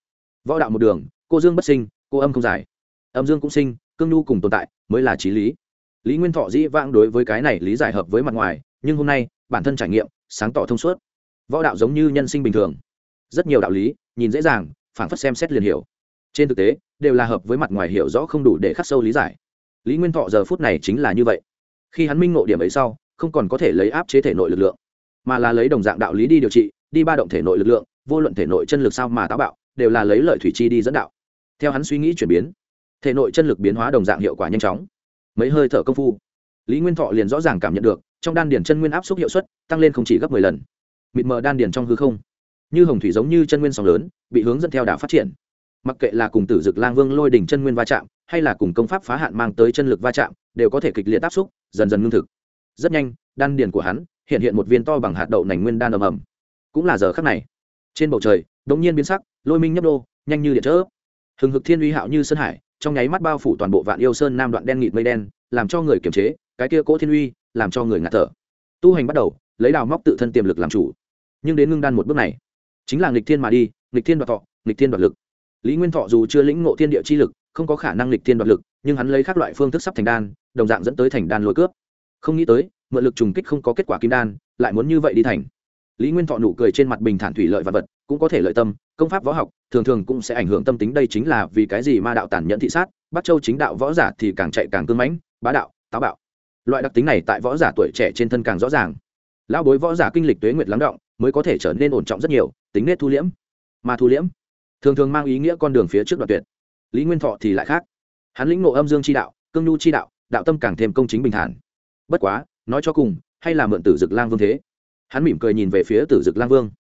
Võ đạo một đường, cô dương bất sinh, cô âm không giải. Âm dương cũng sinh, cương nhu cùng tồn tại, mới là trí lý. Lý nguyên thọ dĩ vãng đối với cái này lý giải hợp với mặt ngoài, nhưng hôm nay, bản thân trải nghiệm, sáng tỏ thông suốt. Võ đạo giống như nhân sinh bình thường. Rất nhiều đạo lý, nhìn dễ dàng, phảng phất xem xét liền hiểu. Trên thực tế, đều là hợp với mặt ngoài hiểu rõ không đủ để khắc sâu lý giải. Lý nguyên thọ giờ phút này chính là như vậy khi hắn minh ngộ điểm ấy sau, không còn có thể lấy áp chế thể nội lực lượng, mà là lấy đồng dạng đạo lý đi điều trị, đi ba động thể nội lực lượng, vô luận thể nội chân lực sao mà táo bạo, đều là lấy lợi thủy chi đi dẫn đạo. Theo hắn suy nghĩ chuyển biến, thể nội chân lực biến hóa đồng dạng hiệu quả nhanh chóng. Mấy hơi thở công phu, lý nguyên thọ liền rõ ràng cảm nhận được, trong đan điền chân nguyên áp suất hiệu suất tăng lên không chỉ gấp m ộ ư ơ i lần. Mịt mờ đan điền trong hư không, như hồng thủy giống như chân nguyên sóng lớn, bị hướng dẫn theo đảo phát triển. Mặc kệ là cùng tử dực lang vương lôi đỉnh chân nguyên va chạm, hay là cùng công pháp phá hạn mang tới chân lực va chạm, đều có thể kịch liệt áp xúc dần dần ngưng thực. Rất nhanh, đan điền của hắn hiện hiện một viên to bằng hạt đậu nành nguyên đan ầm ầm. Cũng là giờ khắc này, trên bầu trời, đột nhiên biến sắc, lôi minh nhấp đô, nhanh như điện chớp. Hừng hực thiên uy hạo như sơn hải, trong nháy mắt bao phủ toàn bộ vạn yêu sơn nam đoạn đen nghịt mây đen, làm cho người kiềm chế, cái kia cỗ thiên uy làm cho người ngạt thở. Tu hành bắt đầu, lấy đào móc tự thân tiềm lực làm chủ. Nhưng đến ngưng đan một bước này, chính là nghịch thiên mà đi, nghịch thiên đoạt thọ, nghịch thiên đoạt lực. Lý nguyên thọ dù chưa lĩnh ngộ thiên địa chi lực, không có khả năng nghịch thiên đoạt lực nhưng hắn lấy các loại phương thức sắp thành đan, đồng dạng dẫn tới thành đan lôi cướp. Không nghĩ tới, mượn lực trùng kích không có kết quả kim đan, lại muốn như vậy đi thành. Lý nguyên thọ nụ cười trên mặt bình thản thủy lợi và vật, cũng có thể lợi tâm, công pháp võ học, thường thường cũng sẽ ảnh hưởng tâm tính, đây chính là vì cái gì ma đạo tàn nhẫn thị sát, bắc châu chính đạo võ giả thì càng chạy càng cưng mãnh, bá đạo, táo bạo. Loại đặc tính này tại võ giả tuổi trẻ trên thân càng rõ ràng. Lão bối võ giả kinh lịch tuế nguyệt lắng động, mới có thể trở nên ổn trọng rất nhiều, tính nết thu liễm. Mà thu liễm, thường thường mang ý nghĩa con đường phía trước đoạn tuyệt. Lý nguyên thọ thì lại khác hắn lĩnh ngộ âm dương chi đạo, cương nhu chi đạo đạo tâm càng thêm công chính bình thản. Bất quá, nói cho cùng, hay là mượn tử dực lang vương thế? Hắn mỉm cười nhìn về phía tử dực lang vương.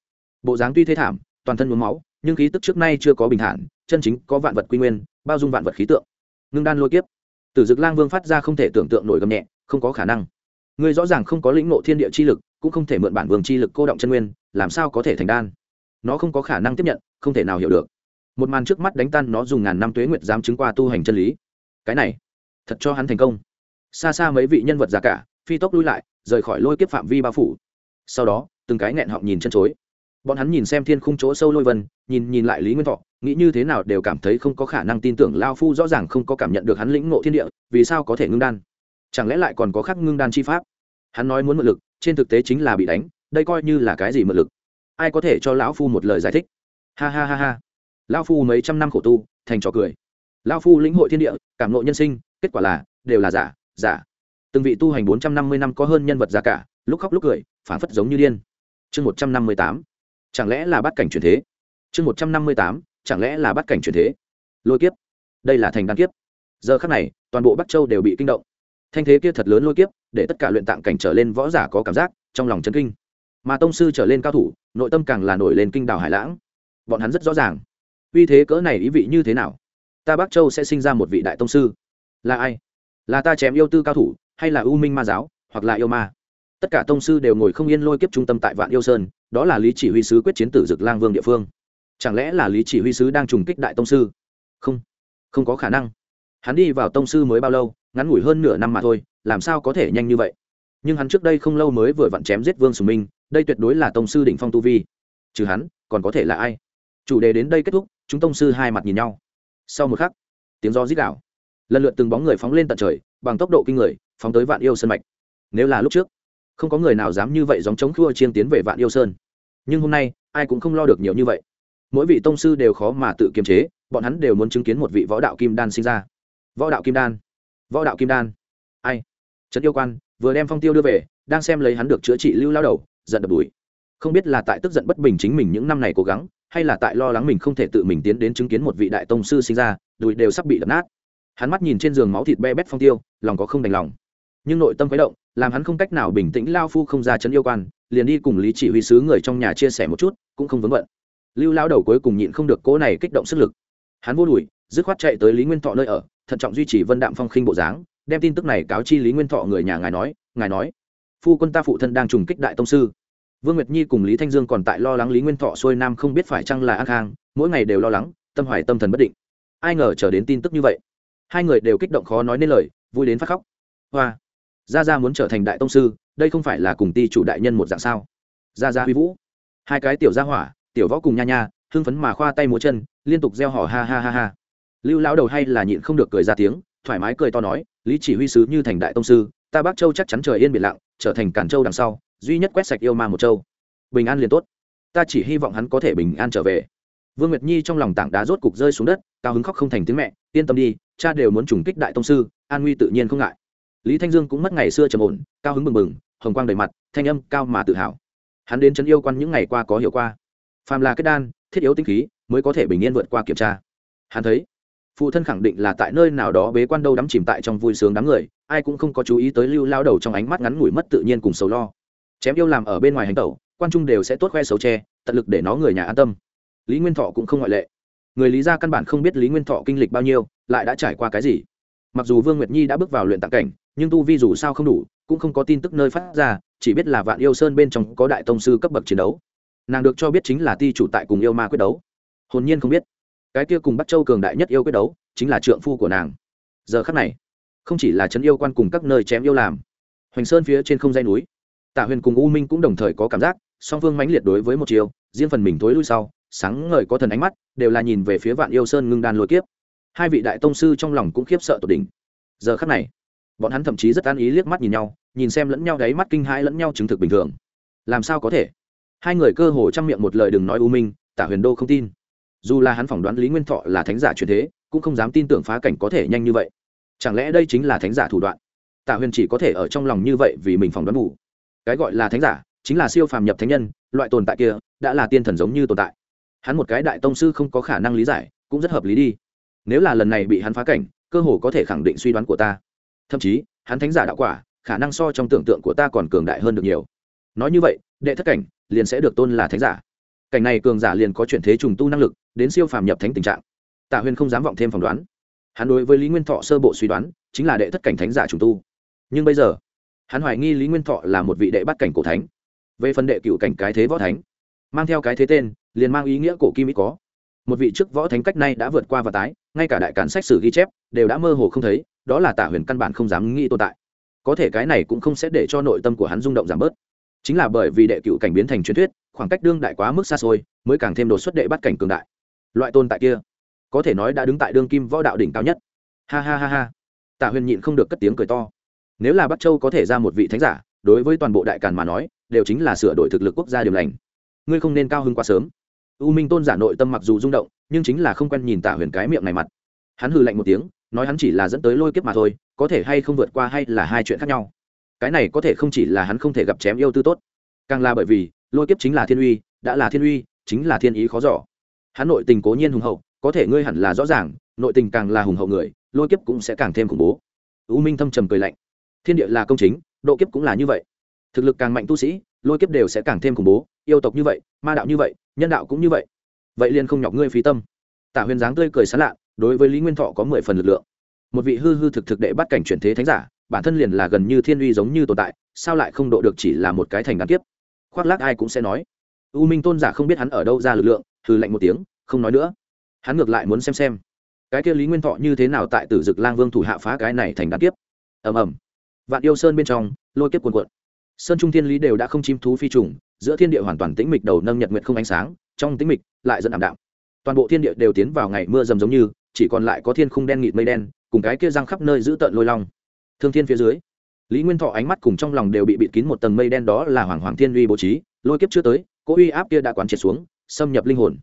Bộ dáng tuy thế thảm, toàn thân nhuốm máu, nhưng khí tức trước nay chưa có bình thản, chân chính có vạn vật quy nguyên, bao dung vạn vật khí tượng. Ngưng đan lôi kiếp. Tử dực lang vương phát ra không thể tưởng tượng nổi gầm nhẹ, không có khả năng. Ngươi rõ ràng không có lĩnh ngộ thiên địa chi lực, cũng không thể mượn bản vương chi lực cô động chân nguyên, làm sao có thể thành đan? Nó không có khả năng tiếp nhận, không thể nào hiểu được. Một màn trước mắt đánh tan nó dùng ngàn năm tuế nguyệt dám chứng qua tu hành chân lý cái này, thật cho hắn thành công. Xa xa mấy vị nhân vật già cả, phi tốc lui lại, rời khỏi lôi kiếp phạm vi bao phủ. Sau đó, từng cái nghẹn họng nhìn chân chối. Bọn hắn nhìn xem thiên khung chỗ sâu lôi vân, nhìn nhìn lại lý nguyên thọ, nghĩ như thế nào đều cảm thấy không có khả năng tin tưởng lao phu rõ ràng không có cảm nhận được hắn lĩnh ngộ thiên địa, vì sao có thể ngưng đan? Chẳng lẽ lại còn có khắc ngưng đan chi pháp? Hắn nói muốn mượn lực, trên thực tế chính là bị đánh, đây coi như là cái gì mượn lực? Ai có thể cho lão phu một lời giải thích? Ha ha ha ha. Lão phu mấy trăm năm khổ tu, thành trò cười lão phu lĩnh hội thiên địa, cảm nộ nhân sinh, kết quả là, đều là giả giả. Từng vị tu hành bốn trăm năm mươi năm có hơn nhân vật giả cả, lúc khóc lúc cười phản phất giống như điên. Chương một trăm năm mươi tám. Chẳng lẽ là bắt cảnh truyền thế? Chương một trăm năm mươi tám. Chẳng lẽ là bắt cảnh truyền thế? Lôi kiếp. Đây là thành đan kiếp. Giờ khắc này, toàn bộ bắc châu đều bị kinh động. Thanh thế kia thật lớn lôi kiếp, để tất cả luyện tạng cảnh trở lên võ giả có cảm giác, trong lòng chân kinh. Mà tông sư trở lên cao thủ, nội tâm càng là nổi lên kinh đảo hải lãng. Bọn hắn rất rõ ràng. Uy thế cỡ này ý vị như thế nào? Ta bắc châu sẽ sinh ra một vị đại tông sư. Là ai? Là ta chém yêu tư cao thủ, hay là u minh ma giáo, hoặc là yêu ma? Tất cả tông sư đều ngồi không yên lôi kiếp trung tâm tại vạn yêu sơn, đó là lý chỉ huy sứ quyết chiến tử dực lang vương địa phương. Chẳng lẽ là lý chỉ huy sứ đang trùng kích đại tông sư? Không không có khả năng. Hắn đi vào tông sư mới bao lâu, ngắn ngủi hơn nửa năm mà thôi, làm sao có thể nhanh như vậy? Nhưng hắn trước đây không lâu mới vừa vặn chém giết vương sùng minh, đây tuyệt đối là tông sư đỉnh phong tu vi. Trừ hắn, còn có thể là ai? Chủ đề đến đây kết thúc, chúng tông sư hai mặt nhìn nhau sau một khắc, tiếng do dít đảo lần lượt từng bóng người phóng lên tận trời, bằng tốc độ kinh người, phóng tới vạn yêu sơn mạch. Nếu là lúc trước, không có người nào dám như vậy dòng chống khua chiên tiến về vạn yêu sơn. Nhưng hôm nay, ai cũng không lo được nhiều như vậy. Mỗi vị tông sư đều khó mà tự kiềm chế, bọn hắn đều muốn chứng kiến một vị võ đạo kim đan sinh ra. Võ đạo kim đan, võ đạo kim đan. Ai? Trấn yêu quan, vừa đem phong tiêu đưa về, đang xem lấy hắn được chữa trị lưu lao đầu, giận đập đùi không biết là tại tức giận bất bình chính mình những năm này cố gắng hay là tại lo lắng mình không thể tự mình tiến đến chứng kiến một vị đại tông sư sinh ra, đùi đều sắp bị đập nát. Hắn mắt nhìn trên giường máu thịt be bét phong tiêu, lòng có không đành lòng. Nhưng nội tâm khuấy động, làm hắn không cách nào bình tĩnh lao phu không ra chấn yêu quan, liền đi cùng lý chỉ huy sứ người trong nhà chia sẻ một chút, cũng không vướng bận. Lưu lao đầu cuối cùng nhịn không được cố này kích động sức lực. Hắn vô đùi dứt khoát chạy tới lý nguyên thọ nơi ở, thận trọng duy trì vân đạm phong khinh bộ dáng, đem tin tức này cáo chi lý nguyên thọ người nhà ngài nói ngài nói, phu quân ta phụ thân đang trùng kích đại tông sư vương nguyệt nhi cùng lý thanh dương còn tại lo lắng lý nguyên thọ xuôi nam không biết phải chăng là an khang, mỗi ngày đều lo lắng, tâm hoài tâm thần bất định. Ai ngờ trở đến tin tức như vậy, hai người đều kích động khó nói nên lời, vui đến phát khóc. Hoa, gia gia muốn trở thành đại tông sư, đây không phải là cùng ti chủ đại nhân một dạng sao? Gia gia huy vũ. Hai cái tiểu gia hỏa, tiểu võ cùng nha nha, hưng phấn mà khoa tay múa chân, liên tục gieo hò ha ha ha ha. Lưu lão đầu hay là nhịn không được cười ra tiếng, thoải mái cười to nói, lý chỉ huy sứ như thành đại tông sư, ta bắc châu chắc chắn trời yên biển lặng, trở thành cản châu đằng sau duy nhất quét sạch yêu ma một châu. Bình an liền tốt. Ta chỉ hy vọng hắn có thể bình an trở về. Vương nguyệt nhi trong lòng tảng đá rốt cục rơi xuống đất, cao hứng khóc không thành tiếng mẹ, yên tâm đi, cha đều muốn trùng kích đại tông sư, an nguy tự nhiên không ngại. Lý thanh dương cũng mất ngày xưa trầm ổn, cao hứng mừng mừng hồng quang đầy mặt, thanh âm cao mà tự hào. Hắn đến trấn yêu quan những ngày qua có hiểu qua phàm là kết đan, thiết yếu tinh khí, mới có thể bình yên vượt qua kiểm tra. Hắn thấy, phụ thân khẳng định là tại nơi nào đó bế quan đâu đắm chìm tại trong vui sướng đám người, ai cũng không có chú ý tới lưu lao đầu trong ánh mắt ngắn ngủi mất tự nhiên cùng sầu lo chém yêu làm ở bên ngoài hành tẩu, quan trung đều sẽ tốt khoe xấu tre tận lực để nó người nhà an tâm. Lý nguyên thọ cũng không ngoại lệ. Người lý gia căn bản không biết lý nguyên thọ kinh lịch bao nhiêu, lại đã trải qua cái gì. Mặc dù vương nguyệt nhi đã bước vào luyện tạng cảnh, nhưng tu vi dù sao không đủ, cũng không có tin tức nơi phát ra, chỉ biết là vạn yêu sơn bên trong có đại tông sư cấp bậc chiến đấu. Nàng được cho biết chính là ti chủ tại cùng yêu ma quyết đấu. Hồn nhiên không biết. Cái kia cùng bắt châu cường đại nhất yêu quyết đấu, chính là trượng phu của nàng. Giờ khắc này, không chỉ là trấn yêu quan cùng các nơi chém yêu làm, hoành sơn phía trên không dây núi tạ huyền cùng u minh cũng đồng thời có cảm giác, song phương mãnh liệt đối với một chiều riêng phần mình thối lui sau, sáng ngời có thần ánh mắt, đều là nhìn về phía vạn yêu sơn ngưng đan lôi kiếp. Hai vị đại tông sư trong lòng cũng khiếp sợ tột đỉnh. Giờ khắc này, bọn hắn thậm chí rất an ý liếc mắt nhìn nhau, nhìn xem lẫn nhau đáy mắt kinh hãi lẫn nhau chứng thực bình thường. Làm sao có thể? Hai người cơ hồ chăm miệng một lời đừng nói u minh Tạ huyền đô không tin. Dù là hắn phỏng đoán lý nguyên thọ là thánh giả truyền thế, cũng không dám tin tưởng phá cảnh có thể nhanh như vậy. Chẳng lẽ đây chính là thánh giả thủ đoạn? Tạ huyền chỉ có thể ở trong lòng như vậy vì mình phỏng đoán ngủ cái gọi là thánh giả, chính là siêu phàm nhập thánh nhân, loại tồn tại kia đã là tiên thần giống như tồn tại. Hắn một cái đại tông sư không có khả năng lý giải, cũng rất hợp lý đi. Nếu là lần này bị hắn phá cảnh, cơ hồ có thể khẳng định suy đoán của ta. Thậm chí, hắn thánh giả đạo quả, khả năng so trong tưởng tượng của ta còn cường đại hơn được nhiều. Nói như vậy, đệ thất cảnh liền sẽ được tôn là thánh giả. Cảnh này cường giả liền có chuyển thế trùng tu năng lực, đến siêu phàm nhập thánh tình trạng. Tạ huyền không dám vọng thêm phỏng đoán. Hắn đối với lý nguyên thọ sơ bộ suy đoán, chính là đệ thất cảnh thánh giả trùng tu. Nhưng bây giờ hắn hoài nghi lý nguyên thọ là một vị đệ bắt cảnh cổ thánh. Về phần đệ cựu cảnh cái thế võ thánh, mang theo cái thế tên, liền mang ý nghĩa cổ kim ít có. Một vị trước võ thánh cách nay đã vượt qua và tái, ngay cả đại cản sách sử ghi chép đều đã mơ hồ không thấy, đó là tạ huyền căn bản không dám nghĩ tồn tại. Có thể cái này cũng không sẽ để cho nội tâm của hắn rung động giảm bớt. Chính là bởi vì đệ cựu cảnh biến thành truyền thuyết, khoảng cách đương đại quá mức xa xôi, mới càng thêm đột xuất đệ bắt cảnh cường đại. Loại tồn tại kia, có thể nói đã đứng tại đương kim võ đạo đỉnh cao nhất. Ha ha ha ha. Tạ huyền nhịn không được cất tiếng cười to nếu là bắc châu có thể ra một vị thánh giả, đối với toàn bộ đại càn mà nói, đều chính là sửa đổi thực lực quốc gia điểm lành. Ngươi không nên cao hơn quá sớm. U minh tôn giả nội tâm mặc dù rung động, nhưng chính là không quen nhìn tạ huyền cái miệng này mặt. Hắn hừ lạnh một tiếng, nói hắn chỉ là dẫn tới lôi kiếp mà thôi, có thể hay không vượt qua hay là hai chuyện khác nhau. Cái này có thể không chỉ là hắn không thể gặp chém yêu tư tốt, càng là bởi vì, lôi kiếp chính là thiên uy, đã là thiên uy, chính là thiên ý khó giỏ hắn nội tình cố nhiên hùng hậu, có thể ngươi hẳn là rõ ràng, nội tình càng là hùng hậu người, lôi kiếp cũng sẽ càng thêm khủng bố. U minh thâm trầm cười lạnh thiên địa là công chính, độ kiếp cũng là như vậy. Thực lực càng mạnh tu sĩ, lôi kiếp đều sẽ càng thêm khủng bố, yêu tộc như vậy, ma đạo như vậy, nhân đạo cũng như vậy. Vậy liền không nhọc ngươi phí tâm. Tả huyền dáng tươi cười sán lạ, đối với lý nguyên thọ có mười phần lực lượng. Một vị hư hư thực thực đệ bắt cảnh chuyển thế thánh giả, bản thân liền là gần như thiên uy giống như tồn tại, sao lại không độ được chỉ là một cái thành đáng kiếp? Khoác lác ai cũng sẽ nói. U minh tôn giả không biết hắn ở đâu ra lực lượng, hừ lạnh một tiếng, không nói nữa. Hắn ngược lại muốn xem xem, cái kia lý nguyên thọ như thế nào tại tử dực lang vương thủ hạ phá cái này thành đáng kiếp? Ầm ầm vạn yêu sơn bên trong, lôi kiếp cuồn cuộn. Sơn trung thiên lý đều đã không chim thú phi trùng, giữa thiên địa hoàn toàn tĩnh mịch đầu nâng nhật nguyện không ánh sáng, trong tĩnh mịch lại dẫn ảm đạm. Toàn bộ thiên địa đều tiến vào ngày mưa rầm giống như, chỉ còn lại có thiên khung đen nghịt mây đen, cùng cái kia răng khắp nơi giữ tợn lôi long. Thương thiên phía dưới, lý nguyên thọ ánh mắt cùng trong lòng đều bị bịt kín một tầng mây đen đó là hoàng hoàng thiên uy bố trí, lôi kiếp chưa tới, cỗ uy áp kia đã quán triệt xuống, xâm nhập linh hồn.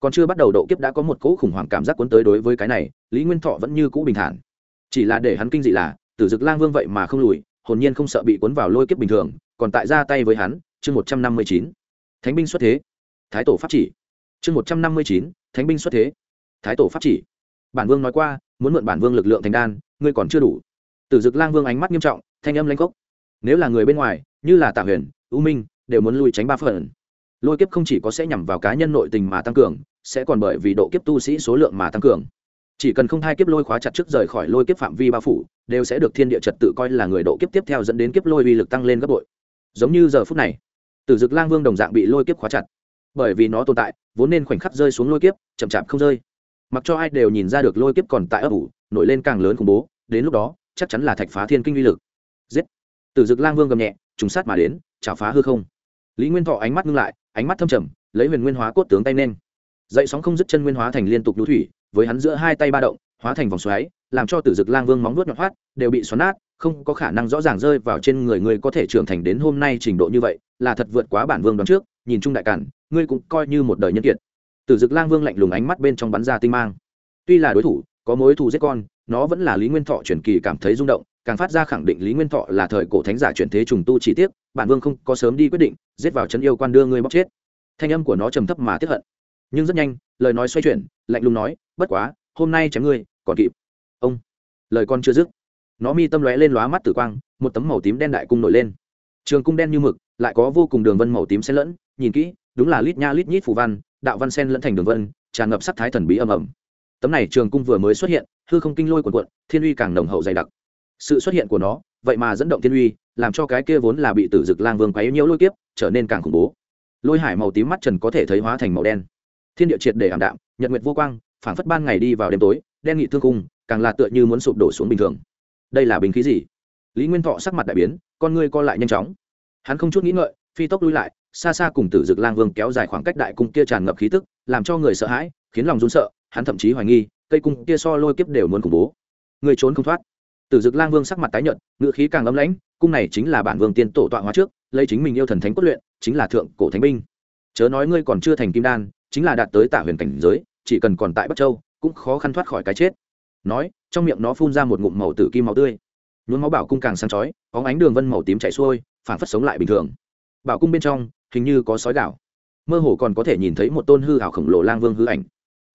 Còn chưa bắt đầu độ kiếp đã có một cỗ khủng hoảng cảm giác cuốn tới đối với cái này, lý nguyên thọ vẫn như cũ bình thản. Chỉ là để hắn kinh dị là tử dực lang vương vậy mà không lùi, hồn nhiên không sợ bị cuốn vào lôi kiếp bình thường, còn tại ra tay với hắn, chương một trăm năm mươi chín. Thánh binh xuất thế. Thái tổ pháp chỉ. Chương một trăm năm mươi chín, thánh binh xuất thế. Thái tổ pháp chỉ. Bản vương nói qua, muốn mượn bản vương lực lượng thành đan, ngươi còn chưa đủ. Tử dực lang vương ánh mắt nghiêm trọng, thanh âm lanh cốc nếu là người bên ngoài, như là tạ huyền, u minh, đều muốn lui tránh ba phần. Lôi kiếp không chỉ có sẽ nhằm vào cá nhân nội tình mà tăng cường, sẽ còn bởi vì độ kiếp tu sĩ số lượng mà tăng cường chỉ cần không thai kiếp lôi khóa chặt trước rời khỏi lôi kiếp phạm vi bao phủ, đều sẽ được thiên địa trật tự coi là người độ kiếp tiếp theo dẫn đến kiếp lôi uy lực tăng lên gấp bội. Giống như giờ phút này, tử dực lang vương đồng dạng bị lôi kiếp khóa chặt. Bởi vì nó tồn tại, vốn nên khoảnh khắc rơi xuống lôi kiếp, chậm chạp không rơi. Mặc cho ai đều nhìn ra được lôi kiếp còn tại ấp ủ, nổi lên càng lớn khủng bố, đến lúc đó, chắc chắn là thạch phá thiên kinh uy lực. Giết! Tử dực lang vương gầm nhẹ, trùng sát mà đến, chảo phá hư không. Lý nguyên thọ ánh mắt ngưng lại, ánh mắt thâm trầm, lấy huyền nguyên hóa cốt tướng tay nên. Dậy sóng không dứt chân nguyên hóa thành liên tục đũ thủy với hắn giữa hai tay ba động, hóa thành vòng xoáy, làm cho tử dực lang vương móng nuốt nhọn hoát đều bị xoắn nát, không có khả năng rõ ràng rơi vào trên người ngươi có thể trưởng thành đến hôm nay trình độ như vậy, là thật vượt quá bản vương đoán trước, nhìn chung đại cản ngươi cũng coi như một đời nhân kiệt. Tử dực lang vương lạnh lùng ánh mắt bên trong bắn ra tinh mang. Tuy là đối thủ, có mối thù giết con, nó vẫn là lý nguyên thọ truyền kỳ cảm thấy rung động, càng phát ra khẳng định lý nguyên thọ là thời cổ thánh giả chuyển thế trùng tu chỉ tiếc, bản vương không có sớm đi quyết định, giết vào chân yêu quan đưa ngươi bóc chết. Thanh âm của nó trầm thấp mà tiếp hận. Nhưng rất nhanh, lời nói xoay chuyển lạnh lùng nói, bất quá, hôm nay chém ngươi, còn kịp. Ông, lời con chưa dứt, nó mi tâm lóe lên lóa mắt tử quang, một tấm màu tím đen đại cung nổi lên. Trường cung đen như mực, lại có vô cùng đường vân màu tím xen lẫn, nhìn kỹ, đúng là lít nha lít nhít phù văn, đạo văn sen lẫn thành đường vân, tràn ngập sắc thái thần bí ầm ầm tấm này trường cung vừa mới xuất hiện, hư không kinh lôi cuộn cuộn, thiên uy càng nồng hậu dày đặc. Sự xuất hiện của nó, vậy mà dẫn động thiên uy, làm cho cái kia vốn là bị tử dực lang vương quấy nhiễu lôi kiếp, trở nên càng khủng bố. Lôi hải màu tím mắt trần có thể thấy hóa thành màu đen. Thiên địa triệt để ảm đạm nhật nguyệt vô quang, phảng phất ban ngày đi vào đêm tối, đen nghị thương cung càng là tựa như muốn sụp đổ xuống bình thường. Đây là bình khí gì? Lý nguyên thọ sắc mặt đại biến, con ngươi co lại nhanh chóng. Hắn không chút nghĩ ngợi, phi tốc lui lại, xa xa cùng tử dực lang vương kéo dài khoảng cách đại cung kia tràn ngập khí tức, làm cho người sợ hãi, khiến lòng run sợ, hắn thậm chí hoài nghi, cây cung kia so lôi kiếp đều muốn khủng bố. Người trốn không thoát. Tử dực lang vương sắc mặt tái nhợt ngựa khí càng ấm lãnh, cung này chính là bản vương tiên tổ tọa hóa trước, lấy chính mình yêu thần thánh cốt luyện, chính là thượng cổ thánh binh. Chớ nói ngươi còn chưa thành kim đan chính là đạt tới tả huyền cảnh giới, chỉ cần còn tại bắc châu, cũng khó khăn thoát khỏi cái chết. Nói, trong miệng nó phun ra một ngụm màu tử kim máu tươi. Nhuốm máu bảo cung càng sáng chói, có ánh đường vân màu tím chảy xuôi, phản phất sống lại bình thường. Bảo cung bên trong, hình như có sói gạo. Mơ hồ còn có thể nhìn thấy một tôn hư hảo khổng lồ lang vương hư ảnh.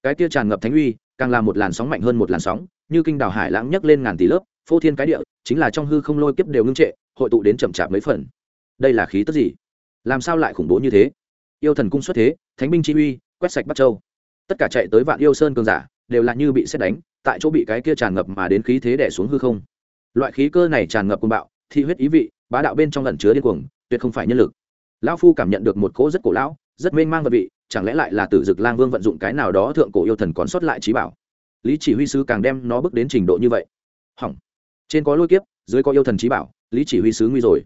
Cái tia tràn ngập thánh uy, càng là một làn sóng mạnh hơn một làn sóng, như kinh đảo hải lãng nhấc lên ngàn tỷ lớp, phô thiên cái địa, chính là trong hư không lôi kiếp đều ngưng trệ, hội tụ đến chậm chạp mấy phần. Đây là khí tức gì? Làm sao lại khủng bố như thế? Yêu thần cung xuất thế, thánh binh chi uy quét sạch bắt châu. Tất cả chạy tới vạn yêu sơn cường giả, đều là như bị xét đánh, tại chỗ bị cái kia tràn ngập mà đến khí thế đẻ xuống hư không. Loại khí cơ này tràn ngập côn bạo thi huyết ý vị, bá đạo bên trong lẩn chứa điên cuồng, tuyệt không phải nhân lực. Lão phu cảm nhận được một cỗ rất cổ lão, rất mênh mang vật vị, chẳng lẽ lại là tử dực lang vương vận dụng cái nào đó thượng cổ yêu thần còn sót lại trí bảo? Lý chỉ huy sứ càng đem nó bước đến trình độ như vậy. Hỏng. Trên có lôi kiếp, dưới có yêu thần trí bảo, lý chỉ huy sứ nguy rồi.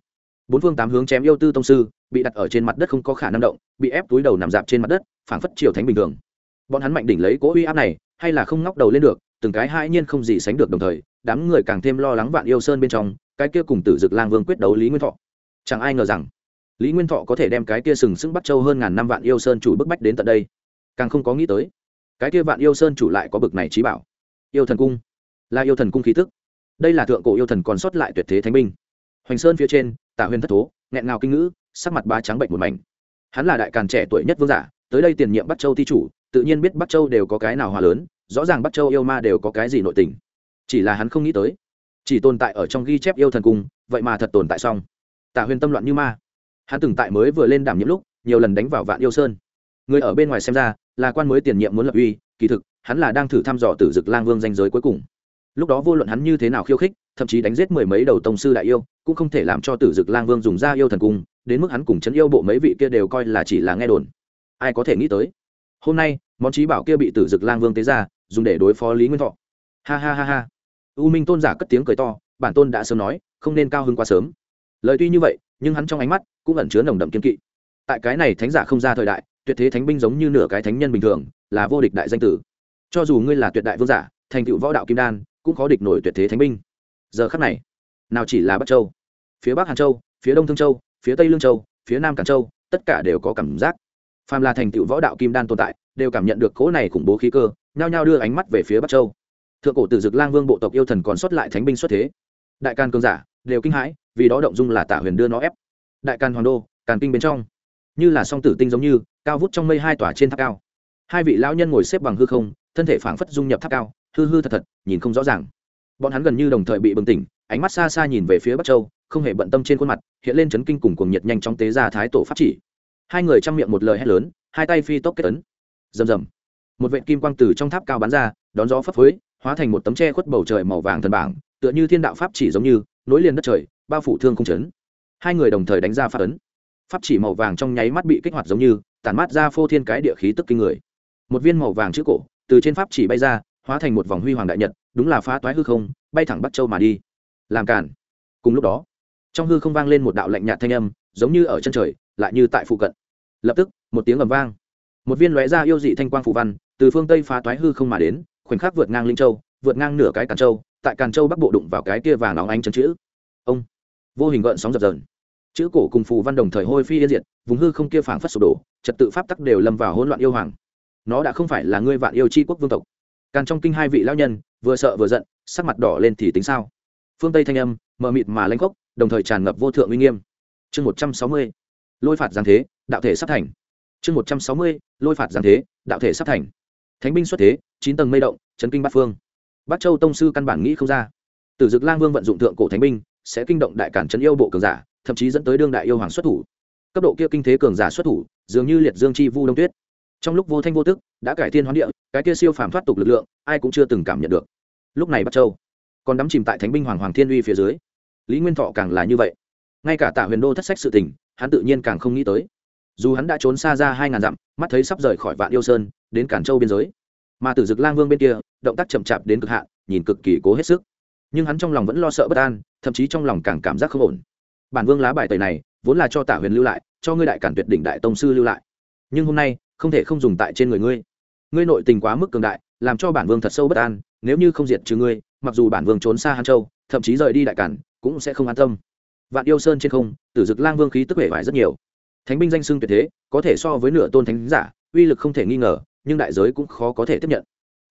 Bốn phương tám hướng chém yêu tư tông sư, bị đặt ở trên mặt đất không có khả năng động, bị ép túi đầu nằm dạp trên mặt đất phảng phất triều thánh bình thường. Bọn hắn mạnh đỉnh lấy cỗ uy áp này, hay là không ngóc đầu lên được, từng cái hai nhiên không gì sánh được đồng thời, đám người càng thêm lo lắng vạn yêu sơn bên trong, cái kia cùng tử dực lang vương quyết đấu lý nguyên thọ. Chẳng ai ngờ rằng, lý nguyên thọ có thể đem cái kia sừng sững bắt châu hơn ngàn năm vạn yêu sơn chủ bức bách đến tận đây. Càng không có nghĩ tới, cái kia vạn yêu sơn chủ lại có bực này trí bảo. Yêu thần cung, là yêu thần cung khí tức. Đây là thượng cổ yêu thần còn sót lại tuyệt thế thánh binh. Hoành sơn phía trên, tạ huyền thất thố, nghẹn ngào kinh ngữ, sắc mặt bá trắng bệnh một mảnh. Hắn là đại càn trẻ tuổi nhất vương giả tới đây tiền nhiệm bắc châu thi chủ, tự nhiên biết bắc châu đều có cái nào hòa lớn, rõ ràng bắc châu yêu ma đều có cái gì nội tình. Chỉ là hắn không nghĩ tới, chỉ tồn tại ở trong ghi chép yêu thần cung, vậy mà thật tồn tại xong. Tạ huyền tâm loạn như ma. Hắn từng tại mới vừa lên đảm nhiệm lúc, nhiều lần đánh vào vạn yêu sơn. Người ở bên ngoài xem ra, là quan mới tiền nhiệm muốn lập uy, kỳ thực, hắn là đang thử thăm dò tử dực lang vương danh giới cuối cùng. Lúc đó vô luận hắn như thế nào khiêu khích, thậm chí đánh giết mười mấy đầu tông sư đại yêu, cũng không thể làm cho tử dực lang vương dùng ra yêu thần cung, đến mức hắn cùng chấn yêu bộ mấy vị kia đều coi là chỉ là nghe đồn ai có thể nghĩ tới. Hôm nay, món trí bảo kia bị tử dực lang vương tế ra, dùng để đối phó lý nguyên thọ. Ha ha ha ha. U minh tôn giả cất tiếng cười to, bản tôn đã sớm nói, không nên cao hơn quá sớm. Lời tuy như vậy, nhưng hắn trong ánh mắt cũng ẩn chứa nồng đậm kiên kỵ. Tại cái này thánh giả không ra thời đại, tuyệt thế thánh binh giống như nửa cái thánh nhân bình thường, là vô địch đại danh tử. Cho dù ngươi là tuyệt đại vương giả, thành tựu võ đạo kim đan, cũng khó địch nổi tuyệt thế thánh binh. Giờ khắc này, nào chỉ là bắc châu, phía bắc hàn châu, phía đông thương châu, phía tây lương châu, phía nam cản châu, tất cả đều có cảm giác phàm là thành tựu võ đạo kim đan tồn tại, đều cảm nhận được cỗ này khủng bố khí cơ, nhao nhao đưa ánh mắt về phía bắc châu. Thượng cổ tử dực lang vương bộ tộc yêu thần còn xuất lại thánh binh xuất thế. Đại can cương giả, đều kinh hãi, vì đó động dung là tả huyền đưa nó ép. Đại can hoàng đô, càn kinh bên trong. Như là song tử tinh giống như, cao vút trong mây hai tòa trên tháp cao. Hai vị lão nhân ngồi xếp bằng hư không, thân thể phảng phất dung nhập tháp cao, hư hư thật thật, nhìn không rõ ràng. Bọn hắn gần như đồng thời bị bừng tỉnh, ánh mắt xa xa nhìn về phía bắc châu, không hề bận tâm trên khuôn mặt, hiện lên chấn kinh cùng cuồng nhiệt nhanh trong tế gia thái tổ pháp chỉ hai người chăm miệng một lời hét lớn, hai tay phi tốc kết ấn. Rầm rầm. Một vệ kim quang từ trong tháp cao bắn ra, đón gió phấp phới, hóa thành một tấm tre khuất bầu trời màu vàng thần bảng, tựa như thiên đạo pháp chỉ giống như, nối liền đất trời, bao phủ thương không chấn hai người đồng thời đánh ra pháp ấn. Pháp chỉ màu vàng trong nháy mắt bị kích hoạt giống như, tản mát ra phô thiên cái địa khí tức kinh người. Một viên màu vàng chữ cổ, từ trên pháp chỉ bay ra, hóa thành một vòng huy hoàng đại nhật, đúng là phá toái hư không, bay thẳng bắc châu mà đi. Làm cản cùng lúc đó, trong hư không vang lên một đạo lạnh nhạt thanh âm, giống như ở chân trời, lại như tại phụ cận lập tức, một tiếng ầm vang. Một viên lóe ra yêu dị thanh quang phù văn, từ phương tây phá toái hư không mà đến, khoảnh khắc vượt ngang linh châu, vượt ngang nửa cái càn châu, tại càn châu bắc bộ đụng vào cái kia vàng óng ánh chân chữ. Ông, vô hình gợn sóng dập dờn. Chữ cổ cùng phù văn đồng thời hôi phi yên diệt, vùng hư không kia phảng phất sụp đổ, trật tự pháp tắc đều lâm vào hỗn loạn yêu hoàng. Nó đã không phải là ngươi vạn yêu chi quốc vương tộc. Càn trong kinh hai vị lão nhân, vừa sợ vừa giận, sắc mặt đỏ lên thì tính sao? Phương tây thanh âm, mờ mịt mà lanh khốc, đồng thời tràn ngập vô thượng uy nghiêm. Chương một trăm sáu mươi, lôi phạt giáng thế đạo thể sắp thành. Chương một trăm sáu mươi, lôi phạt giáng thế, đạo thể sắp thành. Thánh binh xuất thế, chín tầng mây động, chấn kinh bát phương. Bắc châu tông sư căn bản nghĩ không ra. Tử dực lang vương vận dụng thượng cổ thánh binh, sẽ kinh động đại cản trấn yêu bộ cường giả, thậm chí dẫn tới đương đại yêu hoàng xuất thủ. Cấp độ kia kinh thế cường giả xuất thủ, dường như liệt dương chi vu đông tuyết. Trong lúc vô thanh vô tức, đã cải thiên hoán địa, cái kia siêu phàm thoát tục lực lượng, ai cũng chưa từng cảm nhận được. Lúc này bắc châu còn đắm chìm tại thánh binh hoàng hoàng thiên uy phía dưới. Lý nguyên thọ càng là như vậy. Ngay cả tạ huyền đô thất sách sự tình, hắn tự nhiên càng không nghĩ tới dù hắn đã trốn xa ra hai ngàn dặm, mắt thấy sắp rời khỏi vạn yêu sơn, đến cản châu biên giới. Mà tử dực lang vương bên kia, động tác chậm chạp đến cực hạn, nhìn cực kỳ cố hết sức. Nhưng hắn trong lòng vẫn lo sợ bất an, thậm chí trong lòng càng cảm giác không ổn. Bản vương lá bài tẩy này, vốn là cho tả huyền lưu lại, cho ngươi đại cản tuyệt đỉnh đại tông sư lưu lại. Nhưng hôm nay, không thể không dùng tại trên người ngươi. Ngươi nội tình quá mức cường đại, làm cho bản vương thật sâu bất an, nếu như không diệt trừ ngươi, mặc dù bản vương trốn xa hàn châu, thậm chí rời đi đại cản, cũng sẽ không an tâm. Vạn yêu sơn trên không, tử dực lang vương khí tức vẻ vải rất nhiều thánh binh danh xưng tuyệt thế, có thể so với nửa tôn thánh giả, uy lực không thể nghi ngờ, nhưng đại giới cũng khó có thể tiếp nhận.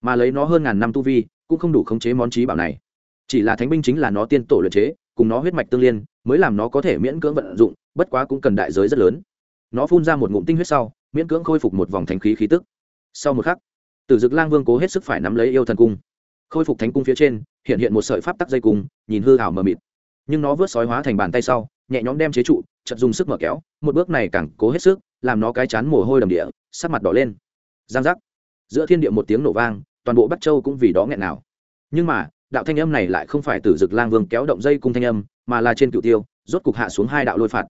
Mà lấy nó hơn ngàn năm tu vi, cũng không đủ khống chế món trí bảo này. Chỉ là thánh binh chính là nó tiên tổ luyện chế, cùng nó huyết mạch tương liên, mới làm nó có thể miễn cưỡng vận dụng, bất quá cũng cần đại giới rất lớn. Nó phun ra một ngụm tinh huyết sau, miễn cưỡng khôi phục một vòng thánh khí khí tức. Sau một khắc, tử dực lang vương cố hết sức phải nắm lấy yêu thần cung. Khôi phục thánh cung phía trên, hiện hiện một sợi pháp tắc dây cung, nhìn hư hảo mờ mịt. Nhưng nó vớt sói hóa thành bàn tay sau, nhẹ nhõm đem chế trụ chật dùng sức mở kéo, một bước này càng cố hết sức, làm nó cái chán mồ hôi đầm địa, sắc mặt đỏ lên. Giang giác. Giữa thiên địa một tiếng nổ vang, toàn bộ bắc châu cũng vì đó nghẹn nào. Nhưng mà, đạo thanh âm này lại không phải từ dực lang vương kéo động dây cung thanh âm, mà là trên cựu tiêu, rốt cục hạ xuống hai đạo lôi phạt.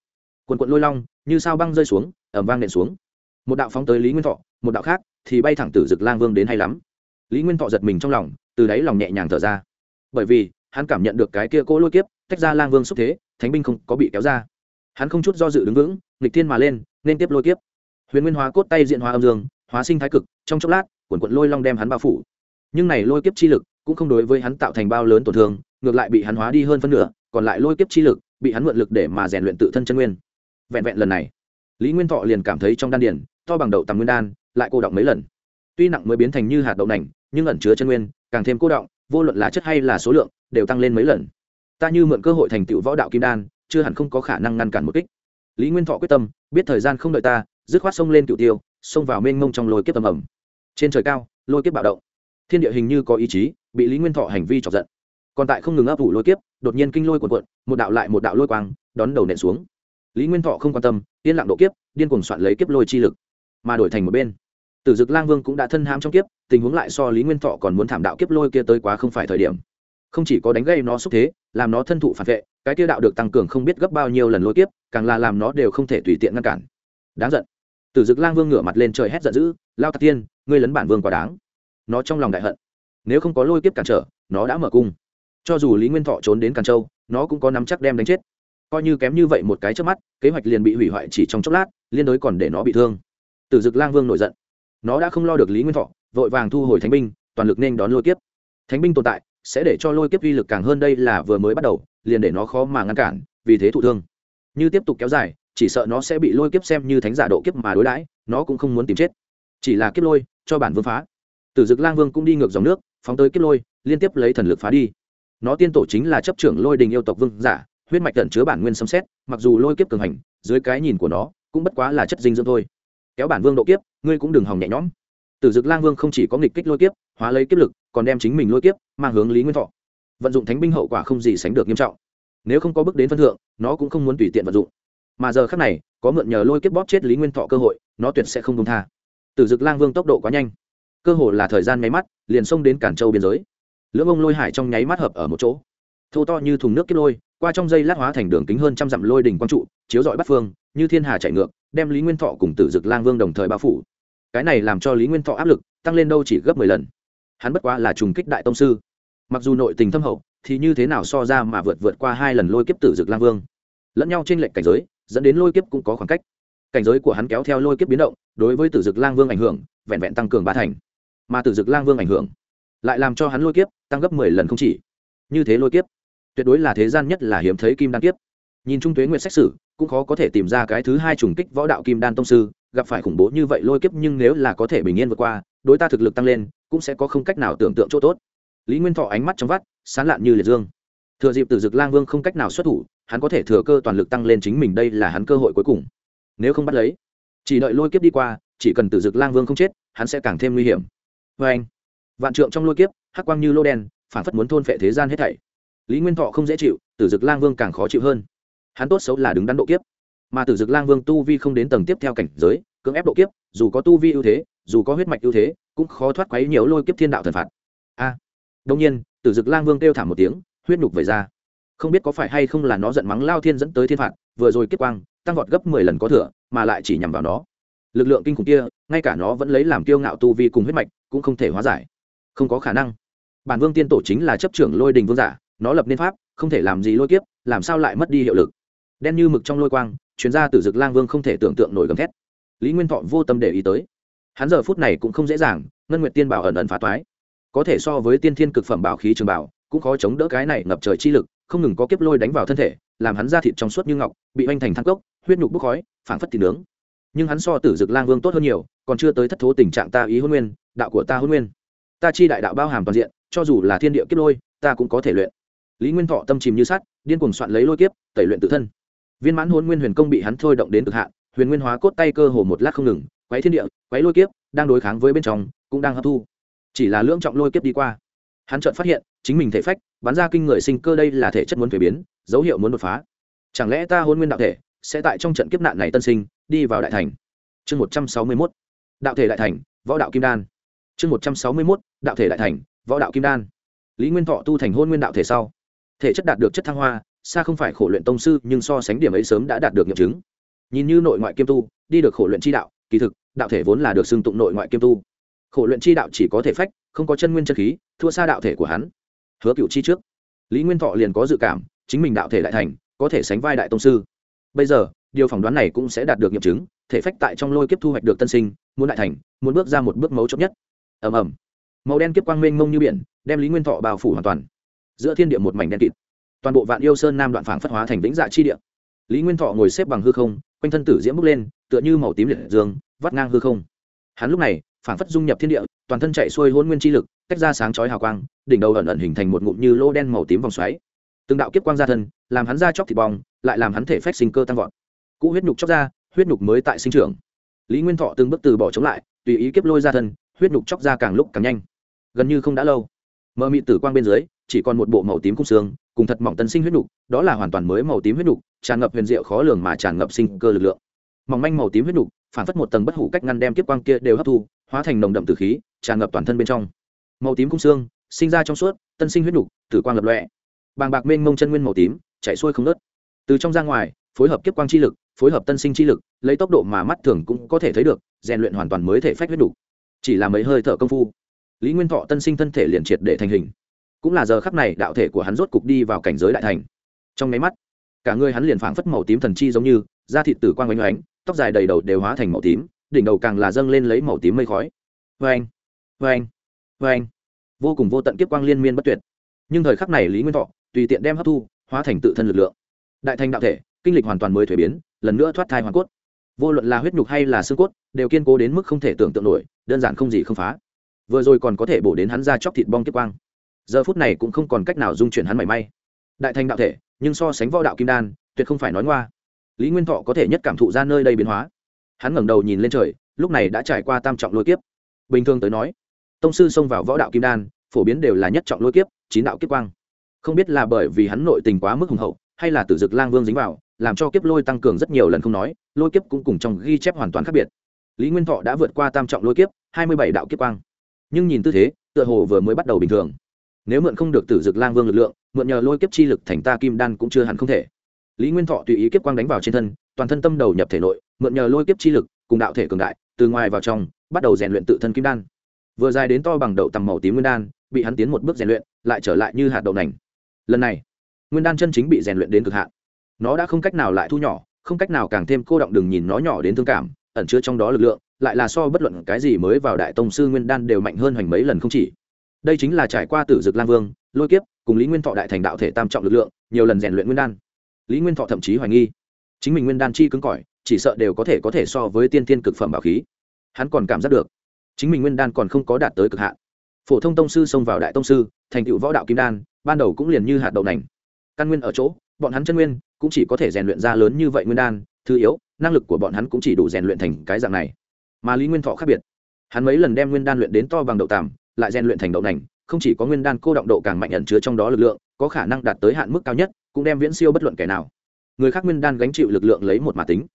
Quần quận lôi long, như sao băng rơi xuống ẩm vang nện xuống. Một đạo phóng tới lý nguyên thọ, một đạo khác thì bay thẳng từ dực lang vương đến hay lắm. Lý nguyên thọ giật mình trong lòng, từ đáy lòng nhẹ nhàng thở ra. Bởi vì, hắn cảm nhận được cái kia cỗ lôi kiếp, tách ra lang vương xúc thế, thánh binh không có bị kéo ra hắn không chút do dự đứng vững, nghịch thiên mà lên, nên tiếp lôi kiếp. Huyền nguyên hóa cốt tay diện hóa âm dương, hóa sinh thái cực, trong chốc lát, quần quận lôi long đem hắn bao phủ. Nhưng này lôi kiếp chi lực cũng không đối với hắn tạo thành bao lớn tổn thương, ngược lại bị hắn hóa đi hơn phân nửa, còn lại lôi kiếp chi lực bị hắn mượn lực để mà rèn luyện tự thân chân nguyên. Vẹn vẹn lần này, lý nguyên thọ liền cảm thấy trong đan điển to bằng đậu tầm nguyên đan, lại cô động mấy lần. Tuy nặng mới biến thành như hạt đậu nành, nhưng ẩn chứa chân nguyên, càng thêm cô động, vô luận là chất hay là số lượng, đều tăng lên mấy lần. Ta như mượn cơ hội thành tựu võ đạo kim đan chưa hẳn không có khả năng ngăn cản một kích. Lý nguyên thọ quyết tâm, biết thời gian không đợi ta, dứt khoát xông lên cựu tiêu, xông vào mênh mông trong lôi kiếp tầm ẩm trên trời cao, lôi kiếp bạo động. Thiên địa hình như có ý chí, bị lý nguyên thọ hành vi chọc giận. Còn tại không ngừng ấp ủ lôi kiếp, đột nhiên kinh lôi cuộn cuộn, một đạo lại một đạo lôi quang, đón đầu nện xuống. Lý nguyên thọ không quan tâm, yên lặng độ kiếp, điên cuồng soạn lấy kiếp lôi chi lực, mà đổi thành một bên. Tử dực lang vương cũng đã thân hãm trong kiếp, tình huống lại so lý nguyên thọ còn muốn thảm đạo kiếp lôi kia tới quá không phải thời điểm. Không chỉ có đánh gây nó xúc thế, làm nó thân thụ phản vệ cái kia đạo được tăng cường không biết gấp bao nhiêu lần lôi tiếp, càng là làm nó đều không thể tùy tiện ngăn cản. Đáng giận. Tử dực lang vương ngửa mặt lên trời hét giận dữ lao tạc tiên ngươi lấn bản vương quá đáng. Nó trong lòng đại hận. Nếu không có lôi kiếp cản trở nó đã mở cung. Cho dù lý nguyên thọ trốn đến càn châu nó cũng có nắm chắc đem đánh chết. Coi như kém như vậy một cái trước mắt kế hoạch liền bị hủy hoại chỉ trong chốc lát liên đối còn để nó bị thương. Tử dực lang vương nổi giận. Nó đã không lo được lý nguyên thọ vội vàng thu hồi thánh binh toàn lực nên đón lôi kiếp. Thánh binh tồn tại sẽ để cho lôi kiếp uy lực càng hơn đây là vừa mới bắt đầu, liền để nó khó mà ngăn cản, vì thế thụ thương. Như tiếp tục kéo dài, chỉ sợ nó sẽ bị lôi kiếp xem như thánh giả độ kiếp mà đối đãi, nó cũng không muốn tìm chết. Chỉ là kiếp lôi, cho bản vương phá. Tử dực lang vương cũng đi ngược dòng nước, phóng tới kiếp lôi, liên tiếp lấy thần lực phá đi. Nó tiên tổ chính là chấp trưởng lôi đình yêu tộc vương giả, huyết mạch tận chứa bản nguyên xâm xét, mặc dù lôi kiếp cường hành, dưới cái nhìn của nó, cũng bất quá là chất dinh dưỡng thôi. Kéo bản vương độ kiếp, ngươi cũng đừng hòng nhẹ nhõm tử dực lang vương không chỉ có nghịch kích lôi kiếp, hóa lấy kiếp lực, còn đem chính mình lôi kiếp mang hướng lý nguyên thọ. Vận dụng thánh binh hậu quả không gì sánh được nghiêm trọng. Nếu không có bước đến phân thượng, nó cũng không muốn tùy tiện vận dụng. Mà giờ khác này, có mượn nhờ lôi kiếp bóp chết lý nguyên thọ cơ hội, nó tuyệt sẽ không công tha. Tử dực lang vương tốc độ quá nhanh. Cơ hội là thời gian nháy mắt, liền xông đến cản châu biên giới. Lưỡng ông lôi hải trong nháy mắt hợp ở một chỗ. Thô to như thùng nước kiếp lôi, qua trong dây lát hóa thành đường kính hơn trăm dặm lôi đỉnh quang trụ, chiếu dọi bắt phương, như thiên hà chạy ngược, đem lý nguyên thọ cùng tử dực lang vương đồng thời bao phủ cái này làm cho lý nguyên thọ áp lực tăng lên đâu chỉ gấp mười lần. Hắn bất quá là trùng kích đại tông sư. Mặc dù nội tình thâm hậu, thì như thế nào so ra mà vượt vượt qua hai lần lôi kiếp tử dực lang vương. Lẫn nhau trên lệnh cảnh giới, dẫn đến lôi kiếp cũng có khoảng cách. Cảnh giới của hắn kéo theo lôi kiếp biến động, đối với tử dực lang vương ảnh hưởng, vẹn vẹn tăng cường ba thành. Mà tử dực lang vương ảnh hưởng, lại làm cho hắn lôi kiếp tăng gấp mười lần không chỉ. Như thế lôi kiếp, tuyệt đối là thế gian nhất là hiếm thấy kim đan kiếp. Nhìn trung tuế nguyện xét xử, cũng khó có thể tìm ra cái thứ hai trùng kích võ đạo kim đan tông sư gặp phải khủng bố như vậy lôi kiếp nhưng nếu là có thể bình yên vượt qua, đối ta thực lực tăng lên, cũng sẽ có không cách nào tưởng tượng chỗ tốt. Lý nguyên thọ ánh mắt trong vắt, sán lạn như liệt dương. Thừa dịp từ dực lang vương không cách nào xuất thủ, hắn có thể thừa cơ toàn lực tăng lên chính mình, đây là hắn cơ hội cuối cùng. Nếu không bắt lấy, chỉ đợi lôi kiếp đi qua, chỉ cần từ dực lang vương không chết, hắn sẽ càng thêm nguy hiểm. Vê anh, vạn trượng trong lôi kiếp, hắc quang như lô đen, phản phất muốn thôn phệ thế gian hết thảy. Lý nguyên thọ không dễ chịu, tử dực lang vương càng khó chịu hơn. Hắn tốt xấu là đứng đắn độ kiếp mà tử dực lang vương tu vi không đến tầng tiếp theo cảnh giới, cưỡng ép độ kiếp, dù có tu vi ưu thế, dù có huyết mạch ưu thế, cũng khó thoát quấy nhiều lôi kiếp thiên đạo thần phạt. A. Đông nhiên, tử dực lang vương kêu thảm một tiếng, huyết nhục về ra. Không biết có phải hay không là nó giận mắng lao thiên dẫn tới thiên phạt, vừa rồi kết quang, tăng vọt gấp mười lần có thừa, mà lại chỉ nhằm vào nó. Lực lượng kinh khủng kia, ngay cả nó vẫn lấy làm kiêu ngạo tu vi cùng huyết mạch, cũng không thể hóa giải. Không có khả năng. Bản vương tiên tổ chính là chấp trưởng lôi đình vương giả, nó lập nên pháp, không thể làm gì lôi kiếp, làm sao lại mất đi hiệu lực? Đen như mực trong lôi quang chuyên gia Tử dực lang vương không thể tưởng tượng nổi gầm thét. Lý nguyên thọ vô tâm để ý tới. Hắn giờ phút này cũng không dễ dàng, ngân nguyệt tiên bảo ẩn ẩn phá toái. Có thể so với tiên thiên cực phẩm bảo khí trường bảo, cũng khó chống đỡ cái này ngập trời chi lực, không ngừng có kiếp lôi đánh vào thân thể, làm hắn ra thịt trong suốt như ngọc, bị oanh thành thang cốc huyết nhục bốc khói, phảng phất thịt nướng. Nhưng hắn so tử dực lang vương tốt hơn nhiều, còn chưa tới thất thố tình trạng ta ý hôn nguyên, đạo của ta hôn nguyên. Ta chi đại đạo bao hàm toàn diện, cho dù là thiên địa kiếp lôi, ta cũng có thể luyện. Lý nguyên thọ tâm chìm như sắt, điên cuồng soạn lấy lôi kiếp, tẩy luyện tự thân viên mãn hôn nguyên huyền công bị hắn thôi động đến cực hạn, huyền nguyên hóa cốt tay cơ hồ một lát không ngừng, quấy thiên địa, quấy lôi kiếp, đang đối kháng với bên trong, cũng đang hấp thu. Chỉ là lưỡng trọng lôi kiếp đi qua, hắn chợt phát hiện, chính mình thể phách, bắn ra kinh người sinh cơ đây là thể chất muốn thuế biến, dấu hiệu muốn đột phá. Chẳng lẽ ta hôn nguyên đạo thể sẽ tại trong trận kiếp nạn này tân sinh, đi vào đại thành? Chương một trăm sáu mươi mốt, đạo thể đại thành, võ đạo kim đan. Chương một trăm sáu mươi mốt, đạo thể đại thành, võ đạo kim đan. Lý nguyên thọ tu thành hôn nguyên đạo thể sau, thể chất đạt được chất thăng hoa xa không phải khổ luyện tông sư, nhưng so sánh điểm ấy sớm đã đạt được nghiệm chứng. Nhìn như nội ngoại kiêm tu, đi được khổ luyện chi đạo, kỳ thực, đạo thể vốn là được xưng tụng nội ngoại kiêm tu. Khổ luyện chi đạo chỉ có thể phách, không có chân nguyên chân khí, thua xa đạo thể của hắn. Hứa cựu chi trước. Lý nguyên thọ liền có dự cảm, chính mình đạo thể lại thành, có thể sánh vai đại tông sư. Bây giờ, điều phỏng đoán này cũng sẽ đạt được nghiệm chứng, thể phách tại trong lôi kiếp thu hoạch được tân sinh, muốn đại thành, muốn bước ra một bước mấu chốt nhất. Ầm ầm. Màu đen kiếp quang mênh mông như biển, đem lý nguyên thọ bao phủ hoàn toàn. Giữa thiên địa một mảnh đen kịt toàn bộ vạn yêu sơn nam đoạn phảng phất hóa thành vĩnh dạ chi địa. Lý nguyên thọ ngồi xếp bằng hư không, quanh thân tử diễm bước lên, tựa như màu tím liệt dương, vắt ngang hư không. Hắn lúc này, phảng phất dung nhập thiên địa, toàn thân chạy xuôi hôn nguyên chi lực, tách ra sáng chói hào quang, đỉnh đầu ẩn ẩn hình thành một ngụm như lô đen màu tím vòng xoáy. Từng đạo kiếp quang ra thân, làm hắn ra chóc thịt bong, lại làm hắn thể phách sinh cơ tăng vọt. Cũ huyết nhục chóc ra, huyết nhục mới tại sinh trưởng. Lý nguyên thọ từng bước từ bỏ chống lại, tùy ý kiếp lôi ra thân, huyết nhục chóc ra càng lúc càng nhanh. Gần như không đã lâu, mờ mị tử quang bên dưới chỉ còn một bộ màu tím cung xương, cùng thật mỏng tân sinh huyết nhục đó là hoàn toàn mới màu tím huyết nhục tràn ngập huyền diệu khó lường mà tràn ngập sinh cơ lực lượng. Mỏng manh màu tím huyết nhục phản phất một tầng bất hủ cách ngăn đem kiếp quang kia đều hấp thu, hóa thành nồng đậm tử khí, tràn ngập toàn thân bên trong. Màu tím cung xương, sinh ra trong suốt, tân sinh huyết nhục tử quang lập lọe bàng bạc mênh mông chân nguyên màu tím chạy xuôi không nớt từ trong ra ngoài, phối hợp kiếp quang chi lực, phối hợp tân sinh chi lực, lấy tốc độ mà mắt thường cũng có thể thấy được, rèn luyện hoàn toàn mới thể phách huyết nhục chỉ là mấy hơi thở công phu, lý nguyên thọ tân sinh thân thể liền triệt để thành hình cũng là giờ khắc này đạo thể của hắn rốt cục đi vào cảnh giới đại thành. Trong máy mắt, cả người hắn liền phảng phất màu tím thần chi giống như, da thịt tử quang oanh oánh, tóc dài đầy đầu đều hóa thành màu tím, đỉnh đầu càng là dâng lên lấy màu tím mây khói. Vê anh vê anh vê anh vô cùng vô tận kiếp quang liên miên bất tuyệt. Nhưng thời khắc này lý nguyên thọ, tùy tiện đem hấp thu, hóa thành tự thân lực lượng. Đại thành đạo thể, kinh lịch hoàn toàn mới thuế biến, lần nữa thoát thai hoàn cốt. Vô luận là huyết nhục hay là xương cốt, đều kiên cố đến mức không thể tưởng tượng nổi, đơn giản không gì không phá. Vừa rồi còn có thể bổ đến hắn ra chóc thịt bong kiếp quang giờ phút này cũng không còn cách nào dung chuyển hắn mảy may. Đại thành đạo thể, nhưng so sánh võ đạo kim đan, tuyệt không phải nói ngoa. Lý nguyên thọ có thể nhất cảm thụ ra nơi đây biến hóa. Hắn ngẩng đầu nhìn lên trời, lúc này đã trải qua tam trọng lôi kiếp. Bình thường tới nói, tông sư xông vào võ đạo kim đan, phổ biến đều là nhất trọng lôi kiếp, chín đạo kiếp quang. Không biết là bởi vì hắn nội tình quá mức hùng hậu, hay là tử dực lang vương dính vào, làm cho kiếp lôi tăng cường rất nhiều lần không nói, lôi kiếp cũng cùng trong ghi chép hoàn toàn khác biệt. Lý nguyên thọ đã vượt qua tam trọng lôi kiếp, hai mươi bảy đạo kiếp quang. Nhưng nhìn tư thế, tựa hồ vừa mới bắt đầu bình thường nếu mượn không được tử dực lang vương lực lượng, mượn nhờ lôi kiếp chi lực thành ta kim đan cũng chưa hẳn không thể. Lý nguyên thọ tùy ý kiếp quang đánh vào trên thân, toàn thân tâm đầu nhập thể nội, mượn nhờ lôi kiếp chi lực, cùng đạo thể cường đại, từ ngoài vào trong, bắt đầu rèn luyện tự thân kim đan. Vừa dài đến to bằng đậu tầm màu tím nguyên đan, bị hắn tiến một bước rèn luyện, lại trở lại như hạt đậu nành. Lần này, nguyên đan chân chính bị rèn luyện đến cực hạn. Nó đã không cách nào lại thu nhỏ, không cách nào càng thêm cô động đừng nhìn nó nhỏ đến thương cảm, ẩn chứa trong đó lực lượng, lại là so bất luận cái gì mới vào đại tông sư nguyên đan đều mạnh hơn hoành mấy lần không chỉ đây chính là trải qua tử dực lang vương, lôi kiếp, cùng lý nguyên thọ đại thành đạo thể tam trọng lực lượng, nhiều lần rèn luyện nguyên đan. Lý nguyên thọ thậm chí hoài nghi. Chính mình nguyên đan chi cứng cỏi, chỉ sợ đều có thể có thể so với tiên tiên cực phẩm bảo khí. Hắn còn cảm giác được, chính mình nguyên đan còn không có đạt tới cực hạn. Phổ thông tông sư xông vào đại tông sư, thành tựu võ đạo kim đan, ban đầu cũng liền như hạt đậu nành. Căn nguyên ở chỗ, bọn hắn chân nguyên cũng chỉ có thể rèn luyện ra lớn như vậy nguyên đan, thứ yếu, năng lực của bọn hắn cũng chỉ đủ rèn luyện thành cái dạng này. Mà lý nguyên thọ khác biệt, hắn mấy lần đem nguyên đan luyện đến to bằng đậu tàm lại rèn luyện thành đậu nành, không chỉ có nguyên đan cô động độ càng mạnh ẩn chứa trong đó lực lượng, có khả năng đạt tới hạn mức cao nhất, cũng đem viễn siêu bất luận kẻ nào. Người khác nguyên đan gánh chịu lực lượng lấy một mà tính.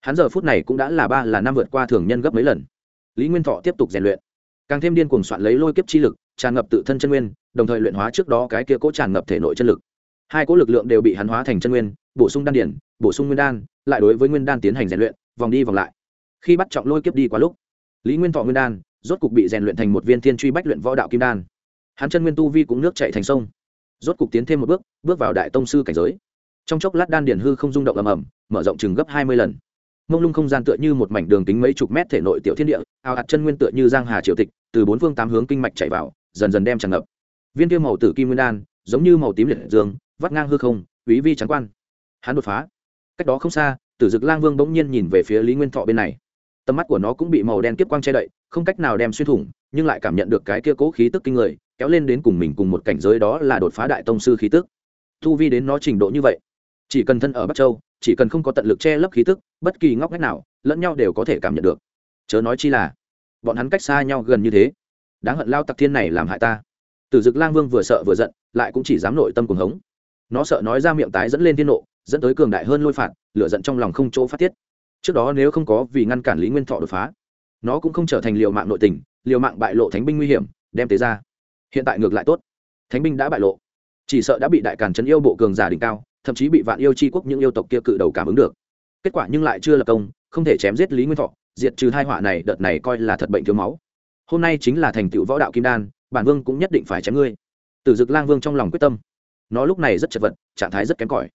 Hắn giờ phút này cũng đã là ba, là năm vượt qua thường nhân gấp mấy lần. Lý nguyên thọ tiếp tục rèn luyện. Càng thêm điên cuồng soạn lấy lôi kiếp chi lực, tràn ngập tự thân chân nguyên, đồng thời luyện hóa trước đó cái kia cố tràn ngập thể nội chân lực. Hai cố lực lượng đều bị hắn hóa thành chân nguyên, bổ sung đan điển, bổ sung nguyên đan, lại đối với nguyên đan tiến hành rèn luyện, vòng đi vòng lại. Khi bắt trọng lôi kiếp đi quá lúc, lý nguyên thọ nguyên đan rốt cục bị rèn luyện thành một viên thiên truy bách luyện võ đạo kim đan. Hắn chân nguyên tu vi cũng nước chạy thành sông. Rốt cục tiến thêm một bước bước vào đại tông sư cảnh giới. Trong chốc lát đan điển hư không rung động ầm ầm, mở rộng chừng gấp hai mươi lần. Mông lung không gian tựa như một mảnh đường kính mấy chục mét thể nội tiểu thiên địa, ao ạt chân nguyên tựa như giang hà triều tịch, từ bốn phương tám hướng kinh mạch chạy vào, dần dần đem tràn ngập. Viên tiêu màu tử kim nguyên đan, giống như màu tím liệt dương, vắt ngang hư không, quý vi trắng quan. Hắn đột phá. Cách đó không xa, tử dực lang vương bỗng nhiên nhìn về phía lý nguyên thọ bên này. Tầm mắt của nó cũng bị màu đen kiếp quang che đậy không cách nào đem xuyên thủng, nhưng lại cảm nhận được cái kia cố khí tức kinh người, kéo lên đến cùng mình cùng một cảnh giới đó là đột phá đại tông sư khí tức. Thu vi đến nó trình độ như vậy, chỉ cần thân ở bắc châu, chỉ cần không có tận lực che lấp khí tức, bất kỳ ngóc ngách nào, lẫn nhau đều có thể cảm nhận được. Chớ nói chi là, bọn hắn cách xa nhau gần như thế. Đáng hận lao tặc thiên này làm hại ta. Tử dực lang vương vừa sợ vừa giận, lại cũng chỉ dám nội tâm cuồng hống. Nó sợ nói ra miệng tái dẫn lên thiên nộ, dẫn tới cường đại hơn lôi phạt, lửa giận trong lòng không chỗ phát tiết. Trước đó nếu không có vì ngăn cản lý nguyên thọ đột phá nó cũng không trở thành liều mạng nội tình, liều mạng bại lộ thánh binh nguy hiểm, đem tế ra. Hiện tại ngược lại tốt. Thánh binh đã bại lộ. Chỉ sợ đã bị đại càn trấn yêu bộ cường giả đỉnh cao, thậm chí bị vạn yêu c h i quốc những yêu tộc kia cự đầu cảm ứng được. Kết quả nhưng lại chưa lập công, không thể chém giết lý nguyên thọ, diệt trừ hai họa này, đợt này coi là thật bệnh thiếu máu. Hôm nay chính là thành tựu võ đạo kim đan, bản vương cũng nhất định phải chém ngươi. Tử dực lang vương trong lòng quyết tâm. Nó lúc này rất chật vật, trạng thái rất kém cỏi.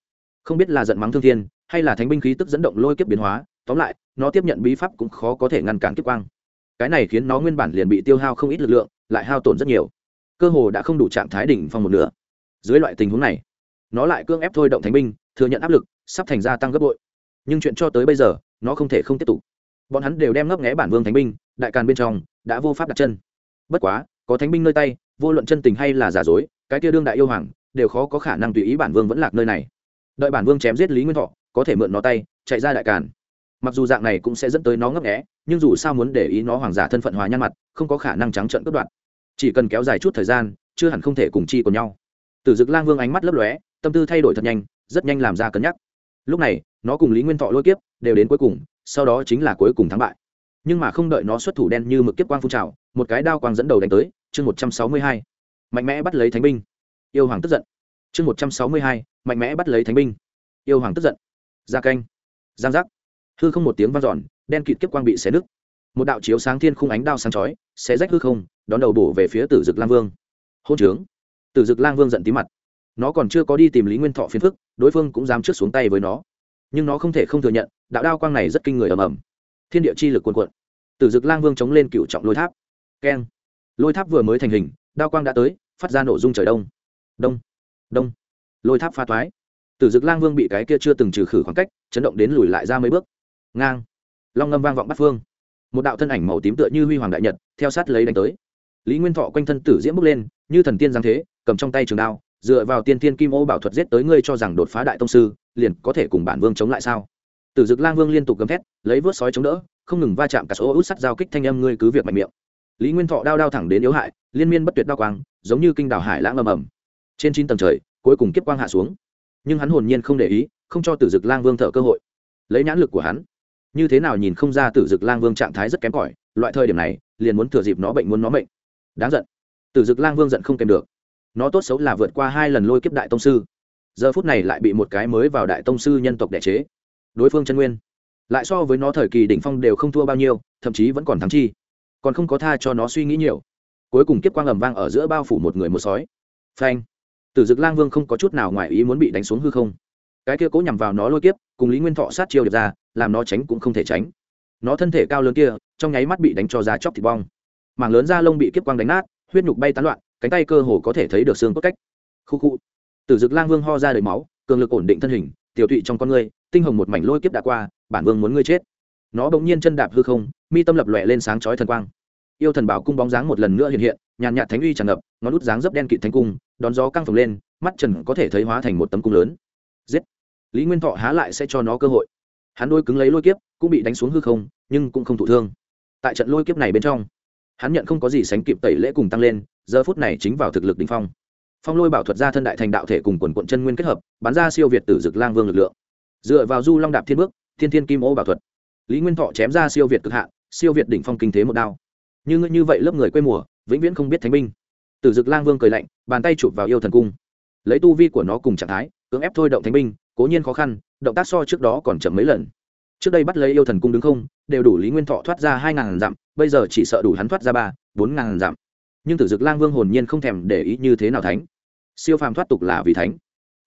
Không biết là giận mắng thương thiên, hay là thánh binh khí tức dẫn động lôi kiếp biến hóa tóm lại, nó tiếp nhận bí pháp cũng khó có thể ngăn cản kiếp quang. Cái này khiến nó nguyên bản liền bị tiêu hao không ít lực lượng, lại hao tổn rất nhiều. Cơ hồ đã không đủ trạng thái đỉnh phong một nửa. Dưới loại tình huống này, nó lại cưỡng ép thôi động thánh binh, thừa nhận áp lực, sắp thành gia tăng gấp bội. Nhưng chuyện cho tới bây giờ, nó không thể không tiếp tục. Bọn hắn đều đem ngấp nghẽ bản vương thánh binh, đại càn bên trong, đã vô pháp đặt chân. Bất quá, có thánh binh nơi tay, vô luận chân tình hay là giả dối, cái tia đương đại yêu hoàng, đều khó có khả năng tùy ý bản vương vẫn lạc nơi này. Đợi bản vương chém giết lý nguyên thọ, có thể mượn nó tay, chạy ra đại càn mặc dù dạng này cũng sẽ dẫn tới nó ngấp nghé, nhưng dù sao muốn để ý nó hoàng giả thân phận hòa nhan mặt, không có khả năng trắng trợn cướp đoạt. Chỉ cần kéo dài chút thời gian, chưa hẳn không thể cùng chi của nhau. Tử dực lang vương ánh mắt lấp lóe, tâm tư thay đổi thật nhanh, rất nhanh làm ra cân nhắc. Lúc này, nó cùng lý nguyên thọ lôi kiếp, đều đến cuối cùng, sau đó chính là cuối cùng thắng bại. Nhưng mà không đợi nó xuất thủ đen như mực kiếp quang phun trào, một cái đao quang dẫn đầu đánh tới, chương một trăm sáu mươi hai, mạnh mẽ bắt lấy thánh binh. Yêu hoàng tức giận. Chương một trăm sáu mươi hai, mạnh mẽ bắt lấy thánh binh. Yêu hoàng tức giận. Gia canh. Giang giác hư không một tiếng vang dọn, đen kịt kiếp quang bị xé nứt. Một đạo chiếu sáng thiên khung ánh đao sáng chói, xé rách hư không, đón đầu bổ về phía tử dực lang vương. Hôn trướng. Tử dực lang vương giận tí mặt. Nó còn chưa có đi tìm lý nguyên thọ phiền phức, đối phương cũng dám trước xuống tay với nó. Nhưng nó không thể không thừa nhận, đạo đao quang này rất kinh người ầm ầm. Thiên địa chi lực cuồn cuộn. Tử dực lang vương chống lên cựu trọng lôi tháp. Keng. Lôi tháp vừa mới thành hình, đao quang đã tới, phát ra nổ dung trời đông. Đông. Đông. Lôi tháp pha thoái. Tử dực lang vương bị cái kia chưa từng trừ khử khoảng cách, chấn động đến lùi lại ra mấy bước ngang. Long ngâm vang vọng bắt phương. Một đạo thân ảnh màu tím tựa như huy hoàng đại nhật, theo sát lấy đánh tới. Lý nguyên thọ quanh thân tử diễm bước lên, như thần tiên giáng thế, cầm trong tay trường đao, dựa vào tiên thiên kim ô bảo thuật giết tới ngươi cho rằng đột phá đại tông sư, liền có thể cùng bản vương chống lại sao? Tử dực lang vương liên tục gầm thét, lấy vớt sói chống đỡ, không ngừng va chạm cả số út sắt giao kích thanh âm ngươi cứ việc mạnh miệng. Lý nguyên thọ đao đao thẳng đến yếu hại, liên miên bất tuyệt đao quang, giống như kinh đảo hải lãng ầm ầm. Trên chín tầng trời, cuối cùng kiếp quang hạ xuống. Nhưng hắn hồn nhiên không để ý, không cho tử dực lang vương thở cơ hội. Lấy nhãn lực của hắn như thế nào nhìn không ra tử dực lang vương trạng thái rất kém cỏi, loại thời điểm này, liền muốn thừa dịp nó bệnh muốn nó bệnh đáng giận. Tử dực lang vương giận không kèm được. Nó tốt xấu là vượt qua hai lần lôi kiếp đại tông sư. Giờ phút này lại bị một cái mới vào đại tông sư nhân tộc đẻ chế. Đối phương chân nguyên. Lại so với nó thời kỳ đỉnh phong đều không thua bao nhiêu, thậm chí vẫn còn thắng chi. Còn không có tha cho nó suy nghĩ nhiều. Cuối cùng kiếp quang ầm vang ở giữa bao phủ một người một sói. Phanh. Tử dực lang vương không có chút nào ngoài ý muốn bị đánh xuống hư không cái kia cố nhằm vào nó lôi kiếp, cùng lý nguyên thọ sát chiêu được ra, làm nó tránh cũng không thể tránh. Nó thân thể cao lớn kia, trong nháy mắt bị đánh cho ra chóc thịt bong. Mảng lớn da lông bị kiếp quang đánh nát, huyết nhục bay tán loạn, cánh tay cơ hồ có thể thấy được xương cốt cách. Khu khu. Tử dực lang vương ho ra đầy máu, cường lực ổn định thân hình, tiểu tụy trong con ngươi tinh hồng một mảnh lôi kiếp đã qua, bản vương muốn ngươi chết. Nó bỗng nhiên chân đạp hư không, mi tâm lập lòe lên sáng chói thần quang. Yêu thần bảo cung bóng dáng một lần nữa hiện hiện, nhàn nhạt thánh uy tràn ngập, ngón út dáng dấp đen kịt thánh cung, đón gió căng phồng lên, mắt trần có thể thấy hóa thành một tấm cung lớn. Giết lý nguyên thọ há lại sẽ cho nó cơ hội. Hắn đôi cứng lấy lôi kiếp, cũng bị đánh xuống hư không, nhưng cũng không thụ thương. Tại trận lôi kiếp này bên trong, hắn nhận không có gì sánh kịp tẩy lễ cùng tăng lên, giờ phút này chính vào thực lực đ ỉ n h phong. Phong lôi bảo thuật ra thân đại thành đạo thể cùng quần quận chân nguyên kết hợp, bắn ra siêu việt tử dực lang vương lực lượng. Dựa vào du long đạp thiên bước, thiên thiên kim ô bảo thuật, lý nguyên thọ chém ra siêu việt cực hạ siêu việt đỉnh phong kinh thế một đao. Như ngươi như vậy lớp người quê mùa, vĩnh viễn không biết thánh binh. Tử dực lang vương cười lạnh, bàn tay chụp vào yêu thần cung. Lấy tu vi của nó cùng trạng thái, cưỡng ép thôi động thánh binh cố nhiên khó khăn, động tác so trước đó còn chậm mấy lần. Trước đây bắt lấy yêu thần cung đứng không, đều đủ lý nguyên thọ thoát ra hai ngàn dặm, bây giờ chỉ sợ đủ hắn thoát ra ba, bốn ngàn dặm. Nhưng tử dực lang vương hồn nhiên không thèm để ý như thế nào thánh. Siêu phàm thoát tục là vì thánh.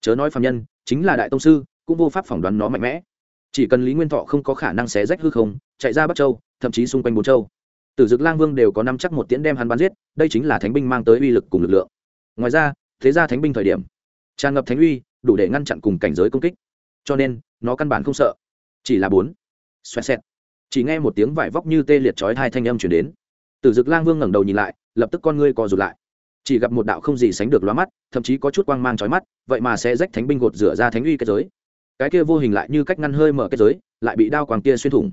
Chớ nói phàm nhân, chính là đại tông sư, cũng vô pháp phỏng đoán nó mạnh mẽ. Chỉ cần lý nguyên thọ không có khả năng xé rách hư không, chạy ra bắc châu, thậm chí xung quanh bốn châu. Tử dực lang vương đều có năm chắc một tiễn đem hắn bắn giết, đây chính là thánh binh mang tới uy lực cùng lực lượng. Ngoài ra, thế ra thánh binh thời điểm tràn ngập thánh uy, đủ để ngăn chặn cùng cảnh giới công kích. Cho nên, nó căn bản không sợ. Chỉ là bốn. Xoẹt xẹt. Chỉ nghe một tiếng vải vóc như tê liệt chói hai thanh âm chuyển đến. Tử dực lang vương ngẩng đầu nhìn lại, lập tức con ngươi co rụt lại. Chỉ gặp một đạo không gì sánh được lóa mắt, thậm chí có chút quang mang chói mắt, vậy mà sẽ rách thánh binh gột rửa ra thánh uy kết giới. Cái kia vô hình lại như cách ngăn hơi mở kết giới, lại bị đao quàng kia xuyên thủng.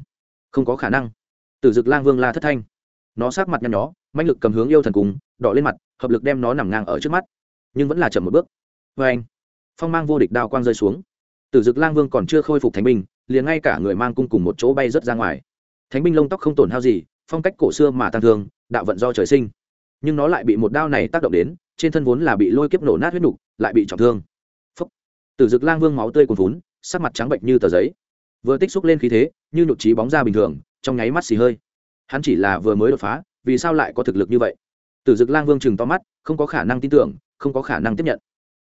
Không có khả năng. Tử dực lang vương la thất thanh. Nó sát mặt nhăn nhó manh lực cầm hướng yêu thần cùng, đỏ lên mặt, hợp lực đem nó nằm ngang ở trước mắt. Nhưng vẫn là chậm một bước vê anh, phong mang vô địch đao quang rơi xuống. Tử dực lang vương còn chưa khôi phục thánh binh, liền ngay cả người mang cung cùng một chỗ bay rớt ra ngoài. Thánh binh lông tóc không tổn hao gì, phong cách cổ xưa mà tăng thương, đạo vận do trời sinh. Nhưng nó lại bị một đao này tác động đến, trên thân vốn là bị lôi kiếp nổ nát huyết nục, lại bị trọng thương. Phúc. Tử dực lang vương máu tươi cuồn vốn sắc mặt trắng bệnh như tờ giấy. Vừa tích xúc lên khí thế, như nhục trí bóng ra bình thường, trong nháy mắt xì hơi. Hắn chỉ là vừa mới đột phá, vì sao lại có thực lực như vậy? Tử dực lang vương chừng to mắt, không có khả năng tin tưởng, không có khả năng tiếp nhận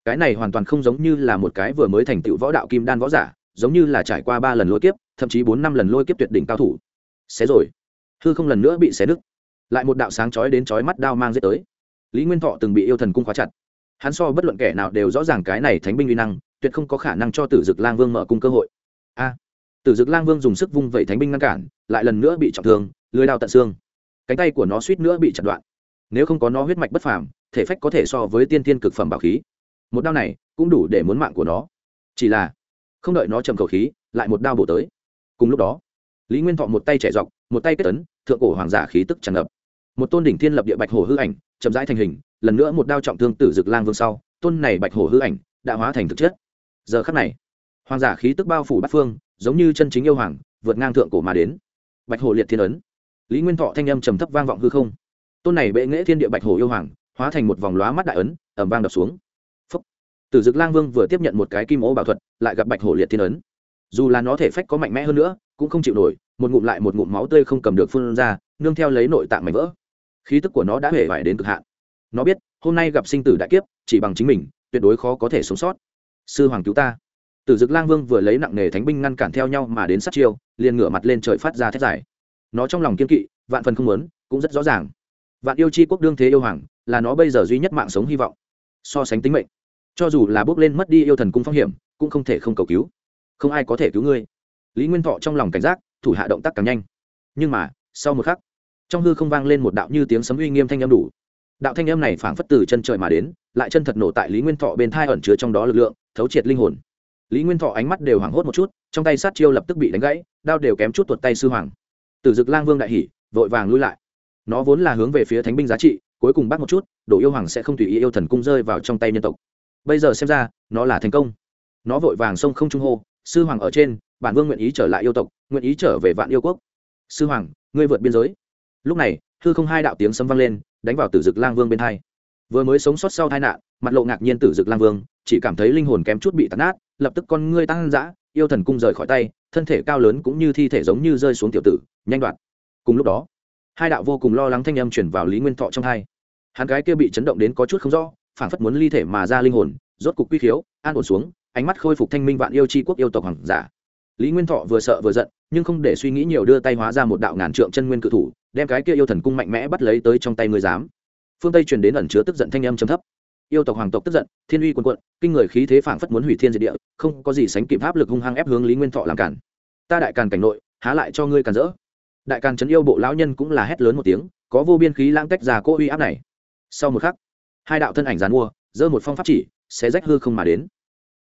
cái này hoàn toàn không giống như là một cái vừa mới thành tựu võ đạo kim đan võ giả, giống như là trải qua ba lần lôi kiếp, thậm chí bốn năm lần lôi kiếp tuyệt đỉnh cao thủ. Xé rồi. Hư không lần nữa bị xé nứt. Lại một đạo sáng chói đến chói mắt đao mang dễ tới. Lý nguyên thọ từng bị yêu thần cung khóa chặt. Hắn so bất luận kẻ nào đều rõ ràng cái này thánh binh uy năng, tuyệt không có khả năng cho tử dực lang vương mở cung cơ hội. A. Tử dực lang vương dùng sức vung vẩy thánh binh ngăn cản, lại lần nữa bị trọng thương, lưới đao tận xương. Cánh tay của nó suýt nữa bị chặt đoạn. Nếu không có nó huyết mạch bất phàm, thể phách có thể so với tiên tiên cực phẩm bảo khí một đao này cũng đủ để muốn mạng của nó. Chỉ là, không đợi nó chậm khẩu khí, lại một đao bổ tới. Cùng lúc đó, lý nguyên thọ một tay trẻ dọc, một tay kết tấn, thượng cổ hoàng giả khí tức tràn ngập. Một tôn đỉnh thiên lập địa bạch hồ hư ảnh, chậm rãi thành hình, lần nữa một đao trọng thương tử dực lang vương sau, tôn này bạch hồ hư ảnh đã hóa thành thực chất. Giờ khắc này, hoàng giả khí tức bao phủ bát phương, giống như chân chính yêu hoàng, vượt ngang thượng cổ mà đến. Bạch hồ liệt thiên ấn. Lý nguyên thọ thanh âm trầm thấp vang vọng hư không. Tôn này bệ nghễ thiên địa bạch hồ yêu hoàng, hóa thành một vòng lóa mắt đại ấn ẩm vang đập xuống tử dực lang vương vừa tiếp nhận một cái kim ô bảo thuật, lại gặp bạch hổ liệt thiên ấn. Dù là nó thể phách có mạnh mẽ hơn nữa, cũng không chịu nổi, một ngụm lại một ngụm máu tươi không cầm được phun ra, nương theo lấy nội tạng mảnh vỡ. Khí tức của nó đã hề vải đến cực hạn. Nó biết, hôm nay gặp sinh tử đại kiếp, chỉ bằng chính mình, tuyệt đối khó có thể sống sót. Sư hoàng cứu ta. Tử dực lang vương vừa lấy nặng nề thánh binh ngăn cản theo nhau mà đến sát chiêu, liền ngửa mặt lên trời phát ra thét dài. Nó trong lòng kiên kỵ, vạn phần không muốn, cũng rất rõ ràng. Vạn yêu chi quốc đương thế yêu hoàng, là nó bây giờ duy nhất mạng sống hy vọng. So sánh tính mệnh cho dù là bước lên mất đi yêu thần cung phong hiểm, cũng không thể không cầu cứu. Không ai có thể cứu ngươi. Lý nguyên thọ trong lòng cảnh giác, thủ hạ động tác càng nhanh. Nhưng mà, sau một khắc, trong hư không vang lên một đạo như tiếng sấm uy nghiêm thanh âm đủ. Đạo thanh âm này phảng phất từ chân trời mà đến, lại chân thật nổ tại lý nguyên thọ bên thai ẩn chứa trong đó lực lượng, thấu triệt linh hồn. Lý nguyên thọ ánh mắt đều hoảng hốt một chút, trong tay sát chiêu lập tức bị đánh gãy, đao đều kém chút tuột tay sư hoàng. Từ dực lang vương đại hỉ, vội vàng lui lại. Nó vốn là hướng về phía thánh binh giá trị, cuối cùng bắt một chút, đổ yêu hoàng sẽ không tùy ý yêu thần cung rơi vào trong tay nhân tộc bây giờ xem ra, nó là thành công. Nó vội vàng sông không trung hô, sư hoàng ở trên, bản vương nguyện ý trở lại yêu tộc, nguyện ý trở về vạn yêu quốc. Sư hoàng, ngươi vượt biên giới. Lúc này thư không hai đạo tiếng sấm vang lên, đánh vào tử dực lang vương bên hai. Vừa mới sống sót sau tai nạn, mặt lộ ngạc nhiên tử dực lang vương, chỉ cảm thấy linh hồn kém chút bị tàn nát lập tức con ngươi tăng dã, yêu thần cung rời khỏi tay, thân thể cao lớn cũng như thi thể giống như rơi xuống tiểu tử, nhanh đoạn. Cùng lúc đó, hai đạo vô cùng lo lắng thanh âm chuyển vào lý nguyên thọ trong hai. Hắn gái kia bị chấn động đến có chút không rõ phảng phất muốn ly thể mà ra linh hồn, rốt cục quy khiếu, an ổn xuống, ánh mắt khôi phục thanh minh vạn yêu c quốc yêu tộc hoàng giả. Lý nguyên thọ vừa sợ vừa giận, nhưng không để suy nghĩ nhiều đưa tay hóa ra một đạo ngàn trượng chân nguyên cự thủ, đem cái kia yêu thần cung mạnh mẽ bắt lấy tới trong tay người dám phương tây truyền đến ẩn chứa tức giận thanh âm trầm thấp. Yêu tộc hoàng tộc tức giận, thiên uy quần quận kinh người khí thế phảng phất muốn hủy thiên diệt địa, không có gì sánh kịp áp lực hung hăng ép hướng lý nguyên thọ làm cản. Ta đại càn cảnh nội, há lại cho ngươi cản rỡ? Đại càn trấn yêu bộ lão nhân cũng là hét lớn một tiếng, có vô biên khí lãng tách ra cô uy áp này. Sau một khắc hai đạo thân ảnh giàn mua giơ một phong pháp chỉ sẽ rách hư không mà đến.